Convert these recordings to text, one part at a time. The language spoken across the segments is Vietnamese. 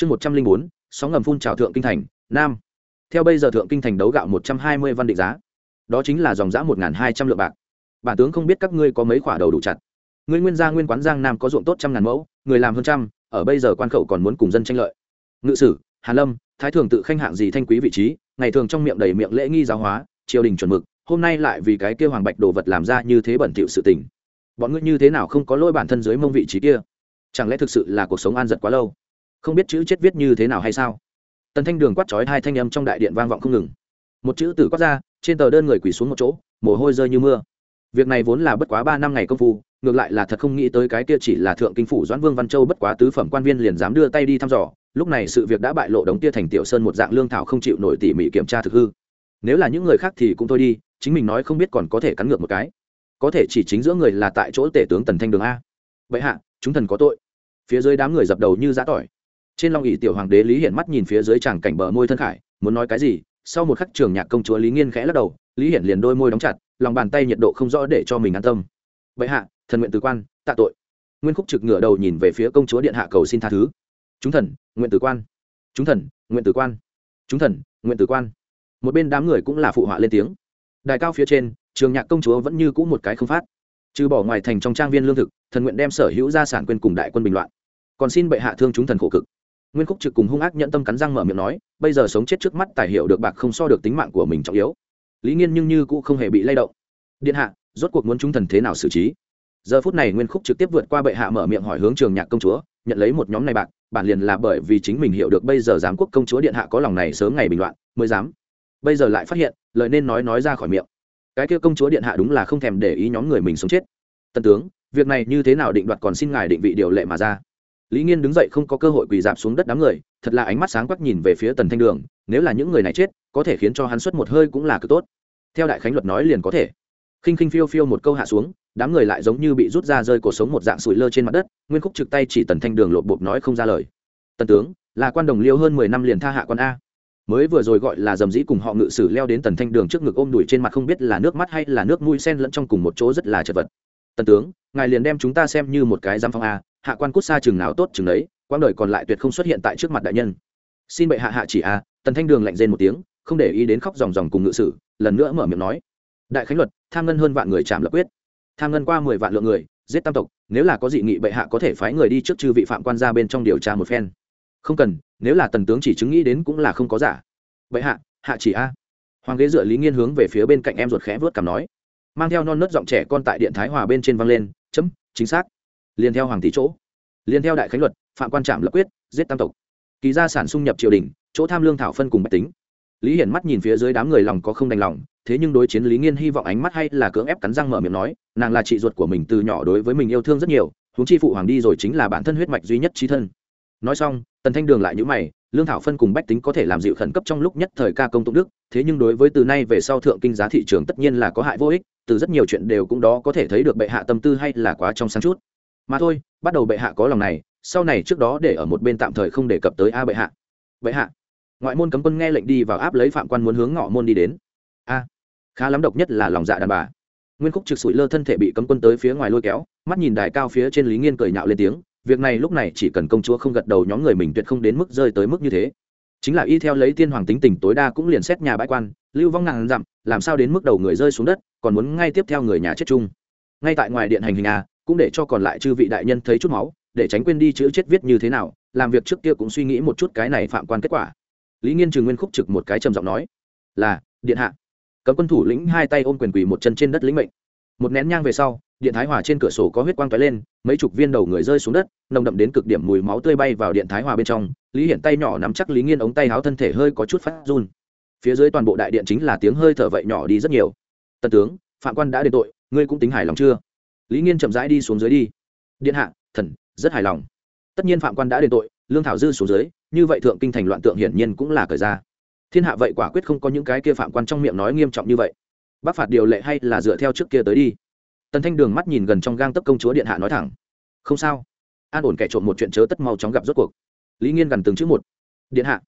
chương một trăm linh bốn, sóng ngầm phun trào thượng kinh thành, nam. Theo bây giờ thượng kinh thành đấu gạo một trăm hai mươi văn định giá, đó chính là dòng giã một hai trăm lượng bạc. Bản tướng không biết các ngươi có mấy khoả đầu đủ chặt. Ngươi nguyên gia nguyên quán giang nam có ruộng tốt trăm ngàn mẫu, người làm hơn trăm, ở bây giờ quan khẩu còn muốn cùng dân tranh lợi. Ngự sử hàn lâm, thái thường tự khanh hạng gì thanh quý vị trí, ngày thường trong miệng đầy miệng lễ nghi giáo hóa, triều đình chuẩn mực, hôm nay lại vì cái kia hoàng bạch đồ vật làm ra như thế bẩn thỉu sự tình. Bọn ngươi như thế nào không có lỗi bản thân dưới mông vị trí kia? Chẳng lẽ thực sự là cuộc sống an giật quá lâu? Không biết chữ chết viết như thế nào hay sao. Tần thanh đường quát chói hai thanh âm trong đại điện vang vọng không ngừng. Một chữ tử quát ra, trên tờ đơn người quỳ xuống một chỗ, mồ hôi rơi như mưa. Việc này vốn là bất quá ba năm ngày công phu, ngược lại là thật không nghĩ tới cái kia chỉ là thượng kinh phủ doãn vương văn châu bất quá tứ phẩm quan viên liền dám đưa tay đi thăm dò, lúc này sự việc đã bại lộ đống tia thành tiểu sơn một dạng lương thảo không chịu nổi tỉ mỉ kiểm tra thực hư. Nếu là những người khác thì cũng thôi đi, chính mình nói không biết còn có thể cắn ngược một cái. Có thể chỉ chính giữa người là tại chỗ tể tướng tần thanh đường a. Vậy hạ, chúng thần có tội. Phía dưới đám người dập đầu như giã tỏi trên long ỷ tiểu hoàng đế lý hiển mắt nhìn phía dưới chàng cảnh bờ môi thân khải, muốn nói cái gì? Sau một khắc trường nhạc công chúa lý nghiên khẽ lắc đầu, lý hiển liền đôi môi đóng chặt, lòng bàn tay nhiệt độ không rõ để cho mình an tâm. Bệ hạ, thần nguyện từ quan, tạ tội. Nguyên khúc trực ngửa đầu nhìn về phía công chúa điện hạ cầu xin tha thứ. Chúng thần, nguyện tử quan. Chúng thần, nguyện tử quan. Chúng thần, nguyện tử quan. Một bên đám người cũng là phụ họa lên tiếng. Đài cao phía trên, trường nhạc công chúa vẫn như cũ một cái không phát. Trừ bỏ ngoài thành trong trang viên lương thực, thần nguyện đem sở hữu gia sản quyền cùng đại quân bình loạn. Còn xin bệ hạ thương chúng thần khổ cực nguyên khúc trực cùng hung ác nhận tâm cắn răng mở miệng nói, bây giờ sống chết trước mắt tài hiệu được bạc không so được tính mạng của mình trọng yếu. Lý nghiên nhưng như cũng không hề bị lay động. Điện hạ, rốt cuộc muốn chúng thần thế nào xử trí? Giờ phút này nguyên khúc trực tiếp vượt qua bệ hạ mở miệng hỏi hướng trường nhạc công chúa, nhận lấy một nhóm này bạc, bản liền là bởi vì chính mình hiểu được bây giờ giám quốc công chúa điện hạ có lòng này sớm ngày bình loạn, mới dám. Bây giờ lại phát hiện, lời nên nói nói ra khỏi miệng. Cái kia công chúa điện hạ đúng là không thèm để ý nhóm người mình sống chết. Tân tướng, việc này như thế nào định đoạt còn xin ngài định vị điều lệ mà ra? Lý nghiên đứng dậy không có cơ hội quỳ dạp xuống đất đám người, thật là ánh mắt sáng quắc nhìn về phía tần thanh đường, nếu là những người này chết, có thể khiến cho hắn xuất một hơi cũng là cực tốt. Theo đại khánh luật nói liền có thể. Khinh khinh phiêu phiêu một câu hạ xuống, đám người lại giống như bị rút ra rơi cuộc sống một dạng sủi lơ trên mặt đất, nguyên khúc trực tay chỉ tần thanh đường lộp bộp nói không ra lời. Tần tướng, là quan đồng liêu hơn mười năm liền tha hạ quan a. Mới vừa rồi gọi là dầm dĩ cùng họ ngự sử leo đến tần thanh đường trước ngực ôm đùi trên mặt không biết là nước mắt hay là nước mũi sen lẫn trong cùng một chỗ rất là chật vật tần tướng, ngài liền đem chúng ta xem như một cái giam phong a, hạ quan cút xa chừng nào tốt chừng đấy quãng đời còn lại tuyệt không xuất hiện tại trước mặt đại nhân. Xin bệ hạ hạ chỉ a. Tần thanh đường lạnh rên một tiếng, không để ý đến khóc dòng dòng cùng ngự sử, lần nữa mở miệng nói, đại khánh luật, tham ngân hơn vạn người chạm lập quyết. Tham ngân qua mười vạn lượng người, giết tam tộc, nếu là có dị nghị bệ hạ có thể phái người đi trước chư vị phạm quan ra bên trong điều tra một phen. Không cần, nếu là tần tướng chỉ chứng nghĩ đến cũng là không có giả. Bệ hạ hạ chỉ a. Hoàng ghế dựa lý nghiên hướng về phía bên cạnh em ruột khẽ vớt cảm nói mang theo non nớt giọng trẻ con tại điện thái hòa bên trên văng lên, chấm, chính xác. Liền theo hoàng tỷ chỗ. Liền theo đại khánh luật, phạm quan trạm lập quyết, giết tam tộc. Kỳ gia sản xung nhập triều đình, chỗ tham lương thảo phân cùng bách tính. Lý hiển mắt nhìn phía dưới đám người lòng có không đành lòng, thế nhưng đối chiến lý nghiên hy vọng ánh mắt hay là cưỡng ép cắn răng mở miệng nói, nàng là chị ruột của mình từ nhỏ đối với mình yêu thương rất nhiều, huống chi phụ hoàng đi rồi chính là bản thân huyết mạch duy nhất trí thân. Nói xong, tần thanh đường lại nhữ mày lương thảo phân cùng bách tính có thể làm dịu khẩn cấp trong lúc nhất thời ca công tụng đức, thế nhưng đối với từ nay về sau thượng kinh giá thị trường tất nhiên là có hại vô ích, từ rất nhiều chuyện đều cũng đó có thể thấy được bệ hạ tâm tư hay là quá trong sáng chút. Mà thôi, bắt đầu bệ hạ có lòng này, sau này trước đó để ở một bên tạm thời không đề cập tới a bệ hạ. Bệ hạ, ngoại môn cấm quân nghe lệnh đi vào áp lấy phạm quan muốn hướng ngọ môn đi đến. A, khá lắm độc nhất là lòng dạ đàn bà. Nguyên khúc trực sụi lơ thân thể bị cấm quân tới phía ngoài lôi kéo, mắt nhìn đài cao phía trên lý nghiên cười nhạo lên tiếng việc này lúc này chỉ cần công chúa không gật đầu nhóm người mình tuyệt không đến mức rơi tới mức như thế. Chính là y theo lấy tiên hoàng tính tình tối đa cũng liền xét nhà bãi quan, lưu vong ngàn dặm, làm sao đến mức đầu người rơi xuống đất, còn muốn ngay tiếp theo người nhà chết chung. Ngay tại ngoài điện hành hình a, cũng để cho còn lại chư vị đại nhân thấy chút máu, để tránh quên đi chữ chết viết như thế nào, làm việc trước kia cũng suy nghĩ một chút cái này phạm quan kết quả. Lý nghiên trường nguyên khúc trực một cái trầm giọng nói, là, điện hạ. Cấm quân thủ lĩnh hai tay ôm quyền quỳ một chân trên đất lĩnh mệnh. Một nén nhang về sau điện thái hòa trên cửa sổ có huyết quang tóe lên, mấy chục viên đầu người rơi xuống đất, nồng đậm đến cực điểm mùi máu tươi bay vào điện thái hòa bên trong. Lý hiển tay nhỏ nắm chắc lý nghiên ống tay háo thân thể hơi có chút phát run. Phía dưới toàn bộ đại điện chính là tiếng hơi thở vậy nhỏ đi rất nhiều. Tần tướng, phạm quan đã đền tội, ngươi cũng tính hài lòng chưa? Lý nghiên chậm rãi đi xuống dưới đi. Điện hạ, thần, rất hài lòng. Tất nhiên phạm quan đã đền tội, lương thảo dư xuống dưới, như vậy thượng kinh thành loạn tượng hiển nhiên cũng là cởi ra. Thiên hạ vậy quả quyết không có những cái kia phạm quan trong miệng nói nghiêm trọng như vậy. Bác phạt điều lệ hay là dựa theo trước kia tới đi? Tần thanh đường mắt nhìn gần trong gang tấc công chúa điện hạ nói thẳng, không sao. An ổn kẻ trộm một chuyện chớ tất mau chóng gặp rốt cuộc. Lý nghiên gần từng chữ một, điện hạ.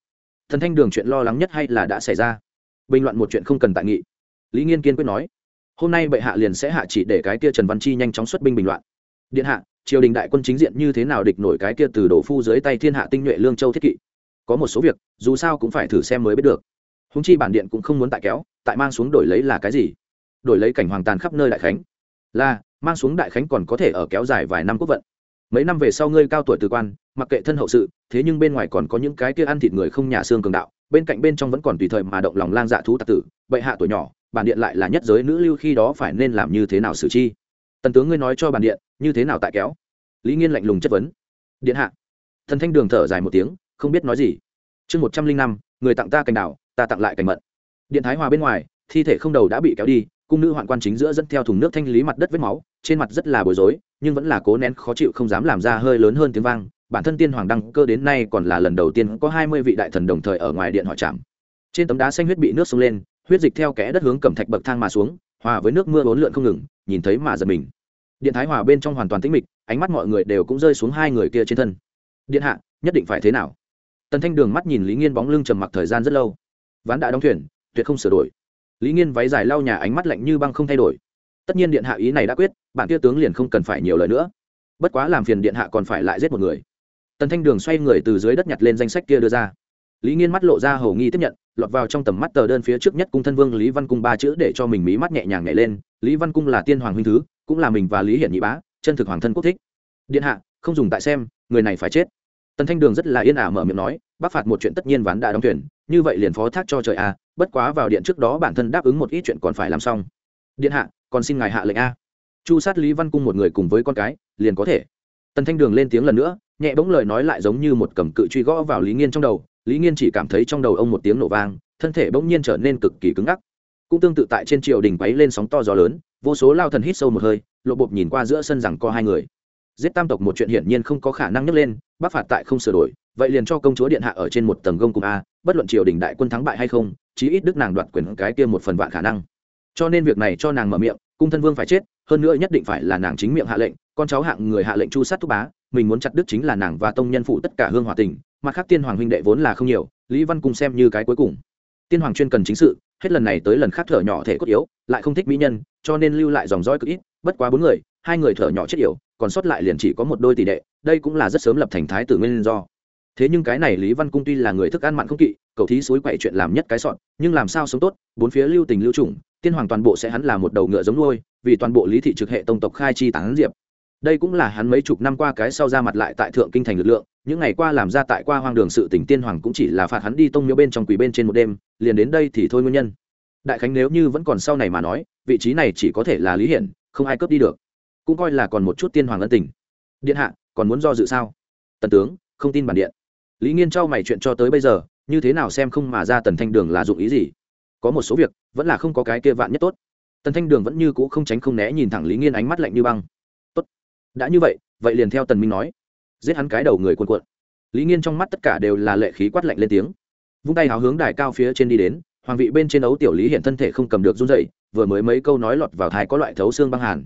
Thần thanh đường chuyện lo lắng nhất hay là đã xảy ra? Bình luận một chuyện không cần tại nghị. Lý nghiên kiên quyết nói, hôm nay bệ hạ liền sẽ hạ chỉ để cái kia trần văn chi nhanh chóng xuất binh bình loạn điện hạ, triều đình đại quân chính diện như thế nào địch nổi cái kia từ đổ phu dưới tay thiên hạ tinh nhuệ lương châu thiết kỵ? Có một số việc, dù sao cũng phải thử xem mới biết được. Húng chi bản điện cũng không muốn tại kéo, tại mang xuống đổi lấy là cái gì? Đổi lấy cảnh hoàng tàn khắp nơi đại khánh là, mang xuống đại khánh còn có thể ở kéo dài vài năm quốc vận. Mấy năm về sau ngươi cao tuổi từ quan, mặc kệ thân hậu sự, thế nhưng bên ngoài còn có những cái kia ăn thịt người không nhà xương cường đạo, bên cạnh bên trong vẫn còn tùy thời mà động lòng lang dạ thú tạc tử, bệ hạ tuổi nhỏ, bản điện lại là nhất giới nữ lưu khi đó phải nên làm như thế nào xử chi? Tần tướng ngươi nói cho bản điện, như thế nào tại kéo? Lý nghiên lạnh lùng chất vấn. Điện hạ. Thần thanh đường thở dài một tiếng, không biết nói gì. Chương một trăm linh năm, người tặng ta cành đảo, ta tặng lại cành mận. Điện thái hòa bên ngoài, thi thể không đầu đã bị kéo đi cung nữ hoạn quan chính giữa dẫn theo thùng nước thanh lý mặt đất vết máu, trên mặt rất là bối rối, nhưng vẫn là cố nén khó chịu không dám làm ra hơi lớn hơn tiếng vang. Bản thân tiên hoàng đăng cơ đến nay còn là lần đầu tiên có hai mươi vị đại thần đồng thời ở ngoài điện họ chạm. Trên tấm đá xanh huyết bị nước sông lên, huyết dịch theo kẽ đất hướng cẩm thạch bậc thang mà xuống, hòa với nước mưa bốn lượn không ngừng, nhìn thấy mà giật mình. Điện thái hòa bên trong hoàn toàn tĩnh mịch, ánh mắt mọi người đều cũng rơi xuống hai người kia trên thân. Điện hạ, nhất định phải thế nào? Tần thanh đường mắt nhìn lý nghiên bóng lưng trầm mặc thời gian rất lâu. Ván đã đóng thuyền, tuyệt không sửa đổi lý nghiên váy dài lau nhà ánh mắt lạnh như băng không thay đổi. Tất nhiên điện hạ ý này đã quyết, bản kia tướng liền không cần phải nhiều lời nữa. Bất quá làm phiền điện hạ còn phải lại giết một người. Tần thanh đường xoay người từ dưới đất nhặt lên danh sách kia đưa ra. Lý nghiên mắt lộ ra hầu nghi tiếp nhận, lọt vào trong tầm mắt tờ đơn phía trước nhất cung thân vương lý văn cung ba chữ để cho mình mí mắt nhẹ nhàng nhảy lên. Lý văn cung là tiên hoàng huynh thứ, cũng là mình và lý hiển nhị bá, chân thực hoàng thân quốc thích. Điện hạ, không dùng tại xem, người này phải chết. Tần thanh đường rất là yên ả mở miệng nói bắc phạt một chuyện tất nhiên ván đã đóng thuyền, như vậy liền phó thác cho trời à bất quá vào điện trước đó bản thân đáp ứng một ít chuyện còn phải làm xong. Điện hạ, còn xin ngài hạ lệnh a. Chu sát lý văn cung một người cùng với con cái, liền có thể. Tần thanh đường lên tiếng lần nữa, nhẹ bỗng lời nói lại giống như một cầm cự truy gõ vào lý nghiên trong đầu. Lý nghiên chỉ cảm thấy trong đầu ông một tiếng nổ vang, thân thể bỗng nhiên trở nên cực kỳ cứng ngắc. Cũng tương tự tại trên triều đình quấy lên sóng to gió lớn, vô số lao thần hít sâu một hơi, lộ bộp nhìn qua giữa sân rằng có hai người. Giết tam tộc một chuyện hiển nhiên không có khả năng nhấc lên, bắc phạt tại không sửa đổi, vậy liền cho công chúa điện hạ ở trên một tầng gông cùng a, bất luận triều đình đại quân thắng bại hay không chí ít đức nàng đoạt quyền cái kia một phần vạn khả năng. Cho nên việc này cho nàng mở miệng, cung thân vương phải chết, hơn nữa nhất định phải là nàng chính miệng hạ lệnh, con cháu hạng người hạ lệnh chu sát thúc bá, mình muốn chặt đức chính là nàng và tông nhân phụ tất cả hương hòa tình mặt khác tiên hoàng huynh đệ vốn là không nhiều, lý văn cùng xem như cái cuối cùng. Tiên hoàng chuyên cần chính sự, hết lần này tới lần khác thở nhỏ thể cốt yếu, lại không thích mỹ nhân, cho nên lưu lại dòng dõi cực ít, bất quá bốn người, hai người thở nhỏ chết yểu, còn sót lại liền chỉ có một đôi tỷ đệ, đây cũng là rất sớm lập thành thái tử nguyên do thế nhưng cái này lý văn cung tuy là người thức ăn mặn không kỵ, cầu thí suối quậy chuyện làm nhất cái sọn, nhưng làm sao sống tốt, bốn phía lưu tình lưu trùng, tiên hoàng toàn bộ sẽ hắn là một đầu ngựa giống nuôi, vì toàn bộ lý thị trực hệ tông tộc khai chi tán diệp. Đây cũng là hắn mấy chục năm qua cái sau ra mặt lại tại thượng kinh thành lực lượng, những ngày qua làm ra tại qua hoang đường sự tỉnh tiên hoàng cũng chỉ là phạt hắn đi tông miếu bên trong quỷ bên trên một đêm, liền đến đây thì thôi nguyên nhân. Đại khánh nếu như vẫn còn sau này mà nói, vị trí này chỉ có thể là lý hiển, không ai cướp đi được. Cũng coi là còn một chút tiên hoàng ân tình. Điện hạ, còn muốn do dự sao? Tần tướng, không tin bản điện lý nghiên trao mày chuyện cho tới bây giờ, như thế nào xem không mà ra tần thanh đường là dụng ý gì? Có một số việc, vẫn là không có cái kia vạn nhất tốt. Tần thanh đường vẫn như cũ không tránh không né nhìn thẳng lý nghiên ánh mắt lạnh như băng. Tốt. Đã như vậy vậy liền theo tần minh nói. Giết hắn cái đầu người cuồn cuộn. Lý nghiên trong mắt tất cả đều là lệ khí quát lạnh lên tiếng. Vung tay hào hướng đài cao phía trên đi đến, hoàng vị bên trên ấu tiểu lý hiện thân thể không cầm được run dậy vừa mới mấy câu nói lọt vào thái có loại thấu xương băng hàn.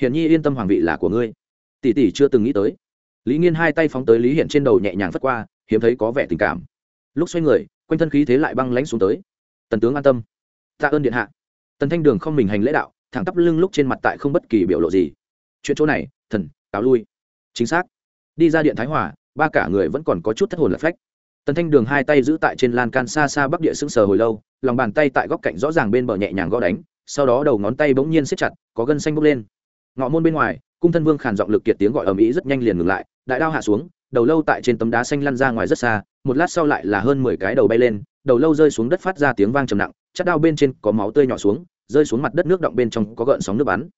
Hiển nhi yên tâm hoàng vị là của ngươi. Tỷ tỷ chưa từng nghĩ tới. Lý nghiên hai tay phóng tới lý hiện trên đầu nhẹ nhàng phất qua hiếm thấy có vẻ tình cảm. Lúc xoay người, quanh thân khí thế lại băng lánh xuống tới. Tần tướng an tâm. Tạ ơn điện hạ. Tần thanh đường không mình hành lễ đạo, thẳng tắp lưng lúc trên mặt tại không bất kỳ biểu lộ gì. Chuyện chỗ này, thần, cáo lui. Chính xác. Đi ra điện thái hòa, ba cả người vẫn còn có chút thất hồn lạc phách. Tần thanh đường hai tay giữ tại trên lan can xa xa bắc địa sững sờ hồi lâu, lòng bàn tay tại góc cạnh rõ ràng bên bờ nhẹ nhàng gõ đánh, sau đó đầu ngón tay bỗng nhiên siết chặt, có gân xanh bốc lên. Ngọ môn bên ngoài cung thân vương khàn giọng lực kiệt tiếng gọi ở mỹ rất nhanh liền ngừng lại, đại đao hạ xuống, đầu lâu tại trên tấm đá xanh lăn ra ngoài rất xa, một lát sau lại là hơn mười cái đầu bay lên, đầu lâu rơi xuống đất phát ra tiếng vang trầm nặng chắc đao bên trên có máu tươi nhỏ xuống, rơi xuống mặt đất nước động bên trong có gợn sóng nước bắn.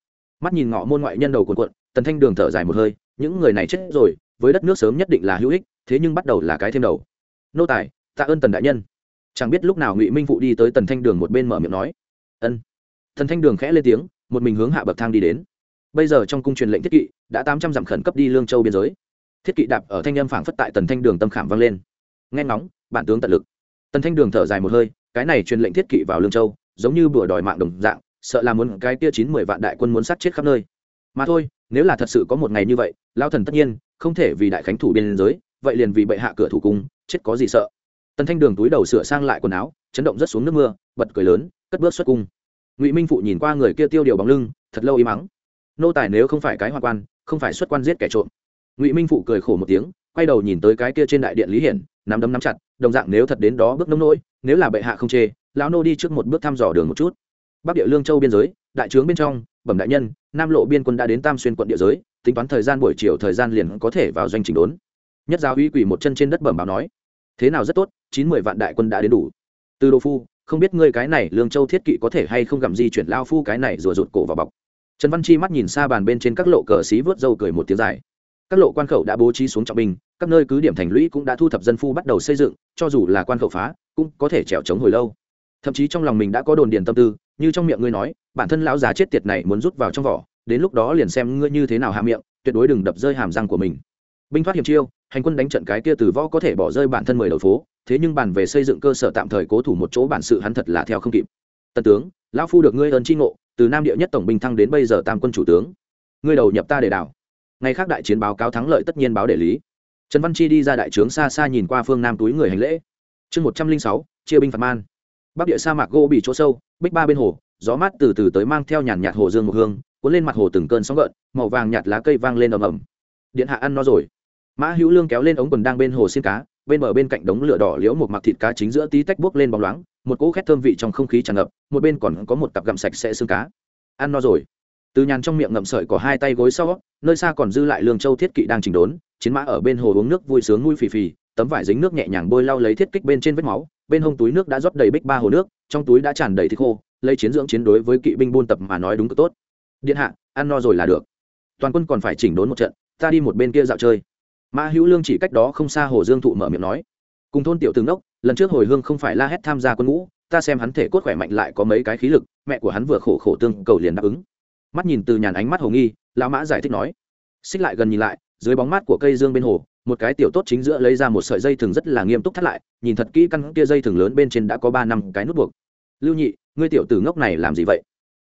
Mắt nhìn ngọ môn ngoại nhân đầu cuộn cuộn, tần thanh đường thở dài một hơi, những người này chết rồi, với đất nước sớm nhất định là hữu ích, thế nhưng bắt đầu là cái thêm đầu. Nô tài, tạ ơn tần đại nhân. Chẳng biết lúc nào ngụy minh phụ đi tới tần thanh đường một bên mở miệng nói. Ân. Thần thanh đường khẽ lên tiếng, một mình hướng hạ bậc thang đi đến bây giờ trong cung truyền lệnh thiết kỵ, đã tám trăm dặm khẩn cấp đi lương châu biên giới. Thiết kỵ đạp ở thanh âm phảng phất tại tần thanh đường tâm khảm vang lên. Nghe ngóng, bản tướng tận lực. Tần thanh đường thở dài một hơi, cái này truyền lệnh thiết kỵ vào lương châu, giống như bữa đòi mạng đồng dạng, sợ là muốn cái kia chín mười vạn đại quân muốn sát chết khắp nơi. Mà thôi, nếu là thật sự có một ngày như vậy, lao thần tất nhiên, không thể vì đại khánh thủ biên giới, vậy liền vì bệ hạ cửa thủ cung, chết có gì sợ. Tần thanh đường túi đầu sửa sang lại quần áo, chấn động rất xuống nước mưa, bật cười lớn, cất bước xuất cung. Ngụy minh phụ nhìn qua người kia tiêu điều bóng lưng, thật lâu im mắng nô tài nếu không phải cái hoa quan, không phải xuất quan giết kẻ trộm. Ngụy minh phụ cười khổ một tiếng, quay đầu nhìn tới cái kia trên đại điện lý hiển, nắm đấm nắm chặt, đồng dạng nếu thật đến đó bước nông nỗi, nếu là bệ hạ không chê, lão nô đi trước một bước thăm dò đường một chút. Bắc địa lương châu biên giới, đại trướng bên trong, bẩm đại nhân, nam lộ biên quân đã đến tam xuyên quận địa giới, tính toán thời gian buổi chiều thời gian liền có thể vào doanh trình đốn. Nhất giáo uy quỷ một chân trên đất bẩm báo nói, thế nào rất tốt, chín mười vạn đại quân đã đến đủ. Từ đô phu, không biết ngươi cái này lương châu thiết kỵ có thể hay không gặm di chuyển lao phu cái này rùa rụt cổ vào bọc trần văn chi mắt nhìn xa bàn bên trên các lộ cờ xí vớt râu cười một tiếng dài. Các lộ quan khẩu đã bố trí xuống trọng binh, các nơi cứ điểm thành lũy cũng đã thu thập dân phu bắt đầu xây dựng, cho dù là quan khẩu phá, cũng có thể trèo trống hồi lâu. Thậm chí trong lòng mình đã có đồn điền tâm tư, như trong miệng ngươi nói, bản thân lão già chết tiệt này muốn rút vào trong vỏ, đến lúc đó liền xem ngươi như thế nào hạ miệng, tuyệt đối đừng đập rơi hàm răng của mình. Binh thoát hiểm chiêu, hành quân đánh trận cái kia từ võ có thể bỏ rơi bản thân mười đầu phố, thế nhưng bàn về xây dựng cơ sở tạm thời cố thủ một chỗ bản sự hắn thật là theo không kịp tần tướng, lão phu được ngươi ơn tri ngộ, từ nam địa nhất tổng binh thăng đến bây giờ tam quân chủ tướng. Ngươi đầu nhập ta để đảo. Ngày khác đại chiến báo cáo thắng lợi tất nhiên báo để lý. Trần văn chi đi ra đại trướng xa xa nhìn qua phương nam túi người hành lễ. Chương một trăm linh sáu, chia binh phạt man. Bắc địa sa mạc gỗ bị chỗ sâu, bích ba bên hồ, gió mát từ từ tới mang theo nhàn nhạt hồ dương một hương, cuốn lên mặt hồ từng cơn sóng gợn, màu vàng nhạt lá cây vang lên ầm ầm. Điện hạ ăn no rồi. Mã hữu lương kéo lên ống quần đang bên hồ xin cá, bên bờ bên cạnh đống lửa đỏ liễu một mặc thịt cá chính giữa tí tách buốc lên bóng loáng một cỗ khét thơm vị trong không khí tràn ngập, một bên còn có một cặp gặm sạch sẽ xương cá. Ăn no rồi. Từ nhàn trong miệng ngậm sợi có hai tay gối sau, nơi xa còn dư lại lương châu thiết kỵ đang chỉnh đốn, chiến mã ở bên hồ uống nước vui sướng nuôi phì phì, tấm vải dính nước nhẹ nhàng bôi lau lấy thiết kích bên trên vết máu, bên hông túi nước đã rót đầy bích ba hồ nước, trong túi đã tràn đầy thịt khô, lấy chiến dưỡng chiến đối với kỵ binh buôn tập mà nói đúng cực tốt. Điện hạ, ăn no rồi là được. Toàn quân còn phải chỉnh đốn một trận, ta đi một bên kia dạo chơi. Mã hữu lương chỉ cách đó không xa hồ dương thụ mở miệng nói cùng thôn tiểu tướng đốc lần trước hồi hương không phải la hét tham gia quân ngũ, ta xem hắn thể cốt khỏe mạnh lại có mấy cái khí lực, mẹ của hắn vừa khổ khổ tương cầu liền đáp ứng. Mắt nhìn từ nhàn ánh mắt hồ nghi, lão mã giải thích nói. Xích lại gần nhìn lại, dưới bóng mát của cây dương bên hồ, một cái tiểu tốt chính giữa lấy ra một sợi dây thừng rất là nghiêm túc thắt lại, nhìn thật kỹ căn kia dây thừng lớn bên trên đã có ba năm cái nút buộc. Lưu nhị, ngươi tiểu tử ngốc này làm gì vậy?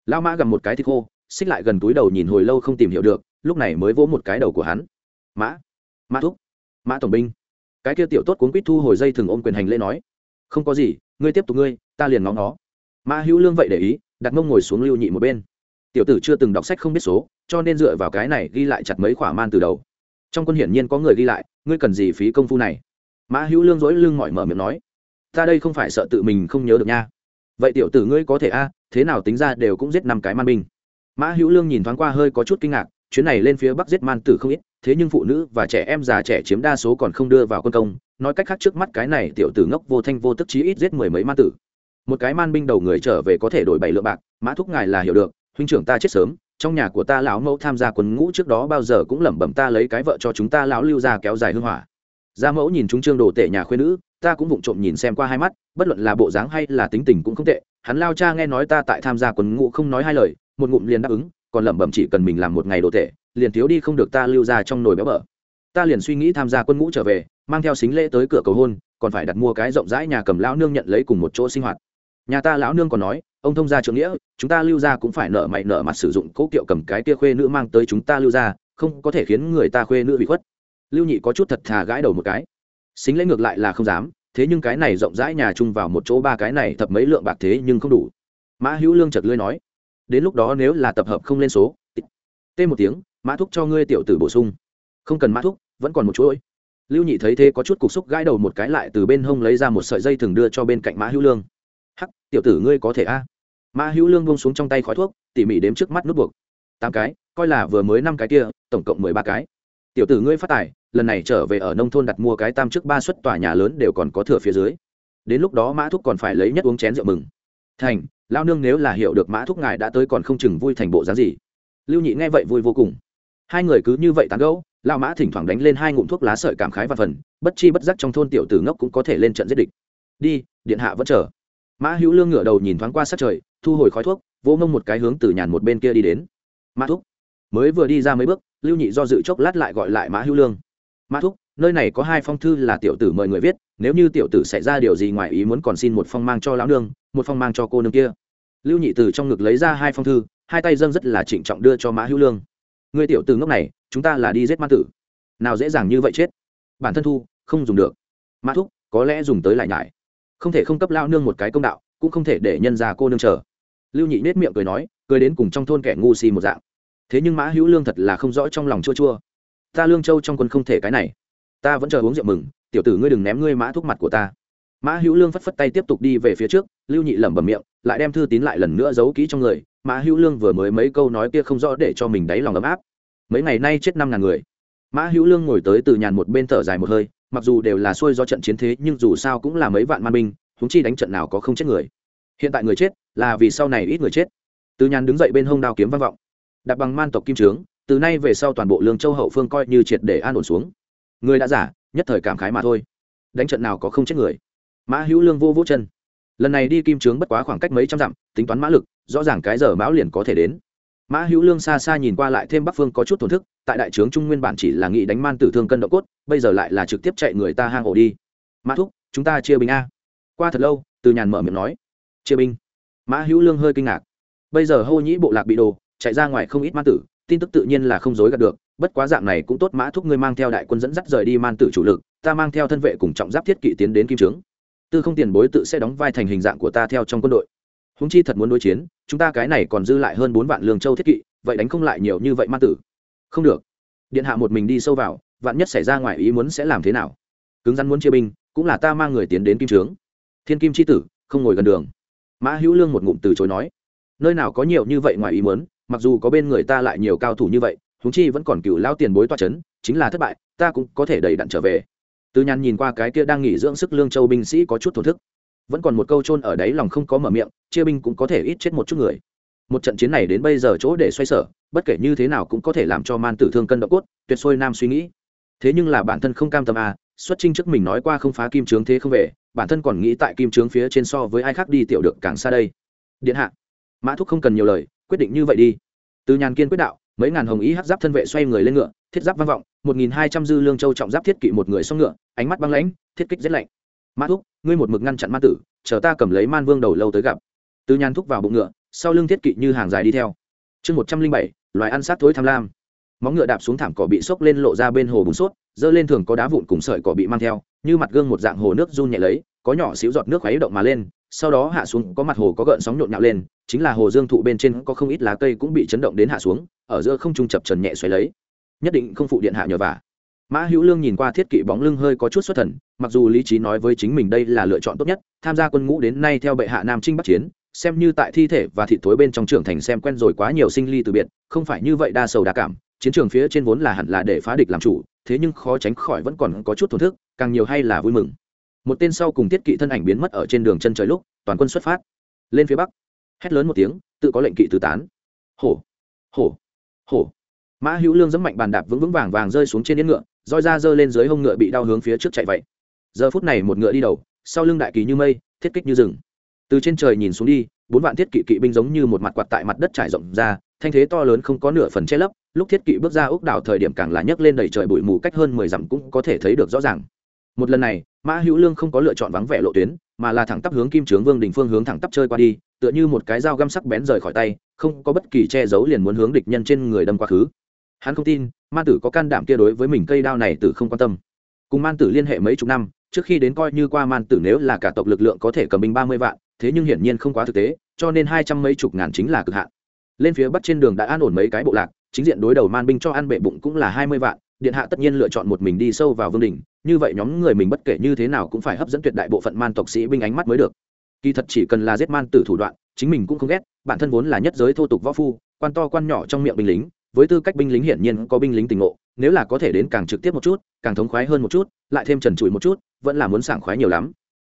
Lão mã gầm một cái thịt khô, xích lại gần túi đầu nhìn hồi lâu không tìm hiểu được, lúc này mới vỗ một cái đầu của hắn. Mã mã thúc, mã tổng binh cái kia tiểu tốt cuốn quýt thu hồi dây thừng ôm quyền hành lễ nói, không có gì, ngươi tiếp tục ngươi, ta liền ngó nó. Mã hữu lương vậy để ý, đặt mông ngồi xuống lưu nhị một bên. Tiểu tử chưa từng đọc sách không biết số, cho nên dựa vào cái này ghi lại chặt mấy khỏa man từ đầu. Trong quân hiển nhiên có người ghi lại, ngươi cần gì phí công phu này? Mã hữu lương dối lưng mỏi mở miệng nói, ta đây không phải sợ tự mình không nhớ được nha. Vậy tiểu tử ngươi có thể a, thế nào tính ra đều cũng giết năm cái man binh. Mã hữu lương nhìn thoáng qua hơi có chút kinh ngạc, chuyến này lên phía bắc giết man tử không ít thế nhưng phụ nữ và trẻ em già trẻ chiếm đa số còn không đưa vào quân công, nói cách khác trước mắt cái này tiểu tử ngốc vô thanh vô tức chí ít giết mười mấy man tử. Một cái man binh đầu người trở về có thể đổi bảy lượng bạc, mã thúc ngài là hiểu được, huynh trưởng ta chết sớm, trong nhà của ta lão mẫu tham gia quân ngũ trước đó bao giờ cũng lẩm bẩm ta lấy cái vợ cho chúng ta lão lưu ra kéo dài hương hỏa. Gia mẫu nhìn chúng trương đồ tể nhà khuyên nữ, ta cũng vụng trộm nhìn xem qua hai mắt, bất luận là bộ dáng hay là tính tình cũng không tệ, hắn lao cha nghe nói ta tại tham gia quân ngũ không nói hai lời, một ngụm liền đáp ứng, còn lẩm bẩm chỉ cần mình làm một ngày đồ tệ liền thiếu đi không được ta lưu ra trong nồi béo bở. Ta liền suy nghĩ tham gia quân ngũ trở về, mang theo xính lễ tới cửa cầu hôn, còn phải đặt mua cái rộng rãi nhà cầm lão nương nhận lấy cùng một chỗ sinh hoạt. Nhà ta lão nương còn nói, ông thông gia trưởng nghĩa, chúng ta lưu ra cũng phải nợ mày nợ mặt sử dụng cố kiệu cầm cái kia khuê nữ mang tới chúng ta lưu ra, không có thể khiến người ta khuê nữ bị khuất. Lưu nhị có chút thật thà gãi đầu một cái. Xính lễ ngược lại là không dám, thế nhưng cái này rộng rãi nhà chung vào một chỗ ba cái này thập mấy lượng bạc thế nhưng không đủ. Mã hữu lương chợt lưới nói, đến lúc đó nếu là tập hợp không lên số tê một tiếng mã thúc cho ngươi tiểu tử bổ sung. Không cần mã thúc, vẫn còn một chuỗi. Lưu nhị thấy thế có chút cục xúc gãi đầu một cái lại từ bên hông lấy ra một sợi dây thường đưa cho bên cạnh mã hữu lương. Hắc, tiểu tử ngươi có thể a. Mã hữu lương bông xuống trong tay khói thuốc, tỉ mỉ đếm trước mắt nút buộc. Tám cái, coi là vừa mới năm cái kia, tổng cộng mười ba cái. Tiểu tử ngươi phát tài, lần này trở về ở nông thôn đặt mua cái tam trước ba suất tòa nhà lớn đều còn có thừa phía dưới. Đến lúc đó mã thúc còn phải lấy nhất uống chén rượu mừng. Thành lao nương nếu là hiểu được mã thúc ngài đã tới còn không chừng vui thành bộ dáng gì. Lưu nhị nghe vậy vui vô cùng hai người cứ như vậy tán gẫu lao mã thỉnh thoảng đánh lên hai ngụm thuốc lá sợi cảm khái và phần, bất chi bất giác trong thôn tiểu tử ngốc cũng có thể lên trận giết địch. Đi, điện hạ vẫn chờ. Mã hữu lương ngửa đầu nhìn thoáng qua sát trời, thu hồi khói thuốc, vỗ mông một cái hướng từ nhàn một bên kia đi đến. Mã thúc, mới vừa đi ra mấy bước, lưu nhị do dự chốc lát lại gọi lại mã hữu lương. Mã thúc, nơi này có hai phong thư là tiểu tử mời người viết, nếu như tiểu tử xảy ra điều gì ngoài ý muốn còn xin một phong mang cho lão nương, một phong mang cho cô nương kia. Lưu nhị từ trong ngực lấy ra hai phong thư, hai tay dâng rất là trịnh trọng đưa cho mã hữu lương. Ngươi tiểu từ ngốc này, chúng ta là đi giết ma tử. Nào dễ dàng như vậy chết. Bản thân thu, không dùng được. Mã thúc, có lẽ dùng tới lại nhải. Không thể không cấp lao nương một cái công đạo, cũng không thể để nhân ra cô nương chờ. Lưu nhị nết miệng cười nói, cười đến cùng trong thôn kẻ ngu si một dạng. Thế nhưng mã hữu lương thật là không rõ trong lòng chua chua. Ta lương châu trong quân không thể cái này. Ta vẫn chờ uống rượu mừng, tiểu tử ngươi đừng ném ngươi mã thuốc mặt của ta. Mã hữu lương phất phất tay tiếp tục đi về phía trước, lưu nhị lẩm bẩm miệng, lại đem thư tín lại lần nữa giấu kỹ trong người mã hữu lương vừa mới mấy câu nói kia không rõ để cho mình đáy lòng ấm áp. Mấy ngày nay chết năm ngàn người. Mã hữu lương ngồi tới từ nhàn một bên thở dài một hơi, mặc dù đều là xuôi do trận chiến thế, nhưng dù sao cũng là mấy vạn man binh húng chi đánh trận nào có không chết người. Hiện tại người chết là vì sau này ít người chết. Từ nhàn đứng dậy bên hông đao kiếm vang vọng. Đặt bằng man tộc kim trướng, từ nay về sau toàn bộ lương châu hậu phương coi như triệt để an ổn xuống. Người đã giả, nhất thời cảm khái mà thôi. Đánh trận nào có không chết người. Mã hữu lương vô vô chân lần này đi kim trướng bất quá khoảng cách mấy trăm dặm, tính toán mã lực, rõ ràng cái giờ mão liền có thể đến. Mã hữu lương xa xa nhìn qua lại thêm bắc phương có chút thổn thức, tại đại trướng trung nguyên bản chỉ là nghị đánh man tử thương cân độ cốt, bây giờ lại là trực tiếp chạy người ta hang ổ đi. Mã thúc, chúng ta chia binh a. Qua thật lâu, từ nhàn mở miệng nói. Chia binh. Mã hữu lương hơi kinh ngạc. Bây giờ hô nhĩ bộ lạc bị đồ chạy ra ngoài không ít man tử, tin tức tự nhiên là không dối gạt được, bất quá dạng này cũng tốt mã thúc ngươi mang theo đại quân dẫn dắt rời đi man tử chủ lực, ta mang theo thân vệ cùng trọng giáp thiết kỵ tiến đến kim trướng tư không tiền bối tự sẽ đóng vai thành hình dạng của ta theo trong quân đội. Húng chi thật muốn đối chiến, chúng ta cái này còn dư lại hơn bốn vạn lương châu thiết kỵ, vậy đánh không lại nhiều như vậy ma tử. Không được. Điện hạ một mình đi sâu vào, vạn nhất xảy ra ngoài ý muốn sẽ làm thế nào? Cứng rắn muốn chia binh, cũng là ta mang người tiến đến kim trướng. Thiên kim c h i tử, không ngồi gần đường. Mã hữu lương một ngụm từ chối nói. Nơi nào có nhiều như vậy ngoài ý muốn, mặc dù có bên người ta lại nhiều cao thủ như vậy, húng chi vẫn còn cựu lao tiền bối toa c h ấ n chính là thất bại, ta cũng có thể đầy đặn trở về từ nhàn nhìn qua cái kia đang nghỉ dưỡng sức lương châu binh sĩ có chút thổn thức. Vẫn còn một câu chôn ở đấy lòng không có mở miệng, chia binh cũng có thể ít chết một chút người. Một trận chiến này đến bây giờ chỗ để xoay sở, bất kể như thế nào cũng có thể làm cho man tử thương cân độ cốt, tuyệt xuôi nam suy nghĩ. Thế nhưng là bản thân không cam tâm à xuất trinh trước mình nói qua không phá kim trướng thế không về, bản thân còn nghĩ tại kim trướng phía trên so với ai khác đi tiểu được càng xa đây. Điện hạ, mã thúc không cần nhiều lời, quyết định như vậy đi. Từ nhàn kiên quyết đạo, mấy ngàn hồng ý hát giáp thân vệ xoay người lên ngựa, thiết giáp vang vọng một nghìn hai trăm dư lương châu trọng giáp thiết kỵ một người xong ngựa, ánh mắt băng lãnh, thiết kích rét lạnh. Mã thúc, ngươi một mực ngăn chặn ma tử, chờ ta cầm lấy man vương đầu lâu tới gặp. Từ nhàn thúc vào bụng ngựa, sau lưng thiết kỵ như hàng dài đi theo. Chương một trăm linh bảy, loài ăn sát thối tham lam. Móng ngựa đạp xuống thảm cỏ bị sốc lên lộ ra bên hồ bùn sốt dơ lên thường có đá vụn cùng sợi cỏ bị mang theo, như mặt gương một dạng hồ nước run nhẹ lấy, có nhỏ xíu giọt nước khuấy động mà lên, sau đó hạ xuống, có mặt hồ có gợn sóng nhộn nhạo lên, chính là hồ dương thụ bên trên có không ít lá cây cũng bị chấn động đến hạ xuống, ở giữa không trung chập trần nhẹ xoáy lấy nhất định không phụ điện hạ nhờ vả. Mã hữu lương nhìn qua thiết kỵ bóng lưng hơi có chút xuất thần, mặc dù lý trí nói với chính mình đây là lựa chọn tốt nhất, tham gia quân ngũ đến nay theo bệ hạ nam trinh bắc chiến, xem như tại thi thể và thị thối bên trong trưởng thành xem quen rồi quá nhiều sinh ly từ biệt, không phải như vậy đa sầu đa cảm, chiến trường phía trên vốn là hẳn là để phá địch làm chủ, thế nhưng khó tránh khỏi vẫn còn có chút thổn thức, càng nhiều hay là vui mừng. Một tên sau cùng thiết kỵ thân ảnh biến mất ở trên đường chân trời lúc, toàn quân xuất phát. Lên phía bắc, hét lớn một tiếng, tự có lệnh kỵ tứ tán. Hổ hổ hổ mã hữu lương dẫm mạnh bàn đạp vững vững vàng vàng rơi xuống trên yên ngựa, roi ra giơ lên dưới hông ngựa bị đau hướng phía trước chạy vậy. Giờ phút này một ngựa đi đầu, sau lưng đại kỳ như mây, thiết kích như rừng. Từ trên trời nhìn xuống đi, bốn vạn thiết kỵ kỵ binh giống như một mặt quạt tại mặt đất trải rộng ra, thanh thế to lớn không có nửa phần che lấp, lúc thiết kỵ bước ra ốc đảo thời điểm càng là nhấc lên đầy trời bụi mù cách hơn mười dặm cũng có thể thấy được rõ ràng. Một lần này, mã hữu lương không có lựa chọn vắng vẻ lộ tuyến, mà là thẳng tắp hướng kim trướng vương đình phương hướng thẳng tắp chơi qua đi, tựa như một cái dao găm sắc bén rời khỏi tay, không có bất kỳ che giấu liền muốn hướng địch nhân trên người đâm quá khứ hắn không tin, man tử có can đảm kia đối với mình cây đao này tử không quan tâm. Cùng man tử liên hệ mấy chục năm, trước khi đến coi như qua man tử nếu là cả tộc lực lượng có thể cầm binh ba mươi vạn, thế nhưng hiển nhiên không quá thực tế, cho nên hai trăm mấy chục ngàn chính là cực hạn. Lên phía bắc trên đường đã an ổn mấy cái bộ lạc, chính diện đối đầu man binh cho ăn bệ bụng cũng là hai mươi vạn, điện hạ tất nhiên lựa chọn một mình đi sâu vào vương đình, như vậy nhóm người mình bất kể như thế nào cũng phải hấp dẫn tuyệt đại bộ phận man tộc sĩ binh ánh mắt mới được. Kỳ thật chỉ cần là giết man tử thủ đoạn, chính mình cũng không ghét, bản thân vốn là nhất giới thô tục võ phu, quan to quan nhỏ trong miệng binh lính với tư cách binh lính hiển nhiên có binh lính tình ngộ, nếu là có thể đến càng trực tiếp một chút, càng thống khoái hơn một chút, lại thêm trần trụi một chút, vẫn là muốn sảng khoái nhiều lắm.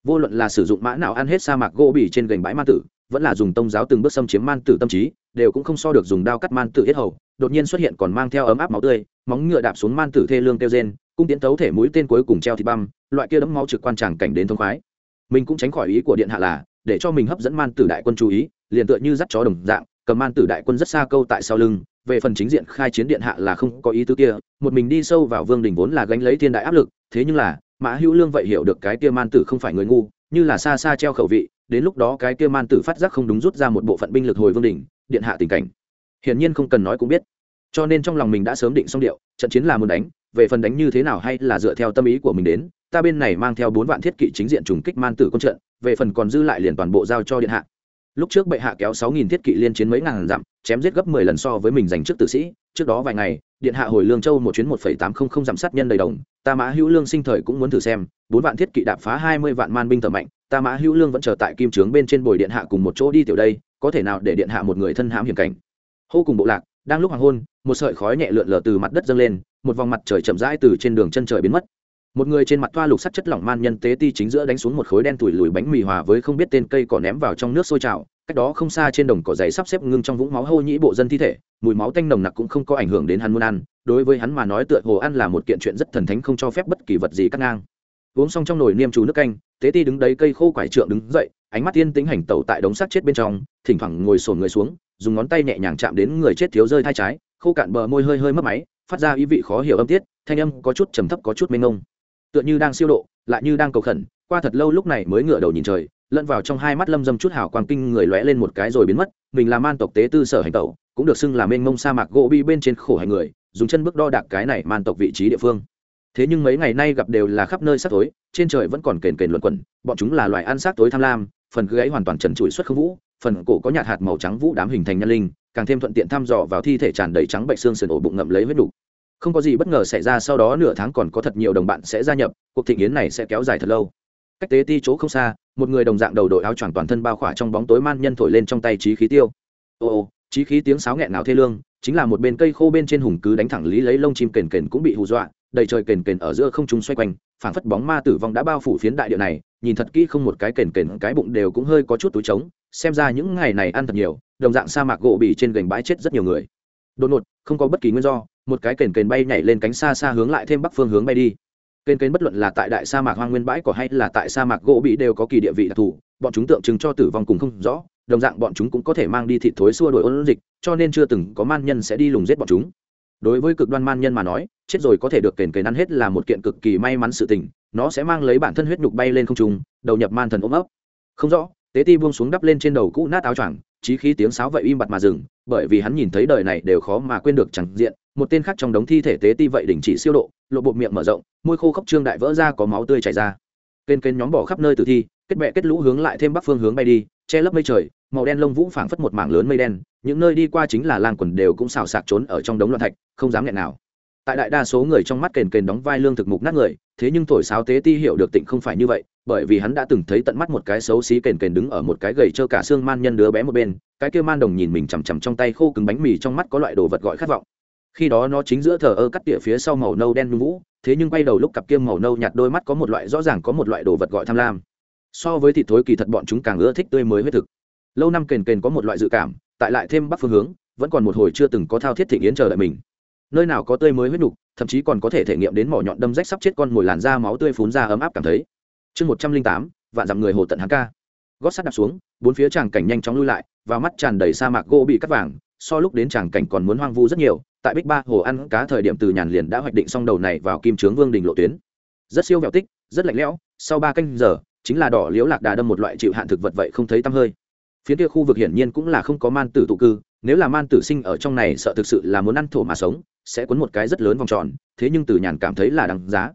Vô luận là sử dụng mã nào ăn hết sa mạc gỗ bỉ trên gành bãi man tử, vẫn là dùng tông giáo từng bước xâm chiếm man tử tâm trí, đều cũng không so được dùng đao cắt man tử yết hầu, đột nhiên xuất hiện còn mang theo ấm áp máu tươi, móng ngựa đạp xuống man tử thê lương kêu rên, cung tiến tấu thể mũi tên cuối cùng treo thịt băm, loại kia đấm máu trực quan tràng cảnh đến thông khoái. Mình cũng tránh khỏi ý của điện hạ là, để cho mình hấp dẫn man tử đại quân chú ý, liền tựa như dắt chó đồng dạng, cầm man tử đại quân rất xa câu tại sau lưng về phần chính diện khai chiến điện hạ là không có ý tứ kia, một mình đi sâu vào vương đình vốn là gánh lấy thiên đại áp lực, thế nhưng là, mã hữu lương vậy hiểu được cái kia man tử không phải người ngu, như là xa xa treo khẩu vị, đến lúc đó cái kia man tử phát giác không đúng rút ra một bộ phận binh lực hồi vương đình, điện hạ tình cảnh. Hiển nhiên không cần nói cũng biết. Cho nên trong lòng mình đã sớm định xong điệu, trận chiến là muốn đánh, về phần đánh như thế nào hay là dựa theo tâm ý của mình đến, ta bên này mang theo bốn vạn thiết kỵ chính diện trùng kích man tử quân trận, về phần còn dư lại liền toàn bộ giao cho điện hạ lúc trước bệ hạ kéo sáu nghìn thiết kỵ liên chiến mấy ngàn dặm, chém giết gấp mười lần so với mình giành trước tử sĩ. Trước đó vài ngày, điện hạ hồi lương châu một chuyến một phẩy tám không không dặm sát nhân đầy đồng. Ta mã hữu lương sinh thời cũng muốn thử xem, bốn vạn thiết kỵ đạp phá hai mươi vạn man binh thở mạnh. Ta mã hữu lương vẫn chờ tại kim trướng bên trên bồi điện hạ cùng một chỗ đi tiểu đây, có thể nào để điện hạ một người thân hãm hiểm cảnh? Hô cùng bộ lạc, đang lúc hoàng hôn, một sợi khói nhẹ lượn lờ từ mặt đất dâng lên, một vòng mặt trời chậm rãi từ trên đường chân trời biến mất một người trên mặt toa lục sắt chất lỏng man nhân tế ti chính giữa đánh xuống một khối đen tủi lùi bánh mì hòa với không biết tên cây cỏ ném vào trong nước sôi trào, cách đó không xa trên đồng cỏ dày sắp xếp ngưng trong vũng máu hô nhĩ bộ dân thi thể, mùi máu tanh nồng nặc cũng không có ảnh hưởng đến hắn muốn ăn, đối với hắn mà nói tựa hồ ăn là một kiện chuyện rất thần thánh không cho phép bất kỳ vật gì cắt ngang. Uống xong trong nồi niêm chú nước canh, tế ti đứng đấy cây khô quải trượng đứng dậy, ánh mắt tiên tính hành tẩu tại đống xác chết bên trong, thỉnh thoảng ngồi sổn người xuống, dùng ngón tay nhẹ nhàng chạm đến người chết thiếu rơi thai trái, khô cạn bờ môi hơi hơi mất máy, phát ra ý vị khó hiểu âm tiết, thanh âm có chút trầm thấp có chút mênh ngông tựa như đang siêu độ, lại như đang cầu khẩn, qua thật lâu lúc này mới ngửa đầu nhìn trời, lẫn vào trong hai mắt lâm dâm chút hào quang kinh người lóe lên một cái rồi biến mất, mình là man tộc tế tư sở hành tẩu, cũng được xưng là mênh mông sa mạc gỗ bi bên trên khổ hành người, dùng chân bước đo đạc cái này man tộc vị trí địa phương. Thế nhưng mấy ngày nay gặp đều là khắp nơi sắc tối, trên trời vẫn còn kền kền luẩn quẩn, bọn chúng là loài ăn sát tối tham lam, phần gãy hoàn toàn trần trụi xuất không vũ, phần cổ có nhạt hạt màu trắng vũ đám hình thành nhân linh, càng thêm thuận tiện thăm dò vào thi thể tràn đầy trắng bệnh xương sườn ổ bụng ngậm lấy huyết đủ không có gì bất ngờ xảy ra sau đó nửa tháng còn có thật nhiều đồng bạn sẽ gia nhập, cuộc thị nghiến này sẽ kéo dài thật lâu. Cách tế ti chỗ không xa, một người đồng dạng đầu đội áo choàng toàn thân bao khỏa trong bóng tối man nhân thổi lên trong tay trí khí tiêu. Ô ô, trí khí tiếng sáo nghẹn nào thê lương, chính là một bên cây khô bên trên hùng cứ đánh thẳng lý lấy lông chim kền kền cũng bị hù dọa, đầy trời kền kền ở giữa không trung xoay quanh, phảng phất bóng ma tử vong đã bao phủ phiến đại địa này, nhìn thật kỹ không một cái kền kền, cái bụng đều cũng hơi có chút túi trống, xem ra những ngày này ăn thật nhiều, đồng dạng sa mạc gỗ bị trên gành bãi chết rất nhiều người. Đột ngột, không có bất kỳ nguyên do một cái kền kền bay nhảy lên cánh xa xa hướng lại thêm bắc phương hướng bay đi. Kền kền bất luận là tại đại sa mạc hoang nguyên bãi cỏ hay là tại sa mạc gỗ bị đều có kỳ địa vị đặc thù, bọn chúng tượng trưng cho tử vong cùng không rõ, đồng dạng bọn chúng cũng có thể mang đi thịt thối xua đổi ôn dịch, cho nên chưa từng có man nhân sẽ đi lùng giết bọn chúng. Đối với cực đoan man nhân mà nói, chết rồi có thể được kền kền ăn hết là một kiện cực kỳ may mắn sự tình, nó sẽ mang lấy bản thân huyết nhục bay lên không trung, đầu nhập man thần ôm ấp. Không rõ, tế ti buông xuống đắp lên trên đầu cũ nát áo choàng, chí khí tiếng sáo vậy im bặt mà dừng, bởi vì hắn nhìn thấy đời này đều khó mà quên được chẳng diện một tên khác trong đống thi thể tế ti vậy đình chỉ siêu độ, lộ bộ miệng mở rộng, môi khô khốc trương đại vỡ ra có máu tươi chảy ra. Kênh kênh nhóm bỏ khắp nơi tử thi, kết bẹ kết lũ hướng lại thêm bắc phương hướng bay đi, che lấp mây trời, màu đen lông vũ phảng phất một mảng lớn mây đen, những nơi đi qua chính là làng quần đều cũng xào sạc trốn ở trong đống loạn thạch, không dám nghẹn nào. Tại đại đa số người trong mắt kền kền đóng vai lương thực mục nát người, thế nhưng thổi sáo tế ti hiểu được tịnh không phải như vậy, bởi vì hắn đã từng thấy tận mắt một cái xấu xí kền kền đứng ở một cái gầy trơ cả xương man nhân đứa bé một bên, cái kia man đồng nhìn mình chằm chằm trong tay khô cứng bánh mì trong mắt có loại đồ vật gọi khát vọng khi đó nó chính giữa thờ ơ cắt tỉa phía sau màu nâu đen nhung vũ, thế nhưng quay đầu lúc cặp kiêm màu nâu nhạt đôi mắt có một loại rõ ràng có một loại đồ vật gọi tham lam. So với thịt thối kỳ thật bọn chúng càng ưa thích tươi mới huyết thực. Lâu năm kền kền có một loại dự cảm, tại lại thêm bắc phương hướng, vẫn còn một hồi chưa từng có thao thiết thị yến chờ đợi mình. Nơi nào có tươi mới huyết nục thậm chí còn có thể thể nghiệm đến mỏ nhọn đâm rách sắp chết con mồi làn da máu tươi phún ra ấm áp cảm thấy. Chương một trăm linh tám, vạn dặm người hồ tận hắn ca. Gót sắt đạp xuống, bốn phía tràng cảnh nhanh chóng lui lại và mắt tràn đầy sa mạc gỗ bị cắt vàng so lúc đến tràng cảnh còn muốn hoang vu rất nhiều, tại bích ba hồ ăn cá thời điểm từ nhàn liền đã hoạch định xong đầu này vào kim trướng vương đình lộ tuyến. Rất siêu vẹo tích, rất lạnh lẽo, sau ba canh giờ, chính là đỏ liễu lạc đà đâm một loại chịu hạn thực vật vậy không thấy tăm hơi. Phía kia khu vực hiển nhiên cũng là không có man tử tụ cư, nếu là man tử sinh ở trong này sợ thực sự là muốn ăn thổ mà sống, sẽ cuốn một cái rất lớn vòng tròn, thế nhưng từ nhàn cảm thấy là đáng giá.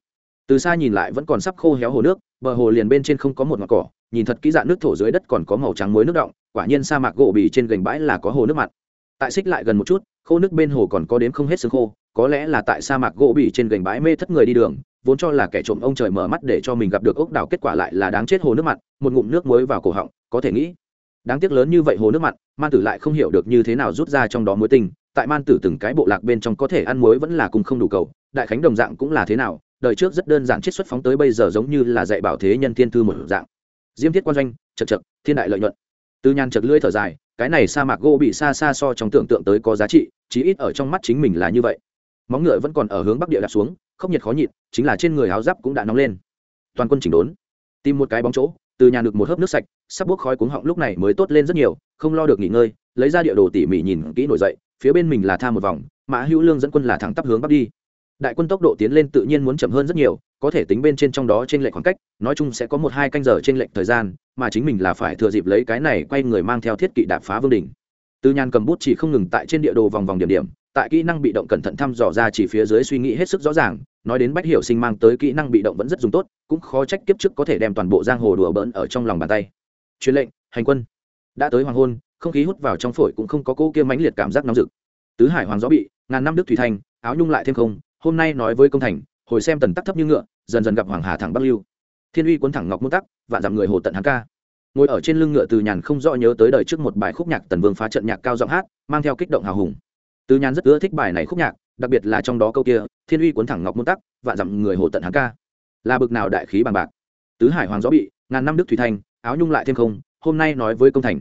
Từ xa nhìn lại vẫn còn sắp khô héo hồ nước, bờ hồ liền bên trên không có một ngọn cỏ, nhìn thật kỹ dạng nước thổ dưới đất còn có màu trắng muối nước động quả nhiên sa mạc gỗ bì trên gành bãi là có hồ nước mặn tại xích lại gần một chút, khô nước bên hồ còn có đến không hết xương khô, có lẽ là tại sa mạc gỗ bị trên gành bãi mê thất người đi đường, vốn cho là kẻ trộm ông trời mở mắt để cho mình gặp được ốc đảo, kết quả lại là đáng chết hồ nước mặn, một ngụm nước muối vào cổ họng, có thể nghĩ. Đáng tiếc lớn như vậy hồ nước mặn, man tử lại không hiểu được như thế nào rút ra trong đó muối tinh, tại man tử từng cái bộ lạc bên trong có thể ăn muối vẫn là cùng không đủ cầu, đại khánh đồng dạng cũng là thế nào, đời trước rất đơn giản chiết xuất phóng tới bây giờ giống như là dạy bảo thế nhân thiên thư một dạng. Diêm thiết quan doanh chật chật thiên đại lợi nhuận. Từ nhàn chật lưỡi thở dài cái này sa mạc gỗ bị xa xa so trong tưởng tượng tới có giá trị, chí ít ở trong mắt chính mình là như vậy. Móng ngựa vẫn còn ở hướng bắc địa đạp xuống không nhiệt khó nhịn, chính là trên người áo giáp cũng đã nóng lên. Toàn quân chỉnh đốn, tìm một cái bóng chỗ, từ nhà được một hớp nước sạch, sắp bốc khói cuống họng lúc này mới tốt lên rất nhiều, không lo được nghỉ ngơi, lấy ra địa đồ tỉ mỉ nhìn kỹ nổi dậy, phía bên mình là tha một vòng, mã hữu lương dẫn quân là thẳng tắp hướng bắc đi đại quân tốc độ tiến lên tự nhiên muốn chậm hơn rất nhiều, có thể tính bên trên trong đó trên lệch khoảng cách, nói chung sẽ có một hai canh giờ trên lệch thời gian, mà chính mình là phải thừa dịp lấy cái này quay người mang theo thiết kỵ đạp phá vương đỉnh. Tư nhàn cầm bút chỉ không ngừng tại trên địa đồ vòng vòng điểm điểm, tại kỹ năng bị động cẩn thận thăm dò ra chỉ phía dưới suy nghĩ hết sức rõ ràng, nói đến bách hiểu sinh mang tới kỹ năng bị động vẫn rất dùng tốt, cũng khó trách kiếp trước có thể đem toàn bộ giang hồ đùa bỡn ở trong lòng bàn tay. Truyền lệnh, hành quân. Đã tới hoàng hôn, không khí hút vào trong phổi cũng không có cỗ kia mãnh liệt cảm giác nóng rực. Tứ hải hoàng gió bị, ngàn năm đức thủy thanh áo nhung lại thêm không hôm nay nói với công thành, hồi xem tần tắc thấp như ngựa, dần dần gặp hoàng hà thẳng bắc lưu. Thiên uy cuốn thẳng ngọc môn tắc, vạn dặm người hồ tận hắn ca. Ngồi ở trên lưng ngựa từ nhàn không rõ nhớ tới đời trước một bài khúc nhạc tần vương phá trận nhạc cao giọng hát, mang theo kích động hào hùng. Từ nhàn rất ưa thích bài này khúc nhạc, đặc biệt là trong đó câu kia, thiên uy cuốn thẳng ngọc môn tắc, vạn dặm người hồ tận hắn ca. Là bực nào đại khí bằng bạc. Tứ hải hoàng gió bị, ngàn năm đức thủy thanh áo nhung lại thêm không, hôm nay nói với công thành.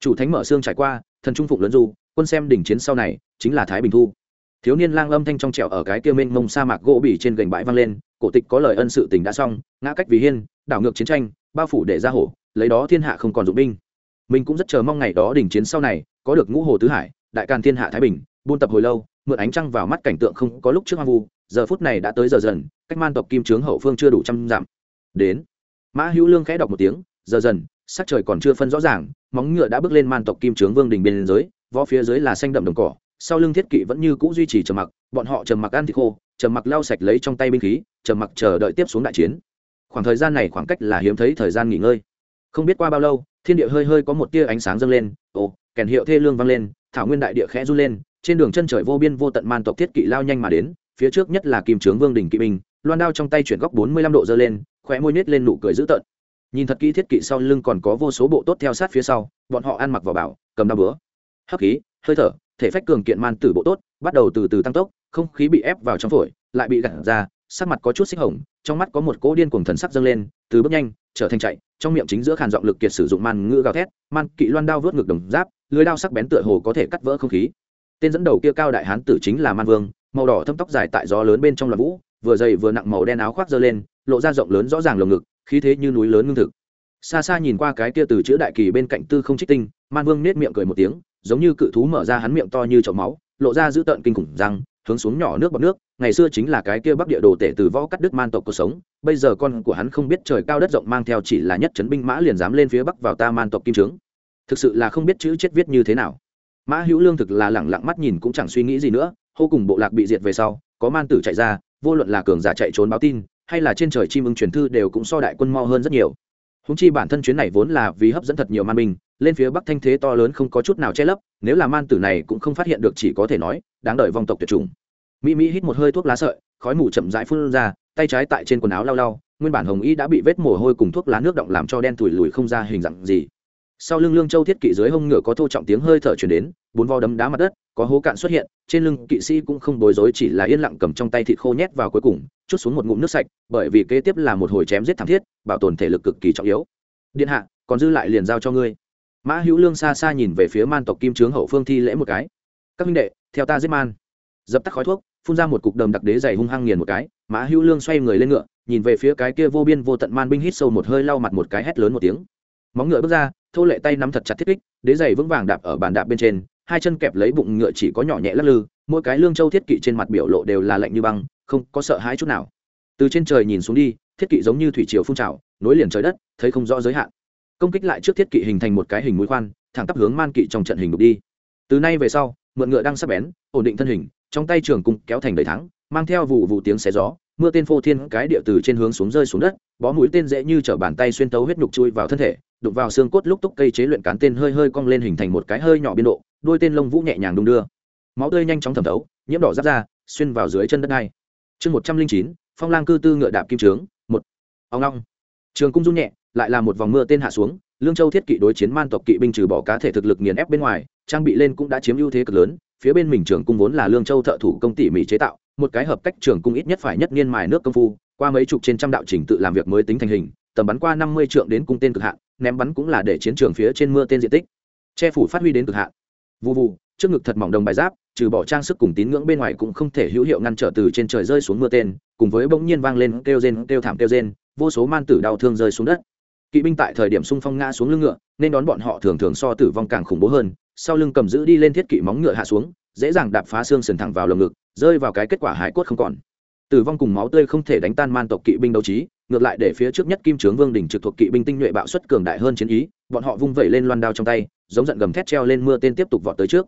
Chủ thánh mở xương trải qua, thần trung phụng lớn du, quân xem đỉnh chiến sau này, chính là thái bình thu thiếu niên lang âm thanh trong trẻo ở cái kia mênh mông sa mạc gỗ bỉ trên gành bãi vang lên, cổ tịch có lời ân sự tình đã xong, ngã cách vì hiên, đảo ngược chiến tranh, bao phủ để ra hổ, lấy đó thiên hạ không còn dụng binh. Mình cũng rất chờ mong ngày đó đỉnh chiến sau này, có được ngũ hồ tứ hải, đại càn thiên hạ thái bình, buôn tập hồi lâu, mượn ánh trăng vào mắt cảnh tượng không có lúc trước hoang vu, giờ phút này đã tới giờ dần, cách man tộc kim trướng hậu phương chưa đủ trăm dặm. Đến, mã hữu lương khẽ đọc một tiếng, giờ dần, sắc trời còn chưa phân rõ ràng, móng ngựa đã bước lên man tộc kim trướng vương đình biên giới, võ phía dưới là xanh đậm đồng cỏ sau lưng thiết kỵ vẫn như cũ duy trì trầm mặc, bọn họ trầm mặc ăn thịt khô, trầm mặc lau sạch lấy trong tay binh khí, trầm mặc chờ đợi tiếp xuống đại chiến. Khoảng thời gian này khoảng cách là hiếm thấy thời gian nghỉ ngơi. Không biết qua bao lâu, thiên địa hơi hơi có một tia ánh sáng dâng lên, ồ, kèn hiệu thê lương vang lên, thảo nguyên đại địa khẽ run lên, trên đường chân trời vô biên vô tận man tộc thiết kỵ lao nhanh mà đến, phía trước nhất là kim trướng vương đình kỵ binh, loan đao trong tay chuyển góc bốn mươi lăm độ dơ lên, khóe môi nết lên nụ cười dữ tợn. Nhìn thật kỹ thiết kỵ sau lưng còn có vô số bộ tốt theo sát phía sau, bọn họ ăn mặc vào bảo, cầm đao bữa hấp khí, hơi thở thể phách cường kiện man tử bộ tốt, bắt đầu từ từ tăng tốc, không khí bị ép vào trong phổi, lại bị gặt ra, sắc mặt có chút xích hồng, trong mắt có một cỗ điên cuồng thần sắc dâng lên, từ bước nhanh, trở thành chạy, trong miệng chính giữa khàn giọng lực kiệt sử dụng man ngữ gào thét, man kỵ loan đao vớt ngực đồng giáp, lưới đao sắc bén tựa hồ có thể cắt vỡ không khí. Tên dẫn đầu kia cao đại hán tử chính là man vương, màu đỏ thâm tóc dài tại gió lớn bên trong loạn vũ, vừa dày vừa nặng màu đen áo khoác giơ lên, lộ ra rộng lớn rõ ràng lồng ngực, khí thế như núi lớn ngưng thực. Xa xa nhìn qua cái kia từ chữ đại kỳ bên cạnh tư không trích tinh, man vương nết miệng cười một tiếng giống như cự thú mở ra hắn miệng to như chậu máu, lộ ra dữ tợn kinh khủng răng, hướng xuống nhỏ nước bọt nước. Ngày xưa chính là cái kia bắc địa đồ tể từ võ cắt đức man tộc cuộc sống, bây giờ con của hắn không biết trời cao đất rộng mang theo chỉ là nhất trấn binh mã liền dám lên phía bắc vào ta man tộc kim trướng thực sự là không biết chữ chết viết như thế nào. Mã hữu lương thực là lẳng lặng mắt nhìn cũng chẳng suy nghĩ gì nữa, hô cùng bộ lạc bị diệt về sau, có man tử chạy ra, vô luận là cường giả chạy trốn báo tin, hay là trên trời chim ưng truyền thư đều cũng so đại quân mau hơn rất nhiều húng chi bản thân chuyến này vốn là vì hấp dẫn thật nhiều man binh, lên phía bắc thanh thế to lớn không có chút nào che lấp, nếu là man tử này cũng không phát hiện được chỉ có thể nói, đáng đợi vong tộc tuyệt chủng. Mỹ mỹ hít một hơi thuốc lá sợi, khói mù chậm rãi phun ra, tay trái tại trên quần áo lau lau, nguyên bản hồng y đã bị vết mồ hôi cùng thuốc lá nước động làm cho đen thủi lùi không ra hình dạng gì sau lưng lương châu thiết kỵ dưới hông ngựa có thô trọng tiếng hơi thở chuyển đến, bốn vo đấm đá mặt đất, có hố cạn xuất hiện, trên lưng kỵ sĩ cũng không bối rối, chỉ là yên lặng cầm trong tay thịt khô nhét vào cuối cùng, chút xuống một ngụm nước sạch, bởi vì kế tiếp là một hồi chém giết thảm thiết, bảo tồn thể lực cực kỳ trọng yếu. Điện hạ, còn dư lại liền giao cho ngươi. Mã hữu lương xa xa nhìn về phía man tộc kim trướng hậu phương thi lễ một cái. Các minh đệ, theo ta giết man. Dập tắt khói thuốc, phun ra một cục đầm đặc đế dày hung hăng nghiền một cái. Mã hữu lương xoay người lên ngựa, nhìn về phía cái kia vô biên vô tận man binh hít sâu một hơi lau mặt một cái hét lớn một tiếng. Móng ngựa bước ra thô lệ tay nắm thật chặt thiết kích, đế giày vững vàng đạp ở bàn đạp bên trên, hai chân kẹp lấy bụng ngựa chỉ có nhỏ nhẹ lắc lư, mỗi cái lương châu thiết kỵ trên mặt biểu lộ đều là lạnh như băng, không có sợ hãi chút nào. Từ trên trời nhìn xuống đi, thiết kỵ giống như thủy triều phun trào, nối liền trời đất, thấy không rõ giới hạn. Công kích lại trước thiết kỵ hình thành một cái hình mũi khoan, thẳng tắp hướng man kỵ trong trận hình đục đi. Từ nay về sau, mượn ngựa đang sắp bén, ổn định thân hình, trong tay trường cung kéo thành đầy thắng, mang theo vụ vụ tiếng xé gió, mưa tên phô thiên cái địa từ trên hướng xuống rơi xuống đất, bó mũi tên dễ như chở bàn tay xuyên tấu huyết nhục chui vào thân thể đục vào xương cốt lúc túc cây chế luyện cán tên hơi hơi cong lên hình thành một cái hơi nhỏ biên độ, đôi tên lông vũ nhẹ nhàng đung đưa. Máu tươi nhanh chóng thẩm thấu, nhiễm đỏ giáp ra, xuyên vào dưới chân đất này chương một trăm linh chín, phong lang cư tư ngựa đạp kim trướng, một. Ông long. Trường cung rung nhẹ, lại là một vòng mưa tên hạ xuống, lương châu thiết kỵ đối chiến man tộc kỵ binh trừ bỏ cá thể thực lực nghiền ép bên ngoài, trang bị lên cũng đã chiếm ưu thế cực lớn, phía bên mình trường cung vốn là lương châu thợ thủ công tỉ mỉ chế tạo, một cái hợp cách trường cung ít nhất phải nhất niên mài nước công phu, qua mấy chục trên trăm đạo trình tự làm việc mới tính thành hình, tầm bắn qua năm mươi trượng đến cung tên cực hạn ném bắn cũng là để chiến trường phía trên mưa tên diện tích. Che phủ phát huy đến cực hạn. Vụ vụ trước ngực thật mỏng đồng bài giáp, trừ bỏ trang sức cùng tín ngưỡng bên ngoài cũng không thể hữu hiệu ngăn trở từ trên trời rơi xuống mưa tên, cùng với bỗng nhiên vang lên kêu rên, kêu thảm kêu rên, vô số man tử đau thương rơi xuống đất. Kỵ binh tại thời điểm xung phong ngã xuống lưng ngựa, nên đón bọn họ thường thường so tử vong càng khủng bố hơn, sau lưng cầm giữ đi lên thiết kỵ móng ngựa hạ xuống, dễ dàng đạp phá xương sườn thẳng vào lồng ngực, rơi vào cái kết quả hải cốt không còn. Tử vong cùng máu tươi không thể đánh tan man tộc kỵ binh đấu trí ngược lại để phía trước nhất kim trướng vương đỉnh trực thuộc kỵ binh tinh nhuệ bạo xuất cường đại hơn chiến ý, bọn họ vung vẩy lên loan đao trong tay, giống giận gầm thét treo lên mưa tên tiếp tục vọt tới trước.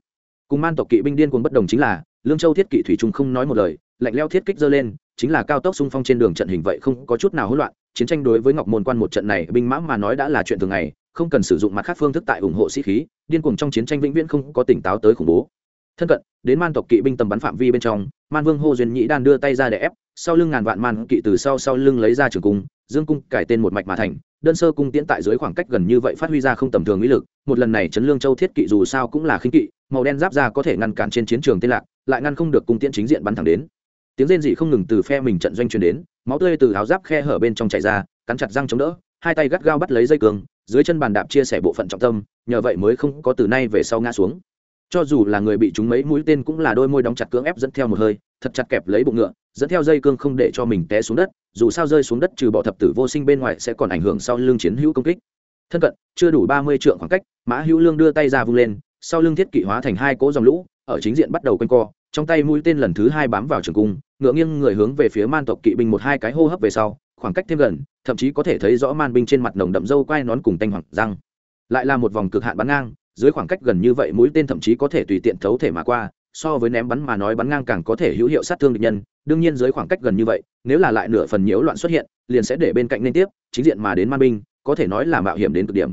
Cùng man tộc kỵ binh điên cuồng bất đồng chính là, lương châu thiết kỵ thủy trung không nói một lời, lạnh leo thiết kích dơ lên, chính là cao tốc xung phong trên đường trận hình vậy không có chút nào hỗn loạn, chiến tranh đối với ngọc môn quan một trận này binh mã mà nói đã là chuyện thường ngày, không cần sử dụng mặt khác phương thức tại ủng hộ sĩ khí, điên cuồng trong chiến tranh vĩnh viễn không có tỉnh táo tới khủng bố thân cận, đến man tộc kỵ binh tầm bắn phạm vi bên trong, man vương hô duyên nhĩ đan đưa tay ra để ép, sau lưng ngàn vạn man kỵ từ sau sau lưng lấy ra trường cung, dương cung cải tên một mạch mà thành, đơn sơ cung tiễn tại dưới khoảng cách gần như vậy phát huy ra không tầm thường ý lực, một lần này chấn lương châu thiết kỵ dù sao cũng là khinh kỵ, màu đen giáp ra có thể ngăn cản trên chiến trường tên lạc, lại ngăn không được cung tiễn chính diện bắn thẳng đến. Tiếng rên dị không ngừng từ phe mình trận doanh truyền đến, máu tươi từ áo giáp khe hở bên trong chảy ra, cắn chặt răng chống đỡ, hai tay gắt gao bắt lấy dây cường, dưới chân bàn đạp chia sẻ bộ phận trọng tâm, nhờ vậy mới không có từ nay về sau ngã xuống cho dù là người bị chúng mấy mũi tên cũng là đôi môi đóng chặt cưỡng ép dẫn theo một hơi, thật chặt kẹp lấy bụng ngựa, dẫn theo dây cương không để cho mình té xuống đất, dù sao rơi xuống đất trừ bỏ thập tử vô sinh bên ngoài sẽ còn ảnh hưởng sau lưng chiến hữu công kích. Thân cận, chưa đủ ba mươi trượng khoảng cách, mã hữu lương đưa tay ra vung lên, sau lưng thiết kỵ hóa thành hai cỗ dòng lũ, ở chính diện bắt đầu quanh co, trong tay mũi tên lần thứ hai bám vào trường cung, ngựa nghiêng người hướng về phía man tộc kỵ binh một hai cái hô hấp về sau, khoảng cách thêm gần, thậm chí có thể thấy rõ man binh trên mặt nồng đậm dâu quai nón cùng tanh hoàng răng. Lại là một vòng cực hạn bắn ngang dưới khoảng cách gần như vậy mũi tên thậm chí có thể tùy tiện thấu thể mà qua, so với ném bắn mà nói bắn ngang càng có thể hữu hiệu sát thương địch nhân. Đương nhiên dưới khoảng cách gần như vậy, nếu là lại nửa phần nhiễu loạn xuất hiện, liền sẽ để bên cạnh liên tiếp, chính diện mà đến man binh, có thể nói là mạo hiểm đến cực điểm.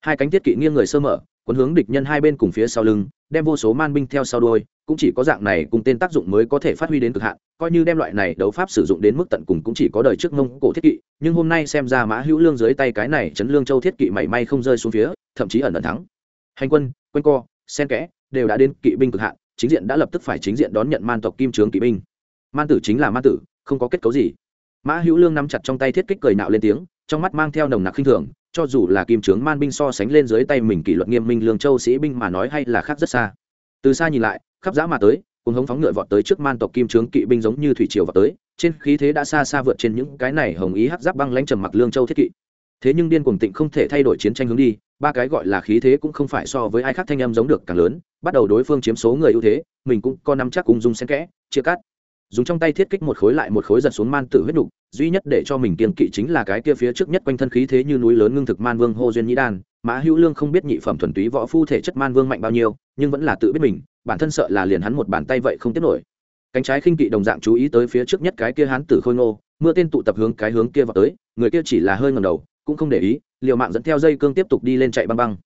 Hai cánh thiết kỵ nghiêng người sơ mở, cuốn hướng địch nhân hai bên cùng phía sau lưng, đem vô số man binh theo sau đuôi, cũng chỉ có dạng này cùng tên tác dụng mới có thể phát huy đến cực hạn, coi như đem loại này đấu pháp sử dụng đến mức tận cùng cũng chỉ có đời trước mông cổ thiết kỵ, nhưng hôm nay xem ra mã hữu lương dưới tay cái này chấn lương châu thiết kỵ mảy may không rơi xuống phía, thậm chí ẩn ẩn thắng hành quân quanh co, sen kẽ, đều đã đến kỵ binh cực hạn, chính diện đã lập tức phải chính diện đón nhận man tộc kim trướng kỵ binh. Man tử chính là man tử, không có kết cấu gì. Mã hữu lương nắm chặt trong tay thiết kích cười nạo lên tiếng, trong mắt mang theo nồng nặc khinh thường, cho dù là kim trướng man binh so sánh lên dưới tay mình kỷ luật nghiêm minh lương châu sĩ binh mà nói hay là khác rất xa. Từ xa nhìn lại, khắp giã mà tới cùng hống phóng ngựa vọt tới trước man tộc kim trướng kỵ binh giống như thủy triều vọt tới, trên khí thế đã xa xa vượt trên những cái này hồng ý hắc giáp băng lãnh trầm mặc lương châu thiết kỵ. Thế nhưng điên cuồng tịnh không thể thay đổi chiến tranh hướng đi ba cái gọi là khí thế cũng không phải so với ai khác thanh âm giống được càng lớn, bắt đầu đối phương chiếm số người ưu thế, mình cũng có nắm chắc cùng dung xen kẽ, chia cắt. Dùng trong tay thiết kích một khối lại một khối giật xuống man tử huyết nục, duy nhất để cho mình kiên kỵ chính là cái kia phía trước nhất quanh thân khí thế như núi lớn ngưng thực man vương hô duyên nhĩ đan. Mã hữu lương không biết nhị phẩm thuần túy võ phu thể chất man vương mạnh bao nhiêu, nhưng vẫn là tự biết mình, bản thân sợ là liền hắn một bàn tay vậy không tiếp nổi. Cánh trái khinh kỵ đồng dạng chú ý tới phía trước nhất cái kia hắn tử khôi ngô, mưa tên tụ tập hướng cái hướng kia vào tới, người kia chỉ là hơi ngầm đầu, cũng không để ý liều mạng dẫn theo dây cương tiếp tục đi lên chạy băng băng.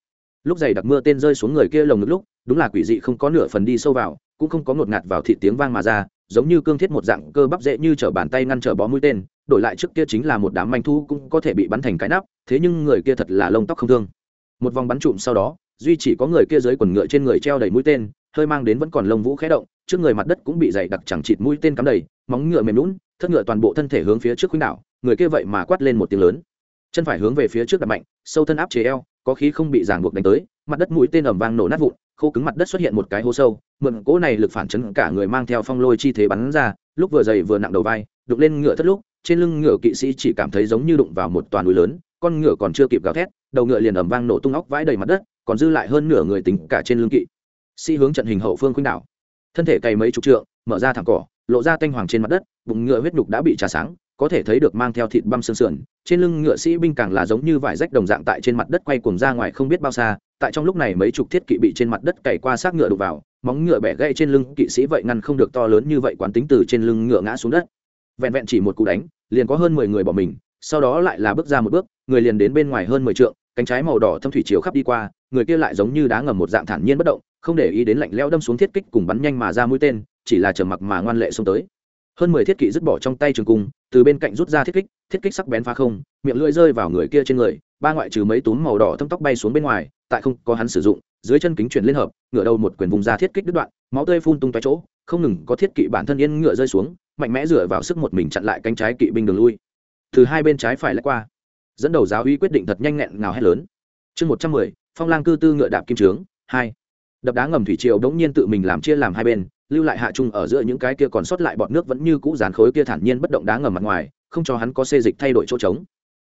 Lúc giày đặc mưa tên rơi xuống người kia lồng ngực lúc, đúng là quỷ dị không có nửa phần đi sâu vào, cũng không có ngột ngạt vào thị tiếng vang mà ra, giống như cương thiết một dạng cơ bắp dễ như t bàn tay ngăn trở bó mũi tên, đổi lại trước kia chính là một đám manh thu cũng có thể bị bắn thành cái nắp, thế nhưng người kia thật là lông tóc không thương. Một vòng bắn trụm sau đó, duy chỉ có người kia dưới quần ngựa trên người treo đầy mũi tên, hơi mang đến vẫn còn lông vũ khé động, trước người mặt đất cũng bị dày đặc chẳng chịt mũi tên cắm đầy, móng ngựa mềm lún thất ngựa toàn bộ thân thể hướng phía trước khuynh đảo, người kia vậy mà quát lên một tiếng lớn chân phải hướng về phía trước đập mạnh, sâu thân áp chế eo, có khí không bị giảng buộc đánh tới, mặt đất mũi tên ẩm vang nổ nát vụn, khô cứng mặt đất xuất hiện một cái hố sâu, mượn cỗ này lực phản chấn cả người mang theo phong lôi chi thế bắn ra, lúc vừa dày vừa nặng đầu vai đục lên ngựa thất lúc, trên lưng ngựa kỵ sĩ chỉ cảm thấy giống như đụng vào một toàn núi lớn, con ngựa còn chưa kịp gào thét, đầu ngựa liền ầm vang nổ tung óc vãi đầy mặt đất, còn dư lại hơn nửa người tính cả trên lưng kỵ. Sĩ hướng trận hình hậu phương khuynh đảo. Thân thể cày mấy chục trượng, mở ra thẳng cỏ, lộ ra tanh hoàng trên mặt đất, bụng ngựa huyết nhục đã bị trà sáng có thể thấy được mang theo thịt băm sương sườn, trên lưng ngựa sĩ binh càng là giống như vải rách đồng dạng tại trên mặt đất quay cuồng ra ngoài không biết bao xa, tại trong lúc này mấy chục thiết kỵ bị trên mặt đất cày qua xác ngựa đục vào, móng ngựa bẻ gãy trên lưng kỵ sĩ vậy ngăn không được to lớn như vậy quán tính từ trên lưng ngựa ngã xuống đất. Vẹn vẹn chỉ một cú đánh, liền có hơn mười người bỏ mình, sau đó lại là bước ra một bước, người liền đến bên ngoài hơn mười trượng, cánh trái màu đỏ thâm thủy chiếu khắp đi qua, người kia lại giống như đá ngầm một dạng thản nhiên bất động, không để ý đến lạnh lẽo đâm xuống thiết kích cùng bắn nhanh mà ra mũi tên, chỉ là trở mặc mà ngoan lệ xông tới hơn mười thiết kỵ dứt bỏ trong tay trường cung, từ bên cạnh rút ra thiết kích thiết kích sắc bén phá không, miệng lưỡi rơi vào người kia trên người, ba ngoại trừ mấy túm màu đỏ thâm tóc bay xuống bên ngoài, tại không có hắn sử dụng, dưới chân kính chuyển liên hợp ngựa đầu một quyền vùng ra thiết kích đứt đoạn, máu tươi phun tung toái chỗ, không ngừng có thiết kỵ bản thân yên ngựa rơi xuống, mạnh mẽ dựa vào sức một mình chặn lại cánh trái kỵ binh đường lui. Từ hai bên trái phải lách qua, dẫn đầu giáo uy quyết định thật nhanh nhẹn ngào hét lớn. Chương một trăm mười, phong lang cư tư ngựa đạp kim trướng, hai. Đập đá ngầm thủy triều đống nhiên tự mình làm chia làm hai bên lưu lại hạ trung ở giữa những cái kia còn sót lại bọt nước vẫn như cũ dán khối kia thản nhiên bất động đá ngầm mặt ngoài, không cho hắn có xê dịch thay đổi chỗ trống.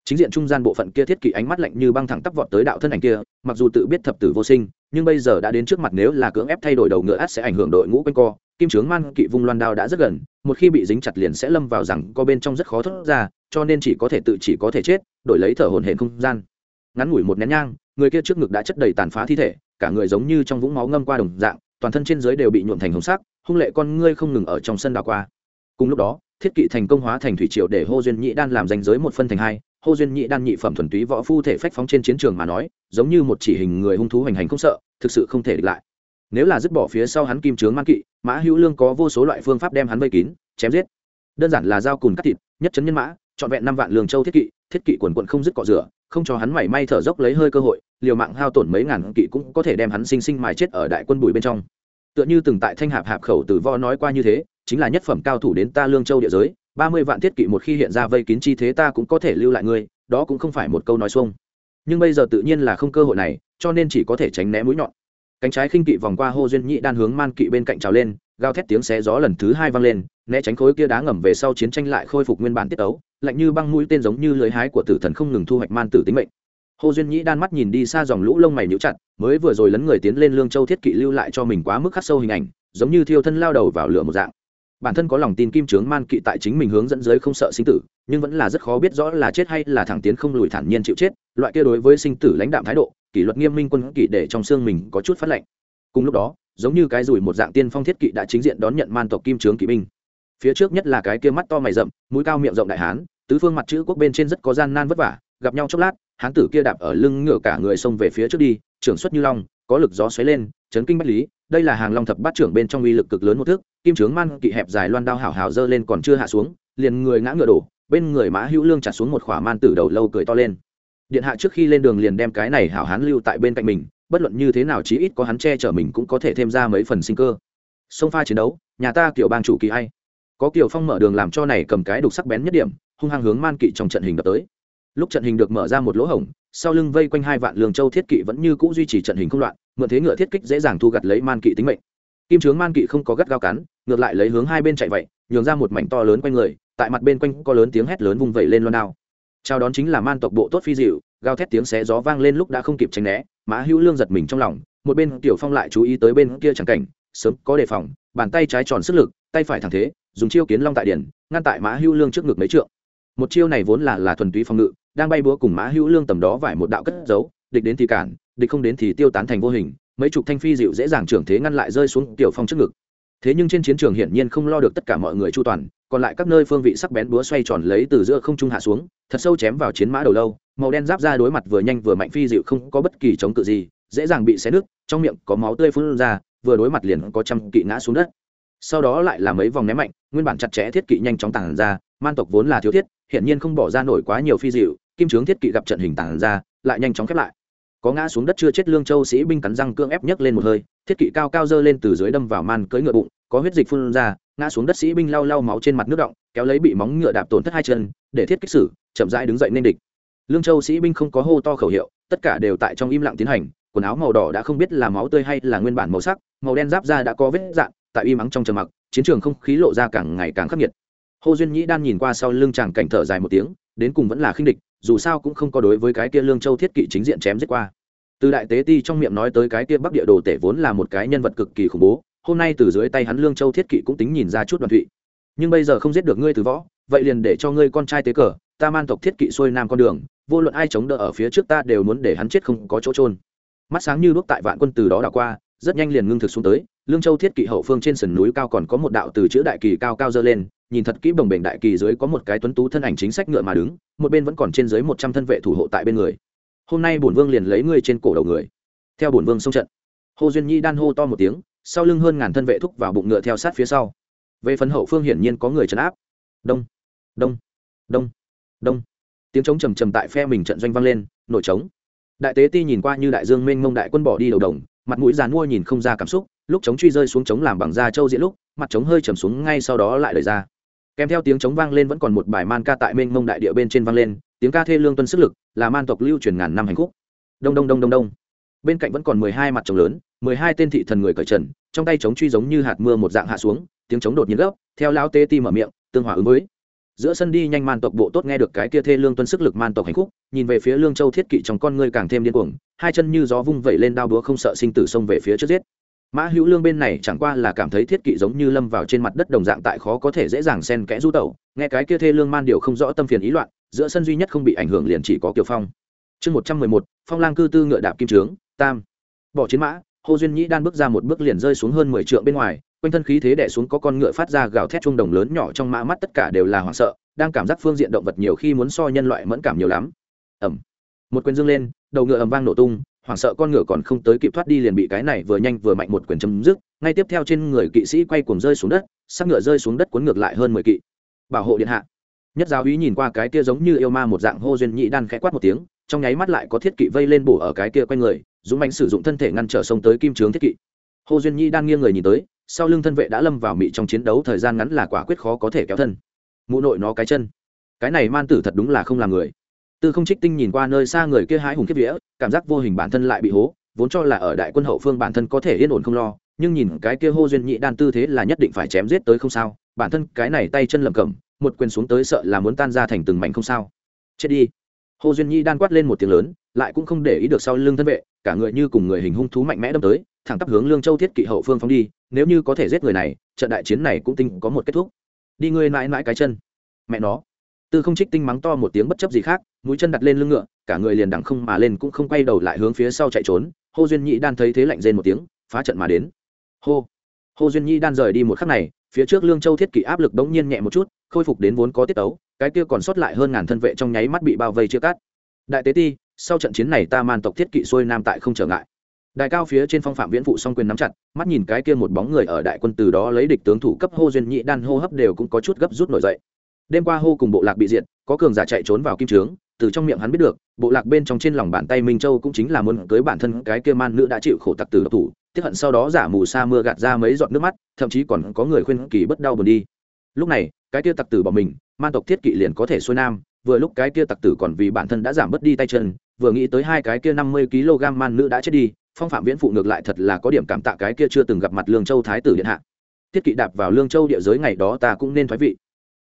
Chính diện trung gian bộ phận kia thiết kỵ ánh mắt lạnh như băng thẳng tắp vọt tới đạo thân ảnh kia, mặc dù tự biết thập tử vô sinh, nhưng bây giờ đã đến trước mặt nếu là cưỡng ép thay đổi đầu ngựa át sẽ ảnh hưởng đội ngũ quanh co. Kim trướng man kỵ vung loan đao đã rất gần, một khi bị dính chặt liền sẽ lâm vào rằng co bên trong rất khó thoát ra, cho nên chỉ có thể tự chỉ có thể chết, đổi lấy thở hồn hển không gian. Ngắn ngủi một nén nhang, người kia trước ngực đã chất đầy tàn phá thi thể, cả người giống như trong vũng máu ngâm qua đồng dạng toàn thân trên dưới đều bị nhuộm thành hồng sắc, hung lệ con ngươi không ngừng ở trong sân đào qua. Cùng lúc đó, thiết kỵ thành công hóa thành thủy triều để hô duyên nhị đan làm danh giới một phân thành hai. Hô duyên nhị đan nhị phẩm thuần túy võ phu thể phách phóng trên chiến trường mà nói, giống như một chỉ hình người hung thú hành hành không sợ, thực sự không thể địch lại. Nếu là dứt bỏ phía sau hắn kim trướng man kỵ, mã hữu lương có vô số loại phương pháp đem hắn vây kín, chém giết. Đơn giản là dao cùn cắt thịt, nhất chấn nhân mã, trọn vẹn năm vạn lương châu thiết kỵ thiết kỵ quần quận không dứt cọ rửa không cho hắn mảy may thở dốc lấy hơi cơ hội, liều mạng hao tổn mấy ngàn kỵ cũng có thể đem hắn sinh sinh mài chết ở đại quân bùi bên trong. Tựa như từng tại thanh hạp hạp khẩu từ vo nói qua như thế, chính là nhất phẩm cao thủ đến ta lương châu địa giới, ba mươi vạn thiết kỵ một khi hiện ra vây kín chi thế ta cũng có thể lưu lại ngươi, đó cũng không phải một câu nói xuông. Nhưng bây giờ tự nhiên là không cơ hội này, cho nên chỉ có thể tránh né mũi nhọn. Cánh trái khinh kỵ vòng qua hô duyên nhị đan hướng man kỵ bên cạnh trào lên gào thét tiếng xé gió lần thứ hai vang lên, né tránh khối kia đá ngầm về sau chiến tranh lại khôi phục nguyên bản tiết ấu lạnh như băng mũi tên giống như lưới hái của tử thần không ngừng thu hoạch man tử tính mệnh. Hồ duyên nhĩ đan mắt nhìn đi xa dòng lũ lông mày nhũ chặt, mới vừa rồi lấn người tiến lên lương châu thiết kỵ lưu lại cho mình quá mức khắc sâu hình ảnh, giống như thiêu thân lao đầu vào lửa một dạng. Bản thân có lòng tin kim trướng man kỵ tại chính mình hướng dẫn giới không sợ sinh tử, nhưng vẫn là rất khó biết rõ là chết hay là thẳng tiến không lùi thản nhiên chịu chết, loại kia đối với sinh tử lãnh đạm thái độ, kỷ luật nghiêm minh quân kỵ để trong xương mình có chút phát lệnh. Cùng lúc đó giống như cái rùi một dạng tiên phong thiết kỵ đã chính diện đón nhận man tộc kim trướng kỵ binh. Phía trước nhất là cái kia mắt to mày rậm, mũi cao miệng rộng đại hán, tứ phương mặt chữ quốc bên trên rất có gian nan vất vả, gặp nhau chốc lát, hán tử kia đạp ở lưng ngựa cả người xông về phía trước đi, trưởng xuất như long, có lực gió xoáy lên, chấn kinh bách lý, đây là hàng long thập bát trưởng bên trong uy lực cực lớn một thước, kim trướng man kỵ hẹp dài loan đao hảo hảo dơ lên còn chưa hạ xuống, liền người ngã ngựa đổ, bên người mã hữu lương chặt xuống một khỏa man tử đầu lâu cười to lên. Điện hạ trước khi lên đường liền đem cái này hảo hán lưu tại bên cạnh mình bất luận như thế nào chí ít có hắn che chở mình cũng có thể thêm ra mấy phần sinh cơ. Sông pha chiến đấu, nhà ta kiểu bang chủ kỳ hay. Có kiểu phong mở đường làm cho này cầm cái đục sắc bén nhất điểm, hung hăng hướng man kỵ trong trận hình đập tới. Lúc trận hình được mở ra một lỗ hổng, sau lưng vây quanh hai vạn lường châu thiết kỵ vẫn như cũ duy trì trận hình không loạn, mượn thế ngựa thiết kích dễ dàng thu gặt lấy man kỵ tính mệnh. Kim trướng man kỵ không có gắt gao cắn, ngược lại lấy hướng hai bên chạy vậy, nhường ra một mảnh to lớn quanh người, tại mặt bên quanh có lớn tiếng hét lớn vung vẩy lên loan đao. Chào đón chính là man tộc bộ tốt phi dịu, gào thét tiếng xé gió vang lên lúc đã không kịp tránh né mã hữu lương giật mình trong lòng, một bên tiểu phong lại chú ý tới bên kia chẳng cảnh, sớm có đề phòng, bàn tay trái tròn sức lực, tay phải thẳng thế, dùng chiêu kiến long tại điển, ngăn tại mã hữu lương trước ngực mấy trượng. Một chiêu này vốn là là thuần túy phòng ngự, đang bay búa cùng mã hữu lương tầm đó vải một đạo cất giấu, địch đến thì cản, địch không đến thì tiêu tán thành vô hình, mấy chục thanh phi dịu dễ dàng trưởng thế ngăn lại rơi xuống tiểu phong trước ngực. Thế nhưng trên chiến trường hiển nhiên không lo được tất cả mọi người chu toàn, còn lại các nơi phương vị sắc bén búa xoay tròn lấy từ giữa không trung hạ xuống, thật sâu chém vào chiến mã đầu lâu màu đen giáp ra đối mặt vừa nhanh vừa mạnh phi dịu không có bất kỳ chống cự gì, dễ dàng bị xé nứt, trong miệng có máu tươi phun ra, vừa đối mặt liền có trăm kỵ ngã xuống đất. Sau đó lại là mấy vòng ném mạnh, nguyên bản chặt chẽ thiết kỵ nhanh chóng tàn ra, man tộc vốn là thiếu thiết hiện nhiên không bỏ ra nổi quá nhiều phi dịu, kim trướng thiết kỵ gặp trận hình tàn ra, lại nhanh chóng khép lại. Có ngã xuống đất chưa chết lương châu sĩ binh cắn răng cương ép nhấc lên một hơi, thiết kỵ cao cao dơ lên từ dưới đâm vào man cưỡi ngựa bụng, có huyết dịch phun ra, ngã xuống đất sĩ binh lau lau máu trên mặt nước động, kéo lấy bị móng ngựa đạp tổn thất hai chân, để thiết kích sử, chậm rãi đứng dậy nên địch lương châu sĩ binh không có hô to khẩu hiệu, tất cả đều tại trong im lặng tiến hành, quần áo màu đỏ đã không biết là máu tươi hay là nguyên bản màu sắc, màu đen giáp da đã có vết dạn, tại im ắng trong trầm mặc, chiến trường không khí lộ ra càng ngày càng khắc nghiệt. Hồ duyên nhĩ đan nhìn qua sau lưng chàng cảnh thở dài một tiếng, đến cùng vẫn là khinh địch, dù sao cũng không có đối với cái kia lương châu thiết kỵ chính diện chém giết qua. Từ đại tế ti trong miệng nói tới cái kia bắc địa đồ tể vốn là một cái nhân vật cực kỳ khủng bố, hôm nay từ dưới tay hắn lương châu thiết kỵ cũng tính nhìn ra chút đoàn thụy. Nhưng bây giờ không giết được ngươi từ võ, vậy liền để cho ngươi con trai tế cờ, ta man tộc thiết kỵ xuôi nam con đường vô luận ai chống đỡ ở phía trước ta đều muốn để hắn chết không có chỗ trôn mắt sáng như đuốc tại vạn quân từ đó đảo qua, rất nhanh liền ngưng thực xuống tới. Lương châu thiết kỵ hậu phương trên sườn núi cao còn có một đạo từ chữ đại kỳ cao cao dơ lên, nhìn thật kỹ bồng bềnh đại kỳ dưới có một cái tuấn tú thân ảnh chính sách ngựa mà đứng, một bên vẫn còn trên dưới một trăm thân vệ thủ hộ tại bên người. Hôm nay bổn vương liền lấy ngươi trên cổ đầu người. Theo bổn vương xông trận. Hồ duyên nhi đan hô to một tiếng, sau lưng hơn ngàn thân vệ thúc vào bụng ngựa theo sát phía sau. Về phần hậu phương hiển nhiên có người trấn áp. Đông đông đông đông tiếng trống trầm trầm tại phe mình trận doanh vang lên, nổi trống. Đại tế ti nhìn qua như đại dương mênh mông đại quân bỏ đi đầu đồng, mặt mũi giàn mua nhìn không ra cảm xúc, lúc trống truy rơi xuống trống làm bằng da trâu diễn lúc, mặt trống hơi trầm xuống ngay sau đó lại lời ra. Kèm theo tiếng trống vang lên vẫn còn một bài man ca tại mênh mông đại địa bên trên vang lên, tiếng ca thê lương tuân sức lực, là man tộc lưu truyền ngàn năm hành khúc đông đông đông đông đông. Bên cạnh vẫn còn mười hai mặt trống lớn, mười hai tên thị thần người cởi trần, trong tay trống truy giống như hạt mưa một dạng hạ xuống, tiếng trống đột nhiên gấp, theo lao tê ti mở miệng, tương hòa ứng với giữa sân đi nhanh man tộc bộ tốt nghe được cái kia thê lương tuân sức lực man tộc hành khúc, nhìn về phía lương châu thiết kỵ trong con ngươi càng thêm điên cuồng, hai chân như gió vung vẩy lên đao búa không sợ sinh tử xông về phía trước giết. Mã hữu lương bên này chẳng qua là cảm thấy thiết kỵ giống như lâm vào trên mặt đất đồng dạng tại khó có thể dễ dàng xen kẽ du tẩu, nghe cái kia thê lương man điều không rõ tâm phiền ý loạn, giữa sân duy nhất không bị ảnh hưởng liền chỉ có kiều phong. Chương một trăm mười một, phong lang cư tư ngựa đạp kim trướng, tam. Bỏ chiến mã, hồ duyên nhĩ đan bước ra một bước liền rơi xuống hơn mười trượng bên ngoài quanh thân khí thế đẻ xuống có con ngựa phát ra gào thét chuông đồng lớn nhỏ trong mã mắt tất cả đều là hoảng sợ, đang cảm giác phương diện động vật nhiều khi muốn so nhân loại mẫn cảm nhiều lắm. Ẩm một quyền dương lên, đầu ngựa ầm vang nổ tung, hoảng sợ con ngựa còn không tới kịp thoát đi liền bị cái này vừa nhanh vừa mạnh một quyền chấm dứt, ngay tiếp theo trên người kỵ sĩ quay cuồng rơi xuống đất xác ngựa rơi xuống đất cuốn ngược lại hơn mười kỵ. Bảo hộ điện hạ. Nhất giáo úy nhìn qua cái kia giống như yêu ma một dạng hô duyên nhị đan khẽ quát một tiếng, trong nháy mắt lại có thiết kỵ vây lên bổ ở cái kia quanh người, dũng mạnh sử dụng thân thể ngăn trở sông tới kim trướng thiết kỵ. Hô duyên nhị đang nghiêng người nhìn tới sau lưng thân vệ đã lâm vào mị trong chiến đấu, thời gian ngắn là quả quyết khó có thể kéo thân. Mụ nội nó cái chân. Cái này man tử thật đúng là không làm người. Tư không trích tinh nhìn qua nơi xa người kia hái hùng kiếp vía, cảm giác vô hình bản thân lại bị hố, vốn cho là ở đại quân hậu phương bản thân có thể yên ổn không lo, nhưng nhìn cái kia hô duyên nhị đan tư thế là nhất định phải chém giết tới không sao, bản thân cái này tay chân lầm cầm một quyền xuống tới sợ là muốn tan ra thành từng mảnh không sao. Chết đi. Hô duyên nhi đan quát lên một tiếng lớn, lại cũng không để ý được sau lưng thân vệ, cả người như cùng người hình hung thú mạnh mẽ đâm tới, thẳng tắp hướng lương châu thiết kỵ hậu phương phóng đi nếu như có thể giết người này, trận đại chiến này cũng tinh có một kết thúc. Đi ngươi mãi mãi cái chân. Mẹ nó. Tư không trích tinh mắng to một tiếng bất chấp gì khác, mũi chân đặt lên lưng ngựa, cả người liền đằng không mà lên cũng không quay đầu lại hướng phía sau chạy trốn. Hô duyên nhị đan thấy thế lạnh rên một tiếng, phá trận mà đến. Hô. Hô duyên nhị đan rời đi một khắc này, phía trước lương châu thiết kỵ áp lực đống nhiên nhẹ một chút, khôi phục đến vốn có tiết tấu, cái kia còn sót lại hơn ngàn thân vệ trong nháy mắt bị bao vây chia cắt. Đại tế ti, sau trận chiến này ta man tộc thiết kỵ xuôi nam tại không trở ngại đại cao phía trên phong phạm viễn phụ song quyền nắm chặt, mắt nhìn cái kia một bóng người ở đại quân từ đó lấy địch tướng thủ cấp hô duyên nhị đan hô hấp đều cũng có chút gấp rút nổi dậy. Đêm qua hô cùng bộ lạc bị diệt, có cường giả chạy trốn vào kim trướng, từ trong miệng hắn biết được, bộ lạc bên trong trên lòng bàn tay minh châu cũng chính là muốn cưới bản thân cái kia man nữ đã chịu khổ tặc từ độc thủ tiếp hận sau đó giả mù sa mưa gạt ra mấy giọt nước mắt, thậm chí còn có người khuyên kỳ bất đau buồn đi. Lúc này, cái kia tặc tử bỏ mình, man tộc thiết kỵ liền có thể xuôi nam, vừa lúc cái kia tặc tử còn vì bản thân đã giảm bớt đi tay chân, vừa nghĩ tới hai cái kia năm mươi kg man nữ đã chết đi phong phạm viễn phụ ngược lại thật là có điểm cảm tạ cái kia chưa từng gặp mặt lương châu thái tử điện hạ. Thiết kỵ đạp vào lương châu địa giới ngày đó ta cũng nên thoái vị.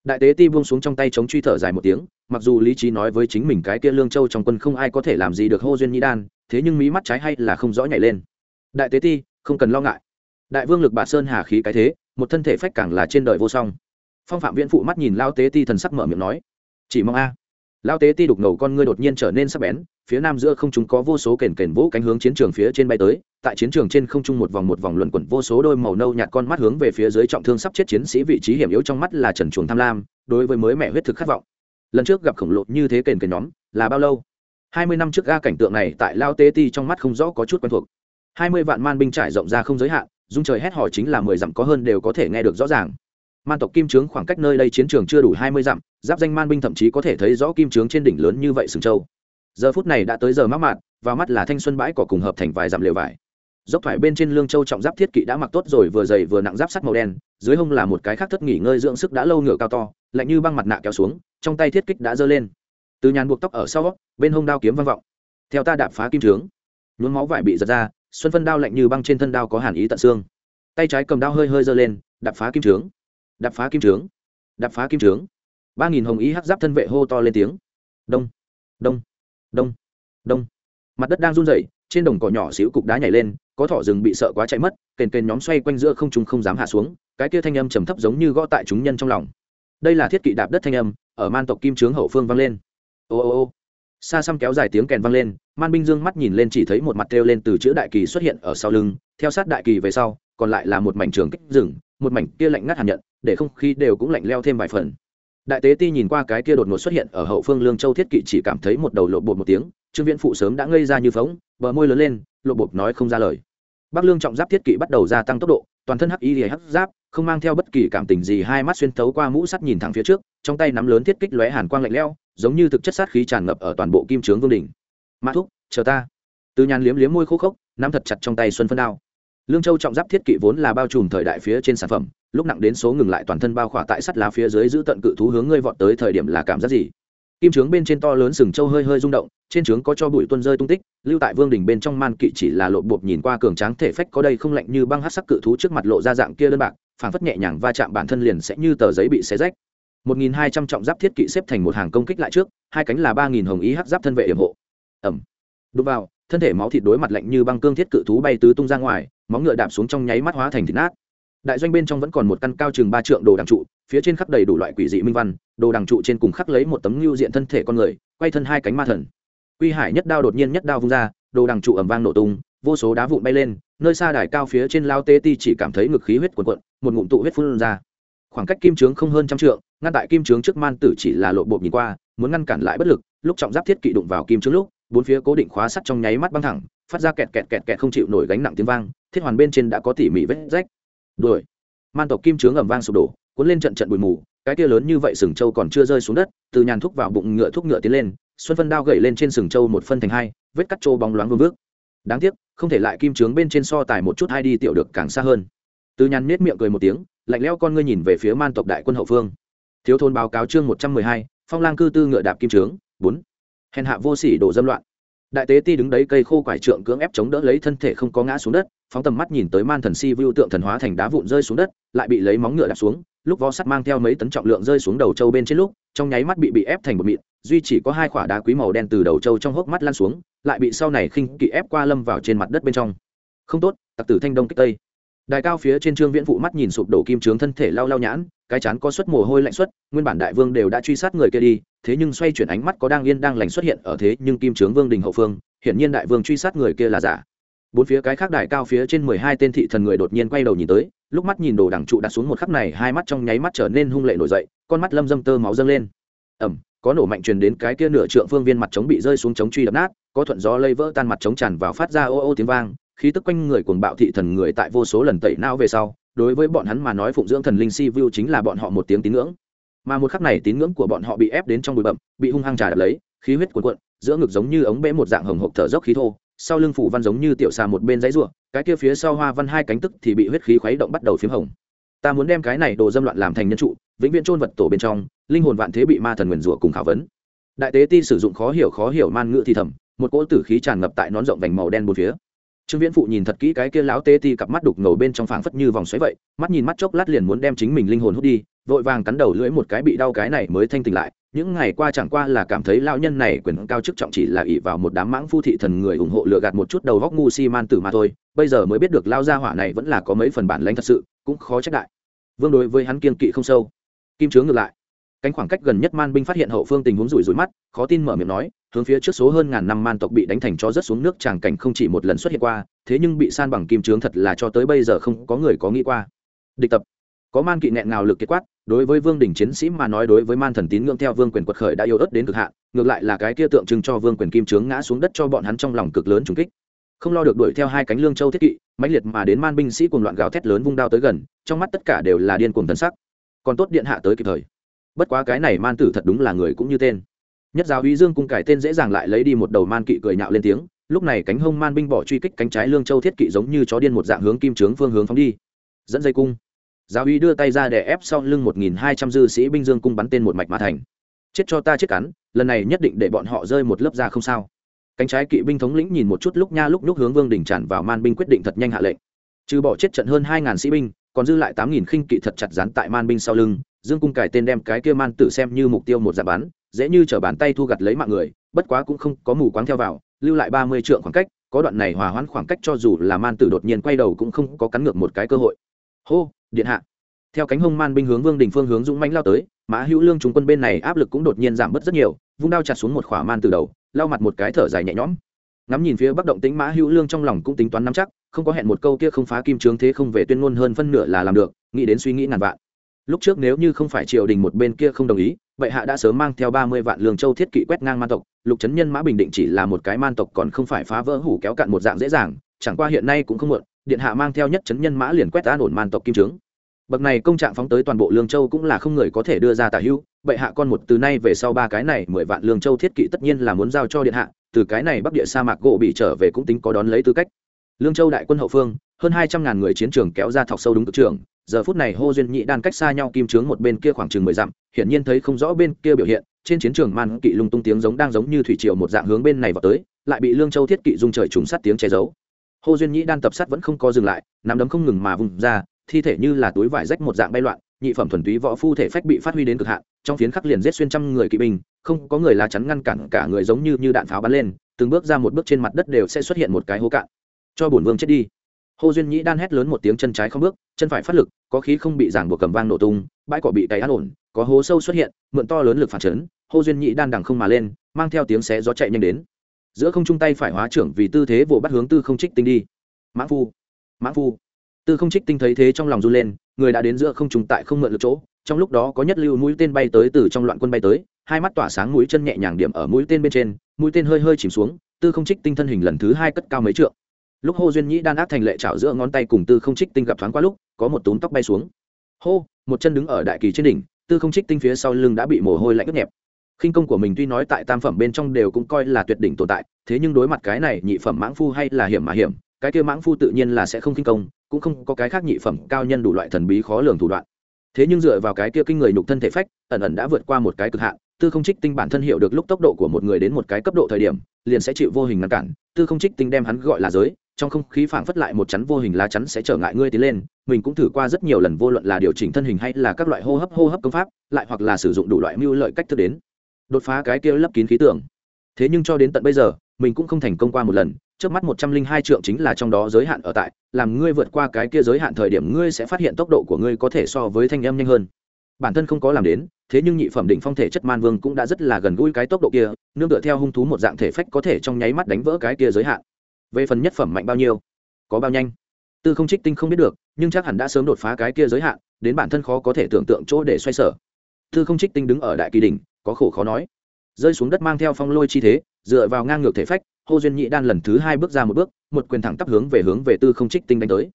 Đại tế ti buông xuống trong tay chống truy thở dài một tiếng, mặc dù lý trí nói với chính mình cái kia lương châu trong quân không ai có thể làm gì được hô duyên nhĩ đan, thế nhưng mí mắt trái hay là không rõ nhảy lên. Đại tế ti, không cần lo ngại. Đại vương lực bà sơn hà khí cái thế, một thân thể phách càng là trên đời vô song. Phong phạm viễn phụ mắt nhìn lao tế ti thần sắc mở miệng nói, chỉ mong a lao tế ti đục ngầu con ngươi đột nhiên trở nên sắc bén, phía nam giữa không chúng có vô số kền kền vỗ cánh hướng chiến trường phía trên bay tới, tại chiến trường trên không trung một vòng một vòng luẩn quẩn vô số đôi màu nâu nhạt con mắt hướng về phía dưới trọng thương sắp chết chiến sĩ vị trí hiểm yếu trong mắt là trần chuồng tham lam, đối với mới mẹ huyết thực khát vọng. Lần trước gặp khổng lồ như thế kền kền nhóm, là bao lâu? Hai mươi năm trước ga cảnh tượng này tại lao tế ti trong mắt không rõ có chút quen thuộc. Hai mươi vạn man binh trải rộng ra không giới hạn, dung trời hét hò chính là mười dặm có hơn đều có thể nghe được rõ ràng man tộc kim trướng khoảng cách nơi đây chiến trường chưa đủ hai mươi dặm, giáp danh man binh thậm chí có thể thấy rõ kim trướng trên đỉnh lớn như vậy sừng châu. Giờ phút này đã tới giờ mắc mạn và mắt là thanh xuân bãi cỏ cùng hợp thành vài dặm lều vải. Dốc thoải bên trên lương châu trọng giáp thiết kỵ đã mặc tốt rồi, vừa dày vừa nặng giáp sắt màu đen, dưới hông là một cái khác thất nghỉ ngơi dưỡng sức đã lâu ngựa cao to, lạnh như băng mặt nạ kéo xuống, trong tay thiết kích đã giơ lên. Từ nhàn buộc tóc ở sau, bên hông đao kiếm vang vọng. Theo ta đạp phá kim trướng nhuốm máu vải bị giật ra, xuân phân đao lạnh như băng trên thân đao có hàn ý tận xương. Tay trái cầm đao hơi hơi giơ lên, đạp phá kim trướng đập phá kim trướng. Đập phá kim trướng. Ba nghìn hồng ý hắc giáp thân vệ hô to lên tiếng. Đông. Đông. Đông. Đông. Mặt đất đang run rẩy, trên đồng cỏ nhỏ xíu cục đá nhảy lên, có thỏ rừng bị sợ quá chạy mất, kền kền nhóm xoay quanh giữa không trung không dám hạ xuống, cái kia thanh âm trầm thấp giống như gõ tại chúng nhân trong lòng. Đây là thiết kỵ đạp đất thanh âm, ở man tộc kim trướng hậu phương vang lên. Ô ô ô. Xa xăm kéo dài tiếng kèn vang lên, man binh dương mắt nhìn lên chỉ thấy một mặt kêu lên từ chữ đại kỳ xuất hiện ở sau lưng, theo sát đại kỳ về sau, còn lại là một mảnh trường kích rừng, một mảnh kia lạnh ngắt hàn nhận để không khí đều cũng lạnh leo thêm vài phần. Đại tế ti nhìn qua cái kia đột ngột xuất hiện ở hậu phương lương châu thiết kỵ chỉ cảm thấy một đầu lộ bột một tiếng, trương viễn phụ sớm đã ngây ra như phóng, bờ môi lớn lên lộ bột nói không ra lời. Bắc lương trọng giáp thiết kỵ bắt đầu gia tăng tốc độ, toàn thân hắc y lìa hắc giáp, không mang theo bất kỳ cảm tình gì, hai mắt xuyên thấu qua mũ sắt nhìn thẳng phía trước, trong tay nắm lớn thiết kích lóe hàn quang lạnh lẽo, giống như thực chất sát khí tràn ngập ở toàn bộ kim trướng vương đỉnh. Mã thúc, chờ ta. Từ nhàn liếm liếm môi khô khốc, nắm thật chặt trong tay xuân phân đao lương châu trọng giáp thiết kỵ vốn là bao trùm thời đại phía trên sản phẩm, lúc nặng đến số ngừng lại toàn thân bao khỏa tại sắt lá phía dưới giữ tận cự thú hướng ngươi vọt tới thời điểm là cảm giác gì? Kim trướng bên trên to lớn sừng châu hơi hơi rung động, trên trướng có cho bụi tuân rơi tung tích, lưu tại vương đỉnh bên trong man kỵ chỉ là lộ bột nhìn qua cường tráng thể phách có đây không lạnh như băng hát sắc cự thú trước mặt lộ ra dạng kia đơn bạc, phảng phất nhẹ nhàng va chạm bản thân liền sẽ như tờ giấy bị xé rách. 1.200 trọng giáp thiết kỵ xếp thành một hàng công kích lại trước, hai cánh là ba nghìn hồng ý hắc giáp thân vệ yểm hộ. Ẩm đụng vào, thân thể máu thịt đối mặt lạnh như băng cương thiết cự thú bay tứ tung ra ngoài móng ngựa đạp xuống trong nháy mắt hóa thành thịt nát. Đại doanh bên trong vẫn còn một căn cao chừng ba trượng đồ đằng trụ, phía trên khắp đầy đủ loại quỷ dị minh văn, đồ đằng trụ trên cùng khắc lấy một tấm lưu diện thân thể con người, quay thân hai cánh ma thần. Quy hải nhất đao đột nhiên nhất đao vung ra, đồ đằng trụ ẩm vang nổ tung, vô số đá vụn bay lên, nơi xa đài cao phía trên lao tê ti chỉ cảm thấy ngực khí huyết cuồn cuộn, một ngụm tụ huyết phun ra. Khoảng cách kim trướng không hơn trăm trượng, ngăn tại kim trướng trước man tử chỉ là lộ bộ nhìn qua, muốn ngăn cản lại bất lực, lúc trọng giáp thiết kỵ đụng vào kim trướng lúc, bốn phía cố định khóa sắt trong nháy mắt băng thẳng phát ra kẹt kẹt kẹt kẹt không chịu nổi gánh nặng tiếng vang, thiết hoàn bên trên đã có tỉ mỉ vết rách. Đuổi. Man tộc kim trướng ẩm vang sụp đổ, cuốn lên trận trận bụi mù, cái kia lớn như vậy sừng trâu còn chưa rơi xuống đất, từ nhàn thúc vào bụng ngựa thúc ngựa tiến lên, xuân phân đao gậy lên trên sừng trâu một phân thành hai, vết cắt trâu bóng loáng vương vước. Đáng tiếc, không thể lại kim trướng bên trên so tài một chút hai đi tiểu được càng xa hơn. Từ nhàn nết miệng cười một tiếng, lạnh lẽo con ngươi nhìn về phía man tộc đại quân hậu phương. Thiếu thôn báo cáo chương một trăm mười hai, phong lang cư tư ngựa đạp kim trướng bốn. Hèn hạ vô sỉ đổ dâm loạn đại tế ti đứng đấy cây khô quải trượng cưỡng ép chống đỡ lấy thân thể không có ngã xuống đất, phóng tầm mắt nhìn tới man thần si vưu tượng thần hóa thành đá vụn rơi xuống đất, lại bị lấy móng ngựa đạp xuống, lúc vó sắt mang theo mấy tấn trọng lượng rơi xuống đầu trâu bên trên lúc, trong nháy mắt bị bị ép thành một mịn, duy chỉ có hai quả đá quý màu đen từ đầu trâu trong hốc mắt lan xuống, lại bị sau này khinh kỵ ép qua lâm vào trên mặt đất bên trong. Không tốt, tặc tử thanh đông kích tây. Đài cao phía trên trương viễn phụ mắt nhìn sụp đổ kim trướng thân thể lao lao nhãn cái chán có suất mồ hôi lạnh xuất nguyên bản đại vương đều đã truy sát người kia đi, thế nhưng xoay chuyển ánh mắt có đang yên đang lành xuất hiện ở thế nhưng kim trướng vương đình hậu phương, hiển nhiên đại vương truy sát người kia là giả. Bốn phía cái khác đài cao phía trên mười hai tên thị thần người đột nhiên quay đầu nhìn tới, lúc mắt nhìn đồ đằng trụ đặt xuống một khắc này, hai mắt trong nháy mắt trở nên hung lệ nổi dậy, con mắt lâm dâm tơ máu dâng lên. Ẩm, có nổ mạnh truyền đến cái kia nửa trượng phương viên mặt trống bị rơi xuống trống truy đập nát, có thuận gió lây vỡ tan mặt trống tràn vào phát ra ô ô tiếng vang khí tức quanh người cuồng bạo thị thần người tại vô số lần tẩy não về sau, đối với bọn hắn mà nói phụng dưỡng thần linh si vu chính là bọn họ một tiếng tín ngưỡng. Mà một khắc này tín ngưỡng của bọn họ bị ép đến trong bụi bậm bị hung hăng trà đập lấy, khí huyết cuộn cuộn, giữa ngực giống như ống bể một dạng hồng hộc thở dốc khí thô, sau lưng phủ văn giống như tiểu xà một bên giấy ruộng cái kia phía sau hoa văn hai cánh tức thì bị huyết khí khuấy động bắt đầu p h í m hồng. Ta muốn đem cái này đồ dâm loạn làm thành nhân trụ, vĩnh viễn trôn vật tổ bên trong, linh hồn vạn thế bị ma thần nguyền rủa cùng khảo vấn. Đại tế ti sử dụng khó hiểu khó hiểu man ngữ thì thầm, một cỗ tử khí tràn ngập tại nón rộng vành màu đen bốn phía trương viễn phụ nhìn thật kỹ cái kia lão tế ti cặp mắt đục ngầu bên trong phảng phất như vòng xoáy vậy, mắt nhìn mắt chốc lát liền muốn đem chính mình linh hồn hút đi, vội vàng cắn đầu lưỡi một cái bị đau cái này mới thanh tỉnh lại. Những ngày qua chẳng qua là cảm thấy lão nhân này quyền cao chức trọng chỉ là ỷ vào một đám mãng phu thị thần người ủng hộ lừa gạt một chút đầu góc ngu si man tử mà thôi. Bây giờ mới biết được lao gia hỏa này vẫn là có mấy phần bản lãnh thật sự, cũng khó trách đại. Vương đối với hắn kiên kỵ không sâu. Kim chướng ngược lại. Cánh khoảng cách gần nhất man binh phát hiện hậu phương tình huống rủi rủi mắt, khó tin mở miệng nói hướng phía trước số hơn ngàn năm man tộc bị đánh thành cho rớt xuống nước tràng cảnh không chỉ một lần xuất hiện qua, thế nhưng bị san bằng kim trướng thật là cho tới bây giờ không có người có nghĩ qua. Địch tập. Có man kỵ nghẹn ngào lực kết quát, đối với vương đình chiến sĩ mà nói đối với man thần tín ngưỡng theo vương quyền quật khởi đã yếu ớt đến cực hạn, ngược lại là cái kia tượng trưng cho vương quyền kim trướng ngã xuống đất cho bọn hắn trong lòng cực lớn trùng kích. Không lo được đuổi theo hai cánh lương châu thiết kỵ, mãnh liệt mà đến man binh sĩ cùng loạn gào thét lớn vung đao tới gần, trong mắt tất cả đều là điên cuồng thần sắc. Còn tốt điện hạ tới kịp thời. Bất quá cái này man tử thật đúng là người cũng như tên nhất giáo uy dương cung cải tên dễ dàng lại lấy đi một đầu man kỵ cười nhạo lên tiếng, lúc này cánh hông man binh bỏ truy kích cánh trái lương châu thiết kỵ giống như chó điên một dạng hướng kim trướng phương hướng phóng đi. Dẫn dây cung. Giáo uy đưa tay ra để ép sau lưng một nghìn hai trăm dư sĩ binh dương cung bắn tên một mạch mã thành. Chết cho ta chết cắn, lần này nhất định để bọn họ rơi một lớp ra không sao. Cánh trái kỵ binh thống lĩnh nhìn một chút lúc nha lúc lúc hướng vương đỉnh tràn vào man binh quyết định thật nhanh hạ lệnh. Trừ bỏ chết trận hơn hai ngàn sĩ binh, còn dư lại tám nghìn khinh kỵ thật chặt dán tại man binh sau lưng. Dương cung cải tên đem cái kia man tử xem như mục tiêu một dạng bắn dễ như chở bàn tay thu gặt lấy mạng người, bất quá cũng không có mù quáng theo vào, lưu lại ba mươi trượng khoảng cách, có đoạn này hòa hoãn khoảng cách cho dù là man tử đột nhiên quay đầu cũng không có cắn ngược một cái cơ hội. Hô, điện hạ. Theo cánh hông man binh hướng vương đình phương hướng dũng mãnh lao tới, mã hữu lương chúng quân bên này áp lực cũng đột nhiên giảm bớt rất nhiều, vung đao chặt xuống một khỏa man từ đầu, lau mặt một cái thở dài nhẹ nhõm. Ngắm nhìn phía bắc động tính mã hữu lương trong lòng cũng tính toán nắm chắc, không có hẹn một câu kia không phá kim trướng thế không về tuyên ngôn hơn phân nửa là làm được, nghĩ đến suy nghĩ ngàn vạn lúc trước nếu như không phải triều đình một bên kia không đồng ý, vậy hạ đã sớm mang theo ba mươi vạn lương châu thiết kỵ quét ngang man tộc, lục trấn nhân mã bình định chỉ là một cái man tộc còn không phải phá vỡ hủ kéo cạn một dạng dễ dàng, chẳng qua hiện nay cũng không muộn, điện hạ mang theo nhất trấn nhân mã liền quét an ổn man tộc kim trướng. Bậc này công trạng phóng tới toàn bộ lương châu cũng là không người có thể đưa ra tả hữu bệ hạ con một từ nay về sau ba cái này mười vạn lương châu thiết kỵ tất nhiên là muốn giao cho điện hạ, từ cái này bắc địa sa mạc gỗ bị trở về cũng tính có đón lấy tư cách. Lương châu đại quân hậu phương, hơn hai trăm ngàn người chiến trường kéo ra thọc sâu đúng cực trường giờ phút này hô duyên nhị đan cách xa nhau kim trướng một bên kia khoảng chừng mười dặm, hiển nhiên thấy không rõ bên kia biểu hiện, trên chiến trường man kỵ lung tung tiếng giống đang giống như thủy triều một dạng hướng bên này vào tới, lại bị lương châu thiết kỵ dung trời trùng sát tiếng che giấu. Hô duyên nhị đan tập sát vẫn không có dừng lại, nắm đấm không ngừng mà vùng ra, thi thể như là túi vải rách một dạng bay loạn, nhị phẩm thuần túy võ phu thể phách bị phát huy đến cực hạn, trong phiến khắc liền giết xuyên trăm người kỵ binh, không có người lá chắn ngăn cản cả người giống như như đạn pháo bắn lên, từng bước ra một bước trên mặt đất đều sẽ xuất hiện một cái hố cạn. Cho bổn vương chết đi hô duyên nhĩ đan hét lớn một tiếng chân trái không bước, chân phải phát lực, có khí không bị giảng buộc cầm vang nổ tung, bãi cỏ bị cày an ổn, có hố sâu xuất hiện, mượn to lớn lực phản chấn hô duyên nhĩ đan đằng không mà lên, mang theo tiếng xé gió chạy nhanh đến. Giữa không trung tay phải hóa trưởng vì tư thế vỗ bắt hướng tư không trích tinh đi. Mãn phu mãn phu. Tư không trích tinh thấy thế trong lòng run lên, người đã đến giữa không trung tại không mượn lực chỗ, trong lúc đó có nhất lưu mũi tên bay tới từ trong loạn quân bay tới, hai mắt tỏa sáng mũi chân nhẹ nhàng điểm ở mũi tên bên trên, mũi tên hơi hơi chìm xuống, tư không trích tinh thân hình lần thứ hai cất cao mấy trượng lúc hô duyên nhĩ đan ác thành lệ chảo giữa ngón tay cùng tư không trích tinh gặp thoáng qua lúc, có một túm tóc bay xuống. Hô, một chân đứng ở đại kỳ trên đỉnh, tư không trích tinh phía sau lưng đã bị mồ hôi lạnh ướt nhẹp. Khinh công của mình tuy nói tại tam phẩm bên trong đều cũng coi là tuyệt đỉnh tồn tại, thế nhưng đối mặt cái này nhị phẩm mãng phu hay là hiểm mà hiểm, cái kia mãng phu tự nhiên là sẽ không khinh công, cũng không có cái khác nhị phẩm cao nhân đủ loại thần bí khó lường thủ đoạn. Thế nhưng dựa vào cái kia kinh người nhục thân thể phách, ẩn ẩn đã vượt qua một cái cực hạn, tư không trích tinh bản thân hiểu được lúc tốc độ của một người đến một cái cấp độ thời điểm, liền sẽ chịu vô hình ngăn cản, tư không trích tinh đem hắn gọi là giới trong không khí phảng phất lại một chắn vô hình lá chắn sẽ trở ngại ngươi tiến lên, mình cũng thử qua rất nhiều lần vô luận là điều chỉnh thân hình hay là các loại hô hấp hô hấp công pháp, lại hoặc là sử dụng đủ loại mưu lợi cách thức đến, đột phá cái kia lấp kín khí tưởng thế nhưng cho đến tận bây giờ, mình cũng không thành công qua một lần, trước mắt một trăm linh hai trượng chính là trong đó giới hạn ở tại, làm ngươi vượt qua cái kia giới hạn thời điểm ngươi sẽ phát hiện tốc độ của ngươi có thể so với thanh em nhanh hơn. Bản thân không có làm đến, thế nhưng nhị phẩm định phong thể chất man vương cũng đã rất là gần gũi cái tốc độ kia, nương tựa theo hung thú một dạng thể phách có thể trong nháy mắt đánh vỡ cái kia giới hạn về phần nhất phẩm mạnh bao nhiêu, có bao nhanh? Tư không trích tinh không biết được, nhưng chắc hẳn đã sớm đột phá cái kia giới hạn, đến bản thân khó có thể tưởng tượng chỗ để xoay sở. Tư không trích tinh đứng ở đại kỳ đỉnh, có khổ khó nói. Rơi xuống đất mang theo phong lôi chi thế, dựa vào ngang ngược thể phách hô duyên nhị đan lần thứ hai bước ra một bước, một quyền thẳng tắp hướng về hướng về tư không trích tinh đánh tới.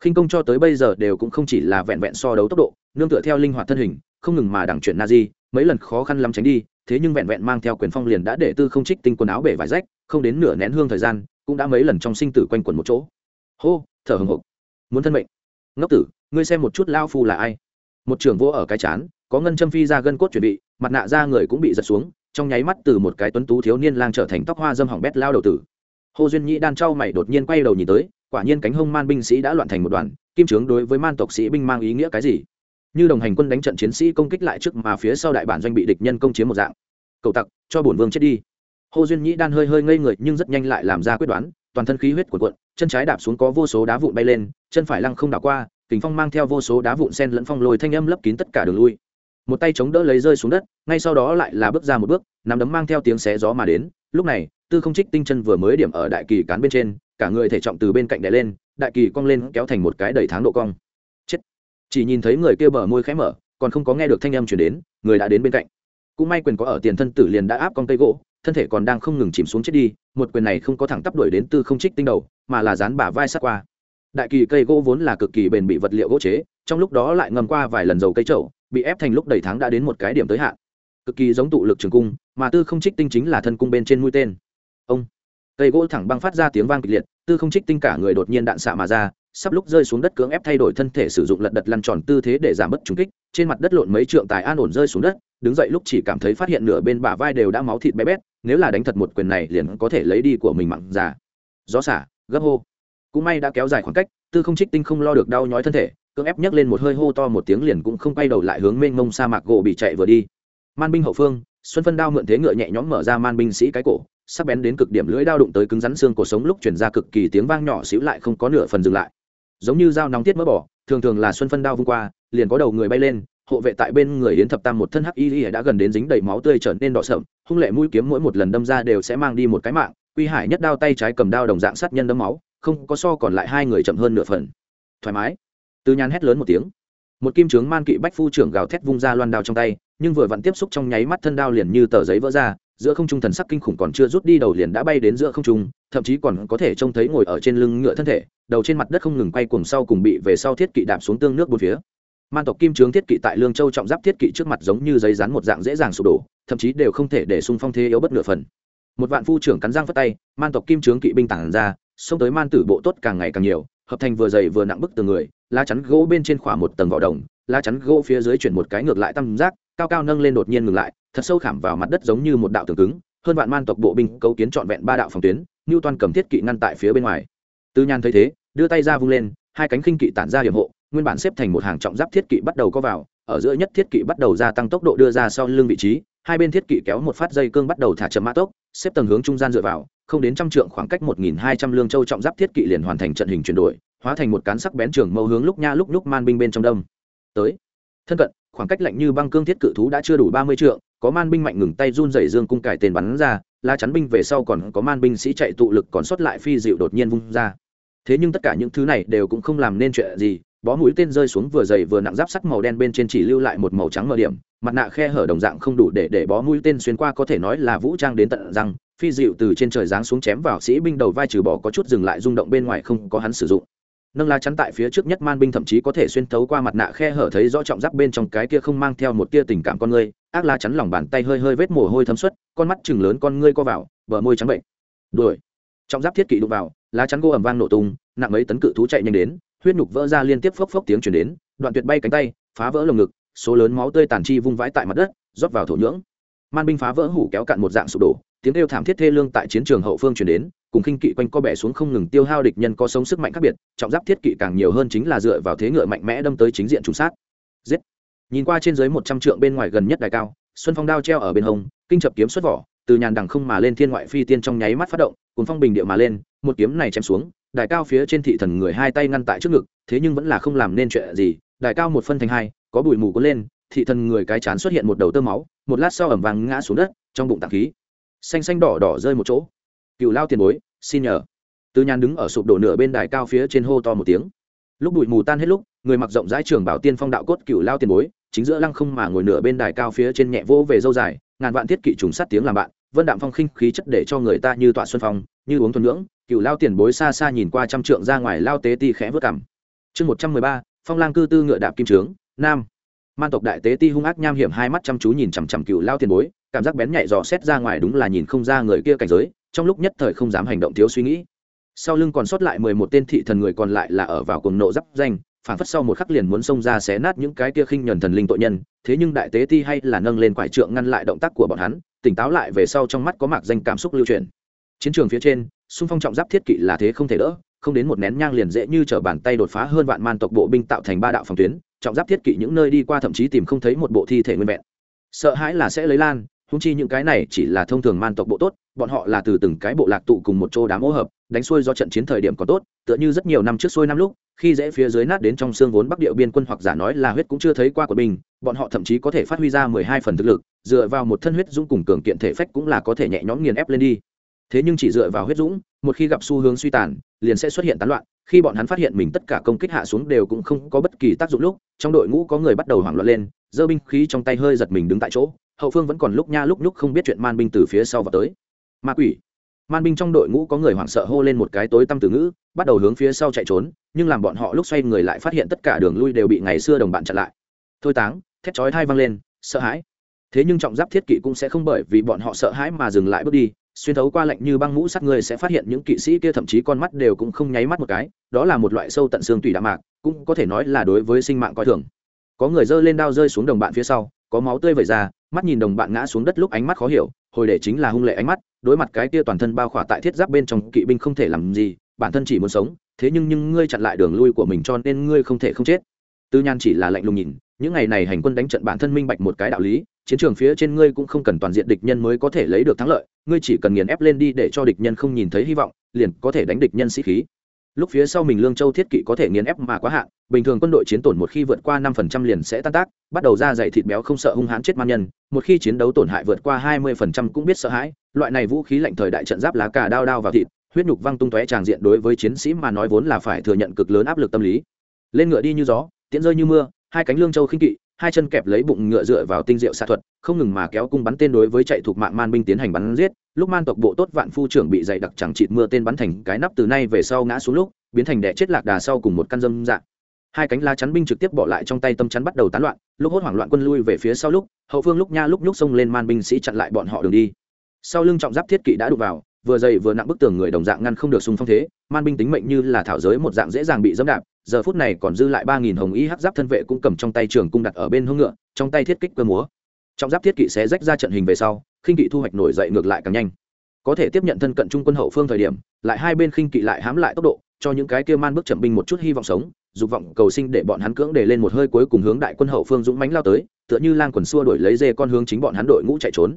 Khinh công cho tới bây giờ đều cũng không chỉ là vẹn vẹn so đấu tốc độ, nương tựa theo linh hoạt thân hình, không ngừng mà đẳng chuyển na di, mấy lần khó khăn lắm tránh đi, thế nhưng vẹn vẹn mang theo quyền phong liền đã để tư không trích tinh quần áo bể vải rách, không đến nửa nén hương thời gian cũng đã mấy lần trong sinh tử quanh quẩn một chỗ. Hô, thở hồng hộc muốn thân mệnh. Ngốc tử, ngươi xem một chút lao phu là ai? Một trưởng vô ở cái chán, có ngân châm phi ra gân cốt chuẩn bị, mặt nạ ra người cũng bị giật xuống, trong nháy mắt từ một cái tuấn tú thiếu niên lang trở thành tóc hoa dâm hỏng bét lao đầu tử. Hồ duyên nhĩ đan trao mày đột nhiên quay đầu nhìn tới, quả nhiên cánh hông man binh sĩ đã loạn thành một đoàn, kim trướng đối với man tộc sĩ binh mang ý nghĩa cái gì? Như đồng hành quân đánh trận chiến sĩ công kích lại trước mà phía sau đại bản doanh bị địch nhân công chiếm một dạng. Cầu tặc, cho bổn vương chết đi hồ duyên nhĩ đan hơi hơi ngây người nhưng rất nhanh lại làm ra quyết đoán, toàn thân khí huyết của cuộn, chân trái đạp xuống có vô số đá vụn bay lên, chân phải lăng không đảo qua, kình phong mang theo vô số đá vụn sen lẫn phong lôi thanh âm lấp kín tất cả đường lui. Một tay chống đỡ lấy rơi xuống đất, ngay sau đó lại là bước ra một bước, nắm đấm mang theo tiếng xé gió mà đến. Lúc này, tư không trích tinh chân vừa mới điểm ở đại kỳ cán bên trên, cả người thể trọng từ bên cạnh đè lên, đại kỳ cong lên kéo thành một cái đầy tháng độ cong. Chết! Chỉ nhìn thấy người kia bờ môi khẽ mở, còn không có nghe được thanh âm truyền đến, người đã đến bên cạnh. Cũng may quyền có ở tiền thân tử liền đã áp con cây gỗ thân thể còn đang không ngừng chìm xuống chết đi, một quyền này không có thẳng tắp đuổi đến tư không trích tinh đầu, mà là dán bả vai sát qua. Đại kỳ cây gỗ vốn là cực kỳ bền bị vật liệu gỗ chế, trong lúc đó lại ngầm qua vài lần dầu cây trậu bị ép thành lúc đầy tháng đã đến một cái điểm tới hạn. Cực kỳ giống tụ lực trường cung, mà tư không trích tinh chính là thân cung bên trên mũi tên. Ông! Cây gỗ thẳng băng phát ra tiếng vang kịch liệt, tư không trích tinh cả người đột nhiên đạn xạ mà ra sắp lúc rơi xuống đất cưỡng ép thay đổi thân thể sử dụng lật đật lăn tròn tư thế để giảm bớt trúng kích, trên mặt đất lộn mấy trượng tài an ổn rơi xuống đất, đứng dậy lúc chỉ cảm thấy phát hiện nửa bên bả vai đều đã máu thịt bé bét, nếu là đánh thật một quyền này liền có thể lấy đi của mình mặn già. Gió xả, gấp hô. Cũng may đã kéo dài khoảng cách, tư không trích tinh không lo được đau nhói thân thể, cưỡng ép nhấc lên một hơi hô to một tiếng liền cũng không quay đầu lại hướng mênh mông sa mạc gỗ bị chạy vừa đi. Man binh hậu phương, xuân phân đao mượn thế ngựa nhẹ nhõm mở ra man binh sĩ cái cổ, sắc bén đến cực điểm lưỡi đao đụng tới cứng rắn xương cổ sống lúc chuyển ra cực kỳ tiếng vang nhỏ xíu lại không có nửa phần dừng lại giống như dao nóng tiết mỡ bỏ, thường thường là xuân phân đao vung qua, liền có đầu người bay lên, hộ vệ tại bên người yến thập tam một thân hắc y đã gần đến dính đầy máu tươi trở nên đỏ sậm, hung lệ mũi kiếm mỗi một lần đâm ra đều sẽ mang đi một cái mạng quy hải nhất đao tay trái cầm đao đồng dạng sát nhân đâm máu, không có so còn lại hai người chậm hơn nửa phần. Thoải mái. Từ nhàn hét lớn một tiếng. Một kim trướng man kỵ bách phu trưởng gào thét vung ra loan đao trong tay, nhưng vừa vặn tiếp xúc trong nháy mắt thân đao liền như tờ giấy vỡ ra, giữa không trung thần sắc kinh khủng còn chưa rút đi đầu liền đã bay đến giữa không trung thậm chí còn có thể trông thấy ngồi ở trên lưng ngựa thân thể, đầu trên mặt đất không ngừng quay cuồng sau cùng bị về sau thiết kỵ đạp xuống tương nước bốn phía. Man tộc kim trướng thiết kỵ tại lương châu trọng giáp thiết kỵ trước mặt giống như giấy rán một dạng dễ dàng sụp đổ, thậm chí đều không thể để xung phong thế yếu bất nửa phần. Một vạn phu trưởng cắn răng phất tay, man tộc kim trướng kỵ binh tản ra, xông tới man tử bộ tốt càng ngày càng nhiều, hợp thành vừa dày vừa nặng bức từ người, lá chắn gỗ bên trên khỏa một tầng vỏ đồng, lá chắn gỗ phía dưới chuyển một cái ngược lại tam giác, cao cao nâng lên đột nhiên ngừng lại, thật sâu khảm vào mặt đất giống như một đạo tường cứng hơn vạn man tộc bộ binh cấu kiến trọn vẹn ba đạo phòng tuyến như toàn cầm thiết kỵ ngăn tại phía bên ngoài. Tư nhan thấy thế, đưa tay ra vung lên, hai cánh khinh kỵ tản ra hiểm hộ, nguyên bản xếp thành một hàng trọng giáp thiết kỵ bắt đầu có vào, ở giữa nhất thiết kỵ bắt đầu gia tăng tốc độ đưa ra sau lưng vị trí, hai bên thiết kỵ kéo một phát dây cương bắt đầu thả chậm mã tốc, xếp tầng hướng trung gian dựa vào, không đến trăm trượng khoảng cách một nghìn hai trăm lương châu trọng giáp thiết kỵ liền hoàn thành trận hình chuyển đổi, hóa thành một cán sắc bén trường mâu hướng lúc nha lúc lúc man binh bên trong đông. Tới, thân cận, khoảng cách lạnh như băng cương thiết cự thú đã chưa đủ ba mươi trượng có man binh mạnh ngừng tay run rẩy dương cung cải tên bắn ra la chắn binh về sau còn có man binh sĩ chạy tụ lực còn sót lại phi dịu đột nhiên vung ra thế nhưng tất cả những thứ này đều cũng không làm nên chuyện gì, bó mũi tên rơi xuống vừa dày vừa nặng giáp sắt màu đen bên trên chỉ lưu lại một màu trắng mờ điểm, mặt nạ khe hở đồng dạng không đủ để để bó mũi tên xuyên qua có thể nói là vũ trang đến tận răng, phi dịu từ trên trời giáng xuống chém vào sĩ binh đầu vai trừ bỏ có chút dừng lại rung động bên ngoài không có hắn sử dụng nâng la chắn tại phía trước nhất man binh thậm chí có thể xuyên thấu qua mặt nạ khe hở thấy rõ trọng giáp bên trong cái kia không mang theo một tia tình cảm con người ác la chắn lòng bàn tay hơi hơi vết mồ hôi thấm suất, con mắt chừng lớn con ngươi co vào, bờ môi trắng bệnh. Đuổi. Trọng giáp thiết kỵ đụng vào, lá chắn gỗ ẩm vang nổ tung, nặng mấy tấn cự thú chạy nhanh đến, huyết nhục vỡ ra liên tiếp phốc phốc tiếng chuyển đến, đoạn tuyệt bay cánh tay, phá vỡ lồng ngực, số lớn máu tươi tàn chi vung vãi tại mặt đất, rót vào thổ nhưỡng. Man binh phá vỡ hủ kéo cạn một dạng sụp đổ, tiếng kêu thảm thiết thê lương tại chiến trường hậu phương chuyển đến, cùng khinh kỵ quanh co bẻ xuống không ngừng tiêu hao địch nhân có sống sức mạnh khác biệt, trọng giáp thiết kỵ càng nhiều hơn chính là dựa vào thế ngựa mạnh mẽ đâm tới chính diện trùng sát. Giết nhìn qua trên dưới một trăm trượng bên ngoài gần nhất đài cao, xuân phong đao treo ở bên hông, kinh chập kiếm xuất vỏ, từ nhàn đằng không mà lên thiên ngoại phi tiên trong nháy mắt phát động cùng phong bình địa mà lên, một kiếm này chém xuống, đài cao phía trên thị thần người hai tay ngăn tại trước ngực, thế nhưng vẫn là không làm nên chuyện gì, đài cao một phân thành hai, có bụi mù cuốn lên, thị thần người cái chán xuất hiện một đầu tơ máu, một lát sau ẩm vàng ngã xuống đất, trong bụng tạng khí. Xanh xanh đỏ đỏ rơi một chỗ. Cựu lao tiền bối, xin nhờ. Từ nhàn đứng ở sụp đổ nửa bên đài cao phía trên hô to một tiếng. Lúc bụi mù tan hết lúc, người mặc rộng rãi trường bảo tiên phong đạo cốt cựu lao tiền bối chính giữa lăng không mà ngồi nửa bên đài cao phía trên nhẹ vỗ về dâu dài, ngàn vạn thiết kỵ trùng sát tiếng làm bạn, vân đạm phong khinh khí chất để cho người ta như tọa xuân phong, như uống thuần ngưỡng cựu lao tiền bối xa xa nhìn qua trăm trượng ra ngoài lao tế ti khẽ vớt cảm chương một trăm mười ba, phong lang cư tư ngựa đạp kim trướng, nam. Man tộc đại tế ti hung ác nham hiểm hai mắt chăm chú nhìn chằm chằm cựu lao tiền bối, cảm giác bén nhạy dò xét ra ngoài đúng là nhìn không ra người kia cảnh giới, trong lúc nhất thời không dám hành động thiếu suy nghĩ. Sau lưng còn sót lại mười một tên thị thần người còn lại là ở vào cùng nộ giáp danh phản phất sau một khắc liền muốn xông ra xé nát những cái kia khinh nhuần thần linh tội nhân, thế nhưng đại tế ti hay là nâng lên quải trượng ngăn lại động tác của bọn hắn, tỉnh táo lại về sau trong mắt có mạc danh cảm xúc lưu truyền chiến trường phía trên, xung phong trọng giáp thiết kỵ là thế không thể đỡ, không đến một nén nhang liền dễ như t bàn tay đột phá hơn vạn man tộc bộ binh tạo thành ba đạo phòng tuyến, trọng giáp thiết kỵ những nơi đi qua thậm chí tìm không thấy một bộ thi thể nguyên vẹn. Sợ hãi là sẽ lấy lan húng chi những cái này chỉ là thông thường man tộc bộ tốt, bọn họ là từ từng cái bộ lạc tụ cùng một chỗ đám ô hợp, đánh xuôi do trận chiến thời điểm có tốt, tựa như rất nhiều năm trước xuôi năm lúc, khi dễ phía dưới nát đến trong xương vốn bắc địa biên quân hoặc giả nói là huyết cũng chưa thấy qua của mình, bọn họ thậm chí có thể phát huy ra mười hai phần thực lực, dựa vào một thân huyết dũng cùng cường kiện thể phách cũng là có thể nhẹ nhõm nghiền ép lên đi. Thế nhưng chỉ dựa vào huyết dũng, một khi gặp xu hướng suy tàn, liền sẽ xuất hiện tán loạn, khi bọn hắn phát hiện mình tất cả công kích hạ xuống đều cũng không có bất kỳ tác dụng lúc, trong đội ngũ có người bắt đầu hoảng loạn lên, giơ binh khí trong tay hơi giật mình đứng tại chỗ hậu phương vẫn còn lúc nha lúc lúc không biết chuyện man binh từ phía sau vào tới. Ma quỷ. Man binh trong đội ngũ có người hoảng sợ hô lên một cái tối tăm từ ngữ, bắt đầu hướng phía sau chạy trốn, nhưng làm bọn họ lúc xoay người lại phát hiện tất cả đường lui đều bị ngày xưa đồng bạn chặn lại. Thôi táng, thét chói thai văng lên, sợ hãi. Thế nhưng trọng giáp thiết kỵ cũng sẽ không bởi vì bọn họ sợ hãi mà dừng lại bước đi, xuyên thấu qua lạnh như băng mũ sắt người sẽ phát hiện những kỵ sĩ kia thậm chí con mắt đều cũng không nháy mắt một cái, đó là một loại sâu tận xương tùy đạm mạc, cũng có thể nói là đối với sinh mạng coi thường. Có người giơ lên đao rơi xuống đồng bạn phía sau, có máu tươi vẩy ra mắt nhìn đồng bạn ngã xuống đất lúc ánh mắt khó hiểu, hồi để chính là hung lệ ánh mắt, đối mặt cái kia toàn thân bao khỏa tại thiết giáp bên trong kỵ binh không thể làm gì, bản thân chỉ muốn sống, thế nhưng nhưng ngươi chặn lại đường lui của mình cho nên ngươi không thể không chết. Tư nhan chỉ là lạnh lùng nhìn, những ngày này hành quân đánh trận bản thân minh bạch một cái đạo lý, chiến trường phía trên ngươi cũng không cần toàn diện địch nhân mới có thể lấy được thắng lợi, ngươi chỉ cần nghiền ép lên đi để cho địch nhân không nhìn thấy hy vọng, liền có thể đánh địch nhân sĩ khí lúc phía sau mình lương châu thiết kỵ có thể nghiền ép mà quá hạn, bình thường quân đội chiến tổn một khi vượt qua năm phần trăm liền sẽ tan tác, bắt đầu ra dày thịt béo không sợ hung hãn chết man nhân, một khi chiến đấu tổn hại vượt qua hai mươi phần trăm cũng biết sợ hãi, loại này vũ khí lạnh thời đại trận giáp lá cà đao đao vào thịt, huyết nhục văng tung tóe tràng diện đối với chiến sĩ mà nói vốn là phải thừa nhận cực lớn áp lực tâm lý. Lên ngựa đi như gió, tiễn rơi như mưa, hai cánh lương châu khinh kỵ, hai chân kẹp lấy bụng ngựa dựa vào tinh diệu xạ thuật, không ngừng mà kéo cung bắn tên đối với chạy thuộc mạng man binh tiến hành bắn giết lúc man tộc bộ tốt vạn phu trưởng bị dày đặc chẳng chịt mưa tên bắn thành cái nắp từ nay về sau ngã xuống lúc, biến thành đẻ chết lạc đà sau cùng một căn dâm dạng. Hai cánh lá chắn binh trực tiếp bỏ lại trong tay tâm chắn bắt đầu tán loạn, lúc hốt hoảng loạn quân lui về phía sau lúc, hậu phương lúc nha lúc nhúc xông lên man binh sĩ chặn lại bọn họ đường đi. Sau lưng trọng giáp thiết kỵ đã đụt vào, vừa dày vừa nặng bức tường người đồng dạng ngăn không được xung phong thế, man binh tính mệnh như là thảo giới một dạng dễ dàng bị dẫm đạp, giờ phút này còn dư lại ba nghìn hồng y hắc giáp thân vệ cũng cầm trong tay trường cung đặt ở bên hông ngựa, trong tay thiết kích cơ múa. Trọng giáp thiết kỵ sẽ rách ra trận hình về sau khinh kỵ thu hoạch nổi dậy ngược lại càng nhanh. Có thể tiếp nhận thân cận trung quân hậu phương thời điểm, lại hai bên khinh kỵ lại hám lại tốc độ, cho những cái kia man bước chậm binh một chút hy vọng sống, dục vọng cầu sinh để bọn hắn cưỡng để lên một hơi cuối cùng hướng đại quân hậu phương dũng mãnh lao tới, tựa như lang quần xua đuổi lấy dê con hướng chính bọn hắn đội ngũ chạy trốn.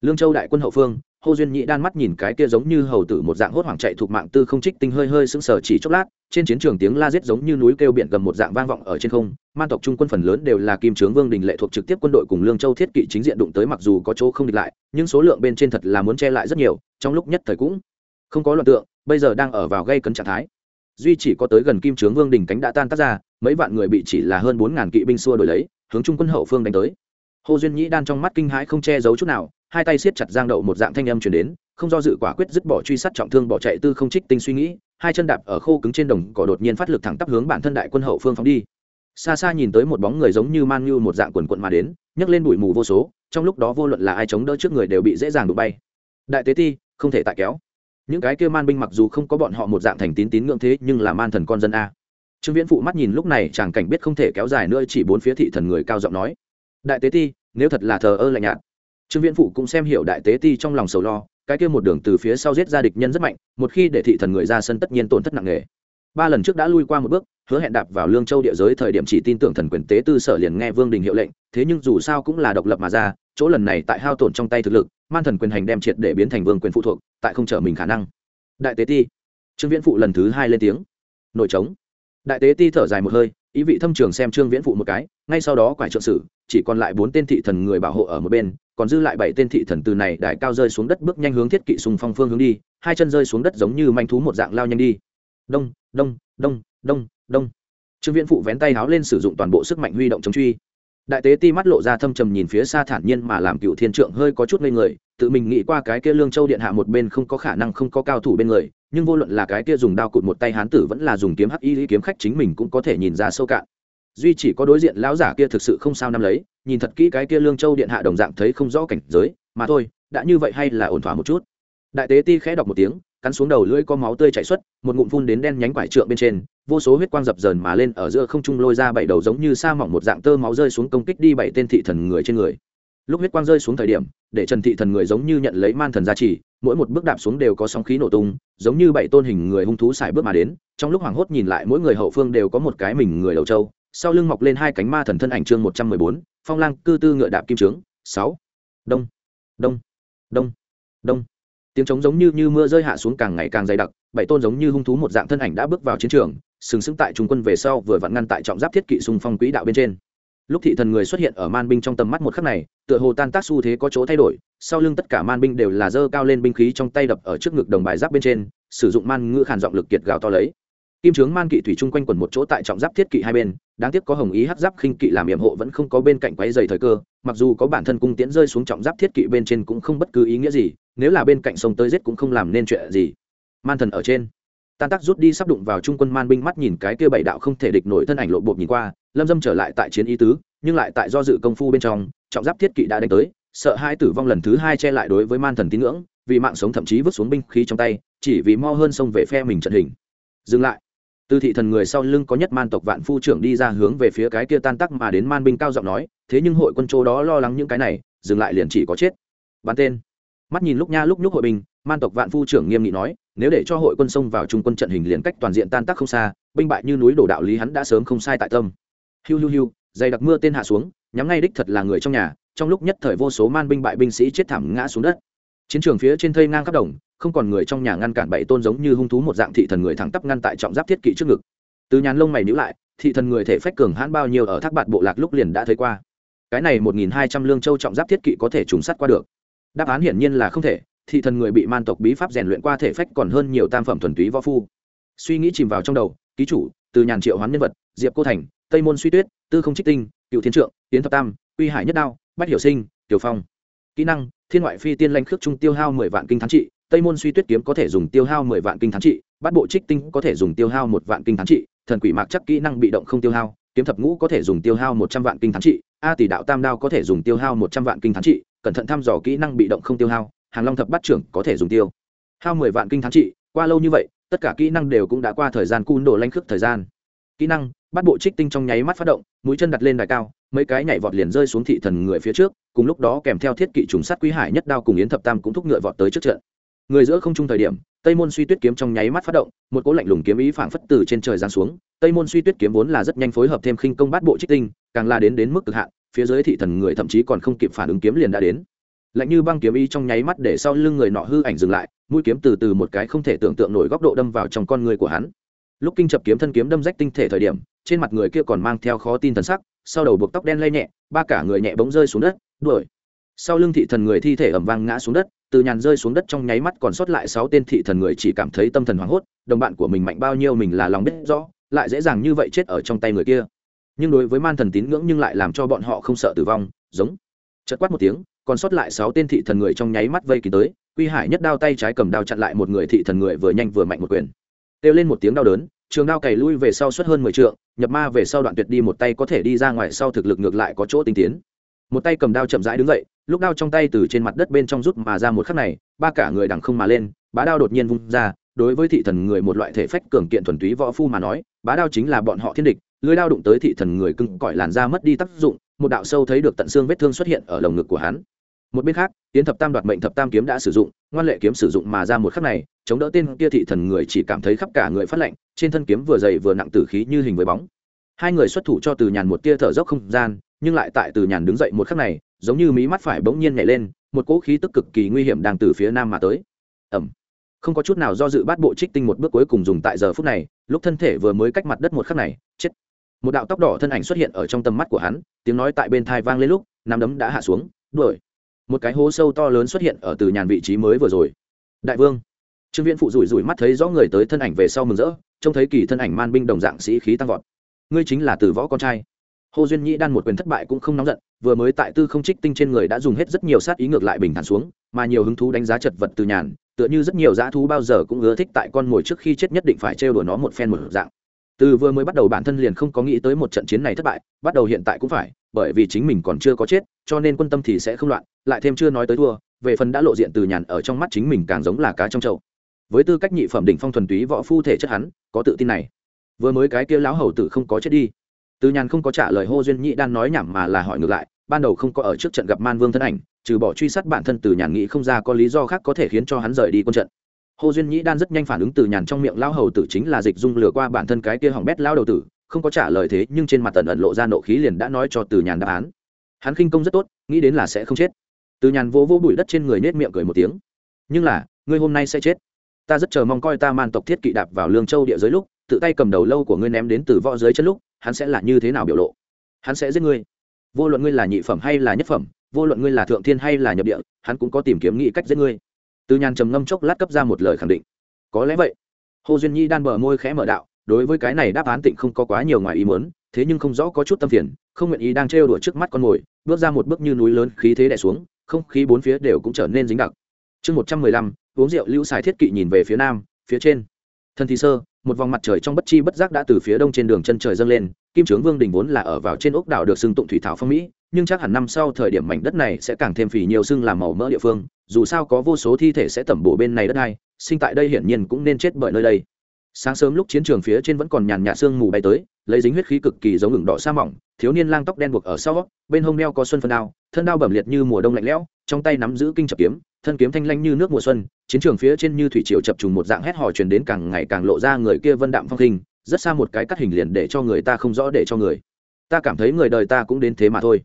Lương châu đại quân hậu phương hô duyên nhị đan mắt nhìn cái kia giống như hầu tử một dạng hốt hoảng chạy thuộc mạng tư không trích tinh hơi hơi sững sờ chỉ chốc lát, trên chiến trường tiếng la giết giống như núi kêu biển gầm một dạng vang vọng ở trên không, man tộc trung quân phần lớn đều là kim trướng vương đình lệ thuộc trực tiếp quân đội cùng lương châu thiết kỵ chính diện đụng tới mặc dù có chỗ không địch lại, nhưng số lượng bên trên thật là muốn che lại rất nhiều, trong lúc nhất thời cũng không có loạn tượng, bây giờ đang ở vào gây cấn trạng thái. Duy chỉ có tới gần kim trướng vương đình cánh đã tan tác ra, mấy vạn người bị chỉ là hơn bốn ngàn kỵ binh xua đổi lấy, hướng trung quân hậu phương đánh tới. Hồ duyên nhĩ đan trong mắt kinh hãi không che giấu chút nào hai tay siết chặt giang đậu một dạng thanh âm chuyển đến, không do dự quả quyết dứt bỏ truy sát trọng thương bỏ chạy tư không trích tinh suy nghĩ, hai chân đạp ở khô cứng trên đồng cỏ đột nhiên phát lực thẳng tắp hướng bản thân đại quân hậu phương phóng đi. Xa xa nhìn tới một bóng người giống như man như một dạng quần quận mà đến, nhấc lên bụi mù vô số, trong lúc đó vô luận là ai chống đỡ trước người đều bị dễ dàng đụng bay. Đại tế ti, không thể tại kéo. Những cái kia man binh mặc dù không có bọn họ một dạng thành tín tín ngưỡng thế, nhưng là man thần con dân a. Trương viễn phụ mắt nhìn lúc này, chàng cảnh biết không thể kéo dài nữa, chỉ bốn phía thị thần người cao giọng nói. Đại tế ti, nếu thật là thờ ơ lạnh nhạt trương viễn phụ cũng xem hiểu đại tế ti trong lòng sầu lo, cái kia một đường từ phía sau giết ra địch nhân rất mạnh, một khi để thị thần người ra sân tất nhiên tổn thất nặng nề. Ba lần trước đã lui qua một bước, hứa hẹn đạp vào lương châu địa giới thời điểm chỉ tin tưởng thần quyền tế tư sở liền nghe vương đình hiệu lệnh, thế nhưng dù sao cũng là độc lập mà ra, chỗ lần này tại hao tổn trong tay thực lực, man thần quyền hành đem triệt để biến thành vương quyền phụ thuộc, tại không trở mình khả năng. Đại tế ti, trương viễn phụ lần thứ hai lên tiếng. Nội trống. Đại tế ti thở dài một hơi, ý vị thâm trường xem trương viễn phụ một cái, ngay sau đó quải trợ sử chỉ còn lại bốn tên thị thần người bảo hộ ở một bên, còn dư lại bảy tên thị thần từ này đại cao rơi xuống đất bước nhanh hướng thiết kỵ sùng phong phương hướng đi, hai chân rơi xuống đất giống như manh thú một dạng lao nhanh đi. Đông đông đông đông đông. Trương viễn phụ vén tay háo lên sử dụng toàn bộ sức mạnh huy động chống truy. Đại tế ti mắt lộ ra thâm trầm nhìn phía xa thản nhiên mà làm cựu thiên trượng hơi có chút ngây người, tự mình nghĩ qua cái kia lương châu điện hạ một bên không có khả năng không có cao thủ bên người, nhưng vô luận là cái kia dùng đao cụt một tay hán tử vẫn là dùng kiếm hắc y kiếm khách chính mình cũng có thể nhìn ra sâu cạn duy chỉ có đối diện lão giả kia thực sự không sao năm lấy, nhìn thật kỹ cái kia lương châu điện hạ đồng dạng thấy không rõ cảnh giới, mà thôi, đã như vậy hay là ổn thỏa một chút. Đại tế ti khẽ đọc một tiếng, cắn xuống đầu lưỡi có máu tươi chảy xuất, một ngụm phun đến đen nhánh quải trượng bên trên, vô số huyết quang dập dờn mà lên ở giữa không trung lôi ra bảy đầu giống như sa mỏng một dạng tơ máu rơi xuống công kích đi bảy tên thị thần người trên người. Lúc huyết quang rơi xuống thời điểm, để trần thị thần người giống như nhận lấy man thần gia trì, mỗi một bước đạp xuống đều có sóng khí nổ tung, giống như bảy tôn hình người hung thú xài bước mà đến, trong lúc hoảng hốt nhìn lại mỗi người hậu phương đều có một cái mình người đầu trâu sau lưng mọc lên hai cánh ma thần thân ảnh chương một trăm mười bốn phong lang cư tư ngựa đạp kim trướng sáu. Đông. Đông. Đông. Đông. Tiếng trống giống như, như mưa rơi hạ xuống càng ngày càng dày đặc bảy tôn giống như hung thú một dạng thân ảnh đã bước vào chiến trường sừng sững tại trung quân về sau vừa vặn ngăn tại trọng giáp thiết kỵ xung phong quỹ đạo bên trên. Lúc thị thần người xuất hiện ở man binh trong tầm mắt một khắc này tựa hồ tan tác xu thế có chỗ thay đổi sau lưng tất cả man binh đều là dơ cao lên binh khí trong tay đập ở trước ngực đồng bài giáp bên trên sử dụng man ngữ khàn giọng lực kiệt gào to lấy kim trướng man kỵ thủy chung quanh quần một chỗ tại trọng giáp thiết kỵ hai bên, đáng tiếc có hồng ý hát giáp khinh kỵ làm yểm hộ vẫn không có bên cạnh quấy dày thời cơ, mặc dù có bản thân cung tiễn rơi xuống trọng giáp thiết kỵ bên trên cũng không bất cứ ý nghĩa gì, nếu là bên cạnh sông tới giết cũng không làm nên chuyện gì. Man thần ở trên. Tan tác rút đi sắp đụng vào trung quân man binh mắt nhìn cái kia bảy đạo không thể địch nổi thân ảnh lộ bột nhìn qua, lâm dâm trở lại tại chiến ý tứ, nhưng lại tại do dự công phu bên trong, trọng giáp thiết kỵ đã đánh tới, sợ hai tử vong lần thứ hai che lại đối với man thần tín ngưỡng, vì mạng sống thậm chí vứt xuống binh khí trong tay, chỉ vì mo hơn sông về phe mình trận hình. Dừng lại từ thị thần người sau lưng có nhất man tộc vạn phu trưởng đi ra hướng về phía cái kia tan tắc mà đến man binh cao giọng nói, thế nhưng hội quân châu đó lo lắng những cái này, dừng lại liền chỉ có chết. Bắn tên. Mắt nhìn lúc nha lúc nhúc hội binh, man tộc vạn phu trưởng nghiêm nghị nói, nếu để cho hội quân xông vào trung quân trận hình liền cách toàn diện tan tác không xa, binh bại như núi đổ đạo lý hắn đã sớm không sai tại tâm. Hiu hiu hiu, dày đặc mưa tên hạ xuống, nhắm ngay đích thật là người trong nhà, trong lúc nhất thời vô số man binh bại binh sĩ chết thảm ngã xuống đất chiến trường phía trên thây ngang khắp đồng, không còn người trong nhà ngăn cản bảy tôn giống như hung thú một dạng thị thần người thẳng tắp ngăn tại trọng giáp thiết kỵ trước ngực. Từ nhàn lông mày nhữ lại, thị thần người thể phách cường hãn bao nhiêu ở thác bạt bộ lạc lúc liền đã thấy qua. Cái này một nghìn hai trăm lương châu trọng giáp thiết kỵ có thể trùng sắt qua được. Đáp án hiển nhiên là không thể, thị thần người bị man tộc bí pháp rèn luyện qua thể phách còn hơn nhiều tam phẩm thuần túy võ phu. Suy nghĩ chìm vào trong đầu, ký chủ, từ nhàn triệu hoán nhân vật, diệp cô thành, tây môn suy tuyết, tư không trích tinh, cựu thiên trượng tiến thập tam, uy hải nhất đao, bách hiểu sinh, tiểu phong kỹ năng, thiên ngoại phi tiên lanh khước trung tiêu hao mười vạn kinh thắng trị, tây môn suy tuyết kiếm có thể dùng tiêu hao mười vạn kinh thắng trị, bát bộ trích tinh có thể dùng tiêu hao một vạn kinh thắng trị, thần quỷ mạc chắc kỹ năng bị động không tiêu hao, kiếm thập ngũ có thể dùng tiêu hao một trăm vạn kinh thắng trị, a tỷ đạo tam đao có thể dùng tiêu hao một trăm vạn kinh thắng trị, cẩn thận thăm dò kỹ năng bị động không tiêu hao, hàng long thập bát trưởng có thể dùng tiêu hao mười vạn kinh thắng trị. Qua lâu như vậy, tất cả kỹ năng đều cũng đã qua thời gian cun đồ lanh khước thời gian kỹ năng, bắt bộ trích tinh trong nháy mắt phát động, mũi chân đặt lên đài cao, mấy cái nhảy vọt liền rơi xuống thị thần người phía trước, cùng lúc đó kèm theo thiết kỵ trùng sát quý hải nhất đao cùng yến thập tam cũng thúc ngựa vọt tới trước trận. Người giữa không trung thời điểm, tây môn suy tuyết kiếm trong nháy mắt phát động, một cỗ lạnh lùng kiếm ý phảng phất từ trên trời giáng xuống, tây môn suy tuyết kiếm vốn là rất nhanh phối hợp thêm khinh công bát bộ trích tinh, càng là đến đến mức cực hạn, phía dưới thị thần người thậm chí còn không kịp phản ứng kiếm liền đã đến. Lạnh như băng kiếm ý trong nháy mắt để sau lưng người nọ hư ảnh dừng lại, mũi kiếm từ từ một cái không thể tưởng tượng nổi góc độ đâm vào trong con người của hắn lúc kinh chập kiếm thân kiếm đâm rách tinh thể thời điểm, trên mặt người kia còn mang theo khó tin thần sắc, sau đầu buộc tóc đen lay nhẹ, ba cả người nhẹ bỗng rơi xuống đất, đuổi. Sau lưng thị thần người thi thể ẩm vang ngã xuống đất, từ nhàn rơi xuống đất trong nháy mắt còn sót lại sáu tên thị thần người chỉ cảm thấy tâm thần hoảng hốt, đồng bạn của mình mạnh bao nhiêu mình là lòng biết rõ, lại dễ dàng như vậy chết ở trong tay người kia. Nhưng đối với man thần tín ngưỡng nhưng lại làm cho bọn họ không sợ tử vong, giống. Chật quát một tiếng, còn sót lại sáu tên thị thần người trong nháy mắt vây kín tới, quy hải nhất đao tay trái cầm đao chặn lại một người thị thần người vừa nhanh vừa mạnh một quyền kêu lên một tiếng đau đớn, trường đao cày lui về sau suốt hơn mười trượng, nhập ma về sau đoạn tuyệt đi một tay có thể đi ra ngoài sau thực lực ngược lại có chỗ tinh tiến. Một tay cầm đao chậm rãi đứng dậy, lúc đao trong tay từ trên mặt đất bên trong rút mà ra một khắc này, ba cả người đằng không mà lên, bá đao đột nhiên vung ra, đối với thị thần người một loại thể phách cường kiện thuần túy võ phu mà nói, bá đao chính là bọn họ thiên địch, lưới đao đụng tới thị thần người cưng cõi làn da mất đi tác dụng, một đạo sâu thấy được tận xương vết thương xuất hiện ở lồng ngực của hắn một bên khác tiến thập tam đoạt mệnh thập tam kiếm đã sử dụng, ngoan lệ kiếm sử dụng mà ra một khắc này, chống đỡ tên kia thị thần người chỉ cảm thấy khắp cả người phát lạnh, trên thân kiếm vừa dày vừa nặng tử khí như hình với bóng. Hai người xuất thủ cho từ nhàn một tia thở dốc không gian, nhưng lại tại từ nhàn đứng dậy một khắc này, giống như mí mắt phải bỗng nhiên nhảy lên, một cỗ khí tức cực kỳ nguy hiểm đang từ phía nam mà tới. Ẩm không có chút nào do dự bắt bộ trích tinh một bước cuối cùng dùng tại giờ phút này, lúc thân thể vừa mới cách mặt đất một khắc này, chết. Một đạo tóc đỏ thân ảnh xuất hiện ở trong tầm mắt của hắn, tiếng nói tại bên thai vang lên lúc, nắm đấm đã hạ xuống, đuổi một cái hố sâu to lớn xuất hiện ở từ nhàn vị trí mới vừa rồi. Đại vương. Trương viễn phụ rủi rủi mắt thấy rõ người tới thân ảnh về sau mừng rỡ, trông thấy kỳ thân ảnh man binh đồng dạng sĩ khí tăng vọt. Ngươi chính là từ võ con trai. Hồ duyên nhĩ đan một quyền thất bại cũng không nóng giận, vừa mới tại tư không trích tinh trên người đã dùng hết rất nhiều sát ý ngược lại bình thản xuống, mà nhiều hứng thú đánh giá chật vật từ nhàn, tựa như rất nhiều dã thú bao giờ cũng ưa thích tại con mồi trước khi chết nhất định phải trêu đùa nó một phen một dạng. Từ vừa mới bắt đầu bản thân liền không có nghĩ tới một trận chiến này thất bại, bắt đầu hiện tại cũng phải bởi vì chính mình còn chưa có chết, cho nên quân tâm thì sẽ không loạn, lại thêm chưa nói tới thua, về phần đã lộ diện từ nhàn ở trong mắt chính mình càng giống là cá trong chậu. Với tư cách nhị phẩm đỉnh phong thuần túy võ phu thể chất hắn, có tự tin này. Vừa mới cái kia lão hầu tử không có chết đi. Từ nhàn không có trả lời hô duyên nhị đan nói nhảm mà là hỏi ngược lại, ban đầu không có ở trước trận gặp man vương thân ảnh, trừ bỏ truy sát bản thân từ nhàn nghĩ không ra có lý do khác có thể khiến cho hắn rời đi quân trận. Hồ duyên nhĩ đan rất nhanh phản ứng từ nhàn trong miệng lão hầu tử chính là dịch dung lừa qua bản thân cái kia hỏng bét lão đầu tử không có trả lời thế nhưng trên mặt tần ẩn lộ ra nộ khí liền đã nói cho từ nhàn đáp án. Hắn khinh công rất tốt, nghĩ đến là sẽ không chết. Từ nhàn vỗ vỗ bụi đất trên người nết miệng cười một tiếng. Nhưng là, ngươi hôm nay sẽ chết. Ta rất chờ mong coi ta man tộc thiết kỵ đạp vào lương châu địa giới lúc, tự tay cầm đầu lâu của ngươi ném đến từ võ dưới chân lúc, hắn sẽ là như thế nào biểu lộ? Hắn sẽ giết ngươi. Vô luận ngươi là nhị phẩm hay là nhất phẩm, vô luận ngươi là thượng thiên hay là nhập địa, hắn cũng có tìm kiếm nghĩ cách giết ngươi. Từ nhàn trầm ngâm chốc lát cấp ra một lời khẳng định. Có lẽ vậy. Hồ duyên nhi đan bờ môi khẽ mở đạo đối với cái này đáp án tịnh không có quá nhiều ngoài ý muốn, thế nhưng không rõ có chút tâm phiền, không nguyện ý đang trêu đùa trước mắt con mồi, bước ra một bước như núi lớn khí thế đè xuống, không khí bốn phía đều cũng trở nên dính đặc. Chương một trăm mười lăm, uống rượu lưu xài thiết kỵ nhìn về phía nam, phía trên. Thân thi sơ, một vòng mặt trời trong bất chi bất giác đã từ phía đông trên đường chân trời dâng lên, kim trướng vương đình vốn là ở vào trên ốc đảo được xưng tụng thủy thảo phong mỹ, nhưng chắc hẳn năm sau thời điểm mảnh đất này sẽ càng thêm phì nhiều xưng làm màu mỡ địa phương, dù sao có vô số thi thể sẽ tẩm bổ bên này đất này sinh tại đây hiển nhiên cũng nên chết bởi nơi đây sáng sớm lúc chiến trường phía trên vẫn còn nhàn nhạt sương mù bay tới, lấy dính huyết khí cực kỳ giống ngừng đỏ sa mỏng, thiếu niên lang tóc đen buộc ở sau bên hông đeo có xuân phân đao, thân đao bẩm liệt như mùa đông lạnh lẽo, trong tay nắm giữ kinh chập kiếm, thân kiếm thanh lanh như nước mùa xuân, chiến trường phía trên như thủy triều chập trùng một dạng hét hò truyền đến càng ngày càng lộ ra người kia vân đạm phong hình rất xa một cái cắt hình liền để cho người ta không rõ để cho người. Ta cảm thấy người đời ta cũng đến thế mà thôi.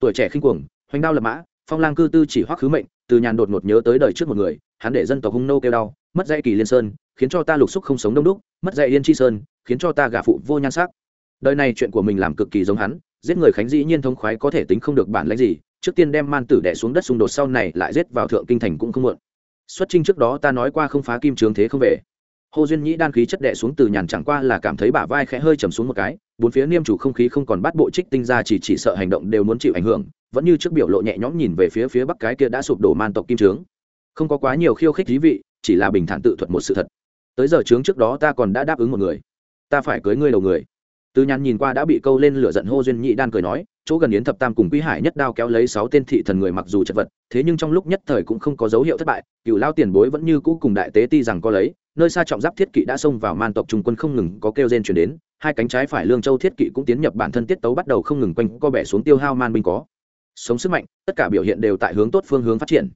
Tuổi trẻ khinh cuồng, hoành đao lập mã, phong lang cư tư chỉ hoắc khứ mệnh, từ nhàn đột ngột nhớ tới đời trước một người, hắn để dân tộc hung nô kêu đau, mất dây kỳ liên sơn khiến cho ta lục xúc không sống đông đúc, mất dạy yên chi sơn, khiến cho ta gả phụ vô nhan sắc. Đời này chuyện của mình làm cực kỳ giống hắn, giết người khánh dĩ nhiên thông khoái có thể tính không được bản lãnh gì, trước tiên đem man tử đẻ xuống đất xung đột sau này lại giết vào thượng kinh thành cũng không muộn. Xuất trinh trước đó ta nói qua không phá kim trướng thế không về. Hồ duyên nhĩ đan khí chất đẻ xuống từ nhàn chẳng qua là cảm thấy bả vai khẽ hơi chầm xuống một cái, bốn phía niêm chủ không khí không còn bắt bộ trích tinh ra chỉ chỉ sợ hành động đều muốn chịu ảnh hưởng, vẫn như trước biểu lộ nhẹ nhõm nhìn về phía phía bắc cái kia đã sụp đổ man tộc kim trướng. Không có quá nhiều khiêu khích thí vị, chỉ là bình thản tự thuật một sự thật tới giờ trướng trước đó ta còn đã đáp ứng một người. Ta phải cưới ngươi đầu người. Từ nhàn nhìn qua đã bị câu lên lửa giận hô duyên nhị đan cười nói, chỗ gần yến thập tam cùng quý hải nhất đao kéo lấy sáu tên thị thần người mặc dù chật vật, thế nhưng trong lúc nhất thời cũng không có dấu hiệu thất bại cựu lao tiền bối vẫn như cũ cùng đại tế ti rằng có lấy, nơi xa trọng giáp thiết kỵ đã xông vào man tộc trung quân không ngừng có kêu gen chuyển đến, hai cánh trái phải lương châu thiết kỵ cũng tiến nhập bản thân tiết tấu bắt đầu không ngừng quanh, co bẻ xuống tiêu hao man binh có. Sống sức mạnh, tất cả biểu hiện đều tại hướng tốt phương hướng phát triển.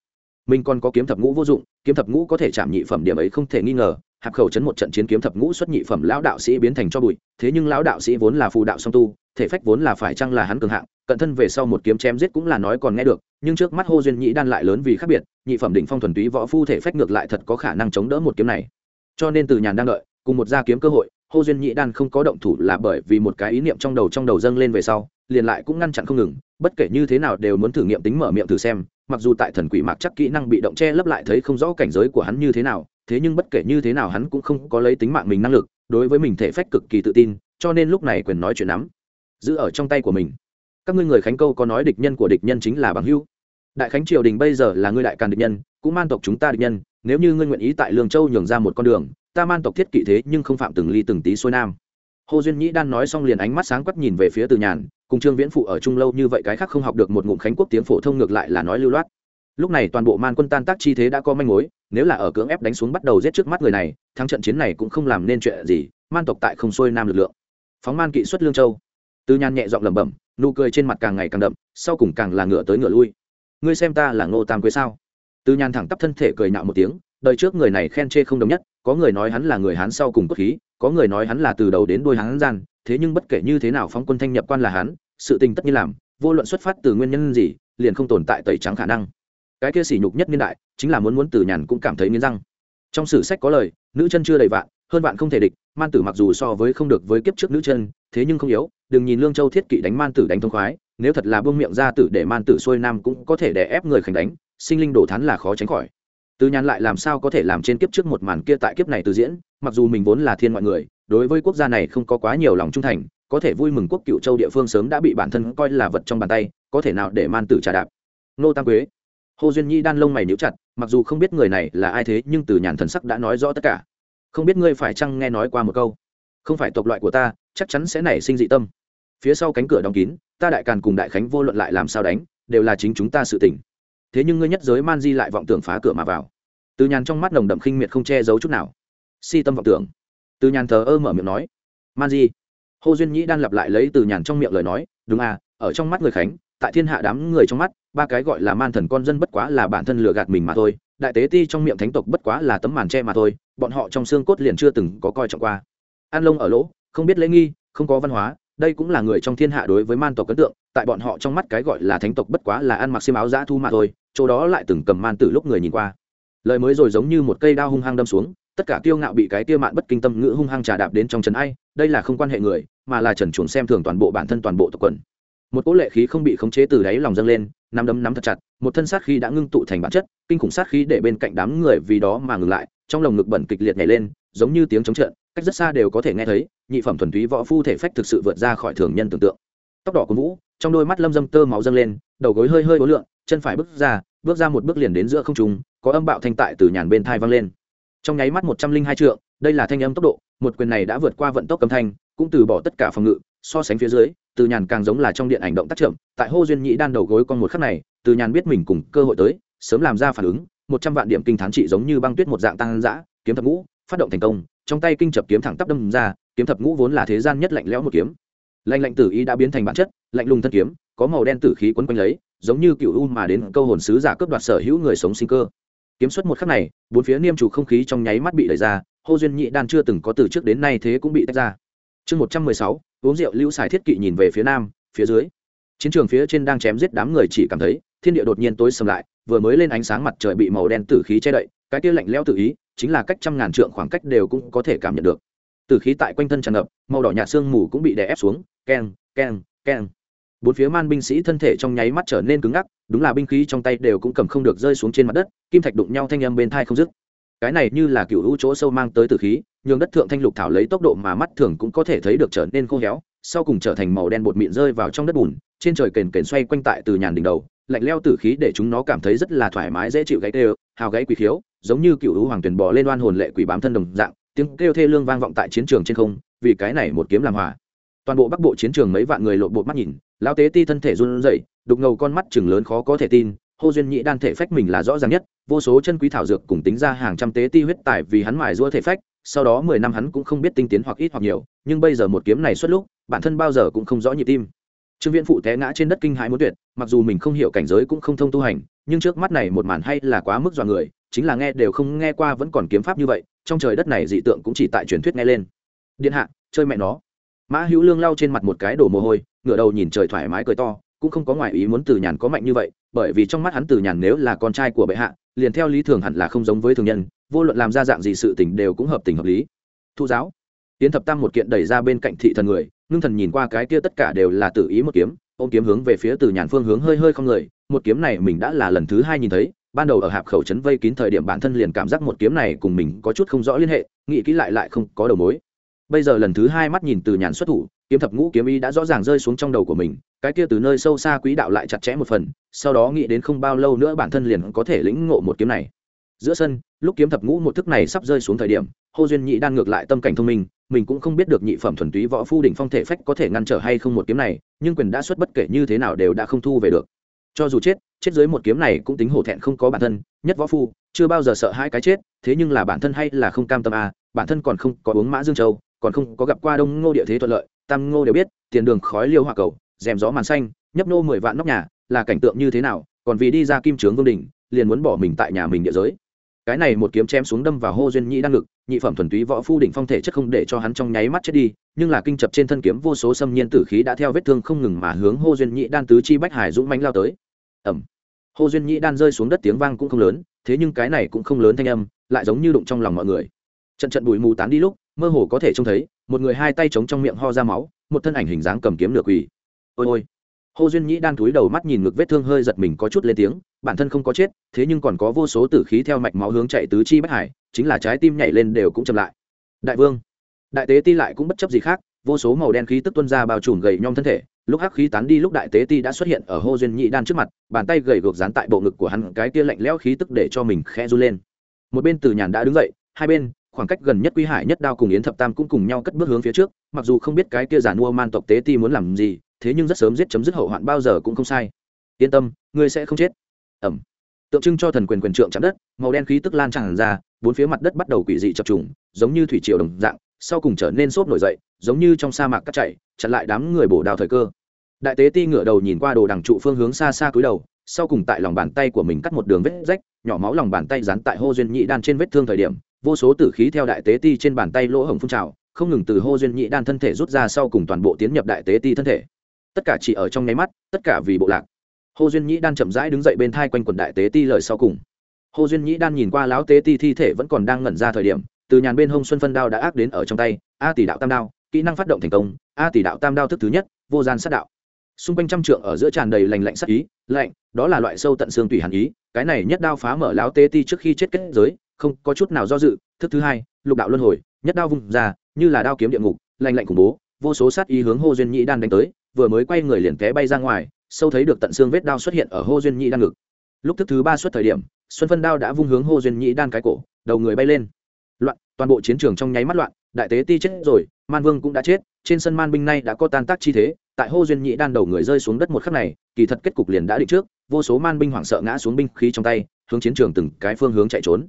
Mình còn có kiếm thập ngũ vô dụng, kiếm thập ngũ có thể chạm nhị phẩm điểm ấy không thể nghi ngờ hạp khẩu chấn một trận chiến kiếm thập ngũ xuất nhị phẩm lão đạo sĩ biến thành cho bụi, thế nhưng lão đạo sĩ vốn là phù đạo song tu, thể phách vốn là phải chăng là hắn cường hạng, cận thân về sau một kiếm chém giết cũng là nói còn nghe được, nhưng trước mắt hô duyên nhị đan lại lớn vì khác biệt, nhị phẩm đỉnh phong thuần túy võ phu thể phách ngược lại thật có khả năng chống đỡ một kiếm này. Cho nên từ nhàn đang đợi, cùng một gia kiếm cơ hội, hô duyên nhị đan không có động thủ là bởi vì một cái ý niệm trong đầu trong đầu dâng lên về sau, liền lại cũng ngăn chặn không ngừng, bất kể như thế nào đều muốn thử nghiệm tính mở miệng thử xem, mặc dù tại thần quỷ mạc chắc kỹ năng bị động che lấp lại thấy không rõ cảnh giới của hắn như thế nào thế nhưng bất kể như thế nào hắn cũng không có lấy tính mạng mình năng lực, đối với mình thể phách cực kỳ tự tin, cho nên lúc này quyền nói chuyện nắm, giữ ở trong tay của mình. Các ngươi người khánh câu có nói địch nhân của địch nhân chính là bằng hữu. Đại khánh triều đình bây giờ là ngươi đại càn địch nhân, cũng man tộc chúng ta địch nhân, nếu như ngươi nguyện ý tại lương châu nhường ra một con đường, ta man tộc thiết kỵ thế nhưng không phạm từng ly từng tí xuôi nam. Hồ duyên nhĩ đan nói xong liền ánh mắt sáng quắc nhìn về phía từ nhàn, cùng trương viễn phụ ở chung lâu như vậy cái khác không học được một ngụm khánh quốc tiếng phổ thông ngược lại là nói lưu loát. Lúc này toàn bộ man quân tan tác chi thế đã có manh mối nếu là ở cưỡng ép đánh xuống bắt đầu giết trước mắt người này, thắng trận chiến này cũng không làm nên chuyện gì, man tộc tại không xuôi nam lực lượng. Phóng man kỵ xuất lương châu. Tư nhan nhẹ giọng lẩm bẩm, nụ cười trên mặt càng ngày càng đậm, sau cùng càng là ngựa tới ngựa lui. Ngươi xem ta là ngô tam quế sao? Tư nhan thẳng tắp thân thể cười nạo một tiếng, đời trước người này khen chê không đồng nhất, có người nói hắn là người hán sau cùng cốt khí, có người nói hắn là từ đầu đến đuôi hán gian, thế nhưng bất kể như thế nào phóng quân thanh nhập quan là hắn, sự tình tất nhiên làm, vô luận xuất phát từ nguyên nhân gì, liền không tồn tại tẩy trắng khả năng cái kia sỉ nhục nhất niên đại, chính là muốn muốn từ nhàn cũng cảm thấy nghiến răng. Trong sử sách có lời, nữ chân chưa đầy vạn, hơn vạn không thể địch, man tử mặc dù so với không được với kiếp trước nữ chân, thế nhưng không yếu, đừng nhìn lương châu thiết kỵ đánh man tử đánh thông khoái, nếu thật là buông miệng ra tử để man tử xuôi nam cũng có thể đè ép người khánh đánh, sinh linh đổ thán là khó tránh khỏi. Từ nhàn lại làm sao có thể làm trên kiếp trước một màn kia tại kiếp này từ diễn, mặc dù mình vốn là thiên mọi người, đối với quốc gia này không có quá nhiều lòng trung thành, có thể vui mừng quốc cựu châu địa phương sớm đã bị bản thân coi là vật trong bàn tay, có thể nào để man tử trả đạp. Nô tam quế hồ duyên nhi đan lông mày níu chặt, mặc dù không biết người này là ai thế, nhưng từ nhàn thần sắc đã nói rõ tất cả. Không biết ngươi phải chăng nghe nói qua một câu? Không phải tộc loại của ta, chắc chắn sẽ nảy sinh dị tâm. Phía sau cánh cửa đóng kín, ta đại càn cùng đại khánh vô luận lại làm sao đánh, đều là chính chúng ta sự tỉnh thế nhưng ngươi nhất giới man di lại vọng tưởng phá cửa mà vào. Từ nhàn trong mắt nồng đậm khinh miệt không che giấu chút nào. Si tâm vọng tưởng. Từ nhàn thờ ơ mở miệng nói. Man di. Hồ duyên nhĩ đan lặp lại lấy từ nhàn trong miệng lời nói. Đúng à ở trong mắt người khánh tại thiên hạ đám người trong mắt, ba cái gọi là man thần con dân bất quá là bản thân lừa gạt mình mà thôi, đại tế ti trong miệng thánh tộc bất quá là tấm màn tre mà thôi, bọn họ trong xương cốt liền chưa từng có coi trọng qua. An lông ở lỗ, không biết lễ nghi, không có văn hóa, đây cũng là người trong thiên hạ đối với man tộc ấn tượng, tại bọn họ trong mắt cái gọi là thánh tộc bất quá là ăn mặc xiêm áo dã thu mà thôi, chỗ đó lại từng cầm man tử lúc người nhìn qua. Lời mới rồi giống như một cây đao hung hăng đâm xuống, tất cả kiêu ngạo bị cái tiêu mạn bất kinh tâm ngữ hung hăng trà đạp đến trong trần ai, đây là không quan hệ người, mà là trần chuồn xem thường toàn bộ bản thân toàn bộ tộc quần một cỗ lệ khí không bị khống chế từ đáy lòng dâng lên, nắm đấm nắm thật chặt, một thân sát khí đã ngưng tụ thành bản chất, kinh khủng sát khí để bên cạnh đám người vì đó mà ngừng lại, trong lồng ngực bẩn kịch liệt nhảy lên, giống như tiếng chống trận cách rất xa đều có thể nghe thấy, nhị phẩm thuần túy võ phu thể phách thực sự vượt ra khỏi thường nhân tưởng tượng. Tóc đỏ của vũ, trong đôi mắt lâm dâm tơ máu dâng lên, đầu gối hơi hơi ố lượn chân phải bước ra bước ra một bước liền đến giữa không trung, có âm bạo thanh tại từ nhàn bên thai vang lên. Trong nháy mắt một trăm linh hai trượng, đây là thanh âm tốc độ, một quyền này đã vượt qua vận tốc âm thanh, cũng từ bỏ tất cả phòng ngự, so sánh phía dưới từ nhàn càng giống là trong điện ảnh động tác chậm, tại hô duyên nhĩ đan đầu gối con một khắc này, từ nhàn biết mình cùng cơ hội tới, sớm làm ra phản ứng, một trăm vạn điểm kinh thán trị giống như băng tuyết một dạng tăng dã, kiếm thập ngũ, phát động thành công, trong tay kinh chập kiếm thẳng tắp đâm ra, kiếm thập ngũ vốn là thế gian nhất lạnh lẽo một kiếm. Lạnh lạnh tử ý đã biến thành bản chất, lạnh lùng thân kiếm, có màu đen tử khí quấn quanh lấy, giống như cựu u mà đến câu hồn sứ giả cướp đoạt sở hữu người sống sinh cơ. Kiếm xuất một khắc này, bốn phía niêm chủ không khí trong nháy mắt bị đẩy ra, hô duyên nhị đan chưa từng có từ trước đến nay thế cũng bị tách ra. Chương một trăm mười sáu uống rượu lưu xài thiết kỵ nhìn về phía nam, phía dưới. Chiến trường phía trên đang chém giết đám người chỉ cảm thấy, thiên địa đột nhiên tối sầm lại, vừa mới lên ánh sáng mặt trời bị màu đen tử khí che đậy, cái kia lạnh lẽo tự ý, chính là cách trăm ngàn trượng khoảng cách đều cũng có thể cảm nhận được. Tử khí tại quanh thân tràn ngập, màu đỏ nhạt sương mù cũng bị đè ép xuống, keng keng keng. Bốn phía man binh sĩ thân thể trong nháy mắt trở nên cứng ngắc, đúng là binh khí trong tay đều cũng cầm không được rơi xuống trên mặt đất, kim thạch đụng nhau thanh âm bên thai không dứt. Cái này như là cựu hữu chỗ sâu mang tới tử khí nhường đất thượng thanh lục thảo lấy tốc độ mà mắt thường cũng có thể thấy được trở nên khô héo, sau cùng trở thành màu đen bột mịn rơi vào trong đất bùn, trên trời kền kền xoay quanh tại từ nhàn đỉnh đầu, lạnh leo tử khí để chúng nó cảm thấy rất là thoải mái, dễ chịu gáy tê hào gáy quỷ khiếu, giống như cựu hữu hoàng tuyển bò lên oan hồn lệ quỷ bám thân đồng dạng, tiếng kêu thê lương vang vọng tại chiến trường trên không, vì cái này một kiếm làm hòa. Toàn bộ bắc bộ chiến trường mấy vạn người lộn bộ mắt nhìn lao tế ti thân thể run rẩy, đục ngầu con mắt chừng lớn khó có thể tin, hô duyên nhị đan thể phách mình là rõ ràng nhất, vô số chân quý thảo dược cùng tính ra hàng trăm tế ti huyết tài vì hắn mài rua thể phách sau đó mười năm hắn cũng không biết tinh tiến hoặc ít hoặc nhiều, nhưng bây giờ một kiếm này xuất lúc, bản thân bao giờ cũng không rõ nhịp tim. Trương viễn phụ té ngã trên đất kinh hãi muốn tuyệt, mặc dù mình không hiểu cảnh giới cũng không thông tu hành, nhưng trước mắt này một màn hay là quá mức dọa người, chính là nghe đều không nghe qua vẫn còn kiếm pháp như vậy, trong trời đất này dị tượng cũng chỉ tại truyền thuyết nghe lên. Điện hạ, chơi mẹ nó. Mã hữu lương lau trên mặt một cái đổ mồ hôi, ngửa đầu nhìn trời thoải mái cười to, cũng không có ngoại ý muốn từ nhàn có mạnh như vậy, bởi vì trong mắt hắn từ nhàn nếu là con trai của bệ hạ, liền theo lý thường hẳn là không giống với thường nhân vô luận làm ra dạng gì sự tình đều cũng hợp tình hợp lý. Thu giáo. Tiến thập tam một kiện đẩy ra bên cạnh thị thần người, ngưng thần nhìn qua cái kia tất cả đều là tự ý một kiếm, ôm kiếm hướng về phía từ nhàn phương hướng hơi hơi không người, một kiếm này mình đã là lần thứ hai nhìn thấy, ban đầu ở hạp khẩu trấn vây kín thời điểm bản thân liền cảm giác một kiếm này cùng mình có chút không rõ liên hệ, nghĩ kỹ lại lại không có đầu mối. Bây giờ lần thứ hai mắt nhìn từ nhàn xuất thủ, kiếm thập ngũ kiếm ý đã rõ ràng rơi xuống trong đầu của mình, cái kia từ nơi sâu xa quý đạo lại chặt chẽ một phần, sau đó nghĩ đến không bao lâu nữa bản thân liền có thể lĩnh ngộ một kiếm này. Giữa sân lúc kiếm thập ngũ một thức này sắp rơi xuống thời điểm, hô duyên nhị đang ngược lại tâm cảnh thông minh, mình cũng không biết được nhị phẩm thuần túy võ phu đỉnh phong thể phách có thể ngăn trở hay không một kiếm này, nhưng quyền đã xuất bất kể như thế nào đều đã không thu về được. Cho dù chết chết dưới một kiếm này cũng tính hổ thẹn không có bản thân, nhất võ phu, chưa bao giờ sợ hai cái chết, thế nhưng là bản thân hay là không cam tâm à bản thân còn không có uống mã dương châu, còn không có gặp qua đông ngô địa thế thuận lợi, tam ngô đều biết, tiền đường khói liêu hỏa cầu, rèm gió màn xanh, nhấp nô mười vạn nóc nhà, là cảnh tượng như thế nào, còn vì đi ra kim trướng vương đình liền muốn bỏ mình tại nhà mình địa giới cái này một kiếm chém xuống đâm vào hô duyên nhĩ đang ngực, nhị phẩm thuần túy võ phu đỉnh phong thể chất không để cho hắn trong nháy mắt chết đi, nhưng là kinh chập trên thân kiếm vô số xâm nhiên tử khí đã theo vết thương không ngừng mà hướng hô duyên nhĩ đan tứ chi bách hải dũng mánh lao tới. Ẩm hô duyên nhĩ đan rơi xuống đất tiếng vang cũng không lớn, thế nhưng cái này cũng không lớn thanh âm, lại giống như đụng trong lòng mọi người. Trận trận bụi mù tán đi lúc, mơ hồ có thể trông thấy, một người hai tay chống trong miệng ho ra máu, một thân ảnh hình dáng cầm kiếm lửa quỳ. Ôi ôi. Hồ duyên nhĩ đang túi đầu mắt nhìn ngực vết thương hơi giật mình có chút lên tiếng, bản thân không có chết, thế nhưng còn có vô số tử khí theo mạch máu hướng chạy tứ chi bách hải, chính là trái tim nhảy lên đều cũng chậm lại. Đại vương, đại tế ti lại cũng bất chấp gì khác, vô số màu đen khí tức tuôn ra bao trùm gầy nhom thân thể, lúc hắc khí tán đi lúc đại tế ti đã xuất hiện ở Hồ duyên Nhĩ đan trước mặt, bàn tay gầy gộc dán tại bộ ngực của hắn, cái kia lạnh lẽo khí tức để cho mình khẽ run lên. Một bên từ nhàn đã đứng dậy, hai bên, khoảng cách gần nhất quý hải nhất đao cùng yến thập tam cũng cùng nhau cất bước hướng phía trước, mặc dù không biết cái kia giả mua man tộc tế ti muốn làm gì thế nhưng rất sớm giết chấm dứt hậu hoạn bao giờ cũng không sai. Yên tâm, ngươi sẽ không chết. Ẩm. Tượng trưng cho thần quyền quyền trượng chạm đất, màu đen khí tức lan tràn ra, bốn phía mặt đất bắt đầu quỷ dị chập trùng, giống như thủy triều đồng dạng, sau cùng trở nên xốp nổi dậy, giống như trong sa mạc cắt chạy chặn lại đám người bổ đào thời cơ. Đại tế ti ngửa đầu nhìn qua đồ đằng trụ phương hướng xa xa cúi đầu, sau cùng tại lòng bàn tay của mình cắt một đường vết rách, nhỏ máu lòng bàn tay dán tại hô duyên nhị đan trên vết thương thời điểm, vô số tử khí theo đại tế ti trên bàn tay lỗ hổng phun trào, không ngừng từ hô duyên nhị đan thân thể rút ra sau cùng toàn bộ tiến nhập đại tế ti thân thể tất cả chỉ ở trong nháy mắt, tất cả vì bộ lạc. Hồ duyên nhĩ đan chậm rãi đứng dậy bên thai quanh quần đại tế ti lời sau cùng. Hồ duyên nhĩ đan nhìn qua lão tế ti thi thể vẫn còn đang ngẩn ra thời điểm, từ nhàn bên hông xuân phân đao đã ác đến ở trong tay, a tỷ đạo tam đao, kỹ năng phát động thành công, a tỷ đạo tam đao thức thứ nhất, vô gian sát đạo. Xung quanh trăm trượng ở giữa tràn đầy lành lạnh sát ý, lạnh, đó là loại sâu tận xương tùy hàn ý, cái này nhất đao phá mở lão tế ti trước khi chết kết giới, không có chút nào do dự, thức thứ hai, lục đạo luân hồi, nhất đao vung ra, như là đao kiếm địa ngục lành lạnh khủng bố, vô số sát ý hướng Hồ duyên nhĩ đan đánh tới vừa mới quay người liền té bay ra ngoài, sâu thấy được tận xương vết đao xuất hiện ở hô duyên nhĩ đan ngực. Lúc thức thứ ba xuất thời điểm, xuân phân đao đã vung hướng hô duyên nhĩ đan cái cổ, đầu người bay lên. Loạn, toàn bộ chiến trường trong nháy mắt loạn, đại tế ti chết rồi, man vương cũng đã chết, trên sân man binh nay đã có tan tác chi thế, tại hô duyên nhĩ đan đầu người rơi xuống đất một khắc này, kỳ thật kết cục liền đã định trước, vô số man binh hoảng sợ ngã xuống binh khí trong tay, hướng chiến trường từng cái phương hướng chạy trốn.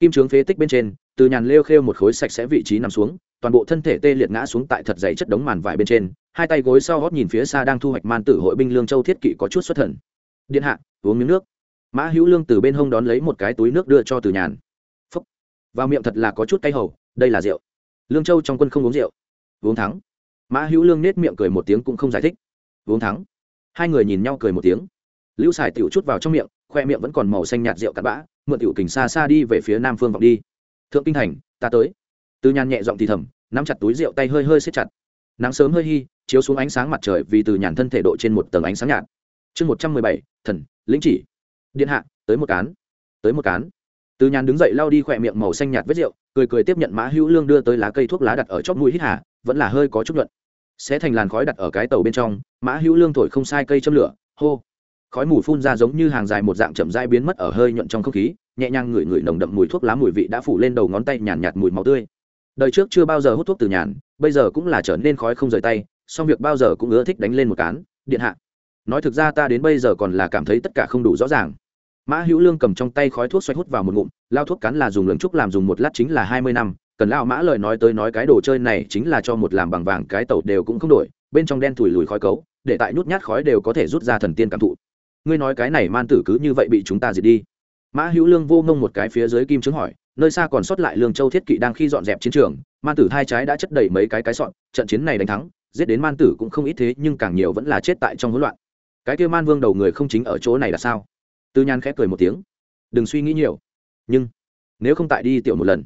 Kim trướng phế tích bên trên, từ nhàn lêu khêu một khối sạch sẽ vị trí nằm xuống toàn bộ thân thể tê liệt ngã xuống tại thật dày chất đống màn vải bên trên, hai tay gối sau gót nhìn phía xa đang thu hoạch man tử hội binh lương châu thiết kỵ có chút xuất thần. Điện hạ, uống miếng nước. Mã hữu lương từ bên hông đón lấy một cái túi nước đưa cho từ nhàn. Phúc. Vào miệng thật là có chút cay hầu, đây là rượu. Lương châu trong quân không uống rượu. Uống thắng. Mã hữu lương nết miệng cười một tiếng cũng không giải thích. Uống thắng. Hai người nhìn nhau cười một tiếng. Lưu xài tiểu chút vào trong miệng, khoe miệng vẫn còn màu xanh nhạt rượu cặn bã, mượn tiểu kình xa xa đi về phía nam phương vọng đi. Thượng kinh thành, ta tới từ nhàn nhẹ giọng thì thầm nắm chặt túi rượu tay hơi hơi xếp chặt. Nắng sớm hơi hi, chiếu xuống ánh sáng mặt trời vì từ nhàn thân thể độ trên một tầng ánh sáng nhạt. Chương một trăm mười bảy thần lĩnh chỉ. Điện hạ tới một cán tới một cán. Từ nhàn đứng dậy lao đi khỏe miệng màu xanh nhạt vết rượu cười cười tiếp nhận mã hữu lương đưa tới lá cây thuốc lá đặt ở chóp mũi hít hà vẫn là hơi có chút luận sẽ thành làn khói đặt ở cái tàu bên trong mã hữu lương thổi không sai cây châm lửa hô. Khói mù phun ra giống như hàng dài một dạng chậm dai biến mất ở hơi nhuận trong không khí nhẹ nhàng ngửi ngửi nồng đậm mùi thuốc lá mùi vị đã phủ lên đầu ngón tay nhàn nhạt, nhạt mùi máu tươi đời trước chưa bao giờ hút thuốc từ nhàn, bây giờ cũng là trở nên khói không rời tay, song việc bao giờ cũng ưa thích đánh lên một cán, điện hạ. Nói thực ra ta đến bây giờ còn là cảm thấy tất cả không đủ rõ ràng. Mã hữu lương cầm trong tay khói thuốc xoay hút vào một ngụm, lao thuốc cắn là dùng lường trúc làm dùng một lát chính là hai mươi năm, cần lao mã lời nói tới nói cái đồ chơi này chính là cho một làm bằng vàng cái tàu đều cũng không đổi, bên trong đen thùi lùi khói cấu, để tại nhút nhát khói đều có thể rút ra thần tiên cảm thụ. Ngươi nói cái này man tử cứ như vậy bị chúng ta diệt đi. Mã hữu lương vô ngông một cái phía dưới kim chứng hỏi nơi xa còn sót lại lương châu thiết kỵ đang khi dọn dẹp chiến trường, man tử hai trái đã chất đầy mấy cái cái sọn, trận chiến này đánh thắng, giết đến man tử cũng không ít thế nhưng càng nhiều vẫn là chết tại trong hỗn loạn. Cái kia man vương đầu người không chính ở chỗ này là sao? Tư nhan khẽ cười một tiếng. Đừng suy nghĩ nhiều. Nhưng, nếu không tại đi tiểu một lần.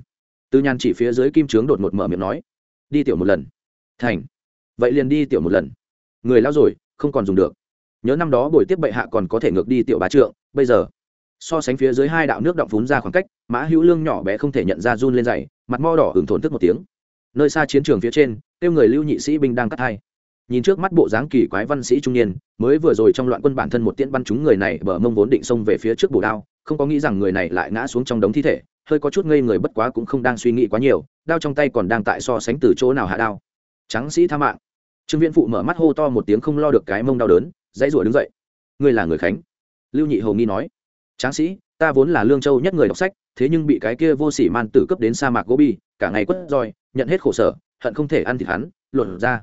Tư nhan chỉ phía dưới kim trướng đột một mở miệng nói. Đi tiểu một lần. Thành. Vậy liền đi tiểu một lần. Người lao rồi, không còn dùng được. Nhớ năm đó buổi tiếp bệ hạ còn có thể ngược đi tiểu bá trượng, bây giờ so sánh phía dưới hai đạo nước động phún ra khoảng cách, mã hữu lương nhỏ bé không thể nhận ra run lên dày, mặt mo đỏ hưởng thổn thức một tiếng. Nơi xa chiến trường phía trên, tiêu người lưu nhị sĩ binh đang cắt thai nhìn trước mắt bộ dáng kỳ quái văn sĩ trung niên, mới vừa rồi trong loạn quân bản thân một tiễn bắn chúng người này bờ mông vốn định xông về phía trước bổ đao, không có nghĩ rằng người này lại ngã xuống trong đống thi thể, hơi có chút ngây người bất quá cũng không đang suy nghĩ quá nhiều, đao trong tay còn đang tại so sánh từ chỗ nào hạ đao. Tráng sĩ tha mạng. Trương viễn phụ mở mắt hô to một tiếng không lo được cái mông đau đớn, dãy rủa đứng dậy. Ngươi là người khánh? Lưu nhị hầu nghi nói tráng sĩ, ta vốn là lương châu nhất người đọc sách, thế nhưng bị cái kia vô sỉ man tử cấp đến sa mạc gobi, cả ngày quất roi, nhận hết khổ sở, hận không thể ăn thịt hắn luận ra.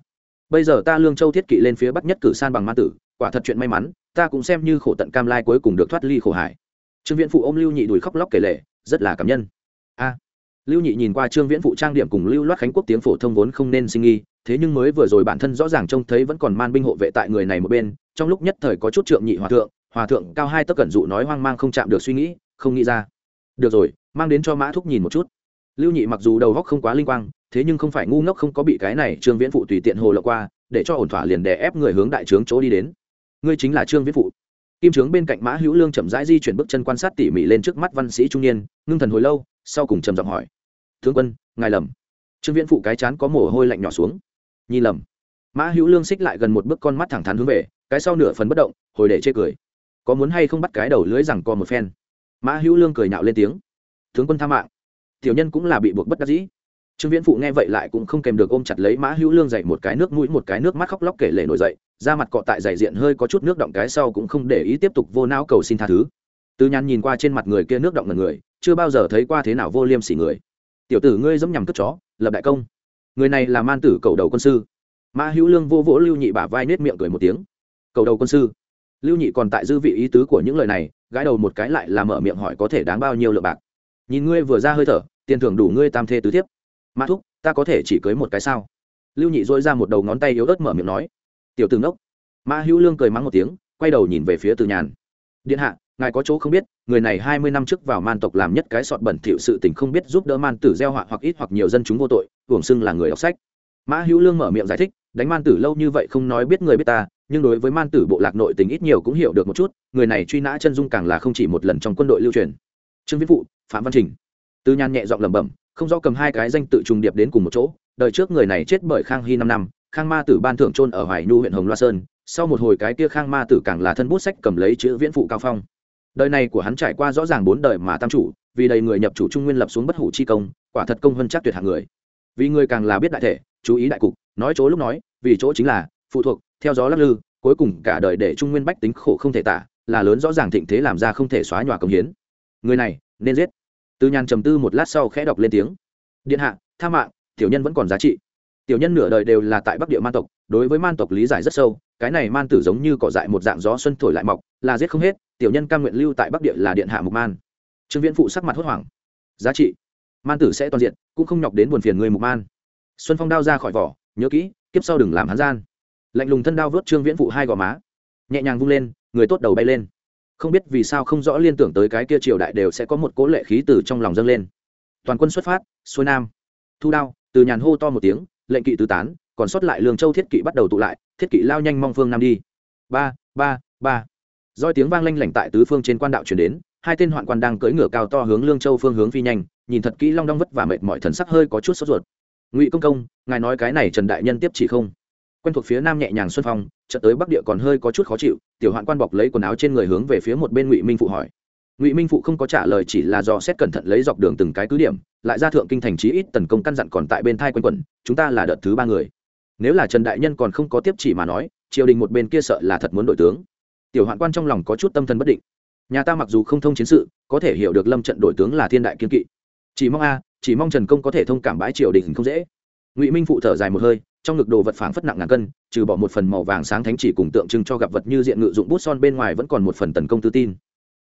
Bây giờ ta lương châu thiết kỵ lên phía bắc nhất cử san bằng man tử, quả thật chuyện may mắn, ta cũng xem như khổ tận cam lai cuối cùng được thoát ly khổ hải. Trương viễn phụ ôm lưu nhị đùi khóc lóc kể lệ rất là cảm nhân. A. Lưu nhị nhìn qua trương viễn phụ trang điểm cùng lưu loát khánh quốc tiếng phổ thông vốn không nên sinh nghi, thế nhưng mới vừa rồi bản thân rõ ràng trông thấy vẫn còn man binh hộ vệ tại người này một bên, trong lúc nhất thời có chút trượng nhị hòa thượng hòa thượng cao hai tấc cẩn dụ nói hoang mang không chạm được suy nghĩ, không nghĩ ra. Được rồi, mang đến cho mã thúc nhìn một chút. Lưu nhị mặc dù đầu góc không quá linh quang, thế nhưng không phải ngu ngốc không có bị cái này trương viễn phụ tùy tiện hồ lộ qua, để cho ổn thỏa liền đè ép người hướng đại trướng chỗ đi đến. Ngươi chính là trương viễn phụ. Kim trướng bên cạnh mã hữu lương chậm rãi di chuyển bước chân quan sát tỉ mỉ lên trước mắt văn sĩ trung niên, ngưng thần hồi lâu, sau cùng trầm giọng hỏi. Thương quân, ngài lầm. Trương viễn phụ cái chán có mồ hôi lạnh nhỏ xuống. Nhi lầm. Mã hữu lương xích lại gần một bước con mắt thẳng thắn hướng về, cái sau nửa phần bất động, hồi để chê cười có muốn hay không bắt cái đầu lưới rằng co một phen. Mã hữu lương cười nhạo lên tiếng. Tướng quân tha mạng. Tiểu nhân cũng là bị buộc bất đắc dĩ. Trương viễn phụ nghe vậy lại cũng không kèm được ôm chặt lấy mã hữu lương dậy một cái nước mũi, một cái nước mắt khóc lóc kể lể nổi dậy, da mặt cọ tại dày diện hơi có chút nước động cái sau cũng không để ý tiếp tục vô não cầu xin tha thứ. Tư nhàn nhìn qua trên mặt người kia nước động ngần người, chưa bao giờ thấy qua thế nào vô liêm sỉ người. Tiểu tử ngươi giống nhằm cất chó, lập đại công. Người này là man tử cầu đầu quân sư. Mã hữu lương vô vỗ lưu nhị bả vai nết miệng cười một tiếng. Cầu đầu quân sư lưu nhị còn tại dư vị ý tứ của những lời này, gãi đầu một cái lại là mở miệng hỏi có thể đáng bao nhiêu lượng bạc. Nhìn ngươi vừa ra hơi thở, tiền thưởng đủ ngươi tam thê tứ thiếp. Mã thúc, ta có thể chỉ cưới một cái sao? Lưu nhị dỗi ra một đầu ngón tay yếu ớt mở miệng nói. Tiểu tướng ngốc. Mã hữu lương cười mắng một tiếng, quay đầu nhìn về phía từ nhàn. Điện hạ, ngài có chỗ không biết, người này hai mươi năm trước vào man tộc làm nhất cái sọt bẩn thỉu sự tình không biết giúp đỡ man tử gieo họa hoặc ít hoặc nhiều dân chúng vô tội, hưởng xưng là người đọc sách. Mã hữu lương mở miệng giải thích, đánh man tử lâu như vậy không nói biết người biết ta nhưng đối với man tử bộ lạc nội tình ít nhiều cũng hiểu được một chút, người này truy nã chân dung càng là không chỉ một lần trong quân đội lưu truyền. Trương viết phụ, phạm văn trình. Tư nhan nhẹ giọng lẩm bẩm, không rõ cầm hai cái danh tự trùng điệp đến cùng một chỗ, đời trước người này chết bởi khang hy năm năm, khang ma tử ban thưởng trôn ở hoài nhu huyện hồng loa sơn, sau một hồi cái kia khang ma tử càng là thân bút sách cầm lấy chữ viễn phụ cao phong. Đời này của hắn trải qua rõ ràng bốn đời mà tam chủ, vì đầy người nhập chủ trung nguyên lập xuống bất hủ chi công, quả thật công hơn chắc tuyệt hạng người. Vì người càng là biết đại thể, chú ý đại cục, nói chỗ lúc nói, vì chỗ chính là, phụ thuộc theo gió lắc lư, cuối cùng cả đời để trung nguyên bách tính khổ không thể tả, là lớn rõ ràng thịnh thế làm ra không thể xóa nhòa công hiến. Người này, nên giết. Từ nhàn trầm tư một lát sau khẽ đọc lên tiếng. Điện hạ, tha mạng, tiểu nhân vẫn còn giá trị. Tiểu nhân nửa đời đều là tại bắc địa man tộc, đối với man tộc lý giải rất sâu, cái này man tử giống như cỏ dại một dạng gió xuân thổi lại mọc, là giết không hết, tiểu nhân cam nguyện lưu tại bắc địa là điện hạ mục man. Trương viễn phụ sắc mặt hốt hoảng. Giá trị. Man tử sẽ toàn diện, cũng không nhọc đến buồn phiền người mục man. Xuân phong đao ra khỏi vỏ, nhớ kỹ, kiếp sau đừng làm hắn gian lạnh lùng thân đao vớt trương viễn phụ hai gò má nhẹ nhàng vung lên người tốt đầu bay lên không biết vì sao không rõ liên tưởng tới cái kia triều đại đều sẽ có một cố lệ khí từ trong lòng dâng lên toàn quân xuất phát xuôi nam thu đao từ nhàn hô to một tiếng lệnh kỵ tứ tán còn sót lại lương châu thiết kỵ bắt đầu tụ lại thiết kỵ lao nhanh mong phương nam đi ba ba ba roi tiếng vang lanh lảnh tại tứ phương trên quan đạo chuyển đến hai tên hoạn quan đang cưỡi ngựa cao to hướng lương châu phương hướng phi nhanh nhìn thật kỹ long đong vất và mệt mỏi thần sắc hơi có chút sốt ruột ngụy công công ngài nói cái này trần đại nhân tiếp chỉ không quen thuộc phía nam nhẹ nhàng xuân phong, chợt tới bắc địa còn hơi có chút khó chịu, tiểu hoạn quan bọc lấy quần áo trên người hướng về phía một bên ngụy minh phụ hỏi. Ngụy minh phụ không có trả lời, chỉ là do xét cẩn thận lấy dọc đường từng cái cứ điểm, lại ra thượng kinh thành trí ít tấn công căn dặn còn tại bên thai quanh quẩn, chúng ta là đợt thứ ba người. Nếu là trần đại nhân còn không có tiếp chỉ mà nói, triều đình một bên kia sợ là thật muốn đổi tướng. Tiểu hoạn quan trong lòng có chút tâm thần bất định. Nhà ta mặc dù không thông chiến sự, có thể hiểu được lâm trận đổi tướng là thiên đại kiên kỵ. Chỉ mong a, chỉ mong trần công có thể thông cảm bãi triều đình không dễ ngụy minh phụ thở dài một hơi trong ngực đồ vật phảng phất nặng ngàn cân trừ bỏ một phần màu vàng sáng thánh chỉ cùng tượng trưng cho gặp vật như diện ngự dụng bút son bên ngoài vẫn còn một phần tấn công tư tin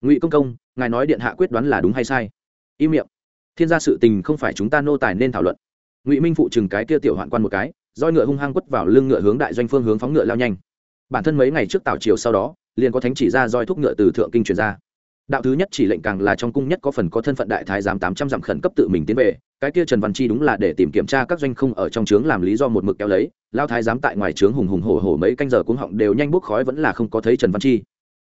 ngụy công công ngài nói điện hạ quyết đoán là đúng hay sai im miệng thiên gia sự tình không phải chúng ta nô tài nên thảo luận ngụy minh phụ chừng cái kia tiểu hoạn quan một cái roi ngựa hung hăng quất vào lưng ngựa hướng đại doanh phương hướng phóng ngựa lao nhanh bản thân mấy ngày trước tảo chiều sau đó liền có thánh chỉ ra roi thúc ngựa từ thượng kinh truyền ra đạo thứ nhất chỉ lệnh càng là trong cung nhất có phần có thân phận đại thái giám tám trăm dặm khẩn cấp tự mình tiến về, cái kia trần văn chi đúng là để tìm kiểm tra các doanh không ở trong trướng làm lý do một mực kéo lấy lao thái giám tại ngoài trướng hùng hùng hổ hổ mấy canh giờ cuống họng đều nhanh bốc khói vẫn là không có thấy trần văn chi.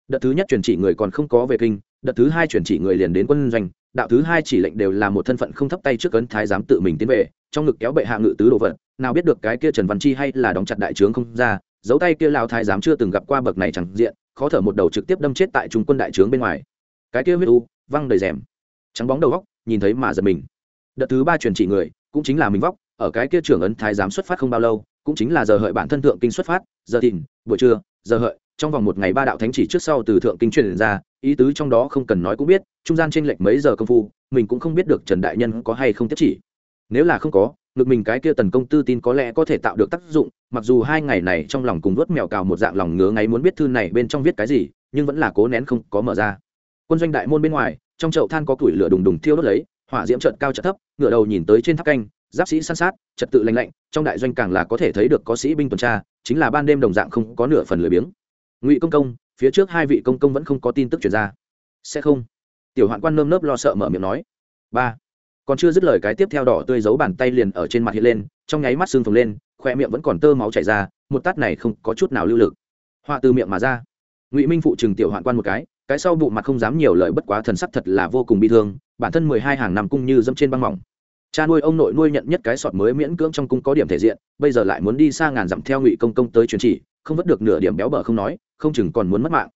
Đợt thứ nhất truyền chỉ người còn không có về kinh, đợt thứ hai truyền chỉ người liền đến quân doanh, đạo thứ hai chỉ lệnh đều là một thân phận không thấp tay trước ấn thái giám tự mình tiến về, trong ngực kéo bệ hạ ngự tứ đồ vật, nào biết được cái kia trần văn chi hay là đóng chặt đại trướng không ra dấu tay kia lao thái giám chưa từng gặp qua bậc này chẳng diện, khó thở một đầu trực tiếp đâm chết tại trung quân đại trướng bên ngoài cái kia huyết u văng đầy rèm. Trắng bóng đầu góc, nhìn thấy mà giật mình. Đợt thứ ba truyền trị người, cũng chính là mình vóc, ở cái kia trưởng ấn thái giám xuất phát không bao lâu, cũng chính là giờ hợi bản thân thượng kinh xuất phát, giờ thìn, buổi trưa, giờ hợi, trong vòng một ngày ba đạo thánh chỉ trước sau từ thượng kinh truyền ra, ý tứ trong đó không cần nói cũng biết, trung gian trên lệch mấy giờ công phu, mình cũng không biết được trần đại nhân có hay không tiếp chỉ. Nếu là không có, ngực mình cái kia tần công tư tin có lẽ có thể tạo được tác dụng, mặc dù hai ngày này trong lòng cùng vớt mèo cào một dạng lòng ngứa ngáy muốn biết thư này bên trong viết cái gì, nhưng vẫn là cố nén không có mở ra quân doanh đại môn bên ngoài, trong chậu than có củi lửa đùng đùng thiêu đốt lấy, hỏa diễm trợn cao trợt thấp ngựa đầu nhìn tới trên tháp canh, giáp sĩ săn sát, trật tự lành lạnh, trong đại doanh càng là có thể thấy được có sĩ binh tuần tra, chính là ban đêm đồng dạng không có nửa phần lười biếng. Ngụy công công, phía trước hai vị công công vẫn không có tin tức chuyển ra. Sẽ không. Tiểu hoạn quan nơm nớp lo sợ mở miệng nói. Ba. Còn chưa dứt lời cái tiếp theo đỏ tươi giấu bàn tay liền ở trên mặt hiện lên, trong nháy mắt xương phồng lên, khoe miệng vẫn còn tơ máu chảy ra, một tát này không có chút nào lưu lực. Họa từ miệng mà ra. Ngụy minh phụ trừng tiểu hoạn quan một cái cái sau bụng mặt không dám nhiều lời bất quá thần sắc thật là vô cùng bi thương, bản thân mười hai hàng nằm cung như dẫm trên băng mỏng. Cha nuôi ông nội nuôi nhận nhất cái sọt mới miễn cưỡng trong cung có điểm thể diện, bây giờ lại muốn đi xa ngàn dặm theo ngụy công công tới truyền chỉ, không vất được nửa điểm béo bở không nói, không chừng còn muốn mất mạng.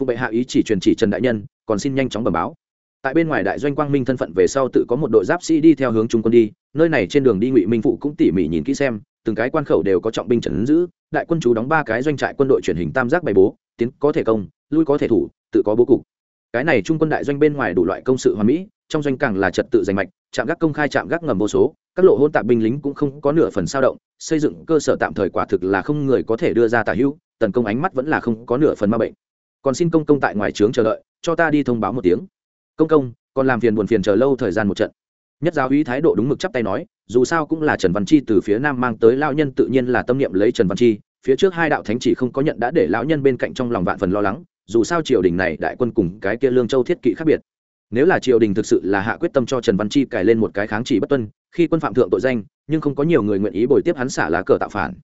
Phụ bệ hạ ý chỉ truyền chỉ trần đại nhân, còn xin nhanh chóng bẩm báo. Tại bên ngoài đại doanh quang minh thân phận về sau tự có một đội giáp sĩ đi theo hướng trung quân đi, nơi này trên đường đi ngụy minh phụ cũng tỉ mỉ nhìn kỹ xem, từng cái quan khẩu đều có trọng binh trần giữ, đại quân chú đóng ba cái doanh trại quân đội truyền hình tam giác bày bố, tiến có thể công, lui có thể thủ tự có bố cục. Cái này trung quân đại doanh bên ngoài đủ loại công sự hoàn mỹ, trong doanh càng là trật tự danh mạch, trạm gác công khai, trạm gác ngầm vô số, các lộ hôn tạp binh lính cũng không có nửa phần sao động, xây dựng cơ sở tạm thời quả thực là không người có thể đưa ra tả hữu tấn công ánh mắt vẫn là không có nửa phần ma bệnh. Còn xin công công tại ngoài trướng chờ đợi, cho ta đi thông báo một tiếng. Công công, còn làm phiền buồn phiền chờ lâu thời gian một trận. Nhất giáo uy thái độ đúng mực chắp tay nói, dù sao cũng là trần văn chi từ phía nam mang tới lao nhân tự nhiên là tâm niệm lấy trần văn chi, phía trước hai đạo thánh chỉ không có nhận đã để lão nhân bên cạnh trong lòng vạn phần lo lắng dù sao triều đình này đại quân cùng cái kia lương châu thiết kỵ khác biệt. Nếu là triều đình thực sự là hạ quyết tâm cho trần văn chi cài lên một cái kháng chỉ bất tuân, khi quân phạm thượng tội danh, nhưng không có nhiều người nguyện ý bồi tiếp hắn xả lá cờ tạo phản.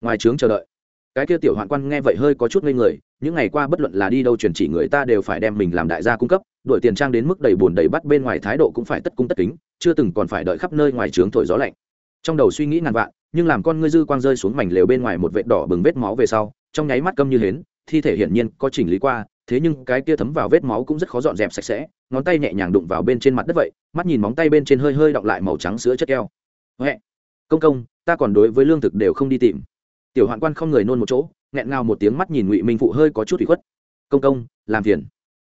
Ngoài trướng chờ đợi. Cái kia tiểu hoạn quan nghe vậy hơi có chút ngây người, những ngày qua bất luận là đi đâu truyền chỉ người ta đều phải đem mình làm đại gia cung cấp đổi tiền trang đến mức đầy bùn đầy bắt bên ngoài thái độ cũng phải tất cung tất kính, chưa từng còn phải đợi khắp nơi ngoài trướng thổi gió lạnh. Trong đầu suy nghĩ ngàn vạn, nhưng làm con ngươi dư quang rơi xuống mảnh lều bên ngoài một vệt đỏ bừng vết máu về sau, trong nháy mắt câm như hến thi thể hiển nhiên có chỉnh lý qua, thế nhưng cái kia thấm vào vết máu cũng rất khó dọn dẹp sạch sẽ, ngón tay nhẹ nhàng đụng vào bên trên mặt đất vậy, mắt nhìn móng tay bên trên hơi hơi đọng lại màu trắng sữa chất keo. Huệ, công công, ta còn đối với lương thực đều không đi tìm. Tiểu hoạn quan không người nôn một chỗ, nghẹn ngào một tiếng mắt nhìn ngụy minh phụ hơi có chút bị khuất. Công công, làm phiền.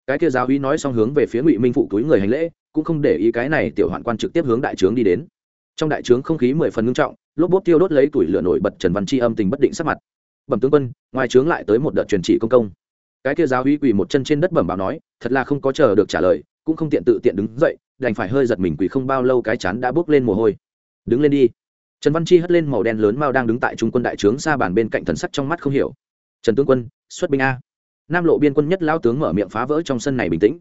Cái kia giáo uy nói xong hướng về phía ngụy minh phụ túi người hành lễ, cũng không để ý cái này tiểu hoạn quan trực tiếp hướng đại trướng đi đến. Trong đại trướng không khí mười phần ngưng trọng lốp bốp tiêu đốt lấy tuổi lửa nổi bật trần văn chi âm tình bất định sắc mặt bẩm tướng quân, ngoài trướng lại tới một đợt truyền trị công công. Cái kia giáo uy quỳ một chân trên đất bẩm báo nói, thật là không có chờ được trả lời, cũng không tiện tự tiện đứng dậy, đành phải hơi giật mình quỳ không bao lâu cái chán đã bước lên mồ hôi. Đứng lên đi. Trần văn chi hất lên màu đen lớn mao đang đứng tại trung quân đại trướng xa bàn bên cạnh thần sắc trong mắt không hiểu. Trần tướng quân, xuất binh a. Nam lộ biên quân nhất lao tướng mở miệng phá vỡ trong sân này bình tĩnh.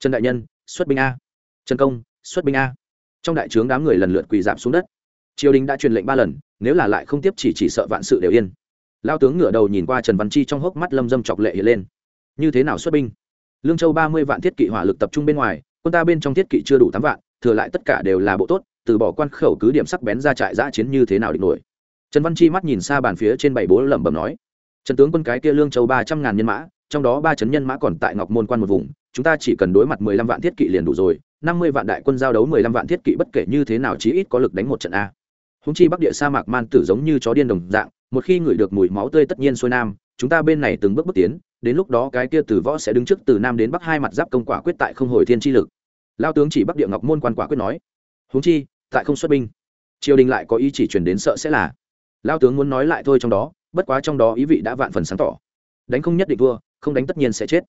Trần đại nhân, xuất binh a. Trần công, xuất binh a. Trong đại trướng đám người lần lượt quỳ giảm xuống đất. Triều đình đã truyền lệnh ba lần, nếu là lại không tiếp chỉ chỉ sợ vạn sự đều yên lao tướng ngửa đầu nhìn qua trần văn chi trong hốc mắt lâm dâm chọc lệ hiện lên. Như thế nào xuất binh? Lương châu ba mươi vạn thiết kỵ hỏa lực tập trung bên ngoài, quân ta bên trong thiết kỵ chưa đủ tám vạn, thừa lại tất cả đều là bộ tốt, từ bỏ quan khẩu cứ điểm sắc bén ra trại giã chiến như thế nào địch nổi? Trần văn chi mắt nhìn xa bàn phía trên bảy bố lẩm bẩm nói. Trần tướng quân cái kia lương châu ba trăm ngàn nhân mã, trong đó ba chấn nhân mã còn tại ngọc môn quan một vùng, chúng ta chỉ cần đối mặt mười lăm vạn thiết kỵ liền đủ rồi, năm mươi vạn đại quân giao đấu mười lăm vạn thiết kỵ bất kể như thế nào chí ít có lực đánh một trận a. Húng chi bắc địa sa mạc man tử giống như chó điên đồng dạng một khi ngửi được mùi máu tươi tất nhiên xuôi nam, chúng ta bên này từng bước bước tiến, đến lúc đó cái kia tử võ sẽ đứng trước từ nam đến bắc hai mặt giáp công quả quyết tại không hồi thiên chi lực. Lao tướng chỉ bắc địa ngọc môn quan quả quyết nói, huống chi, tại không xuất binh, triều đình lại có ý chỉ chuyển đến sợ sẽ là. Lao tướng muốn nói lại thôi trong đó, bất quá trong đó ý vị đã vạn phần sáng tỏ. Đánh không nhất định thua, không đánh tất nhiên sẽ chết.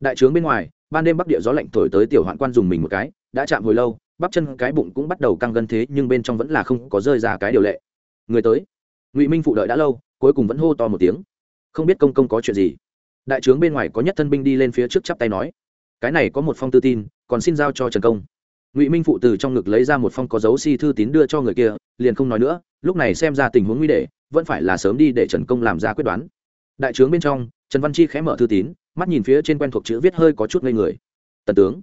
Đại trướng bên ngoài, ban đêm bắc địa gió lạnh thổi tới tiểu hoạn quan dùng mình một cái, đã chạm hồi lâu, bắp chân cái bụng cũng bắt đầu căng gân thế nhưng bên trong vẫn là không có rơi ra cái điều lệ. Người tới ngụy minh phụ đợi đã lâu cuối cùng vẫn hô to một tiếng không biết công công có chuyện gì đại trướng bên ngoài có nhất thân binh đi lên phía trước chắp tay nói cái này có một phong tư tin còn xin giao cho trần công ngụy minh phụ từ trong ngực lấy ra một phong có dấu si thư tín đưa cho người kia liền không nói nữa lúc này xem ra tình huống nguy đệ vẫn phải là sớm đi để trần công làm ra quyết đoán đại trướng bên trong trần văn chi khẽ mở thư tín mắt nhìn phía trên quen thuộc chữ viết hơi có chút ngây người tần tướng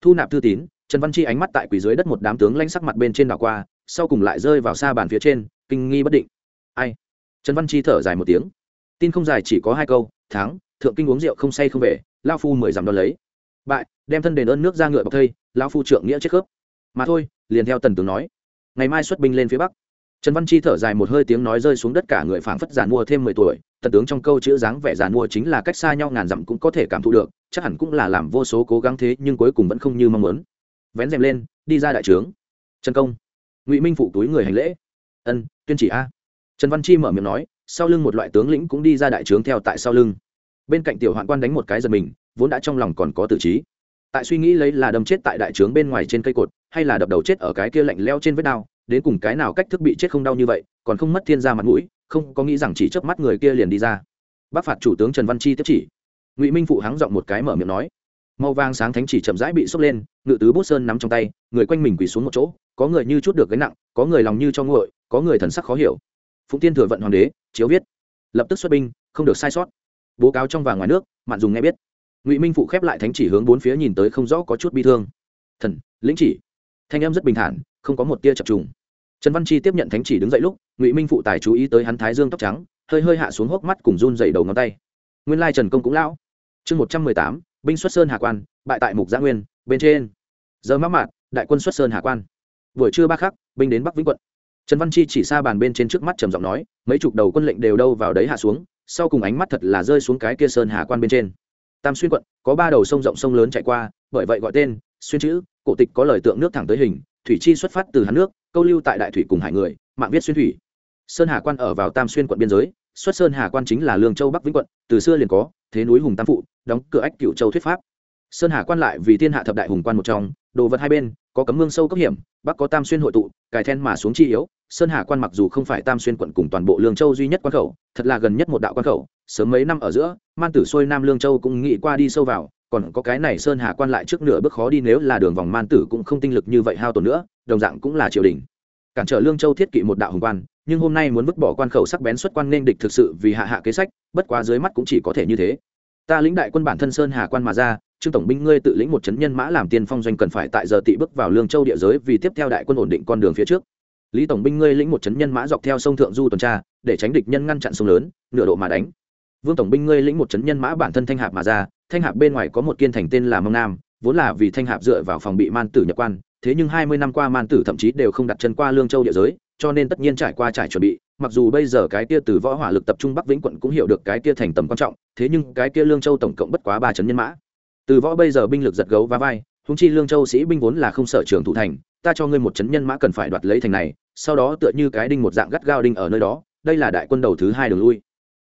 thu nạp thư tín trần văn chi ánh mắt tại quỷ dưới đất một đám tướng lanh sắc mặt bên trên đảo qua sau cùng lại rơi vào xa bàn phía trên kinh nghi bất định ai? Trần văn chi thở dài một tiếng. Tin không dài chỉ có hai câu tháng thượng kinh uống rượu không say không về lao phu mười dặm đón lấy. Bại, đem thân đền ơn nước ra ngựa bọc thây lao phu trượng nghĩa chết khớp. Mà thôi, liền theo tần tướng nói. Ngày mai xuất binh lên phía bắc. Trần văn chi thở dài một hơi tiếng nói rơi xuống đất cả người phảng phất giàn mua thêm mười tuổi. Tần tướng trong câu chữ dáng vẻ giàn mua chính là cách xa nhau ngàn dặm cũng có thể cảm thụ được, chắc hẳn cũng là làm vô số cố gắng thế nhưng cuối cùng vẫn không như mong muốn. Vén rèm lên, đi ra đại trướng. Trần công. Ngụy minh phụ túi người hành lễ. Ân, tuyên chỉ a trần văn chi mở miệng nói, sau lưng một loại tướng lĩnh cũng đi ra đại trướng theo tại sau lưng. Bên cạnh tiểu hoạn quan đánh một cái giật mình, vốn đã trong lòng còn có tử trí. Tại suy nghĩ lấy là đâm chết tại đại trướng bên ngoài trên cây cột, hay là đập đầu chết ở cái kia lạnh leo trên vết đao, đến cùng cái nào cách thức bị chết không đau như vậy, còn không mất thiên gia mặt mũi, không có nghĩ rằng chỉ chớp mắt người kia liền đi ra. Bác phạt chủ tướng trần văn chi tiếp chỉ. Ngụy minh phụ hắng giọng một cái mở miệng nói, màu vàng sáng thánh chỉ chậm rãi bị sốc lên, ngự tứ bút sơn nắm trong tay, người quanh mình quỳ xuống một chỗ, có người như chút được gánh nặng, có người lòng như cho nguội, có người thần sắc khó hiểu phụng tiên thừa vận hoàng đế, chiếu viết. Lập tức xuất binh, không được sai sót. Bố cáo trong và ngoài nước, mạn dùng nghe biết. Ngụy minh phụ khép lại thánh chỉ hướng bốn phía nhìn tới không rõ có chút bi thương. Thần, lĩnh chỉ. Thanh em rất bình thản, không có một tia chập trùng. Trần văn chi tiếp nhận thánh chỉ đứng dậy lúc, ngụy minh phụ tài chú ý tới hắn thái dương tóc trắng, hơi hơi hạ xuống hốc mắt cùng run dày đầu ngón tay. Nguyên lai trần công cũng lão. Chương một trăm mười tám, binh xuất sơn hà quan, bại tại mục gia nguyên, bên trên. Giờ mắc mạn đại quân xuất sơn hà quan. Buổi trưa ba khắc, binh đến bắc vĩnh quận trần văn chi chỉ xa bàn bên trên trước mắt trầm giọng nói, mấy chục đầu quân lệnh đều đâu vào đấy hạ xuống, sau cùng ánh mắt thật là rơi xuống cái kia sơn hà quan bên trên. Tam xuyên quận, có ba đầu sông rộng sông lớn chạy qua, bởi vậy gọi tên, xuyên chữ, cổ tịch có lời tượng nước thẳng tới hình, thủy chi xuất phát từ hắn nước, câu lưu tại đại thủy cùng hải người, mạng viết xuyên thủy. Sơn hà quan ở vào tam xuyên quận biên giới, xuất sơn hà quan chính là lương châu bắc vĩnh quận, từ xưa liền có, thế núi hùng tam phụ, đóng cửa ách cựu châu thuyết pháp. Sơn hà quan lại vì thiên hạ thập đại hùng quan một trong, đồ vật hai bên, có cấm mương sâu cấp hiểm, bắc có tam xuyên hội tụ, cài then mà xuống chi yếu sơn hà quan mặc dù không phải tam xuyên quận cùng toàn bộ lương châu duy nhất quan khẩu, thật là gần nhất một đạo quan khẩu, sớm mấy năm ở giữa, man tử xuôi nam lương châu cũng nghĩ qua đi sâu vào, còn có cái này sơn hà quan lại trước nửa bước khó đi nếu là đường vòng man tử cũng không tinh lực như vậy hao tổn nữa, đồng dạng cũng là triều đình. Cản trở lương châu thiết kỵ một đạo hùng quan, nhưng hôm nay muốn vứt bỏ quan khẩu sắc bén xuất quan nên địch thực sự vì hạ hạ kế sách, bất quá dưới mắt cũng chỉ có thể như thế. Ta lĩnh đại quân bản thân sơn hà quan mà ra, trương tổng binh ngươi tự lĩnh một chấn nhân mã làm tiên phong doanh cần phải tại giờ tị bước vào lương châu địa giới vì tiếp theo đại quân ổn định con đường phía trước lý tổng binh ngươi lĩnh một chấn nhân mã dọc theo sông thượng du tuần tra, để tránh địch nhân ngăn chặn sông lớn, nửa độ mà đánh. Vương tổng binh ngươi lĩnh một chấn nhân mã bản thân thanh hạp mà ra, thanh hạp bên ngoài có một kiên thành tên là mông nam, vốn là vì thanh hạp dựa vào phòng bị man tử nhập quan, thế nhưng hai mươi năm qua man tử thậm chí đều không đặt chân qua lương châu địa giới, cho nên tất nhiên trải qua trải chuẩn bị, mặc dù bây giờ cái kia từ võ hỏa lực tập trung bắc vĩnh quận cũng hiểu được cái kia thành tầm quan trọng, thế nhưng cái kia lương châu tổng cộng bất quá ba chấn nhân mã. Từ võ bây giờ binh lực giật gấu và vai húng chi lương châu sĩ binh vốn là không sở trường thủ thành, ta cho ngươi một chấn nhân mã cần phải đoạt lấy thành này, sau đó tựa như cái đinh một dạng gắt gao đinh ở nơi đó, đây là đại quân đầu thứ hai đường lui.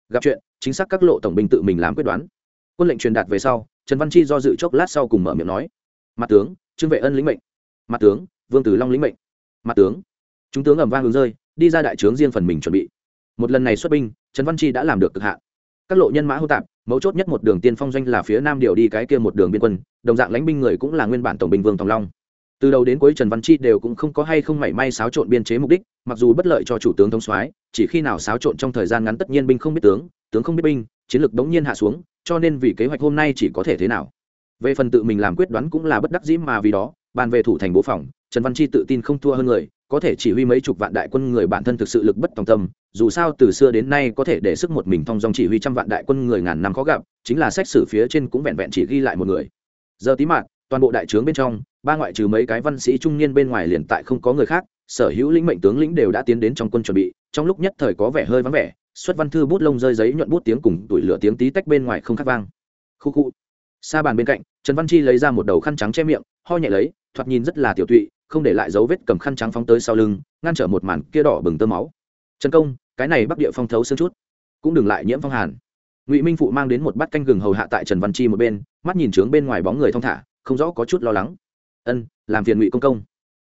Gặp chuyện, chính xác các lộ tổng binh tự mình làm quyết đoán. Quân lệnh truyền đạt về sau, trần văn chi do dự chốc lát sau cùng mở miệng nói, mặt tướng, trương vệ ân lĩnh mệnh. Mặt tướng, vương tử long lĩnh mệnh. Mặt tướng. Chúng tướng ẩm vang hướng rơi, đi ra đại trướng riêng phần mình chuẩn bị. Một lần này xuất binh, trần văn chi đã làm được cực hạn. Các lộ nhân mã hô tạp mấu chốt nhất một đường tiên phong doanh là phía nam điều đi cái kia một đường biên quân, đồng dạng lãnh binh người cũng là nguyên bản tổng binh vương tòng long. Từ đầu đến cuối trần văn chi đều cũng không có hay không mảy may xáo trộn biên chế mục đích, mặc dù bất lợi cho chủ tướng thống soái, chỉ khi nào xáo trộn trong thời gian ngắn tất nhiên binh không biết tướng tướng không biết binh, chiến lược đống nhiên hạ xuống, cho nên vì kế hoạch hôm nay chỉ có thể thế nào. Về phần tự mình làm quyết đoán cũng là bất đắc dĩ mà vì đó, bàn về thủ thành bố phòng, trần văn chi tự tin không thua hơn người có thể chỉ huy mấy chục vạn đại quân người bản thân thực sự lực bất tòng tâm, dù sao từ xưa đến nay có thể để sức một mình thong dong chỉ huy trăm vạn đại quân người ngàn năm khó gặp, chính là sách sử phía trên cũng vẹn vẹn chỉ ghi lại một người. Giờ tí mạng toàn bộ đại trướng bên trong, ba ngoại trừ mấy cái văn sĩ trung niên bên ngoài liền tại không có người khác, sở hữu lĩnh mệnh tướng lĩnh đều đã tiến đến trong quân chuẩn bị, trong lúc nhất thời có vẻ hơi vắng vẻ, xuất văn thư bút lông rơi giấy nhuận bút tiếng cùng tủi lửa tiếng tí tách bên ngoài không khắc vang. Khu khu. Xa bàn bên cạnh, trần văn chi lấy ra một đầu khăn trắng che miệng, ho nhẹ lấy, thoạt nhìn rất là tiểu tụy không để lại dấu vết cầm khăn trắng phóng tới sau lưng, ngăn trở một màn kia đỏ bừng tơ máu. Trần công, cái này bắc địa phong thấu xương chút. Cũng đừng lại nhiễm phong hàn. Ngụy minh phụ mang đến một bát canh gừng hầu hạ tại trần văn chi một bên, mắt nhìn trướng bên ngoài bóng người thong thả, không rõ có chút lo lắng. Ân, làm phiền ngụy công công.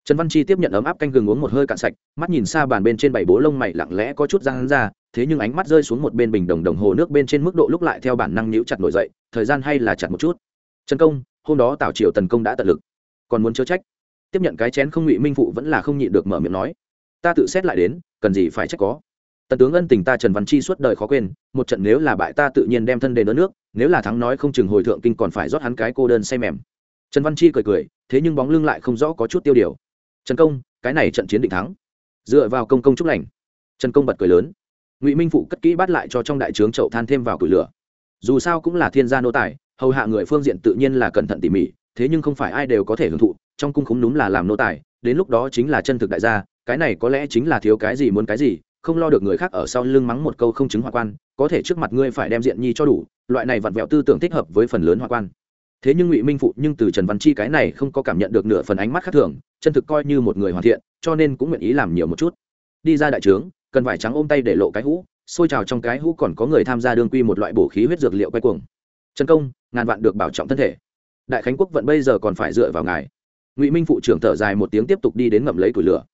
Trần văn chi tiếp nhận ấm áp canh gừng uống một hơi cạn sạch, mắt nhìn xa bàn bên trên bảy bố lông mày lặng lẽ có chút ra hắn ra, thế nhưng ánh mắt rơi xuống một bên bình đồng đồng hồ nước bên trên mức độ lúc lại theo bản năng nhíu chặt nổi dậy, thời gian hay là chặt một chút. Trần công, hôm đó tảo triều tần công đã tận lực, còn muốn chớ trách tiếp nhận cái chén không ngụy minh phụ vẫn là không nhịn được mở miệng nói. Ta tự xét lại đến, cần gì phải trách có? Tần tướng ân tình ta trần văn chi suốt đời khó quên, một trận nếu là bại ta tự nhiên đem thân đền đỡ nước, nếu là thắng nói không chừng hồi thượng kinh còn phải rót hắn cái cô đơn say mềm. Trần văn chi cười cười, thế nhưng bóng lưng lại không rõ có chút tiêu điều. Trần công, cái này trận chiến định thắng. Dựa vào công công chúc lành. Trần công bật cười lớn. Ngụy minh phụ cất kỹ bắt lại cho trong đại trướng chậu than thêm vào củi lửa. Dù sao cũng là thiên gia nô tài, hầu hạ người phương diện tự nhiên là cẩn thận tỉ mỉ, thế nhưng không phải ai đều có thể hưởng thụ trong cung khúng núm là làm nô tài, đến lúc đó chính là chân thực đại gia, cái này có lẽ chính là thiếu cái gì muốn cái gì, không lo được người khác ở sau lưng mắng một câu không chứng hoa quan, có thể trước mặt ngươi phải đem diện nhi cho đủ, loại này vặn vẹo tư tưởng thích hợp với phần lớn hoa quan. Thế nhưng ngụy minh phụ nhưng từ trần văn chi cái này không có cảm nhận được nửa phần ánh mắt khác thường, chân thực coi như một người hoàn thiện, cho nên cũng nguyện ý làm nhiều một chút. Đi ra đại trướng, cần vải trắng ôm tay để lộ cái hũ, xôi trào trong cái hũ còn có người tham gia đương quy một loại bổ khí huyết dược liệu quay cuồng. Trần công, ngàn vạn được bảo trọng thân thể. Đại khánh quốc vận bây giờ còn phải dựa vào ngài ngụy minh phụ trưởng thở dài một tiếng tiếp tục đi đến ngậm lấy củi lửa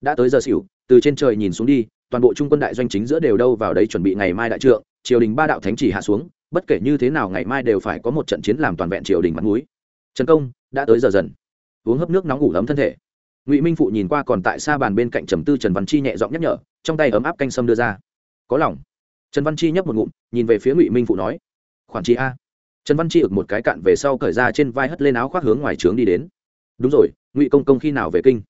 đã tới giờ xỉu từ trên trời nhìn xuống đi toàn bộ trung quân đại doanh chính giữa đều đâu vào đấy chuẩn bị ngày mai đại trượng triều đình ba đạo thánh chỉ hạ xuống bất kể như thế nào ngày mai đều phải có một trận chiến làm toàn vẹn triều đình mặt mũi trần công đã tới giờ dần uống hấp nước nóng ngủ ấm thân thể ngụy minh phụ nhìn qua còn tại xa bàn bên cạnh trầm tư trần văn chi nhẹ giọng nhắc nhở trong tay ấm áp canh sâm đưa ra có lòng trần văn chi nhấp một ngụm nhìn về phía ngụy minh phụ nói khoản chi a trần văn chi ực một cái cạn về sau cởi ra trên vai hất lên áo khoác hướng ngoài trướng đi đến đúng rồi, ngụy công công khi nào về kinh?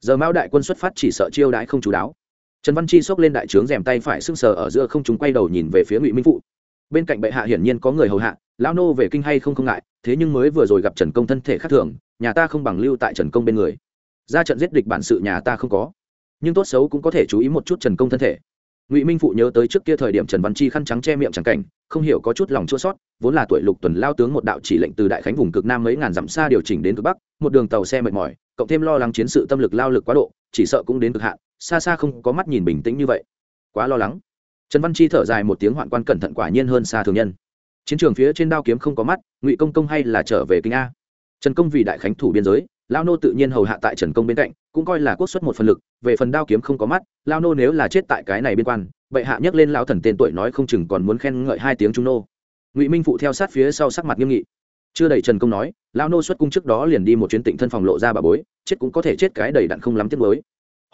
Giờ mão đại quân xuất phát chỉ sợ chiêu đãi không chú đáo. Trần văn chi xốc lên đại trướng rèm tay phải sưng sờ ở giữa không chúng quay đầu nhìn về phía ngụy minh phụ. Bên cạnh bệ hạ hiển nhiên có người hầu hạ, lão nô về kinh hay không không ngại, thế nhưng mới vừa rồi gặp trần công thân thể khác thường, nhà ta không bằng lưu tại trần công bên người. Ra trận giết địch bản sự nhà ta không có. Nhưng tốt xấu cũng có thể chú ý một chút trần công thân thể ngụy minh phụ nhớ tới trước kia thời điểm trần văn chi khăn trắng che miệng trắng cảnh không hiểu có chút lòng chua sót vốn là tuổi lục tuần lao tướng một đạo chỉ lệnh từ đại khánh vùng cực nam mấy ngàn dặm xa điều chỉnh đến cực bắc một đường tàu xe mệt mỏi cộng thêm lo lắng chiến sự tâm lực lao lực quá độ chỉ sợ cũng đến cực hạn xa xa không có mắt nhìn bình tĩnh như vậy quá lo lắng trần văn chi thở dài một tiếng hoạn quan cẩn thận quả nhiên hơn xa thường nhân chiến trường phía trên đao kiếm không có mắt ngụy công công hay là trở về kinh a trần công vì đại khánh thủ biên giới lao nô tự nhiên hầu hạ tại trần công bên cạnh, cũng coi là quốc xuất một phần lực, về phần đao kiếm không có mắt, lao nô nếu là chết tại cái này biên quan, bệ hạ nhắc lên lao thần tên tuổi nói không chừng còn muốn khen ngợi hai tiếng trung nô. Ngụy minh phụ theo sát phía sau sắc mặt nghiêm nghị. Chưa đầy trần công nói, lao nô xuất cung trước đó liền đi một chuyến tịnh thân phòng lộ ra bà bối, chết cũng có thể chết cái đầy đặn không lắm tiếc mới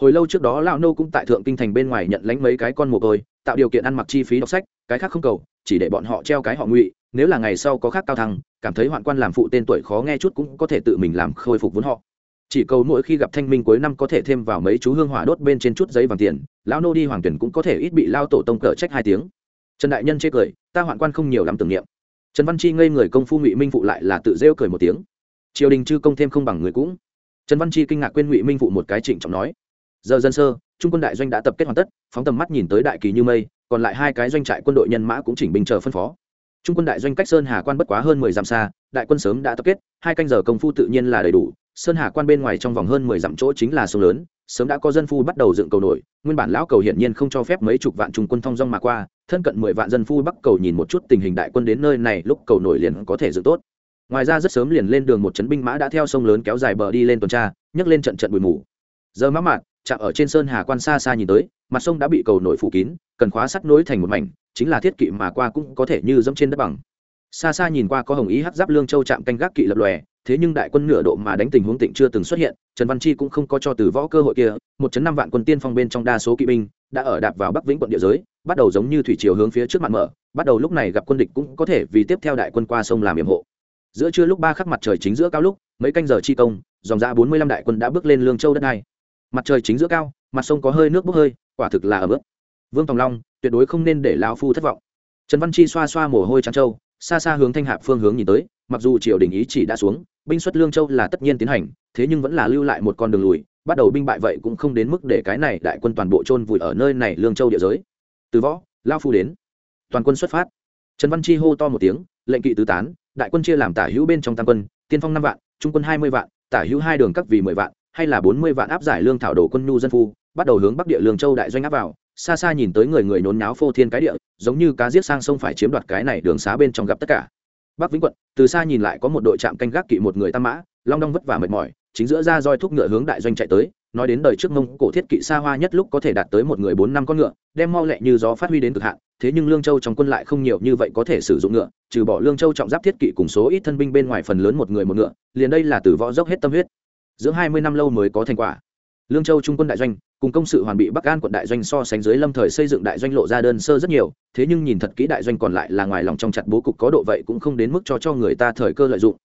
hồi lâu trước đó lao nô cũng tại thượng kinh thành bên ngoài nhận lánh mấy cái con mồ côi, tạo điều kiện ăn mặc chi phí đọc sách, cái khác không cầu chỉ để bọn họ treo cái họ ngụy, nếu là ngày sau có khác cao thăng, cảm thấy hoạn quan làm phụ tên tuổi khó nghe chút cũng có thể tự mình làm khôi phục vốn họ. Chỉ cầu mỗi khi gặp thanh minh cuối năm có thể thêm vào mấy chú hương hỏa đốt bên trên chút giấy vàng tiền, lão nô đi hoàng tuyển cũng có thể ít bị lao tổ tông cờ trách hai tiếng. Trần đại nhân chê cười, ta hoạn quan không nhiều lắm tưởng niệm. Trần văn chi ngây người công phu ngụy minh phụ lại là tự rêu cười một tiếng. Triều đình chư công thêm không bằng người cũng. Trần văn chi kinh ngạc quên ngụy minh phụ một cái trịnh trọng nói. Giờ dân sơ, trung quân đại doanh đã tập kết hoàn tất, phóng tầm mắt nhìn tới đại kỳ như mây còn lại hai cái doanh trại quân đội nhân mã cũng chỉnh binh chờ phân phó. Trung quân đại doanh cách sơn hà quan bất quá hơn mười dặm xa, đại quân sớm đã tập kết, hai canh giờ công phu tự nhiên là đầy đủ. Sơn hà quan bên ngoài trong vòng hơn mười dặm chỗ chính là sông lớn, sớm đã có dân phu bắt đầu dựng cầu nổi, nguyên bản lão cầu hiển nhiên không cho phép mấy chục vạn trung quân thong dong mà qua, thân cận mười vạn dân phu bắc cầu nhìn một chút tình hình đại quân đến nơi này, lúc cầu nổi liền có thể dựng tốt. Ngoài ra rất sớm liền lên đường một trấn binh mã đã theo sông lớn kéo dài bờ đi lên tuần tra, nhấc lên trận trận bụi mù. Giờ mã mạn chạm ở trên sơn hà quan xa xa nhìn tới mặt sông đã bị cầu nổi phủ kín, cần khóa sắt nối thành một mảnh, chính là thiết kỵ mà qua cũng có thể như dẫm trên đất bằng. Xa xa nhìn qua có hồng ý hát giáp lương châu chạm canh gác kỵ lập lòe, thế nhưng đại quân nửa độ mà đánh tình huống tịnh chưa từng xuất hiện, trần văn chi cũng không có cho từ võ cơ hội kia, một chấn năm vạn quân tiên phong bên trong đa số kỵ binh, đã ở đạp vào bắc vĩnh quận địa giới, bắt đầu giống như thủy chiều hướng phía trước mặt mở, bắt đầu lúc này gặp quân địch cũng có thể vì tiếp theo đại quân qua sông làm yểm hộ. Giữa trưa lúc ba khắc mặt trời chính giữa cao lúc, mấy canh giờ chi công, dòng ra bốn mươi lăm đại quân đã bước lên lương châu đất này. Mặt trời chính giữa cao, mặt sông có hơi nước bốc hơi quả thực là ở bước vương tòng long, tuyệt đối không nên để lao phu thất vọng. Trần văn chi xoa xoa mồ hôi trắng châu xa xa hướng thanh hạp phương hướng nhìn tới, mặc dù triều đình ý chỉ đã xuống, binh xuất lương châu là tất nhiên tiến hành, thế nhưng vẫn là lưu lại một con đường lùi, bắt đầu binh bại vậy cũng không đến mức để cái này đại quân toàn bộ chôn vùi ở nơi này lương châu địa giới. Từ võ lao phu đến. Toàn quân xuất phát. Trần văn chi hô to một tiếng, lệnh kỵ tứ tán, đại quân chia làm tả hữu bên trong tam quân, tiên phong năm vạn, trung quân hai mươi vạn, tả hữu hai đường các vì mười vạn hay là bốn mươi vạn áp giải lương thảo đồ quân nhu dân phu, bắt đầu hướng bắc địa lương châu đại doanh áp vào, xa xa nhìn tới người người nhốn nháo phô thiên cái địa, giống như cá giết sang sông phải chiếm đoạt cái này đường xá bên trong gặp tất cả. Bắc vĩnh quận, từ xa nhìn lại có một đội trạm canh gác kỵ một người tam mã, long đong vất vả mệt mỏi, chính giữa ra roi thúc ngựa hướng đại doanh chạy tới, nói đến đời trước mông cổ thiết kỵ xa hoa nhất lúc có thể đạt tới một người bốn năm con ngựa, đem mau lẹ như gió phát huy đến cực hạn, thế nhưng lương châu trong quân lại không nhiều như vậy có thể sử dụng ngựa, trừ bỏ lương châu trọng giáp thiết kỵ cùng số ít thân binh bên ngoài phần lớn một người một ngựa, liền đây là từ võ dốc hết tâm huyết dưỡng hai mươi năm lâu mới có thành quả. Lương châu trung quân đại doanh, cùng công sự hoàn bị bắc an quận đại doanh so sánh dưới lâm thời xây dựng đại doanh lộ ra đơn sơ rất nhiều, thế nhưng nhìn thật kỹ đại doanh còn lại là ngoài lòng trong chặt bố cục có độ vậy cũng không đến mức cho cho người ta thời cơ lợi dụng.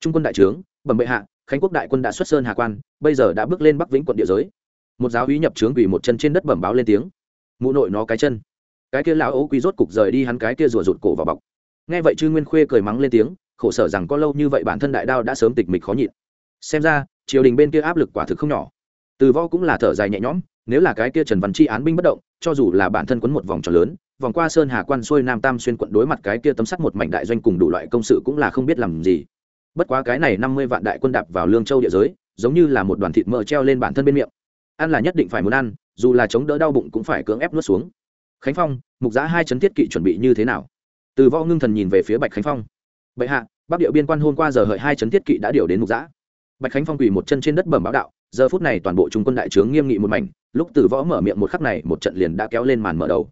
Trung quân đại trướng, bẩm bệ hạ, khánh quốc đại quân đã xuất sơn hà quan, bây giờ đã bước lên bắc vĩnh quận địa giới. Một giáo úy nhập trướng quỳ một chân trên đất bẩm báo lên tiếng. Mụ nội nó cái chân. Cái kia lão ố quý rốt cục rời đi hắn cái kia rùa rụt cổ vào bọc. Nghe vậy chư nguyên khuê cười mắng lên tiếng, khổ sở rằng có lâu như vậy bản thân đại đao đã sớm tịch mịch khó nhịn. Xem ra triều đình bên kia áp lực quả thực không nhỏ. Từ võ cũng là thở dài nhẹ nhõm, nếu là cái kia trần văn chi án binh bất động, cho dù là bản thân quấn một vòng tròn lớn, vòng qua sơn hà quan xuôi nam tam xuyên quận đối mặt cái kia tấm sắt một mảnh đại doanh cùng đủ loại công sự cũng là không biết làm gì. Bất quá cái này năm mươi vạn đại quân đạp vào lương châu địa giới, giống như là một đoàn thịt mỡ treo lên bản thân bên miệng. Ăn là nhất định phải muốn ăn, dù là chống đỡ đau bụng cũng phải cưỡng ép nuốt xuống. Khánh phong, mục giã hai chấn thiết kỵ chuẩn bị như thế nào? Từ võ ngưng thần nhìn về phía bạch khánh phong. Bệ hạ, bắc địa biên quan hôm qua giờ hợi hai chấn thiết kỵ đã điều đến mục giã bạch khánh phong quỳ một chân trên đất bẩm báo đạo, giờ phút này toàn bộ trung quân đại trướng nghiêm nghị một mảnh, lúc từ võ mở miệng một khắc này, một trận liền đã kéo lên màn mở đầu.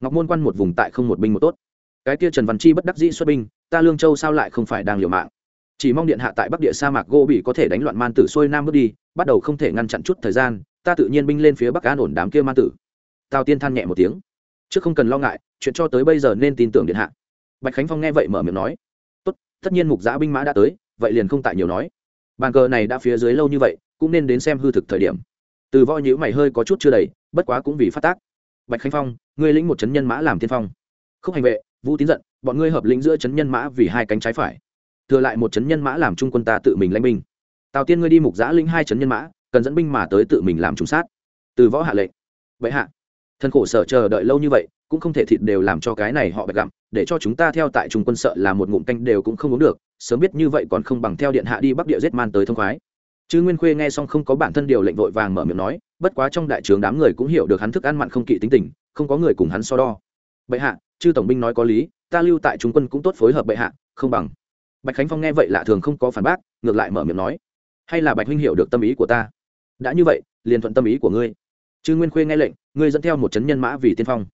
Ngọc môn quan một vùng tại không một binh một tốt. Cái kia trần văn chi bất đắc dĩ xuất binh, ta lương châu sao lại không phải đang liều mạng? Chỉ mong điện hạ tại bắc địa sa mạc gô bị có thể đánh loạn man tử xuôi nam bước đi, bắt đầu không thể ngăn chặn chút thời gian, ta tự nhiên binh lên phía bắc an ổn đám kia man tử. Tào tiên than nhẹ một tiếng. Chứ không cần lo ngại, chuyện cho tới bây giờ nên tin tưởng điện hạ. Bạch khánh phong nghe vậy mở miệng nói, tốt, tất nhiên mục giã binh mã đã tới, vậy liền không tại nhiều nói bàn cờ này đã phía dưới lâu như vậy, cũng nên đến xem hư thực thời điểm. Từ võ nhữ mày hơi có chút chưa đầy, bất quá cũng vì phát tác. Bạch khánh phong, ngươi lĩnh một chấn nhân mã làm tiên phong. Không hành vệ, vũ tín giận, bọn ngươi hợp lĩnh giữa chấn nhân mã vì hai cánh trái phải. Thừa lại một chấn nhân mã làm trung quân ta tự mình lãnh binh. Tào tiên ngươi đi mục giã lĩnh hai chấn nhân mã, cần dẫn binh mà tới tự mình làm trùng sát. Từ võ hạ lệnh. Vậy hạ. Thân khổ sở chờ đợi lâu như vậy, cũng không thể thịt đều làm cho cái này họ bạch gặm để cho chúng ta theo tại trung quân sợ là một ngụm canh đều cũng không uống được, sớm biết như vậy còn không bằng theo điện hạ đi bắc địa giết man tới thông khoái. Chứ nguyên khuê nghe xong không có bản thân điều lệnh vội vàng mở miệng nói, bất quá trong đại trướng đám người cũng hiểu được hắn thức ăn mặn không kỵ tính tình, không có người cùng hắn so đo. Bệ hạ, chư tổng binh nói có lý, ta lưu tại trung quân cũng tốt phối hợp bệ hạ, không bằng. Bạch khánh phong nghe vậy lạ thường không có phản bác, ngược lại mở miệng nói, hay là bạch huynh hiểu được tâm ý của ta? Đã như vậy, liền thuận tâm ý của ngươi. Chư nguyên khuê nghe lệnh, ngươi dẫn theo một chấn nhân mã vì tiên phong.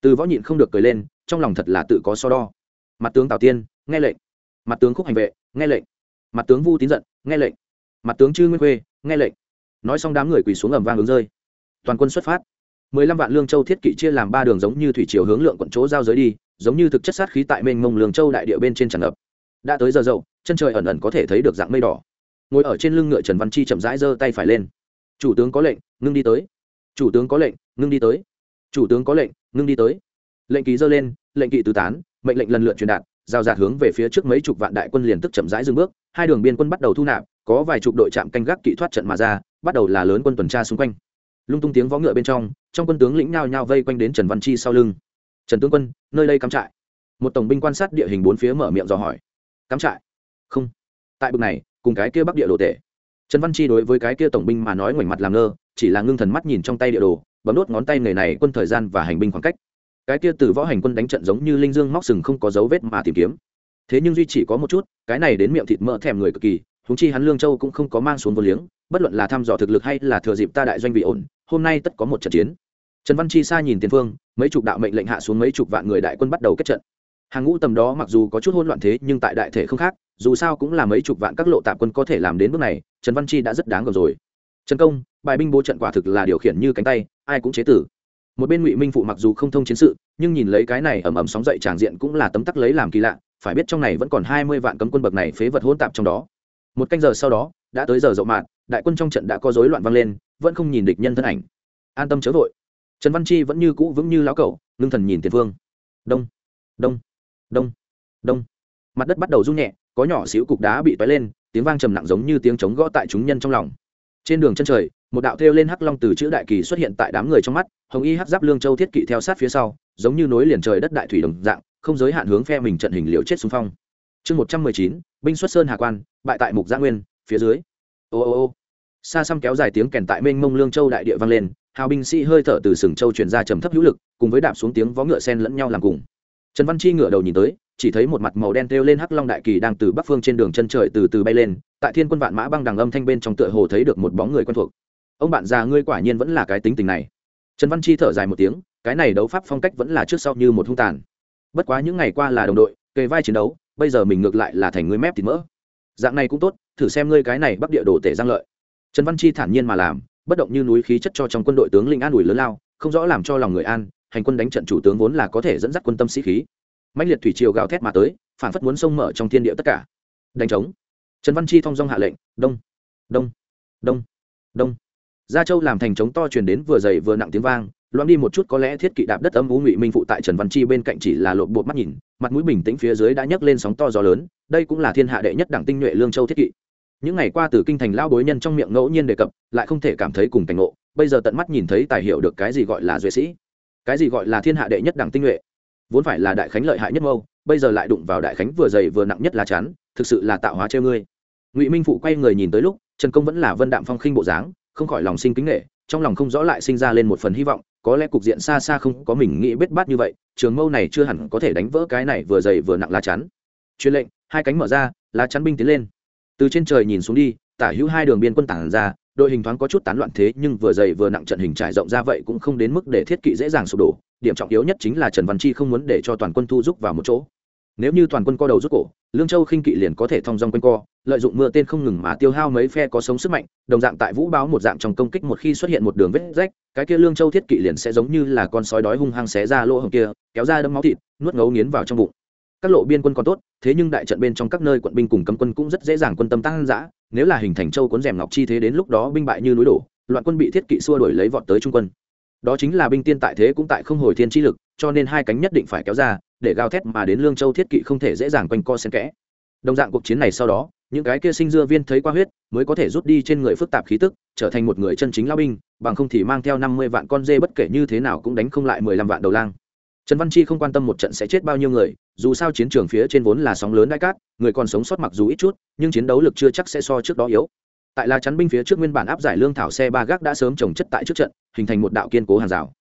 Từ võ nhịn không được cười lên trong lòng thật là tự có so đo. Mặt tướng tào tiên, nghe lệnh. Mặt tướng khúc hành vệ, nghe lệnh. Mặt tướng vu tín giận, nghe lệnh. Mặt tướng chư nguyên khuê, nghe lệnh. Nói xong đám người quỳ xuống ầm vang hướng rơi. Toàn quân xuất phát. Mười lăm vạn lương châu thiết kỵ chia làm ba đường giống như thủy chiều hướng lượng quận chỗ giao giới đi, giống như thực chất sát khí tại mênh mông lương châu đại địa bên trên tràn ngập. Đã tới giờ dậu, chân trời ẩn ẩn có thể thấy được dạng mây đỏ. Ngồi ở trên lưng ngựa trần văn chi chậm rãi giơ tay phải lên. Chủ tướng có lệnh, ngưng đi tới. Chủ tướng có lệnh, ngưng đi tới. Chủ tướng có lệnh, ngưng đi tới lệnh ký dơ lên, lệnh kỵ tứ tán, mệnh lệnh lần lượt truyền đạt, giao giạt hướng về phía trước mấy chục vạn đại quân liền tức chậm rãi dừng bước. Hai đường biên quân bắt đầu thu nạp, có vài chục đội trạm canh gác kỵ thoát trận mà ra, bắt đầu là lớn quân tuần tra xung quanh. Lung tung tiếng vó ngựa bên trong trong quân tướng lĩnh nhao nhao vây quanh đến trần văn chi sau lưng. Trần tướng quân, nơi đây cắm trại. Một tổng binh quan sát địa hình bốn phía mở miệng dò hỏi. Cắm trại? Không. Tại bực này, cùng cái kia bắc địa đồ tể. Trần văn chi đối với cái kia tổng binh mà nói ngoảnh mặt làm ngơ, chỉ là ngưng thần mắt nhìn trong tay địa đồ, bấm đốt ngón tay người này quân thời gian và hành binh khoảng cách cái kia từ võ hành quân đánh trận giống như linh dương móc sừng không có dấu vết mà tìm kiếm. Thế nhưng duy chỉ có một chút, cái này đến miệng thịt mỡ thèm người cực kỳ húng chi hắn lương châu cũng không có mang xuống vô liếng, bất luận là thăm dò thực lực hay là thừa dịp ta đại doanh bị ổn, hôm nay tất có một trận chiến. Trần văn chi xa nhìn tiền phương, mấy chục đạo mệnh lệnh hạ xuống mấy chục vạn người đại quân bắt đầu kết trận. Hàng ngũ tầm đó mặc dù có chút hỗn loạn thế, nhưng tại đại thể không khác, dù sao cũng là mấy chục vạn các lộ tạp quân có thể làm đến bước này, trần văn chi đã rất đáng gờm rồi. Trần công, bài binh bố trận quả thực là điều khiển như cánh tay, ai cũng chế tử một bên ngụy minh phụ mặc dù không thông chiến sự nhưng nhìn lấy cái này ầm ầm sóng dậy tràng diện cũng là tấm tắc lấy làm kỳ lạ phải biết trong này vẫn còn hai mươi vạn cấm quân bậc này phế vật hỗn tạp trong đó. Một canh giờ sau đó đã tới giờ rộng mạn, đại quân trong trận đã có rối loạn vang lên vẫn không nhìn địch nhân thân ảnh. An tâm chớ vội. Trần văn chi vẫn như cũ vững như lão cẩu ngưng thần nhìn tiền phương đông đông đông đông. Mặt đất bắt đầu rung nhẹ có nhỏ xíu cục đá bị toái lên tiếng vang trầm nặng giống như tiếng trống gõ tại chúng nhân trong lòng trên đường chân trời, một đạo thêu lên hắc long từ chữ đại kỳ xuất hiện tại đám người trong mắt, hồng y hắc giáp lương châu thiết kỵ theo sát phía sau, giống như nối liền trời đất đại thủy đồng dạng, không giới hạn hướng phe mình trận hình liều chết xung phong. Chương một trăm mười chín, binh xuất sơn hà quan, bại tại mục gia nguyên, phía dưới. Ô ô ô. Xa xăm kéo dài tiếng kèn tại mênh mông lương châu đại địa vang lên, hào binh sĩ hơi thở từ sừng châu truyền ra trầm thấp hữu lực, cùng với đạp xuống tiếng vó ngựa sen lẫn nhau làm cùng trần văn chi ngửa đầu nhìn tới, chỉ thấy một mặt màu đen treo lên hắc long đại kỳ đang từ bắc phương trên đường chân trời từ từ bay lên, tại thiên quân vạn mã băng đằng âm thanh bên trong tựa hồ thấy được một bóng người quen thuộc. Ông bạn già ngươi quả nhiên vẫn là cái tính tình này. Trần văn chi thở dài một tiếng, cái này đấu pháp phong cách vẫn là trước sau như một hung tàn. Bất quá những ngày qua là đồng đội, kề vai chiến đấu, bây giờ mình ngược lại là thành người mép thịt mỡ. Dạng này cũng tốt, thử xem ngươi cái này bắc địa đồ tể giang lợi. Trần văn chi thản nhiên mà làm, bất động như núi khí chất cho trong quân đội tướng linh an ủi lớn lao, không rõ làm cho lòng người an hành quân đánh trận chủ tướng vốn là có thể dẫn dắt quân tâm sĩ khí. Mạnh liệt thủy triều gào thét mà tới, phản phất muốn sông mở trong thiên địa tất cả. Đánh trống. Trần văn chi thong dong hạ lệnh, đông đông đông đông. Gia châu làm thành trống to truyền đến vừa dày vừa nặng tiếng vang loãng đi một chút có lẽ thiết kỵ đạp đất âm u ngụy minh phụ tại trần văn chi bên cạnh chỉ là lộn bộ mắt nhìn, mặt mũi bình tĩnh phía dưới đã nhấc lên sóng to gió lớn, đây cũng là thiên hạ đệ nhất đảng tinh nhuệ lương châu thiết kỵ. Những ngày qua từ kinh thành lao bối nhân trong miệng ngẫu nhiên đề cập, lại không thể cảm thấy cùng cảnh ngộ, bây giờ tận mắt nhìn thấy tài hiểu được cái gì gọi là duệ sĩ cái gì gọi là thiên hạ đệ nhất đảng tinh nhuệ? Vốn phải là đại khánh lợi hại nhất mâu, bây giờ lại đụng vào đại khánh vừa dày vừa nặng nhất là chán thực sự là tạo hóa treo ngươi. Ngụy minh phụ quay người nhìn tới lúc, trần công vẫn là vân đạm phong khinh bộ dáng, không khỏi lòng sinh kính nghệ trong lòng không rõ lại sinh ra lên một phần hy vọng, có lẽ cục diện xa xa không có mình nghĩ bết bát như vậy, trường mâu này chưa hẳn có thể đánh vỡ cái này vừa dày vừa nặng lá chắn. Truyền lệnh, hai cánh mở ra, lá chắn binh tiến lên. Từ trên trời nhìn xuống đi, tả hữu hai đường biên quân tản ra đội hình thoáng có chút tán loạn thế nhưng vừa dày vừa nặng trận hình trải rộng ra vậy cũng không đến mức để thiết kỵ dễ dàng sụp đổ. Điểm trọng yếu nhất chính là trần văn chi không muốn để cho toàn quân thu giúp vào một chỗ. Nếu như toàn quân co đầu rút cổ, lương châu khinh kỵ liền có thể thong dong quanh co, lợi dụng mưa tên không ngừng mà tiêu hao mấy phe có sống sức mạnh, đồng dạng tại vũ báo một dạng trong công kích một khi xuất hiện một đường vết rách, cái kia lương châu thiết kỵ liền sẽ giống như là con sói đói hung hăng xé ra lỗ hồng kia, kéo ra đâm máu thịt, nuốt ngấu nghiến vào trong bụng. Các lộ biên quân còn tốt, thế nhưng đại trận bên trong các nơi quận binh cùng cấm quân cũng rất dễ dàng quân tâm tăng giã nếu là hình thành châu cuốn rèm ngọc chi thế đến lúc đó binh bại như núi đổ, loạn quân bị thiết kỵ xua đuổi lấy vọt tới trung quân. Đó chính là binh tiên tại thế cũng tại không hồi thiên chi lực, cho nên hai cánh nhất định phải kéo ra, để gào thét mà đến lương châu thiết kỵ không thể dễ dàng quanh co xen kẽ. Đồng dạng cuộc chiến này sau đó, những cái kia sinh dưa viên thấy qua huyết, mới có thể rút đi trên người phức tạp khí tức, trở thành một người chân chính lao binh, bằng không thì mang theo năm mươi vạn con dê bất kể như thế nào cũng đánh không lại mười lăm vạn đầu lang. Trần văn chi không quan tâm một trận sẽ chết bao nhiêu người dù sao chiến trường phía trên vốn là sóng lớn đại cát người còn sống sót mặc dù ít chút nhưng chiến đấu lực chưa chắc sẽ so trước đó yếu. Tại là chắn binh phía trước nguyên bản áp giải lương thảo xe ba gác đã sớm trồng chất tại trước trận hình thành một đạo kiên cố hàng rào.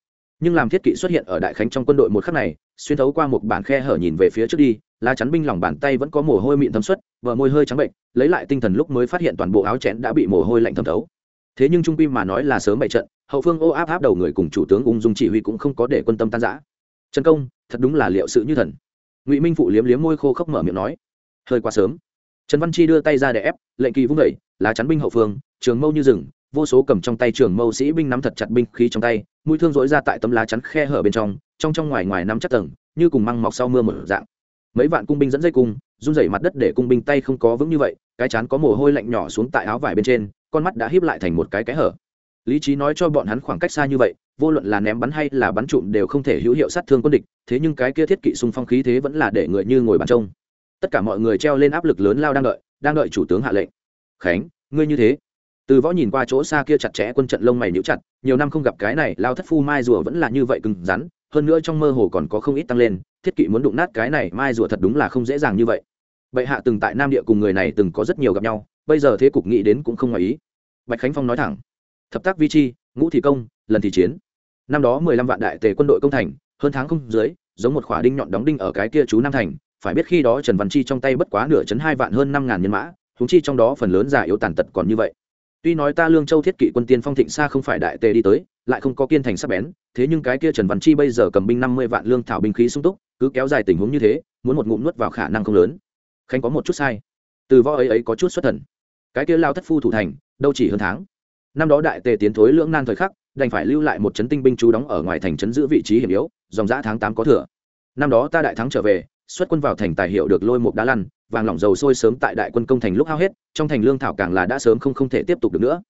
Nhưng làm thiết kỵ xuất hiện ở đại khánh trong quân đội một khắc này xuyên thấu qua một bản khe hở nhìn về phía trước đi lá chắn binh lòng bàn tay vẫn có mồ hôi mịn thấm xuất, vợ môi hơi trắng bệnh lấy lại tinh thần lúc mới phát hiện toàn bộ áo chén đã bị mồ hôi lạnh thấm thấu. Thế nhưng trung pi mà nói là sớm bày trận hậu phương ô áp áp đầu người cùng chủ tướng ung dung chỉ huy cũng không có để quân tâm tan giã trần công thật đúng là liệu sự như thần ngụy minh phụ liếm liếm môi khô khốc mở miệng nói hơi quá sớm trần văn chi đưa tay ra để ép lệnh kỳ vung đẩy lá chắn binh hậu phương trường mâu như rừng vô số cầm trong tay trường mâu sĩ binh nắm thật chặt binh khí trong tay mũi thương dối ra tại tấm lá chắn khe hở bên trong trong trong ngoài ngoài nắm chắc tầng như cùng măng mọc sau mưa một dạng mấy vạn cung binh dẫn dây cung run rẩy mặt đất để cung binh tay không có vững như vậy cái chán có mồ hôi lạnh nhỏ xuống tại áo vải bên trên con mắt đã híp lại thành một cái cái hở lý trí nói cho bọn hắn khoảng cách xa như vậy, vô luận là ném bắn hay là bắn trụm đều không thể hữu hiệu sát thương quân địch, thế nhưng cái kia thiết kỵ xung phong khí thế vẫn là để người như ngồi bàn trông. Tất cả mọi người treo lên áp lực lớn lao đang đợi đang đợi chủ tướng hạ lệnh. Khánh, ngươi như thế? Từ võ nhìn qua chỗ xa kia chặt chẽ quân trận lông mày níu chặt, nhiều năm không gặp cái này, lao thất phu mai rùa vẫn là như vậy cứng rắn, hơn nữa trong mơ hồ còn có không ít tăng lên, thiết kỵ muốn đụng nát cái này mai rùa thật đúng là không dễ dàng như vậy. Bệ hạ từng tại nam địa cùng người này từng có rất nhiều gặp nhau, bây giờ thế cục nghĩ đến cũng không ngoài ý. Bạch khánh phong nói thẳng thập tác vi chi, ngũ thị công, lần thì chiến. Năm đó mười lăm vạn đại tề quân đội công thành, hơn tháng không dưới, giống một khỏa đinh nhọn đóng đinh ở cái kia chú nam thành, phải biết khi đó trần văn chi trong tay bất quá nửa chấn hai vạn hơn năm ngàn nhân mã húng chi trong đó phần lớn già yếu tàn tật còn như vậy. Tuy nói ta lương châu thiết kỵ quân tiên phong thịnh xa không phải đại tề đi tới, lại không có kiên thành sắc bén, thế nhưng cái kia trần văn chi bây giờ cầm binh năm mươi vạn lương thảo binh khí sung túc, cứ kéo dài tình huống như thế, muốn một ngụm nuốt vào khả năng không lớn. Khánh có một chút sai. Từ võ ấy ấy có chút xuất thần. Cái kia lao thất phu thủ thành, đâu chỉ hơn tháng năm đó đại tề tiến thối lưỡng nan thời khắc, đành phải lưu lại một chấn tinh binh chú đóng ở ngoài thành trấn giữ vị trí hiểm yếu, dòng giã tháng tám có thừa. Năm đó ta đại thắng trở về, xuất quân vào thành tài hiệu được lôi một đá lăn, vàng lỏng dầu sôi sớm tại đại quân công thành lúc hao hết, trong thành lương thảo càng là đã sớm không không thể tiếp tục được nữa.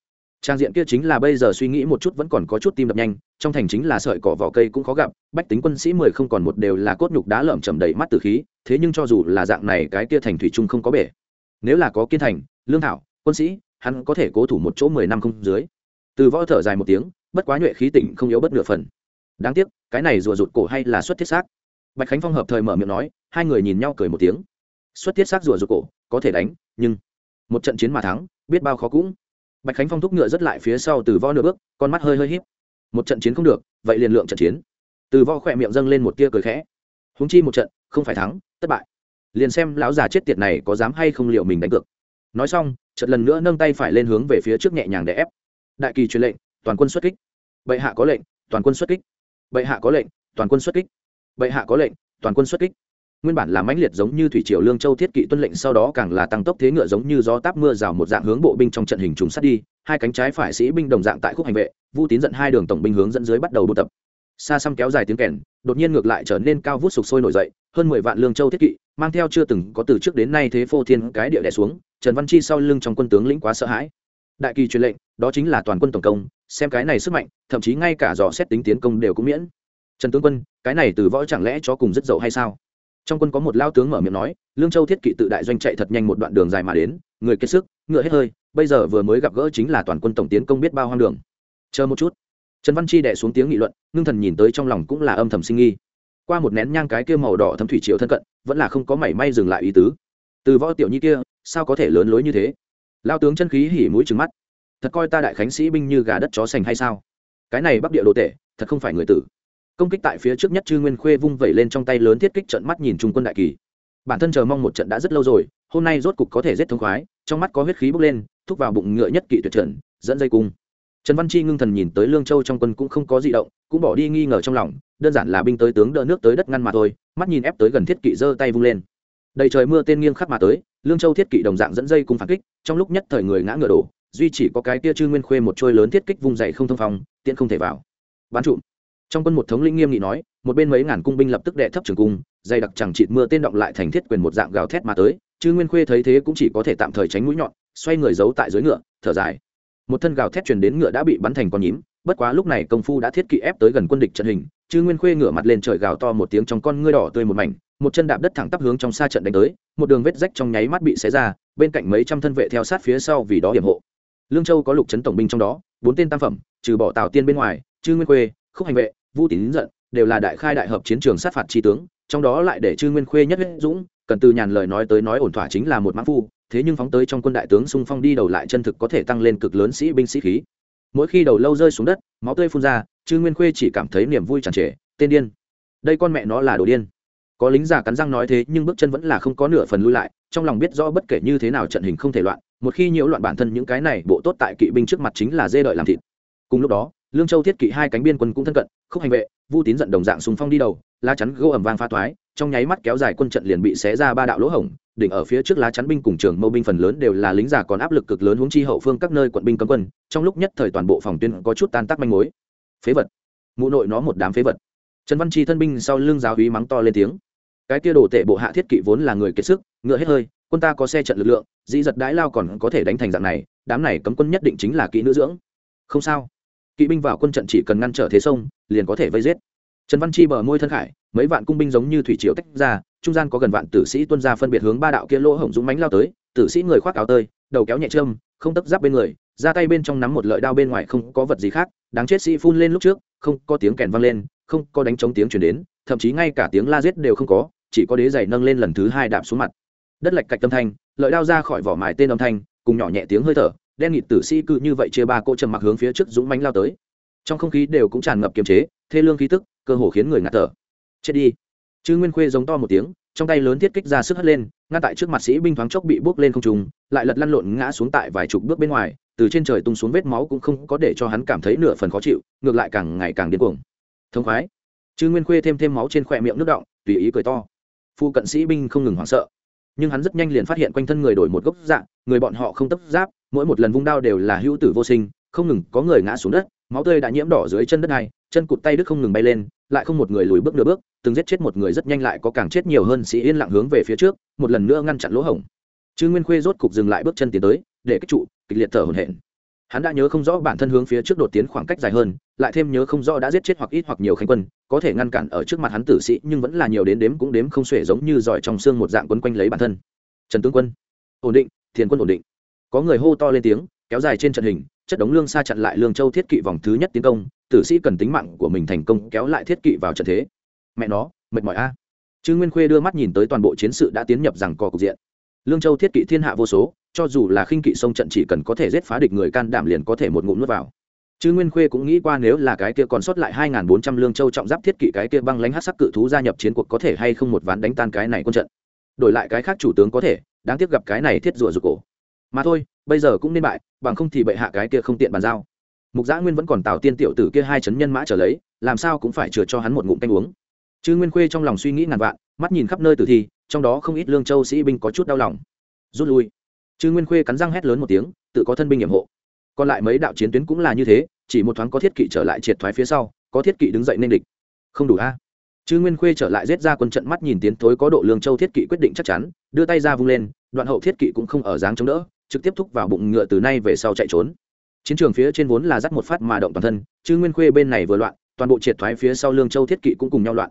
Trang diện kia chính là bây giờ suy nghĩ một chút vẫn còn có chút tim đập nhanh, trong thành chính là sợi cỏ vỏ cây cũng khó gặp, bách tính quân sĩ mười không còn một đều là cốt nhục đá lởm chầm đầy mắt từ khí, thế nhưng cho dù là dạng này cái kia thành thủy trung không có bể. Nếu là có kiên thành, lương thảo, quân sĩ hắn có thể cố thủ một chỗ mười năm không dưới. Từ võ thở dài một tiếng, bất quá nhuệ khí tỉnh không yếu bất nửa phần. Đáng tiếc, cái này rùa rụt cổ hay là xuất thiết xác. Bạch khánh phong hợp thời mở miệng nói, hai người nhìn nhau cười một tiếng. Xuất thiết xác rùa rụt cổ, có thể đánh, nhưng một trận chiến mà thắng, biết bao khó cũng. Bạch khánh phong thúc ngựa rất lại phía sau từ võ nửa bước, con mắt hơi hơi híp. Một trận chiến không được, vậy liền lượng trận chiến. Từ võ khỏe miệng dâng lên một tia cười khẽ. Húng chi một trận, không phải thắng, thất bại. Liền xem lão già chết tiệt này có dám hay không liệu mình đánh cược. Nói xong chợt lần nữa nâng tay phải lên hướng về phía trước nhẹ nhàng để ép. Đại kỳ truyền lệnh, toàn quân xuất kích. Bệ hạ có lệnh, toàn quân xuất kích. Bệ hạ có lệnh, toàn quân xuất kích. Bệ hạ có lệnh, toàn quân xuất kích. Nguyên bản là mãnh liệt giống như thủy triều lương châu thiết kỵ tuân lệnh, sau đó càng là tăng tốc thế ngựa giống như gió táp mưa rào một dạng hướng bộ binh trong trận hình trùng sát đi. Hai cánh trái phải sĩ binh đồng dạng tại khúc hành vệ, vu tín dẫn hai đường tổng binh hướng dẫn dưới bắt đầu buôn tập. Xa xăm kéo dài tiếng kèn, đột nhiên ngược lại trở nên cao vút sục sôi nổi dậy, hơn mười vạn lương châu thiết kỵ mang theo chưa từng có từ trước đến nay thế phô thiên cái địa đẻ xuống, trần văn chi sau lưng trong quân tướng lĩnh quá sợ hãi. Đại kỳ truyền lệnh, đó chính là toàn quân tổng công, xem cái này sức mạnh, thậm chí ngay cả dò xét tính tiến công đều cũng miễn. Trần tướng quân, cái này từ võ chẳng lẽ cho cùng rất dậu hay sao? Trong quân có một lao tướng mở miệng nói, lương châu thiết kỵ tự đại doanh chạy thật nhanh một đoạn đường dài mà đến, người kiệt sức, ngựa hết hơi, bây giờ vừa mới gặp gỡ chính là toàn quân tổng tiến công biết bao hoang đường. Chờ một chút. Trần văn chi đẻ xuống tiếng nghị luận, ngưng thần nhìn tới trong lòng cũng là âm thầm sinh nghi qua một nén nhang cái kia màu đỏ thấm thủy chiều thân cận, vẫn là không có mảy may dừng lại ý tứ. Từ võ tiểu nhi kia, sao có thể lớn lối như thế? Lao tướng chân khí hỉ mũi trừng mắt. Thật coi ta đại khánh sĩ binh như gà đất chó sành hay sao? Cái này bắc địa đồ tệ thật không phải người tử. Công kích tại phía trước nhất chư nguyên khuê vung vẩy lên trong tay lớn thiết kích trận mắt nhìn trung quân đại kỳ. Bản thân chờ mong một trận đã rất lâu rồi, hôm nay rốt cục có thể giết thông khoái, trong mắt có huyết khí bốc lên, thúc vào bụng ngựa nhất kỵ tuyệt trận, dẫn dây cung. Trần văn chi ngưng thần nhìn tới lương châu trong quân cũng không có di động, cũng bỏ đi nghi ngờ trong lòng đơn giản là binh tới tướng đỡ nước tới đất ngăn mà thôi, mắt nhìn ép tới gần thiết kỵ giơ tay vung lên. Đầy trời mưa tên nghiêng khắc mà tới, lương châu thiết kỵ đồng dạng dẫn dây cùng phản kích, trong lúc nhất thời người ngã ngựa đổ, duy chỉ có cái tia chư nguyên khuê một trôi lớn thiết kích vung dậy không thông phòng, tiện không thể vào. Bắn trụm trong quân một thống lĩnh nghiêm nghị nói, một bên mấy ngàn cung binh lập tức đệ thấp trường cung, dày đặc chẳng chịt mưa tên động lại thành thiết quyền một dạng gào thét mà tới, chư nguyên khuê thấy thế cũng chỉ có thể tạm thời tránh mũi nhọn, xoay người giấu tại dưới ngựa, thở dài. Một thân gào thét truyền đến ngựa đã bị bắn thành con nhím, bất quá lúc này công phu đã thiết kỵ ép tới gần quân địch trận hình chư nguyên khuê ngửa mặt lên trời gào to một tiếng trong con ngươi đỏ tươi một mảnh, một chân đạp đất thẳng tắp hướng trong xa trận đánh tới, một đường vết rách trong nháy mắt bị xé ra, bên cạnh mấy trăm thân vệ theo sát phía sau vì đó hiểm hộ. Lương châu có lục trấn tổng binh trong đó, bốn tên tam phẩm, trừ bỏ tào tiên bên ngoài chư nguyên khuê, khúc hành vệ, vu tín giận, đều là đại khai đại hợp chiến trường sát phạt tri tướng, trong đó lại để chư nguyên khuê nhất huyết dũng, cần từ nhàn lời nói tới nói ổn thỏa chính là một mã phu, thế nhưng phóng tới trong quân đại tướng xung phong đi đầu lại chân thực có thể tăng lên cực lớn sĩ binh sĩ khí. Mỗi khi đầu lâu rơi xuống đất, máu tươi phun ra chư nguyên khuê chỉ cảm thấy niềm vui tràn trề, tên điên. Đây con mẹ nó là đồ điên. Có lính già cắn răng nói thế, nhưng bước chân vẫn là không có nửa phần lui lại, trong lòng biết rõ bất kể như thế nào trận hình không thể loạn, một khi nhiễu loạn bản thân những cái này, bộ tốt tại kỵ binh trước mặt chính là dê đợi làm thịt. Cùng lúc đó, lương châu thiết kỵ hai cánh biên quân cũng thân cận, khúc hành vệ, vu tín giận đồng dạng súng phong đi đầu, lá chắn gỗ ẩm vang pha thoái, trong nháy mắt kéo dài quân trận liền bị xé ra ba đạo lỗ hổng, đỉnh ở phía trước lá chắn binh cùng trường mâu binh phần lớn đều là lính già còn áp lực cực lớn huống chi hậu phương các nơi quận binh cấm quân, trong lúc nhất thời toàn bộ phòng tuyên có chút tan tác manh mối phế vật. Mụ nội nó một đám phế vật. Trần văn chi thân binh sau lưng giáo hí mắng to lên tiếng. Cái kia đồ tệ bộ hạ thiết kỵ vốn là người kiệt sức ngựa hết hơi quân ta có xe trận lực lượng dĩ giật đãi lao còn có thể đánh thành dạng này đám này cấm quân nhất định chính là kỹ nữ dưỡng. Không sao. Kỵ binh vào quân trận chỉ cần ngăn trở thế sông liền có thể vây giết. Trần văn chi bờ môi thân khải mấy vạn cung binh giống như thủy triều tách ra trung gian có gần vạn tử sĩ tuân ra phân biệt hướng ba đạo kia lỗ hổng dũng mánh lao tới tử sĩ người khoác áo tơi đầu kéo nhẹ trơm, không tấp giáp bên người ra tay bên trong nắm một lợi đao bên ngoài không có vật gì khác, đáng chết sĩ phun lên lúc trước, không có tiếng kèn vang lên, không có đánh trống tiếng chuyển đến, thậm chí ngay cả tiếng la giết đều không có, chỉ có đế giày nâng lên lần thứ hai đạp xuống mặt. Đất lạch cạch tâm thanh, lợi đao ra khỏi vỏ mài tên âm thanh, cùng nhỏ nhẹ tiếng hơi thở, đen nghịt tử sĩ cư như vậy chia ba cô trầm mặc hướng phía trước dũng mánh lao tới. Trong không khí đều cũng tràn ngập kiềm chế, thê lương khí tức, cơ hồ khiến người ngạt thở. Chết đi. Chư nguyên khuê giống to một tiếng trong tay lớn thiết kích ra sức hất lên, ngăn tại trước mặt sĩ binh thoáng chốc bị bước lên không trùng lại lật lăn lộn ngã xuống tại vài chục bước bên ngoài, từ trên trời tung xuống vết máu cũng không có để cho hắn cảm thấy nửa phần khó chịu, ngược lại càng ngày càng điên cuồng. Thông khoái. Chư nguyên khuê thêm thêm máu trên khỏe miệng nước động tùy ý cười to. Phu cận sĩ binh không ngừng hoảng sợ. Nhưng hắn rất nhanh liền phát hiện quanh thân người đổi một gốc dạng, người bọn họ không tấp giáp, mỗi một lần vung đao đều là hữu tử vô sinh, không ngừng có người ngã xuống đất máu tươi đã nhiễm đỏ dưới chân đất này, chân cụt tay đức không ngừng bay lên, lại không một người lùi bước nửa bước, từng giết chết một người rất nhanh lại có càng chết nhiều hơn sĩ yên lặng hướng về phía trước, một lần nữa ngăn chặn lỗ hổng. Chư nguyên khuê rốt cục dừng lại bước chân tiến tới, để kích trụ, kịch liệt thở hổn hển. Hắn đã nhớ không rõ bản thân hướng phía trước đột tiến khoảng cách dài hơn, lại thêm nhớ không rõ đã giết chết hoặc ít hoặc nhiều khánh quân, có thể ngăn cản ở trước mặt hắn tử sĩ, nhưng vẫn là nhiều đến đếm cũng đếm không xuể giống như giỏi trong xương một dạng quấn quanh lấy bản thân. Trần tướng quân. Ổn định, thiền quân ổn định. Có người hô to lên tiếng kéo dài trên trận hình, chất đống lương xa chặn lại lương châu thiết kỵ vòng thứ nhất tiến công, tử sĩ cần tính mạng của mình thành công kéo lại thiết kỵ vào trận thế. Mẹ nó, mệt mỏi a. À. chư nguyên khuê đưa mắt nhìn tới toàn bộ chiến sự đã tiến nhập rằng cò cục diện. Lương châu thiết kỵ thiên hạ vô số, cho dù là khinh kỵ sông trận chỉ cần có thể giết phá địch người can đảm liền có thể một ngụm nuốt vào. Chư nguyên khuê cũng nghĩ qua nếu là cái kia còn sót lại hai bốn trăm lương châu trọng giáp thiết kỵ cái kia băng lánh hát sắc cự thú gia nhập chiến cuộc có thể hay không một ván đánh tan cái này quân trận. Đổi lại cái khác chủ tướng có thể, đáng tiếc gặp cái này thiết rùa rụt cổ. Mà thôi bây giờ cũng nên bại, bằng không thì bệ hạ cái kia không tiện bàn giao. Mục giã nguyên vẫn còn tào tiên tiểu tử kia hai chấn nhân mã trở lấy, làm sao cũng phải chừa cho hắn một ngụm canh uống. Chư nguyên khuê trong lòng suy nghĩ ngàn vạn, mắt nhìn khắp nơi tử thi, trong đó không ít lương châu sĩ binh có chút đau lòng. Rút lui. Chư nguyên khuê cắn răng hét lớn một tiếng, tự có thân binh nhiệm hộ. Còn lại mấy đạo chiến tuyến cũng là như thế, chỉ một thoáng có thiết kỵ trở lại triệt thoái phía sau, có thiết kỵ đứng dậy nên địch. Không đủ a. Chư nguyên khuê trở lại giết ra quân trận mắt nhìn tiến thối có độ lương châu thiết kỵ quyết định chắc chắn, đưa tay ra vung lên, đoạn hậu thiết kỵ cũng không ở dáng chống đỡ trực tiếp thúc vào bụng ngựa từ nay về sau chạy trốn. Chiến trường phía trên vốn là dắt một phát mà động toàn thân, chứ nguyên khuê bên này vừa loạn, toàn bộ triệt thoái phía sau lương châu thiết kỵ cũng cùng nhau loạn.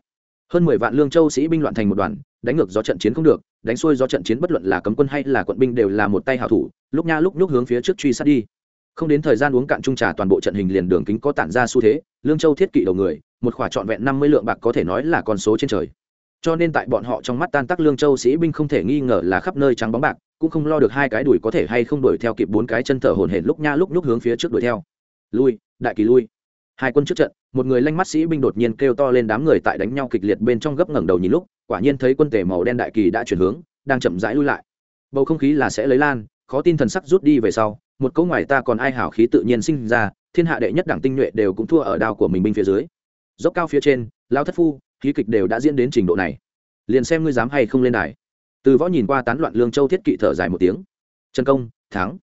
Hơn mười vạn lương châu sĩ binh loạn thành một đoàn, đánh ngược do trận chiến không được, đánh xuôi do trận chiến bất luận là cấm quân hay là quận binh đều là một tay hảo thủ, lúc nha lúc nhúc hướng phía trước truy sát đi. Không đến thời gian uống cạn trung trà toàn bộ trận hình liền đường kính có tản ra xu thế, lương châu thiết kỵ đầu người, một khỏa trọn vẹn năm mươi lượng bạc có thể nói là con số trên trời. Cho nên tại bọn họ trong mắt tan tác lương châu sĩ binh không thể nghi ngờ là khắp nơi trắng bóng bạc cũng không lo được hai cái đuổi có thể hay không đuổi theo kịp bốn cái chân thở hổn hển lúc nha lúc nhúc hướng phía trước đuổi theo. Lui, đại kỳ lui. Hai quân trước trận, một người lanh mắt sĩ binh đột nhiên kêu to lên đám người tại đánh nhau kịch liệt bên trong gấp ngẩng đầu nhìn lúc, quả nhiên thấy quân tể màu đen đại kỳ đã chuyển hướng, đang chậm rãi lui lại. Bầu không khí là sẽ lấy lan, khó tin thần sắc rút đi về sau, một câu ngoài ta còn ai hảo khí tự nhiên sinh ra, thiên hạ đệ nhất đảng tinh nhuệ đều cũng thua ở đao của mình binh phía dưới. Dốc cao phía trên lao thất phu, khí kịch đều đã diễn đến trình độ này. Liền xem ngươi dám hay không lên đài từ võ nhìn qua tán loạn lương châu thiết kỵ thở dài một tiếng. Trần công, thắng.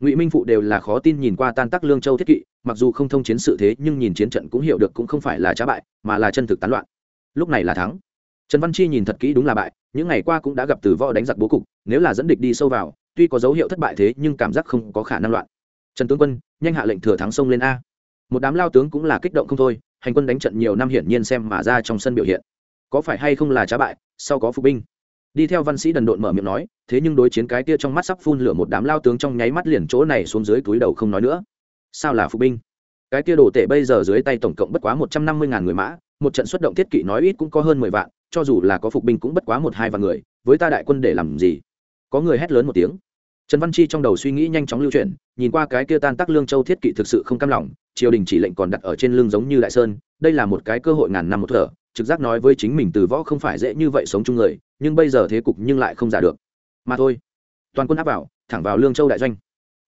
Ngụy minh phụ đều là khó tin nhìn qua tan tác lương châu thiết kỵ, mặc dù không thông chiến sự thế, nhưng nhìn chiến trận cũng hiểu được cũng không phải là trá bại, mà là chân thực tán loạn. Lúc này là thắng. Trần văn chi nhìn thật kỹ đúng là bại, những ngày qua cũng đã gặp từ võ đánh giặc bố cục, nếu là dẫn địch đi sâu vào, tuy có dấu hiệu thất bại thế, nhưng cảm giác không có khả năng loạn. Trần tướng quân, nhanh hạ lệnh thừa thắng sông lên a. Một đám lao tướng cũng là kích động không thôi, hành quân đánh trận nhiều năm hiển nhiên xem mà ra trong sân biểu hiện. Có phải hay không là trá bại, sau có phục binh đi theo văn sĩ đần độn mở miệng nói, thế nhưng đối chiến cái kia trong mắt sắp phun lửa một đám lao tướng trong nháy mắt liền chỗ này xuống dưới túi đầu không nói nữa. Sao là phục binh? Cái kia đồ tệ bây giờ dưới tay tổng cộng bất quá một trăm năm mươi ngàn người mã, một trận xuất động thiết kỵ nói ít cũng có hơn mười vạn, cho dù là có phục binh cũng bất quá một hai vạn người, với ta đại quân để làm gì? Có người hét lớn một tiếng. Trần văn chi trong đầu suy nghĩ nhanh chóng lưu chuyển, nhìn qua cái kia tan tác lương châu thiết kỵ thực sự không cam lòng, triều đình chỉ lệnh còn đặt ở trên lưng giống như đại sơn, đây là một cái cơ hội ngàn năm một thở trực giác nói với chính mình từ võ không phải dễ như vậy sống chung người, nhưng bây giờ thế cục nhưng lại không giả được. Mà thôi, toàn quân áp vào, thẳng vào lương châu đại doanh.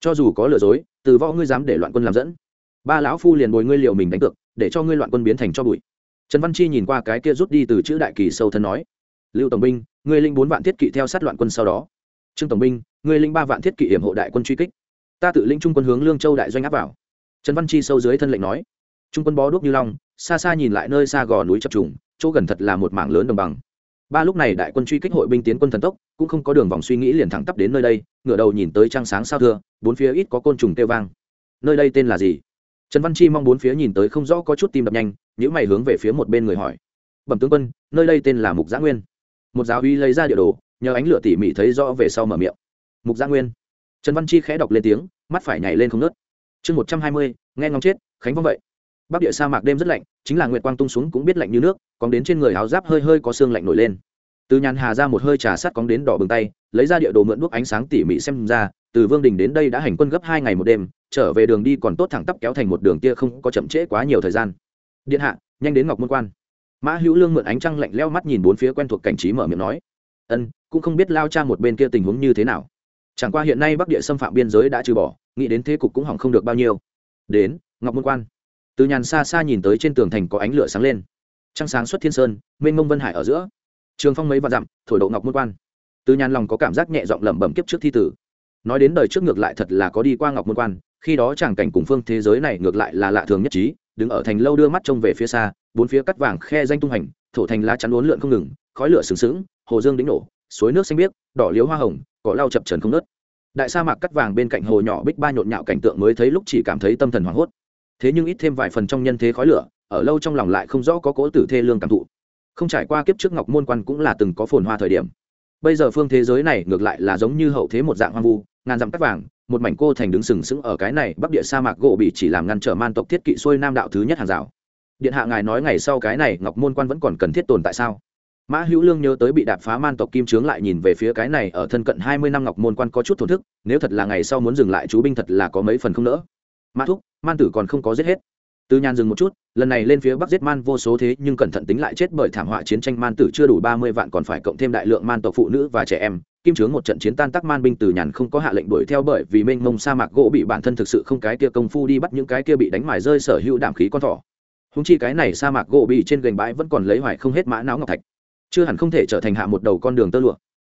Cho dù có lừa dối, từ võ ngươi dám để loạn quân làm dẫn. Ba lão phu liền bồi ngươi liều mình đánh cược, để cho ngươi loạn quân biến thành cho bụi. Trần văn chi nhìn qua cái kia rút đi từ chữ đại kỳ sâu thân nói, lưu tổng binh, ngươi linh bốn vạn thiết kỵ theo sát loạn quân sau đó. Trương tổng binh, ngươi linh ba vạn thiết kỵ hiểm hộ đại quân truy kích. Ta tự linh trung quân hướng lương châu đại doanh áp vào. Trần văn chi sâu dưới thân lệnh nói. Trung quân bó đuốc như long xa xa nhìn lại nơi xa gò núi chập trùng, chỗ gần thật là một mảng lớn đồng bằng. Ba lúc này đại quân truy kích hội binh tiến quân thần tốc, cũng không có đường vòng suy nghĩ liền thẳng tắp đến nơi đây, ngửa đầu nhìn tới trăng sáng sao thưa, bốn phía ít có côn trùng kêu vang. Nơi đây tên là gì? Trần văn chi mong bốn phía nhìn tới không rõ có chút tim đập nhanh nhữ mày hướng về phía một bên người hỏi. Bẩm tướng quân, nơi đây tên là mục giã nguyên. Một giáo uy lấy ra địa đồ, nhờ ánh lửa tỉ mỉ thấy rõ về sau mở miệng. Mục giã nguyên. Trần văn chi khẽ đọc lên tiếng, mắt phải nhảy lên không nớt chương một trăm hai mươi, nghe ngóng chết, khánh vong vậy bắc địa sa mạc đêm rất lạnh, chính là nguyệt quang tung xuống cũng biết lạnh như nước còn đến trên người áo giáp hơi hơi có xương lạnh nổi lên. Từ nhàn hà ra một hơi trà sắt cóng đến đỏ bừng tay, lấy ra địa đồ mượn đuốc ánh sáng tỉ mỉ xem ra, từ vương đình đến đây đã hành quân gấp hai ngày một đêm, trở về đường đi còn tốt thẳng tắp kéo thành một đường kia không có chậm trễ quá nhiều thời gian. Điện hạ, nhanh đến ngọc môn quan. Mã hữu lương mượn ánh trăng lạnh leo mắt nhìn bốn phía quen thuộc cảnh trí mở miệng nói. Ân, cũng không biết lao cha một bên kia tình huống như thế nào. Chẳng qua hiện nay bắc địa xâm phạm biên giới đã trừ bỏ, nghĩ đến thế cục cũng hỏng không được bao nhiêu. Đến, ngọc môn quan từ nhàn xa xa nhìn tới trên tường thành có ánh lửa sáng lên. Trăng sáng xuất thiên sơn, mênh mông vân hải ở giữa. Trường phong mấy vạn dặm, thổi độ ngọc môn quan. Từ nhàn lòng có cảm giác nhẹ giọng lẩm bẩm kiếp trước thi tử. Nói đến đời trước ngược lại thật là có đi qua ngọc môn quan, khi đó chàng cảnh cùng phương thế giới này ngược lại là lạ thường nhất trí, đứng ở thành lâu đưa mắt trông về phía xa, bốn phía cắt vàng khe danh tung hành, thổ thành lá chắn uốn lượn không ngừng, khói lửa sừng sững, hồ dương đĩnh nổ, suối nước xanh biếc, đỏ liếu hoa hồng, cỏ lau chập trần không nớt đại sa mạc cắt vàng bên cạnh hồ nhỏ bích ba nhộn nhạo cảnh tượng mới thấy lúc chỉ cảm thấy tâm thần hoảng hốt thế nhưng ít thêm vài phần trong nhân thế khói lửa, ở lâu trong lòng lại không rõ có cỗ tử thê lương cảm thụ. Không trải qua kiếp trước ngọc môn quan cũng là từng có phồn hoa thời điểm. Bây giờ phương thế giới này ngược lại là giống như hậu thế một dạng hoang vu, ngàn dặm cắt vàng, một mảnh cô thành đứng sừng sững ở cái này bắc địa sa mạc gỗ bị chỉ làm ngăn trở man tộc thiết kỵ xuôi nam đạo thứ nhất hàng rào. Điện hạ ngài nói ngày sau cái này ngọc môn quan vẫn còn cần thiết tồn tại sao? Mã hữu lương nhớ tới bị đạp phá man tộc kim trướng lại nhìn về phía cái này ở thân cận hai mươi năm ngọc môn quan có chút thổn thức, nếu thật là ngày sau muốn dừng lại, chú binh thật là có mấy phần không nỡ mã thúc, man tử còn không có giết hết. Từ nhàn dừng một chút, lần này lên phía bắc giết man vô số thế, nhưng cẩn thận tính lại chết bởi thảm họa chiến tranh man tử chưa đủ ba mươi vạn còn phải cộng thêm đại lượng man tộc phụ nữ và trẻ em. Kim trướng một trận chiến tan tác man binh từ nhàn không có hạ lệnh đuổi theo bởi vì mênh mông sa mạc gỗ bị bản thân thực sự không cái kia công phu đi bắt những cái kia bị đánh mài rơi sở hữu đạm khí con thỏ. Húng chi cái này sa mạc gỗ bị trên gành bãi vẫn còn lấy hoài không hết mã não ngọc thạch. Chưa hẳn không thể trở thành hạ một đầu con đường tơ lụa.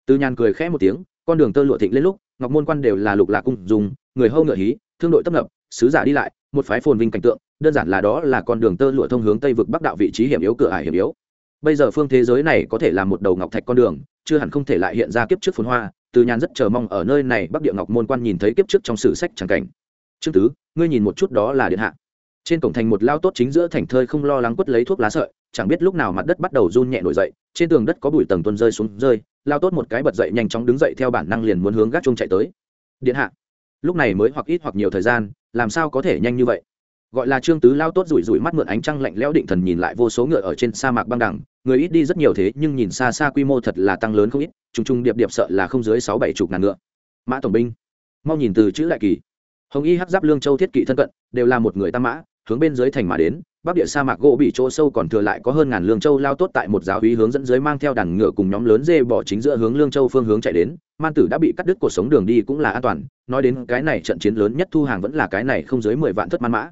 Từ nhàn cười khẽ một tiếng, con đường tơ lụa thịnh lên lúc, ngọc môn quan đều là lục lạc cung dùng, người hâu ngựa hí, thương đội tấp nập sứ giả đi lại, một phái phồn vinh cảnh tượng, đơn giản là đó là con đường tơ lụa thông hướng tây vực bắc đạo vị trí hiểm yếu, cửa ải hiểm yếu. Bây giờ phương thế giới này có thể là một đầu ngọc thạch con đường, chưa hẳn không thể lại hiện ra kiếp trước phồn hoa, từ nhàn rất chờ mong ở nơi này bắc địa ngọc môn quan nhìn thấy kiếp trước trong sử sách tràng cảnh. Trương tứ, ngươi nhìn một chút đó là điện hạ. Trên cổng thành một lao tốt chính giữa thành thơi không lo lắng quất lấy thuốc lá sợi, chẳng biết lúc nào mặt đất bắt đầu run nhẹ nổi dậy, trên tường đất có bụi tầng tuôn rơi xuống rơi, lao tốt một cái bật dậy nhanh chóng đứng dậy theo bản năng liền muốn hướng gác chung chạy tới. Điện hạ lúc này mới hoặc ít hoặc nhiều thời gian, làm sao có thể nhanh như vậy? Gọi là trương tứ lao tốt rủi rủi mắt mượn ánh trăng lạnh lẽo định thần nhìn lại vô số ngựa ở trên sa mạc băng đẳng người ít đi rất nhiều thế nhưng nhìn xa xa quy mô thật là tăng lớn không ít, trùng trùng điệp điệp sợ là không dưới sáu bảy chục ngàn ngựa. Mã tổng binh, mau nhìn từ chữ lại kỳ. Hồng y hắc giáp lương châu thiết kỵ thân cận, đều là một người tam mã, hướng bên dưới thành mà đến, bắc địa sa mạc gỗ bị chỗ sâu còn thừa lại có hơn ngàn lương châu lao tốt tại một giáo hí hướng dẫn dưới mang theo đàn ngựa cùng nhóm lớn dê bỏ chính giữa hướng lương châu phương hướng chạy đến man tử đã bị cắt đứt cuộc sống đường đi cũng là an toàn. Nói đến cái này, trận chiến lớn nhất thu hàng vẫn là cái này không dưới mười vạn thất man mã.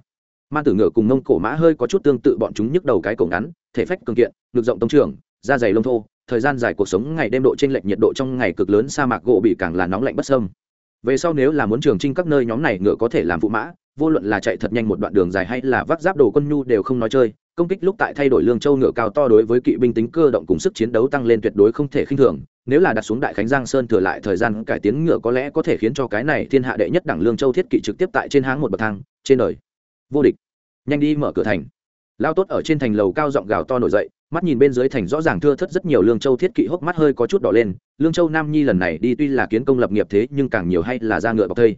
Man tử ngựa cùng mông cổ mã hơi có chút tương tự bọn chúng nhức đầu cái cổ ngắn, thể phách cường kiện, ngực rộng tông trường, da dày lông thô, thời gian dài cuộc sống ngày đêm độ trên lệch nhiệt độ trong ngày cực lớn sa mạc gỗ bị càng là nóng lạnh bất sâm về sau nếu là muốn trường trinh các nơi nhóm này ngựa có thể làm phụ mã, vô luận là chạy thật nhanh một đoạn đường dài hay là vác giáp đồ quân nhu đều không nói chơi công kích lúc tại thay đổi lương châu ngựa cao to đối với kỵ binh tính cơ động cùng sức chiến đấu tăng lên tuyệt đối không thể khinh thường. Nếu là đặt xuống đại khánh giang sơn thừa lại thời gian cải tiến ngựa có lẽ có thể khiến cho cái này thiên hạ đệ nhất đẳng lương châu thiết kỵ trực tiếp tại trên háng một bậc thang, trên đời. Vô địch. Nhanh đi mở cửa thành. Lao tốt ở trên thành lầu cao giọng gào to nổi dậy, mắt nhìn bên dưới thành rõ ràng thưa thất rất nhiều lương châu thiết kỵ hốc mắt hơi có chút đỏ lên. Lương châu nam nhi lần này đi tuy là kiến công lập nghiệp thế nhưng càng nhiều hay là ra ngựa bọc thây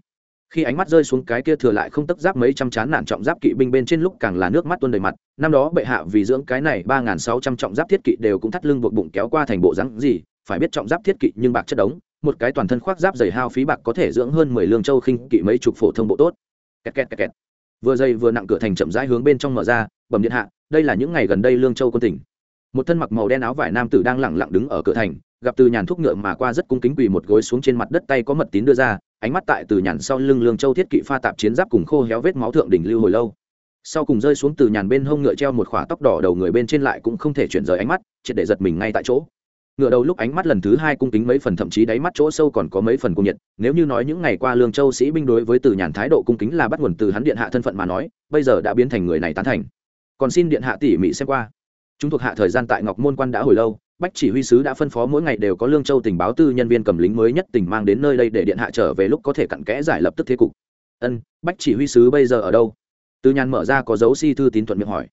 khi ánh mắt rơi xuống cái kia thừa lại không tấc giáp mấy trăm chán nản trọng giáp kỵ binh bên trên lúc càng là nước mắt tuôn đầy mặt, năm đó bệ hạ vì dưỡng cái này ba nghìn sáu trăm trọng giáp thiết kỵ đều cũng thắt lưng buộc bụng kéo qua thành bộ rắn gì, phải biết trọng giáp thiết kỵ nhưng bạc chất đống, một cái toàn thân khoác giáp dày hao phí bạc có thể dưỡng hơn mười lương châu khinh kỵ mấy chục phổ thông bộ tốt. Kẹt kẹt kẹt kẹt. Vừa dày vừa nặng cửa thành chậm rãi hướng bên trong mở ra, bẩm điện hạ, đây là những ngày gần đây lương châu quân tỉnh. Một thân mặc màu đen áo vải nam tử đang lẳng lặng đứng ở cửa thành gặp từ nhàn thuốc ngựa mà qua rất cung kính quỳ một gối xuống trên mặt đất tay có mật tín đưa ra, ánh mắt tại từ nhàn sau lưng lương châu thiết kỵ pha tạp chiến giáp cùng khô héo vết máu thượng đỉnh lưu hồi lâu. Sau cùng rơi xuống từ nhàn bên hông ngựa treo một khỏa tóc đỏ đầu người bên trên lại cũng không thể chuyển rời ánh mắt, triệt để giật mình ngay tại chỗ. Ngựa đầu lúc ánh mắt lần thứ hai cung kính mấy phần thậm chí đáy mắt chỗ sâu còn có mấy phần cung nhiệt, nếu như nói những ngày qua lương châu sĩ binh đối với từ nhàn thái độ cung kính là bắt nguồn từ hắn điện hạ thân phận mà nói, bây giờ đã biến thành người này tán thành. Còn xin điện hạ tỉ mỉ xem qua. Chúng thuộc hạ thời gian tại ngọc môn quan đã hồi lâu bách chỉ huy sứ đã phân phó mỗi ngày đều có lương châu tình báo tư nhân viên cầm lính mới nhất tình mang đến nơi đây để điện hạ trở về lúc có thể cặn kẽ giải lập tức thế cục. Ân, bách chỉ huy sứ bây giờ ở đâu? Tư nhàn mở ra có dấu si thư tín thuận miệng hỏi.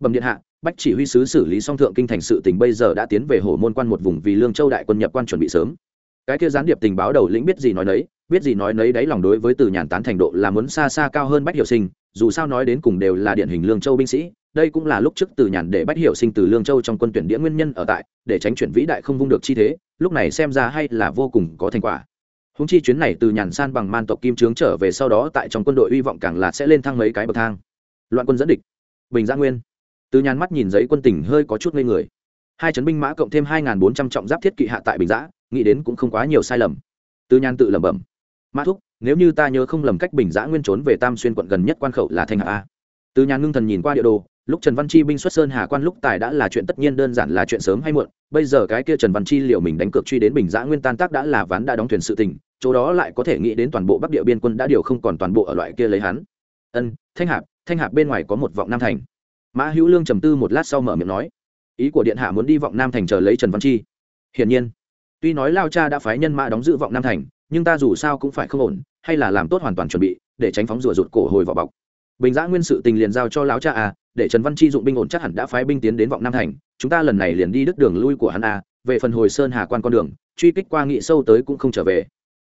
Bẩm điện hạ, bách chỉ huy sứ xử lý song thượng kinh thành sự tình bây giờ đã tiến về hồ môn quan một vùng vì lương châu đại quân nhập quan chuẩn bị sớm. Cái kia gián điệp tình báo đầu lĩnh biết gì nói đấy? Biết gì nói nấy đáy lòng đối với từ nhàn tán thành độ là muốn xa xa cao hơn bách hiệu sinh, dù sao nói đến cùng đều là điển hình lương châu binh sĩ, đây cũng là lúc trước từ nhàn để bách hiệu sinh từ lương châu trong quân tuyển đĩa nguyên nhân ở tại, để tránh chuyển vĩ đại không vung được chi thế, lúc này xem ra hay là vô cùng có thành quả. Húng chi chuyến này từ nhàn san bằng man tộc kim trướng trở về sau đó tại trong quân đội hy vọng càng là sẽ lên thang mấy cái bậc thang. Loạn quân dẫn địch. Bình gia nguyên. Từ nhàn mắt nhìn giấy quân tỉnh hơi có chút ngây người. Hai chấn binh mã cộng thêm hai bốn trăm trọng giáp thiết kỵ hạ tại bình giã, nghĩ đến cũng không quá nhiều sai lầm. Từ nhàn tự lẩm bẩm mã thúc, nếu như ta nhớ không lầm cách bình giã nguyên trốn về tam xuyên quận gần nhất quan khẩu là thanh hạ a. Từ nhà ngưng thần nhìn qua địa đồ, lúc trần văn chi binh xuất sơn hà quan lúc tài đã là chuyện tất nhiên đơn giản là chuyện sớm hay muộn, bây giờ cái kia trần văn chi liệu mình đánh cược truy đến bình giã nguyên tan tác đã là ván đã đóng thuyền sự tình, chỗ đó lại có thể nghĩ đến toàn bộ bắc địa biên quân đã điều không còn toàn bộ ở loại kia lấy hắn. Ân, thanh hạp thanh hạp bên ngoài có một vọng nam thành. Mã hữu lương trầm tư một lát sau mở miệng nói, ý của điện hạ muốn đi vọng nam thành chờ lấy trần văn chi. Hiển nhiên, tuy nói lao cha đã phái nhân mã đóng giữ vọng nam thành nhưng ta dù sao cũng phải không ổn, hay là làm tốt hoàn toàn chuẩn bị, để tránh phóng rùa rụt cổ hồi vào bọc. Bình giã nguyên sự tình liền giao cho lão cha à để trần văn chi dụng binh ổn chắc hẳn đã phái binh tiến đến vọng nam thành, chúng ta lần này liền đi đứt đường lui của hắn à về phần hồi sơn hà quan con đường, truy kích qua nghị sâu tới cũng không trở về.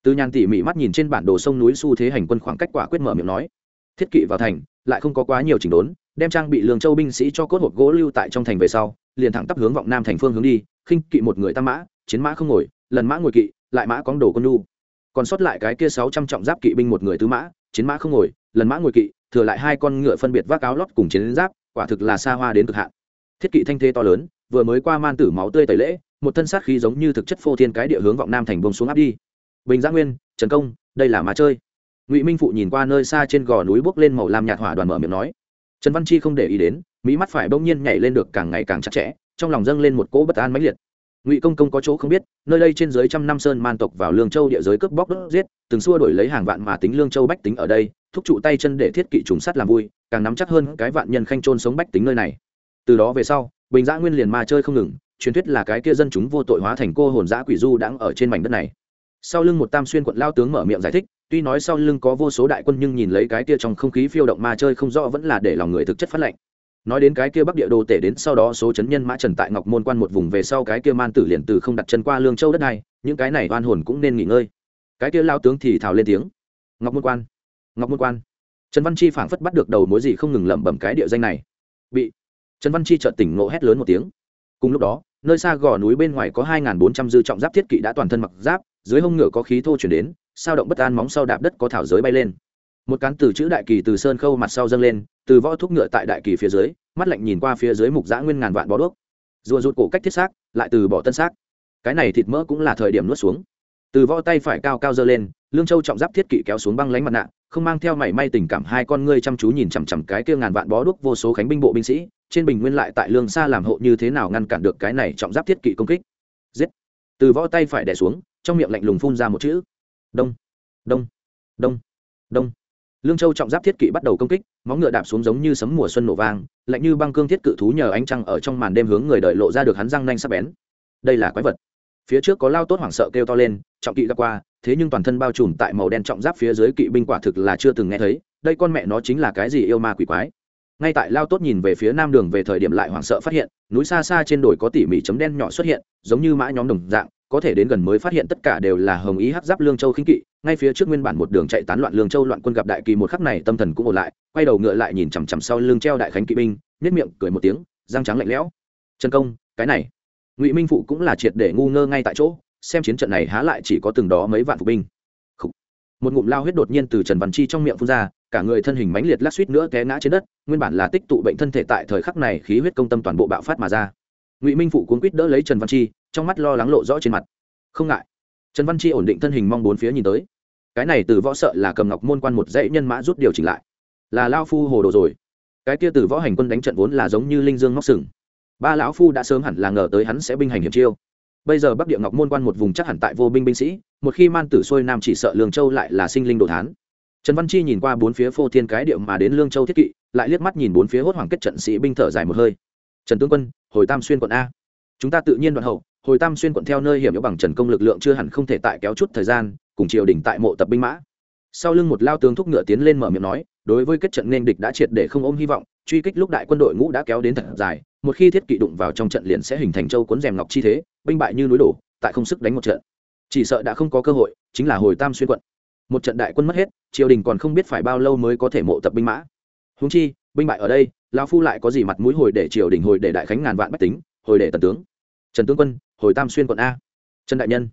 Từ nhàn tỉ mỉ mắt nhìn trên bản đồ sông núi xu thế hành quân khoảng cách quả quyết mở miệng nói, thiết kỵ vào thành, lại không có quá nhiều chỉnh đốn, đem trang bị lường châu binh sĩ cho cốt hộp gỗ lưu tại trong thành về sau, liền thẳng tắp hướng vọng nam thành phương hướng đi, khinh kỵ một người tam mã, chiến mã không ngồi, lần mã ngồi kỵ, lại mã cóng đồ con nu còn sót lại cái kia sáu trăm trọng giáp kỵ binh một người tứ mã, chiến mã không ngồi, lần mã ngồi kỵ, thừa lại hai con ngựa phân biệt vác áo lót cùng chiến giáp, quả thực là xa hoa đến cực hạn. Thiết kỵ thanh thế to lớn, vừa mới qua man tử máu tươi tẩy lễ, một thân sát khí giống như thực chất phô thiên cái địa hướng vọng nam thành bông xuống áp đi. Bình giã nguyên, trần công, đây là mà chơi. Ngụy minh phụ nhìn qua nơi xa trên gò núi bước lên màu lam nhạt hỏa đoàn mở miệng nói. Trần văn chi không để ý đến, mỹ mắt phải bỗng nhiên nhảy lên được càng ngày càng chặt chẽ, trong lòng dâng lên một cỗ bất an mãnh liệt ngụy công công có chỗ không biết nơi đây trên dưới trăm năm sơn man tộc vào lương châu địa giới cướp bóc đốt giết từng xua đổi lấy hàng vạn mà tính lương châu bách tính ở đây thúc trụ tay chân để thiết kỵ trùng sắt làm vui càng nắm chắc hơn cái vạn nhân khanh trôn sống bách tính nơi này từ đó về sau bình giã nguyên liền ma chơi không ngừng truyền thuyết là cái kia dân chúng vô tội hóa thành cô hồn giã quỷ du đãng ở trên mảnh đất này sau lưng một tam xuyên quận lao tướng mở miệng giải thích tuy nói sau lưng có vô số đại quân nhưng nhìn lấy cái kia trong không khí phiêu động ma chơi không rõ vẫn là để lòng người thực chất phát lệnh nói đến cái kia bắc địa đồ tể đến sau đó số chấn nhân mã trần tại ngọc môn quan một vùng về sau cái kia man tử liền từ không đặt chân qua lương châu đất này, những cái này oan hồn cũng nên nghỉ ngơi. Cái kia lao tướng thì thào lên tiếng. Ngọc môn quan, ngọc môn quan. Trần văn chi phảng phất bắt được đầu mối gì không ngừng lẩm bẩm cái địa danh này. Bị trần văn chi chợt tỉnh ngộ hét lớn một tiếng. Cùng lúc đó, nơi xa gò núi bên ngoài có hai bốn trăm dư trọng giáp thiết kỵ đã toàn thân mặc giáp, dưới hông ngựa có khí thô chuyển đến, sao động bất an móng sau đạp đất có thảo giới bay lên. Một cán từ chữ đại kỳ từ sơn khâu mặt sau dâng lên từ võ thúc ngựa tại đại kỳ phía dưới, mắt lạnh nhìn qua phía dưới mục giã nguyên ngàn vạn bó đuốc. Rùa rụt cổ cách thiết xác, lại từ bỏ tân xác. Cái này thịt mỡ cũng là thời điểm nuốt xuống. Từ võ tay phải cao cao dơ lên, lương châu trọng giáp thiết kỵ kéo xuống băng lánh mặt nạ, không mang theo mảy may tình cảm hai con ngươi chăm chú nhìn chằm chằm cái kia ngàn vạn bó đuốc vô số khánh binh bộ binh sĩ, trên bình nguyên lại tại lương xa làm hộ như thế nào ngăn cản được cái này trọng giáp thiết kỵ công kích. Giết! Từ võ tay phải đẻ xuống, trong miệng lạnh lùng phun ra một chữ. Đông! Đông! Đông! Đông! Lương châu trọng giáp thiết kỵ bắt đầu công kích, móng ngựa đạp xuống giống như sấm mùa xuân nổ vang, lạnh như băng cương thiết cự thú nhờ ánh trăng ở trong màn đêm hướng người đợi lộ ra được hắn răng nanh sắp bén. Đây là quái vật. Phía trước có lao tốt hoảng sợ kêu to lên, trọng kỵ đã qua, thế nhưng toàn thân bao trùm tại màu đen trọng giáp phía dưới kỵ binh quả thực là chưa từng nghe thấy, đây con mẹ nó chính là cái gì yêu ma quỷ quái. Ngay tại lao tốt nhìn về phía nam đường về thời điểm lại hoảng sợ phát hiện, núi xa xa trên đồi có tỉ mỉ chấm đen nhỏ xuất hiện, giống như mã nhóm đồng dạng, có thể đến gần mới phát hiện tất cả đều là hồng ý hắc giáp lương châu khinh kỵ ngay phía trước nguyên bản một đường chạy tán loạn lương châu loạn quân gặp đại kỳ một khắc này, tâm thần cũng ổn lại, quay đầu ngựa lại nhìn chằm chằm sau lưng treo đại khánh kỵ binh nếp miệng cười một tiếng, răng trắng lạnh lẽo. Chân công, cái này, ngụy minh phụ cũng là triệt để ngu ngơ ngay tại chỗ, xem chiến trận này há lại chỉ có từng đó mấy vạn phục binh. Một ngụm lao huyết đột nhiên từ trần văn chi trong miệng phun ra, cả người thân hình mãnh liệt lắc suýt nữa té ngã trên đất, nguyên bản là tích tụ bệnh thân thể tại thời khắc này khí huyết công tâm toàn bộ bạo phát mà ra. Ngụy minh phụ cuốn quýt đỡ lấy trần văn chi, trong mắt lo lắng lộ rõ trên mặt. Không ngại trần văn chi ổn định thân hình mong bốn phía nhìn tới. Cái này từ võ sợ là cầm ngọc môn quan một dãy nhân mã rút điều chỉnh lại. Là lao phu hồ đồ rồi. Cái kia từ võ hành quân đánh trận vốn là giống như linh dương móc sừng. Ba lão phu đã sớm hẳn là ngờ tới hắn sẽ binh hành hiểm chiêu. Bây giờ bắc địa ngọc môn quan một vùng chắc hẳn tại vô binh binh sĩ, một khi man tử xuôi nam chỉ sợ lương châu lại là sinh linh đồ thán. Trần văn chi nhìn qua bốn phía phô thiên cái điệu mà đến lương châu thiết kỵ, lại liếc mắt nhìn bốn phía hốt hoảng kết trận sĩ binh thở dài một hơi. Trần tướng quân, hồi tam xuyên quận a. Chúng ta tự nhiên đoạn hậu hồi tam xuyên quận theo nơi hiểm yếu bằng trần công lực lượng chưa hẳn không thể tại kéo chút thời gian, cùng triều đình tại mộ tập binh mã. Sau lưng một lao tướng thúc ngựa tiến lên mở miệng nói, đối với kết trận nên địch đã triệt để không ôm hy vọng, truy kích lúc đại quân đội ngũ đã kéo đến thật dài, một khi thiết kỵ đụng vào trong trận liền sẽ hình thành châu cuốn rèm ngọc chi thế, binh bại như núi đổ, tại không sức đánh một trận. Chỉ sợ đã không có cơ hội, chính là hồi tam xuyên quận. Một trận đại quân mất hết, triều đình còn không biết phải bao lâu mới có thể mộ tập binh mã. Húng chi, binh bại ở đây lao phu lại có gì mặt mũi hồi để triều đình hồi để đại khánh ngàn vạn bách tính, hồi để tần tướng. Trần tướng quân hồi tam xuyên quận a. Trần đại nhân.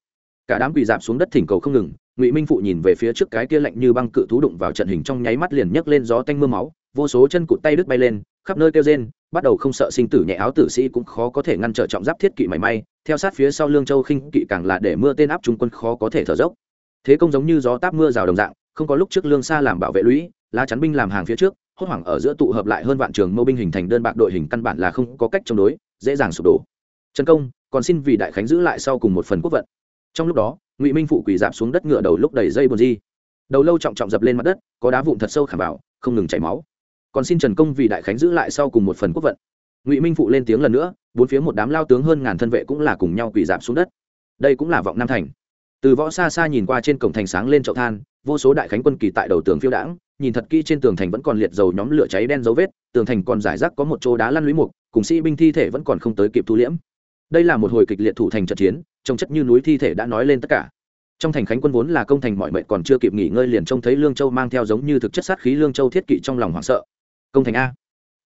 Cả đám quỳ dạp xuống đất thỉnh cầu không ngừng, ngụy minh phụ nhìn về phía trước cái kia lạnh như băng cự thú đụng vào trận hình trong nháy mắt liền nhấc lên gió tanh m ư a máu, vô số chân cụt tay đứt bay lên, khắp nơi kêu rên, bắt đầu không sợ sinh tử nhẹ áo tử sĩ cũng khó có thể ngăn trở trọng giáp thiết kỵ mảy may, theo sát phía sau lương châu khinh kỵ càng là để mưa tên áp trung quân khó có thể thở dốc. Thế công giống như gió táp mưa rào đồng dạng, không có lúc trước lương xa làm bảo vệ lũy, lá chắn binh làm hàng phía trước, hốt hoảng ở giữa tụ hợp lại hơn vạn trường mâu binh hình thành đơn bạc đội hình căn bản là không có cách chống đối, dễ dàng sụp đổ. Trần công còn xin vì đại khánh giữ lại sau cùng một phần quốc vận. Trong lúc đó, ngụy minh phụ quỳ dạp xuống đất ngựa đầu lúc đầy dây buồn di. Đầu lâu trọng trọng dập lên mặt đất, có đá vụn thật sâu khảm bảo, không ngừng chảy máu. Còn xin trần công vì đại khánh giữ lại sau cùng một phần quốc vận. Ngụy minh phụ lên tiếng lần nữa, bốn phía một đám lao tướng hơn ngàn thân vệ cũng là cùng nhau quỳ dạp xuống đất. Đây cũng là vọng nam thành. Từ võ xa xa nhìn qua trên cổng thành sáng lên chậu than, vô số đại khánh quân kỳ tại đầu tường phiêu đãng, nhìn thật kỹ trên tường thành vẫn còn liệt dầu nhóm lửa cháy đen dấu vết, tường thành còn giải rác có một chỗ đá lăn lũy mục, cùng sĩ binh thi thể vẫn còn không tới kịp thu liễm đây là một hồi kịch liệt thủ thành trận chiến, trông chất như núi thi thể đã nói lên tất cả. Trong thành khánh quân vốn là công thành mọi mệnh còn chưa kịp nghỉ ngơi liền trông thấy lương châu mang theo giống như thực chất sát khí lương châu thiết kỵ trong lòng hoảng sợ. Công thành a.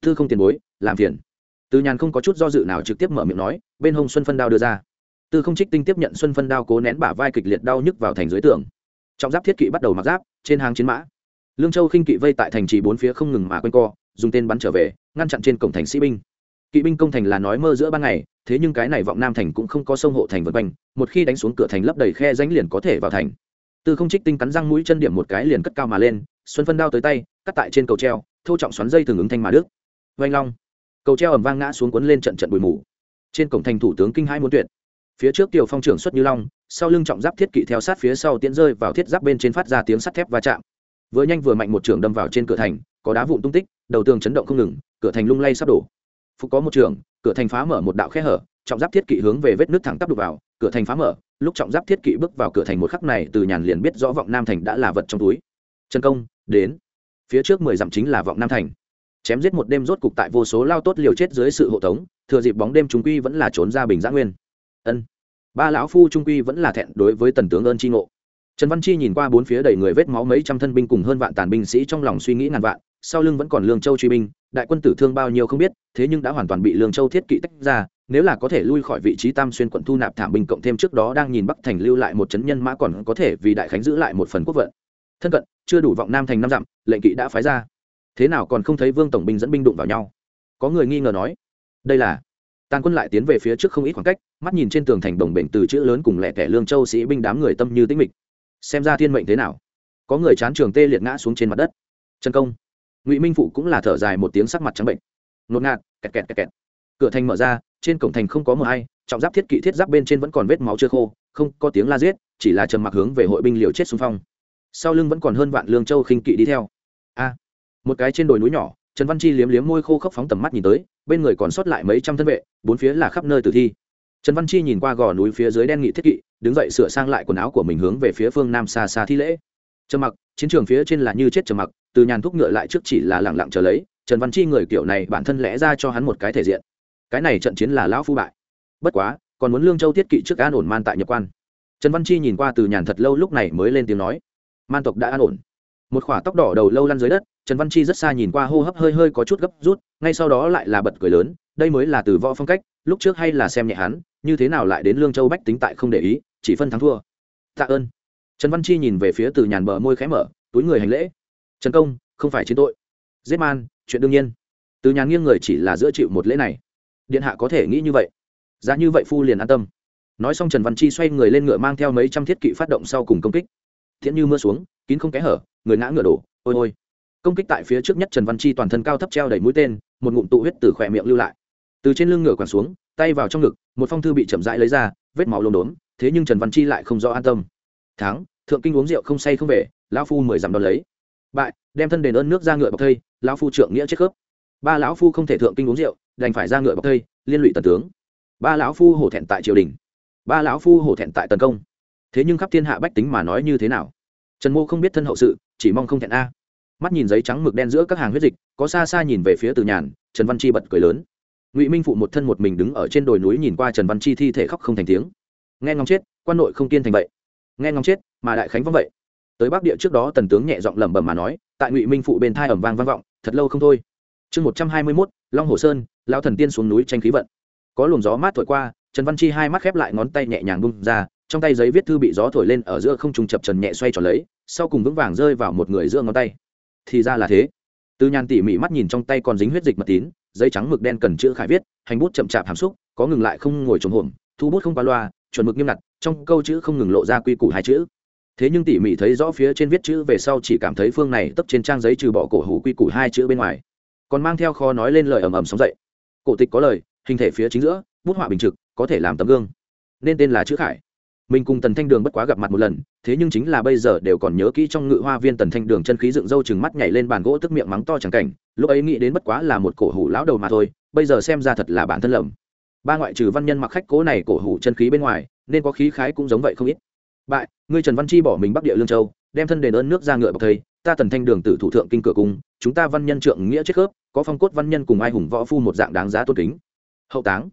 Thư không tiền bối, làm phiền. Từ nhàn không có chút do dự nào trực tiếp mở miệng nói, bên hông xuân phân đao đưa ra. Tư không trích tinh tiếp nhận xuân phân đao cố nén bả vai kịch liệt đau nhức vào thành dưới tường. Trọng giáp thiết kỵ bắt đầu mặc giáp, trên hàng chiến mã. Lương châu khinh kỵ vây tại thành trì bốn phía không ngừng mà quanh co, dùng tên bắn trở về, ngăn chặn trên cổng thành sĩ binh kỵ binh công thành là nói mơ giữa ban ngày, thế nhưng cái này vọng nam thành cũng không có sông hộ thành vượt quanh, một khi đánh xuống cửa thành lấp đầy khe danh liền có thể vào thành. Từ không trích tinh cắn răng mũi chân điểm một cái liền cất cao mà lên, xuân phân đao tới tay, cắt tại trên cầu treo thâu trọng xoắn dây thường ứng thanh mà đức vanh long. Cầu treo ẩm vang ngã xuống cuốn lên trận trận bụi mù. Trên cổng thành thủ tướng kinh hai muốn tuyệt. Phía trước tiểu phong trưởng xuất như long, sau lưng trọng giáp thiết kỵ theo sát phía sau tiễn rơi vào thiết giáp bên trên phát ra tiếng sắt thép va chạm. Vừa nhanh vừa mạnh một trường đâm vào trên cửa thành, có đá vụn tung tích, đầu tường chấn động không ngừng, cửa thành lung lay sắp đổ phục có một trường, cửa thành phá mở một đạo khe hở, trọng giáp thiết kỵ hướng về vết nước thẳng tắp đục vào, cửa thành phá mở, lúc trọng giáp thiết kỵ bước vào cửa thành một khắc này, từ nhàn liền biết rõ vọng nam thành đã là vật trong túi. Trần công, đến. Phía trước mười dặm chính là vọng nam thành. Chém giết một đêm rốt cục tại vô số lao tốt liều chết dưới sự hộ tống, thừa dịp bóng đêm trung quy vẫn là trốn ra bình giã nguyên. Ân. Ba lão phu trung quy vẫn là thẹn đối với tần tướng ơn tri ngộ. Trần văn chi nhìn qua bốn phía đầy người vết máu mấy trăm thân binh cùng hơn vạn tàn binh sĩ trong lòng suy nghĩ ngàn vạn sau lưng vẫn còn lương châu truy binh, đại quân tử thương bao nhiêu không biết, thế nhưng đã hoàn toàn bị lương châu thiết kỵ tách ra, nếu là có thể lui khỏi vị trí tam xuyên quận thu nạp thảm binh cộng thêm trước đó đang nhìn bắc thành lưu lại một chấn nhân mã còn có thể vì đại khánh giữ lại một phần quốc vận. Thân cận, chưa đủ vọng nam thành năm dặm, lệnh kỵ đã phái ra. Thế nào còn không thấy vương tổng binh dẫn binh đụng vào nhau? Có người nghi ngờ nói. Đây là, tàn quân lại tiến về phía trước không ít khoảng cách, mắt nhìn trên tường thành đồng bệnh từ chữ lớn cùng lẻ kẻ lương châu sĩ binh đám người tâm như tĩnh mịch. Xem ra thiên mệnh thế nào? Có người chán trường tê liệt ngã xuống trên mặt đất. Chân công ngụy minh phụ cũng là thở dài một tiếng sắc mặt trắng bệnh ngột ngạt, kẹt kẹt kẹt kẹt. Cửa thành mở ra, trên cổng thành không có mờ hay trọng giáp thiết kỵ thiết giáp bên trên vẫn còn vết máu chưa khô, không có tiếng la giết, chỉ là trầm mặc hướng về hội binh liều chết xung phong. Sau lưng vẫn còn hơn vạn lương châu khinh kỵ đi theo. A, một cái trên đồi núi nhỏ, trần văn chi liếm liếm môi khô khốc phóng tầm mắt nhìn tới, bên người còn sót lại mấy trăm thân vệ, bốn phía là khắp nơi tử thi. Trần văn chi nhìn qua gò núi phía dưới đen nghị thiết kỵ, đứng dậy sửa sang lại quần áo của mình hướng về phía phương nam xa xa thi lễ trầm mặc, chiến trường phía trên là như chết trầm mặc, từ nhàn thúc ngựa lại trước chỉ là lẳng lặng chờ lấy, trần văn chi người kiểu này bản thân lẽ ra cho hắn một cái thể diện. Cái này trận chiến là lão phu bại. Bất quá, còn muốn lương châu thiết kỵ trước an ổn man tại nhập quan. Trần văn chi nhìn qua từ nhàn thật lâu lúc này mới lên tiếng nói, man tộc đã an ổn. Một khỏa tóc đỏ đầu lâu lăn dưới đất, trần văn chi rất xa nhìn qua hô hấp hơi hơi có chút gấp rút, ngay sau đó lại là bật cười lớn, đây mới là từ võ phong cách, lúc trước hay là xem nhẹ hắn, như thế nào lại đến lương châu bách tính tại không để ý, chỉ phân thắng thua. Tạ ơn trần văn chi nhìn về phía từ nhàn bờ môi khẽ mở, túi người hành lễ. Trần công, không phải chiến tội. Giết man, chuyện đương nhiên. Từ nhàn nghiêng người chỉ là giữa chịu một lễ này. Điện hạ có thể nghĩ như vậy. Giá như vậy phu liền an tâm. Nói xong trần văn chi xoay người lên ngựa mang theo mấy trăm thiết kỵ phát động sau cùng công kích. Thiện như mưa xuống, kín không kẽ hở, người ngã ngựa đổ, ôi ôi. Công kích tại phía trước nhất trần văn chi toàn thân cao thấp treo đầy mũi tên, một ngụm tụ huyết từ khỏe miệng lưu lại. Từ trên lưng ngựa quẳng xuống, tay vào trong ngực, một phong thư bị chậm rãi lấy ra, vết máu lốm đốm, thế nhưng trần văn chi lại không rõ an tâm. Tháng thượng kinh uống rượu không say không về, lão phu mười dặm đón lấy. Bại, đem thân đền ơn nước ra ngựa bọc thây, lão phu trượng nghĩa chết khớp. Ba lão phu không thể thượng kinh uống rượu, đành phải ra ngựa bọc thây, liên lụy tần tướng. Ba lão phu hổ thẹn tại triều đình. Ba lão phu hổ thẹn tại tần công. Thế nhưng khắp thiên hạ bách tính mà nói như thế nào? Trần mô không biết thân hậu sự, chỉ mong không thẹn a. Mắt nhìn giấy trắng mực đen giữa các hàng huyết dịch, có xa xa nhìn về phía từ nhàn, trần văn chi bật cười lớn. Ngụy minh phụ một thân một mình đứng ở trên đồi núi nhìn qua trần văn chi thi thể khóc không thành tiếng. Nghe ngóng chết, quan nội không kiên thành vậy nghe ngóng chết, mà đại khánh vong vậy. Tới bắc địa trước đó tần tướng nhẹ giọng lẩm bẩm mà nói, tại ngụy minh phụ bên thai ẩm vang vang vọng, thật lâu không thôi. Chương một trăm hai mươi mốt, long hồ sơn lao thần tiên xuống núi tranh khí vận. Có luồng gió mát thổi qua, trần văn chi hai mắt khép lại ngón tay nhẹ nhàng bung ra, trong tay giấy viết thư bị gió thổi lên ở giữa không trùng chập trần nhẹ xoay tròn lấy, sau cùng vững vàng rơi vào một người giữa ngón tay. Thì ra là thế. Từ nhàn tỉ mỉ mắt nhìn trong tay còn dính huyết dịch mật tín giấy trắng mực đen cần chữ khải viết, hành bút chậm chạp hàm xúc, có ngừng lại không ngồi trống hổm, thu bút không qua loa, chuẩn mực nghiêm ngặt trong câu chữ không ngừng lộ ra quy củ hai chữ. Thế nhưng tỉ mỉ thấy rõ phía trên viết chữ về sau chỉ cảm thấy phương này tấp trên trang giấy trừ bỏ cổ hủ quy củ hai chữ bên ngoài. Còn mang theo kho nói lên lời ầm ầm sóng dậy. Cổ tịch có lời, hình thể phía chính giữa, bút họa bình trực, có thể làm tấm gương. Nên tên là chữ khải. Mình cùng tần thanh đường bất quá gặp mặt một lần, thế nhưng chính là bây giờ đều còn nhớ kỹ trong ngự hoa viên tần thanh đường chân khí dựng râu chừng mắt nhảy lên bàn gỗ tức miệng mắng to chẳng cảnh, lúc ấy nghĩ đến bất quá là một cổ hủ lão đầu mà thôi, bây giờ xem ra thật là bản thân lầm. Ba ngoại trừ văn nhân mặc khách cố này cổ hủ chân khí bên ngoài nên có khí khái cũng giống vậy không ít. Bại, ngươi trần văn chi bỏ mình bắc địa lương châu, đem thân đền ơn nước ra ngựa bọc thầy, ta tần thanh đường tử thủ thượng kinh cửa cung, chúng ta văn nhân trượng nghĩa chết khớp, có phong cốt văn nhân cùng ai hùng võ phu một dạng đáng giá tôn kính. Hậu táng,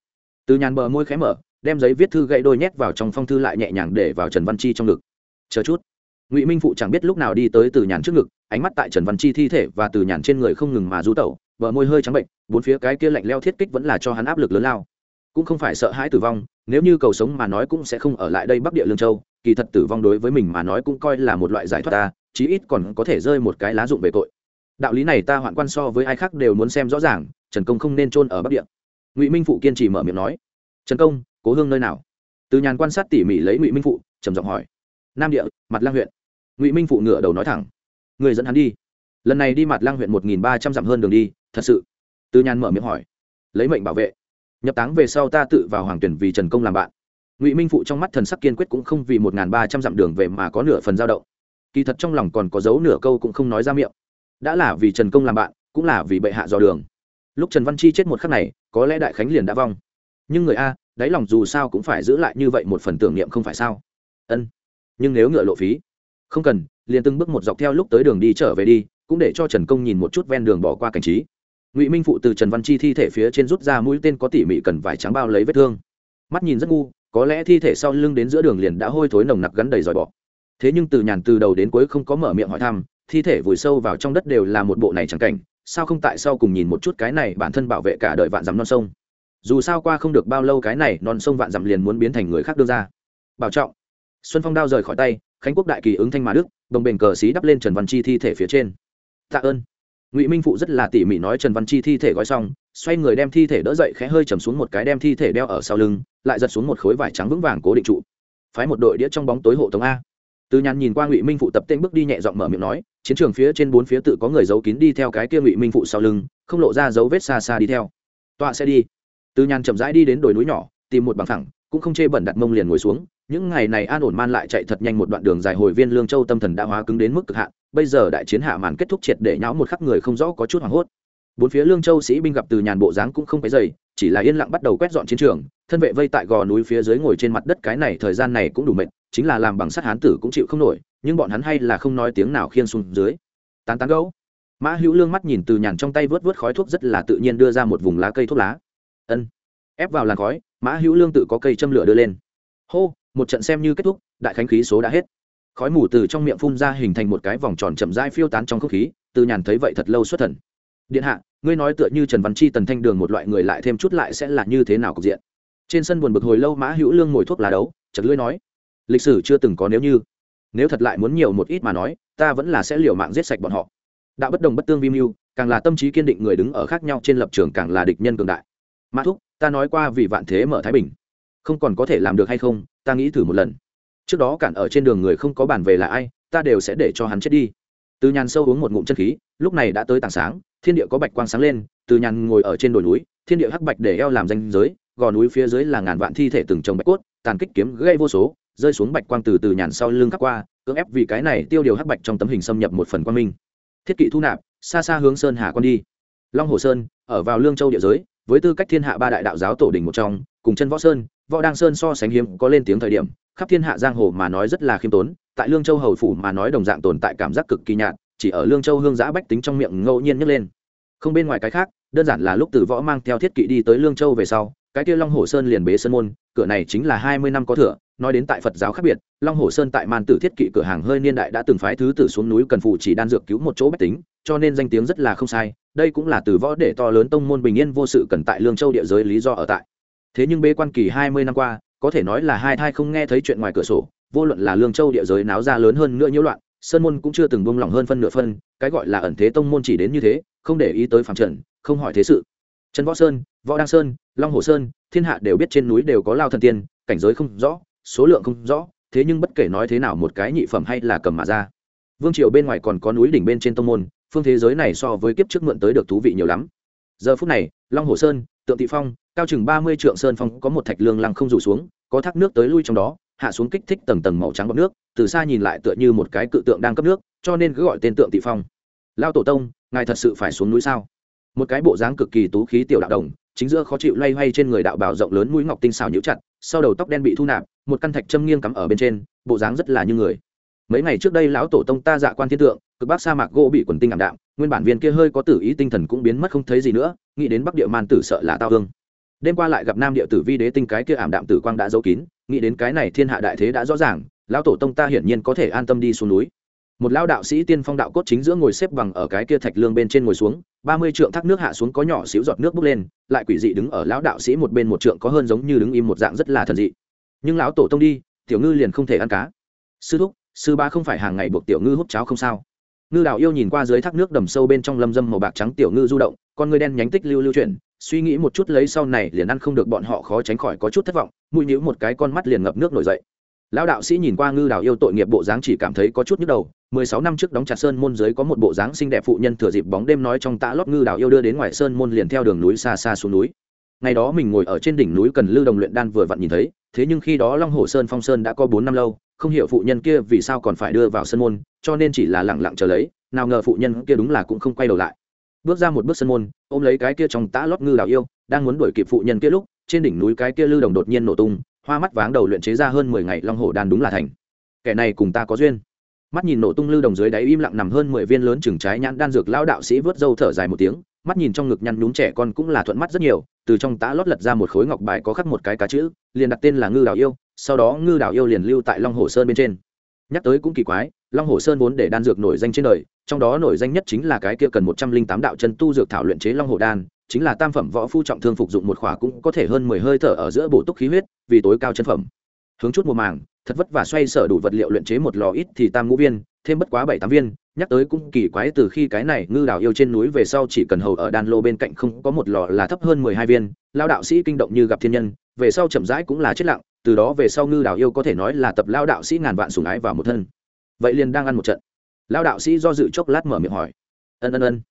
từ nhàn bờ môi khé mở, đem giấy viết thư gậy đôi nhét vào trong phong thư lại nhẹ nhàng để vào trần văn chi trong ngực. Chờ chút. Ngụy minh phụ chẳng biết lúc nào đi tới từ nhàn trước ngực, ánh mắt tại trần văn chi thi thể và từ nhàn trên người không ngừng mà rú tẩu, bờ môi hơi trắng bệnh, bốn phía cái kia lạnh leo thiết kích vẫn là cho hắn áp lực lớn lao cũng không phải sợ hãi tử vong, nếu như cầu sống mà nói cũng sẽ không ở lại đây bắc địa lương châu, kỳ thật tử vong đối với mình mà nói cũng coi là một loại giải thoát ta, chí ít còn có thể rơi một cái lá dụng về tội. Đạo lý này ta hoạn quan so với ai khác đều muốn xem rõ ràng, trần công không nên trôn ở bắc địa. Ngụy minh phụ kiên trì mở miệng nói, trần công, cố hương nơi nào? Từ nhàn quan sát tỉ mỉ lấy ngụy minh phụ, trầm giọng hỏi, nam địa mặt lang huyện. Ngụy minh phụ ngửa đầu nói thẳng, người dẫn hắn đi. Lần này đi mặt lang huyện một nghìn ba trăm dặm hơn đường đi, thật sự. Từ nhàn mở miệng hỏi, lấy mệnh bảo vệ nhập táng về sau ta tự vào hoàng tuyển vì trần công làm bạn. Ngụy minh phụ trong mắt thần sắc kiên quyết cũng không vì một n ba trăm dặm đường về mà có nửa phần dao động. Kỳ thật trong lòng còn có dấu nửa câu cũng không nói ra miệng. Đã là vì trần công làm bạn, cũng là vì bệ hạ dò đường. Lúc trần văn chi chết một khắc này, có lẽ đại khánh liền đã vong. Nhưng người a, đáy lòng dù sao cũng phải giữ lại như vậy một phần tưởng niệm không phải sao? Ân. Nhưng nếu ngựa lộ phí, không cần, liền từng bước một dọc theo lúc tới đường đi trở về đi, cũng để cho trần công nhìn một chút ven đường bỏ qua cảnh trí ngụy minh phụ từ trần văn chi thi thể phía trên rút ra mũi tên có tỉ mỉ cần vải trắng bao lấy vết thương mắt nhìn rất ngu có lẽ thi thể sau lưng đến giữa đường liền đã hôi thối nồng nặc gắn đầy dòi bọ thế nhưng từ nhàn từ đầu đến cuối không có mở miệng hỏi thăm thi thể vùi sâu vào trong đất đều là một bộ này chẳng cảnh sao không tại sao cùng nhìn một chút cái này bản thân bảo vệ cả đời vạn dặm non sông dù sao qua không được bao lâu cái này non sông vạn dặm liền muốn biến thành người khác đưa ra bảo trọng xuân phong đao rời khỏi tay khánh quốc đại kỳ ứng thanh mà đức đồng bền cờ xí đắp lên trần văn chi thi thể phía trên tạ ơn ngụy minh phụ rất là tỉ mỉ nói trần văn chi thi thể gói xong xoay người đem thi thể đỡ dậy khẽ hơi chầm xuống một cái đem thi thể đeo ở sau lưng lại giật xuống một khối vải trắng vững vàng cố định trụ phái một đội đĩa trong bóng tối hộ tống a từ nhàn nhìn qua ngụy minh phụ tập tên bước đi nhẹ giọng mở miệng nói chiến trường phía trên bốn phía tự có người giấu kín đi theo cái kia ngụy minh phụ sau lưng không lộ ra dấu vết xa xa đi theo tọa sẽ đi từ nhàn chậm rãi đi đến đồi núi nhỏ tìm một bằng thẳng cũng không chê bẩn đặt mông liền ngồi xuống những ngày này an ổn man lại chạy thật nhanh một đoạn đường dài hồi viên lương châu tâm thần đã hóa cứng đến mức cực hạn, bây giờ đại chiến hạ màn kết thúc triệt để nháo một khắc người không rõ có chút hoảng hốt. Bốn phía lương châu sĩ binh gặp từ nhàn bộ dáng cũng không phải dày chỉ là yên lặng bắt đầu quét dọn chiến trường, thân vệ vây tại gò núi phía dưới ngồi trên mặt đất cái này thời gian này cũng đủ mệt, chính là làm bằng sắt hán tử cũng chịu không nổi, nhưng bọn hắn hay là không nói tiếng nào khiên xuống dưới. Tán tán gấu. Mã hữu lương mắt nhìn từ nhàn trong tay vớt vớt khói thuốc rất là tự nhiên đưa ra một vùng lá cây thuốc lá. Ân. Ép vào làn khói, mã hữu lương tự có cây châm lửa đưa lên. Hô một trận xem như kết thúc, đại khánh khí số đã hết. Khói mù từ trong miệng phun ra hình thành một cái vòng tròn chậm rãi phiêu tán trong không khí, từ nhàn thấy vậy thật lâu xuất thần. Điện hạ, ngươi nói tựa như trần văn chi, tần thanh đường một loại người lại thêm chút lại sẽ là như thế nào cục diện? Trên sân buồn bực hồi lâu mã hữu lương ngồi thuốc lá đấu chật lưỡi nói, lịch sử chưa từng có nếu như. Nếu thật lại muốn nhiều một ít mà nói, ta vẫn là sẽ liều mạng giết sạch bọn họ. Đã bất đồng bất tương vi mưu, càng là tâm trí kiên định người đứng ở khác nhau trên lập trường càng là địch nhân cường đại. Mã thúc, ta nói qua vì vạn thế mở thái bình. Không còn có thể làm được hay không ta nghĩ thử một lần. Trước đó cản ở trên đường người không có bản về là ai, ta đều sẽ để cho hắn chết đi. Từ nhàn sâu uống một ngụm chân khí, lúc này đã tới tảng sáng, thiên địa có bạch quang sáng lên, từ nhàn ngồi ở trên đồi núi, thiên địa hắc bạch để eo làm danh giới, gò núi phía dưới là ngàn vạn thi thể từng trồng bạch cốt, tàn kích kiếm gây vô số, rơi xuống bạch quang từ từ nhàn sau lưng khắc qua, cưỡng ép vì cái này tiêu điều hắc bạch trong tấm hình xâm nhập một phần quang minh. Thiết kỵ thu nạp, xa xa hướng sơn hà quan đi. Long hồ sơn, ở vào lương châu địa giới, với tư cách thiên hạ ba đại đạo giáo tổ đình một trong cùng chân võ sơn, võ đăng sơn so sánh hiếm có lên tiếng thời điểm, khắp thiên hạ giang hồ mà nói rất là khiêm tốn, tại lương châu hầu phủ mà nói đồng dạng tồn tại cảm giác cực kỳ nhạt, chỉ ở lương châu hương giã bách tính trong miệng ngẫu nhiên nhấc lên. Không bên ngoài cái khác, đơn giản là lúc từ võ mang theo thiết kỵ đi tới lương châu về sau, cái kia long hồ sơn liền bế sơn môn, cửa này chính là hai mươi năm có thừa, nói đến tại phật giáo khác biệt, long hồ sơn tại màn tử thiết kỵ cửa hàng hơi niên đại đã từng phái thứ tử xuống núi cần phụ chỉ đan dược cứu một chỗ bách tính, cho nên danh tiếng rất là không sai, đây cũng là từ võ để to lớn tông môn bình yên vô sự cần tại lương châu địa giới lý do ở tại thế nhưng bế quan kỳ hai mươi năm qua, có thể nói là hai thai không nghe thấy chuyện ngoài cửa sổ, vô luận là lương châu địa giới náo ra lớn hơn nữa nhiễu loạn, sơn môn cũng chưa từng buông lỏng hơn phân nửa phân, cái gọi là ẩn thế tông môn chỉ đến như thế, không để ý tới phạm trần, không hỏi thế sự. Trần võ sơn, võ đăng sơn, long hồ sơn, thiên hạ đều biết trên núi đều có lao thần tiên, cảnh giới không rõ, số lượng không rõ, thế nhưng bất kể nói thế nào một cái nhị phẩm hay là cầm mà ra. Vương triều bên ngoài còn có núi đỉnh bên trên tông môn, phương thế giới này so với kiếp trước mượn tới được thú vị nhiều lắm. Giờ phút này, long hồ sơn, tượng thị phong cao chừng ba mươi trượng sơn phong có một thạch lương lăng không rủ xuống, có thác nước tới lui trong đó, hạ xuống kích thích tầng tầng màu trắng bọc nước, từ xa nhìn lại tựa như một cái cự tượng đang cấp nước, cho nên cứ gọi tên tượng thị phong. Lao tổ tông, ngài thật sự phải xuống núi sao? Một cái bộ dáng cực kỳ tú khí tiểu đạo đồng, chính giữa khó chịu loay hoay trên người đạo bào rộng lớn mũi ngọc tinh xảo nhũ chặt, sau đầu tóc đen bị thu nạp, một căn thạch châm nghiêng cắm ở bên trên, bộ dáng rất là như người. Mấy ngày trước đây lão tổ tông ta dạ quan thiên tượng, cực bắc sa mạc gỗ bị quần tinh ảm đạm, nguyên bản viên kia hơi có tử ý tinh thần cũng biến mất không thấy gì nữa, nghĩ đến bắc địa man tử sợ là tao hương đêm qua lại gặp nam địa tử vi đế tinh cái kia ảm đạm tử quang đã giấu kín, nghĩ đến cái này thiên hạ đại thế đã rõ ràng, lão tổ tông ta hiển nhiên có thể an tâm đi xuống núi. Một lão đạo sĩ tiên phong đạo cốt chính giữa ngồi xếp bằng ở cái kia thạch lương bên trên ngồi xuống, ba mươi trượng thác nước hạ xuống có nhỏ xíu giọt nước bốc lên, lại quỷ dị đứng ở lão đạo sĩ một bên một trượng có hơn giống như đứng im một dạng rất là thần dị. Nhưng lão tổ tông đi, tiểu ngư liền không thể ăn cá. Sư thúc, sư ba không phải hàng ngày buộc tiểu ngư hút cháo không sao? Ngư đạo yêu nhìn qua dưới thác nước đầm sâu bên trong lâm dâm màu bạc trắng tiểu ngư du động, con ngươi đen nhánh tích lưu lưu chuyển suy nghĩ một chút lấy sau này liền ăn không được bọn họ khó tránh khỏi có chút thất vọng, mũi nhíu một cái con mắt liền ngập nước nổi dậy. Lão đạo sĩ nhìn qua ngư đào yêu tội nghiệp bộ dáng chỉ cảm thấy có chút nhức đầu, mười sáu năm trước đóng chặt sơn môn dưới có một bộ dáng xinh đẹp phụ nhân thừa dịp bóng đêm nói trong tã lót ngư đào yêu đưa đến ngoài sơn môn liền theo đường núi xa xa xuống núi. Ngày đó mình ngồi ở trên đỉnh núi cần lưu đồng luyện đan vừa vặn nhìn thấy, thế nhưng khi đó long hồ sơn phong sơn đã có bốn năm lâu, không hiểu phụ nhân kia vì sao còn phải đưa vào sơn môn, cho nên chỉ là lẳng lặng chờ lấy, nào ngờ phụ nhân kia đúng là cũng không quay đầu lại bước ra một bước sân môn, ôm lấy cái kia trong tã lót ngư đào yêu, đang muốn đuổi kịp phụ nhân kia lúc, trên đỉnh núi cái kia lư đồng đột nhiên nổ tung, hoa mắt váng đầu luyện chế ra hơn mười ngày long hổ đan đúng là thành. Kẻ này cùng ta có duyên. Mắt nhìn nổ tung lư đồng dưới đáy im lặng nằm hơn mười viên lớn chừng trái nhãn đan dược lão đạo sĩ vớt râu thở dài một tiếng, mắt nhìn trong ngực nhăn nhúm trẻ con cũng là thuận mắt rất nhiều, từ trong tã lót lật ra một khối ngọc bài có khắc một cái cá chữ, liền đặt tên là ngư đào yêu, sau đó ngư đào yêu liền lưu tại long hồ sơn bên trên nhắc tới cũng kỳ quái, long hồ sơn vốn để đan dược nổi danh trên đời, trong đó nổi danh nhất chính là cái kia cần một trăm linh tám đạo chân tu dược thảo luyện chế long hồ đan, chính là tam phẩm võ phu trọng thương phục dụng một khỏa cũng có thể hơn mười hơi thở ở giữa bổ túc khí huyết, vì tối cao chân phẩm. Hướng chút mùa màng, thật vất vả xoay sở đủ vật liệu luyện chế một lò ít thì tam ngũ viên, thêm bất quá bảy tám viên, nhắc tới cũng kỳ quái từ khi cái này ngư đào yêu trên núi về sau chỉ cần hầu ở đan lô bên cạnh không có một lò là thấp hơn mười hai viên, lao đạo sĩ kinh động như gặp thiên nhân, về sau chậm rãi cũng là chết lặng từ đó về sau ngư đào yêu có thể nói là tập lao đạo sĩ ngàn vạn sùng ái vào một thân. Vậy liền đang ăn một trận. Lao đạo sĩ do dự chốc lát mở miệng hỏi. Ân ân ân.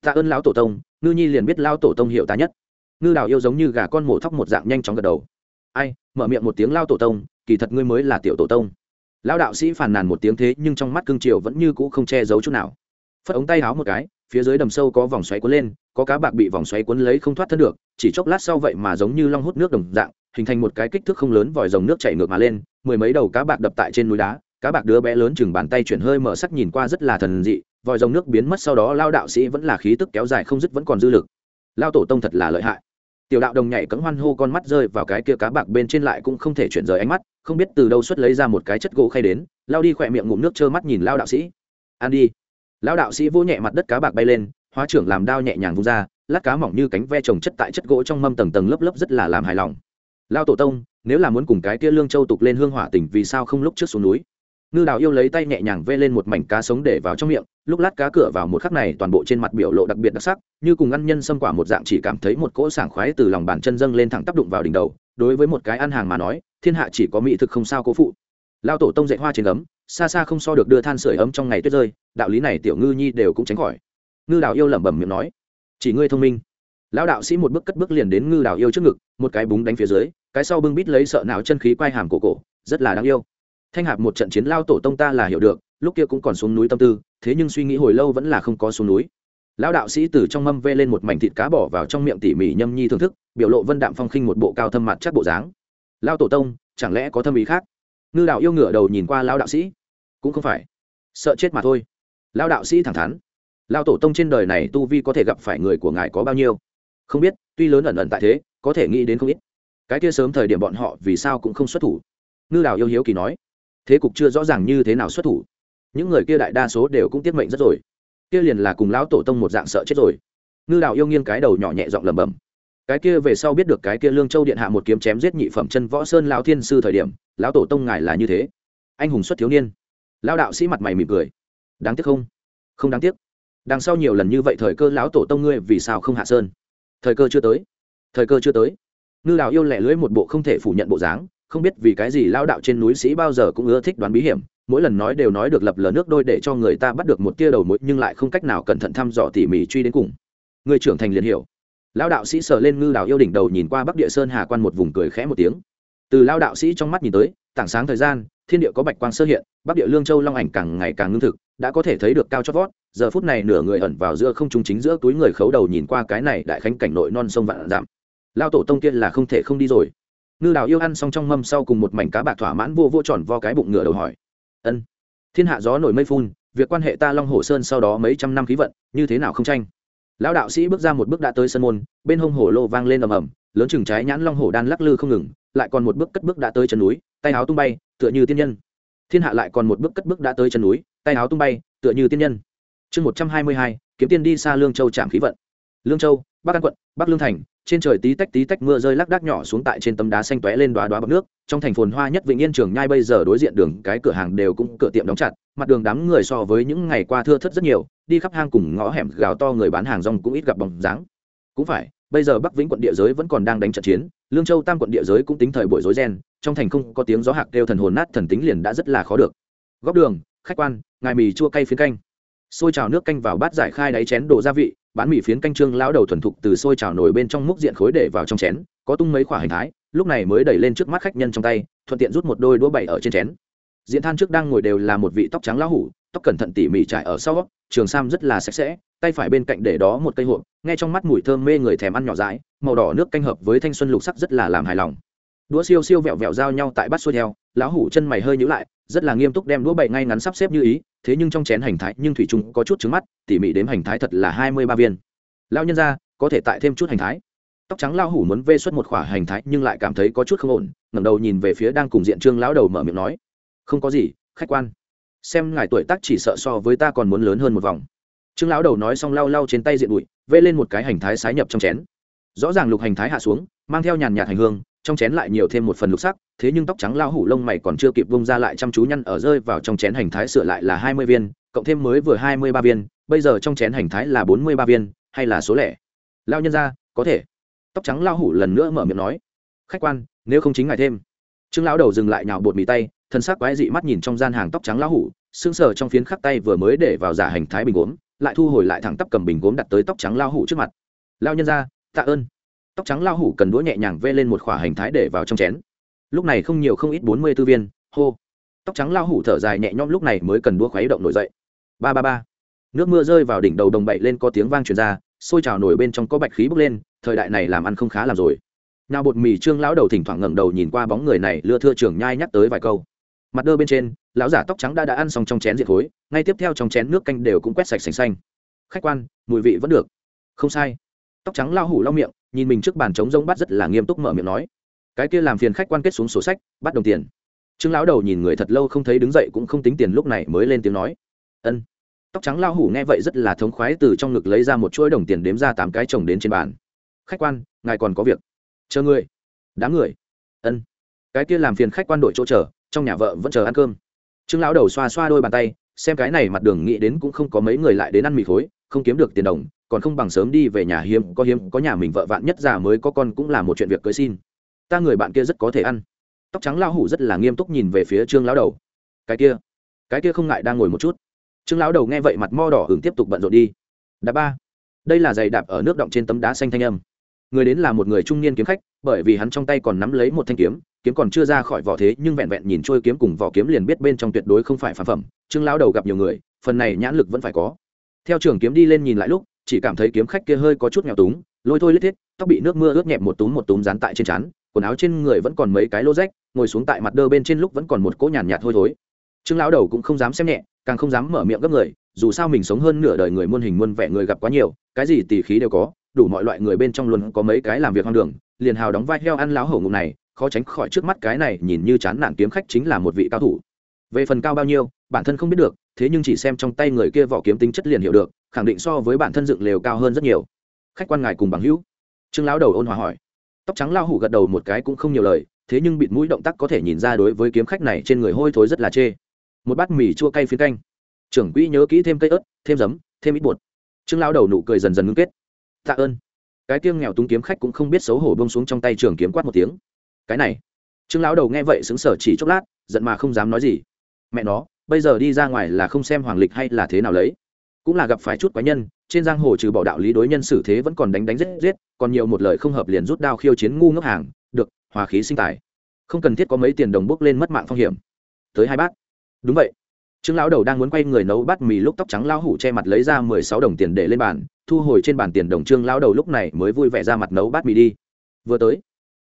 Tạ ơn lão tổ tông, ngư nhi liền biết lao tổ tông hiệu ta nhất. Ngư đào yêu giống như gà con mổ thóc một dạng nhanh chóng gật đầu. Ai, mở miệng một tiếng lao tổ tông, kỳ thật ngươi mới là tiểu tổ tông. Lao đạo sĩ phàn nàn một tiếng thế nhưng trong mắt cương triều vẫn như cũ không che giấu chút nào. Phất ống tay háo một cái, phía dưới đầm sâu có vòng xoáy cuốn lên có cá bạc bị vòng xoáy cuốn lấy không thoát thân được, chỉ chốc lát sau vậy mà giống như long hút nước đồng dạng, hình thành một cái kích thước không lớn vòi dòng nước chảy ngược mà lên, mười mấy đầu cá bạc đập tại trên núi đá, cá bạc đứa bé lớn chừng bàn tay chuyển hơi mở sắc nhìn qua rất là thần dị, vòi dòng nước biến mất sau đó lao đạo sĩ vẫn là khí tức kéo dài không dứt vẫn còn dư lực. Lao tổ tông thật là lợi hại. Tiểu đạo đồng nhảy cẫng hoan hô con mắt rơi vào cái kia cá bạc bên trên lại cũng không thể chuyển rời ánh mắt, không biết từ đâu xuất lấy ra một cái chất gỗ khay đến, lao đi khỏe miệng ngụm nước trơ mắt nhìn lao đạo sĩ. Ăn đi. Lao đạo sĩ vỗ nhẹ mặt đất cá bạc bay lên hóa trưởng làm đao nhẹ nhàng vung ra, lát cá mỏng như cánh ve trồng chất tại chất gỗ trong mâm tầng tầng lớp lớp rất là làm hài lòng. Lao tổ tông, nếu là muốn cùng cái kia lương châu tục lên hương hỏa tỉnh vì sao không lúc trước xuống núi? Ngư đào yêu lấy tay nhẹ nhàng vê lên một mảnh cá sống để vào trong miệng, lúc lát cá cửa vào một khắc này toàn bộ trên mặt biểu lộ đặc biệt đặc sắc, như cùng ăn nhân xâm quả một dạng chỉ cảm thấy một cỗ sảng khoái từ lòng bàn chân dâng lên thẳng tác đụng vào đỉnh đầu, đối với một cái ăn hàng mà nói, thiên hạ chỉ có mỹ thực không sao cố phụ. Lao tổ tông dạy hoa trên ấm xa xa không so được đưa than sửa ấm trong ngày tuyết rơi, đạo lý này tiểu ngư nhi đều cũng tránh khỏi ngư Đạo yêu lẩm bẩm miệng nói, chỉ ngươi thông minh. Lão đạo sĩ một bước cất bước liền đến ngư Đạo yêu trước ngực, một cái búng đánh phía dưới, cái sau bưng bít lấy sợ não chân khí quay hàm cổ cổ, rất là đáng yêu. Thanh hạp một trận chiến lao tổ tông ta là hiểu được, lúc kia cũng còn xuống núi tâm tư, thế nhưng suy nghĩ hồi lâu vẫn là không có xuống núi. Lão đạo sĩ từ trong mâm vê lên một mảnh thịt cá bỏ vào trong miệng tỉ mỉ nhâm nhi thưởng thức, biểu lộ vân đạm phong khinh một bộ cao thâm mặt chắc bộ dáng. Lao tổ tông, chẳng lẽ có thâm ý khác? Ngư đạo yêu ngửa đầu nhìn qua lao đạo sĩ. Cũng không phải, sợ chết mà thôi. Lao đạo sĩ thẳng thắn lao tổ tông trên đời này tu vi có thể gặp phải người của ngài có bao nhiêu? Không biết, tuy lớn ẩn ẩn tại thế, có thể nghĩ đến không ít. Cái kia sớm thời điểm bọn họ vì sao cũng không xuất thủ? Ngư đào yêu hiếu kỳ nói. Thế cục chưa rõ ràng như thế nào xuất thủ. Những người kia đại đa số đều cũng tiết mệnh rất rồi. Kia liền là cùng lão tổ tông một dạng sợ chết rồi. Ngư đào yêu nghiêng cái đầu nhỏ nhẹ giọng lẩm bẩm. Cái kia về sau biết được cái kia lương châu điện hạ một kiếm chém giết nhị phẩm chân võ sơn lão thiên sư thời điểm, lão tổ tông ngài là như thế. Anh hùng xuất thiếu niên. Lão đạo sĩ mặt mày mỉm cười. Đáng tiếc không? Không đáng tiếc đằng sau nhiều lần như vậy thời cơ lão tổ tông ngươi vì sao không hạ sơn? Thời cơ chưa tới. Thời cơ chưa tới. Ngư đào yêu lẻ lưỡi một bộ không thể phủ nhận bộ dáng, không biết vì cái gì lao đạo trên núi sĩ bao giờ cũng ưa thích đoán bí hiểm, mỗi lần nói đều nói được lập lờ nước đôi để cho người ta bắt được một tia đầu mối nhưng lại không cách nào cẩn thận thăm dò tỉ mỉ truy đến cùng. Người trưởng thành liền hiểu. Lao đạo sĩ sờ lên ngư đào yêu đỉnh đầu nhìn qua bắc địa sơn hà quan một vùng cười khẽ một tiếng. Từ lao đạo sĩ trong mắt nhìn tới, tảng sáng thời gian, thiên địa có bạch quang sơ hiện, bắc địa lương châu long ảnh càng ngày càng ngưng thực, đã có thể thấy được cao chót vót giờ phút này nửa người ẩn vào giữa không trung chính giữa túi người khấu đầu nhìn qua cái này đại khánh cảnh nội non sông vạn giảm lao tổ tông kia là không thể không đi rồi. Ngư đào yêu ăn xong trong mâm sau cùng một mảnh cá bạc thỏa mãn vô vô tròn vo cái bụng ngựa đầu hỏi. Ân, thiên hạ gió nổi mây phun, việc quan hệ ta long hồ sơn sau đó mấy trăm năm khí vận, như thế nào không tranh? Lão đạo sĩ bước ra một bước đã tới sân môn, bên hông hổ lô vang lên ầm ầm, lớn chừng trái nhãn long hổ đan lắc lư không ngừng, lại còn một bước cất bước đã tới chân núi, tay áo tung bay, tựa như tiên nhân. Thiên hạ lại còn một bước cất bước đã tới chân núi, tay áo tung bay, tựa như tiên nhân chương một trăm hai mươi hai, kiếm tiên đi xa lương châu trạm khí vận. Lương châu, bắc an quận, bắc lương thành, trên trời tí tách tí tách mưa rơi lác đác nhỏ xuống tại trên tấm đá xanh tóe lên đoá đoá bọc nước, trong thành phồn hoa nhất vịnh yên trường nhai bây giờ đối diện đường, cái cửa hàng đều cũng cửa tiệm đóng chặt, mặt đường đám người so với những ngày qua thưa thất rất nhiều, đi khắp hang cùng ngõ hẻm gào to người bán hàng rong cũng ít gặp bóng dáng. Cũng phải, bây giờ bắc vĩnh quận địa giới vẫn còn đang đánh trận chiến, lương châu tam quận địa giới cũng tính thời buổi rối ren, trong thành không có tiếng gió hạc kêu thần hồn nát thần tính liền đã rất là khó được. Góc đường, khách quan, ngài mì chua cay phiến canh xôi trào nước canh vào bát giải khai đáy chén đổ gia vị, bán mì phiến canh trương lão đầu thuần thục từ xôi trào nổi bên trong múc diện khối để vào trong chén, có tung mấy khoả hình thái, lúc này mới đẩy lên trước mắt khách nhân trong tay, thuận tiện rút một đôi đũa bậy ở trên chén. Diện than trước đang ngồi đều là một vị tóc trắng lão hủ, tóc cẩn thận tỉ mỉ trải ở sau, trường sam rất là sạch sẽ, tay phải bên cạnh để đó một cây hộp, nghe trong mắt mùi thơm mê người thèm ăn nhỏ dãi, màu đỏ nước canh hợp với thanh xuân lục sắc rất là làm hài lòng. Đũa siêu siêu vẹo vẹo giao nhau tại bát xuôi theo lão hủ chân mày hơi nhữ lại, rất là nghiêm túc đem đũa bậy ngay ngắn sắp xếp như ý thế nhưng trong chén hành thái nhưng thủy trung có chút trứng mắt, tỉ mỉ đếm hành thái thật là hai mươi ba viên. Lão nhân ra có thể tại thêm chút hành thái. Tóc trắng lão hủ muốn vê xuất một khỏa hành thái nhưng lại cảm thấy có chút không ổn, ngẩng đầu nhìn về phía đang cùng diện trương lão đầu mở miệng nói, không có gì, khách quan. Xem ngài tuổi tác chỉ sợ so với ta còn muốn lớn hơn một vòng. Trương lão đầu nói xong lau lau trên tay diện bụi, vê lên một cái hành thái sái nhập trong chén. Rõ ràng lục hành thái hạ xuống, mang theo nhàn nhạt hành hương trong chén lại nhiều thêm một phần lục sắc, thế nhưng tóc trắng lao hủ lông mày còn chưa kịp bông ra lại chăm chú nhăn ở rơi vào trong chén hành thái sửa lại là hai mươi viên, cộng thêm mới vừa hai mươi ba viên, bây giờ trong chén hành thái là bốn mươi ba viên, hay là số lẻ? Lao nhân ra có thể. Tóc trắng lao hủ lần nữa mở miệng nói. Khách quan, nếu không chính ngài thêm. Trương lão đầu dừng lại nhào bột mì tay thân xác quái dị mắt nhìn trong gian hàng tóc trắng lão hủ xương sờ trong phiến khắc tay vừa mới để vào giả hành thái bình gốm, lại thu hồi lại thẳng tắp cầm bình gốm đặt tới tóc trắng lao hủ trước mặt. Lao nhân ra tạ ơn tóc trắng lao hủ cần đũa nhẹ nhàng vê lên một khỏa hành thái để vào trong chén. Lúc này không nhiều không ít bốn mươi tư viên, hô. Tóc trắng lao hủ thở dài nhẹ nhõm lúc này mới cần đũa khuấy động nổi dậy. Ba ba ba. Nước mưa rơi vào đỉnh đầu đồng bậy lên có tiếng vang truyền ra sôi trào nổi bên trong có bạch khí bốc lên, thời đại này làm ăn không khá làm rồi. Nào bột mì trương lão đầu thỉnh thoảng ngẩng đầu nhìn qua bóng người này, lưa thưa trưởng nhai nhắc tới vài câu. Mặt đơ bên trên, lão giả tóc trắng đã đã ăn xong trong chén diệt khối ngay tiếp theo trong chén nước canh đều cũng quét sạch sành xanh. Khách quan, mùi vị vẫn được. Không sai. Tóc trắng lao hủ lau miệng nhìn mình trước bàn trống rỗng bắt rất là nghiêm túc mở miệng nói. Cái kia làm phiền khách quan kết xuống sổ sách, bắt đồng tiền. Trương lão đầu nhìn người thật lâu không thấy đứng dậy cũng không tính tiền lúc này mới lên tiếng nói. Ân. Tóc trắng lao hủ nghe vậy rất là thống khoái từ trong ngực lấy ra một chuỗi đồng tiền đếm ra tám cái chồng đến trên bàn. Khách quan, ngài còn có việc. Chờ người. Đám người. Ân. Cái kia làm phiền khách quan đội chỗ chờ, trong nhà vợ vẫn chờ ăn cơm. Trương lão đầu xoa xoa đôi bàn tay, xem cái này mặt đường nghĩ đến cũng không có mấy người lại đến ăn mì khối, không kiếm được tiền đồng còn không bằng sớm đi về nhà hiếm, có hiếm, có nhà mình vợ vạn nhất già mới có con cũng là một chuyện việc cưới xin. Ta người bạn kia rất có thể ăn. Tóc trắng lão hủ rất là nghiêm túc nhìn về phía trương lão đầu. Cái kia cái kia không ngại đang ngồi một chút. Trương lão đầu nghe vậy mặt mo đỏ hưởng tiếp tục bận rộn đi. Đá ba. Đây là giày đạp ở nước động trên tấm đá xanh thanh âm. Người đến là một người trung niên kiếm khách, bởi vì hắn trong tay còn nắm lấy một thanh kiếm kiếm còn chưa ra khỏi vỏ thế nhưng vẹn vẹn nhìn trôi kiếm cùng vỏ kiếm liền biết bên trong tuyệt đối không phải phản phẩm. Trương lão đầu gặp nhiều người, phần này nhãn lực vẫn phải có. Theo trường kiếm đi lên nhìn lại lúc chỉ cảm thấy kiếm khách kia hơi có chút nghèo túng, lôi thôi lết thiết, tóc bị nước mưa ướt nhẹp một túm một túm dán tại trên trán, quần áo trên người vẫn còn mấy cái lô rách, ngồi xuống tại mặt đơ bên trên lúc vẫn còn một cỗ nhàn nhạt thôi thối. Trương lão đầu cũng không dám xem nhẹ, càng không dám mở miệng gấp người, dù sao mình sống hơn nửa đời người muôn hình muôn vẻ người gặp quá nhiều, cái gì tỉ khí đều có, đủ mọi loại người bên trong luôn có mấy cái làm việc hoang đường, liền hào đóng vai heo ăn láo hổ ngụm này, khó tránh khỏi trước mắt cái này nhìn như chán nản kiếm khách chính là một vị cao thủ. Về phần cao bao nhiêu bản thân không biết được, thế nhưng chỉ xem trong tay người kia vỏ kiếm tính chất liền hiểu được, khẳng định so với bản thân dựng lều cao hơn rất nhiều. Khách quan ngài cùng bằng hữu. Trương lão đầu ôn hòa hỏi. Tóc trắng lao hủ gật đầu một cái cũng không nhiều lời, thế nhưng bịt mũi động tác có thể nhìn ra đối với kiếm khách này trên người hôi thối rất là chê. Một bát mì chua cay phiến canh. Trưởng quỹ nhớ kỹ thêm cây ớt, thêm giấm, thêm ít bột. Trương lão đầu nụ cười dần dần ngưng kết. Tạ ơn. Cái tiêng nghèo túng kiếm khách cũng không biết xấu hổ bông xuống trong tay trường kiếm quát một tiếng. Cái này. Trương lão đầu nghe vậy xứng sở chỉ chốc lát, giận mà không dám nói gì. Mẹ nó bây giờ đi ra ngoài là không xem hoàng lịch hay là thế nào lấy. Cũng là gặp phải chút quái nhân, trên giang hồ trừ bỏ đạo lý đối nhân xử thế vẫn còn đánh đánh giết giết, còn nhiều một lời không hợp liền rút đao khiêu chiến ngu ngốc hàng, được, hòa khí sinh tài. Không cần thiết có mấy tiền đồng bước lên mất mạng phong hiểm. Tới hai bát. Đúng vậy. Trương lão đầu đang muốn quay người nấu bát mì lúc tóc trắng lão hủ che mặt lấy ra mười sáu đồng tiền để lên bàn, thu hồi trên bàn tiền đồng trương lão đầu lúc này mới vui vẻ ra mặt nấu bát mì đi. Vừa tới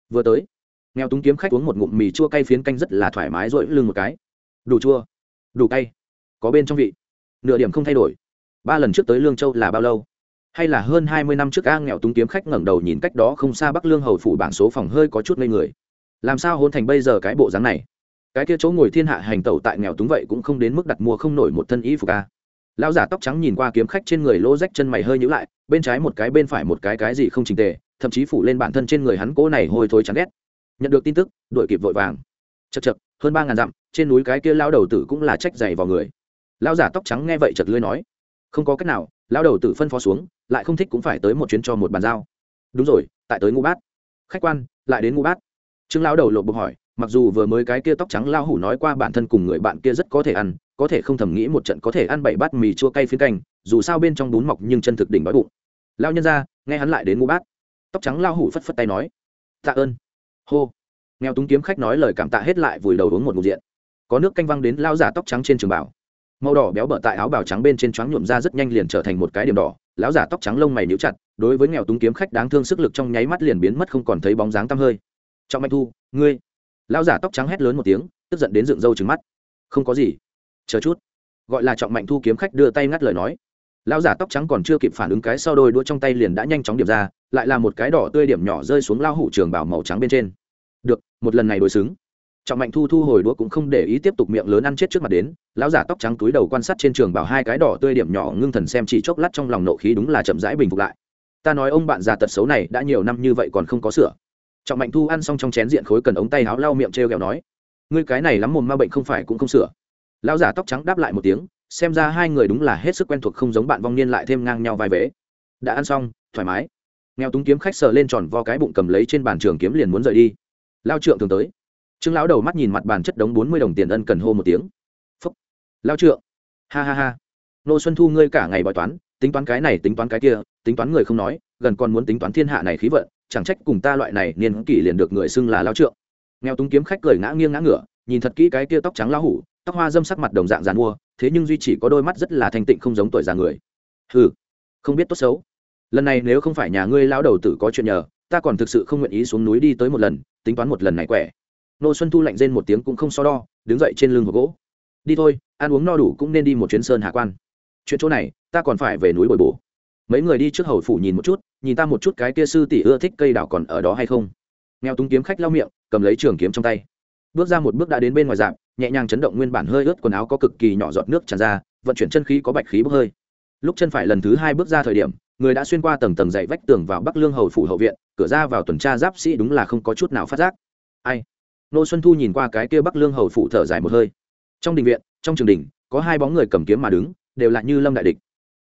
vừa tới. Nghèo túng kiếm khách uống một ngụm mì chua cay phiến canh rất là thoải mái rỗi lưng một cái. Đủ chua đủ cay. Có bên trong vị. Nửa điểm không thay đổi. Ba lần trước tới lương châu là bao lâu? Hay là hơn hai mươi năm trước a nghèo túng kiếm khách ngẩng đầu nhìn cách đó không xa bắc lương hầu phủ bảng số phòng hơi có chút ngây người. Làm sao hôn thành bây giờ cái bộ dáng này? Cái kia chỗ ngồi thiên hạ hành tẩu tại nghèo túng vậy cũng không đến mức đặt mua không nổi một thân y phục a. Lão giả tóc trắng nhìn qua kiếm khách trên người lỗ rách chân mày hơi nhữ lại, bên trái một cái, bên phải một cái cái gì không trình tề, thậm chí phủ lên bản thân trên người hắn cố này hôi thối chán ghét. Nhận được tin tức, đội kịp vội vàng. Chật chật hơn ba ngàn dặm trên núi cái kia lao đầu tử cũng là trách dày vào người. Lao giả tóc trắng nghe vậy chật lưới nói, không có cách nào lao đầu tử phân phó xuống, lại không thích cũng phải tới một chuyến cho một bàn giao. Đúng rồi, tại tới ngũ bát. Khách quan, lại đến ngũ bát. Trương lao đầu lộp bục hỏi, mặc dù vừa mới cái kia tóc trắng lao hủ nói qua bản thân cùng người bạn kia rất có thể ăn, có thể không thầm nghĩ một trận có thể ăn bảy bát mì chua cay phiến canh, dù sao bên trong bún mọc nhưng chân thực đỉnh đói bụng. Lao nhân ra nghe hắn lại đến ngũ bát. Tóc trắng lao hủ phất phất tay nói, tạ ơn. Hô. Nghèo túng kiếm khách nói lời cảm tạ hết lại vùi đầu uống một ngụm diện có nước canh văng đến lao giả tóc trắng trên trường bảo. Màu đỏ béo bở tại áo bào trắng bên trên choáng nhuộm ra rất nhanh liền trở thành một cái điểm đỏ, lão giả tóc trắng lông mày níu chặt, đối với nghèo túng kiếm khách đáng thương sức lực trong nháy mắt liền biến mất không còn thấy bóng dáng tăm hơi. Trọng mạnh thu, ngươi. Lão giả tóc trắng hét lớn một tiếng, tức giận đến dựng râu trừng mắt. Không có gì. Chờ chút. Gọi là trọng mạnh thu kiếm khách đưa tay ngắt lời nói. Lão giả tóc trắng còn chưa kịp phản ứng cái sau đôi đũa trong tay liền đã nhanh chóng điểm ra, lại là một cái đỏ tươi điểm nhỏ rơi xuống lao hủ trường bảo màu trắng bên trên. Được, một lần này đối xứng trọng mạnh thu thu hồi đũa cũng không để ý tiếp tục miệng lớn ăn chết trước mặt đến, lão giả tóc trắng túi đầu quan sát trên trường bảo hai cái đỏ tươi điểm nhỏ ngưng thần xem chỉ chốc lát trong lòng nộ khí đúng là chậm rãi bình phục lại. Ta nói ông bạn già tật xấu này đã nhiều năm như vậy còn không có sửa. Trọng mạnh thu ăn xong trong chén diện khối cần ống tay áo lau miệng t r e o g ẹ o nói, ngươi cái này lắm mồm ma bệnh không phải cũng không sửa. Lão giả tóc trắng đáp lại một tiếng, xem ra hai người đúng là hết sức quen thuộc không giống bạn vong niên lại thêm ngang nhau vai vế. Đã ăn xong, thoải mái. Nghèo túng kiếm khách sờ lên tròn vo cái bụng cầm lấy trên bàn trường kiếm liền muốn rời đi. Lao trượng thường tới trương lão đầu mắt nhìn mặt bàn chất đống bốn mươi đồng tiền ân cần hô một tiếng. Phúc. Lao trượng. Ha ha ha. Nô xuân thu ngươi cả ngày bói toán, tính toán cái này, tính toán cái kia, tính toán người không nói, gần còn muốn tính toán thiên hạ này khí vận, chẳng trách cùng ta loại này niên kỷ liền được người xưng là lao trượng. Nghèo túng kiếm khách cười ngã nghiêng ngã ngửa, nhìn thật kỹ cái kia tóc trắng lao hủ, tóc hoa dâm sắc mặt đồng dạng dàn mua, thế nhưng duy chỉ có đôi mắt rất là thanh tịnh không giống tuổi già người. Ừ không biết tốt xấu. Lần này nếu không phải nhà ngươi lao đầu tử có chuyện nhờ, ta còn thực sự không nguyện ý xuống núi đi tới một lần, tính toán một lần này quẻ nô xuân thu lạnh rên một tiếng cũng không so đo, đứng dậy trên lưng hộp gỗ. Đi thôi, ăn uống no đủ cũng nên đi một chuyến sơn hạ quan. Chuyện chỗ này, ta còn phải về núi bồi bổ. Mấy người đi trước hầu phủ nhìn một chút, nhìn ta một chút cái kia sư tỷ ưa thích cây đảo còn ở đó hay không. Nghèo túng kiếm khách lau miệng, cầm lấy trường kiếm trong tay. Bước ra một bước đã đến bên ngoài dạp, nhẹ nhàng chấn động nguyên bản hơi ướt quần áo có cực kỳ nhỏ giọt nước tràn ra, vận chuyển chân khí có bạch khí bốc hơi. Lúc chân phải lần thứ hai bước ra thời điểm, người đã xuyên qua tầng tầng dậy vách tường vào bắc lương hầu phủ hậu viện, cửa ra vào tuần tra giáp sĩ đúng là không có chút nào phát giác. Ai? Nô xuân thu nhìn qua cái kia bắc lương hầu Phụ thở dài một hơi. Trong đình viện, trong trường đình, có hai bóng người cầm kiếm mà đứng, đều là như lâm đại địch.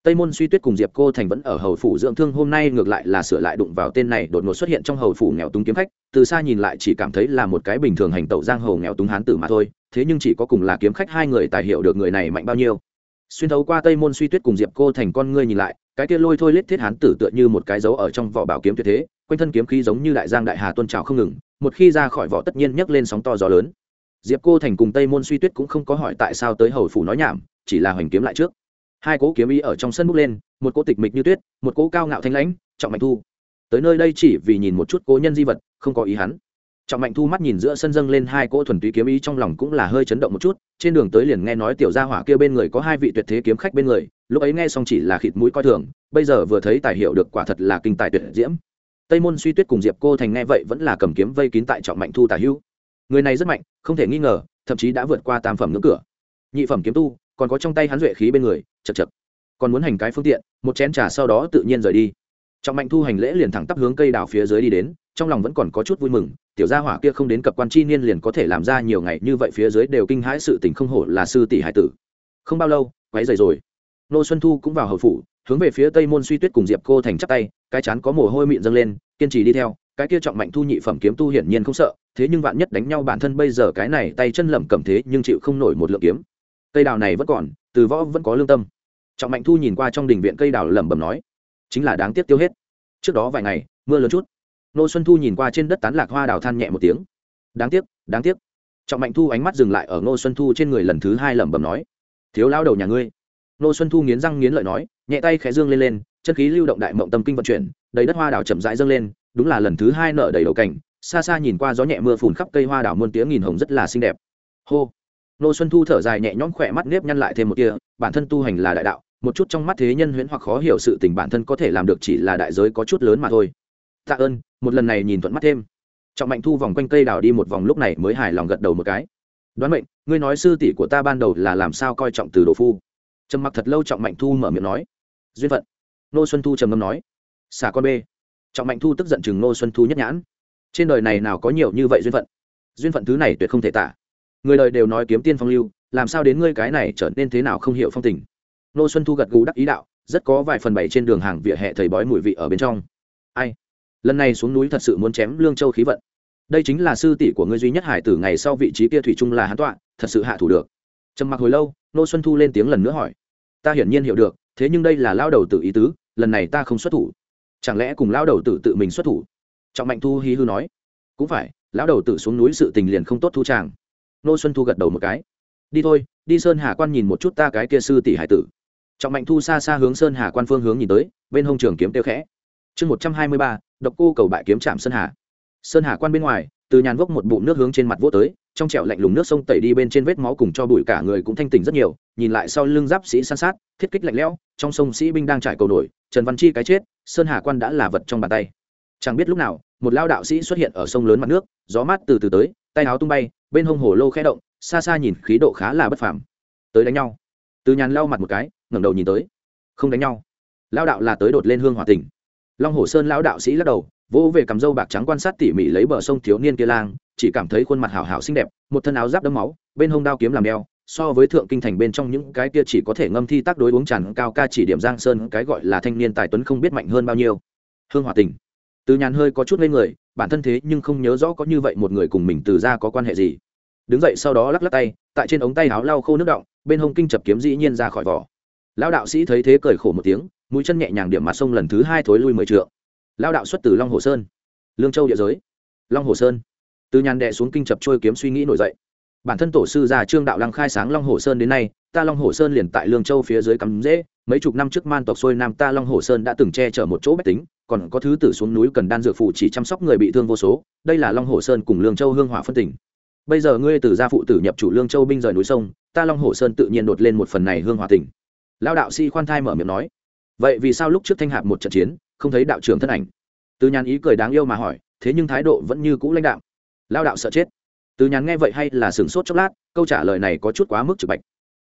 Tây môn suy tuyết cùng diệp cô thành vẫn ở hầu phủ dưỡng thương, hôm nay ngược lại là sửa lại đụng vào tên này, đột ngột xuất hiện trong hầu phủ nghèo túng kiếm khách, từ xa nhìn lại chỉ cảm thấy là một cái bình thường hành tẩu giang hầu nghèo túng hán tử mà thôi, thế nhưng chỉ có cùng là kiếm khách hai người tài hiểu được người này mạnh bao nhiêu. Xuyên thấu qua tây môn suy tuyết cùng diệp cô thành con ngươi nhìn lại, cái kia lôi thôi lết thiết hán tử tựa như một cái dấu ở trong vỏ bảo kiếm tuyệt thế, quanh thân kiếm khí giống như đại giang đại hà tuân trào không ngừng một khi ra khỏi vỏ tất nhiên nhấc lên sóng to gió lớn. Diệp cô thành cùng tây môn suy tuyết cũng không có hỏi tại sao tới hầu phủ nói nhảm, chỉ là hoành kiếm lại trước. Hai cỗ kiếm ý ở trong sân bước lên, một cỗ tịch mịch như tuyết, một cỗ cao ngạo thanh lãnh, trọng mạnh thu. Tới nơi đây chỉ vì nhìn một chút cố nhân di vật, không có ý hắn. Trọng mạnh thu mắt nhìn giữa sân dâng lên hai cỗ thuần túy kiếm ý trong lòng cũng là hơi chấn động một chút, trên đường tới liền nghe nói tiểu gia hỏa kia bên người có hai vị tuyệt thế kiếm khách bên người, lúc ấy nghe xong chỉ là khịt mũi coi thường, bây giờ vừa thấy tài hiệu được quả thật là kinh tài tuyệt diễm tây môn suy tuyết cùng diệp cô thành nghe vậy vẫn là cầm kiếm vây kín tại trọng mạnh thu tả hữu người này rất mạnh, không thể nghi ngờ, thậm chí đã vượt qua tam phẩm ngưỡng cửa. Nhị phẩm kiếm tu, còn có trong tay hắn duệ khí bên người, chật chật. Còn muốn hành cái phương tiện, một chén trà sau đó tự nhiên rời đi. Trọng mạnh thu hành lễ liền thẳng tắp hướng cây đào phía dưới đi đến, trong lòng vẫn còn có chút vui mừng, tiểu gia hỏa kia không đến cập quan chi niên liền có thể làm ra nhiều ngày như vậy phía dưới đều kinh hãi sự tình không hổ là sư tỷ hải tử. Không bao lâu quáy dày rồi. Nô xuân thu cũng vào hầu phủ, hướng về phía tây môn suy tuyết cùng diệp cô thành chắp tay cái chán có mồ hôi mịn dâng lên, kiên trì đi theo, cái kia trọng mạnh thu nhị phẩm kiếm tu hiển nhiên không sợ, thế nhưng vạn nhất đánh nhau bản thân bây giờ cái này tay chân lẩm cầm thế nhưng chịu không nổi một lượng kiếm. Cây đào này vẫn còn, từ võ vẫn có lương tâm. Trọng mạnh thu nhìn qua trong đình viện cây đào lẩm bẩm nói, chính là đáng tiếc tiêu hết. Trước đó vài ngày, mưa lớn chút. Nô xuân thu nhìn qua trên đất tán lạc hoa đào than nhẹ một tiếng. Đáng tiếc đáng tiếc. Trọng mạnh thu ánh mắt dừng lại ở ngô xuân thu trên người lần thứ hai lẩm bẩm nói, thiếu lao đầu nhà ngươi nô xuân thu nghiến răng nghiến lợi nói nhẹ tay khẽ dương lên lên chân khí lưu động đại mộng tâm kinh vận chuyển đầy đất hoa đào chậm rãi dâng lên đúng là lần thứ hai nở đầy đầu cảnh xa xa nhìn qua gió nhẹ mưa phùn khắp cây hoa đào muôn tiếng nghìn hồng rất là xinh đẹp. Hô. Nô xuân thu thở dài nhẹ nhõm khỏe mắt nếp nhăn lại thêm một tia, bản thân tu hành là đại đạo một chút trong mắt thế nhân huyễn hoặc khó hiểu sự tình bản thân có thể làm được chỉ là đại giới có chút lớn mà thôi. Tạ ơn một lần này nhìn thuận mắt thêm. Trọng mạnh thu vòng quanh cây đào đi một vòng lúc này mới hài lòng gật đầu một cái. Đoán mệnh ngươi nói sư tỷ của ta ban đầu là làm sao coi trọng từ đồ phu? Trầm mặc thật lâu trọng mạnh thu mở miệng nói, duyên phận. Nô xuân thu trầm ngâm nói, xả con b trọng mạnh thu tức giận chừng nô xuân thu nhất nhãn, trên đời này nào có nhiều như vậy duyên phận? Duyên phận thứ này tuyệt không thể tả. Người đời đều nói kiếm tiên phong lưu, làm sao đến ngươi cái này trở nên thế nào không hiểu phong tình. Nô xuân thu gật gù đắc ý đạo, rất có vài phần bảy trên đường hàng vỉa hè thầy bói mùi vị ở bên trong. Ai? Lần này xuống núi thật sự muốn chém lương châu khí vận. Đây chính là sư tỷ của ngươi duy nhất hải tử ngày sau vị trí kia thủy chung là hán tọa, thật sự hạ thủ được. Trầm mặc hồi lâu, nô xuân thu lên tiếng lần nữa hỏi ta hiển nhiên hiểu được, thế nhưng đây là lao đầu tử ý tứ, lần này ta không xuất thủ. Chẳng lẽ cùng lao đầu tử tự mình xuất thủ? Trọng mạnh thu hí hư nói. Cũng phải, lão đầu tử xuống núi sự tình liền không tốt thu tràng. Nô xuân thu gật đầu một cái. Đi thôi, đi sơn hà quan nhìn một chút ta cái kia sư tỷ hải tử. Trọng mạnh thu xa xa hướng sơn hà quan phương hướng nhìn tới, bên hông trường kiếm tiêu khẽ. Chương một trăm hai mươi ba, độc cô cầu bại kiếm trạm sơn hà. Sơn hà quan bên ngoài, từ nhàn vốc một bụng nước hướng trên mặt vô tới trong trẻo lạnh lùng nước sông tẩy đi bên trên vết máu cùng cho bụi cả người cũng thanh tỉnh rất nhiều, nhìn lại sau lưng giáp sĩ san sát, thiết kích lạnh lẽo, trong sông sĩ binh đang trải cầu nổi, trần văn chi cái chết, sơn hà quan đã là vật trong bàn tay. Chẳng biết lúc nào, một lao đạo sĩ xuất hiện ở sông lớn mặt nước, gió mát từ từ tới, tay áo tung bay, bên hông hồ lô khẽ động, xa xa nhìn khí độ khá là bất phàm. Tới đánh nhau. Từ nhàn lao mặt một cái, ngẩng đầu nhìn tới. Không đánh nhau. Lao đạo là tới đột lên hương hòa tỉnh. Long hồ sơn lão đạo sĩ lắc đầu vỗ về cằm râu bạc trắng quan sát tỉ mỉ lấy bờ sông thiếu niên kia lang, chỉ cảm thấy khuôn mặt hảo hảo xinh đẹp, một thân áo giáp đấm máu, bên hông đao kiếm làm đeo, so với thượng kinh thành bên trong những cái kia chỉ có thể ngâm thi tác đối uống tràn cao ca chỉ điểm giang sơn, cái gọi là thanh niên tài tuấn không biết mạnh hơn bao nhiêu. Hương hòa tình. Từ nhàn hơi có chút lên người, bản thân thế nhưng không nhớ rõ có như vậy một người cùng mình từ ra có quan hệ gì. Đứng dậy sau đó lắc lắc tay, tại trên ống tay áo lau khô nước động bên hông kinh chập kiếm dĩ nhiên ra khỏi vỏ. Lão đạo sĩ thấy thế cười khổ một tiếng, mũi chân nhẹ nhàng điểm mặt sông lần thứ hai thối lui mười trượng lao đạo xuất từ long hồ sơn. Lương châu địa giới. Long hồ sơn. Từ nhàn đệ xuống kinh chập trôi kiếm suy nghĩ nổi dậy. Bản thân tổ sư già trương đạo lăng khai sáng long hồ sơn đến nay, ta long hồ sơn liền tại lương châu phía dưới cắm dễ, mấy chục năm trước man tộc xuôi nam ta long hồ sơn đã từng che chở một chỗ bách tính, còn có thứ tử xuống núi cần đan dược phụ chỉ chăm sóc người bị thương vô số, đây là long hồ sơn cùng lương châu hương hỏa phân tỉnh bây giờ ngươi từ gia phụ tử nhập chủ lương châu binh rời núi sông, ta long hồ sơn tự nhiên đột lên một phần này hương hỏa tỉnh lao đạo sĩ khoan thai mở miệng nói, vậy vì sao lúc trước thanh hạp một trận chiến không thấy đạo trưởng thân ảnh. Từ nhàn ý cười đáng yêu mà hỏi, thế nhưng thái độ vẫn như cũ lãnh đạo lao đạo sợ chết. Từ nhàn nghe vậy hay là sửng sốt chốc lát, câu trả lời này có chút quá mức trực bạch.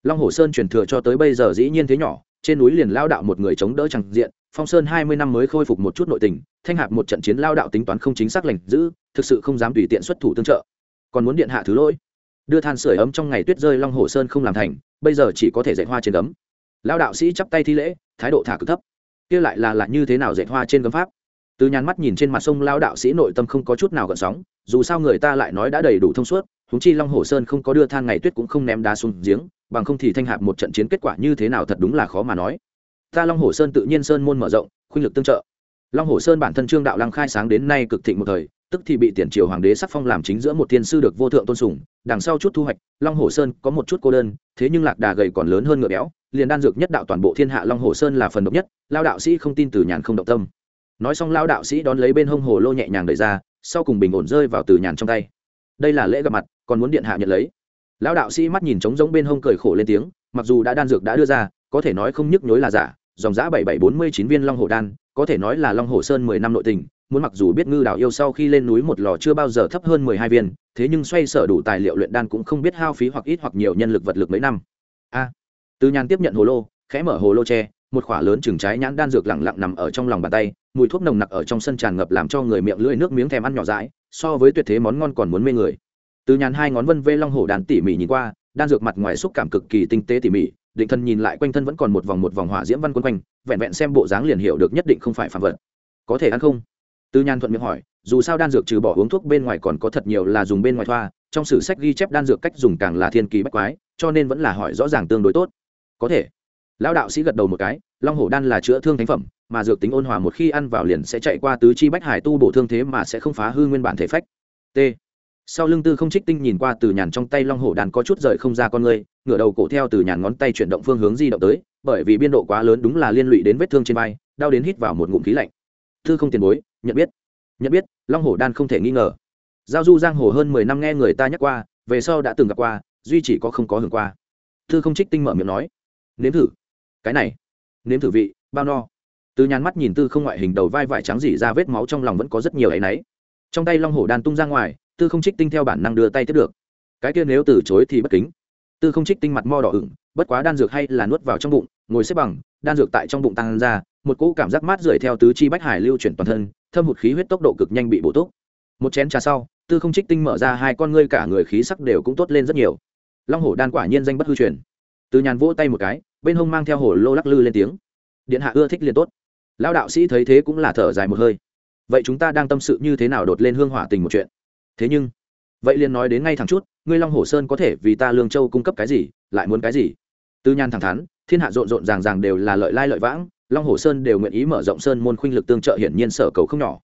Long hồ sơn truyền thừa cho tới bây giờ dĩ nhiên thế nhỏ, trên núi liền lao đạo một người chống đỡ chẳng diện, phong sơn hai mươi năm mới khôi phục một chút nội tình, thanh hạp một trận chiến lao đạo tính toán không chính xác lành giữ, thực sự không dám tùy tiện xuất thủ tương trợ. Còn muốn điện hạ thứ lỗi. Đưa than sửa ấm trong ngày tuyết rơi long hồ sơn không làm thành, bây giờ chỉ có thể dạy hoa trên ấm. Lao đạo sĩ chắp tay thi lễ, thái độ thả cực thấp kia lại là là như thế nào dệt hoa trên gấm pháp? Từ nhàn mắt nhìn trên mặt sông lao đạo sĩ nội tâm không có chút nào gợn sóng, dù sao người ta lại nói đã đầy đủ thông suốt húng chi long hồ sơn không có đưa than ngày tuyết cũng không ném đá xuống giếng, bằng không thì thanh hạp một trận chiến kết quả như thế nào thật đúng là khó mà nói. Ta long hồ sơn tự nhiên sơn môn mở rộng, khuynh lực tương trợ. Long hồ sơn bản thân trương đạo lăng khai sáng đến nay cực thịnh một thời tức thì bị tiền triều hoàng đế sắc phong làm chính giữa một thiên sư được vô thượng tôn sùng, đằng sau chút thu hoạch, long hồ sơn có một chút cô đơn, thế nhưng lạc đà gầy còn lớn hơn ngựa béo, liền đan dược nhất đạo toàn bộ thiên hạ long hồ sơn là phần độc nhất, lao đạo sĩ không tin từ nhàn không động tâm. Nói xong lao đạo sĩ đón lấy bên hông hồ lô nhẹ nhàng đẩy ra, sau cùng bình ổn rơi vào từ nhàn trong tay. Đây là lễ gặp mặt, còn muốn điện hạ nhận lấy. Lao đạo sĩ mắt nhìn trống giống bên hông cười khổ lên tiếng, mặc dù đã đan dược đã đưa ra, có thể nói không nhức nhối là giả, dòng giã bảy bảy bốn mươi chín viên long hồ đan, có thể nói là long hồ sơn mười năm nội tình muốn mặc dù biết ngư đảo yêu sau khi lên núi một lò chưa bao giờ thấp hơn mười hai viên, thế nhưng xoay sở đủ tài liệu luyện đan cũng không biết hao phí hoặc ít hoặc nhiều nhân lực vật lực mấy năm. A. À, Từ nhàn tiếp nhận hồ lô, khẽ mở hồ lô tre một khỏa lớn chừng trái nhãn đan dược lặng lặng nằm ở trong lòng bàn tay, mùi thuốc nồng nặc ở trong sân tràn ngập làm cho người miệng lưỡi nước miếng thèm ăn nhỏ dãi, so với tuyệt thế món ngon còn muốn mê người. Từ nhàn hai ngón vân vê long hổ đàn tỉ mỉ nhìn qua, đan dược mặt ngoài xúc cảm cực kỳ tinh tế tỉ mỉ, định thân nhìn lại quanh thân vẫn còn một vòng một vòng hỏa diễm văn quân quanh, vẹn vẹn xem bộ dáng liền hiểu được nhất định không phải phạm vật. Có thể ăn không? Từ nhàn thuận miệng hỏi, dù sao đan dược trừ bỏ uống thuốc bên ngoài còn có thật nhiều là dùng bên ngoài thoa, trong sử sách ghi chép đan dược cách dùng càng là thiên kỳ bách quái, cho nên vẫn là hỏi rõ ràng tương đối tốt. Có thể. Lão đạo sĩ gật đầu một cái, long hổ đan là chữa thương thánh phẩm, mà dược tính ôn hòa một khi ăn vào liền sẽ chạy qua tứ chi bách hải tu bổ thương thế mà sẽ không phá hư nguyên bản thể phách. T. Sau lưng tư không trích tinh nhìn qua từ nhàn trong tay long hổ đàn có chút rời không ra con người, ngửa đầu cổ theo từ nhàn ngón tay chuyển động phương hướng di động tới, bởi vì biên độ quá lớn đúng là liên lụy đến vết thương trên vai, đau đến hít vào một ngụm khí lạnh thư không tiền bối, nhận biết. Nhận biết, long hổ đan không thể nghi ngờ. Giao du giang hồ hơn mười năm nghe người ta nhắc qua, về sau đã từng gặp qua, duy chỉ có không có hưởng qua. Thư không trích tinh mở miệng nói, nếm thử. Cái này, nếm thử vị, bao no. Từ nhàn mắt nhìn tư không ngoại hình đầu vai vải trắng dỉ ra vết máu trong lòng vẫn có rất nhiều áy náy. Trong tay long hổ đan tung ra ngoài, tư không trích tinh theo bản năng đưa tay tiếp được. Cái kia nếu từ chối thì bất kính. Tư không trích tinh mặt mo đỏ ửng, bất quá đan dược hay là nuốt vào trong bụng, ngồi xếp bằng, đan dược tại trong bụng tăng ra một cỗ cảm giác mát rượi theo tứ chi bách hải lưu chuyển toàn thân, thâm hụt khí huyết tốc độ cực nhanh bị bổ túc. Một chén trà sau, tư không trích tinh mở ra hai con ngươi cả người khí sắc đều cũng tốt lên rất nhiều. Long hổ đan quả nhiên danh bất hư truyền. Từ nhàn vỗ tay một cái, bên hông mang theo hổ lô lắc lư lên tiếng. Điện hạ ưa thích liền tốt. Lão đạo sĩ thấy thế cũng là thở dài một hơi. Vậy chúng ta đang tâm sự như thế nào đột lên hương hỏa tình một chuyện? Thế nhưng, vậy liền nói đến ngay thẳng chút, ngươi long hồ sơn có thể vì ta lương châu cung cấp cái gì, lại muốn cái gì? Tư nhan thẳng thắn, thiên hạ rộn rộn ràng ràng đều là lợi lai lợi vãng long hồ sơn đều nguyện ý mở rộng sơn môn khuynh lực tương trợ, hiển nhiên sở cầu không nhỏ.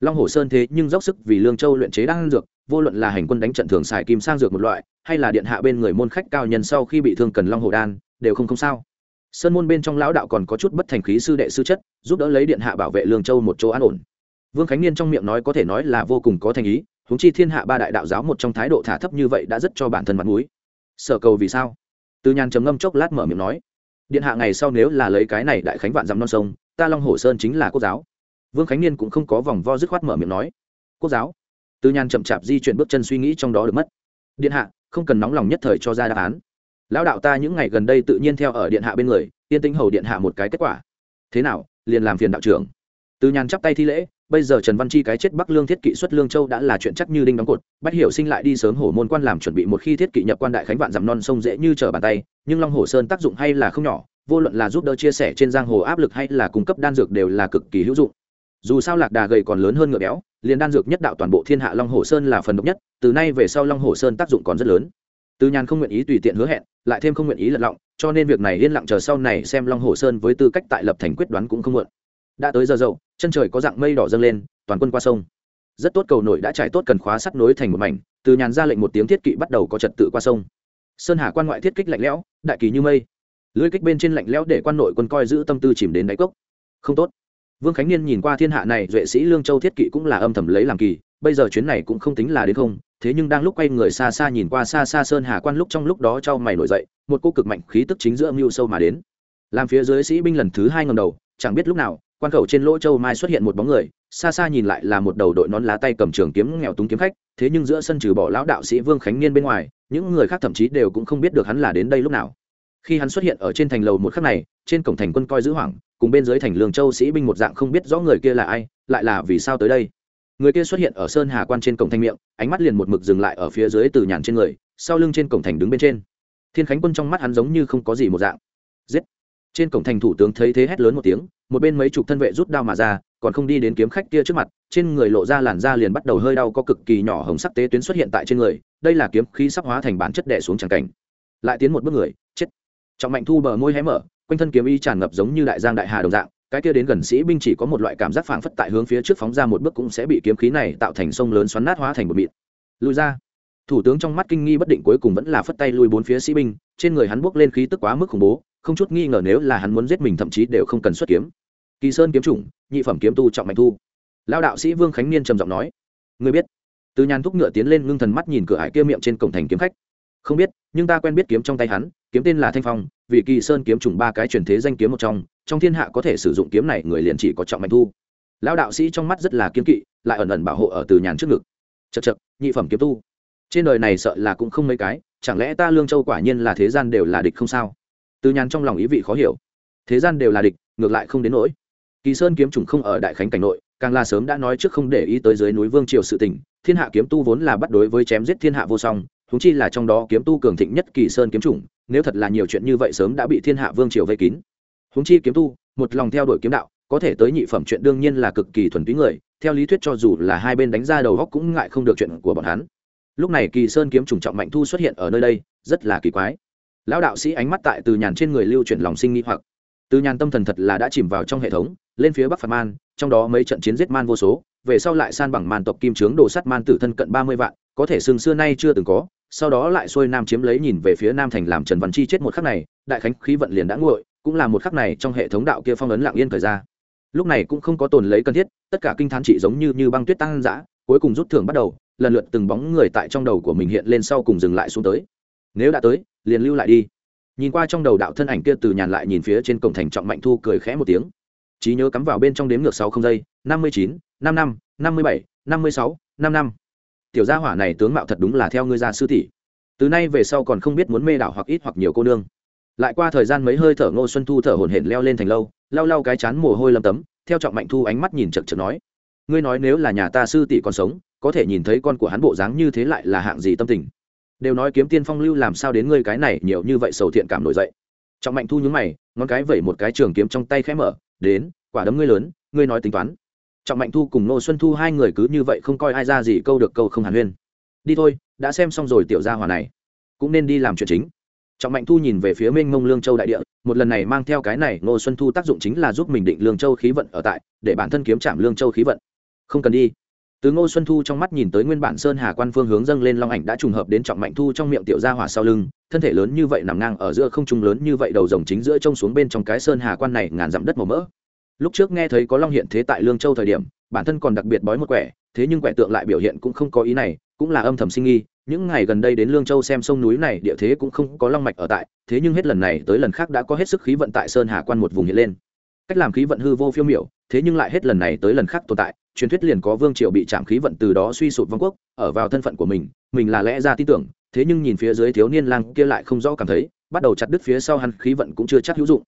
Long hồ sơn thế nhưng dốc sức vì lương châu luyện chế đang dược, vô luận là hành quân đánh trận thường xài kim sang dược một loại, hay là điện hạ bên người môn khách cao nhân sau khi bị thương cần long hồ đan, đều không không sao. Sơn môn bên trong lão đạo còn có chút bất thành khí sư đệ sư chất, giúp đỡ lấy điện hạ bảo vệ lương châu một chỗ an ổn. Vương khánh niên trong miệng nói có thể nói là vô cùng có thành ý, huống chi thiên hạ ba đại đạo giáo một trong thái độ thả thấp như vậy đã rất cho bản thân mặt mũi. Sở cầu vì sao? Từ nhàn trầm ngâm chốc lát mở miệng nói điện hạ ngày sau nếu là lấy cái này đại khánh vạn dặm non sông, ta long hồ sơn chính là quốc giáo. Vương khánh niên cũng không có vòng vo dứt khoát mở miệng nói, quốc giáo? Tư nhàn chậm chạp di chuyển bước chân suy nghĩ trong đó được mất. Điện hạ, không cần nóng lòng nhất thời cho ra đáp án. Lão đạo ta những ngày gần đây tự nhiên theo ở điện hạ bên người, tiên tính hầu điện hạ một cái kết quả. Thế nào, liền làm phiền đạo trưởng. Tư nhàn chắp tay thi lễ bây giờ trần văn chi cái chết bắc lương thiết kỵ xuất lương châu đã là chuyện chắc như đinh đóng cột. Bách hiểu sinh lại đi sớm hổ môn quan làm chuẩn bị một khi thiết kỵ nhập quan đại khánh vạn dặm non sông dễ như trở bàn tay. Nhưng long hồ sơn tác dụng hay là không nhỏ, vô luận là giúp đỡ chia sẻ trên giang hồ áp lực hay là cung cấp đan dược đều là cực kỳ hữu dụng. Dù sao lạc đà gầy còn lớn hơn ngựa béo, liền đan dược nhất đạo toàn bộ thiên hạ long hồ sơn là phần độc nhất, từ nay về sau long hồ sơn tác dụng còn rất lớn. Từ nhàn không nguyện ý tùy tiện hứa hẹn, lại thêm không nguyện ý lật lọng, cho nên việc này yên lặng chờ sau này xem long hồ sơn với tư cách tại lập thành quyết đoán cũng không muộn đã tới giờ dậu, chân trời có dạng mây đỏ dâng lên, toàn quân qua sông. Rất tốt cầu nổi đã trải tốt cần khóa sắt nối thành một mảnh, từ nhàn ra lệnh một tiếng thiết kỵ bắt đầu có trật tự qua sông. Sơn hà quan ngoại thiết kích lạnh lẽo, đại kỳ như mây. Lưới kích bên trên lạnh lẽo để quan nội quân coi giữ tâm tư chìm đến đáy cốc. Không tốt. Vương khánh niên nhìn qua thiên hạ này, duệ sĩ lương châu thiết kỵ cũng là âm thầm lấy làm kỳ, bây giờ chuyến này cũng không tính là đến không, thế nhưng đang lúc quay người xa xa nhìn qua xa xa sơn hà quan lúc trong lúc đó cho mày nổi dậy, một cô cực mạnh khí tức chính giữa mưu sâu mà đến. Làm phía dưới sĩ binh lần thứ hai ngầm đầu, chẳng biết lúc nào quan khẩu trên lỗ châu mai xuất hiện một bóng người, xa xa nhìn lại là một đầu đội nón lá tay cầm trường kiếm nghèo túng kiếm khách, thế nhưng giữa sân trừ bỏ lão đạo sĩ vương khánh niên bên ngoài, những người khác thậm chí đều cũng không biết được hắn là đến đây lúc nào. Khi hắn xuất hiện ở trên thành lầu một khắc này, trên cổng thành quân coi giữ hoảng, cùng bên dưới thành lương châu sĩ binh một dạng không biết rõ người kia là ai, lại là vì sao tới đây. Người kia xuất hiện ở sơn hà quan trên cổng thành miệng, ánh mắt liền một mực dừng lại ở phía dưới từ nhàn trên người, sau lưng trên cổng thành đứng bên trên. Thiên khánh quân trong mắt hắn giống như không có gì một dạng. Giết! Trên cổng thành thủ tướng thấy thế hét lớn một tiếng, một bên mấy chục thân vệ rút đao mà ra, còn không đi đến kiếm khách kia trước mặt, trên người lộ ra làn da liền bắt đầu hơi đau có cực kỳ nhỏ hồng sắc tế tuyến xuất hiện tại trên người, đây là kiếm khí sắp hóa thành bản chất đẻ xuống tràng cảnh. Lại tiến một bước người, chết. Trọng mạnh thu bờ môi hé mở, quanh thân kiếm y tràn ngập giống như đại giang đại hà đồng dạng, cái kia đến gần sĩ binh chỉ có một loại cảm giác phảng phất tại hướng phía trước phóng ra một bước cũng sẽ bị kiếm khí này tạo thành sông lớn xoắn nát hóa thành một mịn. Lùi ra. Thủ tướng trong mắt kinh nghi bất định cuối cùng vẫn là phất tay lùi bốn phía sĩ binh, trên người hắn buốc lên khí tức quá mức khủng bố không chút nghi ngờ nếu là hắn muốn giết mình thậm chí đều không cần xuất kiếm. Kỳ sơn kiếm chủng, nhị phẩm kiếm tu trọng mạnh thu. Lao đạo sĩ vương khánh niên trầm giọng nói người biết? Từ nhàn thúc ngựa tiến lên ngưng thần mắt nhìn cửa hải kia miệng trên cổng thành kiếm khách. Không biết, nhưng ta quen biết kiếm trong tay hắn, kiếm tên là thanh phong, vì kỳ sơn kiếm trùng ba cái truyền thế danh kiếm một trong trong thiên hạ có thể sử dụng kiếm này, người liền chỉ có trọng mạnh thu. Lão đạo sĩ trong mắt rất là kiếm kỵ, lại ẩn ẩn bảo hộ ở từ nhàn trước ngực. Chật chật nhị phẩm kiếm tu. Trên đời này sợ là cũng không mấy cái, chẳng lẽ ta lương châu quả nhiên là thế gian đều là địch không sao? Từ nhàn trong lòng ý vị khó hiểu. Thế gian đều là địch, ngược lại không đến nỗi. Kỳ sơn kiếm trùng không ở đại khánh cảnh nội, càng là sớm đã nói trước không để ý tới dưới núi vương triều sự tình, thiên hạ kiếm tu vốn là bắt đối với chém giết thiên hạ vô song thúng chi là trong đó kiếm tu cường thịnh nhất kỳ sơn kiếm trùng nếu thật là nhiều chuyện như vậy sớm đã bị thiên hạ vương triều vây kín. Húng chi kiếm tu, một lòng theo đuổi kiếm đạo, có thể tới nhị phẩm chuyện đương nhiên là cực kỳ thuần túy người, theo lý thuyết cho dù là hai bên đánh ra đầu góc cũng ngại không được chuyện của bọn hắn. Lúc này kỳ sơn kiếm trùng trọng mạnh thu xuất hiện ở nơi đây, rất là kỳ quái lão đạo sĩ ánh mắt tại từ nhàn trên người lưu chuyển lòng sinh nghi hoặc. Từ nhàn tâm thần thật là đã chìm vào trong hệ thống, lên phía bắc phạt man, trong đó mấy trận chiến giết man vô số, về sau lại san bằng man tộc kim trướng đồ sắt man tử thân cận ba mươi vạn, có thể xương xưa nay chưa từng có, sau đó lại xuôi nam chiếm lấy nhìn về phía nam thành làm trần văn chi chết một khắc này, đại khánh khí vận liền đã nguội, cũng là một khắc này trong hệ thống đạo kia phong ấn lặng yên thời ra. Lúc này cũng không có tồn lấy cần thiết, tất cả kinh thán trị giống như như băng tuyết tăng giã cuối cùng rút thưởng bắt đầu, lần lượt từng bóng người tại trong đầu của mình hiện lên sau cùng dừng lại xuống tới. Nếu đã tới liền lưu lại đi. Nhìn qua trong đầu đạo thân ảnh kia từ nhàn lại nhìn phía trên cổng thành trọng mạnh thu cười khẽ một tiếng. Trí nhớ cắm vào bên trong đếm ngược sáu không giây, năm mươi chín, năm năm năm mươi bảy, năm mươi sáu, năm năm. Tiểu gia hỏa này tướng mạo thật đúng là theo ngươi gia sư tỷ. Từ nay về sau còn không biết muốn mê đảo hoặc ít hoặc nhiều cô nương. Lại qua thời gian mấy hơi thở ngô xuân thu thở hổn hển leo lên thành lâu, lau lau cái chán mồ hôi lầm tấm, theo trọng mạnh thu ánh mắt nhìn chật chật nói, ngươi nói nếu là nhà ta sư tỷ còn sống, có thể nhìn thấy con của hắn bộ dáng như thế lại là hạng gì tâm tình? Đều nói kiếm tiên phong lưu làm sao đến ngươi cái này nhiều như vậy sầu thiện cảm nổi dậy. Trọng mạnh thu nhướng mày, ngón cái vẩy một cái trường kiếm trong tay khẽ mở, đến, quả đấm ngươi lớn, ngươi nói tính toán. Trọng mạnh thu cùng nô xuân thu hai người cứ như vậy không coi ai ra gì câu được câu không hàn huyên. Đi thôi, đã xem xong rồi tiểu gia hòa này, cũng nên đi làm chuyện chính. Trọng mạnh thu nhìn về phía mênh mông lương châu đại địa, một lần này mang theo cái này nô xuân thu tác dụng chính là giúp mình định lương châu khí vận ở tại, để bản thân kiếm chạm lương châu khí vận. Không cần đi từ ngô xuân thu trong mắt nhìn tới nguyên bản sơn hà quan phương hướng dâng lên long ảnh đã trùng hợp đến trọng mạnh thu trong miệng tiểu gia hỏa sau lưng, thân thể lớn như vậy nằm ngang ở giữa không trung lớn như vậy đầu rồng chính giữa trông xuống bên trong cái sơn hà quan này ngàn dặm đất màu mỡ. Lúc trước nghe thấy có long hiện thế tại lương châu thời điểm, bản thân còn đặc biệt bói một quẻ, thế nhưng quẻ tượng lại biểu hiện cũng không có ý này, cũng là âm thầm sinh nghi những ngày gần đây đến lương châu xem sông núi này địa thế cũng không có long mạch ở tại, thế nhưng hết lần này tới lần khác đã có hết sức khí vận tại sơn hà quan một vùng hiện lên. Cách làm khí vận hư vô phiêu miểu, thế nhưng lại hết lần này tới lần khác tồn tại truyền thuyết liền có vương triều bị chạm khí vận từ đó suy sụp vong quốc, ở vào thân phận của mình mình là lẽ ra tin tưởng, thế nhưng nhìn phía dưới thiếu niên lang kia lại không rõ cảm thấy, bắt đầu chặt đứt phía sau hắn, khí vận cũng chưa chắc hữu dụng.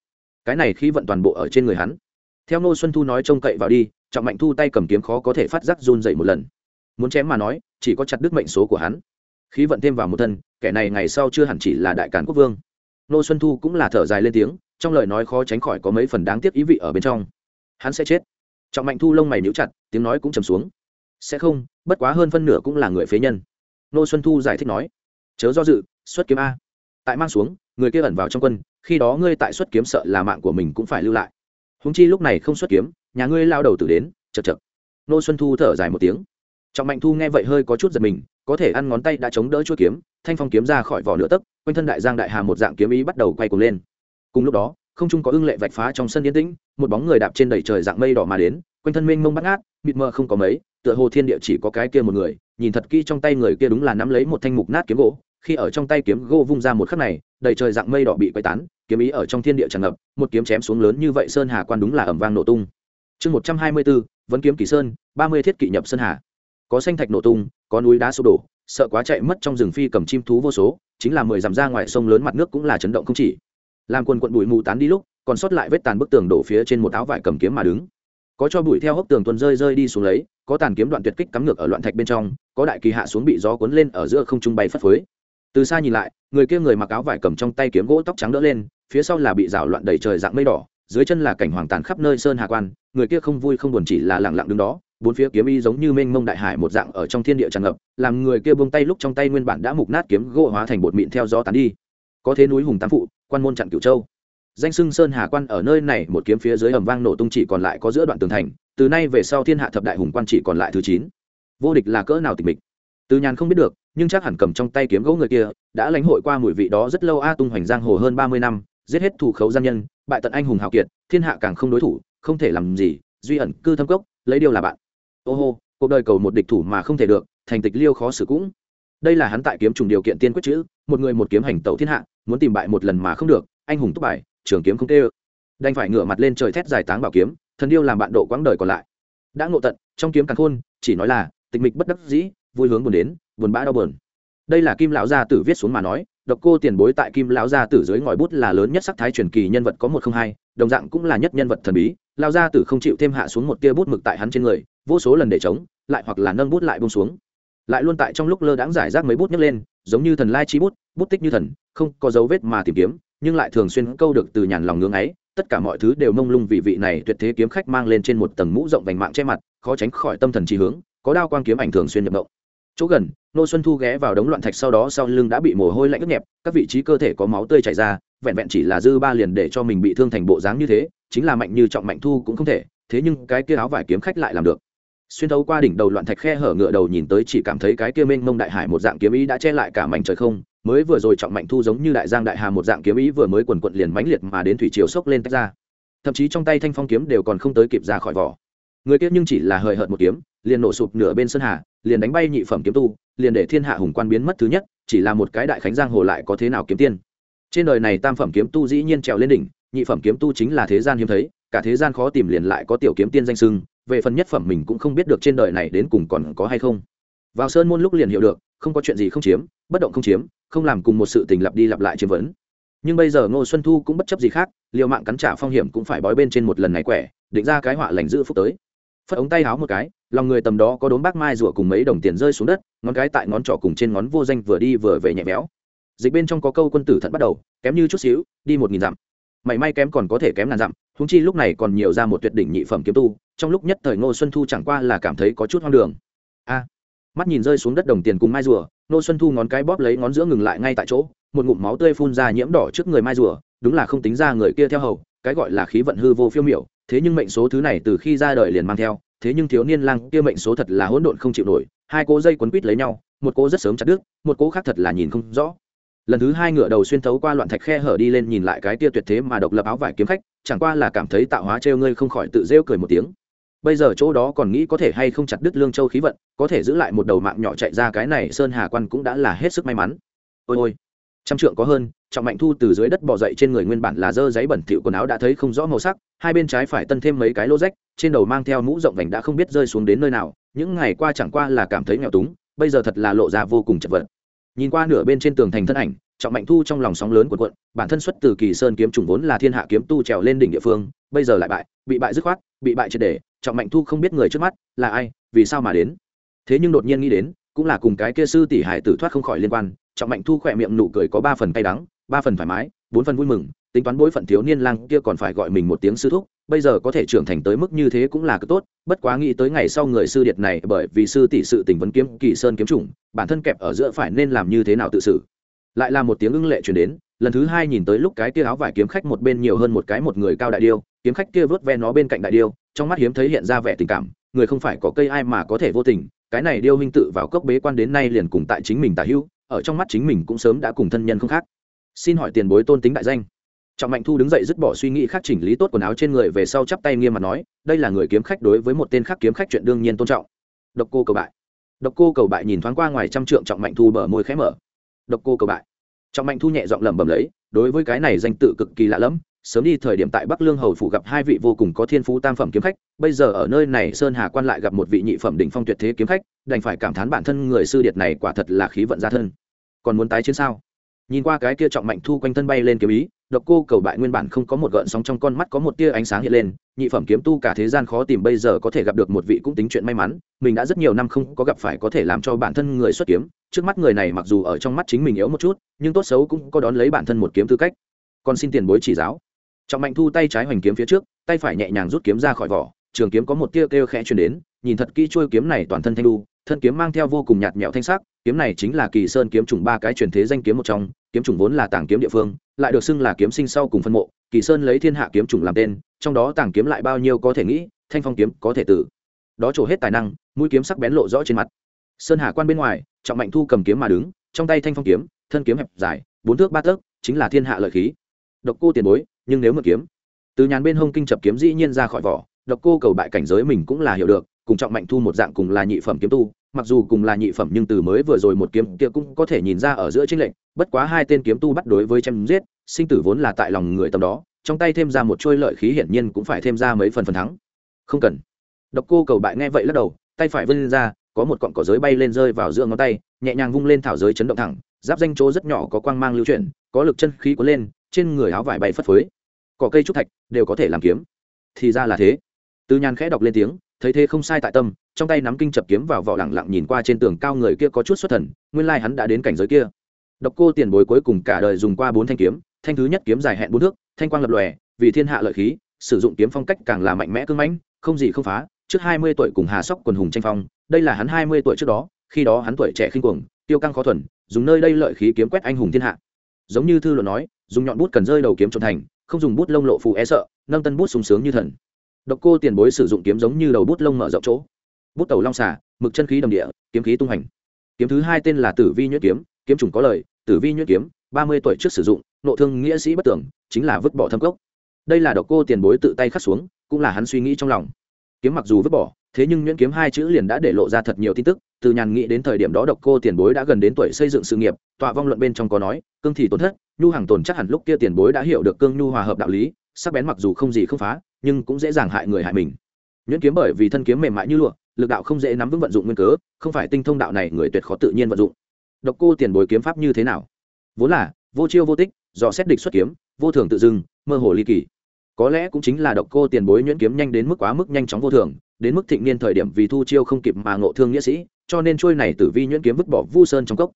Cái này khí vận toàn bộ ở trên người hắn. Theo ngô xuân thu nói trông cậy vào đi, trọng mạnh thu tay cầm kiếm khó có thể phát giác run dậy một lần. Muốn chém mà nói, chỉ có chặt đứt mệnh số của hắn. Khí vận thêm vào một thân, kẻ này ngày sau chưa hẳn chỉ là đại cản quốc vương. Ngô xuân thu cũng là thở dài lên tiếng, trong lời nói khó tránh khỏi có mấy phần đáng tiếc ý vị ở bên trong. Hắn sẽ chết trọng mạnh thu lông mày níu chặt, tiếng nói cũng trầm xuống. Sẽ không, bất quá hơn phân nửa cũng là người phế nhân. Nô xuân thu giải thích nói, chớ do dự, xuất kiếm a. Tại mang xuống, người kia ẩn vào trong quân, khi đó ngươi tại xuất kiếm sợ là mạng của mình cũng phải lưu lại. Húng chi lúc này không xuất kiếm, nhà ngươi lao đầu tử đến, chật chật. Nô xuân thu thở dài một tiếng. Trọng mạnh thu nghe vậy hơi có chút giật mình, có thể ăn ngón tay đã chống đỡ chuỗi kiếm, thanh phong kiếm ra khỏi vỏ nửa tấc, quanh thân đại giang đại hà một dạng kiếm ý bắt đầu quay cuồng lên. Cùng lúc đó, không trung có ưng lệ vạch phá trong sân yên tĩnh một bóng người đạp trên đầy trời dạng mây đỏ mà đến, quanh thân mênh mông bắt ngát, mịt mờ không có mấy, tựa hồ thiên địa chỉ có cái kia một người, nhìn thật kỹ trong tay người kia đúng là nắm lấy một thanh mục nát kiếm gỗ, khi ở trong tay kiếm gỗ vung ra một khắc này, đầy trời dạng mây đỏ bị quay tán, kiếm ý ở trong thiên địa tràn ngập, một kiếm chém xuống lớn như vậy sơn hà quan đúng là ẩm vang nổ tung. Chương một trăm hai mươi bốn vẫn kiếm kỳ sơn, ba mươi thiết kỵ nhập sơn hà. Có xanh thạch nổ tung, có núi đá sụp đổ, sợ quá chạy mất trong rừng phi cầm chim thú vô số, chính là mười dặm ra ngoài sông lớn mặt nước cũng là chấn động không chỉ. Làm quần quận bụi mù tán đi lúc còn sót lại vết tàn bức tường đổ phía trên một áo vải cầm kiếm mà đứng. Có cho bụi theo hốc tường tuần rơi rơi đi xuống lấy, có tàn kiếm đoạn tuyệt kích cắm ngược ở loạn thạch bên trong, có đại kỳ hạ xuống bị gió cuốn lên ở giữa không trung bay phất phới. Từ xa nhìn lại, người kia người mặc áo vải cầm trong tay kiếm gỗ tóc trắng đỡ lên, phía sau là bị rào loạn đầy trời dạng mây đỏ, dưới chân là cảnh hoàng tàn khắp nơi sơn hà quan, người kia không vui không buồn chỉ là lặng lặng đứng đó, bốn phía kiếm y giống như mênh mông đại hải một dạng ở trong thiên địa tràn ngập, làm người kia buông tay lúc trong tay nguyên bản đã mục nát kiếm gỗ hóa thành bột mịn theo gió tán đi. Có thế núi hùng tam phụ, quan môn chặn cửu châu danh sưng sơn hà quan ở nơi này một kiếm phía dưới ầm vang nổ tung chỉ còn lại có giữa đoạn tường thành, từ nay về sau thiên hạ thập đại hùng quan chỉ còn lại thứ chín. Vô địch là cỡ nào tịch mịch? Từ nhàn không biết được, nhưng chắc hẳn cầm trong tay kiếm gỗ người kia, đã lãnh hội qua mùi vị đó rất lâu a tung hoành giang hồ hơn ba mươi năm, giết hết thủ khấu gian nhân, bại tận anh hùng hào kiệt, thiên hạ càng không đối thủ, không thể làm gì, duy ẩn cư thâm cốc, lấy điều là bạn. Ô hô, cuộc đời cầu một địch thủ mà không thể được, thành tịch liêu khó xử cũng. Đây là hắn tại kiếm trùng điều kiện tiên quyết chữ một người một kiếm hành tẩu thiên hạ, muốn tìm bại một lần mà không được, anh hùng túc bài trường kiếm không tê ơ. Đành phải ngửa mặt lên trời thét dài táng bảo kiếm, thần điêu làm bạn độ quãng đời còn lại. Đã ngộ tận, trong kiếm càng khôn, chỉ nói là, tịch mịch bất đắc dĩ, vui hướng buồn đến, buồn bã đau buồn. Đây là kim lão gia tử viết xuống mà nói, độc cô tiền bối tại kim lão gia tử dưới ngòi bút là lớn nhất sắc thái truyền kỳ nhân vật có một không hai, đồng dạng cũng là nhất nhân vật thần bí. Lão gia tử không chịu thêm hạ xuống một tia bút mực tại hắn trên người, vô số lần để chống, lại hoặc là nâng bút lại bông xuống. Lại luôn tại trong lúc lơ đãng giải rác mấy bút nhấc lên, giống như thần lai chi bút bút tích như thần, không có dấu vết mà tìm kiếm nhưng lại thường xuyên câu được từ nhàn lòng ngưỡng ấy, tất cả mọi thứ đều mông lung vì vị này tuyệt thế kiếm khách mang lên trên một tầng mũ rộng vành mạng che mặt, khó tránh khỏi tâm thần trí hướng, có đao quang kiếm ảnh thường xuyên nhập động. Chỗ gần, nô xuân thu ghé vào đống loạn thạch sau đó sau lưng đã bị mồ hôi lạnh ướt nhẹp, các vị trí cơ thể có máu tươi chảy ra, vẹn vẹn chỉ là dư ba liền để cho mình bị thương thành bộ dáng như thế, chính là mạnh như trọng mạnh thu cũng không thể, thế nhưng cái kia áo vải kiếm khách lại làm được. Xuyên thấu qua đỉnh đầu loạn thạch khe hở ngựa đầu nhìn tới chỉ cảm thấy cái kia mênh mông đại hải một dạng kiếm ý đã che lại cả mảnh trời không mới vừa rồi trọng mạnh thu giống như đại giang đại hà một dạng kiếm ý vừa mới quần quận liền mãnh liệt mà đến thủy triều sốc lên tách ra. Thậm chí trong tay thanh phong kiếm đều còn không tới kịp ra khỏi vỏ. Người kia nhưng chỉ là hời hợt một kiếm, liền nổ sụp nửa bên sơn hà, liền đánh bay nhị phẩm kiếm tu, liền để thiên hạ hùng quan biến mất thứ nhất, chỉ là một cái đại khánh giang hồ lại có thế nào kiếm tiên. Trên đời này tam phẩm kiếm tu dĩ nhiên trèo lên đỉnh, nhị phẩm kiếm tu chính là thế gian hiếm thấy, cả thế gian khó tìm liền lại có tiểu kiếm tiên danh sưng, về phần nhất phẩm mình cũng không biết được trên đời này đến cùng còn có hay không. Vào sơn môn lúc liền hiểu được không có chuyện gì không chiếm, bất động không chiếm, không làm cùng một sự tình lặp đi lặp lại chiếm vấn. Nhưng bây giờ ngô xuân thu cũng bất chấp gì khác, liều mạng cắn trả phong hiểm cũng phải bói bên trên một lần này quẻ, định ra cái họa lành giữ phúc tới. Phất ống tay háo một cái, lòng người tầm đó có đốn bác mai rủa cùng mấy đồng tiền rơi xuống đất, ngón cái tại ngón trỏ cùng trên ngón vô danh vừa đi vừa về nhẹ béo. Dịch bên trong có câu quân tử thận bắt đầu, kém như chút xíu, đi một nghìn dặm. Mảy may kém còn có thể kém ngàn dặm húng chi lúc này còn nhiều ra một tuyệt đỉnh nhị phẩm kiếm tu, trong lúc nhất thời ngô xuân thu chẳng qua là cảm thấy có chút hoang đường. A mắt nhìn rơi xuống đất đồng tiền cùng mai rùa, nô xuân thu ngón cái bóp lấy ngón giữa ngừng lại ngay tại chỗ, một ngụm máu tươi phun ra nhiễm đỏ trước người mai rùa, đúng là không tính ra người kia theo hầu, cái gọi là khí vận hư vô phiêu miểu, thế nhưng mệnh số thứ này từ khi ra đời liền mang theo, thế nhưng thiếu niên lang kia mệnh số thật là hỗn độn không chịu nổi, hai cỗ dây quấn quít lấy nhau, một cỗ rất sớm chặt đứt, một cỗ khác thật là nhìn không rõ. Lần thứ hai ngựa đầu xuyên thấu qua loạn thạch khe hở đi lên nhìn lại cái tia tuyệt thế mà độc lập áo vải kiếm khách, chẳng qua là cảm thấy tạo hóa trêu ngươi không khỏi tự rêu cười một tiếng bây giờ chỗ đó còn nghĩ có thể hay không chặt đứt lương châu khí vận, có thể giữ lại một đầu mạng nhỏ chạy ra cái này sơn hà quan cũng đã là hết sức may mắn. Ôi ôi, trăm trượng có hơn, trọng mạnh thu từ dưới đất bỏ dậy trên người nguyên bản là dơ giấy bẩn thịu quần áo đã thấy không rõ màu sắc, hai bên trái phải tân thêm mấy cái lô rách, trên đầu mang theo mũ rộng vành đã không biết rơi xuống đến nơi nào, những ngày qua chẳng qua là cảm thấy nghèo túng, bây giờ thật là lộ ra vô cùng chật vật. Nhìn qua nửa bên trên tường thành thân ảnh, trọng mạnh thu trong lòng sóng lớn của quận bản thân xuất từ kỳ sơn kiếm trùng vốn là thiên hạ kiếm tu trèo lên đỉnh địa phương, bây giờ lại bại, bị bại dứt khoát, bị bại triệt đề trọng mạnh thu không biết người trước mắt là ai, vì sao mà đến. Thế nhưng đột nhiên nghĩ đến, cũng là cùng cái kia sư tỷ hải tử thoát không khỏi liên quan, trọng mạnh thu khỏe miệng nụ cười có ba phần cay đắng, ba phần thoải mái, bốn phần vui mừng, tính toán bối phận thiếu niên lang kia còn phải gọi mình một tiếng sư thúc, bây giờ có thể trưởng thành tới mức như thế cũng là cực tốt, bất quá nghĩ tới ngày sau người sư điệt này bởi vì sư tỷ sự tình vấn kiếm kỳ sơn kiếm chủng bản thân kẹp ở giữa phải nên làm như thế nào tự xử. Lại là một tiếng ưng lệ truyền đến, lần thứ hai nhìn tới lúc cái kia áo vải kiếm khách một bên nhiều hơn một cái một người cao đại điêu kiếm khách kia vớt ve nó bên cạnh đại điêu, trong mắt hiếm thấy hiện ra vẻ tình cảm, người không phải có cây ai mà có thể vô tình, cái này điêu huynh tự vào cốc bế quan đến nay liền cùng tại chính mình tả hữu, ở trong mắt chính mình cũng sớm đã cùng thân nhân không khác. Xin hỏi tiền bối tôn tính đại danh. Trọng mạnh thu đứng dậy dứt bỏ suy nghĩ khác chỉnh lý tốt quần áo trên người về sau chắp tay nghiêm mặt nói, đây là người kiếm khách đối với một tên khác kiếm khách chuyện đương nhiên tôn trọng. Độc cô cầu bại. Độc cô cầu bại nhìn thoáng qua ngoài trăm trượng trọng mạnh thu bờ môi khẽ mở. Độc cô cầu bại. Trọng mạnh thu nhẹ giọng lẩm bẩm lấy, đối với cái này danh tự cực kỳ lạ lẫm sớm đi thời điểm tại bắc lương hầu phủ gặp hai vị vô cùng có thiên phú tam phẩm kiếm khách, bây giờ ở nơi này sơn hà quan lại gặp một vị nhị phẩm đỉnh phong tuyệt thế kiếm khách, đành phải cảm thán bản thân người sư điệt này quả thật là khí vận gia thân. Còn muốn tái chiến sao? Nhìn qua cái kia trọng mạnh thu quanh thân bay lên kiếm ý, độc cô cầu bại nguyên bản không có một gợn sóng trong con mắt có một tia ánh sáng hiện lên, nhị phẩm kiếm tu cả thế gian khó tìm bây giờ có thể gặp được một vị cũng tính chuyện may mắn, mình đã rất nhiều năm không có gặp phải có thể làm cho bản thân người xuất kiếm, trước mắt người này mặc dù ở trong mắt chính mình yếu một chút, nhưng tốt xấu cũng có đón lấy bản thân một kiếm tư cách. Còn xin tiền bối chỉ giáo trọng mạnh thu tay trái hoành kiếm phía trước, tay phải nhẹ nhàng rút kiếm ra khỏi vỏ, trường kiếm có một tia kêu khẽ truyền đến, nhìn thật kỹ chuôi kiếm này toàn thân thanh đu, thân kiếm mang theo vô cùng nhạt nhẽo thanh sắc, kiếm này chính là kỳ sơn kiếm trùng ba cái truyền thế danh kiếm một trong, kiếm trùng vốn là tàng kiếm địa phương, lại được xưng là kiếm sinh sau cùng phân mộ, kỳ sơn lấy thiên hạ kiếm trùng làm tên, trong đó tàng kiếm lại bao nhiêu có thể nghĩ, thanh phong kiếm có thể tử. Đó trổ hết tài năng, mũi kiếm sắc bén lộ rõ trên mặt. Sơn hà quan bên ngoài, trọng mạnh thu cầm kiếm mà đứng, trong tay thanh phong kiếm, thân kiếm hẹp dài, bốn thước ba tấc chính là thiên hạ lợi khí. Độc cô tiền bối nhưng nếu mượn kiếm, từ nhàn bên hông kinh chập kiếm dĩ nhiên ra khỏi vỏ, độc cô cầu bại cảnh giới mình cũng là hiểu được, cùng trọng mạnh thu một dạng cùng là nhị phẩm kiếm tu, mặc dù cùng là nhị phẩm nhưng từ mới vừa rồi một kiếm kia cũng có thể nhìn ra ở giữa chính lệnh bất quá hai tên kiếm tu bắt đối với chém giết, sinh tử vốn là tại lòng người tầm đó, trong tay thêm ra một trôi lợi khí hiển nhiên cũng phải thêm ra mấy phần phần thắng. Không cần. Độc cô cầu bại nghe vậy lắc đầu, tay phải vươn ra, có một cọng cỏ giới bay lên rơi vào giữa ngón tay, nhẹ nhàng vung lên thảo giới chấn động thẳng, giáp danh chỗ rất nhỏ có quang mang lưu chuyển, có lực chân khí cuốn lên trên người áo vải bay phất phới. Cỏ cây trúc thạch đều có thể làm kiếm. Thì ra là thế. Từ nhàn khẽ đọc lên tiếng, thấy thế không sai tại tâm, trong tay nắm kinh chập kiếm vào vỏ lẳng lặng nhìn qua trên tường cao người kia có chút xuất thần, nguyên lai hắn đã đến cảnh giới kia. Độc cô tiền bối cuối cùng cả đời dùng qua bốn thanh kiếm, thanh thứ nhất kiếm dài hẹn bốn thước, thanh quang lập lòe, vì thiên hạ lợi khí, sử dụng kiếm phong cách càng là mạnh mẽ cưng mãnh, không gì không phá. Trước hai mươi tuổi cùng hà sóc quần hùng tranh phong, đây là hắn hai mươi tuổi trước đó, khi đó hắn tuổi trẻ khinh cuồng, tiêu căng khó thuần, dùng nơi đây lợi khí kiếm quét anh hùng thiên hạ. Giống như thư luận nói dùng nhọn bút cần rơi đầu kiếm trộn thành, không dùng bút lông lộ phù e sợ, nâng tân bút sung sướng như thần. Độc cô tiền bối sử dụng kiếm giống như đầu bút lông mở rộng chỗ. Bút tàu long xả mực chân khí đồng địa, kiếm khí tung hành. Kiếm thứ hai tên là tử vi nhuyễn kiếm kiếm trùng có lời, tử vi nhuyễn kiếm, ba mươi tuổi trước sử dụng, nộ thương nghĩa sĩ bất tưởng chính là vứt bỏ thâm cốc. Đây là độc cô tiền bối tự tay khắc xuống, cũng là hắn suy nghĩ trong lòng. Kiếm mặc dù vứt bỏ, thế nhưng nhuyễn kiếm hai chữ liền đã để lộ ra thật nhiều tin tức, từ nhàn nghĩ đến thời điểm đó độc cô tiền bối đã gần đến tuổi xây dựng sự nghiệp, tọa vong luận bên trong có nói, cương thì tổn thất nhu hàng tồn chắc hẳn lúc kia tiền bối đã hiểu được cương nhu hòa hợp đạo lý, sắc bén mặc dù không gì không phá, nhưng cũng dễ dàng hại người hại mình. Nhuyễn kiếm bởi vì thân kiếm mềm mại như lụa, lực đạo không dễ nắm vững vận dụng nguyên cớ, không phải tinh thông đạo này người tuyệt khó tự nhiên vận dụng. Độc cô tiền bối kiếm pháp như thế nào? Vốn là, vô chiêu vô tích do xét địch xuất kiếm, vô thường tự dưng, mơ hồ ly kỳ. Có lẽ cũng chính là độc cô tiền bối nhuyễn kiếm nhanh đến mức quá mức nhanh chóng vô thường, đến mức thịnh niên thời điểm vì thu chiêu không kịp mà ngộ thương nghĩa sĩ, cho nên trôi này tử vi nhuyễn kiếm vứt bỏ vu sơn trong cốc.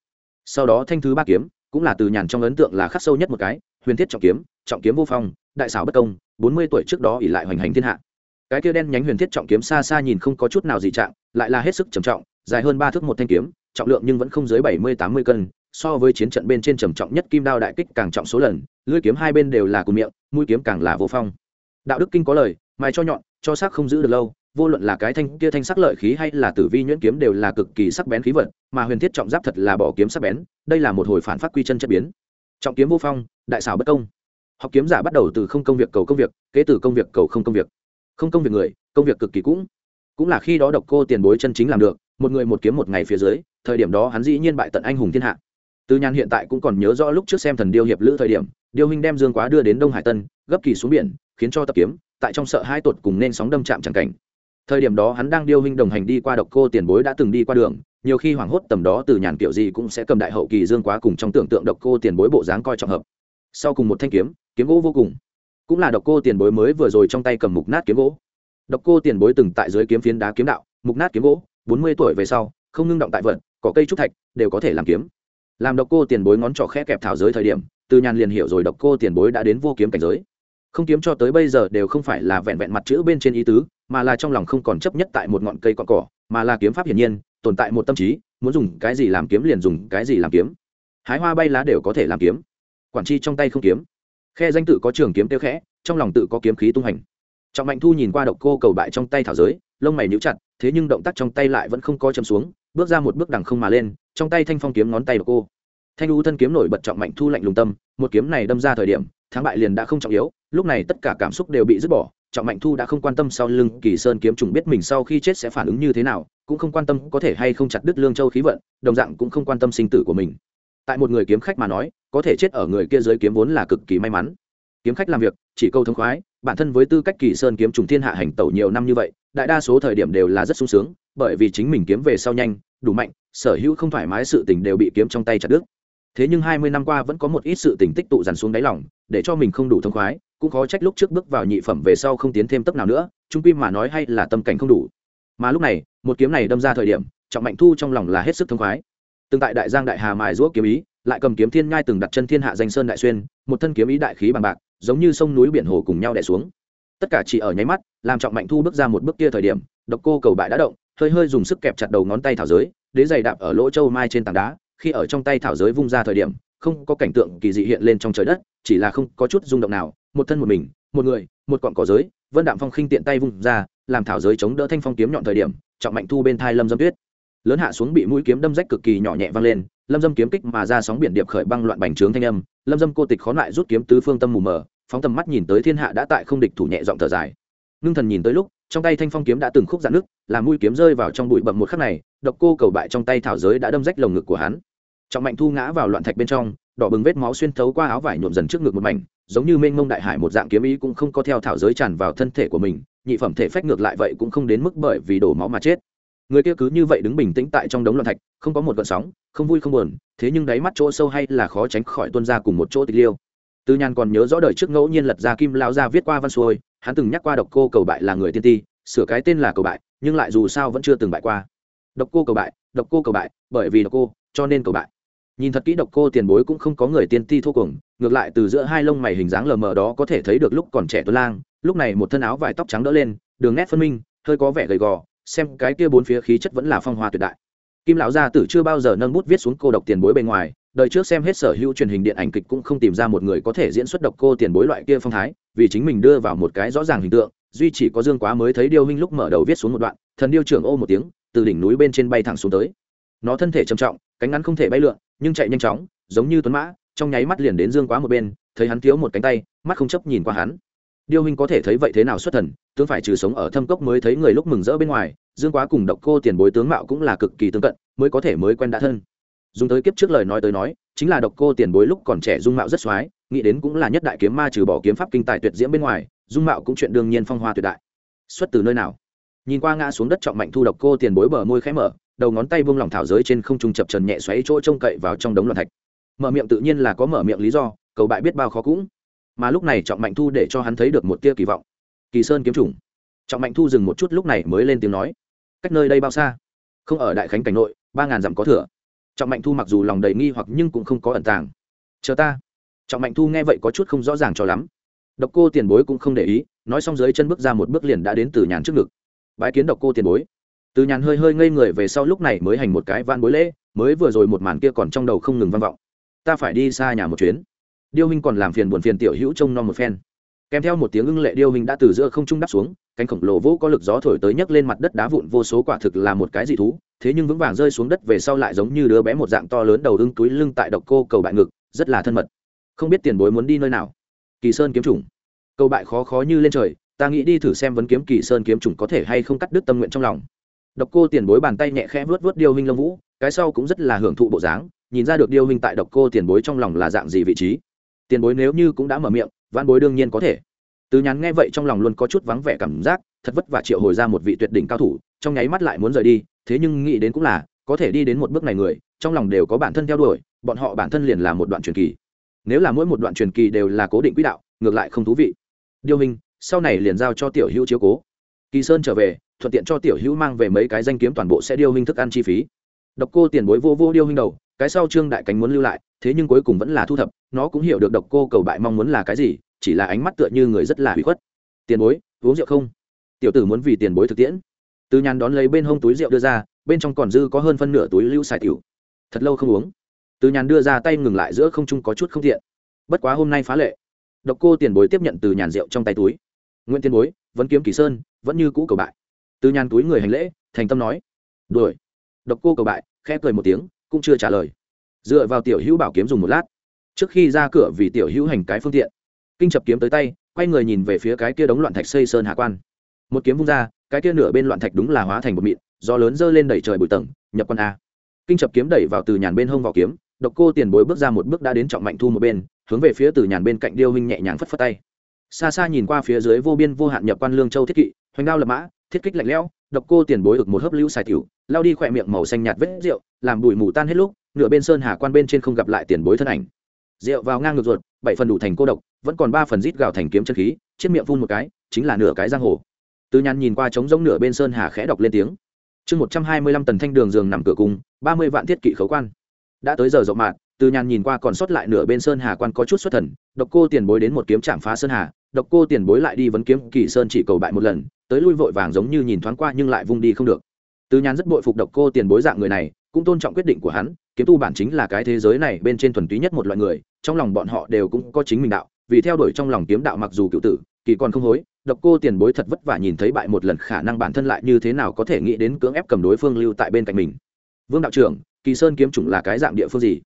Sau đó thanh thứ ba kiếm cũng là từ nhàn trong ấn tượng là khắc sâu nhất một cái, huyền thiết trọng kiếm trọng kiếm vô phong, đại xảo bất công, bốn mươi tuổi trước đó ỉ lại hoành hành thiên hạ. Cái kia đen nhánh huyền thiết trọng kiếm xa xa nhìn không có chút nào dị trạng, lại là hết sức trầm trọng, dài hơn ba thước một thanh kiếm, trọng lượng nhưng vẫn không dưới bảy mươi tám mươi cân, so với chiến trận bên trên trầm trọng nhất kim đao đại kích càng trọng số lần, lưỡi kiếm hai bên đều là cùng miệng, mũi kiếm càng là vô phong. Đạo đức kinh có lời, mài cho nhọn, cho xác không giữ được lâu vô luận là cái thanh kia thanh sắc lợi khí hay là tử vi nhuyễn kiếm đều là cực kỳ sắc bén khí vật mà huyền thiết trọng giáp thật là bỏ kiếm sắc bén, đây là một hồi phản phát quy chân chất biến. Trọng kiếm vô phong, đại xảo bất công. Học kiếm giả bắt đầu từ không công việc cầu công việc, kế từ công việc cầu không công việc. Không công việc người, công việc cực kỳ cũng. Cũng là khi đó độc cô tiền bối chân chính làm được, một người một kiếm một ngày phía dưới, thời điểm đó hắn dĩ nhiên bại tận anh hùng thiên hạ. Từ nhàn hiện tại cũng còn nhớ rõ lúc trước xem thần điêu hiệp lữ thời điểm, điêu huynh đem dương quá đưa đến đông hải tân, gấp kỳ xuống biển, khiến cho tập kiếm, tại trong sợ hai tột cùng nên sóng đâm chạm chẳng cảnh thời điểm đó hắn đang điêu huynh đồng hành đi qua độc cô tiền bối đã từng đi qua đường, nhiều khi hoảng hốt tầm đó từ nhàn kiểu gì cũng sẽ cầm đại hậu kỳ dương quá cùng trong tưởng tượng độc cô tiền bối bộ dáng coi trọng hợp. Sau cùng một thanh kiếm kiếm gỗ vô cùng. Cũng là độc cô tiền bối mới vừa rồi trong tay cầm mục nát kiếm gỗ. Độc cô tiền bối từng tại dưới kiếm phiến đá kiếm đạo, mục nát kiếm gỗ, bốn mươi tuổi về sau, không ngưng động tại vận, cỏ cây trúc thạch, đều có thể làm kiếm. Làm độc cô tiền bối ngón trỏ khẽ kẹp thảo giới thời điểm, từ nhàn liền hiểu rồi độc cô tiền bối đã đến vô kiếm cảnh giới. Không kiếm cho tới bây giờ đều không phải là vẹn vẹn mặt chữ bên trên ý tứ mà là trong lòng không còn chấp nhất tại một ngọn cây cọn cỏ, mà là kiếm pháp hiển nhiên, tồn tại một tâm trí, muốn dùng cái gì làm kiếm liền dùng cái gì làm kiếm. Hái hoa bay lá đều có thể làm kiếm. Quản chi trong tay không kiếm. Khe danh tự có trường kiếm tiêu khẽ, trong lòng tự có kiếm khí tung hành. Trọng mạnh thu nhìn qua độc cô cầu bại trong tay thảo giới, lông mày níu chặt, thế nhưng động tác trong tay lại vẫn không có châm xuống, bước ra một bước đằng không mà lên, trong tay thanh phong kiếm ngón tay độc cô. Thanh u thân kiếm nổi bật trọng mạnh thu lạnh lùng tâm, một kiếm này đâm ra thời điểm, thắng bại liền đã không trọng yếu, lúc này tất cả cảm xúc đều bị dứt bỏ trọng mạnh thu đã không quan tâm sau lưng kỳ sơn kiếm trùng biết mình sau khi chết sẽ phản ứng như thế nào, cũng không quan tâm có thể hay không chặt đứt lương châu khí vận, đồng dạng cũng không quan tâm sinh tử của mình. Tại một người kiếm khách mà nói, có thể chết ở người kia dưới kiếm vốn là cực kỳ may mắn. Kiếm khách làm việc, chỉ câu thông khoái, bản thân với tư cách kỳ sơn kiếm trùng thiên hạ hành tẩu nhiều năm như vậy, đại đa số thời điểm đều là rất sung sướng, bởi vì chính mình kiếm về sau nhanh, đủ mạnh, sở hữu không thoải mái sự tình đều bị kiếm trong tay chặt đứt. Thế nhưng hai mươi năm qua vẫn có một ít sự tình tích tụ dằn xuống đáy lòng, để cho mình không đủ thông khoái cũng khó trách lúc trước bước vào nhị phẩm về sau không tiến thêm tấp nào nữa, trung quy mà nói hay là tâm cảnh không đủ. Mà lúc này, một kiếm này đâm ra thời điểm, trọng mạnh thu trong lòng là hết sức thông khoái. Từng tại đại giang đại hà mài giũa kiếm ý, lại cầm kiếm thiên nhai từng đặt chân thiên hạ danh sơn đại xuyên, một thân kiếm ý đại khí bằng bạc, giống như sông núi biển hồ cùng nhau đè xuống. Tất cả chỉ ở nháy mắt, làm trọng mạnh thu bước ra một bước kia thời điểm, độc cô cầu bại đã động, hơi hơi dùng sức kẹp chặt đầu ngón tay thảo giới, đế giày đạp ở lỗ châu mai trên tảng đá, khi ở trong tay thảo giới vung ra thời điểm, không có cảnh tượng kỳ dị hiện lên trong trời đất, chỉ là không có chút rung động nào một thân một mình, một người, một cọn cỏ giới, vân đạm phong khinh tiện tay vung ra, làm thảo giới chống đỡ thanh phong kiếm nhọn thời điểm, trọng mạnh thu bên thai lâm dâm tuyết. Lớn hạ xuống bị mũi kiếm đâm rách cực kỳ nhỏ nhẹ văng lên, lâm dâm kiếm kích mà ra sóng biển điệp khởi băng loạn bành trướng thanh âm, lâm dâm cô tịch khó lại rút kiếm tứ phương tâm mù mờ, phóng tầm mắt nhìn tới thiên hạ đã tại không địch thủ nhẹ giọng thở dài. Ngưng thần nhìn tới lúc, trong tay thanh phong kiếm đã từng khúc dạn nước, làm mũi kiếm rơi vào trong bụi bậm một khắc này, độc cô cầu bại trong tay thảo giới đã đâm rách lồng ngực của hắn. Trọng mạnh thu ngã vào loạn thạch bên trong đỏ bừng vết máu xuyên thấu qua áo vải nhuộm dần trước ngực một mảnh, giống như mênh mông đại hải một dạng kiếm ý cũng không có theo thảo giới tràn vào thân thể của mình, nhị phẩm thể phách ngược lại vậy cũng không đến mức bởi vì đổ máu mà chết. Người kia cứ như vậy đứng bình tĩnh tại trong đống loạn thạch, không có một gợn sóng, không vui không buồn, thế nhưng đáy mắt chỗ sâu hay là khó tránh khỏi tuân ra cùng một chỗ tịch liêu. Tư nhan còn nhớ rõ đời trước ngẫu nhiên lật ra kim lao ra viết qua văn xuôi, hắn từng nhắc qua độc cô cầu bại là người tiên ti, sửa cái tên là cầu bại, nhưng lại dù sao vẫn chưa từng bại qua. Độc cô cầu bại, độc cô cầu bại, bởi vì độc cô, cho nên cầu bại nhìn thật kỹ độc cô tiền bối cũng không có người tiên ti thô cùng ngược lại từ giữa hai lông mày hình dáng lờ mờ đó có thể thấy được lúc còn trẻ tuấn lang, lúc này một thân áo vải tóc trắng đỡ lên, đường nét phân minh, hơi có vẻ gầy gò, xem cái kia bốn phía khí chất vẫn là phong hoa tuyệt đại. Kim lão gia tử chưa bao giờ nâng bút viết xuống cô độc tiền bối bề ngoài, đời trước xem hết sở hữu truyền hình điện ảnh kịch cũng không tìm ra một người có thể diễn xuất độc cô tiền bối loại kia phong thái, vì chính mình đưa vào một cái rõ ràng hình tượng, duy chỉ có dương quá mới thấy điêu huynh lúc mở đầu viết xuống một đoạn, thần điêu trưởng ô một tiếng, từ đỉnh núi bên trên bay thẳng xuống tới. Nó thân thể trầm trọng cánh ngắn không thể bay lượn, nhưng chạy nhanh chóng, giống như tuấn mã, trong nháy mắt liền đến dương quá một bên, thấy hắn thiếu một cánh tay, mắt không chấp nhìn qua hắn. Điêu hình có thể thấy vậy thế nào xuất thần, tướng phải trừ sống ở thâm cốc mới thấy người lúc mừng rỡ bên ngoài, dương quá cùng độc cô tiền bối tướng mạo cũng là cực kỳ tương cận, mới có thể mới quen đã thân. Dùng tới kiếp trước lời nói tới nói, chính là độc cô tiền bối lúc còn trẻ dung mạo rất soái, nghĩ đến cũng là nhất đại kiếm ma trừ bỏ kiếm pháp kinh tài tuyệt diễm bên ngoài, dung mạo cũng chuyện đương nhiên phong hoa tuyệt đại. Xuất từ nơi nào? Nhìn qua ngã xuống đất trọng mạnh thu độc cô tiền bối bờ môi khẽ mở đầu ngón tay buông lỏng thảo giới trên không trung chập trần nhẹ xoáy chỗ trông cậy vào trong đống loạn thạch. Mở miệng tự nhiên là có mở miệng lý do, cầu bại biết bao khó cũng. Mà lúc này trọng mạnh thu để cho hắn thấy được một tia kỳ vọng. Kỳ sơn kiếm trùng trọng mạnh thu dừng một chút lúc này mới lên tiếng nói, cách nơi đây bao xa? Không ở đại khánh cảnh nội, ba ngàn dặm có thừa. Trọng mạnh thu mặc dù lòng đầy nghi hoặc nhưng cũng không có ẩn tàng. Chờ ta. Trọng mạnh thu nghe vậy có chút không rõ ràng cho lắm. Độc cô tiền bối cũng không để ý, nói xong dưới chân bước ra một bước liền đã đến từ nhàn trước ngực. Bái kiến độc cô tiền bối từ nhàn hơi hơi ngây người về sau lúc này mới hành một cái van bối lễ, mới vừa rồi một màn kia còn trong đầu không ngừng vang vọng. Ta phải đi xa nhà một chuyến. Điêu hình còn làm phiền buồn phiền tiểu hữu trông non một phen. Kèm theo một tiếng ưng lệ điêu hình đã từ giữa không trung đắp xuống, cánh khổng lồ vũ có lực gió thổi tới nhấc lên mặt đất đá vụn vô số quả thực là một cái dị thú, thế nhưng vững vàng rơi xuống đất về sau lại giống như đứa bé một dạng to lớn đầu ưng túi lưng tại độc cô cầu bại ngực, rất là thân mật. Không biết tiền bối muốn đi nơi nào. Kỳ sơn kiếm trùng cầu bại khó khó như lên trời, ta nghĩ đi thử xem vấn kiếm kỳ sơn kiếm trùng có thể hay không cắt đứt tâm nguyện trong lòng độc cô tiền bối bàn tay nhẹ khẽ vớt vớt điêu hình lông vũ, cái sau cũng rất là hưởng thụ bộ dáng, nhìn ra được điêu hình tại độc cô tiền bối trong lòng là dạng gì vị trí. Tiền bối nếu như cũng đã mở miệng văn bối đương nhiên có thể. Từ nhắn nghe vậy trong lòng luôn có chút vắng vẻ cảm giác, thật vất vả triệu hồi ra một vị tuyệt đỉnh cao thủ, trong nháy mắt lại muốn rời đi, thế nhưng nghĩ đến cũng là, có thể đi đến một bước này người, trong lòng đều có bản thân theo đuổi, bọn họ bản thân liền là một đoạn truyền kỳ. Nếu là mỗi một đoạn truyền kỳ đều là cố định quỹ đạo, ngược lại không thú vị. Điêu hình sau này liền giao cho tiểu hữu chiếu cố. Kỳ sơn trở về thuận tiện cho tiểu hữu mang về mấy cái danh kiếm toàn bộ sẽ điêu hình thức ăn chi phí. Độc cô tiền bối vô vô điêu hình đầu, cái sau trương đại cánh muốn lưu lại, thế nhưng cuối cùng vẫn là thu thập, nó cũng hiểu được độc cô cầu bại mong muốn là cái gì, chỉ là ánh mắt tựa như người rất là hủy khuất. Tiền bối, uống rượu không? Tiểu tử muốn vì tiền bối thực tiễn. Từ nhàn đón lấy bên hông túi rượu đưa ra, bên trong còn dư có hơn phân nửa túi lưu xài tiểu. Thật lâu không uống. Từ nhàn đưa ra tay ngừng lại giữa không trung có chút không thiện bất quá hôm nay phá lệ. Độc cô tiền bối tiếp nhận từ nhàn rượu trong tay túi. Nguyễn tiền bối, vẫn kiếm kỳ sơn, vẫn như cũ cầu bại từ nhàn túi người hành lễ, thành tâm nói, đuổi. Độc cô cầu bại, khẽ cười một tiếng, cũng chưa trả lời. Dựa vào tiểu hữu bảo kiếm dùng một lát. Trước khi ra cửa vì tiểu hữu hành cái phương tiện, kinh chập kiếm tới tay, quay người nhìn về phía cái kia đống loạn thạch xây sơn hạ quan. Một kiếm vung ra, cái kia nửa bên loạn thạch đúng là hóa thành một mịn do lớn dơ lên đẩy trời bụi tầng, nhập quan a. Kinh chập kiếm đẩy vào từ nhàn bên hông vào kiếm, độc cô tiền bối bước ra một bước đã đến trọng mạnh thu một bên, hướng về phía từ nhàn bên cạnh điêu huynh nhẹ nhàng phất phất tay. Xa xa nhìn qua phía dưới vô biên vô hạn nhập quan lương châu thiết kỵ, hoành đao lập mã thiết kích lạnh lẽo, độc cô tiền bối ực một hớp lưu xài tiểu, lao đi khỏe miệng màu xanh nhạt vết rượu, làm bụi mù tan hết lúc, nửa bên sơn hà quan bên trên không gặp lại tiền bối thân ảnh. Rượu vào ngang ngược ruột, bảy phần đủ thành cô độc, vẫn còn ba phần rít gào thành kiếm chân khí, chiếc miệng phun một cái, chính là nửa cái giang hồ. Tư nhàn nhìn qua trống giống nửa bên sơn hà khẽ đọc lên tiếng. Chương một trăm hai mươi lăm tần thanh đường giường nằm cửa cung, ba mươi vạn thiết kỵ khấu quan. Đã tới giờ rộng mạn từ nhàn nhìn qua còn sót lại nửa bên sơn hà quan có chút xuất thần, độc cô tiền bối đến một kiếm chạm phá sơn hà độc cô tiền bối lại đi vấn kiếm kỳ sơn chỉ cầu bại một lần, tới lui vội vàng giống như nhìn thoáng qua nhưng lại vung đi không được. Từ nhàn rất bội phục độc cô tiền bối dạng người này, cũng tôn trọng quyết định của hắn, kiếm tu bản chính là cái thế giới này bên trên thuần túy nhất một loại người, trong lòng bọn họ đều cũng có chính mình đạo, vì theo đuổi trong lòng kiếm đạo mặc dù cựu tử, kỳ còn không hối, độc cô tiền bối thật vất vả nhìn thấy bại một lần khả năng bản thân lại như thế nào có thể nghĩ đến cưỡng ép cầm đối phương lưu tại bên cạnh mình. Vương đạo trưởng, kỳ sơn kiếm chủng là cái dạng địa phương gì?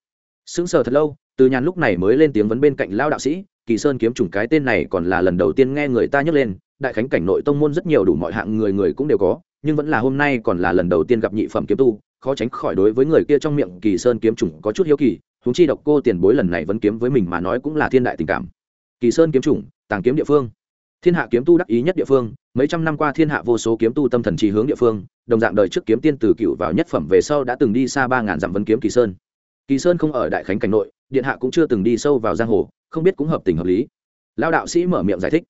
Sững sờ thật lâu, từ nhàn lúc này mới lên tiếng vấn bên cạnh lao đạo sĩ kỳ sơn kiếm chủng cái tên này còn là lần đầu tiên nghe người ta nhắc lên, đại khánh cảnh nội tông môn rất nhiều đủ mọi hạng người người cũng đều có, nhưng vẫn là hôm nay còn là lần đầu tiên gặp nhị phẩm kiếm tu, khó tránh khỏi đối với người kia trong miệng kỳ sơn kiếm chủng có chút hiếu kỳ húng chi độc cô tiền bối lần này vẫn kiếm với mình mà nói cũng là thiên đại tình cảm. Kỳ sơn kiếm chủng, tàng kiếm địa phương. Thiên hạ kiếm tu đắc ý nhất địa phương, mấy trăm năm qua thiên hạ vô số kiếm tu tâm thần trí hướng địa phương, đồng dạng đời trước kiếm tiên từ cựu vào nhất phẩm về sau đã từng đi xa ba ngàn dặm vấn kiếm kỳ sơn. Kỳ sơn không ở đại khánh cảnh nội điện hạ cũng chưa từng đi sâu vào giang hồ, không biết cũng hợp tình hợp lý. Lao đạo sĩ mở miệng giải thích.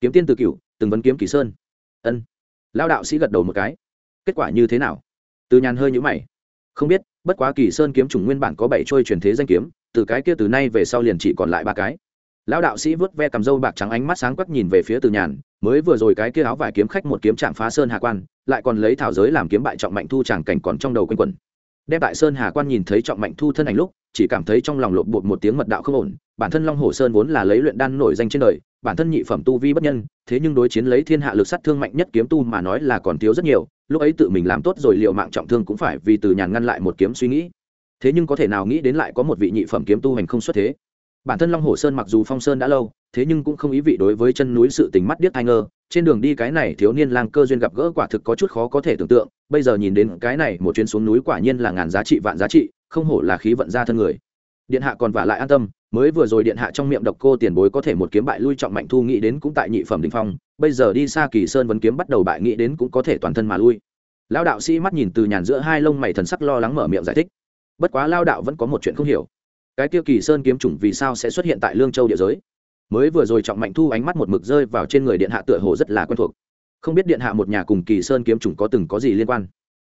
Kiếm tiên từ cựu từng vấn kiếm kỳ sơn. Ân. Lao đạo sĩ gật đầu một cái. Kết quả như thế nào? Từ nhàn hơi nhũ mày. Không biết, bất quá kỳ sơn kiếm chủng nguyên bản có bảy trôi truyền thế danh kiếm, từ cái kia từ nay về sau liền chỉ còn lại ba cái. Lão đạo sĩ vớt ve cầm râu bạc trắng ánh mắt sáng quắc nhìn về phía từ nhàn, mới vừa rồi cái kia áo vải kiếm khách một kiếm chạm phá sơn hà quan, lại còn lấy thảo giới làm kiếm bại trọng mạnh thu tràng cảnh còn trong đầu quanh quẩn. Đem đại sơn hà quan nhìn thấy trọng mạnh thu thân ảnh lúc chỉ cảm thấy trong lòng lộn bột một tiếng mật đạo không ổn, bản thân long hồ sơn vốn là lấy luyện đan nổi danh trên đời, bản thân nhị phẩm tu vi bất nhân, thế nhưng đối chiến lấy thiên hạ lực sát thương mạnh nhất kiếm tu mà nói là còn thiếu rất nhiều, lúc ấy tự mình làm tốt rồi liệu mạng trọng thương cũng phải vì từ nhàn ngăn lại một kiếm suy nghĩ. Thế nhưng có thể nào nghĩ đến lại có một vị nhị phẩm kiếm tu hành không xuất thế? Bản thân long hồ sơn mặc dù phong sơn đã lâu, thế nhưng cũng không ý vị đối với chân núi sự tình mắt điếc ai ngơ trên đường đi cái này thiếu niên lang cơ duyên gặp gỡ quả thực có chút khó có thể tưởng tượng, bây giờ nhìn đến cái này một chuyến xuống núi quả nhiên là ngàn giá trị vạn giá trị không hổ là khí vận ra thân người. Điện hạ còn vả lại an tâm, mới vừa rồi điện hạ trong miệng độc cô tiền bối có thể một kiếm bại lui trọng mạnh thu nghĩ đến cũng tại nhị phẩm đình phong, bây giờ đi xa kỳ sơn vấn kiếm bắt đầu bại nghĩ đến cũng có thể toàn thân mà lui. Lão đạo sĩ mắt nhìn từ nhàn giữa hai lông mày thần sắc lo lắng mở miệng giải thích. Bất quá lao đạo vẫn có một chuyện không hiểu. Cái tiêu kỳ sơn kiếm chủng vì sao sẽ xuất hiện tại lương châu địa giới? Mới vừa rồi trọng mạnh thu ánh mắt một mực rơi vào trên người điện hạ tựa hồ rất là quen thuộc. Không biết điện hạ một nhà cùng kỳ sơn kiếm chủng có từng có gì liên quan?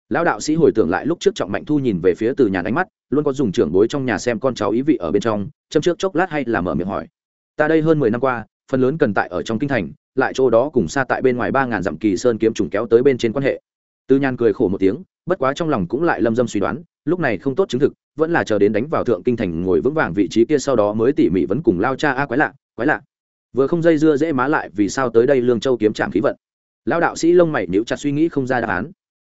Lão đạo sĩ hồi tưởng lại lúc trước trọng mạnh thu nhìn về phía từ nhà đánh mắt, luôn có dùng trưởng bối trong nhà xem con cháu ý vị ở bên trong, châm trước chốc lát hay là mở miệng hỏi. Ta đây hơn mười năm qua, phần lớn cần tại ở trong kinh thành, lại chỗ đó cùng xa tại bên ngoài ba ngàn dặm kỳ sơn kiếm trùng kéo tới bên trên quan hệ. Từ nhàn cười khổ một tiếng, bất quá trong lòng cũng lại lâm dâm suy đoán, lúc này không tốt chứng thực, vẫn là chờ đến đánh vào thượng kinh thành ngồi vững vàng vị trí kia sau đó mới tỉ mỉ vẫn cùng lao cha a quái lạ quái lạ. Vừa không dây dưa dễ má lại vì sao tới đây lương châu kiếm trạm khí vận. Lao đạo sĩ lông mày níu chặt suy nghĩ không ra đáp án.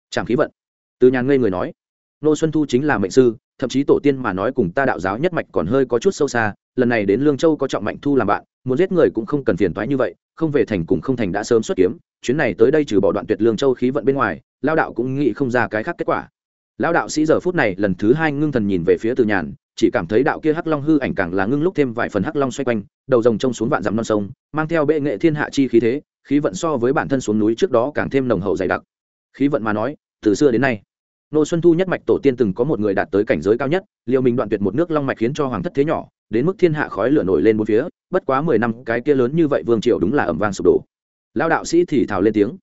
Trạm khí vận từ nhàn ngây người nói, nô xuân thu chính là mệnh sư, thậm chí tổ tiên mà nói cùng ta đạo giáo nhất mạch còn hơi có chút sâu xa, lần này đến lương châu có trọng mạnh thu làm bạn, muốn giết người cũng không cần phiền toái như vậy, không về thành cùng không thành đã sớm xuất kiếm, chuyến này tới đây trừ bỏ đoạn tuyệt lương châu khí vận bên ngoài lao đạo cũng nghĩ không ra cái khác kết quả. Lao đạo sĩ giờ phút này lần thứ hai ngưng thần nhìn về phía từ nhàn, chỉ cảm thấy đạo kia hắc long hư ảnh càng là ngưng lúc thêm vài phần hắc long xoay quanh, đầu rồng trông xuống vạn dặm non sông, mang theo bệ nghệ thiên hạ chi khí thế, khí vận so với bản thân xuống núi trước đó càng thêm nồng hậu dày đặc. Khí vận mà nói từ xưa đến nay. Nô xuân thu nhất mạch tổ tiên từng có một người đạt tới cảnh giới cao nhất liệu mình đoạn tuyệt một nước long mạch khiến cho hoàng thất thế nhỏ, đến mức thiên hạ khói lửa nổi lên bốn phía, bất quá mười năm, cái kia lớn như vậy vương triều đúng là ẩm vang sụp đổ. Lao đạo sĩ thì thào lên tiếng.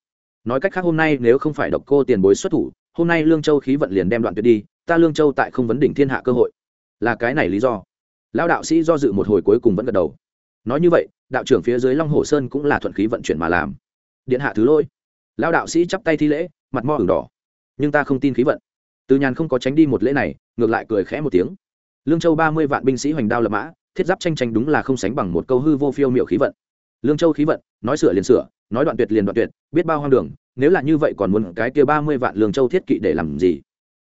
Nói cách khác hôm nay nếu không phải độc cô tiền bối xuất thủ, hôm nay lương châu khí vận liền đem đoạn tuyệt đi, ta lương châu tại không vấn đỉnh thiên hạ cơ hội. Là cái này lý do. Lao đạo sĩ do dự một hồi cuối cùng vẫn gật đầu. Nói như vậy, đạo trưởng phía dưới long hồ sơn cũng là thuận khí vận chuyển mà làm. Điện hạ thứ lỗi. Lao đạo sĩ chắp tay thi lễ, mặt mo ửng đỏ nhưng ta không tin khí vận. Từ nhàn không có tránh đi một lễ này, ngược lại cười khẽ một tiếng. Lương châu ba mươi vạn binh sĩ hoành đao lập mã, thiết giáp tranh tranh đúng là không sánh bằng một câu hư vô phiêu miệu khí vận. Lương châu khí vận, nói sửa liền sửa, nói đoạn tuyệt liền đoạn tuyệt, biết bao hoang đường, nếu là như vậy còn muốn cái kia ba mươi vạn lương châu thiết kỵ để làm gì?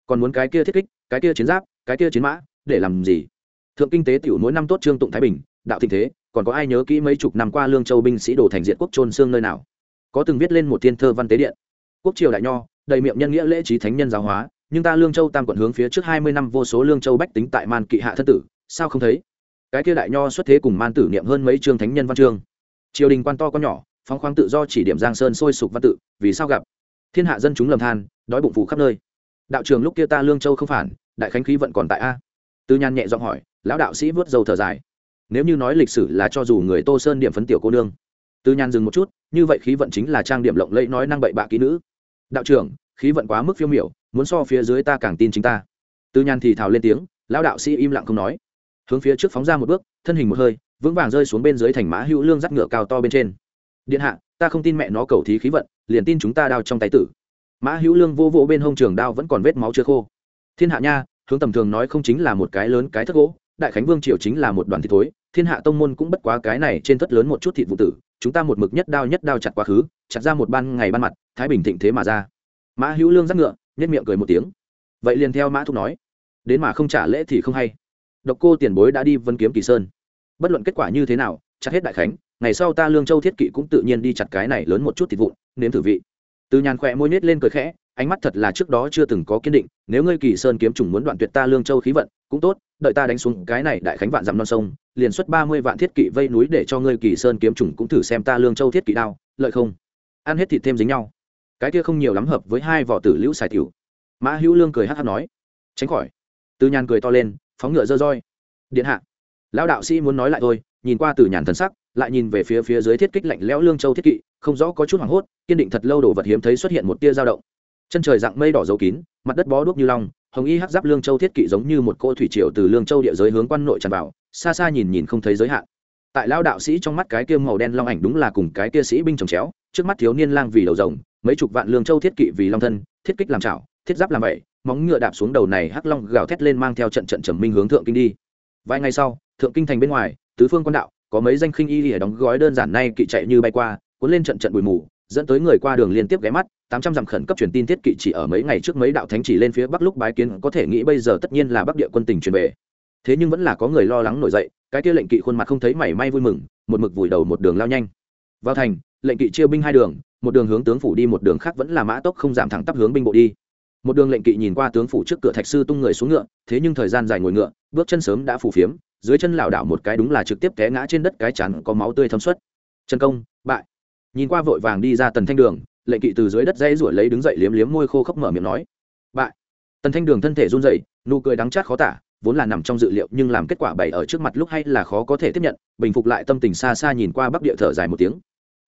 Còn muốn cái kia thiết kích, cái kia chiến giáp, cái kia chiến mã, để làm gì? Thượng kinh tế tiểu mỗi năm tốt trương tụng thái bình, đạo thịnh thế, còn có ai nhớ kỹ mấy chục năm qua lương châu binh sĩ đổ thành diện quốc trôn xương nơi nào? Có từng viết lên một thiên thơ văn tế điện. Quốc triều đại nho đầy miệng nhân nghĩa lễ trí thánh nhân giáo hóa, nhưng ta lương châu tam quận hướng phía trước hai mươi năm vô số lương châu bách tính tại man kỵ hạ thân tử, sao không thấy? Cái kia đại nho xuất thế cùng man tử niệm hơn mấy chương thánh nhân văn chương. Triều đình quan to con nhỏ, phóng khoáng tự do chỉ điểm giang sơn sôi sục văn tự, vì sao gặp? Thiên hạ dân chúng lầm than, đói bụng phủ khắp nơi. Đạo trường lúc kia ta lương châu không phản, đại khánh khí vận còn tại a. Tư nhan nhẹ giọng hỏi, lão đạo sĩ vớt dầu thở dài. Nếu như nói lịch sử là cho dù người tô sơn điểm phấn tiểu cô nương. Tư nhan dừng một chút, như vậy khí vận chính là trang điểm lộng lẫy nói năng bậy bạ kỹ nữ đạo trưởng, khí vận quá mức phiêu miểu, muốn so phía dưới ta càng tin chính ta. Tư nhan thì thào lên tiếng, lão đạo sĩ im lặng không nói. Hướng phía trước phóng ra một bước, thân hình một hơi, vững vàng rơi xuống bên dưới thành mã hữu lương dắt ngựa cao to bên trên. Điện hạ, ta không tin mẹ nó cầu thí khí vận, liền tin chúng ta đao trong tay tử. Mã hữu lương vô vỗ bên hông trường đao vẫn còn vết máu chưa khô. Thiên hạ nha, hướng tầm thường nói không chính là một cái lớn cái thất gỗ, đại khánh vương triều chính là một đoàn thịt thối, thiên hạ tông môn cũng bất quá cái này trên thất lớn một chút thịt vụ tử chúng ta một mực nhất đao nhất đao chặt quá khứ, chặt ra một ban ngày ban mặt, thái bình thịnh thế mà ra. Mã hữu lương dắt ngựa nhất miệng cười một tiếng. Vậy liền theo mã thúc nói. Đến mà không trả lễ thì không hay. Độc cô tiền bối đã đi vân kiếm kỳ sơn. Bất luận kết quả như thế nào, chặt hết đại khánh, ngày sau ta lương châu thiết kỵ cũng tự nhiên đi chặt cái này lớn một chút thịt vụn, nếm thử vị. Từ nhàn khỏe môi nết lên cười khẽ, ánh mắt thật là trước đó chưa từng có kiên định, nếu ngươi kỳ sơn kiếm trùng muốn đoạn tuyệt ta lương châu khí vận, cũng tốt đợi ta đánh xuống cái này đại khánh vạn dặm non sông, liền xuất ba mươi vạn thiết kỵ vây núi để cho ngươi kỳ sơn kiếm trùng cũng thử xem ta lương châu thiết kỵ đao, lợi không? Ăn hết thịt thêm dính nhau. Cái kia không nhiều lắm hợp với hai vỏ tử liễu xài tiểu. Mã hữu lương cười hát hát nói. Tránh khỏi. Từ nhàn cười to lên, phóng ngựa dơ roi. Điện hạ. Lão đạo sĩ muốn nói lại thôi, nhìn qua từ nhàn thần sắc, lại nhìn về phía phía dưới thiết kích lạnh lẽo lương châu thiết kỵ, không rõ có chút hoảng hốt, kiên định thật lâu đồ vật hiếm thấy xuất hiện một tia dao động. Chân trời dạng mây đỏ dấu kín, mặt đất bó đuốc như long hồng y hắc giáp lương châu thiết kỵ giống như một cô thủy triều từ lương châu địa giới hướng quan nội tràn vào, xa xa nhìn nhìn không thấy giới hạn. Tại lao đạo sĩ trong mắt cái kia màu đen long ảnh đúng là cùng cái kia sĩ binh trồng chéo, trước mắt thiếu niên lang vì đầu rồng, mấy chục vạn lương châu thiết kỵ vì long thân, thiết kích làm chảo, thiết giáp làm vậy, móng ngựa đạp xuống đầu này hắc long gào thét lên mang theo trận trận trầm minh hướng thượng kinh đi. Vài ngày sau, thượng kinh thành bên ngoài, tứ phương quan đạo, có mấy danh khinh y lìa đóng gói đơn giản nay kỵ chạy như bay qua, cuốn lên trận trận bụi mù, dẫn tới người qua đường liên tiếp ghé mắt tám trăm dặm khẩn cấp truyền tin thiết kỵ chỉ ở mấy ngày trước mấy đạo thánh chỉ lên phía bắc lúc bái kiến, có thể nghĩ bây giờ tất nhiên là bắc địa quân tình truyền về. Thế nhưng vẫn là có người lo lắng nổi dậy, cái kia lệnh kỵ khuôn mặt không thấy mảy may vui mừng, một mực vùi đầu một đường lao nhanh. Vào thành, lệnh kỵ chia binh hai đường, một đường hướng tướng phủ đi, một đường khác vẫn là mã tốc không giảm thẳng tắp hướng binh bộ đi. Một đường lệnh kỵ nhìn qua tướng phủ trước cửa thạch sư tung người xuống ngựa, thế nhưng thời gian dài ngồi ngựa, bước chân sớm đã phủ phiếm, dưới chân lảo đảo một cái đúng là trực tiếp té ngã trên đất cái chắn có máu tươi thấm xuất chân công, bại. Nhìn qua vội vàng đi ra tần thanh đường lệnh kỵ từ dưới đất dây ruổi lấy đứng dậy liếm liếm môi khô khốc mở miệng nói, bại. Tần thanh đường thân thể run rẩy, nụ cười đắng chát khó tả, vốn là nằm trong dự liệu nhưng làm kết quả bày ở trước mặt lúc hay là khó có thể tiếp nhận, bình phục lại tâm tình xa xa nhìn qua bắc địa thở dài một tiếng.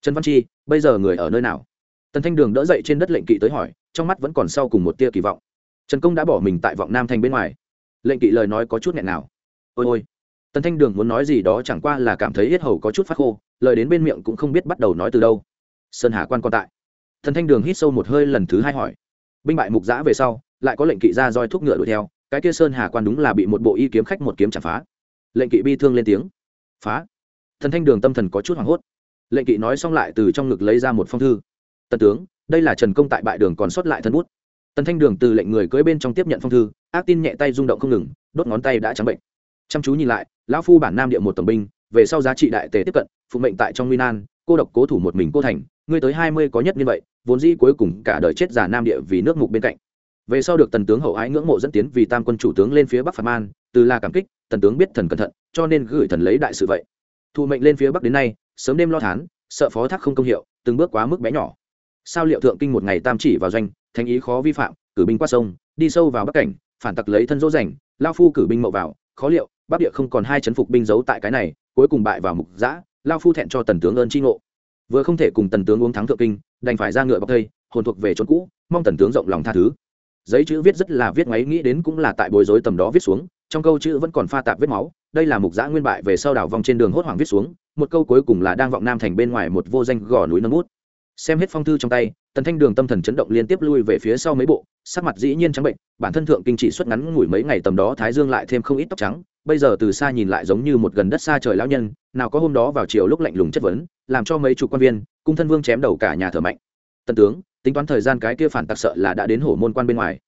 Trần văn chi, bây giờ người ở nơi nào? Tần thanh đường đỡ dậy trên đất lệnh kỵ tới hỏi, trong mắt vẫn còn sau cùng một tia kỳ vọng. Trần công đã bỏ mình tại vọng nam thành bên ngoài. Lệnh kỵ lời nói có chút nghẹn nào. Ôi ôi. Tần thanh đường muốn nói gì đó chẳng qua là cảm thấy yết hầu có chút phát khô, lời đến bên miệng cũng không biết bắt đầu nói từ đâu. Sơn hà quan còn tại thần thanh đường hít sâu một hơi lần thứ hai hỏi. Binh bại mục giã về sau, lại có lệnh kỵ ra roi thuốc ngựa đuổi theo, cái kia sơn hà quan đúng là bị một bộ y kiếm khách một kiếm chặt phá. Lệnh kỵ bi thương lên tiếng. Phá. Thần thanh đường tâm thần có chút hoảng hốt. Lệnh kỵ nói xong lại từ trong ngực lấy ra một phong thư. Tần tướng, đây là trần công tại bại đường còn sót lại thân bút. Tần thanh đường từ lệnh người cưỡi bên trong tiếp nhận phong thư, ác tin nhẹ tay rung động không ngừng, đốt ngón tay đã trắng bệnh. Chăm chú nhìn lại, lão phu bản nam địa một tổng binh, về sau giá trị đại tề tiếp cận, phụ mệnh tại trong nguyên an cô độc cố thủ một mình cô thành ngươi tới hai mươi có nhất như vậy vốn dĩ cuối cùng cả đời chết giả nam địa vì nước mục bên cạnh. Về sau được tần tướng hậu ái ngưỡng mộ dẫn tiến vì tam quân chủ tướng lên phía bắc phạt man từ là cảm kích tần tướng biết thần cẩn thận cho nên gửi thần lấy đại sự vậy. Thụ mệnh lên phía bắc đến nay sớm đêm lo thán sợ phó thác không công hiệu từng bước quá mức bé nhỏ. Sao liệu thượng kinh một ngày tam chỉ vào doanh thành ý khó vi phạm cử binh qua sông đi sâu vào bắc cảnh phản tặc lấy thân dỗ rảnh, lao phu cử binh mậu vào khó liệu bắc địa không còn hai chấn phục binh giấu tại cái này cuối cùng bại vào mục giã lao phu thẹn cho tần tướng ơn tri ngộ. Vừa không thể cùng tần tướng uống thắng thượng kinh, đành phải ra ngựa bọc thây, hồn thuộc về trốn cũ, mong tần tướng rộng lòng tha thứ. Giấy chữ viết rất là viết ngoáy, nghĩ đến cũng là tại bối rối tầm đó viết xuống, trong câu chữ vẫn còn pha tạp vết máu, đây là mục giã nguyên bại về sau đảo vòng trên đường hốt hoảng viết xuống, một câu cuối cùng là đang vọng nam thành bên ngoài một vô danh gò núi nâng bút. Xem hết phong thư trong tay, tần thanh đường tâm thần chấn động liên tiếp lui về phía sau mấy bộ, sắc mặt dĩ nhiên trắng bệnh, bản thân thượng kinh chỉ xuất ngắn ngủi mấy ngày tầm đó thái dương lại thêm không ít tóc trắng bây giờ từ xa nhìn lại giống như một gần đất xa trời lão nhân, nào có hôm đó vào chiều lúc lạnh lùng chất vấn, làm cho mấy chục quan viên, cung thân vương chém đầu cả nhà thờ mạnh. Tần tướng, tính toán thời gian cái kia phản tặc sợ là đã đến hổ môn quan bên ngoài.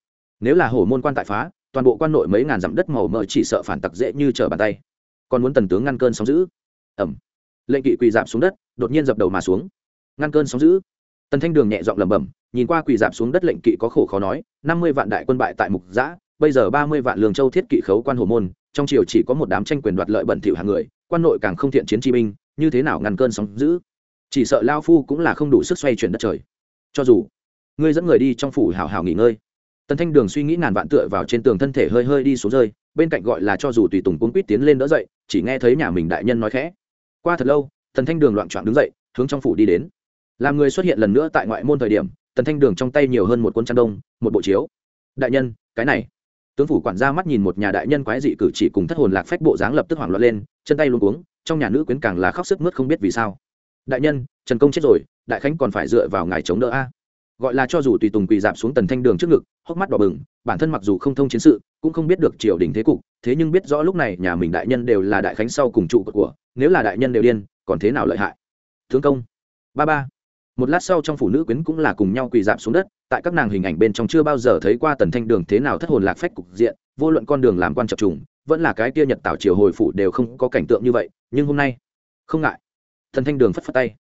Nếu là hổ môn quan tại phá, toàn bộ quan nội mấy ngàn dặm đất màu mỡ chỉ sợ phản tặc dễ như trở bàn tay. Còn muốn tần tướng ngăn cơn sóng giữ ẩm lệnh kỵ quỳ dạp xuống đất, đột nhiên dập đầu mà xuống. Ngăn cơn sóng giữ tần thanh đường nhẹ giọng lẩm bẩm, nhìn qua quỳ dạp xuống đất lệnh kỵ có khổ khó nói, năm mươi vạn đại quân bại tại mục giã, bây giờ ba mươi vạn lường châu thiết kỵ khấu quan hồ môn trong triều chỉ có một đám tranh quyền đoạt lợi bẩn thỉu hàng người, quan nội càng không thiện chiến chi binh, như thế nào ngăn cơn sóng dữ? chỉ sợ lao phu cũng là không đủ sức xoay chuyển đất trời. Cho dù, ngươi dẫn người đi trong phủ hào hào nghỉ ngơi. Tần thanh đường suy nghĩ ngàn vạn tựa vào trên tường thân thể hơi hơi đi xuống rơi, bên cạnh gọi là cho dù tùy tùng cuốn quýt tiến lên đỡ dậy, chỉ nghe thấy nhà mình đại nhân nói khẽ. Qua thật lâu, tần thanh đường loạn trọn đứng dậy, hướng trong phủ đi đến. Làm người xuất hiện lần nữa tại ngoại môn thời điểm, tần thanh đường trong tay nhiều hơn một cuốn chăn đông, một bộ chiếu. Đại nhân, cái này tướng phủ quản gia mắt nhìn một nhà đại nhân quái dị cử chỉ cùng thất hồn lạc phách bộ dáng lập tức hoảng loạn lên, chân tay luôn cuống, trong nhà nữ quyến càng là khóc sức mướt không biết vì sao. Đại nhân, trần công chết rồi, đại khánh còn phải dựa vào ngài chống đỡ a. Gọi là cho dù tùy tùng quỳ dạp xuống tần thanh đường trước ngực, hốc mắt đỏ bừng, bản thân mặc dù không thông chiến sự, cũng không biết được triều đình thế cục, thế nhưng biết rõ lúc này nhà mình đại nhân đều là đại khánh sau cùng trụ của, nếu là đại nhân đều điên, còn thế nào lợi hại? Tướng công, ba ba một lát sau trong phụ nữ quyến cũng là cùng nhau quỳ dạp xuống đất, tại các nàng hình ảnh bên trong chưa bao giờ thấy qua tần thanh đường thế nào thất hồn lạc phách cục diện, vô luận con đường làm quan chập trùng, vẫn là cái kia nhật tảo triều hồi phủ đều không có cảnh tượng như vậy, nhưng hôm nay, không ngại. Thần thanh đường phất phất tay.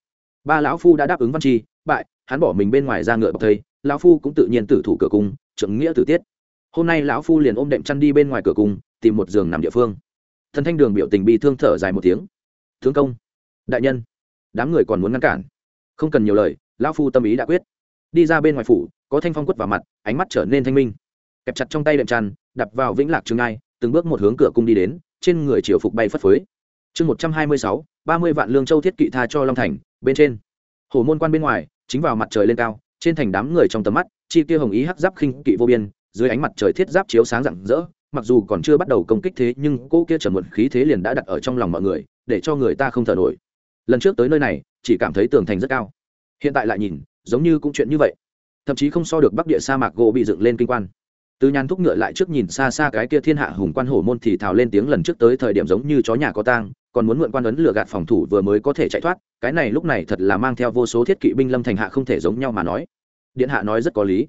Ba lão phu đã đáp ứng văn chi, bại, hắn bỏ mình bên ngoài ra ngựa bọc thây, lão phu cũng tự nhiên tử thủ cửa cung, trưởng nghĩa tử tiết. Hôm nay lão phu liền ôm đệm chăn đi bên ngoài cửa cung, tìm một giường nằm địa phương. Thần thanh đường biểu tình bị thương thở dài một tiếng. Thương công, đại nhân, đám người còn muốn ngăn cản không cần nhiều lời lão phu tâm ý đã quyết. Đi ra bên ngoài phủ có thanh phong quất vào mặt ánh mắt trở nên thanh minh. Kẹp chặt trong tay đệm tràn, đập vào vĩnh lạc trường ngai từng bước một hướng cửa cung đi đến trên người triều phục bay phất phới. Chương một trăm hai mươi sáu ba mươi vạn lương châu thiết kỵ tha cho long thành bên trên. Hồ môn quan bên ngoài chính vào mặt trời lên cao trên thành đám người trong tầm mắt chi tiêu hồng ý hắc giáp khinh kỵ vô biên dưới ánh mặt trời thiết giáp chiếu sáng rạng rỡ mặc dù còn chưa bắt đầu công kích thế nhưng cỗ kia trở muộn khí thế liền đã đặt ở trong lòng mọi người để cho người ta không thở nổi lần trước tới nơi này, chỉ cảm thấy tường thành rất cao. Hiện tại lại nhìn, giống như cũng chuyện như vậy. Thậm chí không so được bắc địa sa mạc gỗ bị dựng lên kinh quan. Từ nhàn thúc ngựa lại trước nhìn xa xa cái kia thiên hạ hùng quan hổ môn thì thào lên tiếng lần trước tới thời điểm giống như chó nhà có tang, còn muốn mượn quan ấn lừa gạt phòng thủ vừa mới có thể chạy thoát, cái này lúc này thật là mang theo vô số thiết kỵ binh lâm thành hạ không thể giống nhau mà nói. Điện hạ nói rất có lý.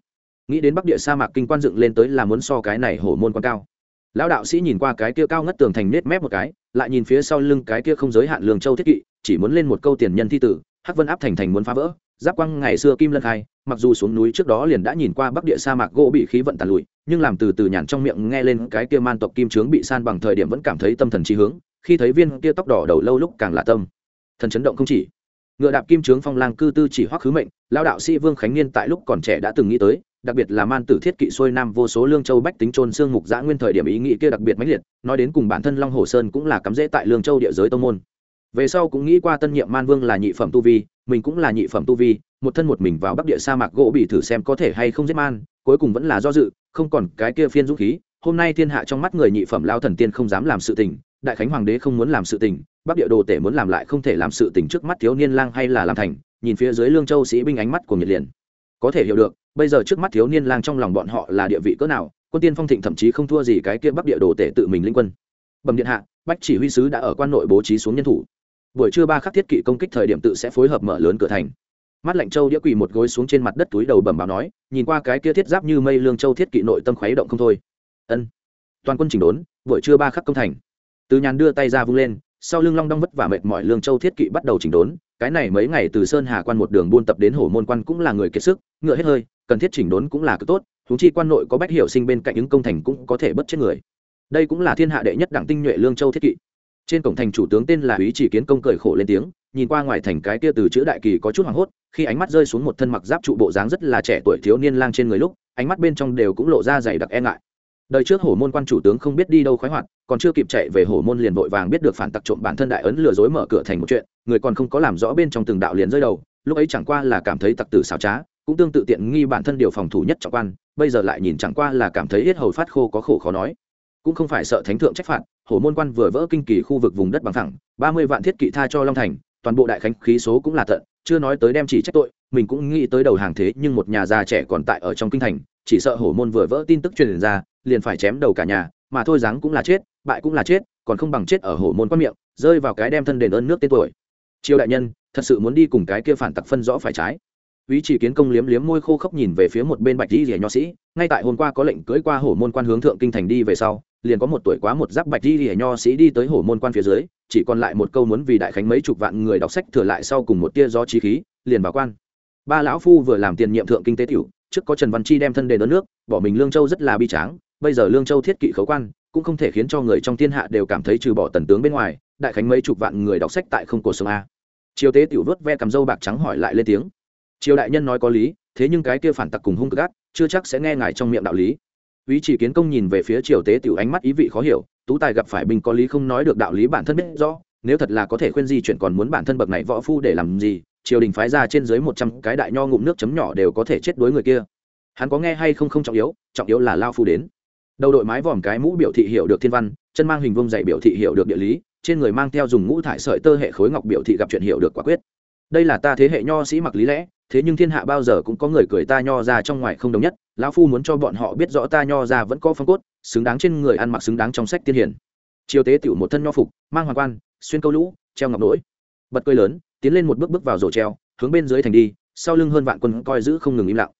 Nghĩ đến bắc địa sa mạc kinh quan dựng lên tới là muốn so cái này hổ môn quan cao. Lão đạo sĩ nhìn qua cái kia cao ngất tường thành nết mép một cái, lại nhìn phía sau lưng cái kia không giới hạn lường châu thiết kỵ chỉ muốn lên một câu tiền nhân thi tử, hắc vân áp thành thành muốn phá vỡ, giáp quang ngày xưa kim lân khai, mặc dù xuống núi trước đó liền đã nhìn qua bắc địa sa mạc gỗ bị khí vận tàn lụi, nhưng làm từ từ nhàn trong miệng nghe lên cái kia man tộc kim trướng bị san bằng thời điểm vẫn cảm thấy tâm thần trí hướng, khi thấy viên kia tóc đỏ đầu lâu lúc càng lạ tâm. Thần chấn động không chỉ. Ngựa đạp kim trướng phong lang cư tư chỉ hoắc khứ mệnh lao đạo sĩ vương khánh niên tại lúc còn trẻ đã từng nghĩ tới, đặc biệt là man tử thiết kỵ xuôi nam vô số lương châu bách tính trôn xương mục giã nguyên thời điểm ý nghĩ kia đặc biệt mãnh liệt, nói đến cùng bản thân long hồ sơn cũng là cắm rễ tại lương châu địa giới tông môn về sau cũng nghĩ qua tân nhiệm man vương là nhị phẩm tu vi, mình cũng là nhị phẩm tu vi, một thân một mình vào bắc địa sa mạc gỗ bị thử xem có thể hay không giết man, cuối cùng vẫn là do dự, không còn cái kia phiên dũng khí. Hôm nay thiên hạ trong mắt người nhị phẩm lao thần tiên không dám làm sự tình, đại khánh hoàng đế không muốn làm sự tình, bắc địa đồ tể muốn làm lại không thể làm sự tình trước mắt thiếu niên lang hay là làm thành, nhìn phía dưới lương châu sĩ binh ánh mắt của nhiệt liền. Có thể hiểu được, bây giờ trước mắt thiếu niên lang trong lòng bọn họ là địa vị cỡ nào, quân tiên phong thịnh thậm chí không thua gì cái kia bắc địa đồ tể tự mình linh quân. Bẩm điện hạ bách chỉ huy sứ đã ở quan nội bố trí xuống nhân thủ. Buổi trưa ba khắc thiết kỵ công kích thời điểm tự sẽ phối hợp mở lớn cửa thành. Mắt lạnh châu đĩa quỳ một gối xuống trên mặt đất túi đầu bẩm báo nói, nhìn qua cái kia thiết giáp như mây lương châu thiết kỵ nội tâm khuấy động không thôi. Ân. Toàn quân chỉnh đốn, buổi trưa ba khắc công thành. Từ nhàn đưa tay ra vung lên, sau lưng long đong vất vả mệt mỏi lương châu thiết kỵ bắt đầu chỉnh đốn. Cái này mấy ngày từ sơn hà quan một đường buôn tập đến hổ môn quan cũng là người kiệt sức, ngựa hết hơi, cần thiết chỉnh đốn cũng là cực tốt thú chi quan nội có bách hiệu sinh bên cạnh ứng công thành cũng có thể bất chết người đây cũng là thiên hạ đệ nhất đảng tinh nhuệ lương châu thiết kỵ. Trên cổng thành chủ tướng tên là ý chỉ kiến công cởi khổ lên tiếng, nhìn qua ngoài thành cái kia từ chữ đại kỳ có chút hoảng hốt, khi ánh mắt rơi xuống một thân mặc giáp trụ bộ dáng rất là trẻ tuổi thiếu niên lang trên người lúc, ánh mắt bên trong đều cũng lộ ra dày đặc e ngại. Đời trước hổ môn quan chủ tướng không biết đi đâu khoái hoạt, còn chưa kịp chạy về hổ môn liền vội vàng biết được phản tặc trộm bản thân đại ấn lừa dối mở cửa thành một chuyện, người còn không có làm rõ bên trong từng đạo liền rơi đầu, lúc ấy chẳng qua là cảm thấy tặc tử xảo trá, cũng tương tự tiện nghi bản thân điều phòng thủ nhất trọng quan, bây giờ lại nhìn chẳng qua là cảm thấy hết hầu phát khô có khổ khó nói cũng không phải sợ thánh thượng trách phạt, hổ môn quan vừa vỡ kinh kỳ khu vực vùng đất bằng thẳng ba mươi vạn thiết kỵ tha cho long thành, toàn bộ đại khánh khí số cũng là tận, chưa nói tới đem chỉ trách tội, mình cũng nghĩ tới đầu hàng thế nhưng một nhà già trẻ còn tại ở trong kinh thành, chỉ sợ hổ môn vừa vỡ tin tức truyền ra, liền phải chém đầu cả nhà, mà thôi dáng cũng là chết, bại cũng là chết, còn không bằng chết ở hổ môn quan miệng, rơi vào cái đem thân đền ơn nước tên tuổi. Triều đại nhân, thật sự muốn đi cùng cái kia phản tặc phân rõ phải trái. Úy chỉ kiến công liếm liếm môi khô khốc nhìn về phía một bên bạch Y rỉa nho sĩ, ngay tại hôm qua có lệnh cưỡi qua hổ môn quan hướng thượng kinh thành đi về sau liền có một tuổi quá một giáp bạch di rỉa nho sĩ đi tới hổ môn quan phía dưới, chỉ còn lại một câu muốn vì đại khánh mấy chục vạn người đọc sách thừa lại sau cùng một tia gió trí khí, liền vào quan. Ba lão phu vừa làm tiền nhiệm thượng kinh tế tiểu, trước có trần văn chi đem thân đền đất nước, bỏ mình lương châu rất là bi tráng, bây giờ lương châu thiết kỵ khấu quan, cũng không thể khiến cho người trong thiên hạ đều cảm thấy trừ bỏ tần tướng bên ngoài, đại khánh mấy chục vạn người đọc sách tại không cổ sông a. Triều tế tiểu vớt ve cầm dâu bạc trắng hỏi lại lên tiếng. Triều đại nhân nói có lý, thế nhưng cái kia phản tặc cùng hung cực gắt chưa chắc sẽ nghe ngài trong miệng đạo lý. Úy chỉ kiến công nhìn về phía triều tế tiểu ánh mắt ý vị khó hiểu, tú tài gặp phải bình có lý không nói được đạo lý bản thân biết rõ, nếu thật là có thể khuyên di chuyển còn muốn bản thân bậc này võ phu để làm gì, triều đình phái ra trên dưới một trăm cái đại nho ngụm nước chấm nhỏ đều có thể chết đối người kia. Hắn có nghe hay không không trọng yếu trọng yếu là lao phu đến. Đầu đội mái vòm cái mũ biểu thị hiểu được thiên văn, chân mang hình vông dạy biểu thị hiểu được địa lý, trên người mang theo dùng ngũ thải sợi tơ hệ khối ngọc biểu thị gặp chuyện hiểu được quả quyết. Đây là ta thế hệ nho sĩ mặc lý lẽ thế nhưng thiên hạ bao giờ cũng có người cười ta nho ra trong ngoài không đồng nhất, lão phu muốn cho bọn họ biết rõ ta nho ra vẫn có phong cốt, xứng đáng trên người ăn mặc xứng đáng trong sách tiên hiển triều tế tiểu một thân nho phục, mang hoàng quan, xuyên câu lũ, treo ngọc nỗi. Bật cười lớn, tiến lên một bước bước vào rổ treo, hướng bên dưới thành đi, sau lưng hơn vạn quân coi giữ không ngừng im lặng.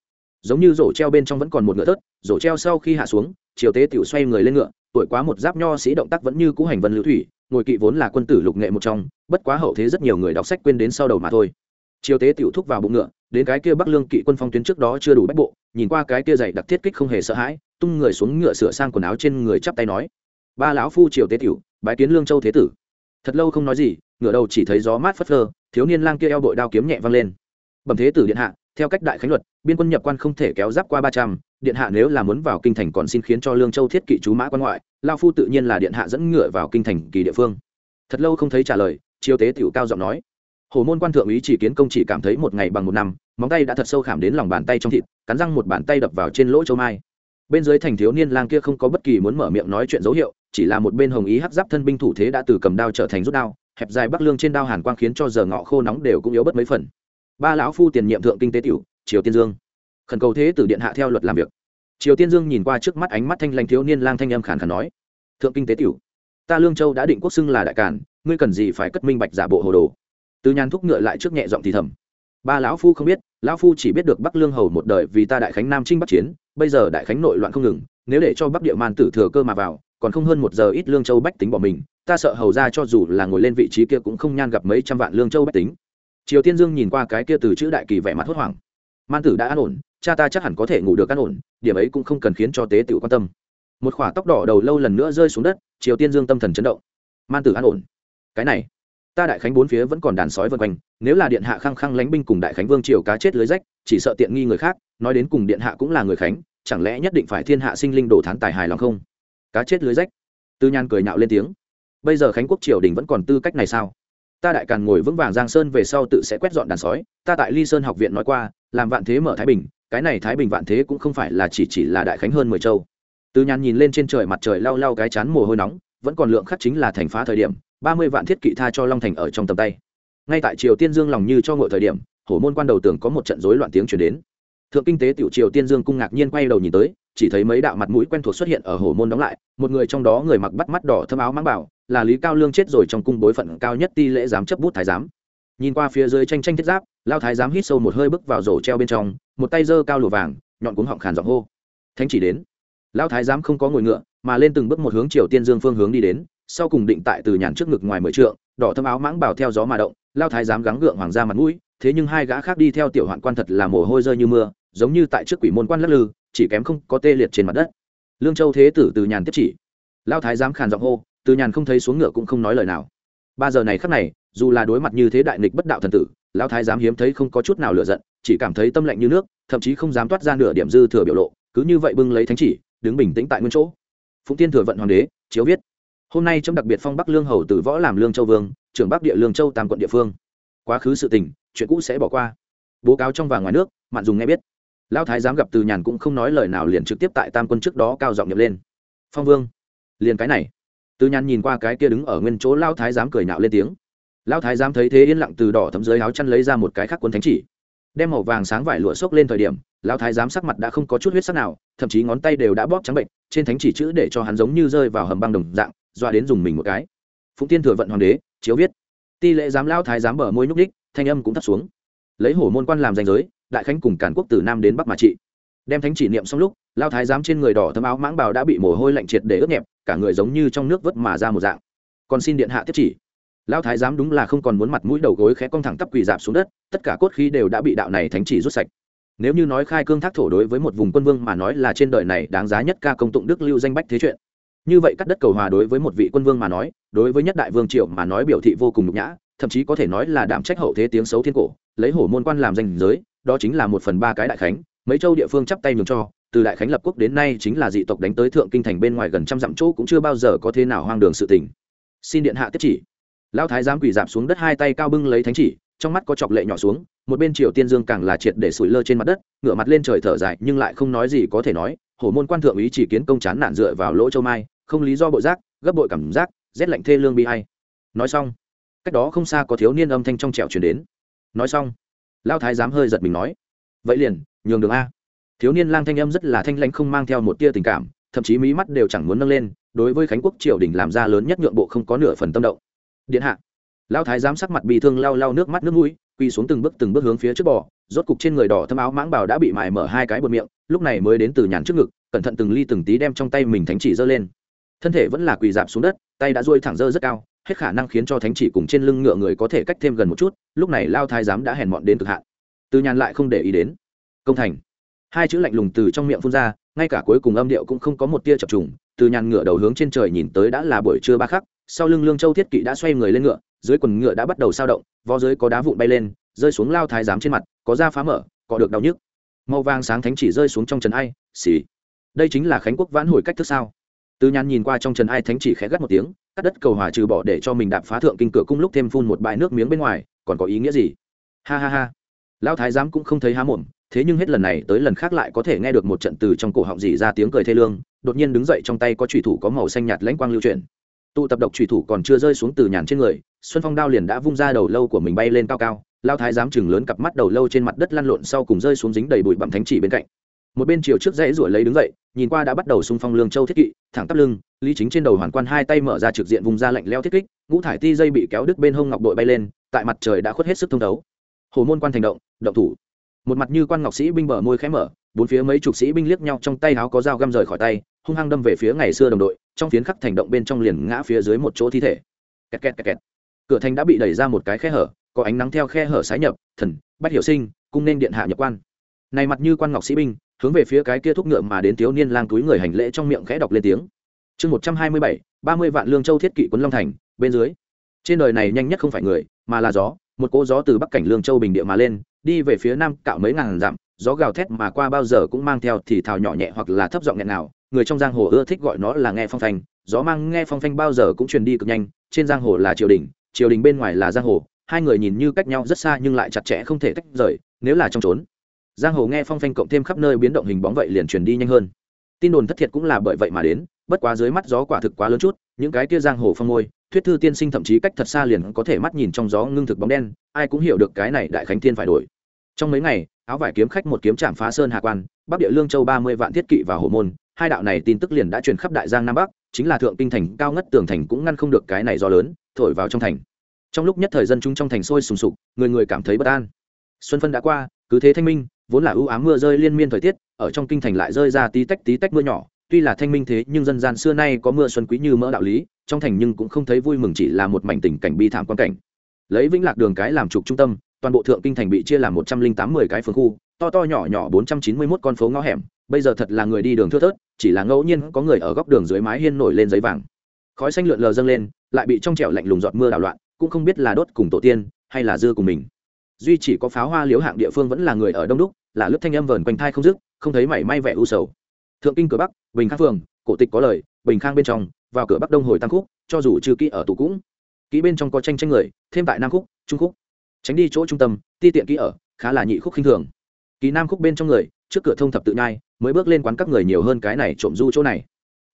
Giống như rổ treo bên trong vẫn còn một ngựa thớt, rổ treo sau khi hạ xuống, triều tế tiểu xoay người lên ngựa, tuổi quá một giáp nho sĩ động tác vẫn như cũ hành vân lưu thủy, ngồi kỵ vốn là quân tử lục nghệ một trong, bất quá hậu thế rất nhiều người đọc sách quên đến sau đầu mà thôi. Triều tế tiểu thúc vào bụng ngựa đến cái kia bắc lương kỵ quân phong tuyến trước đó chưa đủ bách bộ, nhìn qua cái kia dày đặc thiết kích không hề sợ hãi, tung người xuống ngựa sửa sang quần áo trên người chắp tay nói, ba lão phu triều tế tiểu, bái kiến lương châu thế tử. Thật lâu không nói gì, ngựa đầu chỉ thấy gió mát phất phơ, thiếu niên lang kia eo bội đao kiếm nhẹ văng lên. Bẩm thế tử điện hạ, theo cách đại khánh luật, biên quân nhập quan không thể kéo giáp qua ba trăm, điện hạ nếu là muốn vào kinh thành còn xin khiến cho lương châu thiết kỵ chú mã quan ngoại lao phu tự nhiên là điện hạ dẫn ngựa vào kinh thành kỳ địa phương. Thật lâu không thấy trả lời chiêu tế tiểu cao giọng nói hồ môn quan thượng úy chỉ kiến công chỉ cảm thấy một ngày bằng một năm, móng tay đã thật sâu khảm đến lòng bàn tay trong thịt, cắn răng một bàn tay đập vào trên lỗ châu mai. Bên dưới thành thiếu niên lang kia không có bất kỳ muốn mở miệng nói chuyện dấu hiệu, chỉ là một bên hồng ý hắc giáp thân binh thủ thế đã từ cầm đao trở thành rút đao, hẹp dài bắc lương trên đao hàn quang khiến cho giờ ngọ khô nóng đều cũng yếu bất mấy phần. Ba lão phu tiền nhiệm thượng kinh tế tiểu, triều tiên dương. Khẩn cầu thế tử điện hạ theo luật làm việc. Triều tiên dương nhìn qua trước mắt ánh mắt thanh lanh thiếu niên lang thanh âm khàn khàn nói, thượng kinh tế tiểu, ta lương châu đã định quốc xưng là đại cản ngươi cần gì phải cất minh bạch giả bộ hồ đồ? Từ nhàn thúc ngựa lại trước nhẹ giọng thì thầm. Ba lão phu không biết, lão phu chỉ biết được bắc lương hầu một đời vì ta đại khánh nam trinh bắc chiến, bây giờ đại khánh nội loạn không ngừng, nếu để cho bắc địa man tử thừa cơ mà vào, còn không hơn một giờ ít lương châu bách tính bỏ mình, ta sợ hầu ra cho dù là ngồi lên vị trí kia cũng không nhan gặp mấy trăm vạn lương châu bách tính. Triều tiên dương nhìn qua cái kia từ chữ đại kỳ vẻ mặt hốt hoảng. Man tử đã an ổn, cha ta chắc hẳn có thể ngủ được an ổn, điểm ấy cũng không cần khiến cho tế tự quan tâm. Một khỏa tóc đỏ đầu lâu lần nữa rơi xuống đất, triều tiên dương tâm thần chấn động. Man tử an ổn. Cái này ta đại khánh bốn phía vẫn còn đàn sói vân quanh, nếu là điện hạ khăng khăng lánh binh cùng đại khánh vương triều cá chết lưới rách, chỉ sợ tiện nghi người khác, nói đến cùng điện hạ cũng là người khánh, chẳng lẽ nhất định phải thiên hạ sinh linh đổ thán tài hài lòng không? Cá chết lưới rách. Tư nhan cười nhạo lên tiếng. Bây giờ khánh quốc triều đình vẫn còn tư cách này sao? Ta đại càn ngồi vững vàng giang sơn về sau tự sẽ quét dọn đàn sói, ta tại ly sơn học viện nói qua, làm vạn thế mở thái bình, cái này thái bình vạn thế cũng không phải là chỉ chỉ là đại khánh hơn mười châu. Tư nhàn nhìn lên trên trời mặt trời lau lau cái chán mồ hôi nóng, vẫn còn lượng khắc chính là thành phá thời điểm ba mươi vạn thiết kỵ tha cho long thành ở trong tầm tay. Ngay tại triều tiên dương lòng như cho ngội thời điểm, hổ môn quan đầu tưởng có một trận rối loạn tiếng chuyển đến. Thượng kinh tế tiểu triều tiên dương cung ngạc nhiên quay đầu nhìn tới, chỉ thấy mấy đạo mặt mũi quen thuộc xuất hiện ở hổ môn đóng lại, một người trong đó người mặc bắt mắt đỏ thâm áo mang bảo, là lý cao lương chết rồi trong cung bối phận cao nhất ti lễ giám chấp bút thái giám. Nhìn qua phía dưới tranh tranh thiết giáp, lao thái giám hít sâu một hơi bước vào rổ treo bên trong, một tay giơ cao lùa vàng, nhọn cuống họng khàn giọng hô. Thánh chỉ đến. Lao thái giám không có ngồi ngựa, mà lên từng bước một hướng triều tiên dương phương hướng đi đến sau cùng định tại từ nhàn trước ngực ngoài mười trượng, đỏ thâm áo mãng bảo theo gió mà động, lao thái giám gắng gượng hoàng ra mặt mũi, thế nhưng hai gã khác đi theo tiểu hoạn quan thật là mồ hôi rơi như mưa, giống như tại trước quỷ môn quan lắc lư, chỉ kém không có tê liệt trên mặt đất. Lương châu thế tử từ nhàn tiếp chỉ. Lao thái giám khàn giọng hô, từ nhàn không thấy xuống ngựa cũng không nói lời nào. Ba giờ này khắc này, dù là đối mặt như thế đại nghịch bất đạo thần tử lao thái giám hiếm thấy không có chút nào lựa giận, chỉ cảm thấy tâm lạnh như nước, thậm chí không dám toát ra nửa điểm dư thừa biểu lộ, cứ như vậy bưng lấy thánh chỉ, đứng bình tĩnh tại nguyên chỗ. Phụng tiên thừa vận hoàng đế, chiếu viết hôm nay trong đặc biệt phong bắc lương hầu từ võ làm lương châu vương, trưởng bắc địa lương châu tam quận địa phương. Quá khứ sự tình, chuyện cũ sẽ bỏ qua. Bố cáo trong và ngoài nước, mạn dùng nghe biết. Lão thái giám gặp từ nhàn cũng không nói lời nào liền trực tiếp tại tam quân trước đó cao giọng nhập lên. Phong vương, liền cái này. Từ nhàn nhìn qua cái kia đứng ở nguyên chỗ, lão thái giám cười nạo lên tiếng. Lão thái giám thấy thế yên lặng từ đỏ thấm dưới áo chăn lấy ra một cái khắc quân thánh chỉ. Đem màu vàng sáng vải lụa xốc lên thời điểm, lão thái giám sắc mặt đã không có chút huyết sắc nào, thậm chí ngón tay đều đã bóp trắng bệnh, trên thánh chỉ chữ để cho hắn giống như rơi vào hầm băng đồng dạng doa đến dùng mình một cái. Phụng tiên thừa vận hoàng đế, chiếu viết. Ti lệ giám lao thái giám bờ môi nhúc đích thanh âm cũng thấp xuống. Lấy hổ môn quan làm danh giới, đại khánh cùng cản quốc từ nam đến bắc mà trị. Đem thánh chỉ niệm xong lúc lao thái giám trên người đỏ thấm áo mãng bào đã bị mồ hôi lạnh triệt để ướt nhẹp, cả người giống như trong nước vớt mà ra một dạng. Còn xin điện hạ tiếp chỉ. Lao thái giám đúng là không còn muốn mặt mũi đầu gối khẽ cong thẳng tắp quỳ dạp xuống đất, tất cả cốt khí đều đã bị đạo này thánh chỉ rút sạch. Nếu như nói khai cương thác thổ đối với một vùng quân vương mà nói là trên đời này đáng giá nhất ca công tụng đức lưu danh bách thế chuyện như vậy cắt đất cầu hòa đối với một vị quân vương mà nói, đối với nhất đại vương triệu mà nói biểu thị vô cùng nhục nhã, thậm chí có thể nói là đảm trách hậu thế tiếng xấu thiên cổ, lấy hổ môn quan làm danh giới, đó chính là một phần ba cái đại khánh, mấy châu địa phương chắp tay nhường cho, từ đại khánh lập quốc đến nay chính là dị tộc đánh tới thượng kinh thành bên ngoài gần trăm dặm chỗ cũng chưa bao giờ có thế nào hoang đường sự tình. Xin điện hạ tiếp chỉ. Lão thái giám quỳ dạp xuống đất hai tay cao bưng lấy thánh chỉ, trong mắt có chọc lệ nhỏ xuống, một bên triều tiên dương càng là triệt để sủi lơ trên mặt đất, ngửa mặt lên trời thở dài nhưng lại không nói gì có thể nói, hổ môn quan thượng ý chỉ kiến công chán nản dựa vào lỗ châu mai không lý do bội giác, gấp bội cảm giác, rét lạnh thê lương bi hay nói xong, cách đó không xa có thiếu niên âm thanh trong trẻo chuyển đến. Nói xong, lao thái dám hơi giật mình nói, vậy liền, nhường đường a. Thiếu niên lang thanh âm rất là thanh lãnh không mang theo một tia tình cảm, thậm chí mí mắt đều chẳng muốn nâng lên, đối với khánh quốc triều đình làm ra lớn nhất nhượng bộ không có nửa phần tâm động. Điện hạ. Lao thái giám sắc mặt bị thương lau lau nước mắt nước mũi quy xuống từng bước từng bước hướng phía trước bò, rốt cục trên người đỏ thâm áo mãng bào đã bị mài mở hai cái bột miệng, lúc này mới đến từ nhàn trước ngực, cẩn thận từng ly từng tí đem trong tay mình thánh chỉ giơ lên thân thể vẫn là quỳ dạp xuống đất, tay đã duỗi thẳng dơ rất cao, hết khả năng khiến cho thánh chỉ cùng trên lưng ngựa người có thể cách thêm gần một chút, lúc này lao thái giám đã hèn mọn đến cực hạn. Từ nhàn lại không để ý đến. Công thành. Hai chữ lạnh lùng từ trong miệng phun ra, ngay cả cuối cùng âm điệu cũng không có một tia chập trùng từ nhàn ngựa đầu hướng trên trời nhìn tới đã là buổi trưa ba khắc, sau lưng lương châu thiết kỵ đã xoay người lên ngựa, dưới quần ngựa đã bắt đầu sao động, vó dưới có đá vụn bay lên, rơi xuống lao thái giám trên mặt, có da phá mở cọ được đau nhức. Màu vàng sáng thánh chỉ rơi xuống trong trần ai, xì. Đây chính là khánh quốc vãn hồi cách thức sao? Từ nhàn nhìn qua trong trần ai thánh chỉ khẽ gắt một tiếng, cắt đất cầu hòa trừ bỏ để cho mình đạp phá thượng kinh cửa cung lúc thêm phun một bãi nước miếng bên ngoài, còn có ý nghĩa gì? Ha ha ha. Lão thái giám cũng không thấy há mồm, thế nhưng hết lần này tới lần khác lại có thể nghe được một trận từ trong cổ họng dỉ ra tiếng cười thê lương, đột nhiên đứng dậy trong tay có trùy thủ có màu xanh nhạt lãnh quang lưu chuyển. Tụ tập độc trùy thủ còn chưa rơi xuống từ nhàn trên người, xuân phong đao liền đã vung ra đầu lâu của mình bay lên cao cao lao thái giám chừng lớn cặp mắt đầu lâu trên mặt đất lăn lộn sau cùng rơi xuống dính đầy bụi bặm thánh chỉ bên cạnh một bên chiều trước dãy ruổi lấy đứng dậy, nhìn qua đã bắt đầu xung phong lương châu thiết kỵ, thẳng tắp lưng, lý chính trên đầu hoàn quan hai tay mở ra trực diện vùng ra lạnh leo thiết kích, ngũ thải ti dây bị kéo đứt bên hông ngọc đội bay lên, tại mặt trời đã khuất hết sức thông đấu hồ môn quan thành động động thủ. Một mặt như quan ngọc sĩ binh bờ môi khẽ mở, bốn phía mấy chục sĩ binh liếc nhau trong tay áo có dao găm rời khỏi tay, hung hăng đâm về phía ngày xưa đồng đội, trong phiến khắc thành động bên trong liền ngã phía dưới một chỗ thi thể. Kẹt kẹt kẹt kẹt. cửa thành đã bị đẩy ra một cái khe hở, có ánh nắng theo khe hở sái nhập, thần, bách hiểu sinh, cung nên điện hạ nhập quan. Này mặt như quan ngọc sĩ binh hướng về phía cái kia thúc ngựa mà đến thiếu niên lang túi người hành lễ trong miệng khẽ đọc lên tiếng. Chương một trăm hai mươi bảy, ba mươi vạn lương châu thiết kỵ quấn long thành, bên dưới. Trên đời này nhanh nhất không phải người, mà là gió, một cỗ gió từ bắc cảnh lương châu bình địa mà lên, đi về phía nam cạo mấy ngàn dặm, gió gào thét mà qua bao giờ cũng mang theo thì thào nhỏ nhẹ hoặc là thấp giọng nghẹn nào, người trong giang hồ ưa thích gọi nó là nghe phong phanh, gió mang nghe phong phanh bao giờ cũng truyền đi cực nhanh, trên giang hồ là triều đình triều đình bên ngoài là giang hồ, hai người nhìn như cách nhau rất xa nhưng lại chặt chẽ không thể tách rời, nếu là trong trốn giang hồ nghe phong phanh cộng thêm khắp nơi biến động hình bóng vậy liền truyền đi nhanh hơn. Tin đồn thất thiệt cũng là bởi vậy mà đến, bất quá dưới mắt gió quả thực quá lớn chút, những cái kia giang hồ phong môi thuyết thư tiên sinh thậm chí cách thật xa liền có thể mắt nhìn trong gió ngưng thực bóng đen, ai cũng hiểu được cái này đại khánh thiên phải đổi. Trong mấy ngày, áo vải kiếm khách một kiếm chạm phá sơn hạ quan, bắc địa lương châu ba mươi vạn thiết kỵ và hồ môn, hai đạo này tin tức liền đã truyền khắp đại giang nam bắc, chính là thượng kinh thành, cao ngất tường thành cũng ngăn không được cái này do lớn, thổi vào trong thành. Trong lúc nhất thời dân chúng trong thành sôi sùng sục, người người cảm thấy bất an. Xuân phân đã qua, cứ thế thanh minh vốn là ưu ám mưa rơi liên miên thời tiết, ở trong kinh thành lại rơi ra tí tách tí tách mưa nhỏ. Tuy là thanh minh thế, nhưng dân gian xưa nay có mưa xuân quý như mỡ đạo lý, trong thành nhưng cũng không thấy vui mừng chỉ là một mảnh tình cảnh bi thảm quan cảnh. Lấy vĩnh lạc đường cái làm trục trung tâm, toàn bộ thượng kinh thành bị chia làm một trăm linh tám mươi cái phường khu, to to nhỏ nhỏ bốn trăm chín mươi mốt con phố ngõ hẻm. Bây giờ thật là người đi đường thưa thớt, chỉ là ngẫu nhiên có người ở góc đường dưới mái hiên nổi lên giấy vàng. Khói xanh lượn lờ dâng lên, lại bị trong trẻo lạnh lùng giọt mưa đảo loạn, cũng không biết là đốt cùng tổ tiên, hay là dưa cùng mình duy chỉ có pháo hoa liếu hạng địa phương vẫn là người ở đông đúc, là lớp thanh âm vờn quanh thai không dứt, không thấy mảy may vẻ u sầu. Thượng kinh cửa bắc, bình khang phường, cổ tịch có lời, bình khang bên trong, vào cửa bắc đông hồi tăng khúc, cho dù chưa kỹ ở tủ cũng. Kỹ bên trong có tranh tranh người, thêm tại nam khúc, trung khúc. Tránh đi chỗ trung tâm, ti tiện kỹ ở, khá là nhị khúc khinh thường. Ký nam khúc bên trong người, trước cửa thông thập tự nhai, mới bước lên quán các người nhiều hơn cái này trộm du chỗ này.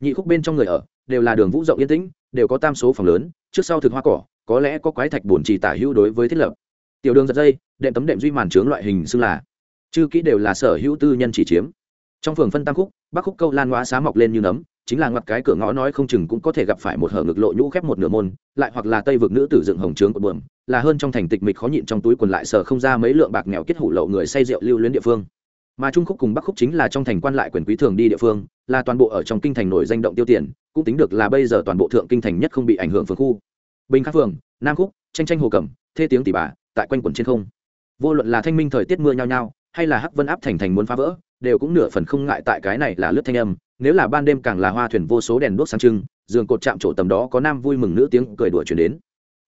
Nhị khúc bên trong người ở, đều là đường vũ rộng yên tĩnh, đều có tam số phòng lớn, trước sau thực hoa cỏ, có lẽ có quái thạch bổn trì tả hữu đối với thiết lập tiểu đường giật dây, đệm tấm đệm duy màn trướng loại hình xưng là. Chư kỹ đều là sở hữu tư nhân chỉ chiếm. Trong phường phân tam khúc bắc khúc câu lan hóa xá mọc lên như nấm, chính là ngoặt cái cửa ngõ nói không chừng cũng có thể gặp phải một hở ngực lộ nhũ khép một nửa môn, lại hoặc là tây vực nữ tử dựng hồng trướng của buồm, là hơn trong thành tịch mịch khó nhịn trong túi quần lại sở không ra mấy lượng bạc nghèo kết hủ lậu người say rượu lưu luyến địa phương. Mà trung khúc cùng bắc khúc chính là trong thành quan lại quyền quý thường đi địa phương, là toàn bộ ở trong kinh thành nổi danh động tiêu tiền, cũng tính được là bây giờ toàn bộ thượng kinh thành nhất không bị ảnh hưởng phường khu. Bình khắc phường, nam khúc, tranh tranh hồ cẩm, thê tiếng tỷ bà tại quanh quần trên không. Vô luận là thanh minh thời tiết mưa nhau nhau hay là hắc vân áp thành thành muốn phá vỡ, đều cũng nửa phần không ngại tại cái này là lướt thanh âm. Nếu là ban đêm càng là hoa thuyền vô số đèn đuốc sáng trưng, giường cột chạm chỗ tầm đó có nam vui mừng nữ tiếng cười đùa chuyển đến.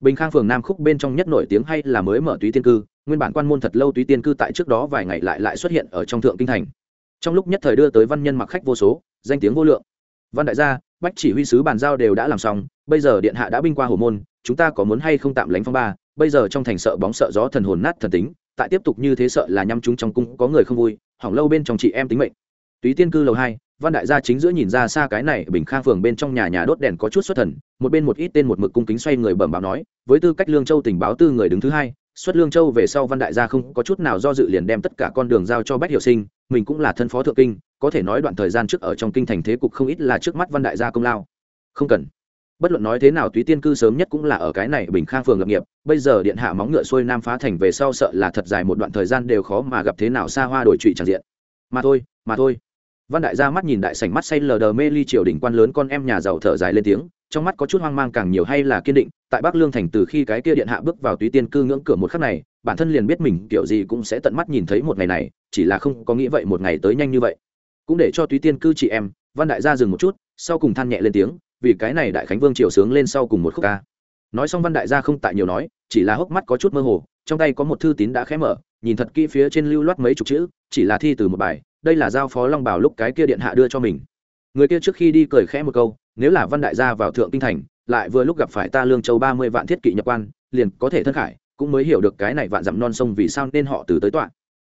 Bình khang phường nam khúc bên trong nhất nổi tiếng hay là mới mở túy tiên cư, nguyên bản quan môn thật lâu túy tiên cư tại trước đó vài ngày lại lại xuất hiện ở trong thượng kinh thành. Trong lúc nhất thời đưa tới văn nhân mặc khách vô số, danh tiếng vô lượng. Văn đại gia, bách chỉ huy sứ bàn giao đều đã làm xong, bây giờ điện hạ đã binh qua hồ môn, chúng ta có muốn hay không tạm lánh phong ba? Bây giờ trong thành sợ bóng sợ gió thần hồn nát thần tính, tại tiếp tục như thế sợ là nhăm chúng trong cung, có người không vui, hỏng lâu bên trong chị em tính mệnh. Túy tiên cư lầu hai, văn đại gia chính giữa nhìn ra xa cái này, bình khang phường bên trong nhà nhà đốt đèn có chút xuất thần, một bên một ít tên một mực cung kính xoay người bẩm báo nói, với tư cách lương châu tình báo tư người đứng thứ hai, xuất lương châu về sau văn đại gia không có chút nào do dự liền đem tất cả con đường giao cho bách hiệu sinh, mình cũng là thân phó thượng kinh, có thể nói đoạn thời gian trước ở trong kinh thành thế cục không ít là trước mắt văn đại gia công lao. Không cần bất luận nói thế nào túy tiên cư sớm nhất cũng là ở cái này bình khang phường lập nghiệp, bây giờ điện hạ móng ngựa xuôi nam phá thành về sau sợ là thật dài một đoạn thời gian đều khó mà gặp thế nào xa hoa đổi trụy tràn diện. Mà thôi mà thôi. Văn đại gia mắt nhìn đại sảnh mắt say lờ đờ mê ly triều đỉnh quan lớn con em nhà giàu thở dài lên tiếng, trong mắt có chút hoang mang càng nhiều hay là kiên định, tại bắc lương thành từ khi cái kia điện hạ bước vào túy tiên cư ngưỡng cửa một khắc này, bản thân liền biết mình kiểu gì cũng sẽ tận mắt nhìn thấy một ngày này, chỉ là không có nghĩ vậy một ngày tới nhanh như vậy. Cũng để cho túy tiên cư chị em, văn đại gia dừng một chút, sau cùng than nhẹ lên tiếng vì cái này đại khánh vương triều sướng lên sau cùng một khúc ca. Nói xong văn đại gia không tại nhiều nói, chỉ là hốc mắt có chút mơ hồ, trong tay có một thư tín đã khé mở, nhìn thật kỹ phía trên lưu loát mấy chục chữ, chỉ là thi từ một bài, đây là giao phó long bảo lúc cái kia điện hạ đưa cho mình. Người kia trước khi đi cười khẽ một câu, nếu là văn đại gia vào thượng kinh thành, lại vừa lúc gặp phải ta lương châu ba mươi vạn thiết kỵ nhập quan, liền có thể thân khải, cũng mới hiểu được cái này vạn dặm non sông vì sao nên họ từ tới tọa.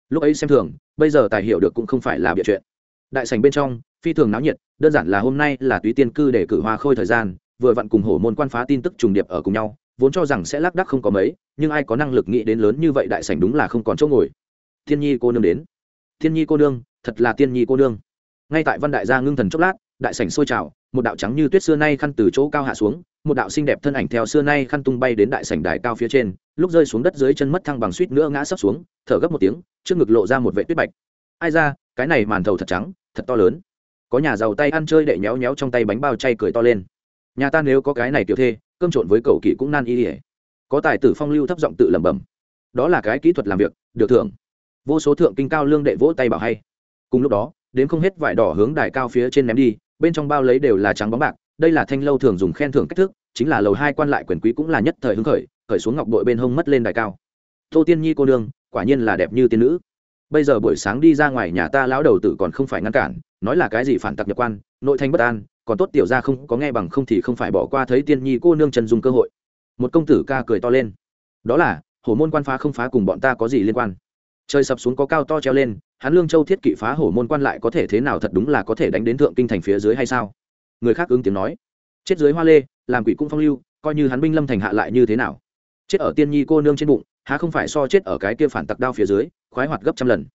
Lúc ấy xem thường, bây giờ tài hiểu được cũng không phải là bịa chuyện đại Sảnh bên trong, phi thường náo nhiệt, đơn giản là hôm nay là túy tiên cư để cử hoa khôi thời gian, vừa vặn cùng hổ môn quan phá tin tức trùng điệp ở cùng nhau, vốn cho rằng sẽ lác đắc không có mấy, nhưng ai có năng lực nghĩ đến lớn như vậy đại sảnh đúng là không còn chỗ ngồi. Thiên nhi cô nương đến. Thiên nhi cô nương, thật là tiên nhi cô nương. Ngay tại văn đại gia ngưng thần chốc lát, đại sảnh sôi trào, một đạo trắng như tuyết xưa nay khăn từ chỗ cao hạ xuống, một đạo xinh đẹp thân ảnh theo xưa nay khăn tung bay đến đại sảnh đài cao phía trên, lúc rơi xuống đất dưới chân mất thăng bằng suýt nữa ngã sấp xuống, thở gấp một tiếng, trước ngực lộ ra một vệ tuyết bạch. Ai ra, cái này màn thầu thật trắng thật to lớn. Có nhà giàu tay ăn chơi đệ nhéo nhéo trong tay bánh bao chay cười to lên. Nhà ta nếu có cái này tiểu thê, cơm trộn với cầu kỵ cũng nan y ỉa có tài tử phong lưu thấp giọng tự lẩm bẩm. Đó là cái kỹ thuật làm việc, được thưởng. Vô số thượng kinh cao lương đệ vỗ tay bảo hay. Cùng lúc đó, đến không hết vải đỏ hướng đài cao phía trên ném đi, bên trong bao lấy đều là trắng bóng bạc. Đây là thanh lâu thường dùng khen thưởng cách thức, chính là lầu hai quan lại quyền quý cũng là nhất thời hứng khởi khởi xuống ngọc đội bên hông mất lên đài cao. Tô tiên nhi cô nương, quả nhiên là đẹp như tiên nữ bây giờ buổi sáng đi ra ngoài nhà ta lão đầu tử còn không phải ngăn cản, nói là cái gì phản tặc nhập quan, nội thành bất an, còn tốt tiểu ra không có nghe bằng không thì không phải bỏ qua thấy tiên nhi cô nương chân dùng cơ hội. Một công tử ca cười to lên. Đó là, hổ môn quan phá không phá cùng bọn ta có gì liên quan? Trời sập xuống có cao to treo lên, hắn lương châu thiết kỵ phá hổ môn quan lại có thể thế nào thật đúng là có thể đánh đến thượng kinh thành phía dưới hay sao? Người khác ứng tiếng nói. Chết dưới hoa lê, làm quỷ cung phong lưu, coi như hắn binh lâm thành hạ lại như thế nào? Chết ở tiên nhi cô nương trên bụng, há không phải so chết ở cái kia phản tặc đao phía dưới? Khoái hoạt gấp trăm lần.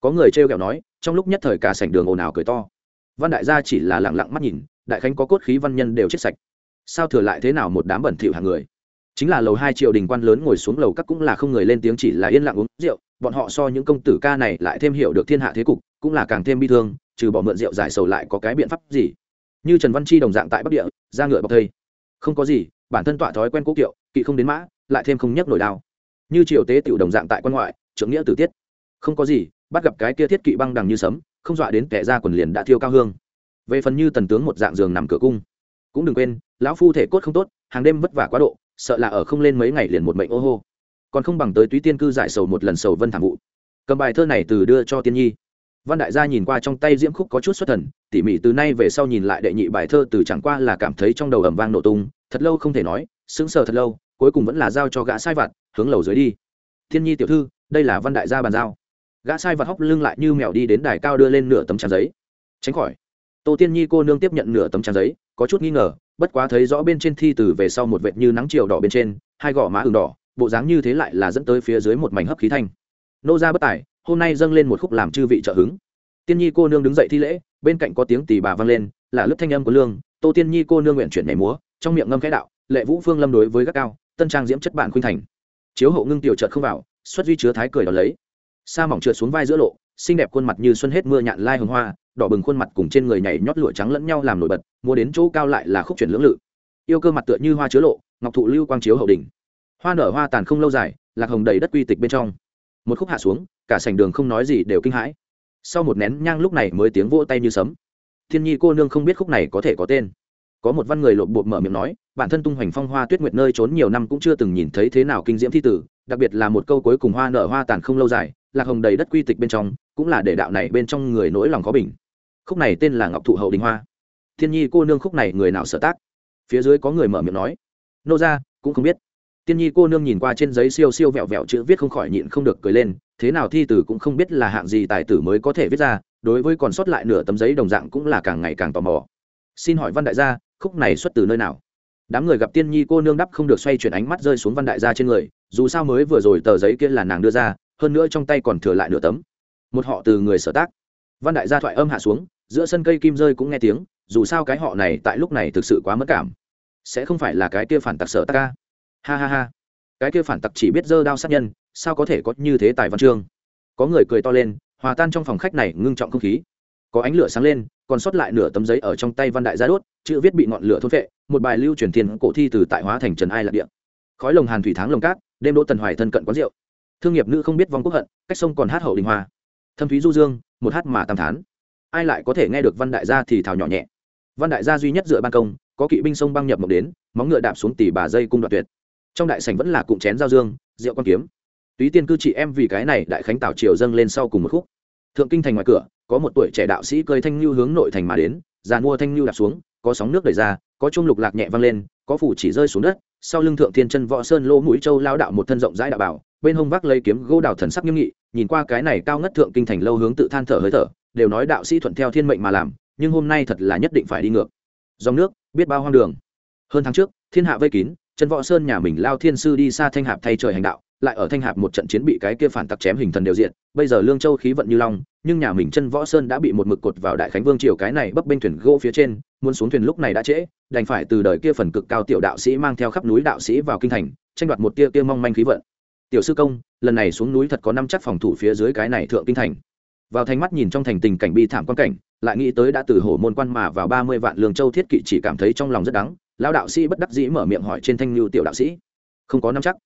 Có người trêu ghẹo nói, trong lúc nhất thời cả sảnh đường ồn ào cười to. Văn đại gia chỉ là lẳng lặng mắt nhìn, đại khánh có cốt khí văn nhân đều chết sạch. Sao thừa lại thế nào một đám bẩn thỉu hàng người? Chính là lầu hai triệu đình quan lớn ngồi xuống lầu các cũng là không người lên tiếng chỉ là yên lặng uống rượu, bọn họ so những công tử ca này lại thêm hiểu được thiên hạ thế cục, cũng là càng thêm bi thương, trừ bỏ mượn rượu giải sầu lại có cái biện pháp gì? Như trần văn chi đồng dạng tại bắc địa, ra ngựa bọc thây. Không có gì, bản thân tọa thói quen cố kiệu, kỵ không đến mã, lại thêm không nhấc nổi đao. Như triều tế tiểu đồng dạng tại quan ngoại, trưởng nghĩa tử tiết không có gì, bắt gặp cái kia thiết kỵ băng đằng như sấm, không dọa đến kẻ ra quần liền đã thiêu cao hương. Về phần như tần tướng một dạng giường nằm cửa cung, cũng đừng quên, lão phu thể cốt không tốt, hàng đêm vất vả quá độ, sợ là ở không lên mấy ngày liền một mệnh ô hô. Còn không bằng tới túy tiên cư giải sầu một lần sầu vân thảm vụ. Cầm bài thơ này từ đưa cho tiên nhi. Văn đại gia nhìn qua trong tay diễm khúc có chút xuất thần, tỉ mỉ từ nay về sau nhìn lại đệ nhị bài thơ từ chẳng qua là cảm thấy trong đầu ầm vang nổ tung, thật lâu không thể nói, sững sờ thật lâu, cuối cùng vẫn là giao cho gã sai vặt, hướng lầu dưới đi. Thiên nhi tiểu thư, đây là văn đại gia bàn giao gã sai vật hóc lưng lại như mèo đi đến đài cao đưa lên nửa tấm trang giấy. Tránh khỏi. Tô tiên nhi cô nương tiếp nhận nửa tấm trang giấy, có chút nghi ngờ, bất quá thấy rõ bên trên thi từ về sau một vệt như nắng chiều đỏ bên trên, hai gò má ửng đỏ, bộ dáng như thế lại là dẫn tới phía dưới một mảnh hấp khí thanh. Nô ra bất tài, hôm nay dâng lên một khúc làm chư vị trợ hứng. Tiên nhi cô nương đứng dậy thi lễ, bên cạnh có tiếng tỳ bà vang lên, là lớp thanh âm của lương, tô tiên nhi cô nương nguyện chuyển nhảy múa, trong miệng ngâm khẽ đạo, lệ vũ phương lâm đối với các cao, tân trang diễm chất bạn khuynh thành. Chiếu hậu ngưng tiểu trợt không vào, xuất duy chứa thái cười đón lấy sa mỏng trượt xuống vai giữa lộ, xinh đẹp khuôn mặt như xuân hết mưa nhạn lai hồng hoa, đỏ bừng khuôn mặt cùng trên người nhảy nhót lụa trắng lẫn nhau làm nổi bật, mua đến chỗ cao lại là khúc chuyển lưỡng lự. Yêu cơ mặt tựa như hoa chứa lộ, ngọc thụ lưu quang chiếu hậu đỉnh. Hoa nở hoa tàn không lâu dài, lạc hồng đầy đất quy tịch bên trong. Một khúc hạ xuống, cả sành đường không nói gì đều kinh hãi. Sau một nén nhang lúc này mới tiếng vỗ tay như sấm. Thiên nhi cô nương không biết khúc này có thể có tên. Có một văn người lộp bột mở miệng nói, bản thân tung hoành phong hoa tuyết nguyệt nơi trốn nhiều năm cũng chưa từng nhìn thấy thế nào kinh diễm thi tử, đặc biệt là một câu cuối cùng hoa nở hoa tàn không lâu dài lạc hồng đầy đất quy tịch bên trong, cũng là để đạo này bên trong người nỗi lòng khó bình. Khúc này tên là ngọc thụ hậu đình hoa. Thiên nhi cô nương khúc này người nào sở tác? Phía dưới có người mở miệng nói. Nô ra cũng không biết. Tiên nhi cô nương nhìn qua trên giấy siêu siêu vẹo vẹo chữ viết không khỏi nhịn không được cười lên, thế nào thi tử cũng không biết là hạng gì tài tử mới có thể viết ra, đối với còn sót lại nửa tấm giấy đồng dạng cũng là càng ngày càng tò mò. Xin hỏi văn đại gia, khúc này xuất từ nơi nào? Đám người gặp tiên nhi cô nương đắp không được xoay chuyển ánh mắt rơi xuống văn đại gia trên người, dù sao mới vừa rồi tờ giấy kia là nàng đưa ra hơn nữa trong tay còn thừa lại nửa tấm. Một họ từ người sở tác. Văn đại gia thoại âm hạ xuống, giữa sân cây kim rơi cũng nghe tiếng, dù sao cái họ này tại lúc này thực sự quá mất cảm. Sẽ không phải là cái kia phản tặc sở tác ca. Ha ha ha. Cái kia phản tặc chỉ biết dơ đao sát nhân, sao có thể có như thế tài văn chương? Có người cười to lên, hòa tan trong phòng khách này ngưng trọng không khí. Có ánh lửa sáng lên, còn sót lại nửa tấm giấy ở trong tay văn đại gia đốt, chữ viết bị ngọn lửa thôn vệ một bài lưu truyền tiền cổ thi từ tại hóa thành trần ai lạc địa. Khói lồng hàn thủy tháng lồng cát, đêm đỗ tần hoài thân cận quán rượu thương nghiệp nữ không biết vong quốc hận, cách sông còn hát hậu đình hoa. Thâm thúy du dương, một hát mà tam thán. Ai lại có thể nghe được văn đại gia thì thào nhỏ nhẹ. Văn đại gia duy nhất dựa ban công, có kỵ binh sông băng nhập mộng đến, móng ngựa đạp xuống tỉ bà dây cung đoạt tuyệt. Trong đại sảnh vẫn là cụm chén giao dương, rượu quan kiếm. Túy tiên cư chị em vì cái này đại khánh tảo triều dâng lên sau cùng một khúc. Thượng kinh thành ngoài cửa, có một tuổi trẻ đạo sĩ cơi thanh lưu hướng nội thành mà đến, giàn mua thanh lưu đạp xuống, có sóng nước đẩy ra, có chung lục lạc nhẹ vang lên, có phủ chỉ rơi xuống đất, sau lưng thượng thiên chân võ sơn lô mũi châu lao đạo một thân rộng rãi đạo bảo bên hông vác lấy kiếm gỗ đào thần sắc nghiêm nghị, nhìn qua cái này cao ngất thượng kinh thành lâu hướng tự than thở hơi thở, đều nói đạo sĩ thuận theo thiên mệnh mà làm, nhưng hôm nay thật là nhất định phải đi ngược. Dòng nước, biết bao hoang đường. Hơn tháng trước, thiên hạ vây kín, chân võ sơn nhà mình lao thiên sư đi xa thanh hạp thay trời hành đạo, lại ở thanh hạp một trận chiến bị cái kia phản tặc chém hình thần đều diện, bây giờ lương châu khí vận như long, nhưng nhà mình chân võ sơn đã bị một mực cột vào đại khánh vương triều cái này bấp bênh thuyền gỗ phía trên, muốn xuống thuyền lúc này đã trễ, đành phải từ đời kia phần cực cao tiểu đạo sĩ mang theo khắp núi đạo sĩ vào kinh thành, tranh đoạt một tia kia mong manh khí vận tiểu sư công, lần này xuống núi thật có năm chắc phòng thủ phía dưới cái này thượng kinh thành. Vào thanh mắt nhìn trong thành tình cảnh bi thảm quan cảnh, lại nghĩ tới đã từ hổ môn quan mà vào ba mươi vạn lương châu thiết kỵ chỉ cảm thấy trong lòng rất đắng, lão đạo sĩ bất đắc dĩ mở miệng hỏi trên thanh lưu tiểu đạo sĩ. Không có năm chắc,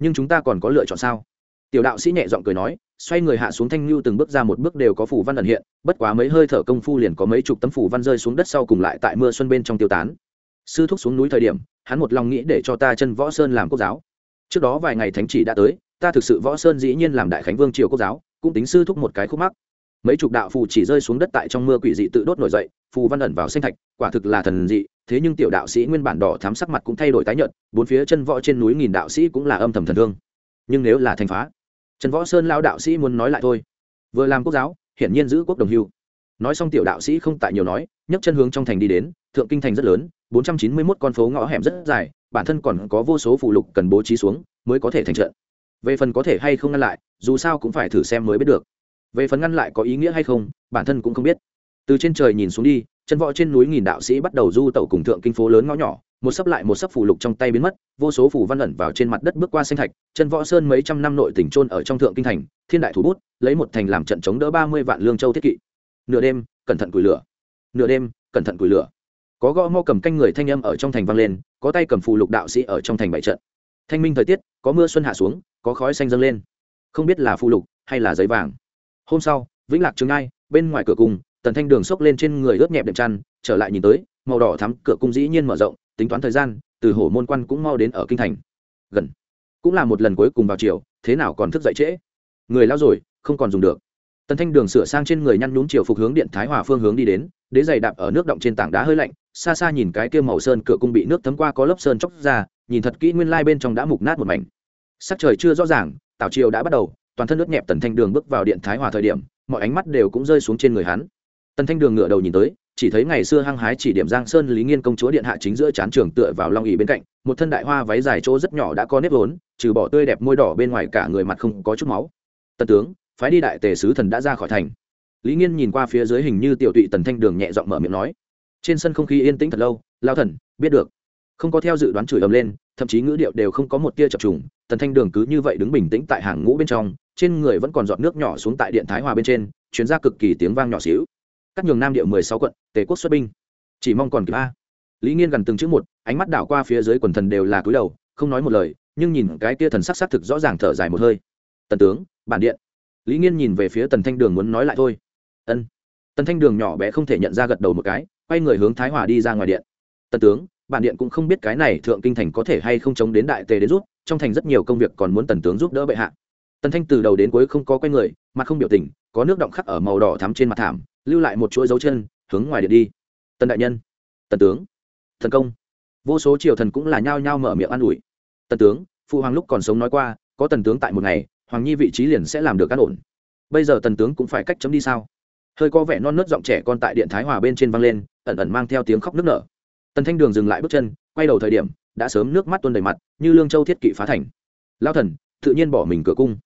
nhưng chúng ta còn có lựa chọn sao? Tiểu đạo sĩ nhẹ giọng cười nói, xoay người hạ xuống thanh lưu từng bước ra một bước đều có phủ văn ẩn hiện, bất quá mấy hơi thở công phu liền có mấy chục tấm phủ văn rơi xuống đất sau cùng lại tại mưa xuân bên trong tiêu tán. Sư thúc xuống núi thời điểm, hắn một lòng nghĩ để cho ta chân võ sơn làm quốc giáo trước đó vài ngày thánh chỉ đã tới, ta thực sự võ sơn dĩ nhiên làm đại khánh vương triều quốc giáo, cũng tính sư thúc một cái khúc mắc. Mấy chục đạo phù chỉ rơi xuống đất tại trong mưa quỷ dị tự đốt nổi dậy, phù văn ẩn vào sinh thạch, quả thực là thần dị, thế nhưng tiểu đạo sĩ nguyên bản đỏ thám sắc mặt cũng thay đổi tái nhợt, bốn phía chân võ trên núi nghìn đạo sĩ cũng là âm thầm thần thương. Nhưng nếu là thành phá, trần võ sơn lao đạo sĩ muốn nói lại thôi. Vừa làm quốc giáo, hiển nhiên giữ quốc đồng hưu. Nói xong tiểu đạo sĩ không tại nhiều nói, nhấc chân hướng trong thành đi đến, thượng kinh thành rất lớn, bốn trăm chín mươi mốt con phố ngõ hẻm rất dài bản thân còn có vô số phụ lục cần bố trí xuống mới có thể thành trận. Về phần có thể hay không ngăn lại, dù sao cũng phải thử xem mới biết được. Về phần ngăn lại có ý nghĩa hay không, bản thân cũng không biết. Từ trên trời nhìn xuống đi, chân võ trên núi nghìn đạo sĩ bắt đầu du tẩu cùng thượng kinh phố lớn ngõ nhỏ, một sấp lại một sấp phủ lục trong tay biến mất, vô số phủ văn ẩn vào trên mặt đất bước qua xanh thạch, chân võ sơn mấy trăm năm nội tỉnh trôn ở trong thượng kinh thành, thiên đại thủ bút, lấy một thành làm trận chống đỡ ba mươi vạn lương châu thiết kỵ. Nửa đêm, cẩn thận củi lửa. Nửa đêm, cẩn thận củi lửa có gõ mo cầm canh người thanh âm ở trong thành vang lên, có tay cầm phù lục đạo sĩ ở trong thành bảy trận. Thanh minh thời tiết, có mưa xuân hạ xuống, có khói xanh dâng lên. Không biết là phù lục hay là giấy vàng. Hôm sau, vĩnh lạc trường ai bên ngoài cửa cung, tần thanh đường xốc lên trên người ướt nhẹp đệm chăn, trở lại nhìn tới, màu đỏ thắm cửa cung dĩ nhiên mở rộng, tính toán thời gian, từ hổ môn quan cũng mau đến ở kinh thành. Gần. Cũng là một lần cuối cùng vào chiều thế nào còn thức dậy trễ? Người lao rồi, không còn dùng được. Tần thanh đường sửa sang trên người nhăn nhúm chiều phục hướng điện thái hòa phương hướng đi đến, đế giày đạp ở nước động trên tảng đá hơi lạnh xa xa nhìn cái kia màu sơn cửa cung bị nước thấm qua có lớp sơn chóc ra, nhìn thật kỹ nguyên lai bên trong đã mục nát một mảnh. Sắc trời chưa rõ ràng, tảo triều đã bắt đầu, toàn thân nước nhẹp tần thanh đường bước vào điện thái hòa thời điểm, mọi ánh mắt đều cũng rơi xuống trên người hắn. Tần thanh đường ngựa đầu nhìn tới, chỉ thấy ngày xưa hăng hái chỉ điểm giang sơn lý nghiên công chúa điện hạ chính giữa chán trường tựa vào long ỉ bên cạnh, một thân đại hoa váy dài chỗ rất nhỏ đã có nếp vốn, trừ bỏ tươi đẹp môi đỏ bên ngoài cả người mặt không có chút máu. Tần tướng, phái đi đại tề sứ thần đã ra khỏi thành. Lý nghiên nhìn qua phía dưới hình như tiểu tụy tần thanh đường nhẹ giọng mở miệng nói trên sân không khí yên tĩnh thật lâu, lao thần, biết được. Không có theo dự đoán chửi ầm lên, thậm chí ngữ điệu đều không có một tia chập trùng, tần thanh đường cứ như vậy đứng bình tĩnh tại hàng ngũ bên trong, trên người vẫn còn giọt nước nhỏ xuống tại điện thái hòa bên trên chuyến ra cực kỳ tiếng vang nhỏ xíu. Cắt nhường nam điệu mười sáu quận, tề quốc xuất binh. Chỉ mong còn kịp a. Lý nghiên gần từng chữ một, ánh mắt đảo qua phía dưới quần thần đều là cúi đầu, không nói một lời, nhưng nhìn cái tia thần sắc xác thực rõ ràng thở dài một hơi. Tần tướng, bản điện. Lý nghiên nhìn về phía tần thanh đường muốn nói lại thôi. Ân. Tần thanh đường nhỏ bé không thể nhận ra gật đầu một cái quay người hướng thái hòa đi ra ngoài điện. Tần tướng, bản điện cũng không biết cái này thượng kinh thành có thể hay không chống đến đại tề đến rút, trong thành rất nhiều công việc còn muốn tần tướng giúp đỡ bệ hạ. Tần thanh từ đầu đến cuối không có quay người, mặt không biểu tình, có nước động khắc ở màu đỏ thắm trên mặt thảm, lưu lại một chuỗi dấu chân, hướng ngoài điện đi. Tần đại nhân. Tần tướng. Thần công. Vô số triều thần cũng là nhao nhao mở miệng an ủi. Tần tướng phụ hoàng lúc còn sống nói qua, có tần tướng tại một ngày, hoàng nhi vị trí liền sẽ làm được an ổn. Bây giờ tần tướng cũng phải cách chấm đi sao? Hơi có vẻ non nớt giọng trẻ con tại điện thái hòa bên trên văng lên, ẩn ẩn mang theo tiếng khóc nức nở. Tần thanh đường dừng lại bước chân, quay đầu thời điểm, đã sớm nước mắt tuôn đầy mặt, như lương châu thiết kỵ phá thành. Lao thần, tự nhiên bỏ mình cửa cung.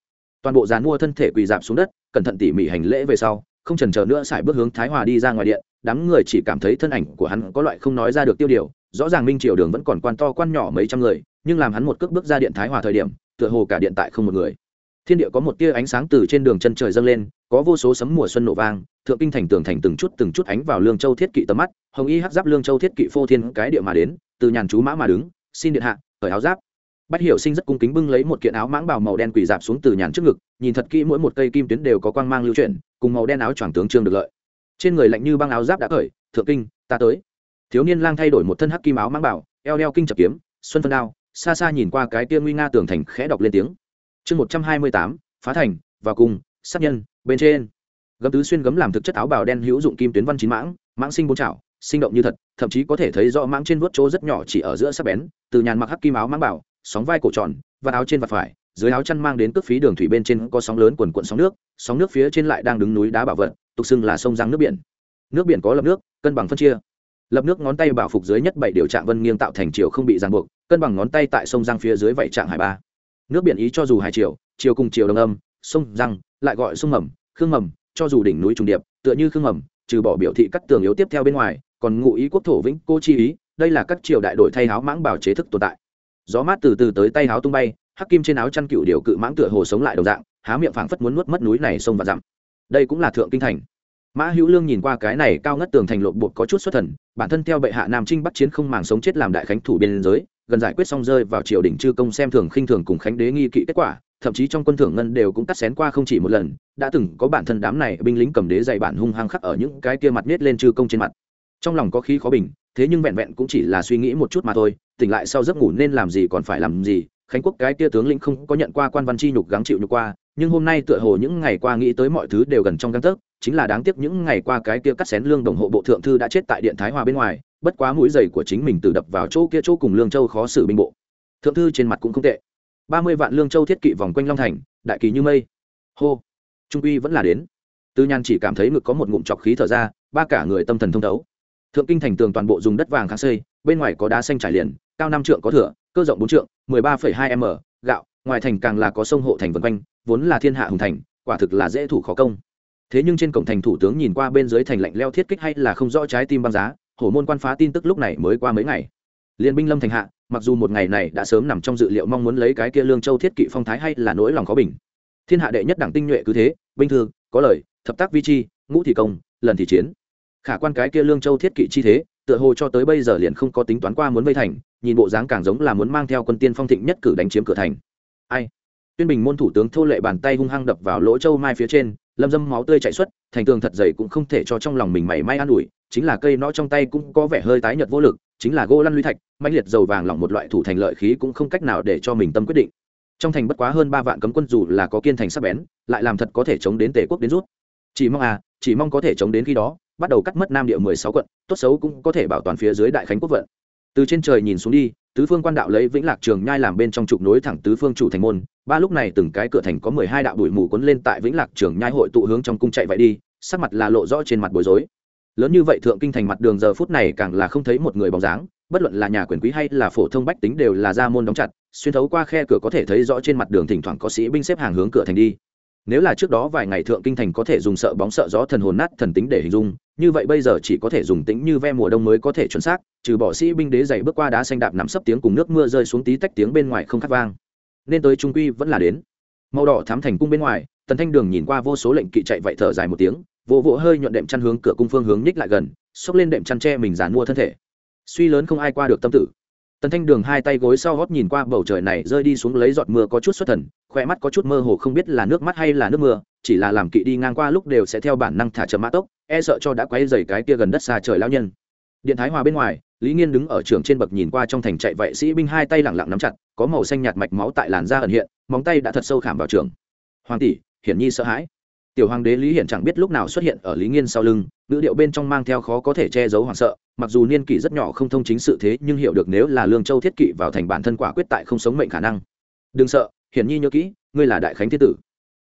Toàn bộ dàn mua thân thể quỳ dạp xuống đất, cẩn thận tỉ mỉ hành lễ về sau, không trần chờ nữa xài bước hướng thái hòa đi ra ngoài điện, đám người chỉ cảm thấy thân ảnh của hắn có loại không nói ra được tiêu điều, rõ ràng minh triều đường vẫn còn quan to quan nhỏ mấy trăm người, nhưng làm hắn một cước bước ra điện thái hòa thời điểm, tựa hồ cả điện tại không một người thiên địa có một tia ánh sáng từ trên đường chân trời dâng lên, có vô số sấm mùa xuân nổ vang, thượng kinh thành tường thành từng chút từng chút ánh vào lương châu thiết kỵ tầm mắt, hồng y hắc giáp lương châu thiết kỵ phô thiên cái địa mà đến, từ nhàn chú mã mà đứng, xin điện hạ, cởi áo giáp. Bách hiểu sinh rất cung kính bưng lấy một kiện áo mãng bào màu đen quỳ dạp xuống từ nhàn trước ngực, nhìn thật kỹ mỗi một cây kim tuyến đều có quang mang lưu chuyển, cùng màu đen áo choàng tướng trương được lợi. Trên người lạnh như băng áo giáp đã cởi, thượng kinh, ta tới. Thiếu niên lang thay đổi một thân hắc kim áo mãng bảo eo đeo kinh chập kiếm, xuân phân đao, xa xa nhìn qua cái tia nguy nga tường thành khẽ đọc lên tiếng chương một trăm hai mươi tám, phá thành và cùng, sát nhân, bên trên. Gấm tứ xuyên gấm làm thực chất áo bào đen hữu dụng kim tuyến văn chín mãng mãng sinh bốn chảo, sinh động như thật, thậm chí có thể thấy rõ mãng trên vuốt chỗ rất nhỏ chỉ ở giữa sắc bén, từ nhàn mặc hắc kim áo mãng bảo, sóng vai cổ tròn và áo trên vạt phải, dưới áo chăn mang đến cước phí đường thủy bên trên có sóng lớn quần quận sóng nước sóng nước phía trên lại đang đứng núi đá bảo vật, tục xưng là sông răng nước biển. Nước biển có lập nước, cân bằng phân chia. Lập nước ngón tay bảo phục dưới nhất bảy điều trạng vân nghiêng tạo thành chiều không bị ràng buộc, cân bằng ngón tay tại sông răng phía dưới vậy trạng hải ba nước biển ý cho dù hải triều, chiều cùng chiều đồng âm sông răng lại gọi sông mầm khương mầm cho dù đỉnh núi trùng điệp tựa như khương mầm trừ bỏ biểu thị cắt tường yếu tiếp theo bên ngoài còn ngụ ý quốc thổ vĩnh cô chi ý đây là các triều đại đội thay háo mãng bảo chế thức tồn tại. Gió mát từ từ tới tay háo tung bay hắc kim trên áo chăn cựu điều cự mãng tựa hồ sống lại đồng dạng há miệng phảng phất muốn nuốt mất núi này sông và dặm. Đây cũng là thượng kinh thành. Mã hữu lương nhìn qua cái này cao ngất tường thành lộn bột có chút xuất thần bản thân theo bệ hạ nam trinh bắt chiến không màng sống chết làm đại khánh thủ biên giới gần giải quyết xong rơi vào triều đình chư công xem thường khinh thường cùng khánh đế nghi kỵ kết quả, thậm chí trong quân thưởng ngân đều cũng cắt xén qua không chỉ một lần, đã từng có bản thân đám này binh lính cầm đế dạy bản hung hăng khắc ở những cái kia mặt nết lên chư công trên mặt. Trong lòng có khí khó bình, thế nhưng vẹn vẹn cũng chỉ là suy nghĩ một chút mà thôi, tỉnh lại sau giấc ngủ nên làm gì còn phải làm gì, khánh quốc cái kia tướng lĩnh không có nhận qua quan văn chi nhục gắng chịu nhục qua, nhưng hôm nay tựa hồ những ngày qua nghĩ tới mọi thứ đều gần trong găng tấc, chính là đáng tiếc những ngày qua cái kia cắt xén lương đồng hộ bộ thượng thư đã chết tại điện thái hòa bên ngoài bất quá mũi giày của chính mình từ đập vào chỗ kia chỗ cùng lương châu khó xử binh bộ. Thượng thư trên mặt cũng không tệ. Ba mươi vạn lương châu thiết kỵ vòng quanh long thành, đại kỳ như mây. Hô. Trung uy vẫn là đến. Tư nhan chỉ cảm thấy ngực có một ngụm chọc khí thở ra, ba cả người tâm thần thông thấu. Thượng kinh thành tường toàn bộ dùng đất vàng kháng xây, bên ngoài có đá xanh trải liền, cao năm trượng có thửa, cơ rộng bốn trượng, mười ba phẩy hai m, gạo, ngoài thành càng là có sông hộ thành vân quanh, vốn là thiên hạ hùng thành, quả thực là dễ thủ khó công. Thế nhưng trên cổng thành thủ tướng nhìn qua bên dưới thành lạnh leo thiết kích hay là không rõ trái tim băng giá hổ môn quan phá tin tức lúc này mới qua mấy ngày. Liên binh lâm thành hạ, mặc dù một ngày này đã sớm nằm trong dự liệu mong muốn lấy cái kia lương châu thiết kỵ phong thái hay là nỗi lòng khó bình. Thiên hạ đệ nhất đảng tinh nhuệ cứ thế, binh thư, có lời, thập tác vi chi, ngũ thị công, lần thì chiến. Khả quan cái kia lương châu thiết kỵ chi thế, tựa hồ cho tới bây giờ liền không có tính toán qua muốn vây thành, nhìn bộ dáng càng giống là muốn mang theo quân tiên phong thịnh nhất cử đánh chiếm cửa thành. Ai? Tuyên bình môn thủ tướng thô lệ bàn tay hung hăng đập vào lỗ châu mai phía trên lâm dâm máu tươi chạy xuất, thành tường thật dày cũng không thể cho trong lòng mình mảy may an ủi, chính là cây nó trong tay cũng có vẻ hơi tái nhợt vô lực, chính là gỗ lăn lũy thạch mạnh liệt dầu vàng lỏng một loại thủ thành lợi khí cũng không cách nào để cho mình tâm quyết định. Trong thành bất quá hơn ba vạn cấm quân dù là có kiên thành sắc bén, lại làm thật có thể chống đến tể quốc đến rút. Chỉ mong à chỉ mong có thể chống đến khi đó, bắt đầu cắt mất nam địa mười sáu quận, tốt xấu cũng có thể bảo toàn phía dưới đại khánh quốc vận từ trên trời nhìn xuống đi, tứ phương quan đạo lấy vĩnh lạc trường nhai làm bên trong trục nối thẳng tứ phương chủ thành môn. Ba lúc này từng cái cửa thành có mười hai đạo đuổi mù cuốn lên tại vĩnh lạc trường nhai hội tụ hướng trong cung chạy vậy đi, sắc mặt là lộ rõ trên mặt bối rối. Lớn như vậy thượng kinh thành mặt đường giờ phút này càng là không thấy một người bóng dáng, bất luận là nhà quyền quý hay là phổ thông bách tính đều là ra môn đóng chặt, xuyên thấu qua khe cửa có thể thấy rõ trên mặt đường thỉnh thoảng có sĩ binh xếp hàng hướng cửa thành đi nếu là trước đó vài ngày thượng kinh thành có thể dùng sợ bóng sợ gió thần hồn nát thần tính để hình dung, như vậy bây giờ chỉ có thể dùng tính như ve mùa đông mới có thể chuẩn xác, trừ bỏ sĩ binh đế dày bước qua đá xanh đạp nắm sấp tiếng cùng nước mưa rơi xuống tí tách tiếng bên ngoài không khát vang. Nên tới trung quy vẫn là đến. Màu đỏ thám thành cung bên ngoài, tần thanh đường nhìn qua vô số lệnh kỵ chạy vậy thở dài một tiếng, vỗ vỗ hơi nhuận đệm chăn hướng cửa cung phương hướng nhích lại gần, xốc lên đệm chăn tre mình dàn mua thân thể. Suy lớn không ai qua được tâm tử tần thanh đường hai tay gối sau gót nhìn qua bầu trời này rơi đi xuống lấy giọt mưa có chút xuất thần khoe mắt có chút mơ hồ không biết là nước mắt hay là nước mưa, chỉ là làm kỵ đi ngang qua lúc đều sẽ theo bản năng thả chậm mã tốc e sợ cho đã quay dày cái kia gần đất xa trời lao nhân. Điện thái hòa bên ngoài, lý nghiên đứng ở trường trên bậc nhìn qua trong thành chạy vệ sĩ binh hai tay lẳng lặng nắm chặt, có màu xanh nhạt mạch máu tại làn da ẩn hiện, móng tay đã thật sâu khảm vào trường. Hoàng tỷ, hiển nhi sợ hãi. Tiểu hoàng đế lý hiển chẳng biết lúc nào xuất hiện ở lý nghiên sau lưng, ngữ điệu bên trong mang theo khó có thể che giấu hoảng sợ mặc dù niên kỷ rất nhỏ không thông chính sự thế nhưng hiểu được nếu là lương châu thiết kỵ vào thành bản thân quả quyết tại không sống mệnh khả năng. Đừng sợ, hiển nhi nhớ kỹ, ngươi là đại khánh thiên tử.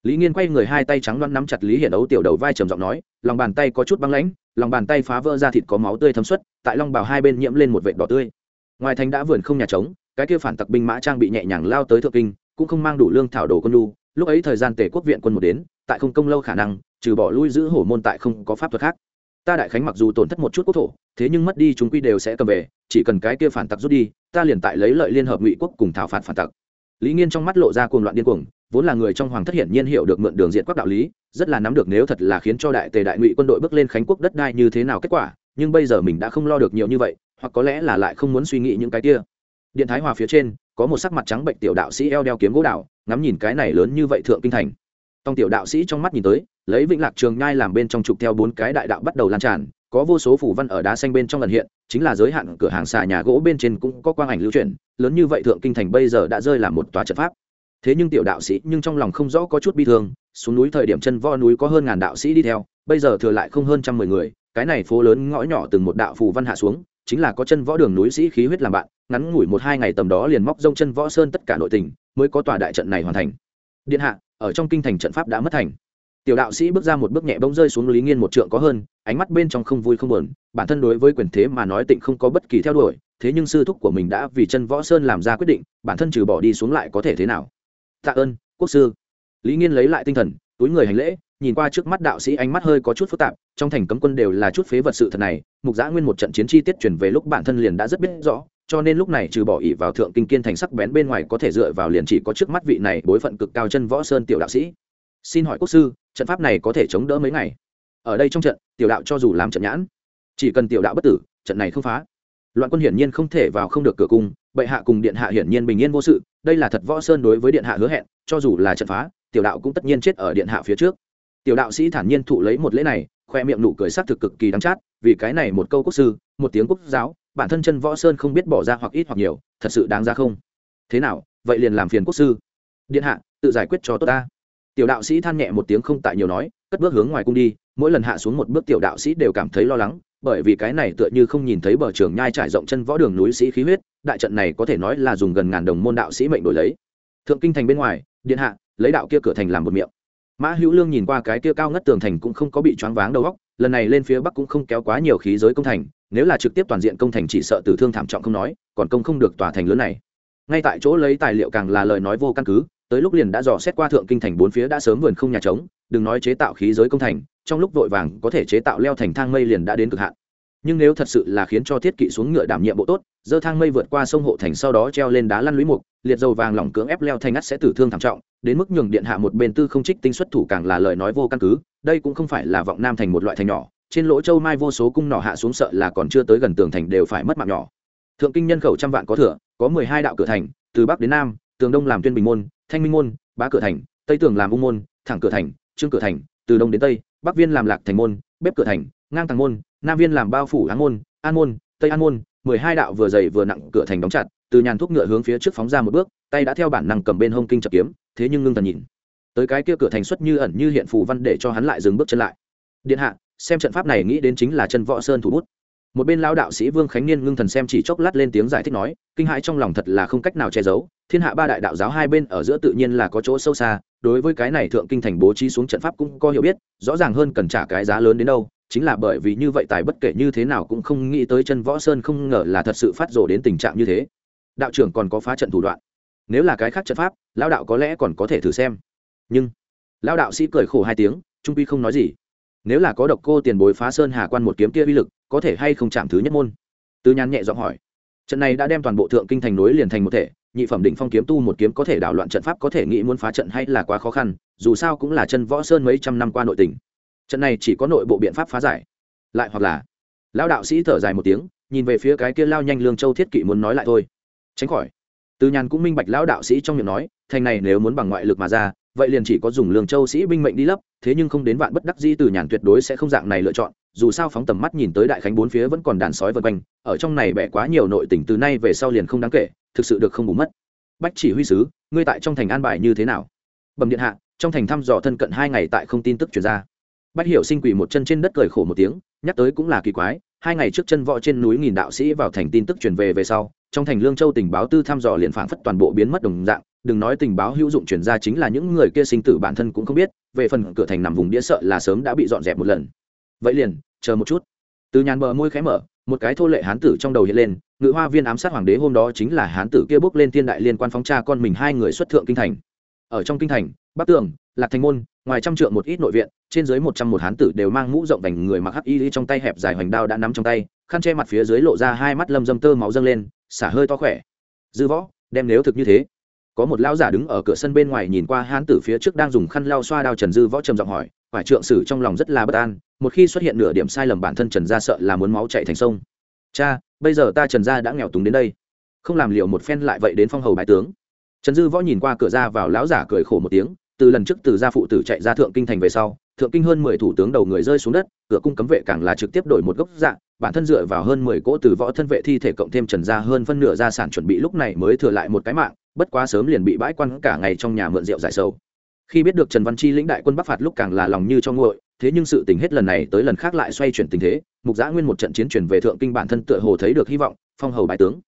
Lý nghiên quay người hai tay trắng loăn nắm chặt lý hiển ấu tiểu đầu vai trầm giọng nói, lòng bàn tay có chút băng lãnh, lòng bàn tay phá vỡ ra thịt có máu tươi thấm xuất, tại long bào hai bên nhiễm lên một vệt đỏ tươi. Ngoài thành đã vườn không nhà trống, cái kia phản tặc binh mã trang bị nhẹ nhàng lao tới thượng kinh, cũng không mang đủ lương thảo đồ quân lu lúc ấy thời gian tề quốc viện quân một đến, tại không công lâu khả năng, trừ bỏ lui giữ hổ môn tại không có pháp thuật khác ta đại khánh mặc dù tổn thất một chút quốc thổ, thế nhưng mất đi chúng quy đều sẽ cầm về, chỉ cần cái kia phản tặc rút đi, ta liền tại lấy lợi liên hợp ngụy quốc cùng thảo phạt phản tặc. Lý nghiên trong mắt lộ ra cuồng loạn điên cuồng, vốn là người trong hoàng thất hiển nhiên hiểu được mượn đường diện các đạo lý, rất là nắm được nếu thật là khiến cho đại tề đại ngụy quân đội bước lên khánh quốc đất đai như thế nào kết quả, nhưng bây giờ mình đã không lo được nhiều như vậy, hoặc có lẽ là lại không muốn suy nghĩ những cái kia. Điện thái hòa phía trên, có một sắc mặt trắng bệnh tiểu đạo sĩ eo đeo kiếm gỗ đạo ngắm nhìn cái này lớn như vậy thượng kinh thành tòng tiểu đạo sĩ trong mắt nhìn tới, lấy vĩnh lạc trường nhai làm bên trong trục theo bốn cái đại đạo bắt đầu lan tràn, có vô số phủ văn ở đá xanh bên trong lần hiện, chính là giới hạn cửa hàng xà nhà gỗ bên trên cũng có quang ảnh lưu truyền lớn như vậy thượng kinh thành bây giờ đã rơi làm một tòa trận pháp. Thế nhưng tiểu đạo sĩ nhưng trong lòng không rõ có chút bi thương, xuống núi thời điểm chân vo núi có hơn ngàn đạo sĩ đi theo, bây giờ thừa lại không hơn trăm mười người, cái này phố lớn ngõ nhỏ từng một đạo phù văn hạ xuống, chính là có chân võ đường núi sĩ khí huyết làm bạn, ngắn ngủi một hai ngày tầm đó liền móc rông chân võ sơn tất cả nội tình, mới có tòa đại trận này hoàn thành. Điện hạ ở trong kinh thành trận pháp đã mất thành. Tiểu đạo sĩ bước ra một bước nhẹ bông rơi xuống lý nghiên một trượng có hơn, ánh mắt bên trong không vui không buồn, bản thân đối với quyền thế mà nói tịnh không có bất kỳ theo đuổi, thế nhưng sư thúc của mình đã vì chân võ sơn làm ra quyết định, bản thân trừ bỏ đi xuống lại có thể thế nào? Tạ ơn, quốc sư. Lý nghiên lấy lại tinh thần, túi người hành lễ, nhìn qua trước mắt đạo sĩ ánh mắt hơi có chút phức tạp, trong thành cấm quân đều là chút phế vật sự thật này, mục giã nguyên một trận chiến chi tiết chuyển về lúc bản thân liền đã rất biết rõ cho nên lúc này trừ bỏ ỉ vào thượng kinh kiên thành sắc bén bên ngoài có thể dựa vào liền chỉ có trước mắt vị này bối phận cực cao chân võ sơn tiểu đạo sĩ. Xin hỏi quốc sư, trận pháp này có thể chống đỡ mấy ngày? Ở đây trong trận, tiểu đạo cho dù làm trận nhãn, chỉ cần tiểu đạo bất tử, trận này không phá. Loạn quân hiển nhiên không thể vào không được cửa cung, bệ hạ cùng điện hạ hiển nhiên bình yên vô sự, đây là thật võ sơn đối với điện hạ hứa hẹn, cho dù là trận phá, tiểu đạo cũng tất nhiên chết ở điện hạ phía trước. Tiểu đạo sĩ thản nhiên thụ lấy một lễ này, khoe miệng nụ cười s á c thực cực kỳ đắng chát, vì cái này một câu quốc sư, một tiếng quốc giáo bản thân chân võ sơn không biết bỏ ra hoặc ít hoặc nhiều, thật sự đáng ra không? Thế nào, vậy liền làm phiền quốc sư. Điện hạ, tự giải quyết cho tốt ta. Tiểu đạo sĩ than nhẹ một tiếng không tại nhiều nói, cất bước hướng ngoài cung đi, mỗi lần hạ xuống một bước tiểu đạo sĩ đều cảm thấy lo lắng, bởi vì cái này tựa như không nhìn thấy bờ trường nhai trải rộng chân võ đường núi sĩ khí huyết, đại trận này có thể nói là dùng gần ngàn đồng môn đạo sĩ mệnh đổi lấy. Thượng kinh thành bên ngoài, điện hạ, lấy đạo kia cửa thành làm một miệng. Mã hữu lương nhìn qua cái kia cao ngất tường thành cũng không có bị choáng váng đầu góc lần này lên phía bắc cũng không kéo quá nhiều khí giới công thành, nếu là trực tiếp toàn diện công thành chỉ sợ tử thương thảm trọng không nói, còn công không được tòa thành lớn này. Ngay tại chỗ lấy tài liệu càng là lời nói vô căn cứ, tới lúc liền đã dò xét qua thượng kinh thành bốn phía đã sớm vườn không nhà trống, đừng nói chế tạo khí giới công thành, trong lúc vội vàng có thể chế tạo leo thành thang mây liền đã đến cực hạn nhưng nếu thật sự là khiến cho thiết kỵ xuống ngựa đảm nhiệm bộ tốt, dơ thang mây vượt qua sông hộ thành sau đó treo lên đá lăn lũy mục, liệt dầu vàng lỏng cưỡng ép leo thành ngắt sẽ tử thương thảm trọng, đến mức nhường điện hạ một bên tư không trích tinh xuất thủ càng là lời nói vô căn cứ, đây cũng không phải là vọng nam thành một loại thành nhỏ, trên lỗ châu mai vô số cung nỏ hạ xuống sợ là còn chưa tới gần tường thành đều phải mất mạng nhỏ. Thượng kinh nhân khẩu trăm vạn có thừa, có mười hai đạo cửa thành, từ bắc đến nam, tường đông làm tuyên bình môn, thanh minh môn, bá cửa thành, tây tường làm ung môn, thẳng cửa thành, trương cửa thành, từ đông đến tây, bắc viên làm lạc thành môn, bếp cửa thành, ngang tàng môn nam viên làm bao phủ an môn an môn, tây an môn, mười hai đạo vừa dày vừa nặng cửa thành đóng chặt, từ nhàn thuốc ngựa hướng phía trước phóng ra một bước, tay đã theo bản năng cầm bên hông kinh chập kiếm, thế nhưng ngưng thần nhìn. Tới cái kia cửa thành xuất như ẩn như hiện phù văn để cho hắn lại dừng bước chân lại. Điện hạ, xem trận pháp này nghĩ đến chính là chân võ sơn thủ bút. Một bên lao đạo sĩ vương khánh niên ngưng thần xem chỉ chốc lát lên tiếng giải thích nói, kinh hãi trong lòng thật là không cách nào che giấu, thiên hạ ba đại đạo giáo hai bên ở giữa tự nhiên là có chỗ sâu xa, đối với cái này thượng kinh thành bố trí xuống trận pháp cũng có hiểu biết, rõ ràng hơn cần trả cái giá lớn đến đâu chính là bởi vì như vậy tài bất kể như thế nào cũng không nghĩ tới chân võ sơn không ngờ là thật sự phát rồ đến tình trạng như thế. Đạo trưởng còn có phá trận thủ đoạn. Nếu là cái khác trận pháp lao đạo có lẽ còn có thể thử xem. Nhưng lao đạo sĩ cười khổ hai tiếng, trung quy không nói gì. Nếu là có độc cô tiền bối phá sơn hà quan một kiếm kia uy lực, có thể hay không chạm thứ nhất môn? Tư nhàn nhẹ giọng hỏi. Trận này đã đem toàn bộ thượng kinh thành nối liền thành một thể, nhị phẩm định phong kiếm tu một kiếm có thể đảo loạn trận pháp có thể nghĩ muốn phá trận hay là quá khó khăn, dù sao cũng là chân võ sơn mấy trăm năm qua nội tình trận này chỉ có nội bộ biện pháp phá giải. Lại hoặc là, lão đạo sĩ thở dài một tiếng, nhìn về phía cái kia lao nhanh lương châu thiết kỵ muốn nói lại thôi. Tránh khỏi. Từ nhàn cũng minh bạch lão đạo sĩ trong miệng nói, thành này nếu muốn bằng ngoại lực mà ra, vậy liền chỉ có dùng lương châu sĩ binh mệnh đi lấp, thế nhưng không đến vạn bất đắc dĩ từ nhàn tuyệt đối sẽ không dạng này lựa chọn, dù sao phóng tầm mắt nhìn tới đại khánh bốn phía vẫn còn đàn sói vân quanh, ở trong này bẻ quá nhiều nội tình từ nay về sau liền không đáng kể, thực sự được không bù mất. Bách chỉ huy sứ, ngươi tại trong thành an bài như thế nào? Bẩm điện hạ, trong thành thăm dò thân cận hai ngày tại không tin tức chuyển ra bách hiểu sinh quỳ một chân trên đất cười khổ một tiếng, nhắc tới cũng là kỳ quái, hai ngày trước chân võ trên núi nghìn đạo sĩ vào thành tin tức truyền về về sau, trong thành lương châu tình báo tư thăm dò liền phảng phất toàn bộ biến mất đồng dạng, đừng nói tình báo hữu dụng chuyển ra chính là những người kia sinh tử bản thân cũng không biết, về phần cửa thành nằm vùng đĩa sợ là sớm đã bị dọn dẹp một lần. Vậy liền, chờ một chút. Từ nhàn bờ môi khẽ mở, một cái thô lệ hán tử trong đầu hiện lên, ngự hoa viên ám sát hoàng đế hôm đó chính là hán tử kia bước lên thiên đại liên quan phóng cha con mình hai người xuất thượng kinh thành. Ở trong kinh thành, bắc tường, lạc thành môn, ngoài trăm trượng một ít nội viện trên dưới một trăm một hán tử đều mang mũ rộng vành người mặc hắc y trong tay hẹp dài hoành đao đã nắm trong tay, khăn che mặt phía dưới lộ ra hai mắt lâm dâm tơ máu dâng lên, xả hơi to khỏe. Dư võ, đem nếu thực như thế. Có một lão giả đứng ở cửa sân bên ngoài nhìn qua hán tử phía trước đang dùng khăn lau xoa đao trần dư võ trầm giọng hỏi, phải trượng sử trong lòng rất là bất an, một khi xuất hiện nửa điểm sai lầm bản thân trần gia sợ là muốn máu chạy thành sông. Cha, bây giờ ta trần gia đã nghèo túng đến đây, không làm liệu một phen lại vậy đến phong hầu bái tướng. Trần dư võ nhìn qua cửa ra vào, lão giả cười khổ một tiếng, từ lần trước từ gia phụ tử chạy ra thượng kinh thành về sau thượng kinh hơn mười thủ tướng đầu người rơi xuống đất, cửa cung cấm vệ càng là trực tiếp đổi một gốc dạng bản thân dựa vào hơn mười cỗ từ võ thân vệ thi thể cộng thêm trần gia hơn phân nửa gia sản chuẩn bị lúc này mới thừa lại một cái mạng, bất quá sớm liền bị bãi quan cả ngày trong nhà mượn rượu giải sầu. Khi biết được trần văn chi lĩnh đại quân bắc phạt lúc càng là lòng như cho nguội, thế nhưng sự tình hết lần này tới lần khác lại xoay chuyển tình thế, mục giã nguyên một trận chiến chuyển về thượng kinh bản thân tựa hồ thấy được hy vọng, phong hầu bái tướng.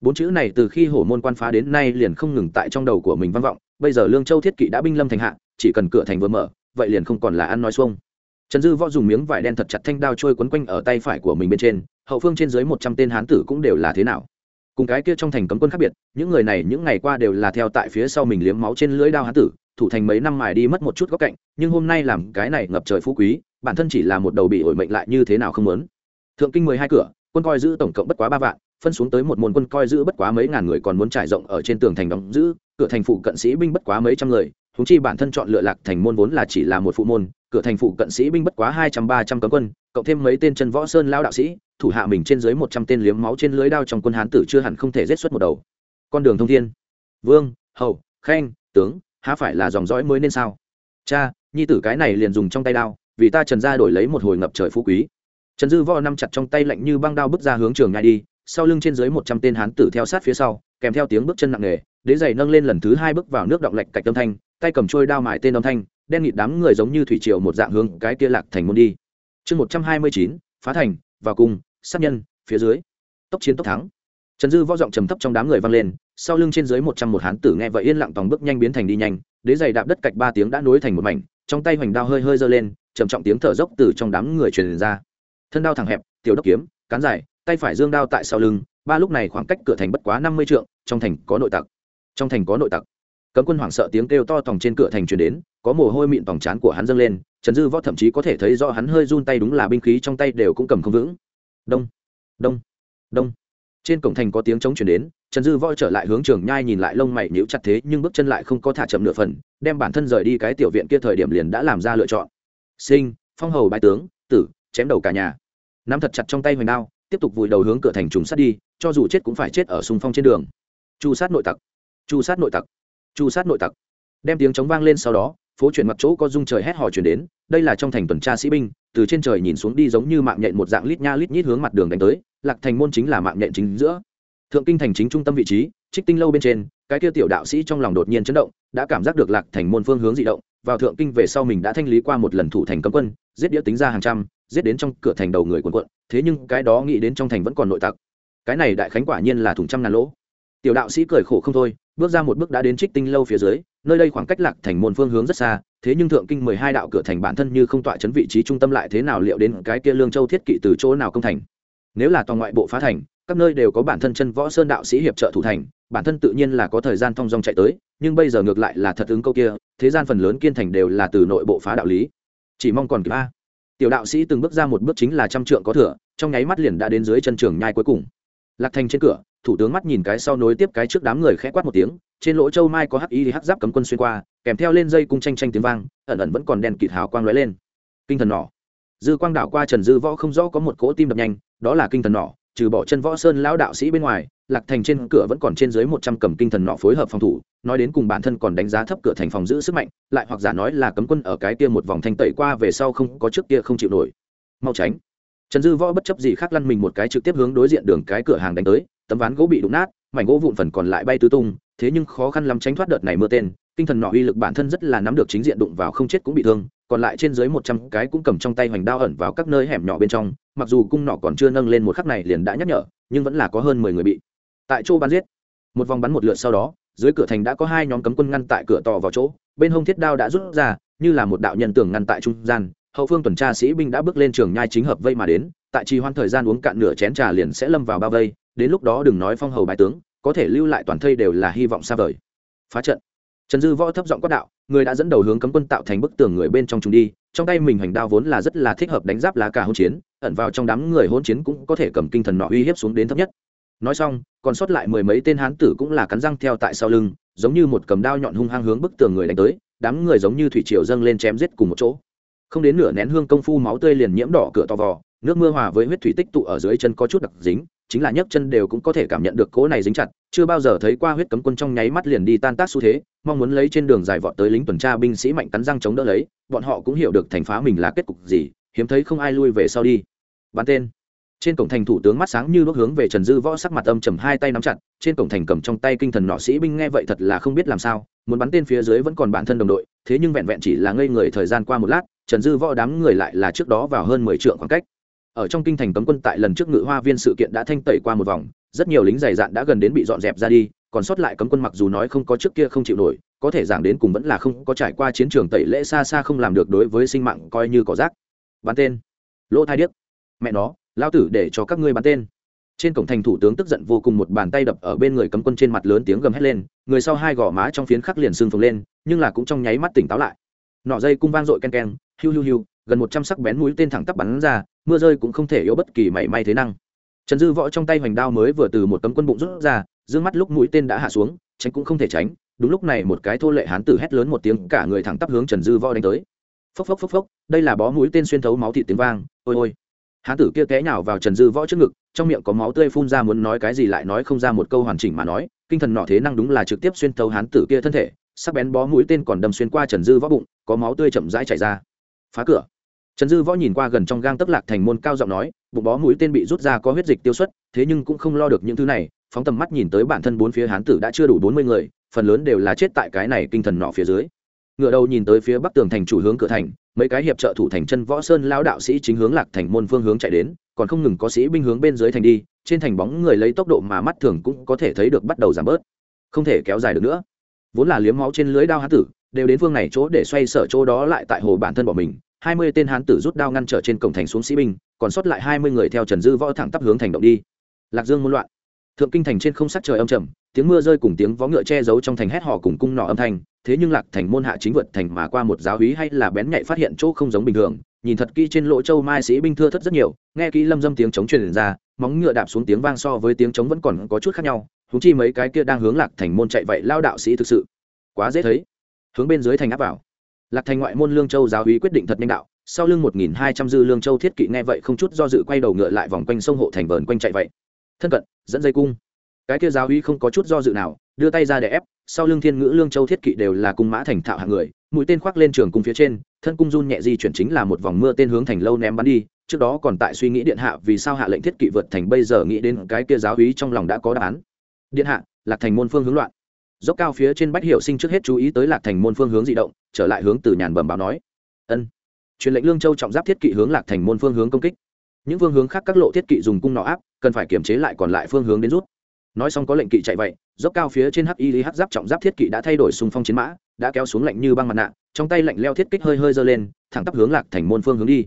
Bốn chữ này từ khi hổ môn quan phá đến nay liền không ngừng tại trong đầu của mình vang vọng, bây giờ lương châu thiết kỵ đã binh lâm thành hạ, chỉ cần cửa thành vừa mở vậy liền không còn là ăn nói xuông. Trần dư võ dùng miếng vải đen thật chặt thanh đao trôi quấn quanh ở tay phải của mình bên trên, hậu phương trên dưới một trăm tên hán tử cũng đều là thế nào. Cùng cái kia trong thành cấm quân khác biệt, những người này những ngày qua đều là theo tại phía sau mình liếm máu trên lưỡi đao hán tử, thủ thành mấy năm mài đi mất một chút góc cạnh, nhưng hôm nay làm cái này ngập trời phú quý, bản thân chỉ là một đầu bị ổi mệnh lại như thế nào không muốn. Thượng kinh mười hai cửa, quân coi giữ tổng cộng bất quá ba vạn, phân xuống tới một môn quân coi giữ bất quá mấy ngàn người còn muốn trải rộng ở trên tường thành đóng giữ, cửa thành phụ cận sĩ binh bất quá mấy trăm người húng chi bản thân chọn lựa lạc thành môn vốn là chỉ là một phụ môn, cửa thành phụ cận sĩ binh bất quá hai trăm, ba trăm cấm quân, cộng thêm mấy tên chân võ sơn lao đạo sĩ, thủ hạ mình trên dưới một trăm tên liếm máu trên lưới đao trong quân hán tử chưa hẳn không thể giết xuất một đầu. Con đường thông thiên. Vương, hầu, khanh, tướng, há phải là dòng dõi mới nên sao? Cha, nhi tử cái này liền dùng trong tay đao, vì ta trần ra đổi lấy một hồi ngập trời phú quý. Trần dư võ năm chặt trong tay lạnh như băng đao bước ra hướng trường ngay đi, sau lưng trên dưới một trăm tên hán tử theo sát phía sau, kèm theo tiếng bước chân nặng nề, đế giày nâng lên lần thứ hai bước vào nước động lạch cạch tâm thanh tay cầm trôi đao mài tên âm thanh, đen nghịt đám người giống như thủy triều một dạng hướng cái kia lạc thành môn đi. Chương một trăm hai mươi chín, phá thành, vào cung sát nhân, phía dưới. Tốc chiến tốc thắng. Trần dư võ giọng trầm thấp trong đám người vang lên, sau lưng trên dưới một trăm một hán tử nghe vậy yên lặng tòng bước nhanh biến thành đi nhanh, đế giày đạp đất cạch ba tiếng đã nối thành một mảnh, trong tay hoành đao hơi hơi giơ lên, trầm trọng tiếng thở dốc từ trong đám người truyền ra. Thân đao thẳng hẹp, tiểu đốc kiếm, cán dài, tay phải dương đao tại sau lưng, ba lúc này khoảng cách cửa thành bất quá năm mươi trượng, trong thành có nội tặc. Trong thành có nội tặc cấm quân hoảng sợ tiếng kêu to tòng trên cửa thành truyền đến, có mồ hôi mịn tòng trán của hắn dâng lên, trần dư võ thậm chí có thể thấy do hắn hơi run tay đúng là binh khí trong tay đều cũng cầm không vững. Đông đông đông. Trên cổng thành có tiếng trống chuyển đến, trần dư võ trở lại hướng trường nhai nhìn lại lông mày nhíu chặt thế nhưng bước chân lại không có thả chậm nửa phần, đem bản thân rời đi cái tiểu viện kia thời điểm liền đã làm ra lựa chọn. Sinh, phong hầu bãi tướng, tử, chém đầu cả nhà. Nắm thật chặt trong tay hoành đao, tiếp tục vùi đầu hướng cửa thành trùng sát đi, cho dù chết cũng phải chết ở sung phong trên đường. Chu sát nội tặc, chu sát nội tặc chu sát nội tặc. Đem tiếng chống vang lên sau đó, phố chuyển mặt chỗ có dung trời hét hò chuyển đến, đây là trong thành tuần tra sĩ binh, từ trên trời nhìn xuống đi giống như mạng nhện một dạng lít nha lít nhít hướng mặt đường đánh tới, lạc thành môn chính là mạng nhện chính giữa. Thượng kinh thành chính trung tâm vị trí, trích tinh lâu bên trên, cái kia tiểu đạo sĩ trong lòng đột nhiên chấn động, đã cảm giác được lạc thành môn phương hướng dị động, vào thượng kinh về sau mình đã thanh lý qua một lần thủ thành cấm quân, giết đĩa tính ra hàng trăm, giết đến trong cửa thành đầu người quần quận thế nhưng cái đó nghĩ đến trong thành vẫn còn nội tặc. Cái này đại khánh quả nhiên là thùng trăm ngàn lỗ. Tiểu đạo sĩ cười khổ không thôi bước ra một bước đã đến trích tinh lâu phía dưới, nơi đây khoảng cách lạc thành môn phương hướng rất xa, thế nhưng thượng kinh mười hai đạo cửa thành bản thân như không tọa chấn vị trí trung tâm lại thế nào liệu đến cái kia lương châu thiết kỵ từ chỗ nào công thành? Nếu là toàn ngoại bộ phá thành, các nơi đều có bản thân chân võ sơn đạo sĩ hiệp trợ thủ thành, bản thân tự nhiên là có thời gian thong dong chạy tới, nhưng bây giờ ngược lại là thật ứng câu kia, thế gian phần lớn kiên thành đều là từ nội bộ phá đạo lý. Chỉ mong còn kịp a. Tiểu đạo sĩ từng bước ra một bước chính là trăm trượng có thừa, trong nháy mắt liền đã đến dưới chân trường nhai cuối cùng lạc thành trên cửa, thủ tướng mắt nhìn cái sau nối tiếp cái trước đám người khẽ quát một tiếng, trên lỗ châu mai có hắc y hắc giáp cấm quân xuyên qua, kèm theo lên dây cung tranh tranh tiếng vang, ẩn ẩn vẫn còn đèn kịt hào quang lóe lên. Kinh thần nỏ. Dư quang đảo qua trần dư võ không rõ có một cỗ tim đập nhanh, đó là kinh thần nỏ. Trừ bỏ chân võ sơn lão đạo sĩ bên ngoài, lạc thành trên cửa vẫn còn trên dưới một trăm cầm kinh thần nọ phối hợp phòng thủ, nói đến cùng bản thân còn đánh giá thấp cửa thành phòng giữ sức mạnh, lại hoặc giả nói là cấm quân ở cái kia một vòng thanh tẩy qua về sau không có trước kia không chịu nổi. Mau tránh trần dư võ bất chấp gì khác lăn mình một cái trực tiếp hướng đối diện đường cái cửa hàng đánh tới, tấm ván gỗ bị đụng nát, mảnh gỗ vụn phần còn lại bay tứ tung, thế nhưng khó khăn lắm tránh thoát đợt này mưa tên, tinh thần nọ uy lực bản thân rất là nắm được chính diện đụng vào không chết cũng bị thương, còn lại trên dưới một trăm cái cũng cầm trong tay hoành đao ẩn vào các nơi hẻm nhỏ bên trong, mặc dù cung nọ còn chưa nâng lên một khắc này liền đã nhắc nhở, nhưng vẫn là có hơn mười người bị. Tại chỗ bắn giết, một vòng bắn một lượt sau đó, dưới cửa thành đã có hai nhóm cấm quân ngăn tại cửa tò vào chỗ, bên hông thiết đao đã rút ra, như là một đạo nhân tường ngăn tại trung gian hậu phương tuần tra sĩ binh đã bước lên trường nhai chính hợp vây mà đến, tại trì hoan thời gian uống cạn nửa chén trà liền sẽ lâm vào bao vây, đến lúc đó đừng nói phong hầu bài tướng, có thể lưu lại toàn thây đều là hy vọng xa vời. Phá trận. Trần dư võ thấp giọng quát đạo, người đã dẫn đầu hướng cấm quân tạo thành bức tường người bên trong chúng đi, trong tay mình hành đao vốn là rất là thích hợp đánh giáp lá cả hỗn chiến, ẩn vào trong đám người hỗn chiến cũng có thể cầm kinh thần nọ uy hiếp xuống đến thấp nhất. Nói xong, còn sót lại mười mấy tên hán tử cũng là cắn răng theo tại sau lưng, giống như một cầm đao nhọn hung hăng hướng bức tường người đánh tới, đám người giống như thủy triều dâng lên chém giết cùng một chỗ không đến nửa nén hương công phu máu tươi liền nhiễm đỏ cửa to vò, nước mưa hòa với huyết thủy tích tụ ở dưới chân có chút đặc dính, chính là nhấc chân đều cũng có thể cảm nhận được cố này dính chặt, chưa bao giờ thấy qua huyết cấm quân trong nháy mắt liền đi tan tác xu thế, mong muốn lấy trên đường dài vọt tới lính tuần tra binh sĩ mạnh cắn răng chống đỡ lấy, bọn họ cũng hiểu được thành phá mình là kết cục gì, hiếm thấy không ai lui về sau đi. Bắn tên. Trên cổng thành thủ tướng mắt sáng như đốt hướng về trần dư võ sắc mặt âm trầm hai tay nắm chặt, trên cổng thành cầm trong tay kinh thần nọ sĩ binh nghe vậy thật là không biết làm sao, muốn bắn tên phía dưới vẫn còn bản thân đồng đội, thế nhưng vẹn vẹn chỉ là ngây người thời gian qua một lát trần dư võ đám người lại là trước đó vào hơn mười trượng khoảng cách. Ở trong kinh thành cấm quân tại lần trước ngự hoa viên sự kiện đã thanh tẩy qua một vòng, rất nhiều lính dày dạn đã gần đến bị dọn dẹp ra đi, còn sót lại cấm quân mặc dù nói không có trước kia không chịu nổi, có thể giảng đến cùng vẫn là không có trải qua chiến trường tẩy lễ xa xa không làm được đối với sinh mạng coi như cỏ rác. Bắn tên. Lỗ thai điếc. Mẹ nó lao tử để cho các ngươi bắn tên. Trên cổng thành thủ tướng tức giận vô cùng một bàn tay đập ở bên người cấm quân trên mặt lớn tiếng gầm hét lên, người sau hai gò má trong phiến khắc liền xương phồng lên, nhưng là cũng trong nháy mắt tỉnh táo lại nọ dây cung vang dội ken ken hiu hiu hiu, gần một trăm sắc bén mũi tên thẳng tắp bắn ra, mưa rơi cũng không thể yếu bất kỳ mảy may thế năng. Trần dư võ trong tay hoành đao mới vừa từ một tấm quân bụng rút ra d mắt lúc mũi tên đã hạ xuống, tránh cũng không thể tránh, đúng lúc này một cái thô lệ hán tử hét lớn một tiếng, cả người thẳng tắp hướng trần dư võ đánh tới. Phốc phốc phốc phốc, đây là bó mũi tên xuyên thấu máu thịt tiếng vang, ôi ôi. Hán tử kia té nhào vào trần dư võ trước ngực, trong miệng có máu tươi phun ra muốn nói cái gì lại nói không ra một câu hoàn chỉnh mà nói, kinh thần nọ thế năng đúng là trực tiếp xuyên thấu hán tử kia thân thể sắc bén bó mũi tên còn đâm xuyên qua trần dư võ bụng, có máu tươi chậm rãi chảy ra. Phá cửa. Trần dư võ nhìn qua gần trong gang tấc lạc thành môn cao giọng nói, bụng bó mũi tên bị rút ra có huyết dịch tiêu xuất, thế nhưng cũng không lo được những thứ này, phóng tầm mắt nhìn tới bản thân bốn phía hán tử đã chưa đủ bốn mươi người, phần lớn đều là chết tại cái này kinh thần nọ phía dưới. Ngựa đầu nhìn tới phía bắc tường thành chủ hướng cửa thành, mấy cái hiệp trợ thủ thành chân võ sơn lao đạo sĩ chính hướng lạc thành môn phương hướng chạy đến, còn không ngừng có sĩ binh hướng bên dưới thành đi, trên thành bóng người lấy tốc độ mà mắt thường cũng có thể thấy được bắt đầu giảm bớt. Không thể kéo dài được nữa vốn là liếm máu trên lưới đao hán tử, đều đến phương này chỗ để xoay sở chỗ đó lại tại hồ bản thân bỏ mình. Hai mươi tên hán tử rút đao ngăn trở trên cổng thành xuống sĩ binh, còn sót lại hai mươi người theo trần dư võ thẳng tắp hướng thành động đi. Lạc dương muôn loạn. Thượng kinh thành trên không sắc trời âm trầm, tiếng mưa rơi cùng tiếng vó ngựa che giấu trong thành hét họ cùng cung nọ âm thanh, thế nhưng lạc thành môn hạ chính vượt thành mà qua một giáo hí hay là bén nhạy phát hiện chỗ không giống bình thường, nhìn thật kỹ trên lỗ châu mai sĩ binh thưa thất rất nhiều, nghe kỹ lâm dâm tiếng chống truyền ra, móng ngựa đạp xuống tiếng vang so với tiếng chống vẫn còn có chút khác nhau huống chi mấy cái kia đang hướng lạc thành môn chạy vậy lao đạo sĩ thực sự quá dễ thấy. Hướng bên dưới thành áp vào. Lạc thành ngoại môn lương châu giáo hí quyết định thật nhanh đạo, sau lưng một nghìn hai trăm dư lương châu thiết kỵ nghe vậy không chút do dự quay đầu ngựa lại vòng quanh sông hộ thành vờn quanh chạy vậy. Thân cận, dẫn dây cung. Cái kia giáo hí không có chút do dự nào, đưa tay ra để ép, sau lưng thiên ngữ lương châu thiết kỵ đều là cung mã thành thạo hạng người, mũi tên khoác lên trường cung phía trên, thân cung run nhẹ di chuyển chính là một vòng mưa tên hướng thành lâu ném bắn đi, trước đó còn tại suy nghĩ điện hạ vì sao hạ lệnh thiết kỵ vượt thành bây giờ nghĩ đến cái kia giáo hí trong lòng đã có đáp án điện hạ, lạc thành môn phương hướng loạn. Dốc cao phía trên bách hiệu sinh trước hết chú ý tới lạc thành môn phương hướng di động, trở lại hướng từ nhàn bẩm báo nói. Ân. Truyền lệnh lương châu trọng giáp thiết kỵ hướng lạc thành môn phương hướng công kích. Những phương hướng khác các lộ thiết kỵ dùng cung nọ áp, cần phải kiềm chế lại còn lại phương hướng đến rút. Nói xong có lệnh kỵ chạy vậy, dốc cao phía trên hắc y lý hắc giáp trọng giáp thiết kỵ đã thay đổi xung phong chiến mã, đã kéo xuống lạnh như băng mặt nạ, trong tay lạnh leo thiết kích hơi hơi giơ lên, thẳng tắp hướng lạc thành môn phương hướng đi.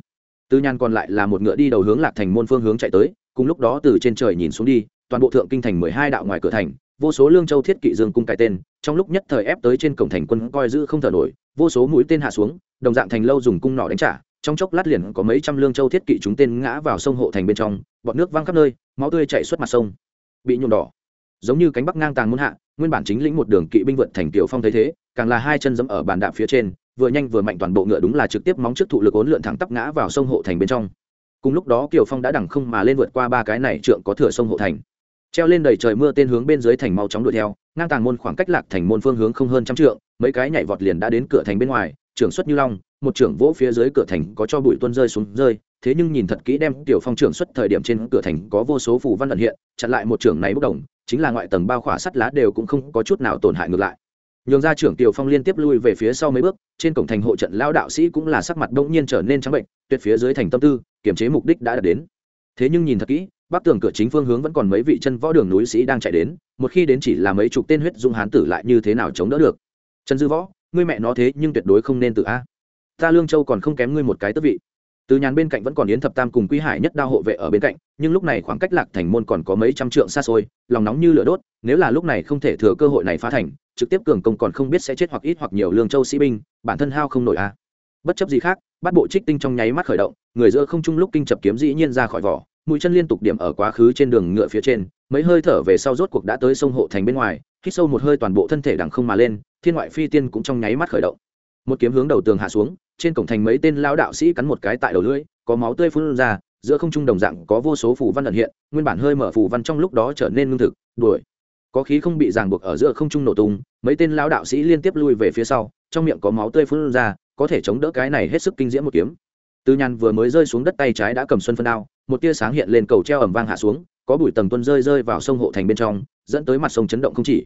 Tư nhàn còn lại là một ngựa đi đầu hướng lạc thành môn phương hướng chạy tới, cùng lúc đó từ trên trời nhìn xuống đi toàn bộ thượng kinh thành mười hai đạo ngoài cửa thành, vô số lương châu thiết kỵ dương cung cài tên, trong lúc nhất thời ép tới trên cổng thành quân coi giữ không thở nổi, vô số mũi tên hạ xuống, đồng dạng thành lâu dùng cung nỏ đánh trả, trong chốc lát liền có mấy trăm lương châu thiết kỵ chúng tên ngã vào sông hộ thành bên trong bọt nước văng khắp nơi, máu tươi chảy xuất mặt sông. Bị nhuộm đỏ. Giống như cánh bắc ngang tàng muốn hạ, nguyên bản chính lĩnh một đường kỵ binh vượt thành tiểu phong thấy thế, càng là hai chân dẫm ở bàn đạp phía trên, vừa nhanh vừa mạnh toàn bộ ngựa đúng là trực tiếp móng trước thụ lực ốn lượn thẳng tắp ngã vào sông hộ thành bên trong. Cùng lúc đó kiều phong đã đẳng không mà lên vượt qua ba cái này trượng có thừa sông hộ thành treo lên đầy trời mưa tên hướng bên dưới thành mau chóng đuổi theo, ngang tàng môn khoảng cách lạc thành môn phương hướng không hơn trăm trượng, mấy cái nhảy vọt liền đã đến cửa thành bên ngoài, trưởng xuất như long, một trưởng vỗ phía dưới cửa thành có cho bụi tuân rơi xuống rơi, thế nhưng nhìn thật kỹ đem tiểu phong trưởng xuất thời điểm trên cửa thành có vô số phù văn lận hiện, chặn lại một trưởng này bốc đồng, chính là ngoại tầng bao khỏa sắt lá đều cũng không có chút nào tổn hại ngược lại. Nhường ra trưởng tiểu phong liên tiếp lui về phía sau mấy bước, trên cổng thành hộ trận lao đạo sĩ cũng là sắc mặt đông nhiên trở nên trắng bệnh, tuyệt phía dưới thành tâm tư kiểm chế mục đích đã đạt đến. Thế nhưng nhìn thật kỹ bắc tường cửa chính phương hướng vẫn còn mấy vị chân võ đường núi sĩ đang chạy đến, một khi đến chỉ là mấy chục tên huyết dung hán tử lại như thế nào chống đỡ được? Trần dư võ, ngươi mẹ nó thế nhưng tuyệt đối không nên tự a. Ta lương châu còn không kém ngươi một cái tước vị. Từ nhàn bên cạnh vẫn còn yến thập tam cùng quý hải nhất đao hộ vệ ở bên cạnh, nhưng lúc này khoảng cách lạc thành môn còn có mấy trăm trượng xa xôi, lòng nóng như lửa đốt, nếu là lúc này không thể thừa cơ hội này phá thành, trực tiếp cường công còn không biết sẽ chết hoặc ít hoặc nhiều lương châu sĩ binh, bản thân hao không nổi a. Bất chấp gì khác, bắt bộ trích tinh trong nháy mắt khởi động, người giữa không trung lúc kinh chập kiếm dĩ nhiên ra khỏi vỏ mũi chân liên tục điểm ở quá khứ trên đường ngựa phía trên, mấy hơi thở về sau rốt cuộc đã tới sông hộ thành bên ngoài, hít sâu một hơi toàn bộ thân thể đằng không mà lên, thiên ngoại phi tiên cũng trong nháy mắt khởi động. Một kiếm hướng đầu tường hạ xuống, trên cổng thành mấy tên lao đạo sĩ cắn một cái tại đầu lưỡi, có máu tươi phun ra, giữa không trung đồng dạng có vô số phù văn ẩn hiện, nguyên bản hơi mở phù văn trong lúc đó trở nên lương thực, đuổi. Có khí không bị ràng buộc ở giữa không trung nổ tung, mấy tên lao đạo sĩ liên tiếp lui về phía sau, trong miệng có máu tươi phun ra, có thể chống đỡ cái này hết sức kinh diễm một kiếm. Tư nhàn vừa mới rơi xuống đất tay trái đã cầm xuân phân đao một tia sáng hiện lên cầu treo ẩm vang hạ xuống, có bụi tầng tuân rơi rơi vào sông hộ thành bên trong, dẫn tới mặt sông chấn động không chỉ.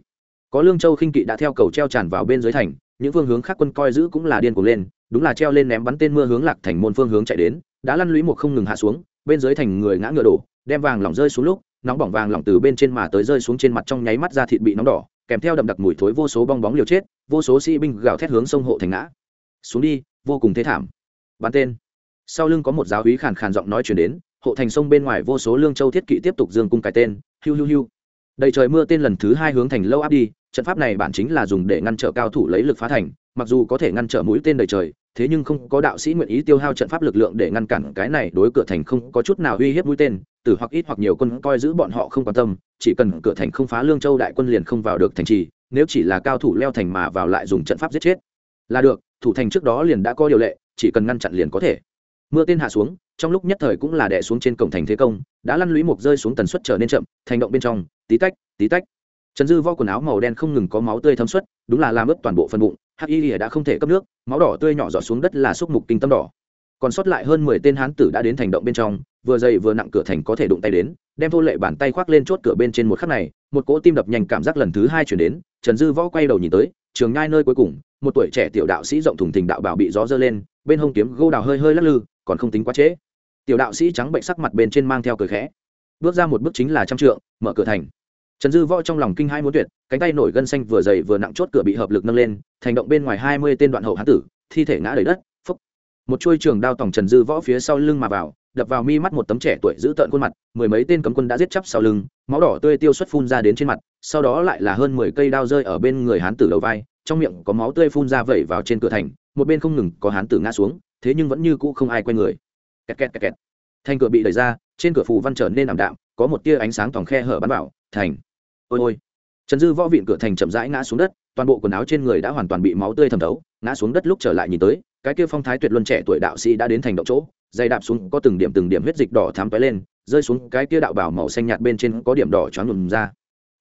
Có lương châu khinh kỵ đã theo cầu treo tràn vào bên dưới thành, những phương hướng khác quân coi giữ cũng là điên cuồng lên, đúng là treo lên ném bắn tên mưa hướng lạc thành môn phương hướng chạy đến, đã lăn lũy một không ngừng hạ xuống, bên dưới thành người ngã ngựa đổ, đem vàng lỏng rơi xuống lúc, nóng bỏng vàng lỏng từ bên trên mà tới rơi xuống trên mặt trong nháy mắt ra thịt bị nóng đỏ, kèm theo đậm đặc mùi thối vô số bong bóng liều chết, vô số sĩ binh gào thét hướng sông hộ thành ngã. Xuống đi, vô cùng thế thảm. Bắn tên. Sau lưng có một giáo úy khàn khàn giọng nói chuyển đến hộ thành sông bên ngoài vô số lương châu thiết kỵ tiếp tục dương cung cái tên, hiu hiu hiu. Đầy trời mưa tên lần thứ hai hướng thành lâu áp đi, trận pháp này bản chính là dùng để ngăn trở cao thủ lấy lực phá thành, mặc dù có thể ngăn trở mũi tên đầy trời, thế nhưng không có đạo sĩ nguyện ý tiêu hao trận pháp lực lượng để ngăn cản cái này đối cửa thành không có chút nào uy hiếp mũi tên từ hoặc ít hoặc nhiều quân coi giữ bọn họ không quan tâm, chỉ cần cửa thành không phá lương châu đại quân liền không vào được thành trì, nếu chỉ là cao thủ leo thành mà vào lại dùng trận pháp giết chết. Là được, thủ thành trước đó liền đã có điều lệ, chỉ cần ngăn chặn liền có thể. Mưa tên hạ xuống trong lúc nhất thời cũng là đè xuống trên cổng thành thế công, đã lăn lũy mục rơi xuống tần suất trở nên chậm, thành động bên trong, tí tách tí tách. Trần dư vo quần áo màu đen không ngừng có máu tươi thấm suất đúng là làm ướt toàn bộ phần bụng, hắc y ỉa đã không thể cấp nước, máu đỏ tươi nhỏ giọt xuống đất là xúc mục kinh tâm đỏ. Còn sót lại hơn mười tên hán tử đã đến thành động bên trong, vừa dày vừa nặng cửa thành có thể đụng tay đến, đem thô lệ bàn tay khoác lên chốt cửa bên trên một khắc này, một cỗ tim đập nhanh cảm giác lần thứ hai chuyển đến, trần dư võ quay đầu nhìn tới, trường nhai nơi cuối cùng, một tuổi trẻ tiểu đạo sĩ rộng thùng thình đạo bảo bị gió dơ lên, bên hông kiếm gô đào hơi hơi lắc lư còn không tính quá trễ. Tiểu đạo sĩ trắng bệnh sắc mặt bên trên mang theo cười khẽ. Bước ra một bước chính là trăm trượng, mở cửa thành. Trần dư võ trong lòng kinh hai muốn tuyệt, cánh tay nổi gân xanh vừa dày vừa nặng chốt cửa bị hợp lực nâng lên, thành động bên ngoài hai mươi tên đoạn hậu hán tử, thi thể ngã đầy đất, phúc. Một chuôi trường đao tòng trần dư võ phía sau lưng mà vào, đập vào mi mắt một tấm trẻ tuổi giữ tợn khuôn mặt, mười mấy tên cấm quân đã giết chắp sau lưng, máu đỏ tươi tiêu xuất phun ra đến trên mặt, sau đó lại là hơn mười cây đao rơi ở bên người hán tử đầu vai, trong miệng có máu tươi phun ra vẩy vào trên cửa thành, một bên không ngừng có hán tử ngã xuống thế nhưng vẫn như cũ không ai quay người. Kẹt kẹt kẹt kẹt. Thành cửa bị đẩy ra, trên cửa phù văn trở nên ảm đạm, có một tia ánh sáng tòng khe hở bắn vào, thành. Ôi ôi. Trần dư võ viện cửa thành chậm rãi ngã xuống đất, toàn bộ quần áo trên người đã hoàn toàn bị máu tươi thẩm thấu, ngã xuống đất lúc trở lại nhìn tới, cái kia phong thái tuyệt luân trẻ tuổi đạo sĩ đã đến thành động chỗ dày đạp xuống có từng điểm từng điểm huyết dịch đỏ thám tóe lên, rơi xuống cái kia đạo bảo màu xanh nhạt bên trên có điểm đỏ choáng ngừng ra.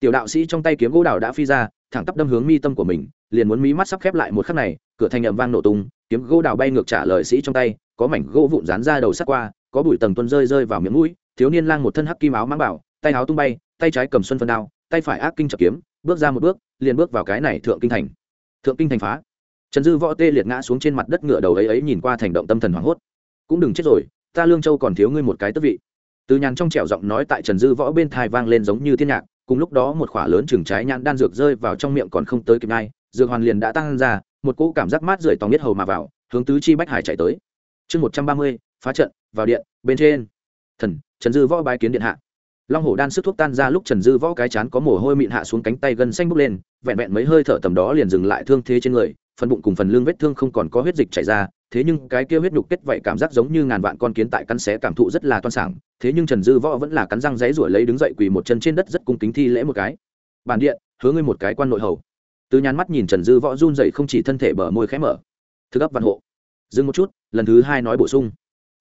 Tiểu đạo sĩ trong tay kiếm gỗ đào đã phi ra, thẳng tắp đâm hướng mi tâm của mình, liền muốn mí mắt sắp khép lại một khắc này, cửa thành ầm vang nổ tung kiếm gỗ đào bay ngược trả lời sĩ trong tay, có mảnh gỗ vụn dán ra đầu sắt qua, có bụi tầng tuân rơi rơi vào miệng mũi, thiếu niên lang một thân hắc kim áo mang bảo, tay áo tung bay, tay trái cầm xuân phân đao, tay phải ác kinh chập kiếm, bước ra một bước, liền bước vào cái này thượng kinh thành. Thượng kinh thành phá. Trần dư võ tê liệt ngã xuống trên mặt đất ngựa đầu ấy ấy nhìn qua thành động tâm thần hoảng hốt. Cũng đừng chết rồi, ta lương châu còn thiếu ngươi một cái tước vị. Từ nhàn trong trẻo giọng nói tại trần dư võ bên thai vang lên giống như thiên nhạc, cùng lúc đó một khỏa lớn chừng trái nhãn đan dược rơi vào trong miệng còn không tới kịp ngay, dược hoàn liền đã tăng ra một cỗ cảm giác mát rượi tòng biết hầu mà vào, hướng tứ chi bách hải chạy tới. Chương một trăm ba mươi, phá trận, vào điện, bên trên. Thần, trần dư võ bái kiến điện hạ. Long hổ đan sức thuốc tan ra lúc trần dư võ cái chán có mồ hôi mịn hạ xuống cánh tay gân xanh bốc lên, vẹn vẹn mấy hơi thở tầm đó liền dừng lại thương thế trên người, phần bụng cùng phần lưng vết thương không còn có huyết dịch chảy ra, thế nhưng cái kia huyết nhục kết vậy cảm giác giống như ngàn vạn con kiến tại cắn xé cảm thụ rất là toan sảng, thế nhưng trần dư võ vẫn là cắn răng giấy ruổi lấy đứng dậy quỳ một chân trên đất rất cung kính thi lễ một cái. Bản điện, hứa ngươi một cái quan nội hầu từ nhàn mắt nhìn trần dư võ run dậy không chỉ thân thể bờ môi khẽ mở. Thức ấp văn hộ. Dừng một chút, lần thứ hai nói bổ sung.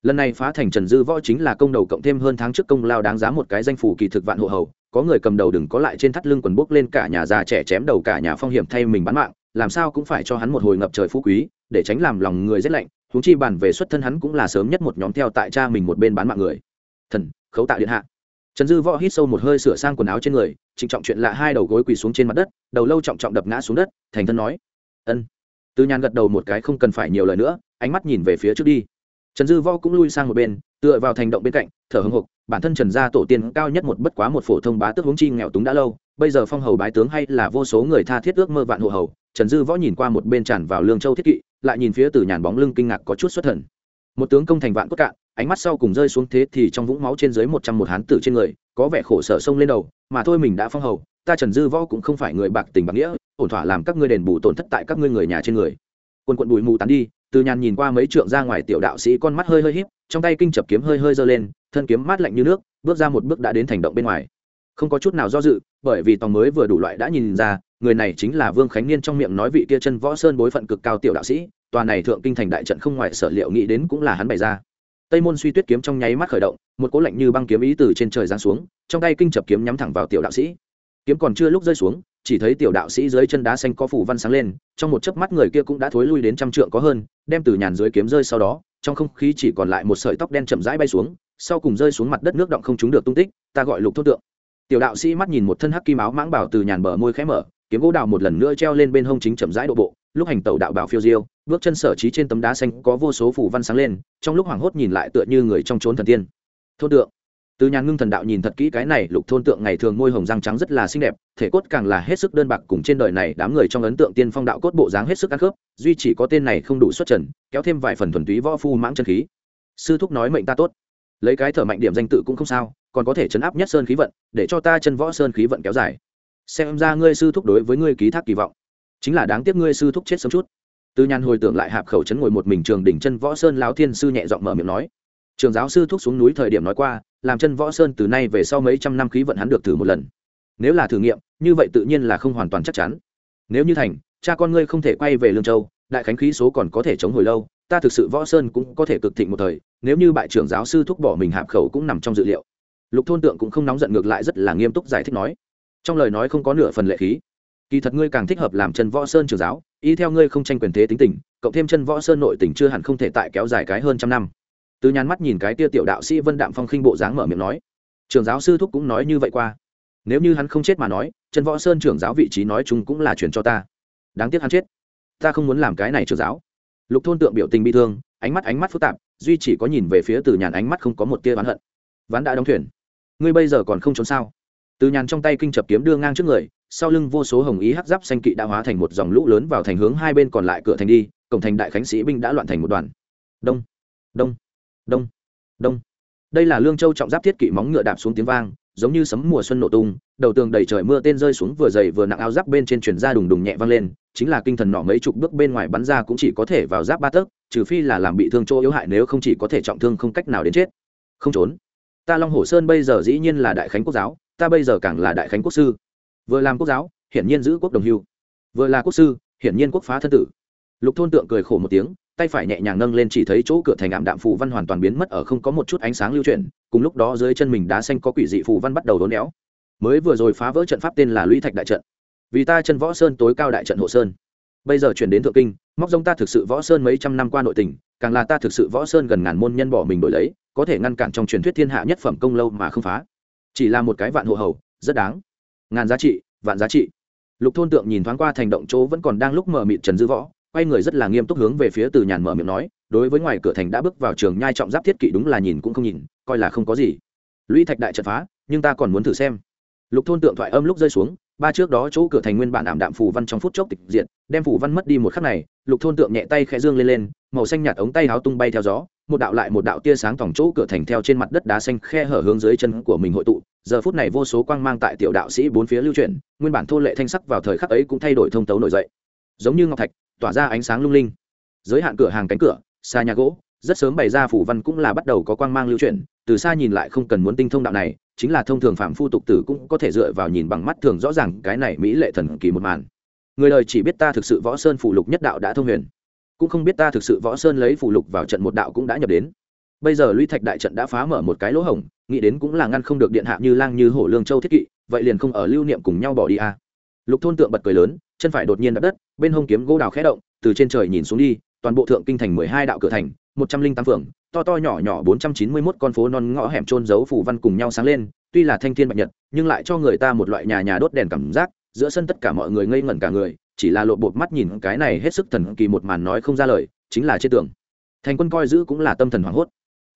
Lần này phá thành trần dư võ chính là công đầu cộng thêm hơn tháng trước công lao đáng giá một cái danh phủ kỳ thực vạn hộ hầu, có người cầm đầu đừng có lại trên thắt lưng quần bốc lên cả nhà già trẻ chém đầu cả nhà phong hiểm thay mình bán mạng, làm sao cũng phải cho hắn một hồi ngập trời phú quý, để tránh làm lòng người rét lạnh, huống chi bàn về xuất thân hắn cũng là sớm nhất một nhóm theo tại cha mình một bên bán mạng người. Thần, khấu tạ điện hạ. Trần dư võ hít sâu một hơi sửa sang quần áo trên người trịnh trọng chuyện lạ hai đầu gối quỳ xuống trên mặt đất, đầu lâu trọng trọng đập ngã xuống đất, thành thân nói, ân. Từ nhàn gật đầu một cái, không cần phải nhiều lời nữa, ánh mắt nhìn về phía trước đi. Trần dư võ cũng lui sang một bên, tựa vào thành động bên cạnh, thở hưng hục bản thân trần gia tổ tiên cao nhất một bất quá một phổ thông bá tước hướng chi nghèo túng đã lâu, bây giờ phong hầu bái tướng hay là vô số người tha thiết ước mơ vạn hộ hầu, trần dư võ nhìn qua một bên tràn vào lương châu thiết kỵ, lại nhìn phía từ nhàn bóng lưng kinh ngạc có chút xuất thần một tướng công thành vạn cốt cạn, ánh mắt sau cùng rơi xuống thế thì trong vũng máu trên dưới một trăm một hán tử trên người, có vẻ khổ sở sông lên đầu, mà thôi mình đã phong hầu, ta trần dư võ cũng không phải người bạc tình bạc nghĩa, ổn thỏa làm các ngươi đền bù tổn thất tại các ngươi người nhà trên người. Quân quận bụi mù tán đi, từ nhàn nhìn qua mấy trượng ra ngoài tiểu đạo sĩ con mắt hơi hơi híp, trong tay kinh chập kiếm hơi hơi giơ lên, thân kiếm mát lạnh như nước, bước ra một bước đã đến thành động bên ngoài. Không có chút nào do dự, bởi vì tòng mới vừa đủ loại đã nhìn ra, người này chính là vương khánh niên trong miệng nói vị kia chân võ sơn bối phận cực cao tiểu đạo sĩ tòa này thượng kinh thành đại trận không ngoại sở liệu nghĩ đến cũng là hắn bày ra. Tây môn suy tuyết kiếm trong nháy mắt khởi động, một cỗ lạnh như băng kiếm ý từ trên trời giáng xuống, trong tay kinh chập kiếm nhắm thẳng vào tiểu đạo sĩ. Kiếm còn chưa lúc rơi xuống, chỉ thấy tiểu đạo sĩ dưới chân đá xanh có phủ văn sáng lên, trong một chớp mắt người kia cũng đã thối lui đến trăm trượng có hơn, đem từ nhàn dưới kiếm rơi sau đó, trong không khí chỉ còn lại một sợi tóc đen chậm rãi bay xuống, sau cùng rơi xuống mặt đất nước động không trúng được tung tích, ta gọi lục thốt tượng. Tiểu đạo sĩ mắt nhìn một thân hắc kim áo mãng bảo từ nhàn bờ môi khẽ mở, kiếm gỗ đào một lần nữa treo lên bên hông chính chậm rãi độ bộ, lúc hành tẩu đạo bảo phiêu diêu bước chân sở trí trên tấm đá xanh có vô số phủ văn sáng lên, trong lúc hoảng hốt nhìn lại tựa như người trong trốn thần tiên. Thôn tượng. Từ nhàn ngưng thần đạo nhìn thật kỹ cái này lục thôn tượng ngày thường môi hồng răng trắng rất là xinh đẹp, thể cốt càng là hết sức đơn bạc cùng trên đời này đám người trong ấn tượng tiên phong đạo cốt bộ dáng hết sức ăn khớp, duy chỉ có tên này không đủ xuất trần, kéo thêm vài phần thuần túy võ phu mãng chân khí. Sư thúc nói mệnh ta tốt. Lấy cái thở mạnh điểm danh tự cũng không sao, còn có thể chấn áp nhất sơn khí vận, để cho ta chân võ sơn khí vận kéo dài. Xem ra ngươi sư thúc đối với ngươi ký thác kỳ vọng. Chính là đáng tiếc ngươi sư thúc chết sớm chút từ nhàn hồi tưởng lại hạp khẩu chấn ngồi một mình trường đỉnh chân võ sơn lão thiên sư nhẹ giọng mở miệng nói. Trường giáo sư thúc xuống núi thời điểm nói qua, làm chân võ sơn từ nay về sau mấy trăm năm khí vận hắn được thử một lần. Nếu là thử nghiệm, như vậy tự nhiên là không hoàn toàn chắc chắn. Nếu như thành, cha con ngươi không thể quay về lương châu, đại khánh khí số còn có thể chống hồi lâu, ta thực sự võ sơn cũng có thể cực thịnh một thời, nếu như bại trưởng giáo sư thúc bỏ mình hạp khẩu cũng nằm trong dự liệu. Lục thôn tượng cũng không nóng giận ngược lại rất là nghiêm túc giải thích nói. Trong lời nói không có nửa phần lệ khí. Kỳ thật ngươi càng thích hợp làm chân võ sơn trường giáo y theo ngươi không tranh quyền thế tính tình, cộng thêm chân võ sơn nội tình chưa hẳn không thể tại kéo dài cái hơn trăm năm. Từ nhàn mắt nhìn cái tia tiểu đạo sĩ vân đạm phong khinh bộ dáng mở miệng nói. Trường giáo sư thúc cũng nói như vậy qua. Nếu như hắn không chết mà nói, chân võ sơn trưởng giáo vị trí nói chung cũng là chuyển cho ta. Đáng tiếc hắn chết. Ta không muốn làm cái này trưởng giáo. Lục thôn tượng biểu tình bi thương, ánh mắt ánh mắt phức tạp, duy chỉ có nhìn về phía từ nhàn ánh mắt không có một tia oán hận. Ván đã đóng thuyền. Ngươi bây giờ còn không trốn sao? Từ nhàn trong tay kinh chập kiếm đưa ngang trước người sau lưng vô số hồng ý hắc giáp xanh kỵ đã hóa thành một dòng lũ lớn vào thành hướng hai bên còn lại cửa thành đi, cổng thành đại khánh sĩ binh đã loạn thành một đoàn. Đông đông đông đông. Đây là lương châu trọng giáp thiết kỵ móng ngựa đạp xuống tiếng vang, giống như sấm mùa xuân nổ tung, đầu tường đầy trời mưa tên rơi xuống vừa dày vừa nặng áo giáp bên trên chuyển ra đùng đùng nhẹ vang lên, chính là kinh thần nọ mấy chục bước bên ngoài bắn ra cũng chỉ có thể vào giáp ba tấc, trừ phi là làm bị thương chỗ yếu hại nếu không chỉ có thể trọng thương không cách nào đến chết. Không trốn. Ta long hồ sơn bây giờ dĩ nhiên là đại khánh quốc giáo, ta bây giờ càng là đại khánh quốc sư vừa làm quốc giáo, hiển nhiên giữ quốc đồng hưu. Vừa là quốc sư, hiển nhiên quốc phá thân tử. Lục thôn tượng cười khổ một tiếng, tay phải nhẹ nhàng nâng lên chỉ thấy chỗ cửa thành ảm đạm phù văn hoàn toàn biến mất ở không có một chút ánh sáng lưu chuyển, cùng lúc đó dưới chân mình đá xanh có quỷ dị phù văn bắt đầu đốn éo. Mới vừa rồi phá vỡ trận pháp tên là lũy thạch đại trận. Vì ta chân võ sơn tối cao đại trận hộ sơn. Bây giờ chuyển đến thượng kinh, móc rông ta thực sự võ sơn mấy trăm năm qua nội tình, càng là ta thực sự võ sơn gần ngàn môn nhân bỏ mình đổi lấy, có thể ngăn cản trong truyền thuyết thiên hạ nhất phẩm công lâu mà không phá. Chỉ là một cái vạn hộ hầu, rất đáng ngàn giá trị, vạn giá trị. Lục thôn tượng nhìn thoáng qua thành động chỗ vẫn còn đang lúc mở mịt trần dư võ, quay người rất là nghiêm túc hướng về phía từ nhàn mở miệng nói, đối với ngoài cửa thành đã bước vào trường nhai trọng giáp thiết kỵ đúng là nhìn cũng không nhìn, coi là không có gì. Lũy thạch đại trận phá, nhưng ta còn muốn thử xem. Lục thôn tượng thoại âm lúc rơi xuống, ba trước đó chỗ cửa thành nguyên bản ảm đạm phù văn trong phút chốc tịch diện đem phù văn mất đi một khắc này, lục thôn tượng nhẹ tay khẽ dương lên lên, màu xanh nhạt ống tay háo tung bay theo gió, một đạo lại một đạo tia sáng tỏng chỗ cửa thành theo trên mặt đất đá xanh khe hở hướng dưới chân của mình hội tụ giờ phút này vô số quang mang tại tiểu đạo sĩ bốn phía lưu chuyển, nguyên bản thô lệ thanh sắc vào thời khắc ấy cũng thay đổi thông tấu nổi dậy. Giống như ngọc thạch, tỏa ra ánh sáng lung linh. Giới hạn cửa hàng cánh cửa, xa nhà gỗ, rất sớm bày ra phủ văn cũng là bắt đầu có quang mang lưu chuyển, từ xa nhìn lại không cần muốn tinh thông đạo này, chính là thông thường phạm phu tục tử cũng có thể dựa vào nhìn bằng mắt thường rõ ràng cái này mỹ lệ thần kỳ một màn. Người đời chỉ biết ta thực sự võ sơn phủ lục nhất đạo đã thông huyền, cũng không biết ta thực sự võ sơn lấy phủ lục vào trận một đạo cũng đã nhập đến. Bây giờ lũy thạch đại trận đã phá mở một cái lỗ hổng nghĩ đến cũng là ngăn không được điện hạ như lang như hổ lương châu thiết kỵ, vậy liền không ở lưu niệm cùng nhau bỏ đi à. lục thôn tượng bật cười lớn, chân phải đột nhiên đập đất, bên hông kiếm gỗ đào khẽ động, từ trên trời nhìn xuống đi, toàn bộ thượng kinh thành mười hai đạo cửa thành, một trăm linh tám phường, to to nhỏ nhỏ bốn trăm chín mươi mốt con phố non ngõ hẻm trôn giấu phủ văn cùng nhau sáng lên, tuy là thanh thiên bạch nhật, nhưng lại cho người ta một loại nhà nhà đốt đèn cảm giác, giữa sân tất cả mọi người ngây ngẩn cả người, chỉ là lộ bột mắt nhìn cái này hết sức thần kỳ một màn nói không ra lời, chính là trên tường thành quân coi giữ cũng là tâm thần hoảng hốt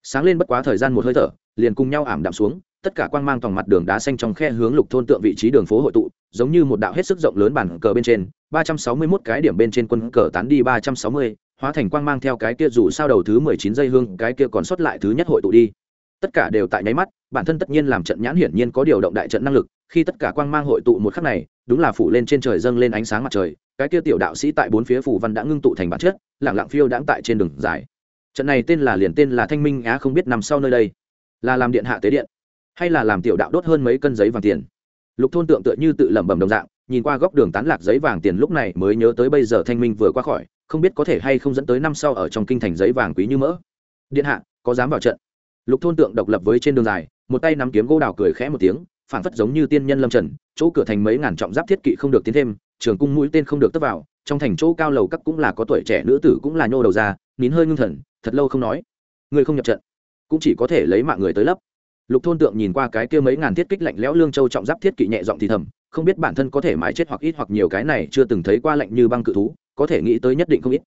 sáng lên bất quá thời gian một hơi thở liền cùng nhau ảm đạm xuống, tất cả quang mang tòng mặt đường đá xanh trong khe hướng lục thôn tượng vị trí đường phố hội tụ, giống như một đạo hết sức rộng lớn bản cờ bên trên, ba trăm sáu mươi 361 cái điểm bên trên quân cờ tán đi ba trăm sáu mươi, hóa thành quang mang theo cái kia dù sao đầu thứ mười chín giây hương, cái kia còn sót lại thứ nhất hội tụ đi. Tất cả đều tại nháy mắt, bản thân tất nhiên làm trận nhãn hiển nhiên có điều động đại trận năng lực, khi tất cả quang mang hội tụ một khắc này, đúng là phủ lên trên trời dâng lên ánh sáng mặt trời, cái kia tiểu đạo sĩ tại bốn phía phủ văn đã ngưng tụ thành bản chất lẳng lặng phiêu đãng tại trên đường dài. Trận này tên là liền tên là thanh minh á không biết nằm sau nơi đây là làm điện hạ tế điện, hay là làm tiểu đạo đốt hơn mấy cân giấy vàng tiền. Lục thôn tượng tựa như tự lẩm bẩm đồng dạng, nhìn qua góc đường tán lạc giấy vàng tiền lúc này mới nhớ tới bây giờ thanh minh vừa qua khỏi, không biết có thể hay không dẫn tới năm sau ở trong kinh thành giấy vàng quý như mỡ. Điện hạ, có dám vào trận? Lục thôn tượng độc lập với trên đường dài, một tay nắm kiếm gỗ đào cười khẽ một tiếng, phảng phất giống như tiên nhân lâm trần, chỗ cửa thành mấy ngàn trọng giáp thiết kỵ không được tiến thêm, trường cung mũi tên không được tấp vào, trong thành chỗ cao lầu các cũng là có tuổi trẻ nữ tử cũng là nhô đầu ra, nín hơi ngưng thần, thật lâu không nói. Người không nhập trận cũng chỉ có thể lấy mạng người tới lấp. Lục thôn tượng nhìn qua cái kia mấy ngàn thiết kích lạnh lẽo lương châu trọng giáp thiết kỵ nhẹ giọng thì thầm, không biết bản thân có thể mãi chết hoặc ít hoặc nhiều cái này chưa từng thấy qua lạnh như băng cự thú, có thể nghĩ tới nhất định không ít.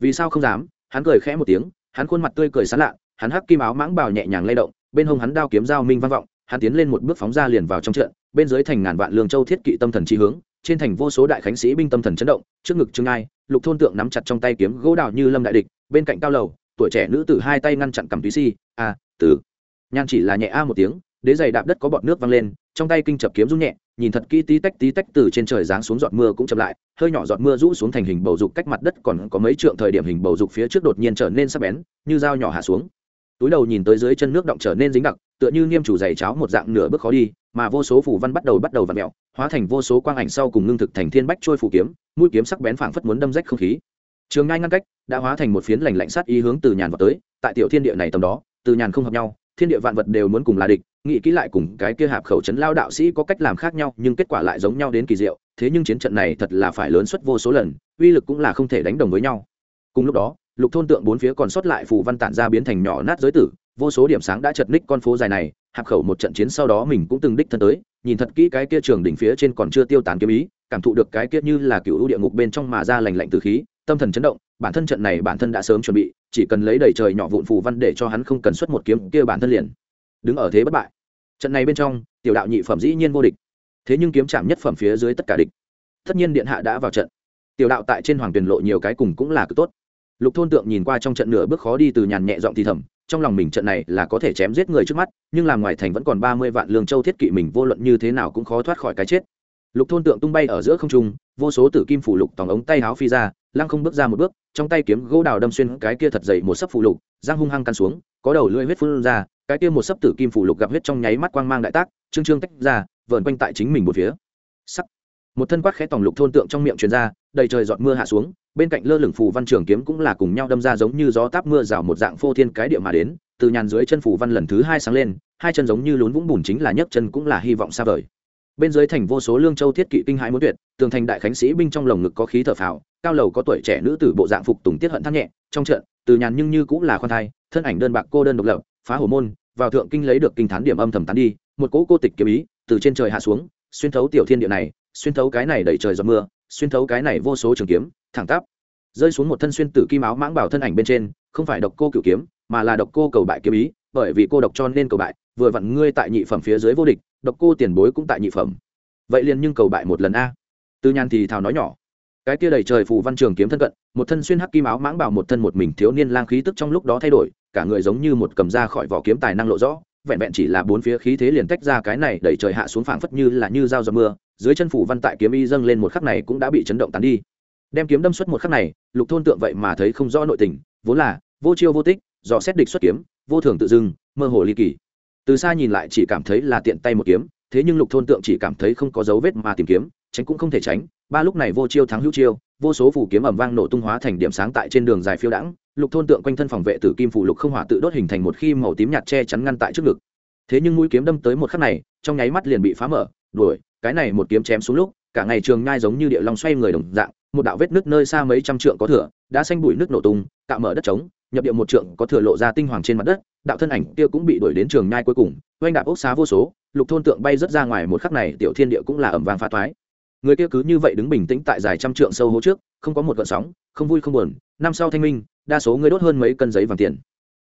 Vì sao không dám? Hắn cười khẽ một tiếng, hắn khuôn mặt tươi cười sán lạ, hắn hắc kim áo mãng bào nhẹ nhàng lay động, bên hông hắn đao kiếm dao minh vang vọng, hắn tiến lên một bước phóng ra liền vào trong trận, bên dưới thành ngàn vạn lương châu thiết kỵ tâm thần chi hướng, trên thành vô số đại khánh sĩ binh tâm thần chấn động, trước ngực trưng ai lục thôn tượng nắm chặt trong tay kiếm gỗ đào như lâm đại địch, bên cạnh cao lầu tuổi trẻ nữ tử hai tay ngăn chặn cầm túy si a à, tử. Nhan chỉ là nhẹ a một tiếng đế giày đạp đất có bọt nước văng lên trong tay kinh chập kiếm rung nhẹ nhìn thật kỹ tí tách tí tách từ trên trời giáng xuống giọt mưa cũng chậm lại hơi nhỏ giọt mưa rũ xuống thành hình bầu dục cách mặt đất còn có mấy trượng thời điểm hình bầu dục phía trước đột nhiên trở nên sắc bén như dao nhỏ hạ xuống. Túi đầu nhìn tới dưới chân nước động trở nên dính đặc tựa như nghiêm chủ giày cháo một dạng nửa bước khó đi mà vô số phủ văn bắt đầu bắt đầu vặn mẹo hóa thành vô số quang ảnh sau cùng ngưng thực thành thiên bách trôi phủ kiếm mũi kiếm sắc bén phảng phất muốn đâm rách không khí trường ngai ngăn cách đã hóa thành một phiến lành lạnh sát ý hướng từ nhàn vào tới, tại tiểu thiên địa này tầm đó, từ nhàn không hợp nhau, thiên địa vạn vật đều muốn cùng là địch, nghĩ kỹ lại cùng cái kia hạp khẩu chấn lao đạo sĩ có cách làm khác nhau, nhưng kết quả lại giống nhau đến kỳ diệu, thế nhưng chiến trận này thật là phải lớn suất vô số lần, uy lực cũng là không thể đánh đồng với nhau. Cùng lúc đó, lục thôn tượng bốn phía còn sót lại phù văn tản ra biến thành nhỏ nát giới tử, vô số điểm sáng đã chật ních con phố dài này, hạp khẩu một trận chiến sau đó mình cũng từng đích thân tới nhìn thật kỹ cái kia trường đỉnh phía trên còn chưa tiêu tán kiếm ý, cảm thụ được cái kia như là cựu địa ngục bên trong mà ra lành lạnh từ khí, tâm thần chấn động, bản thân trận này bản thân đã sớm chuẩn bị, chỉ cần lấy đầy trời nhỏ vụn phù văn để cho hắn không cần xuất một kiếm kia bản thân liền. Đứng ở thế bất bại. Trận này bên trong, tiểu đạo nhị phẩm dĩ nhiên vô địch. Thế nhưng kiếm chạm nhất phẩm phía dưới tất cả địch. Tất nhiên điện hạ đã vào trận. Tiểu đạo tại trên hoàng tuyền lộ nhiều cái cùng cũng là cực tốt. Lục thôn tượng nhìn qua trong trận nửa bước khó đi từ nhàn nhẹ giọng thì thầm trong lòng mình trận này là có thể chém giết người trước mắt, nhưng làm ngoài thành vẫn còn ba mươi vạn lương châu thiết kỵ mình vô luận như thế nào cũng khó thoát khỏi cái chết. Lục thôn tượng tung bay ở giữa không trung, vô số tử kim phủ lục tòng ống tay háo phi ra, lăng không bước ra một bước, trong tay kiếm gỗ đào đâm xuyên cái kia thật dày một sấp phủ lục, giang hung hăng căn xuống, có đầu lưỡi huyết phun ra, cái kia một sấp tử kim phủ lục gặp huyết trong nháy mắt quang mang đại tác, trương trương tách ra, vờn quanh tại chính mình một phía. Sắc. Một thân quát khẽ tòng lục thôn tượng trong miệng truyền ra, đầy trời giọt mưa hạ xuống bên cạnh lơ lửng phù văn trường kiếm cũng là cùng nhau đâm ra giống như gió táp mưa rào một dạng phô thiên cái địa mà đến, từ nhàn dưới chân phù văn lần thứ hai sáng lên, hai chân giống như lún vũng bùn chính là nhấc chân cũng là hy vọng xa vời. Bên dưới thành vô số lương châu thiết kỵ kinh hãi muốn tuyệt, tường thành đại khánh sĩ binh trong lồng ngực có khí thở phào, cao lầu có tuổi trẻ nữ tử bộ dạng phục tùng tiết hận thắt nhẹ, trong trận, từ nhàn nhưng như cũng là khoan thai, thân ảnh đơn bạc cô đơn độc lập, phá hổ môn, vào thượng kinh lấy được kinh thán điểm âm thầm tán đi, một cỗ cô tịch kiếm ý từ trên trời hạ xuống, xuyên thấu tiểu thiên địa này, xuyên thấu cái này đẩy trời giọt mưa, xuyên thấu cái này vô số trường kiếm thẳng tắp. Rơi xuống một thân xuyên tử kim áo mãng bảo thân ảnh bên trên, không phải độc cô cửu kiếm, mà là độc cô cầu bại kiếm ý, bởi vì cô độc cho nên cầu bại, vừa vặn ngươi tại nhị phẩm phía dưới vô địch, độc cô tiền bối cũng tại nhị phẩm. Vậy liền nhưng cầu bại một lần a. Tư nhan thì thào nói nhỏ. Cái kia đầy trời phù văn trường kiếm thân cận, một thân xuyên hắc kim áo mãng bảo một thân một mình thiếu niên lang khí tức trong lúc đó thay đổi, cả người giống như một cầm ra khỏi vỏ kiếm tài năng lộ rõ, vẹn vẹn chỉ là bốn phía khí thế liền tách ra cái này đẩy trời hạ xuống phảng phất như là như dao gió mưa, dưới chân phủ văn tại kiếm y dâng lên một khắc này cũng đã bị chấn động tán đi đem kiếm đâm xuất một khắc này, lục thôn tượng vậy mà thấy không rõ nội tình, vốn là, vô chiêu vô tích do xét địch xuất kiếm, vô thường tự dưng, mơ hồ ly kỳ. Từ xa nhìn lại chỉ cảm thấy là tiện tay một kiếm, thế nhưng lục thôn tượng chỉ cảm thấy không có dấu vết mà tìm kiếm, tránh cũng không thể tránh, ba lúc này vô chiêu thắng hữu chiêu, vô số phủ kiếm ẩm vang nổ tung hóa thành điểm sáng tại trên đường dài phiêu đãng, lục thôn tượng quanh thân phòng vệ tử kim phủ lục không hỏa tự đốt hình thành một khi màu tím nhạt che chắn ngăn tại trước ngực. Thế nhưng mũi kiếm đâm tới một khắc này, trong nháy mắt liền bị phá mở, đuổi, cái này một kiếm chém xuống lúc, cả ngày trường nhai giống như địa long xoay người đồng dạng một đạo vết nước nơi xa mấy trăm trượng có thừa, đã xanh bụi nước nổ tung tạo mở đất trống, nhập địa một trượng có thừa lộ ra tinh hoàng trên mặt đất, đạo thân ảnh kia cũng bị đuổi đến trường nhai cuối cùng, oanh đạp ốc xá vô số, lục thôn tượng bay rất ra ngoài một khắc này, tiểu thiên địa cũng là ẩm vàng phá thoái người kia cứ như vậy đứng bình tĩnh tại dài trăm trượng sâu hố trước, không có một gợn sóng, không vui không buồn, năm sau thanh minh, đa số người đốt hơn mấy cân giấy vàng tiền.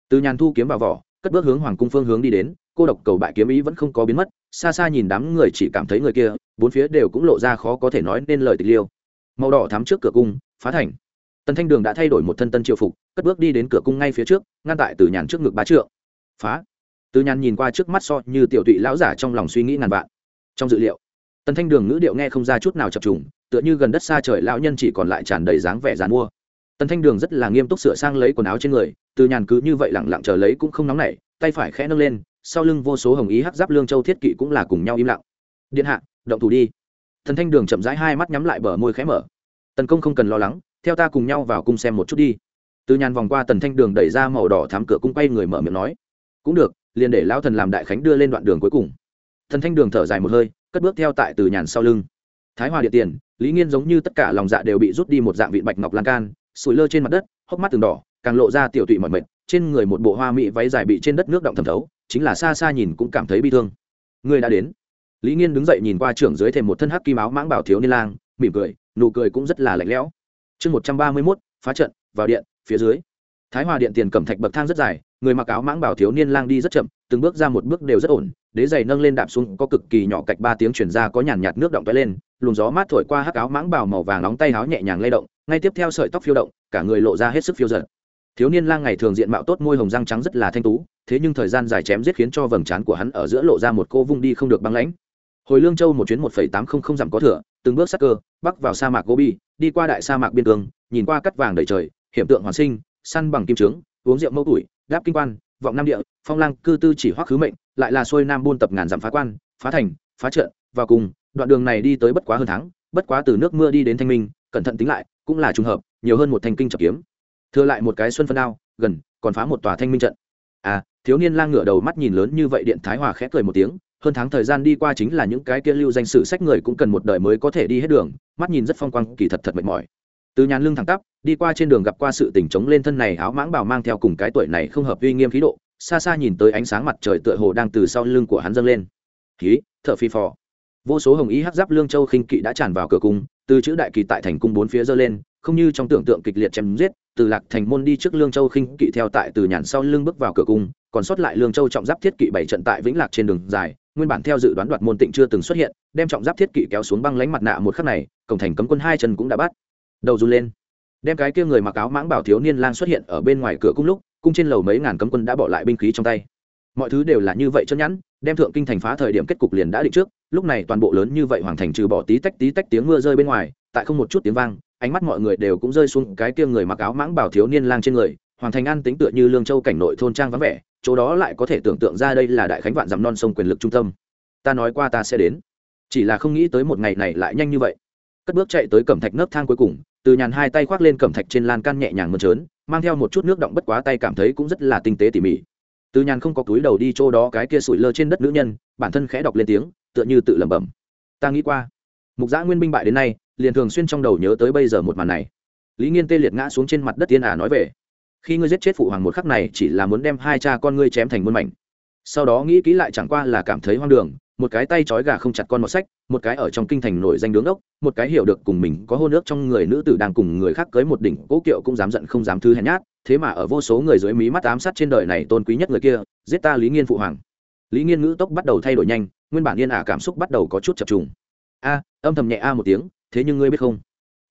Từ nhàn thu kiếm vào vỏ, cất bước hướng hoàng cung phương hướng đi đến, cô độc cầu bại kiếm ý vẫn không có biến mất, xa xa nhìn đám người chỉ cảm thấy người kia, bốn phía đều cũng lộ ra khó có thể nói nên lời tịch liêu màu đỏ thắm trước cửa cung, phá thành. Tần thanh đường đã thay đổi một thân tân triều phục, cất bước đi đến cửa cung ngay phía trước, ngăn tại từ nhàn trước ngực bá trượng. Phá. Từ nhàn nhìn qua trước mắt so như tiểu tụy lão giả trong lòng suy nghĩ ngàn vạn. Trong dự liệu, tần thanh đường ngữ điệu nghe không ra chút nào chập trùng, tựa như gần đất xa trời lão nhân chỉ còn lại tràn đầy dáng vẻ dàn mua. Tần thanh đường rất là nghiêm túc sửa sang lấy quần áo trên người, từ nhàn cứ như vậy lẳng lặng chờ lấy cũng không nóng nảy, tay phải khẽ nâng lên, sau lưng vô số hồng ý hắc giáp lương châu thiết kỵ cũng là cùng nhau im lặng. Điện hạ, động thủ đi. Thần thanh đường chậm rãi hai mắt nhắm lại bờ môi khẽ mở tần công không cần lo lắng, theo ta cùng nhau vào cung xem một chút đi. Từ nhàn vòng qua tần thanh đường đẩy ra màu đỏ thám cửa cung quay người mở miệng nói. Cũng được, liền để lão thần làm đại khánh đưa lên đoạn đường cuối cùng. Thần thanh đường thở dài một hơi, cất bước theo tại từ nhàn sau lưng. Thái hòa điện tiền, lý nghiên giống như tất cả lòng dạ đều bị rút đi một dạng vị bạch ngọc lan can, sủi lơ trên mặt đất, hốc mắt từng đỏ, càng lộ ra tiểu tụy mọi mệt, trên người một bộ hoa mỹ váy dài bị trên đất nước động thẩm thấu, chính là xa xa nhìn cũng cảm thấy bi thương. Người đã đến. Lý nghiên đứng dậy nhìn qua trưởng dưới thêm một thân hắc kim áo mãng bảo thiếu niên lang, mỉm cười nụ cười cũng rất là lạnh lẽo. Chương một trăm ba mươi mốt, phá trận, vào điện, phía dưới. Thái hòa điện tiền cầm thạch bậc thang rất dài, người mặc áo mãng bảo thiếu niên lang đi rất chậm, từng bước ra một bước đều rất ổn, đế giày nâng lên đạp xuống, có cực kỳ nhỏ cạch ba tiếng chuyển ra có nhàn nhạt nước động toái lên, luồng gió mát thổi qua hắc áo mãng bảo màu vàng nóng tay áo nhẹ nhàng lay động, ngay tiếp theo sợi tóc phiêu động, cả người lộ ra hết sức phiêu giật thiếu niên lang ngày thường diện mạo tốt, môi hồng răng trắng rất là thanh tú, thế nhưng thời gian dài chém giết khiến cho vầng trán của hắn ở giữa lộ ra một cô vung đi không được băng lãnh. Hồi lương châu một chuyến một phẩy tám không không dặm có thừa từng bước sắc cơ, bắc vào sa mạc gobi, đi qua đại sa mạc biên cương, nhìn qua cắt vàng đầy trời, hiểm tượng hoàn sinh, săn bằng kim trướng, uống rượu mâu tuổi đáp kinh quan, vọng nam địa, phong lang, cư tư chỉ hoắc khứ mệnh, lại là xuôi nam buôn tập ngàn dặm phá quan, phá thành, phá trận vào cùng, đoạn đường này đi tới bất quá hơn tháng, bất quá từ nước mưa đi đến thanh minh, cẩn thận tính lại, cũng là trùng hợp, nhiều hơn một thanh kinh trọng kiếm. Thừa lại một cái xuân phân đao, gần, còn phá một tòa thanh minh trận. À thiếu niên lang ngửa đầu mắt nhìn lớn như vậy điện thái hòa khẽ cười một tiếng hơn tháng thời gian đi qua chính là những cái kia lưu danh sử sách người cũng cần một đời mới có thể đi hết đường, mắt nhìn rất phong quang, kỳ thật thật mệt mỏi. Từ nhàn lưng thẳng tắp, đi qua trên đường gặp qua sự tình chống lên thân này áo mãng bào mang theo cùng cái tuổi này không hợp uy nghiêm khí độ, xa xa nhìn tới ánh sáng mặt trời tựa hồ đang từ sau lưng của hắn dâng lên. Khí thợ phi phò. Vô số hồng ý hắc giáp lương châu khinh kỵ đã tràn vào cửa cung, từ chữ đại kỳ tại thành cung bốn phía dơ lên, không như trong tưởng tượng kịch liệt chém giết, từ lạc thành môn đi trước lương châu khinh kỵ theo tại từ nhàn sau lưng bước vào cửa cung, còn sót lại lương châu trọng giáp thiết kỵ bảy trận tại vĩnh lạc trên đường dài nguyên bản theo dự đoán đoạt môn tịnh chưa từng xuất hiện, đem trọng giáp thiết kỵ kéo xuống băng lánh mặt nạ một khắc này, cổng thành cấm quân hai chân cũng đã bắt đầu run lên. Đem cái kia người mặc áo mãng bảo thiếu niên lang xuất hiện ở bên ngoài cửa cung lúc, cung trên lầu mấy ngàn cấm quân đã bỏ lại binh khí trong tay. Mọi thứ đều là như vậy chân nhẵn, đem thượng kinh thành phá thời điểm kết cục liền đã định trước, lúc này toàn bộ lớn như vậy hoàng thành trừ bỏ tí tách tí tách tiếng mưa rơi bên ngoài, tại không một chút tiếng vang, ánh mắt mọi người đều cũng rơi xuống cái kia người mặc áo mãng bảo thiếu niên lang trên người, hoàng thành an tính tựa như lương châu cảnh nội thôn trang vắng vẻ chỗ đó lại có thể tưởng tượng ra đây là đại khánh vạn dặm non sông quyền lực trung tâm. Ta nói qua ta sẽ đến. Chỉ là không nghĩ tới một ngày này lại nhanh như vậy. Cất bước chạy tới cẩm thạch nấc thang cuối cùng, từ nhàn hai tay khoác lên cẩm thạch trên lan can nhẹ nhàng mơn trớn, mang theo một chút nước động bất quá tay cảm thấy cũng rất là tinh tế tỉ mỉ. Từ nhàn không có túi đầu đi chỗ đó cái kia sủi lơ trên đất nữ nhân, bản thân khẽ đọc lên tiếng, tựa như tự lẩm bẩm. Ta nghĩ qua. Mục giã nguyên binh bại đến nay, liền thường xuyên trong đầu nhớ tới bây giờ một màn này. Lý nghiên tê liệt ngã xuống trên mặt đất tiên ả nói về khi ngươi giết chết phụ hoàng một khắc này chỉ là muốn đem hai cha con ngươi chém thành muôn mảnh. Sau đó nghĩ kỹ lại chẳng qua là cảm thấy hoang đường, một cái tay trói gà không chặt con một sách, một cái ở trong kinh thành nổi danh đứng ốc một cái hiểu được cùng mình có hôn nước trong người nữ tử đang cùng người khác cưới một đỉnh cố kiệu cũng dám giận không dám thư hèn nhát, thế mà ở vô số người dưới mí mắt ám sát trên đời này tôn quý nhất người kia, giết ta lý nghiên phụ hoàng. Lý nghiên ngữ tốc bắt đầu thay đổi nhanh, nguyên bản yên ả cảm xúc bắt đầu có chút chập trùng. A, âm thầm nhẹ a một tiếng, thế nhưng ngươi biết không?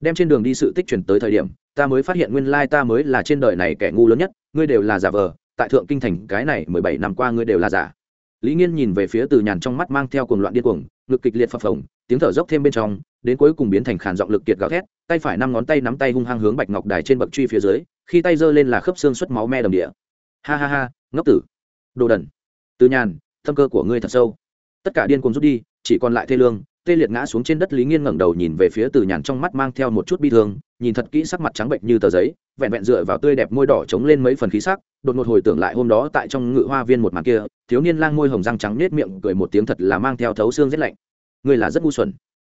Đem trên đường đi sự tích chuyển tới thời điểm ta mới phát hiện nguyên lai ta mới là trên đời này kẻ ngu lớn nhất, ngươi đều là giả vờ, tại thượng kinh thành, cái này mười bảy năm qua ngươi đều là giả. Lý nghiên nhìn về phía từ nhàn trong mắt mang theo cuồng loạn điên cuồng, ngực kịch liệt phập phồng, tiếng thở dốc thêm bên trong, đến cuối cùng biến thành khản giọng lực kiệt gào thét, tay phải năm ngón tay nắm tay hung hăng hướng bạch ngọc đài trên bậc truy phía dưới, khi tay giơ lên là khớp xương xuất máu me đầm địa. Ha ha ha, ngốc tử. Đồ đần. Từ nhàn thâm cơ của ngươi thật sâu. Tất cả điên cuồng rút đi, chỉ còn lại thê lương tê liệt ngã xuống trên đất lý nghiên ngẩng đầu nhìn về phía từ nhàn trong mắt mang theo một chút bi thương, nhìn thật kỹ sắc mặt trắng bệnh như tờ giấy, vẹn vẹn dựa vào tươi đẹp môi đỏ chống lên mấy phần khí sắc, đột ngột hồi tưởng lại hôm đó tại trong ngự hoa viên một màn kia, thiếu niên lang môi hồng răng trắng nết miệng cười một tiếng thật là mang theo thấu xương rét lạnh. Ngươi là rất ngu xuẩn.